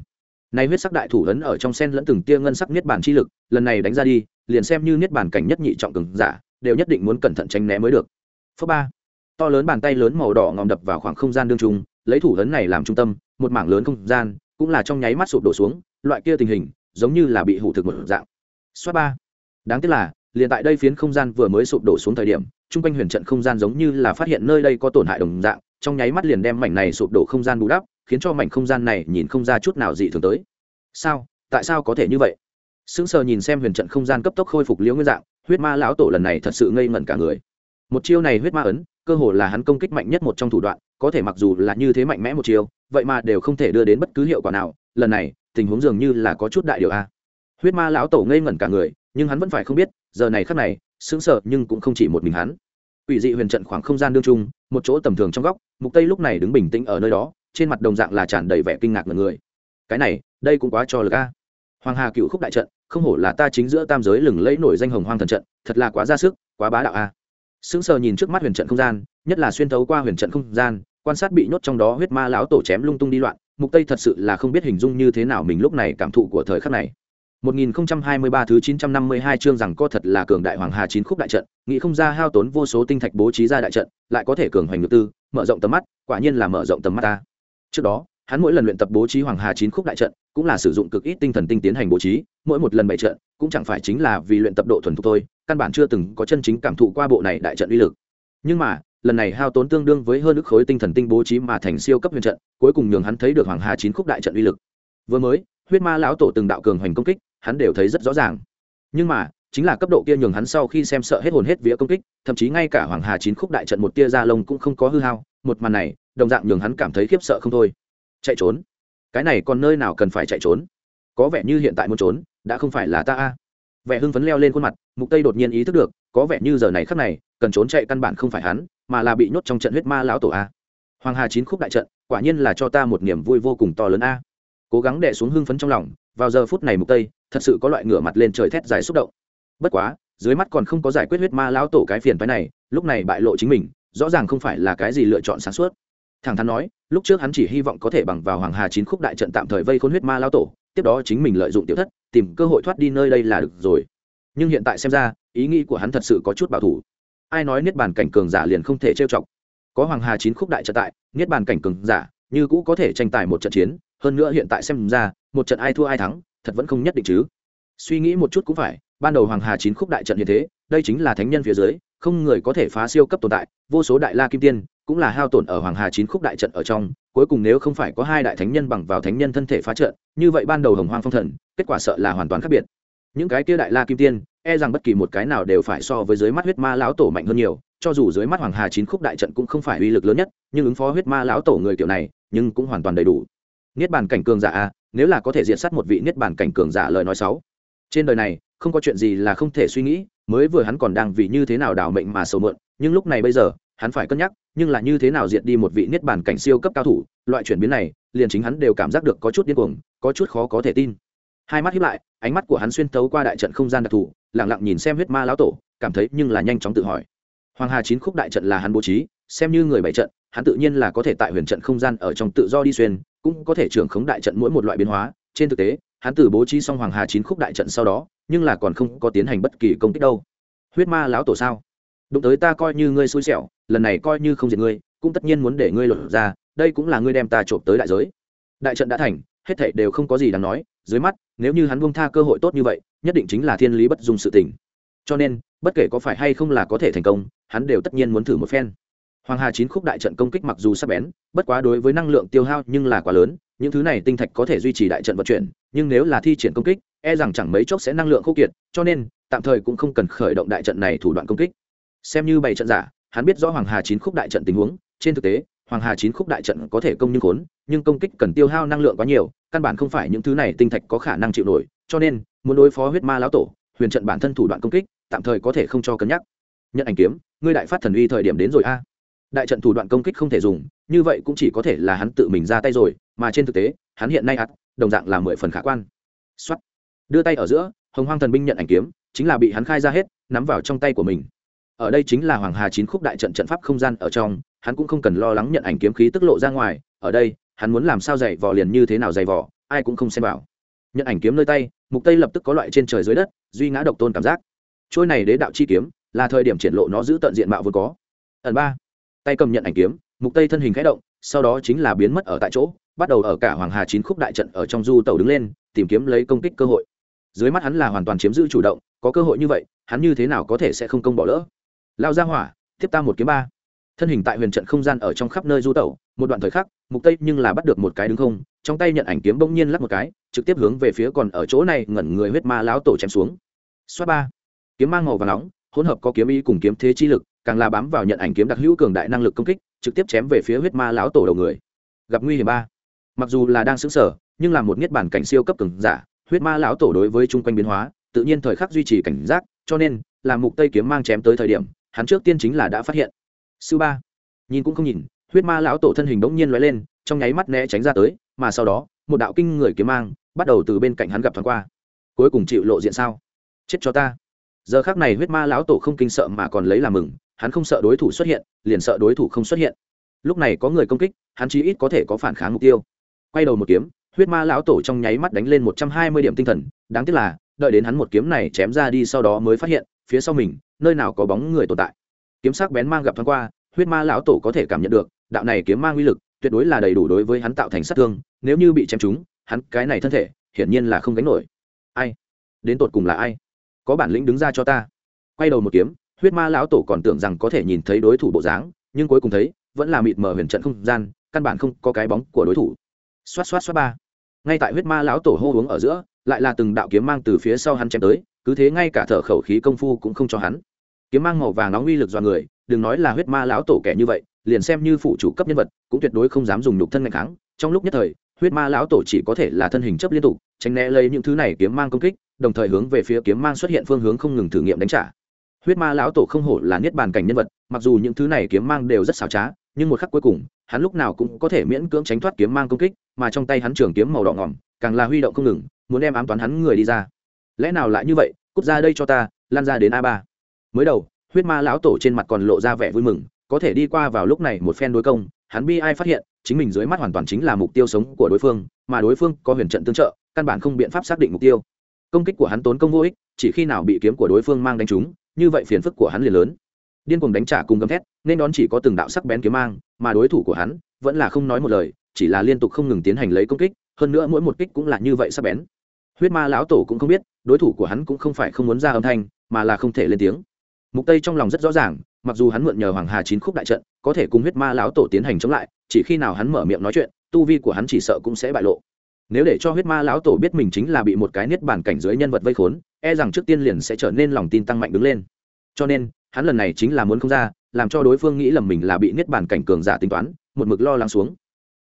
này huyết sắc đại thủ ấn ở trong sen lẫn từng tia ngân sắc niết bản chi lực, lần này đánh ra đi, liền xem như niết bản cảnh nhất nhị trọng cường giả, đều nhất định muốn cẩn thận tránh né mới được. Phớ ba. To lớn bàn tay lớn màu đỏ ngòm đập vào khoảng không gian đương trung, lấy thủ ấn này làm trung tâm, một mảng lớn không gian, cũng là trong nháy mắt sụp đổ xuống, loại kia tình hình, giống như là bị hủ thực một dạng. Xoát ba. Đáng tiếc là liền tại đây phiến không gian vừa mới sụp đổ xuống thời điểm, chung quanh huyền trận không gian giống như là phát hiện nơi đây có tổn hại đồng dạng, trong nháy mắt liền đem mảnh này sụp đổ không gian bù đắp, khiến cho mảnh không gian này nhìn không ra chút nào dị thường tới. Sao? Tại sao có thể như vậy? Sững sờ nhìn xem huyền trận không gian cấp tốc khôi phục liễu nguyên dạng, huyết ma lão tổ lần này thật sự ngây ngẩn cả người. Một chiêu này huyết ma ấn, cơ hồ là hắn công kích mạnh nhất một trong thủ đoạn, có thể mặc dù là như thế mạnh mẽ một chiêu, vậy mà đều không thể đưa đến bất cứ hiệu quả nào, lần này, tình huống dường như là có chút đại điều a. Huyết ma lão tổ ngây ngẩn cả người nhưng hắn vẫn phải không biết giờ này khắc này sững sờ nhưng cũng không chỉ một mình hắn Quỷ dị huyền trận khoảng không gian đương trung, một chỗ tầm thường trong góc, Mục Tây lúc này đứng bình tĩnh ở nơi đó, trên mặt đồng dạng là tràn đầy vẻ kinh ngạc ngẩn người. Cái này, đây cũng quá cho lực a. Hoàng Hà Cựu Khúc đại trận, không hổ là ta chính giữa tam giới lừng lẫy nổi danh Hồng Hoang thần trận, thật là quá ra sức, quá bá đạo a. Sững sờ nhìn trước mắt huyền trận không gian, nhất là xuyên thấu qua huyền trận không gian, quan sát bị nhốt trong đó huyết ma lão tổ chém lung tung đi loạn, Mục Tây thật sự là không biết hình dung như thế nào mình lúc này cảm thụ của thời khắc này. 1023 thứ 952 chương rằng có thật là cường đại hoàng hà chín khúc đại trận, nghĩ không ra hao tốn vô số tinh thạch bố trí ra đại trận, lại có thể cường hoành ngự tư, mở rộng tầm mắt, quả nhiên là mở rộng tầm mắt ta. Trước đó, hắn mỗi lần luyện tập bố trí hoàng hà chín khúc đại trận, cũng là sử dụng cực ít tinh thần tinh tiến hành bố trí, mỗi một lần bày trận, cũng chẳng phải chính là vì luyện tập độ thuần thục thôi, căn bản chưa từng có chân chính cảm thụ qua bộ này đại trận uy lực. Nhưng mà, lần này hao tốn tương đương với hơn ức khối tinh thần tinh bố trí mà thành siêu cấp huyền trận, cuối cùng nhường hắn thấy được hoàng hà chín khúc đại trận uy lực. Vừa mới, huyết ma lão tổ từng đạo cường hoành công kích, hắn đều thấy rất rõ ràng. Nhưng mà, chính là cấp độ kia nhường hắn sau khi xem sợ hết hồn hết vía công kích, thậm chí ngay cả hoàng hà chín khúc đại trận một tia da lông cũng không có hư hao, một màn này, đồng dạng nhường hắn cảm thấy khiếp sợ không thôi. Chạy trốn? Cái này còn nơi nào cần phải chạy trốn? Có vẻ như hiện tại muốn trốn, đã không phải là ta a. Vẻ hưng phấn leo lên khuôn mặt, mục tây đột nhiên ý thức được, có vẻ như giờ này khắc này, cần trốn chạy căn bản không phải hắn, mà là bị nhốt trong trận huyết ma lão tổ a. Hoàng hà chín khúc đại trận, quả nhiên là cho ta một niềm vui vô cùng to lớn a. Cố gắng đè xuống hưng phấn trong lòng vào giờ phút này mục tây, thật sự có loại ngửa mặt lên trời thét dài xúc động. Bất quá, dưới mắt còn không có giải quyết huyết ma lão tổ cái phiền phái này, lúc này bại lộ chính mình, rõ ràng không phải là cái gì lựa chọn sáng suốt. Thẳng thắn nói, lúc trước hắn chỉ hy vọng có thể bằng vào hoàng hà chín khúc đại trận tạm thời vây khốn huyết ma lão tổ, tiếp đó chính mình lợi dụng tiểu thất, tìm cơ hội thoát đi nơi đây là được rồi. Nhưng hiện tại xem ra, ý nghĩ của hắn thật sự có chút bảo thủ. Ai nói niết bàn cảnh cường giả liền không thể trêu chọc? Có hoàng hà chín khúc đại trận tại, niết bàn cảnh cường giả như cũ có thể tranh tài một trận chiến hơn nữa hiện tại xem ra, một trận ai thua ai thắng, thật vẫn không nhất định chứ. Suy nghĩ một chút cũng phải, ban đầu hoàng hà chín khúc đại trận như thế, đây chính là thánh nhân phía dưới, không người có thể phá siêu cấp tồn tại, vô số đại la kim tiên, cũng là hao tổn ở hoàng hà chín khúc đại trận ở trong, cuối cùng nếu không phải có hai đại thánh nhân bằng vào thánh nhân thân thể phá trận, như vậy ban đầu hồng hoang phong thần, kết quả sợ là hoàn toàn khác biệt. Những cái kia đại la kim tiên e rằng bất kỳ một cái nào đều phải so với dưới mắt huyết ma lão tổ mạnh hơn nhiều, cho dù dưới mắt hoàng hà chín khúc đại trận cũng không phải uy lực lớn nhất, nhưng ứng phó huyết ma lão tổ người kiểu này, nhưng cũng hoàn toàn đầy đủ niết bàn cảnh cường giả à? nếu là có thể diện sát một vị niết bàn cảnh cường giả lời nói sáu trên đời này, không có chuyện gì là không thể suy nghĩ, mới vừa hắn còn đang vì như thế nào đảo mệnh mà sầu mượn, nhưng lúc này bây giờ, hắn phải cân nhắc, nhưng là như thế nào diệt đi một vị niết bàn cảnh siêu cấp cao thủ, loại chuyển biến này, liền chính hắn đều cảm giác được có chút điên cuồng, có chút khó có thể tin hai mắt hiếp lại, ánh mắt của hắn xuyên tấu qua đại trận không gian đặc thù lẳng lặng nhìn xem huyết ma lão tổ, cảm thấy nhưng là nhanh chóng tự hỏi hoàng hà chín khúc đại trận là hắn bố trí, xem như người bảy trận, hắn tự nhiên là có thể tại huyền trận không gian ở trong tự do đi xuyên cũng có thể trưởng khống đại trận mỗi một loại biến hóa. Trên thực tế, hắn từ bố trí xong hoàng hà chín khúc đại trận sau đó, nhưng là còn không có tiến hành bất kỳ công kích đâu. Huyết ma lão tổ sao? Đụng tới ta coi như ngươi xui xẻo, lần này coi như không diệt ngươi, cũng tất nhiên muốn để ngươi lột ra, đây cũng là ngươi đem ta trộm tới đại giới. Đại trận đã thành, hết thảy đều không có gì đáng nói, dưới mắt, nếu như hắn buông tha cơ hội tốt như vậy, nhất định chính là thiên lý bất dung sự tình. Cho nên, bất kể có phải hay không là có thể thành công, hắn đều tất nhiên muốn thử một phen hoàng hà chín khúc đại trận công kích mặc dù sắp bén, bất quá đối với năng lượng tiêu hao nhưng là quá lớn, những thứ này tinh thạch có thể duy trì đại trận vận chuyển, nhưng nếu là thi triển công kích e rằng chẳng mấy chốc sẽ năng lượng khô kiệt, cho nên, tạm thời cũng không cần khởi động đại trận này thủ đoạn công kích. Xem như bảy trận giả, hắn biết rõ hoàng hà chín khúc đại trận tình huống, trên thực tế, hoàng hà chín khúc đại trận có thể công như khốn, nhưng công kích cần tiêu hao năng lượng quá nhiều, căn bản không phải những thứ này tinh thạch có khả năng chịu nổi, cho nên, muốn đối phó huyết ma lão tổ, huyền trận bản thân thủ đoạn công kích, tạm thời có thể không cho cân nhắc. Nhận ảnh kiếm, ngươi đại phát thần uy thời điểm đến rồi a đại trận thủ đoạn công kích không thể dùng, như vậy cũng chỉ có thể là hắn tự mình ra tay rồi, mà trên thực tế, hắn hiện nay ắt đồng dạng là mười phần khả quan. Xuất đưa tay ở giữa, hồng hoang thần binh nhận ảnh kiếm, chính là bị hắn khai ra hết, nắm vào trong tay của mình. Ở đây chính là hoàng hà chín khúc đại trận trận pháp không gian ở trong, hắn cũng không cần lo lắng nhận ảnh kiếm khí tức lộ ra ngoài, ở đây, hắn muốn làm sao dày vò liền như thế nào dày vò, ai cũng không xem vào. Nhận ảnh kiếm nơi tay, mục tây lập tức có loại trên trời dưới đất, duy ngã độc tôn cảm giác. Trôi này đế đạo chi kiếm, là thời điểm triển lộ nó giữ tận diện mạo vốn có. Ẩn ba tay cầm nhận ảnh kiếm, mục tây thân hình khẽ động, sau đó chính là biến mất ở tại chỗ, bắt đầu ở cả hoàng hà chín khúc đại trận ở trong du tàu đứng lên, tìm kiếm lấy công kích cơ hội. Dưới mắt hắn là hoàn toàn chiếm giữ chủ động, có cơ hội như vậy, hắn như thế nào có thể sẽ không công bỏ lỡ? Lao ra hỏa, tiếp ta một kiếm ba. Thân hình tại huyền trận không gian ở trong khắp nơi du tẩu, một đoạn thời khắc, mục tây nhưng là bắt được một cái đứng không, trong tay nhận ảnh kiếm bỗng nhiên lắp một cái, trực tiếp hướng về phía còn ở chỗ này ngẩn người huyết ma lão tổ chém xuống. Xoát ba. Kiếm mang màu và nóng, hỗn hợp có kiếm ý cùng kiếm thế chi lực càng là bám vào nhận ảnh kiếm đặc hữu cường đại năng lực công kích, trực tiếp chém về phía huyết ma lão tổ đầu người. Gặp nguy hiểm ba. Mặc dù là đang xứng sở nhưng là một niết bản cảnh siêu cấp cường giả, huyết ma lão tổ đối với chung quanh biến hóa, tự nhiên thời khắc duy trì cảnh giác, cho nên, là mục tây kiếm mang chém tới thời điểm, hắn trước tiên chính là đã phát hiện. Sư ba. Nhìn cũng không nhìn, huyết ma lão tổ thân hình bỗng nhiên lóe lên, trong nháy mắt né tránh ra tới, mà sau đó, một đạo kinh người kiếm mang, bắt đầu từ bên cạnh hắn gặp thoáng qua. Cuối cùng chịu lộ diện sao? Chết cho ta giờ khác này huyết ma lão tổ không kinh sợ mà còn lấy làm mừng, hắn không sợ đối thủ xuất hiện, liền sợ đối thủ không xuất hiện. Lúc này có người công kích, hắn chí ít có thể có phản kháng mục tiêu. Quay đầu một kiếm, huyết ma lão tổ trong nháy mắt đánh lên một trăm hai mươi điểm tinh thần, đáng tiếc là, đợi đến hắn một kiếm này chém ra đi sau đó mới phát hiện, phía sau mình, nơi nào có bóng người tồn tại. Kiếm sắc bén mang gặp thoáng qua, huyết ma lão tổ có thể cảm nhận được, đạo này kiếm mang uy lực, tuyệt đối là đầy đủ đối với hắn tạo thành sát thương, nếu như bị chém trúng, hắn cái này thân thể, hiển nhiên là không gánh nổi. Ai? Đến tột cùng là ai? Có bản lĩnh đứng ra cho ta. Quay đầu một kiếm, huyết ma lão tổ còn tưởng rằng có thể nhìn thấy đối thủ bộ dáng, nhưng cuối cùng thấy, vẫn là mịt mờ huyền trận không gian, căn bản không có cái bóng của đối thủ. Xoát xoát xoát ba. Ngay tại huyết ma lão tổ hô uống ở giữa, lại là từng đạo kiếm mang từ phía sau hắn chém tới, cứ thế ngay cả thở khẩu khí công phu cũng không cho hắn. Kiếm mang màu vàng nóng uy lực do người, đừng nói là huyết ma lão tổ kẻ như vậy, liền xem như phụ chủ cấp nhân vật, cũng tuyệt đối không dám dùng nhục thân ngày kháng. Trong lúc nhất thời, huyết ma lão tổ chỉ có thể là thân hình chấp liên tục, tránh né lấy những thứ này kiếm mang công kích đồng thời hướng về phía kiếm mang xuất hiện phương hướng không ngừng thử nghiệm đánh trả. Huyết ma lão tổ không hổ là niết bàn cảnh nhân vật, mặc dù những thứ này kiếm mang đều rất xảo trá, nhưng một khắc cuối cùng, hắn lúc nào cũng có thể miễn cưỡng tránh thoát kiếm mang công kích, mà trong tay hắn trường kiếm màu đỏ ngỏm, càng là huy động không ngừng, muốn đem ám toán hắn người đi ra. Lẽ nào lại như vậy, cút ra đây cho ta, lan ra đến a ba. Mới đầu, huyết ma lão tổ trên mặt còn lộ ra vẻ vui mừng, có thể đi qua vào lúc này một phen đối công, hắn bi ai phát hiện, chính mình dưới mắt hoàn toàn chính là mục tiêu sống của đối phương, mà đối phương có huyền trận tương trợ, căn bản không biện pháp xác định mục tiêu công kích của hắn tốn công vô ích, chỉ khi nào bị kiếm của đối phương mang đánh trúng, như vậy phiền phức của hắn liền lớn. Điên cuồng đánh trả cùng gầm thét, nên đón chỉ có từng đạo sắc bén kiếm mang, mà đối thủ của hắn vẫn là không nói một lời, chỉ là liên tục không ngừng tiến hành lấy công kích, hơn nữa mỗi một kích cũng là như vậy sắc bén. Huyết ma lão tổ cũng không biết, đối thủ của hắn cũng không phải không muốn ra âm thanh, mà là không thể lên tiếng. Mục tây trong lòng rất rõ ràng, mặc dù hắn mượn nhờ hoàng hà chín khúc đại trận, có thể cùng huyết ma lão tổ tiến hành chống lại, chỉ khi nào hắn mở miệng nói chuyện, tu vi của hắn chỉ sợ cũng sẽ bại lộ nếu để cho huyết ma lão tổ biết mình chính là bị một cái niết bản cảnh dưới nhân vật vây khốn e rằng trước tiên liền sẽ trở nên lòng tin tăng mạnh đứng lên. Cho nên, hắn lần này chính là muốn không ra, làm cho đối phương nghĩ lầm mình là bị niết bản cảnh cường giả tính toán, một mực lo lắng xuống.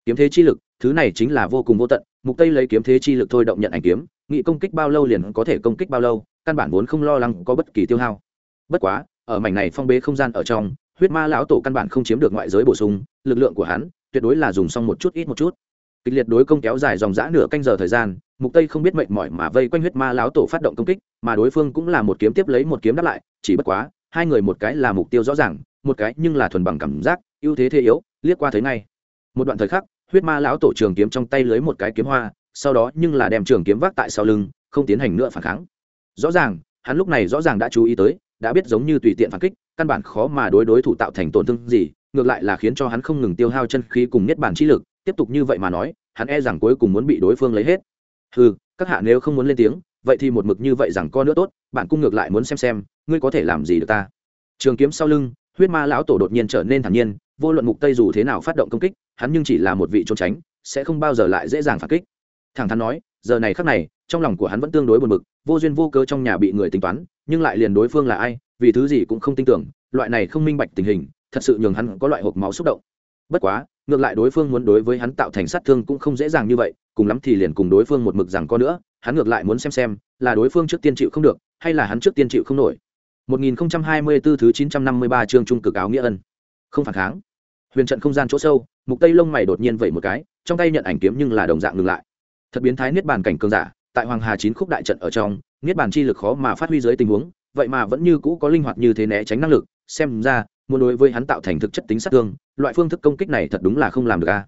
Kiếm thế chi lực, thứ này chính là vô cùng vô tận, mục tây lấy kiếm thế chi lực thôi động nhận ảnh kiếm nghĩ công kích bao lâu liền có thể công kích bao lâu, căn bản vốn không lo lắng có bất kỳ tiêu hao. Bất quá, ở mảnh này phong bế không gian ở trong, huyết ma lão tổ căn bản không chiếm được ngoại giới bổ sung, lực lượng của hắn tuyệt đối là dùng xong một chút ít một chút kịch liệt đối công kéo dài dòng dã nửa canh giờ thời gian, mục tây không biết mệt mỏi mà vây quanh huyết ma lão tổ phát động công kích, mà đối phương cũng là một kiếm tiếp lấy một kiếm đáp lại, chỉ bất quá, hai người một cái là mục tiêu rõ ràng, một cái nhưng là thuần bằng cảm giác, ưu thế thế yếu, liếc qua thấy ngay. Một đoạn thời khắc, huyết ma lão tổ trường kiếm trong tay lưới một cái kiếm hoa, sau đó nhưng là đem trường kiếm vác tại sau lưng, không tiến hành nữa phản kháng. Rõ ràng, hắn lúc này rõ ràng đã chú ý tới, đã biết giống như tùy tiện phản kích, căn bản khó mà đối đối thủ tạo thành tổn thương gì, ngược lại là khiến cho hắn không ngừng tiêu hao chân khí cùng nhất bản chi lực tiếp tục như vậy mà nói, hắn e rằng cuối cùng muốn bị đối phương lấy hết. Ừ các hạ nếu không muốn lên tiếng, vậy thì một mực như vậy rằng co nữa tốt, bạn cung ngược lại muốn xem xem, ngươi có thể làm gì được ta? Trường kiếm sau lưng, huyết ma lão tổ đột nhiên trở nên thản nhiên, vô luận mục tây dù thế nào phát động công kích, hắn nhưng chỉ là một vị trốn tránh, sẽ không bao giờ lại dễ dàng phản kích. Thẳng thắn nói, giờ này khắc này, trong lòng của hắn vẫn tương đối buồn bực, vô duyên vô cớ trong nhà bị người tính toán, nhưng lại liền đối phương là ai, vì thứ gì cũng không tin tưởng, loại này không minh bạch tình hình, thật sự nhường hắn có loại hộp máu xúc động. Bất quá ngược lại đối phương muốn đối với hắn tạo thành sát thương cũng không dễ dàng như vậy, cùng lắm thì liền cùng đối phương một mực rằng có nữa, hắn ngược lại muốn xem xem, là đối phương trước tiên chịu không được, hay là hắn trước tiên chịu không nổi. 1024 thứ 953 chương trung cực áo nghĩa ân. Không phản kháng. Huyền trận không gian chỗ sâu, mục tây lông mày đột nhiên vẩy một cái, trong tay nhận ảnh kiếm nhưng là đồng dạng ngừng lại. Thật biến thái niết bàn cảnh cường giả, tại hoàng hà chín khúc đại trận ở trong, niết bàn chi lực khó mà phát huy dưới tình huống, vậy mà vẫn như cũ có linh hoạt như thế né tránh năng lực, xem ra, muốn đối với hắn tạo thành thực chất tính sát thương loại phương thức công kích này thật đúng là không làm được a.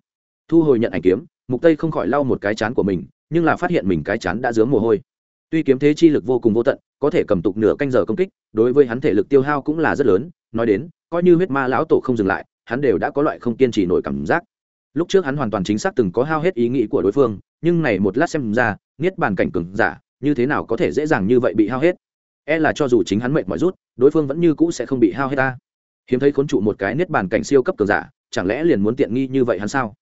Thu hồi nhận ảnh kiếm, mục tây không khỏi lau một cái chán của mình, nhưng là phát hiện mình cái chán đã dướng mồ hôi. Tuy kiếm thế chi lực vô cùng vô tận, có thể cầm tục nửa canh giờ công kích, đối với hắn thể lực tiêu hao cũng là rất lớn, nói đến, coi như huyết ma lão tổ không dừng lại, hắn đều đã có loại không kiên trì nổi cảm giác. Lúc trước hắn hoàn toàn chính xác từng có hao hết ý nghĩ của đối phương, nhưng này một lát xem ra, niết bàn cảnh cường giả, như thế nào có thể dễ dàng như vậy bị hao hết? E là cho dù chính hắn mệt mỏi rút, đối phương vẫn như cũ sẽ không bị hao hết ta hiếm thấy khốn trụ một cái niết bàn cảnh siêu cấp cường giả, chẳng lẽ liền muốn tiện nghi như vậy hắn sao?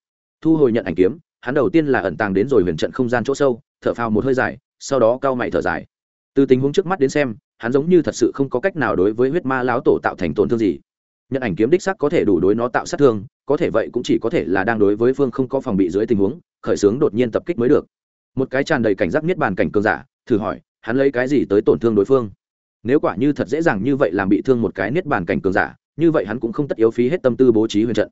Thu hồi nhận ảnh kiếm, hắn đầu tiên là ẩn tàng đến rồi huyền trận không gian chỗ sâu, thở phào một hơi dài, sau đó cao mày thở dài. Từ tình huống trước mắt đến xem, hắn giống như thật sự không có cách nào đối với huyết ma lão tổ tạo thành tổn thương gì. Nhận ảnh kiếm đích sắc có thể đủ đối nó tạo sát thương, có thể vậy cũng chỉ có thể là đang đối với phương không có phòng bị dưới tình huống, khởi xướng đột nhiên tập kích mới được. Một cái tràn đầy cảnh giác niết bàn cảnh cường giả, thử hỏi, hắn lấy cái gì tới tổn thương đối phương? Nếu quả như thật dễ dàng như vậy làm bị thương một cái niết bàn cảnh cường giả như vậy hắn cũng không tất yếu phí hết tâm tư bố trí huyền trận.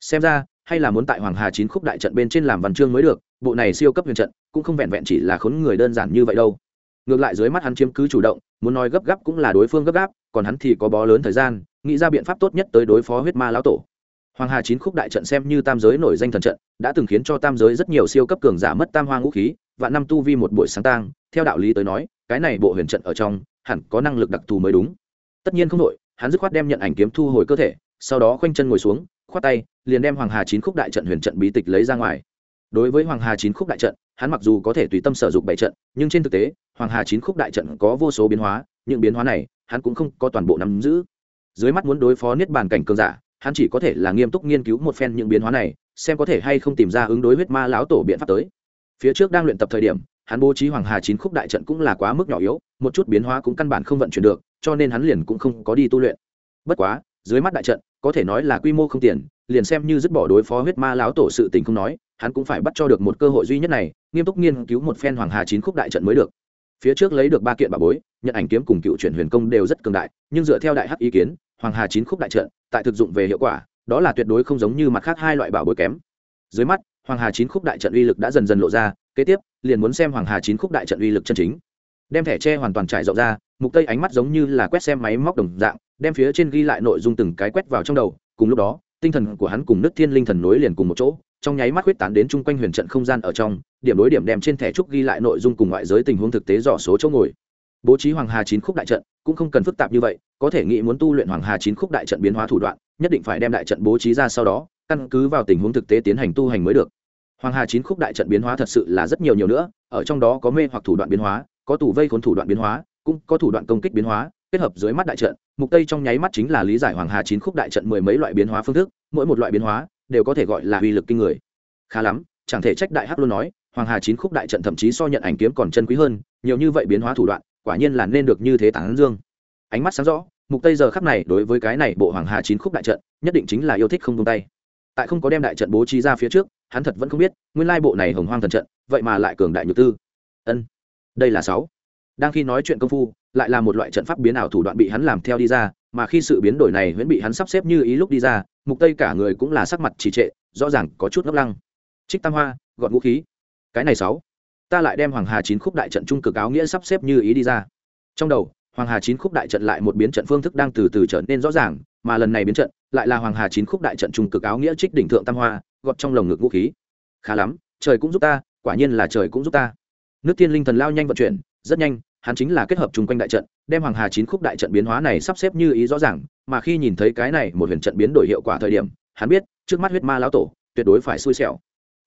Xem ra, hay là muốn tại hoàng hà chín khúc đại trận bên trên làm văn chương mới được, bộ này siêu cấp huyền trận cũng không vẹn vẹn chỉ là khốn người đơn giản như vậy đâu. Ngược lại dưới mắt hắn chiếm cứ chủ động, muốn nói gấp gáp cũng là đối phương gấp gáp, còn hắn thì có bó lớn thời gian, nghĩ ra biện pháp tốt nhất tới đối phó huyết ma lão tổ. Hoàng hà chín khúc đại trận xem như tam giới nổi danh thần trận, đã từng khiến cho tam giới rất nhiều siêu cấp cường giả mất tam hoa ngũ khí và năm tu vi một buổi sáng tang, theo đạo lý tới nói, cái này bộ huyền trận ở trong, hẳn có năng lực đặc thù mới đúng. Tất nhiên không đội hắn dứt khoát đem nhận ảnh kiếm thu hồi cơ thể, sau đó khoanh chân ngồi xuống, khoát tay, liền đem hoàng hà chín khúc đại trận huyền trận bí tịch lấy ra ngoài. Đối với hoàng hà chín khúc đại trận, hắn mặc dù có thể tùy tâm sở dụng bảy trận, nhưng trên thực tế, hoàng hà chín khúc đại trận có vô số biến hóa, những biến hóa này, hắn cũng không có toàn bộ nắm giữ. Dưới mắt muốn đối phó niết bàn cảnh cường giả, hắn chỉ có thể là nghiêm túc nghiên cứu một phen những biến hóa này, xem có thể hay không tìm ra ứng đối huyết ma lão tổ biện pháp tới. Phía trước đang luyện tập thời điểm, hắn bố trí hoàng hà chín khúc đại trận cũng là quá mức nhỏ yếu, một chút biến hóa cũng căn bản không vận chuyển được cho nên hắn liền cũng không có đi tu luyện. Bất quá, dưới mắt đại trận, có thể nói là quy mô không tiền, liền xem như dứt bỏ đối phó huyết ma lão tổ sự tình không nói, hắn cũng phải bắt cho được một cơ hội duy nhất này, nghiêm túc nghiên cứu một phen hoàng hà chín khúc đại trận mới được. Phía trước lấy được ba kiện bà bối, nhận ảnh kiếm cùng cựu chuyển huyền công đều rất cường đại, nhưng dựa theo đại hắc ý kiến, hoàng hà chín khúc đại trận, tại thực dụng về hiệu quả, đó là tuyệt đối không giống như mặt khác hai loại bảo bối kém. Dưới mắt, hoàng hà chín khúc đại trận uy lực đã dần dần lộ ra, kế tiếp, liền muốn xem hoàng hà chín khúc đại trận uy lực chân chính đem thẻ tre hoàn toàn trải rộng ra, mục tây ánh mắt giống như là quét xem máy móc đồng dạng, đem phía trên ghi lại nội dung từng cái quét vào trong đầu, cùng lúc đó, tinh thần của hắn cùng nước thiên linh thần nối liền cùng một chỗ, trong nháy mắt huyết tán đến chung quanh huyền trận không gian ở trong, điểm đối điểm đem trên thẻ trúc ghi lại nội dung cùng ngoại giới tình huống thực tế dò số chỗ ngồi. Bố trí hoàng hà chín khúc đại trận cũng không cần phức tạp như vậy, có thể nghĩ muốn tu luyện hoàng hà chín khúc đại trận biến hóa thủ đoạn, nhất định phải đem đại trận bố trí ra sau đó, căn cứ vào tình huống thực tế tiến hành tu hành mới được. Hoàng hà chín khúc đại trận biến hóa thật sự là rất nhiều nhiều nữa, ở trong đó có mê hoặc thủ đoạn biến hóa có tủ vây khốn thủ đoạn biến hóa, cũng có thủ đoạn công kích biến hóa, kết hợp dưới mắt đại trận, mục tây trong nháy mắt chính là lý giải hoàng hà chín khúc đại trận mười mấy loại biến hóa phương thức, mỗi một loại biến hóa đều có thể gọi là uy lực kinh người. Khá lắm, chẳng thể trách đại hắc luôn nói, hoàng hà chín khúc đại trận thậm chí so nhận ảnh kiếm còn chân quý hơn, nhiều như vậy biến hóa thủ đoạn, quả nhiên là nên được như thế tán dương. Ánh mắt sáng rõ, mục tây giờ khắc này đối với cái này bộ hoàng hà chín khúc đại trận, nhất định chính là yêu thích không tung tay. Tại không có đem đại trận bố trí ra phía trước, hắn thật vẫn không biết, nguyên lai bộ này hồng hoang thần trận, vậy mà lại cường đại nhược tư. Ân đây là sáu. Đang khi nói chuyện công phu, lại là một loại trận pháp biến ảo thủ đoạn bị hắn làm theo đi ra, mà khi sự biến đổi này vẫn bị hắn sắp xếp như ý lúc đi ra, mục tây cả người cũng là sắc mặt trì trệ, rõ ràng có chút ngốc lăng. Trích tam hoa, gọn vũ khí. Cái này sáu. Ta lại đem hoàng hà chín khúc đại trận trung cực áo nghĩa sắp xếp như ý đi ra. Trong đầu, hoàng hà chín khúc đại trận lại một biến trận phương thức đang từ từ trở nên rõ ràng, mà lần này biến trận lại là hoàng hà chín khúc đại trận trung cực áo nghĩa trích đỉnh thượng tam hoa, gọt trong lồng ngực vũ khí. Khá lắm, trời cũng giúp ta, quả nhiên là trời cũng giúp ta nước thiên linh thần lao nhanh vận chuyển, rất nhanh, hắn chính là kết hợp chung quanh đại trận, đem hoàng hà chín khúc đại trận biến hóa này sắp xếp như ý rõ ràng, mà khi nhìn thấy cái này một huyền trận biến đổi hiệu quả thời điểm, hắn biết, trước mắt huyết ma lão tổ, tuyệt đối phải xui xẻo.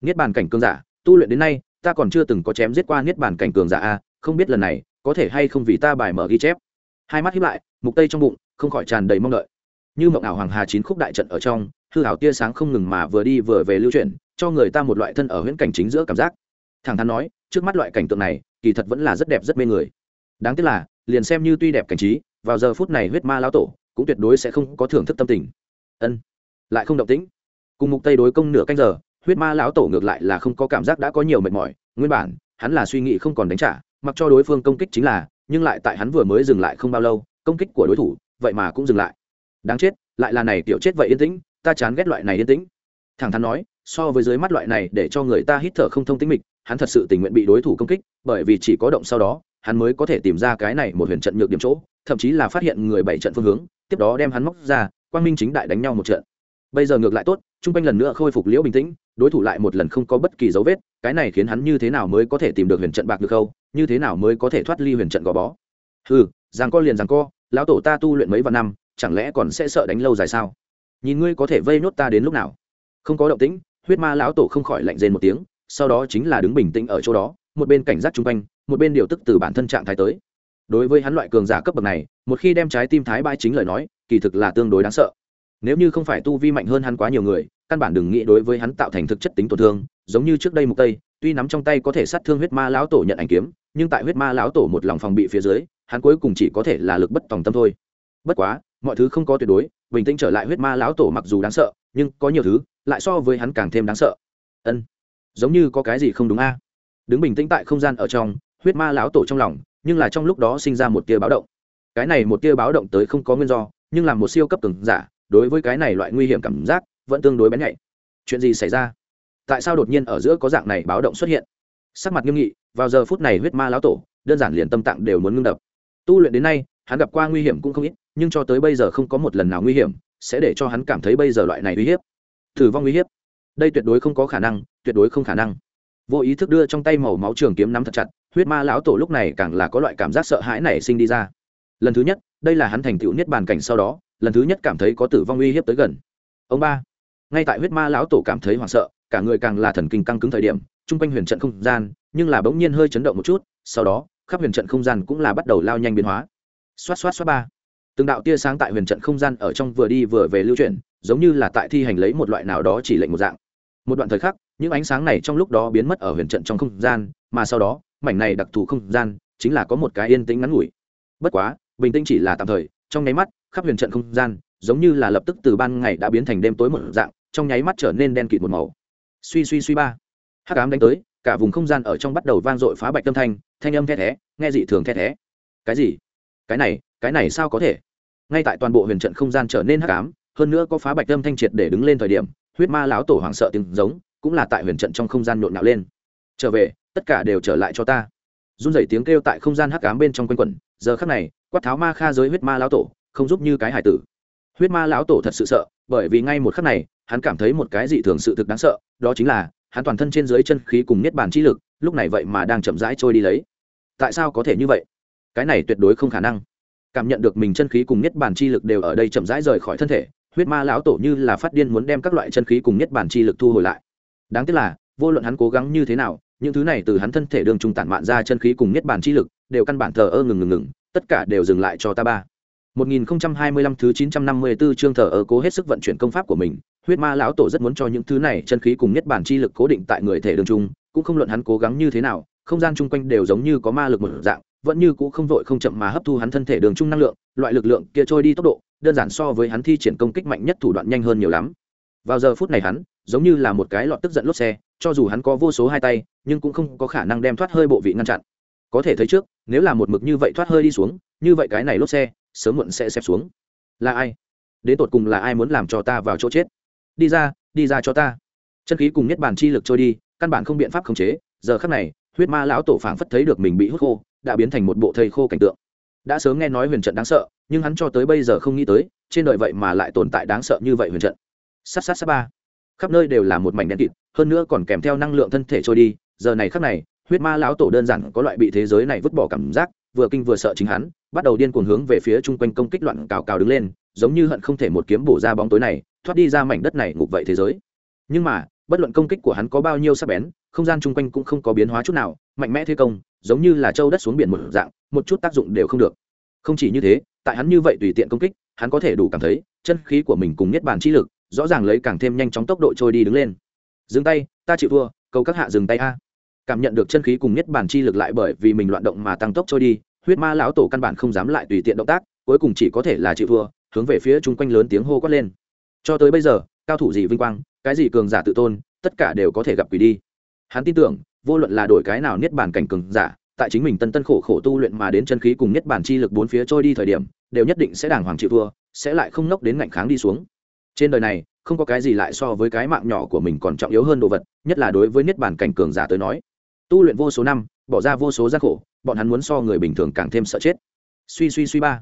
Niết bàn cảnh cường giả, tu luyện đến nay, ta còn chưa từng có chém giết qua niết bàn cảnh cường giả a, không biết lần này, có thể hay không vì ta bài mở ghi chép. Hai mắt hiếp lại, mục tây trong bụng, không khỏi tràn đầy mong đợi. Như mộng ảo hoàng hà chín khúc đại trận ở trong, hư ảo tia sáng không ngừng mà vừa đi vừa về lưu chuyển, cho người ta một loại thân ở huyễn cảnh chính giữa cảm giác. Thẳng thắn nói trước mắt loại cảnh tượng này, kỳ thật vẫn là rất đẹp, rất mê người. Đáng tiếc là, liền xem như tuy đẹp cảnh trí, vào giờ phút này huyết ma lão tổ, cũng tuyệt đối sẽ không có thưởng thức tâm tình. Ân, lại không động tĩnh. Cùng mục tây đối công nửa canh giờ, huyết ma lão tổ ngược lại là không có cảm giác đã có nhiều mệt mỏi, nguyên bản, hắn là suy nghĩ không còn đánh trả, mặc cho đối phương công kích chính là, nhưng lại tại hắn vừa mới dừng lại không bao lâu, công kích của đối thủ, vậy mà cũng dừng lại. Đáng chết, lại là này tiểu chết vậy yên tĩnh, ta chán ghét loại này yên tĩnh. Thẳng thắn nói, so với dưới mắt loại này để cho người ta hít thở không thông tĩnh mịch hắn thật sự tình nguyện bị đối thủ công kích, bởi vì chỉ có động sau đó, hắn mới có thể tìm ra cái này một huyền trận nhược điểm chỗ, thậm chí là phát hiện người bảy trận phương hướng, tiếp đó đem hắn móc ra, quang minh chính đại đánh nhau một trận. Bây giờ ngược lại tốt, chung quanh lần nữa khôi phục liễu bình tĩnh, đối thủ lại một lần không có bất kỳ dấu vết, cái này khiến hắn như thế nào mới có thể tìm được huyền trận bạc được khâu như thế nào mới có thể thoát ly huyền trận gò bó. Ừ rằng co liền rằng co, lão tổ ta tu luyện mấy vạn năm, chẳng lẽ còn sẽ sợ đánh lâu dài sao? Nhìn ngươi có thể vây nốt ta đến lúc nào. Không có động tĩnh, huyết ma lão tổ không khỏi lạnh rên một tiếng sau đó chính là đứng bình tĩnh ở chỗ đó, một bên cảnh giác chung quanh, một bên điều tức từ bản thân trạng thái tới. Đối với hắn loại cường giả cấp bậc này, một khi đem trái tim thái bãi chính lời nói, kỳ thực là tương đối đáng sợ. Nếu như không phải tu vi mạnh hơn hắn quá nhiều người, căn bản đừng nghĩ đối với hắn tạo thành thực chất tính tổn thương, giống như trước đây mục tây, tuy nắm trong tay có thể sát thương huyết ma lão tổ nhận ảnh kiếm, nhưng tại huyết ma lão tổ một lòng phòng bị phía dưới, hắn cuối cùng chỉ có thể là lực bất tòng tâm thôi. Bất quá, mọi thứ không có tuyệt đối, bình tĩnh trở lại huyết ma lão tổ mặc dù đáng sợ, nhưng có nhiều thứ, lại so với hắn càng thêm đáng sợ. Ân giống như có cái gì không đúng a. Đứng bình tĩnh tại không gian ở trong, huyết ma lão tổ trong lòng, nhưng là trong lúc đó sinh ra một tia báo động. Cái này một tia báo động tới không có nguyên do, nhưng là một siêu cấp cường giả, đối với cái này loại nguy hiểm cảm giác, vẫn tương đối bén nhạy. Chuyện gì xảy ra? Tại sao đột nhiên ở giữa có dạng này báo động xuất hiện? Sắc mặt nghiêm nghị, vào giờ phút này huyết ma lão tổ, đơn giản liền tâm tạng đều muốn ngưng đập. Tu luyện đến nay, hắn gặp qua nguy hiểm cũng không ít, nhưng cho tới bây giờ không có một lần nào nguy hiểm, sẽ để cho hắn cảm thấy bây giờ loại này uy hiếp. Thử vong uy hiếp đây tuyệt đối không có khả năng, tuyệt đối không khả năng. Vô ý thức đưa trong tay màu máu trường kiếm nắm thật chặt, huyết ma lão tổ lúc này càng là có loại cảm giác sợ hãi nảy sinh đi ra. Lần thứ nhất, đây là hắn thành tựu niết bàn cảnh sau đó, lần thứ nhất cảm thấy có tử vong uy hiếp tới gần. Ông ba, ngay tại huyết ma lão tổ cảm thấy hoảng sợ, cả người càng là thần kinh căng cứng thời điểm, chung quanh huyền trận không gian, nhưng là bỗng nhiên hơi chấn động một chút, sau đó, khắp huyền trận không gian cũng là bắt đầu lao nhanh biến hóa. Xoát xoát xoát ba. Từng đạo tia sáng tại huyền trận không gian ở trong vừa đi vừa về lưu chuyển, giống như là tại thi hành lấy một loại nào đó chỉ lệnh một dạng một đoạn thời khắc, những ánh sáng này trong lúc đó biến mất ở huyền trận trong không gian, mà sau đó, mảnh này đặc thù không gian chính là có một cái yên tĩnh ngắn ngủi. Bất quá, bình tĩnh chỉ là tạm thời, trong nháy mắt, khắp huyền trận không gian giống như là lập tức từ ban ngày đã biến thành đêm tối một dạng, trong nháy mắt trở nên đen kịt một màu. Suy suy suy ba. Hắc ám đánh tới, cả vùng không gian ở trong bắt đầu vang dội phá bạch tâm thanh thanh âm the thé, nghe dị thường the thé. Cái gì? Cái này cái này sao có thể? Ngay tại toàn bộ huyền trận không gian trở nên hắc ám, hơn nữa có phá bạch tâm thanh triệt để đứng lên thời điểm huyết ma lão tổ hoảng sợ tiếng giống, cũng là tại huyền trận trong không gian nhộn nhạo lên. Trở về, tất cả đều trở lại cho ta. Run rẩy tiếng kêu tại không gian hắc ám bên trong quanh quẩn, giờ khắc này, quát tháo ma kha giới huyết ma lão tổ, không giúp như cái hải tử. Huyết ma lão tổ thật sự sợ, bởi vì ngay một khắc này, hắn cảm thấy một cái dị thường sự thực đáng sợ, đó chính là, hắn toàn thân trên dưới chân khí cùng niết bàn chi lực, lúc này vậy mà đang chậm rãi trôi đi lấy. Tại sao có thể như vậy? Cái này tuyệt đối không khả năng. Cảm nhận được mình chân khí cùng niết bàn chi lực đều ở đây chậm rãi rời khỏi thân thể huyết ma lão tổ như là phát điên muốn đem các loại chân khí cùng nhất bản chi lực thu hồi lại. Đáng tiếc là, vô luận hắn cố gắng như thế nào, những thứ này từ hắn thân thể đường trung tản mạn ra chân khí cùng nhất bản chi lực, đều căn bản thờ ơ ngừng ngừng ngừng, tất cả đều dừng lại cho ta ba. 1025 thứ 954 chương thờ ơ cố hết sức vận chuyển công pháp của mình, huyết ma lão tổ rất muốn cho những thứ này chân khí cùng nhất bản chi lực cố định tại người thể đường trung, cũng không luận hắn cố gắng như thế nào, không gian chung quanh đều giống như có ma lực một dạng, vẫn như cũ không vội không chậm mà hấp thu hắn thân thể đường trung năng lượng, loại lực lượng kia trôi đi tốc độ đơn giản so với hắn thi triển công kích mạnh nhất thủ đoạn nhanh hơn nhiều lắm. Vào giờ phút này hắn, giống như là một cái lọt tức giận lốp xe, cho dù hắn có vô số hai tay, nhưng cũng không có khả năng đem thoát hơi bộ vị ngăn chặn. Có thể thấy trước, nếu là một mực như vậy thoát hơi đi xuống, như vậy cái này lốp xe, sớm muộn sẽ xẹp xuống. Là ai? Đến tột cùng là ai muốn làm cho ta vào chỗ chết? Đi ra đi ra cho ta. Chân khí cùng nhất bản chi lực trôi đi, căn bản không biện pháp khống chế. Giờ khắc này, huyết ma lão tổ phảng phất thấy được mình bị hút khô, đã biến thành một bộ thây khô cảnh tượng đã sớm nghe nói huyền trận đáng sợ, nhưng hắn cho tới bây giờ không nghĩ tới, trên đời vậy mà lại tồn tại đáng sợ như vậy huyền trận. Sát sát sát ba. Khắp nơi đều là một mảnh đen kịt, hơn nữa còn kèm theo năng lượng thân thể trôi đi. Giờ này khắc này, huyết ma lão tổ đơn giản có loại bị thế giới này vứt bỏ cảm giác, vừa kinh vừa sợ chính hắn, bắt đầu điên cuồng hướng về phía chung quanh công kích loạn cào cào đứng lên, giống như hận không thể một kiếm bổ ra bóng tối này, thoát đi ra mảnh đất này ngục vậy thế giới. Nhưng mà bất luận công kích của hắn có bao nhiêu sắc bén, không gian chung quanh cũng không có biến hóa chút nào, mạnh mẽ thế công, giống như là châu đất xuống biển một dạng, một chút tác dụng đều không được. Không chỉ như thế, tại hắn như vậy tùy tiện công kích, hắn có thể đủ cảm thấy, chân khí của mình cùng niết bàn chi lực, rõ ràng lấy càng thêm nhanh chóng tốc độ trôi đi đứng lên. Dừng tay, ta chịu thua, cầu các hạ dừng tay a. Cảm nhận được chân khí cùng niết bàn chi lực lại bởi vì mình loạn động mà tăng tốc trôi đi, huyết ma lão tổ căn bản không dám lại tùy tiện động tác, cuối cùng chỉ có thể là chịu thua, hướng về phía chung quanh lớn tiếng hô quát lên. Cho tới bây giờ cao thủ gì vinh quang, cái gì cường giả tự tôn, tất cả đều có thể gặp quỷ đi. Hắn tin tưởng, vô luận là đổi cái nào niết bàn cảnh cường giả, tại chính mình tân tân khổ khổ tu luyện mà đến chân khí cùng niết bàn chi lực bốn phía trôi đi thời điểm, đều nhất định sẽ đàng hoàng chịu thua, sẽ lại không nốc đến ngạnh kháng đi xuống. Trên đời này, không có cái gì lại so với cái mạng nhỏ của mình còn trọng yếu hơn đồ vật, nhất là đối với niết bàn cảnh cường giả tới nói. Tu luyện vô số năm, bỏ ra vô số gian khổ, bọn hắn muốn so người bình thường càng thêm sợ chết. Suy suy suy ba.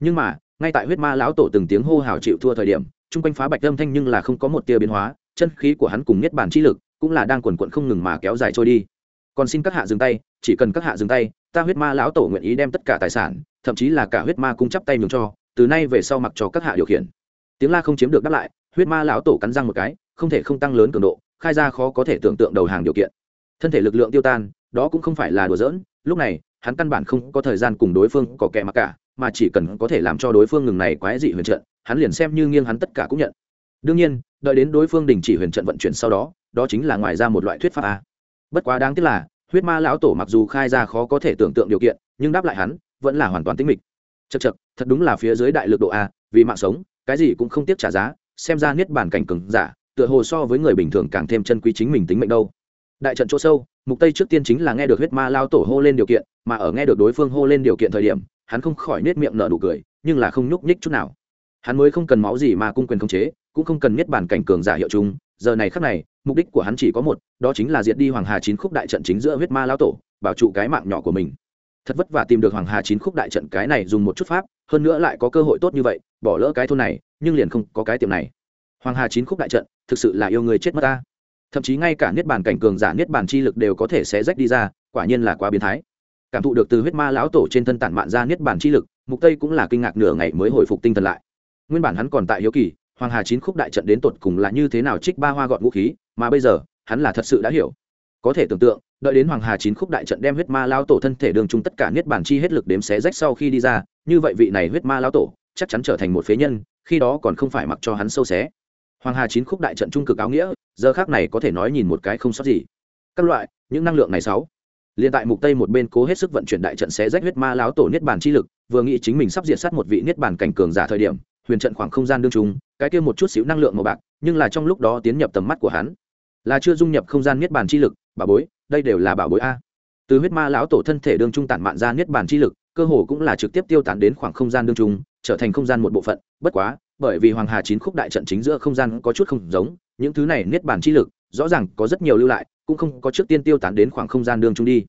Nhưng mà, ngay tại huyết ma lão tổ từng tiếng hô hào chịu thua thời điểm chung quanh phá bạch âm thanh nhưng là không có một tia biến hóa, chân khí của hắn cùng niết bàn chi lực cũng là đang quần quận không ngừng mà kéo dài trôi đi. Còn xin các hạ dừng tay, chỉ cần các hạ dừng tay, ta huyết ma lão tổ nguyện ý đem tất cả tài sản, thậm chí là cả huyết ma cung chắp tay nhường cho, từ nay về sau mặc cho các hạ điều khiển. Tiếng la không chiếm được đáp lại, huyết ma lão tổ cắn răng một cái, không thể không tăng lớn cường độ, khai ra khó có thể tưởng tượng đầu hàng điều kiện. Thân thể lực lượng tiêu tan, đó cũng không phải là đùa giỡn, lúc này, hắn căn bản không có thời gian cùng đối phương có kẻ mặc cả, mà chỉ cần có thể làm cho đối phương ngừng này quái dị huyền trận hắn liền xem như nghiêng hắn tất cả cũng nhận. Đương nhiên, đợi đến đối phương đình chỉ huyền trận vận chuyển sau đó đó chính là ngoài ra một loại thuyết pháp a. Bất quá đáng tiếc là, huyết ma lão tổ mặc dù khai ra khó có thể tưởng tượng điều kiện, nhưng đáp lại hắn, vẫn là hoàn toàn tính mịch. Chật chật thật đúng là phía dưới đại lực độ a, vì mạng sống, cái gì cũng không tiếc trả giá, xem ra niết bàn cảnh cừng giả, tựa hồ so với người bình thường càng thêm chân quý chính mình tính mệnh đâu. Đại trận chỗ sâu, mục tây trước tiên chính là nghe được huyết ma lao tổ hô lên điều kiện, mà ở nghe được đối phương hô lên điều kiện thời điểm, hắn không khỏi nết miệng nở nụ cười, nhưng là không nhúc nhích chút nào hắn mới không cần máu gì mà cung quyền khống chế, cũng không cần niết bàn cảnh cường giả hiệu chung giờ này khắc này, mục đích của hắn chỉ có một, đó chính là diệt đi hoàng hà chín khúc đại trận chính giữa huyết ma lao tổ, bảo trụ cái mạng nhỏ của mình. Thật vất vả tìm được hoàng hà chín khúc đại trận, cái này dùng một chút pháp, hơn nữa lại có cơ hội tốt như vậy, bỏ lỡ cái thôn này, nhưng liền không có cái tiệm này. Hoàng hà chín khúc đại trận, thực sự là yêu người chết mất ta. Thậm chí ngay cả niết bàn cảnh cường giả, niết bàn chi lực đều có thể xé rách đi ra, quả nhiên là quá biến thái. Cảm thụ được từ huyết ma lão tổ trên thân tản mạn ra niết bàn chi lực, mục tây cũng là kinh ngạc nửa ngày mới hồi phục tinh thần lại nguyên bản hắn còn tại hiếu kỳ, hoàng hà chín khúc đại trận đến tột cùng là như thế nào trích ba hoa gọn vũ khí, mà bây giờ, hắn là thật sự đã hiểu. Có thể tưởng tượng, đợi đến hoàng hà chín khúc đại trận đem huyết ma lao tổ thân thể đường chung tất cả niết bàn chi hết lực đếm xé rách sau khi đi ra, như vậy vị này huyết ma lao tổ, chắc chắn trở thành một phế nhân, khi đó còn không phải mặc cho hắn sâu xé. Hoàng hà chín khúc đại trận trung cực áo nghĩa, giờ khác này có thể nói nhìn một cái không sót gì. Các loại, những năng lượng này sáu. Liền tại mục tây một bên cố hết sức vận chuyển đại trận xé rách huyết ma láo tổ niết bàn chi lực, vừa nghĩ chính mình sắp diệt sát một vị niết bàn cảnh cường giả thời điểm huyền trận khoảng không gian đương trùng, cái kia một chút xíu năng lượng màu bạc nhưng là trong lúc đó tiến nhập tầm mắt của hắn. Là chưa dung nhập không gian niết bàn chi lực bảo bối đây đều là bảo bối a. Từ huyết ma lão tổ thân thể đương trung tản mạn ra niết bàn chi lực cơ hồ cũng là trực tiếp tiêu tán đến khoảng không gian đương trung trở thành không gian một bộ phận. Bất quá bởi vì hoàng hà chín khúc đại trận chính giữa không gian có chút không giống những thứ này niết bàn chi lực rõ ràng có rất nhiều lưu lại cũng không có trước tiên tiêu tán đến khoảng không gian đương trung đi.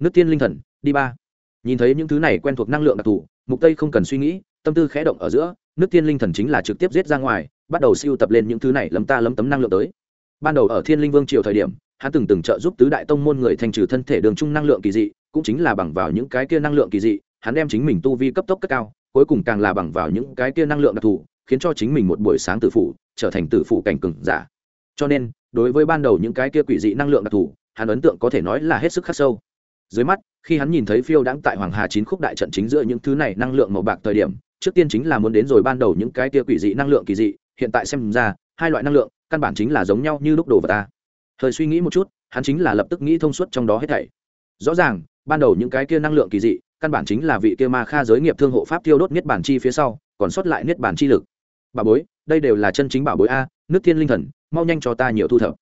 Nước tiên linh thần đi ba. Nhìn thấy những thứ này quen thuộc năng lượng đặc thù mục tây không cần suy nghĩ tâm tư khẽ động ở giữa nước tiên linh thần chính là trực tiếp giết ra ngoài, bắt đầu siêu tập lên những thứ này lấm ta lấm tấm năng lượng tới. Ban đầu ở thiên linh vương triều thời điểm, hắn từng từng trợ giúp tứ đại tông môn người thành trừ thân thể đường trung năng lượng kỳ dị, cũng chính là bằng vào những cái kia năng lượng kỳ dị, hắn đem chính mình tu vi cấp tốc cất cao, cuối cùng càng là bằng vào những cái kia năng lượng đặc thù, khiến cho chính mình một buổi sáng tử phụ trở thành tử phụ cảnh cừng giả. Cho nên, đối với ban đầu những cái kia quỷ dị năng lượng đặc thù, hắn ấn tượng có thể nói là hết sức khắc sâu. Dưới mắt, khi hắn nhìn thấy phiêu đãng tại hoàng hà chín khúc đại trận chính giữa những thứ này năng lượng màu bạc thời điểm trước tiên chính là muốn đến rồi ban đầu những cái kia quỷ dị năng lượng kỳ dị, hiện tại xem ra, hai loại năng lượng, căn bản chính là giống nhau như lúc đồ vật ta. Thời suy nghĩ một chút, hắn chính là lập tức nghĩ thông suốt trong đó hết thảy. Rõ ràng, ban đầu những cái kia năng lượng kỳ dị, căn bản chính là vị kia ma kha giới nghiệp thương hộ pháp tiêu đốt niết bản chi phía sau, còn sót lại niết bản chi lực. Bà bối, đây đều là chân chính bảo bối a, nước thiên linh thần, mau nhanh cho ta nhiều thu thập.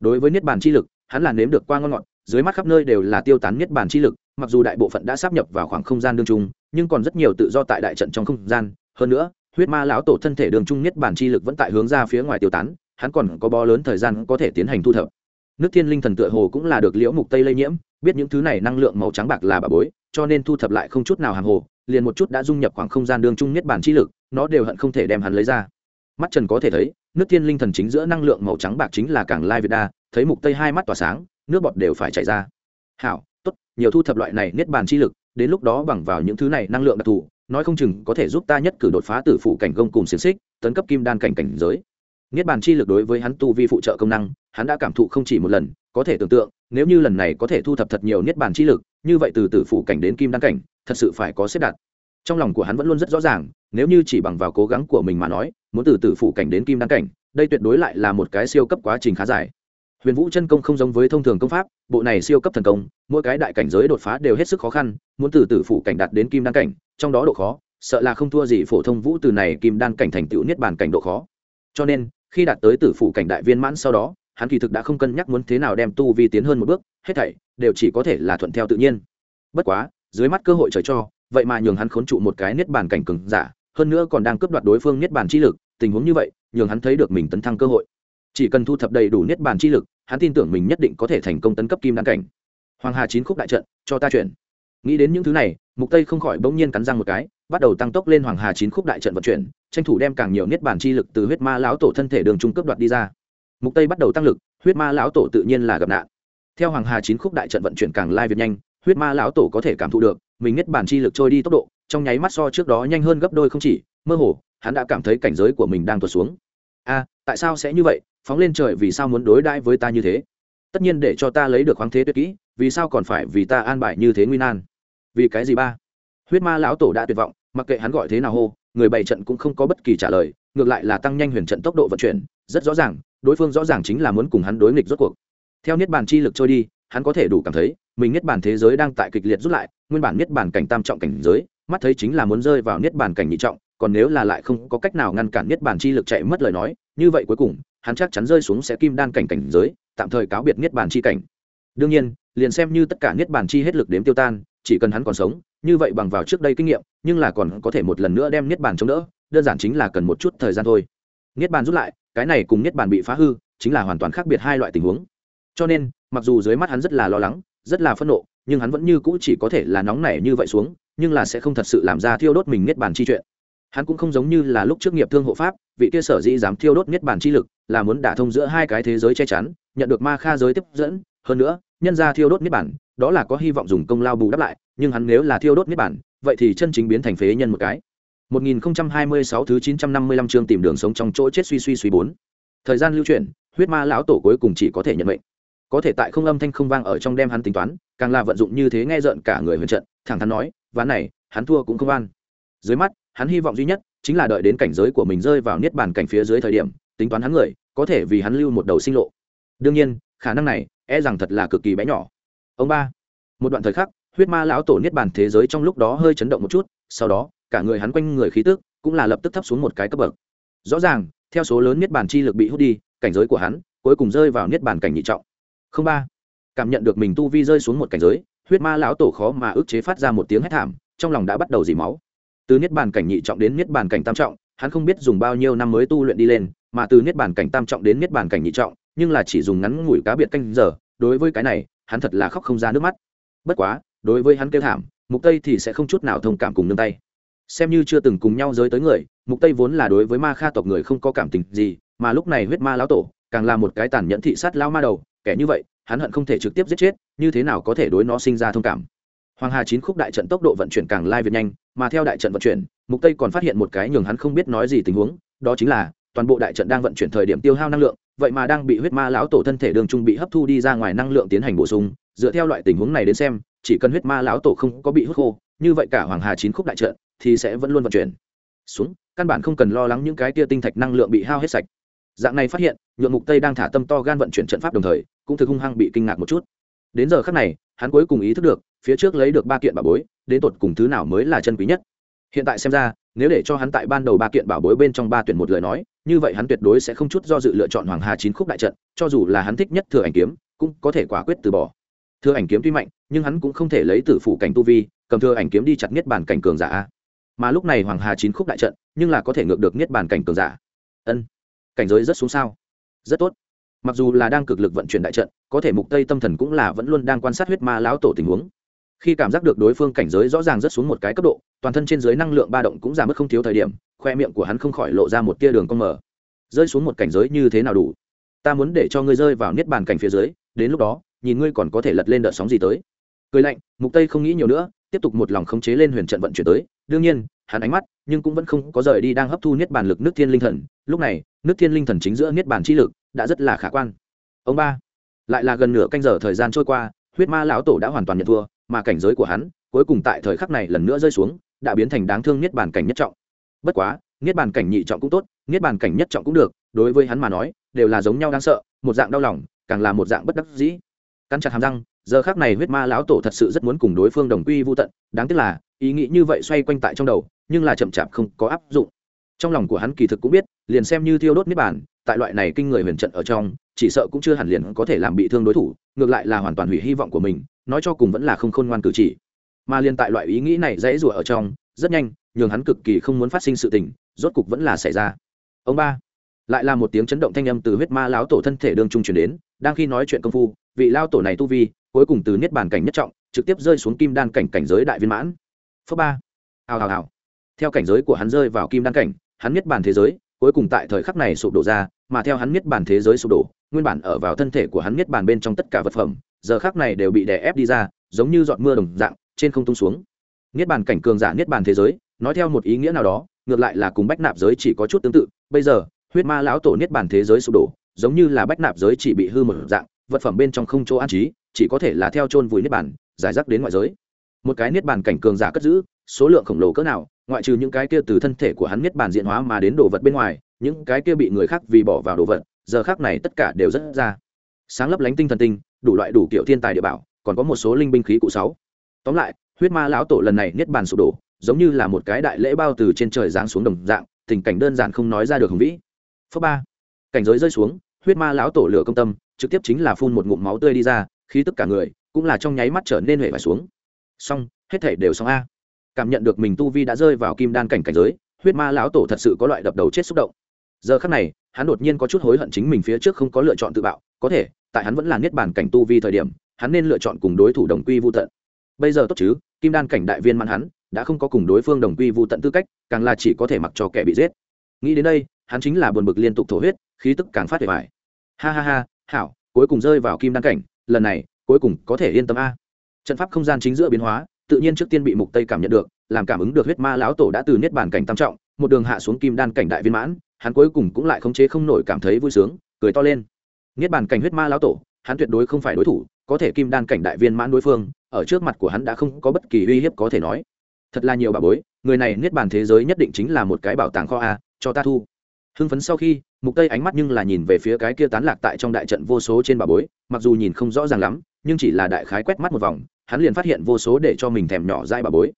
Đối với niết bản chi lực, hắn là nếm được qua ngon ngọt dưới mắt khắp nơi đều là tiêu tán niết bản chi lực, mặc dù đại bộ phận đã sắp nhập vào khoảng không gian đương trung, nhưng còn rất nhiều tự do tại đại trận trong không gian. Hơn nữa, huyết ma lão tổ thân thể đường trung niết bản chi lực vẫn tại hướng ra phía ngoài tiêu tán, hắn còn có bó lớn thời gian có thể tiến hành thu thập. Nước thiên linh thần tựa hồ cũng là được liễu mục tây lây nhiễm, biết những thứ này năng lượng màu trắng bạc là bà bối, cho nên thu thập lại không chút nào hàng hồ, liền một chút đã dung nhập khoảng không gian đường trung niết bản chi lực, nó đều hận không thể đem hắn lấy ra. Mắt trần có thể thấy, nước thiên linh thần chính giữa năng lượng màu trắng bạc chính là càng lai việt đa, thấy mục tây hai mắt tỏa sáng nước bọt đều phải chảy ra. Hảo, tốt, nhiều thu thập loại này niết bàn chi lực, đến lúc đó bằng vào những thứ này năng lượng đặc thù, nói không chừng có thể giúp ta nhất cử đột phá từ phủ cảnh gông cùng xiềng xích, tấn cấp kim đan cảnh cảnh giới. Niết bàn chi lực đối với hắn tu vi phụ trợ công năng, hắn đã cảm thụ không chỉ một lần, có thể tưởng tượng, nếu như lần này có thể thu thập thật nhiều niết bàn chi lực, như vậy từ từ phủ cảnh đến kim đan cảnh, thật sự phải có xếp đặt. Trong lòng của hắn vẫn luôn rất rõ ràng, nếu như chỉ bằng vào cố gắng của mình mà nói, muốn từ từ phủ cảnh đến kim đan cảnh, đây tuyệt đối lại là một cái siêu cấp quá trình khá dài huyền vũ chân công không giống với thông thường công pháp, bộ này siêu cấp thần công, mỗi cái đại cảnh giới đột phá đều hết sức khó khăn, muốn từ tử phụ cảnh đạt đến kim đan cảnh, trong đó độ khó, sợ là không thua gì phổ thông vũ từ này kim đan cảnh thành tựu niết bàn cảnh độ khó. Cho nên, khi đạt tới tử phụ cảnh đại viên mãn sau đó, hắn kỳ thực đã không cân nhắc muốn thế nào đem tu vi tiến hơn một bước, hết thảy đều chỉ có thể là thuận theo tự nhiên. Bất quá, dưới mắt cơ hội trời cho, vậy mà nhường hắn khốn trụ một cái niết bàn cảnh cừng giả, hơn nữa còn đang cướp đoạt đối phương niết bàn chi lực, tình huống như vậy, nhường hắn thấy được mình tấn thăng cơ hội. Chỉ cần thu thập đầy đủ niết bàn chi lực hắn tin tưởng mình nhất định có thể thành công tấn cấp kim đan cảnh. Hoàng hà chín khúc đại trận, cho ta chuyển. Nghĩ đến những thứ này, mục tây không khỏi bỗng nhiên cắn răng một cái, bắt đầu tăng tốc lên hoàng hà chín khúc đại trận vận chuyển, tranh thủ đem càng nhiều niết bàn chi lực từ huyết ma lão tổ thân thể đường trung cấp đoạt đi ra. Mục tây bắt đầu tăng lực, huyết ma lão tổ tự nhiên là gặp nạn. Theo hoàng hà chín khúc đại trận vận chuyển càng lai việt nhanh, huyết ma lão tổ có thể cảm thụ được, mình niết bàn chi lực trôi đi tốc độ, trong nháy mắt so trước đó nhanh hơn gấp đôi không chỉ, mơ hồ, hắn đã cảm thấy cảnh giới của mình đang tuột xuống. A tại sao sẽ như vậy, phóng lên trời vì sao muốn đối đãi với ta như thế? Tất nhiên để cho ta lấy được khoáng thế tuyệt kỹ, vì sao còn phải vì ta an bài như thế nguy nan? Vì cái gì ba? Huyết ma lão tổ đã tuyệt vọng, mặc kệ hắn gọi thế nào hô, người bày trận cũng không có bất kỳ trả lời, ngược lại là tăng nhanh huyền trận tốc độ vận chuyển, rất rõ ràng, đối phương rõ ràng chính là muốn cùng hắn đối nghịch rốt cuộc. Theo niết bàn chi lực trôi đi, hắn có thể đủ cảm thấy, mình niết bàn thế giới đang tại kịch liệt rút lại, nguyên bản niết bàn cảnh tam trọng cảnh giới, mắt thấy chính là muốn rơi vào niết bàn cảnh nhị trọng, còn nếu là lại không có cách nào ngăn cản niết bàn chi lực chạy mất lời nói như vậy cuối cùng, hắn chắc chắn rơi xuống sẽ kim đan cảnh cảnh giới, tạm thời cáo biệt niết bàn chi cảnh. Đương nhiên, liền xem như tất cả niết bàn chi hết lực đếm tiêu tan, chỉ cần hắn còn sống, như vậy bằng vào trước đây kinh nghiệm, nhưng là còn có thể một lần nữa đem niết bàn chống đỡ, đơn giản chính là cần một chút thời gian thôi. Niết bàn rút lại, cái này cùng niết bàn bị phá hư, chính là hoàn toàn khác biệt hai loại tình huống. Cho nên, mặc dù dưới mắt hắn rất là lo lắng, rất là phẫn nộ, nhưng hắn vẫn như cũ chỉ có thể là nóng nảy như vậy xuống, nhưng là sẽ không thật sự làm ra thiêu đốt mình niết bàn chi chuyện. Hắn cũng không giống như là lúc trước nghiệp thương hộ pháp vị kia sở dĩ dám thiêu đốt niết bàn chi lực là muốn đả thông giữa hai cái thế giới che chắn nhận được ma kha giới tiếp dẫn hơn nữa nhân ra thiêu đốt niết bàn đó là có hy vọng dùng công lao bù đắp lại nhưng hắn nếu là thiêu đốt niết bàn vậy thì chân chính biến thành phế nhân một cái 1026 thứ 955 chương tìm đường sống trong chỗ chết suy suy suy bốn. Thời gian lưu chuyển, huyết ma lão tổ cuối cùng chỉ có thể nhận mệnh. Có thể tại không âm thanh không vang ở trong đem hắn tính toán, càng là vận dụng như thế nghe rợn cả người huyền trận, thẳng thắn nói, ván này, hắn thua cũng không an. Dưới mắt, hắn hy vọng duy nhất chính là đợi đến cảnh giới của mình rơi vào niết bàn cảnh phía dưới thời điểm, tính toán hắn người, có thể vì hắn lưu một đầu sinh lộ. Đương nhiên, khả năng này, e rằng thật là cực kỳ bé nhỏ. Ông ba, một đoạn thời khắc, huyết ma lão tổ niết bàn thế giới trong lúc đó hơi chấn động một chút, sau đó, cả người hắn quanh người khí tức cũng là lập tức thấp xuống một cái cấp bậc rõ ràng theo số lớn niết bàn chi lực bị hút đi cảnh giới của hắn cuối cùng rơi vào niết bàn cảnh nhị trọng không ba cảm nhận được mình tu vi rơi xuống một cảnh giới huyết ma lão tổ khó mà ức chế phát ra một tiếng hét thảm trong lòng đã bắt đầu dỉ máu từ niết bàn cảnh nhị trọng đến niết bàn cảnh tam trọng, hắn không biết dùng bao nhiêu năm mới tu luyện đi lên, mà từ niết bàn cảnh tam trọng đến niết bàn cảnh nhị trọng, nhưng là chỉ dùng ngắn ngủi cá biệt canh giờ, đối với cái này, hắn thật là khóc không ra nước mắt. Bất quá, đối với hắn kêu thảm, mục tây thì sẽ không chút nào thông cảm cùng nương tay. Xem như chưa từng cùng nhau giới tới người, mục tây vốn là đối với ma kha tộc người không có cảm tình gì, mà lúc này huyết ma lão tổ, càng là một cái tàn nhẫn thị sát lao ma đầu, kẻ như vậy, hắn hận không thể trực tiếp giết chết, như thế nào có thể đối nó sinh ra thông cảm? Hoàng hà chín khúc đại trận tốc độ vận chuyển càng lai việt nhanh, mà theo đại trận vận chuyển, mục tây còn phát hiện một cái nhường hắn không biết nói gì tình huống, đó chính là, toàn bộ đại trận đang vận chuyển thời điểm tiêu hao năng lượng, vậy mà đang bị huyết ma lão tổ thân thể đường trung bị hấp thu đi ra ngoài năng lượng tiến hành bổ sung. Dựa theo loại tình huống này đến xem, chỉ cần huyết ma lão tổ không có bị hút khô, như vậy cả hoàng hà chín khúc đại trận thì sẽ vẫn luôn vận chuyển. Xuống, căn bản không cần lo lắng những cái tia tinh thạch năng lượng bị hao hết sạch. Dạng này phát hiện, nhượng mục tây đang thả tâm to gan vận chuyển trận pháp đồng thời, cũng thực hung hăng bị kinh ngạc một chút. Đến giờ khắc này, hắn cuối cùng ý thức được phía trước lấy được ba kiện bảo bối, đến tột cùng thứ nào mới là chân quý nhất. Hiện tại xem ra, nếu để cho hắn tại ban đầu ba kiện bảo bối bên trong ba tuyển một lời nói, như vậy hắn tuyệt đối sẽ không chút do dự lựa chọn hoàng hà chín khúc đại trận, cho dù là hắn thích nhất thừa ảnh kiếm, cũng có thể quả quyết từ bỏ. Thừa ảnh kiếm tuy mạnh, nhưng hắn cũng không thể lấy tử phủ cảnh tu vi, cầm thừa ảnh kiếm đi chặt niết bàn cảnh cường giả mà lúc này hoàng hà chín khúc đại trận, nhưng là có thể ngược được niết bàn cảnh cường giả. Ân, cảnh giới rất xuống sao? Rất tốt. Mặc dù là đang cực lực vận chuyển đại trận, có thể mục tây tâm thần cũng là vẫn luôn đang quan sát huyết ma lão tổ tình huống khi cảm giác được đối phương cảnh giới rõ ràng rất xuống một cái cấp độ, toàn thân trên dưới năng lượng ba động cũng giảm mất không thiếu thời điểm, khoe miệng của hắn không khỏi lộ ra một tia đường cong mở rơi xuống một cảnh giới như thế nào đủ? Ta muốn để cho ngươi rơi vào niết bàn cảnh phía dưới, đến lúc đó, nhìn ngươi còn có thể lật lên đợt sóng gì tới. Cười lạnh, mục tây không nghĩ nhiều nữa, tiếp tục một lòng khống chế lên huyền trận vận chuyển tới. Đương nhiên, hắn ánh mắt nhưng cũng vẫn không có rời đi đang hấp thu niết bàn lực nước thiên linh thần. Lúc này, nước thiên linh thần chính giữa niết bàn chi lực đã rất là khả quan. Ông ba, lại là gần nửa canh giờ thời gian trôi qua, huyết ma lão tổ đã hoàn toàn nhận thua mà cảnh giới của hắn cuối cùng tại thời khắc này lần nữa rơi xuống, đã biến thành đáng thương niết bàn cảnh nhất trọng. Bất quá, niết bàn cảnh nhị trọng cũng tốt, niết bàn cảnh nhất trọng cũng được, đối với hắn mà nói, đều là giống nhau đáng sợ, một dạng đau lòng, càng là một dạng bất đắc dĩ. Cắn chặt hàm răng, giờ khác này huyết ma lão tổ thật sự rất muốn cùng đối phương đồng quy vô tận, đáng tiếc là, ý nghĩ như vậy xoay quanh tại trong đầu, nhưng là chậm chạp không có áp dụng. Trong lòng của hắn kỳ thực cũng biết, liền xem như thiêu đốt niết bàn, tại loại này kinh người huyền trận ở trong, chỉ sợ cũng chưa hẳn liền có thể làm bị thương đối thủ, ngược lại là hoàn toàn hủy hy vọng của mình nói cho cùng vẫn là không khôn ngoan cử chỉ. Mà liên tại loại ý nghĩ này dễ rủa ở trong, rất nhanh, nhường hắn cực kỳ không muốn phát sinh sự tình, rốt cục vẫn là xảy ra. Ông ba, lại là một tiếng chấn động thanh âm từ huyết ma lão tổ thân thể đương trung truyền đến, đang khi nói chuyện công phu, vị lao tổ này tu vi, cuối cùng từ niết bàn cảnh nhất trọng, trực tiếp rơi xuống kim đan cảnh cảnh giới đại viên mãn. Phớ ba, hào hào hào. Theo cảnh giới của hắn rơi vào kim đan cảnh, hắn niết bàn thế giới, cuối cùng tại thời khắc này sụp đổ ra, mà theo hắn niết bàn thế giới sụp đổ, nguyên bản ở vào thân thể của hắn niết bàn bên trong tất cả vật phẩm giờ khắc này đều bị đè ép đi ra, giống như giọt mưa đồng dạng, trên không tung xuống. Niết bàn cảnh cường giả niết bàn thế giới, nói theo một ý nghĩa nào đó, ngược lại là cùng bách nạp giới chỉ có chút tương tự. Bây giờ, huyết ma lão tổ niết bàn thế giới sụp đổ, giống như là bách nạp giới chỉ bị hư một dạng, vật phẩm bên trong không chỗ an trí, chỉ có thể là theo chôn vùi niết bàn, giải rác đến ngoại giới. Một cái niết bàn cảnh cường giả cất giữ, số lượng khổng lồ cỡ nào, ngoại trừ những cái kia từ thân thể của hắn niết bàn diện hóa mà đến đồ vật bên ngoài, những cái kia bị người khác vì bỏ vào đồ vật, giờ khác này tất cả đều rất ra sáng lấp lánh tinh thần tinh, đủ loại đủ kiểu thiên tài địa bảo, còn có một số linh binh khí cụ sáu. Tóm lại, huyết ma lão tổ lần này niết bàn sụp đổ, giống như là một cái đại lễ bao từ trên trời giáng xuống đồng dạng, tình cảnh đơn giản không nói ra được hùng vĩ. Phớ ba, cảnh giới rơi xuống, huyết ma lão tổ lửa công tâm, trực tiếp chính là phun một ngụm máu tươi đi ra, khí tức cả người cũng là trong nháy mắt trở nên huệ vải xuống. Xong, hết thể đều xong a. Cảm nhận được mình tu vi đã rơi vào kim đan cảnh cảnh giới, huyết ma lão tổ thật sự có loại đập đầu chết xúc động. Giờ khắc này, hắn đột nhiên có chút hối hận chính mình phía trước không có lựa chọn tự bạo có thể, tại hắn vẫn là niết bàn cảnh tu vi thời điểm, hắn nên lựa chọn cùng đối thủ đồng quy vô tận. Bây giờ tốt chứ, kim đan cảnh đại viên mãn hắn, đã không có cùng đối phương đồng quy vô tận tư cách, càng là chỉ có thể mặc cho kẻ bị giết. Nghĩ đến đây, hắn chính là buồn bực liên tục thổ huyết, khí tức càng phát để bài ha ha ha, hảo, cuối cùng rơi vào kim đan cảnh, lần này, cuối cùng có thể yên tâm a. Trận pháp không gian chính giữa biến hóa, tự nhiên trước tiên bị mục tây cảm nhận được, làm cảm ứng được huyết ma lão tổ đã từ niết bàn cảnh tam trọng, một đường hạ xuống kim đan cảnh đại viên mãn, hắn cuối cùng cũng lại khống chế không nổi cảm thấy vui sướng, cười to lên niết bàn cảnh huyết ma lão tổ, hắn tuyệt đối không phải đối thủ, có thể kim đan cảnh đại viên mãn đối phương, ở trước mặt của hắn đã không có bất kỳ uy hiếp có thể nói. Thật là nhiều bà bối, người này niết bàn thế giới nhất định chính là một cái bảo tàng kho a, cho ta thu. Hưng phấn sau khi, mục tây ánh mắt nhưng là nhìn về phía cái kia tán lạc tại trong đại trận vô số trên bà bối, mặc dù nhìn không rõ ràng lắm, nhưng chỉ là đại khái quét mắt một vòng, hắn liền phát hiện vô số để cho mình thèm nhỏ dai bà bối.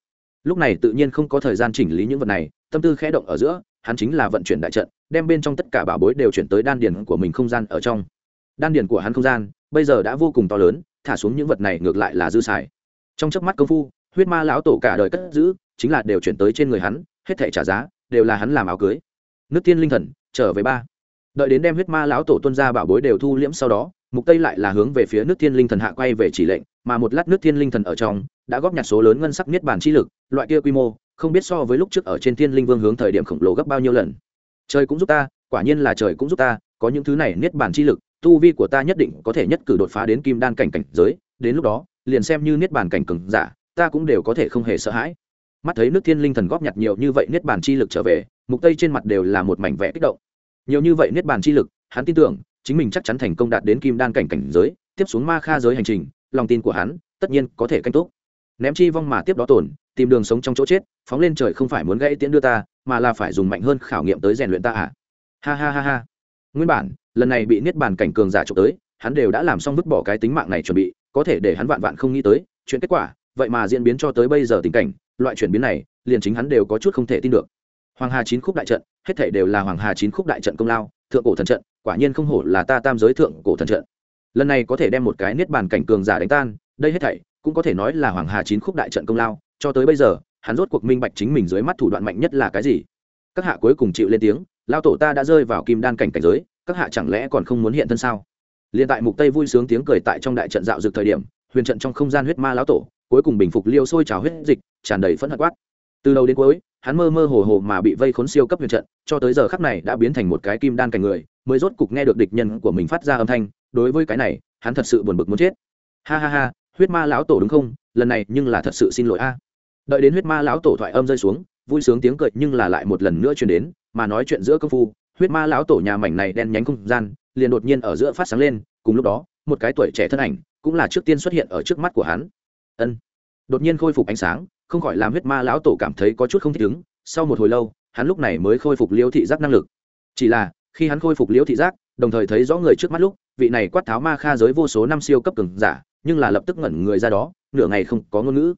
Lúc này tự nhiên không có thời gian chỉnh lý những vật này, tâm tư khẽ động ở giữa, hắn chính là vận chuyển đại trận, đem bên trong tất cả bà bối đều chuyển tới đan điền của mình không gian ở trong đan điền của hắn không gian, bây giờ đã vô cùng to lớn, thả xuống những vật này ngược lại là dư xài. Trong chớp mắt công phu, huyết ma lão tổ cả đời cất giữ, chính là đều chuyển tới trên người hắn, hết thể trả giá, đều là hắn làm áo cưới. Nước tiên linh thần, trở về ba. Đợi đến đem huyết ma lão tổ tuân ra bảo bối đều thu liễm sau đó, mục tây lại là hướng về phía nước thiên linh thần hạ quay về chỉ lệnh, mà một lát nước thiên linh thần ở trong, đã góp nhặt số lớn ngân sắc niết bàn chi lực, loại kia quy mô, không biết so với lúc trước ở trên thiên linh vương hướng thời điểm khổng lồ gấp bao nhiêu lần. Trời cũng giúp ta, quả nhiên là trời cũng giúp ta, có những thứ này niết bàn chi lực tu vi của ta nhất định có thể nhất cử đột phá đến kim đan cảnh cảnh giới, đến lúc đó, liền xem như niết bàn cảnh cường giả, ta cũng đều có thể không hề sợ hãi. Mắt thấy nước thiên linh thần góp nhặt nhiều như vậy niết bàn chi lực trở về, mục tây trên mặt đều là một mảnh vẽ kích động. Nhiều như vậy niết bàn chi lực, hắn tin tưởng, chính mình chắc chắn thành công đạt đến kim đan cảnh cảnh giới, tiếp xuống ma kha giới hành trình, lòng tin của hắn, tất nhiên có thể canh tốt ném chi vong mà tiếp đó tổn tìm đường sống trong chỗ chết, phóng lên trời không phải muốn gãy tiễn đưa ta, mà là phải dùng mạnh hơn khảo nghiệm tới rèn luyện ta à. Ha ha ha ha nguyên bản, lần này bị niết bàn cảnh cường giả trộm tới, hắn đều đã làm xong vứt bỏ cái tính mạng này chuẩn bị, có thể để hắn vạn vạn không nghĩ tới, chuyện kết quả, vậy mà diễn biến cho tới bây giờ tình cảnh, loại chuyển biến này, liền chính hắn đều có chút không thể tin được. Hoàng hà chín khúc đại trận, hết thể đều là hoàng hà chín khúc đại trận công lao, thượng cổ thần trận, quả nhiên không hổ là ta tam giới thượng cổ thần trận. Lần này có thể đem một cái niết bàn cảnh cường giả đánh tan, đây hết thảy cũng có thể nói là hoàng hà chín khúc đại trận công lao, cho tới bây giờ, hắn rốt cuộc minh bạch chính mình dưới mắt thủ đoạn mạnh nhất là cái gì. Các hạ cuối cùng chịu lên tiếng lao tổ ta đã rơi vào kim đan cảnh cảnh giới, các hạ chẳng lẽ còn không muốn hiện thân sao? Liền tại mục tây vui sướng tiếng cười tại trong đại trận dạo dược thời điểm, huyền trận trong không gian huyết ma lão tổ, cuối cùng bình phục liêu sôi trào huyết dịch, tràn đầy phẫn hận quát. Từ đầu đến cuối, hắn mơ mơ hồ hồ mà bị vây khốn siêu cấp huyền trận, cho tới giờ khắc này đã biến thành một cái kim đan cảnh người, mới rốt cục nghe được địch nhân của mình phát ra âm thanh, đối với cái này, hắn thật sự buồn bực muốn chết. Ha ha ha, huyết ma lão tổ đúng không? Lần này nhưng là thật sự xin lỗi a. Đợi đến huyết ma lão tổ thoại âm rơi xuống, vui sướng tiếng cười nhưng là lại một lần nữa truyền đến mà nói chuyện giữa công phu, huyết ma lão tổ nhà mảnh này đen nhánh không gian liền đột nhiên ở giữa phát sáng lên, cùng lúc đó, một cái tuổi trẻ thân ảnh cũng là trước tiên xuất hiện ở trước mắt của hắn. Ân. Đột nhiên khôi phục ánh sáng, không khỏi làm huyết ma lão tổ cảm thấy có chút không thích ứng, sau một hồi lâu, hắn lúc này mới khôi phục liêu thị giác năng lực. Chỉ là, khi hắn khôi phục liêu thị giác, đồng thời thấy rõ người trước mắt lúc, vị này quát tháo ma kha giới vô số năm siêu cấp cường giả, nhưng là lập tức ngẩn người ra đó, nửa ngày không có ngôn ngữ.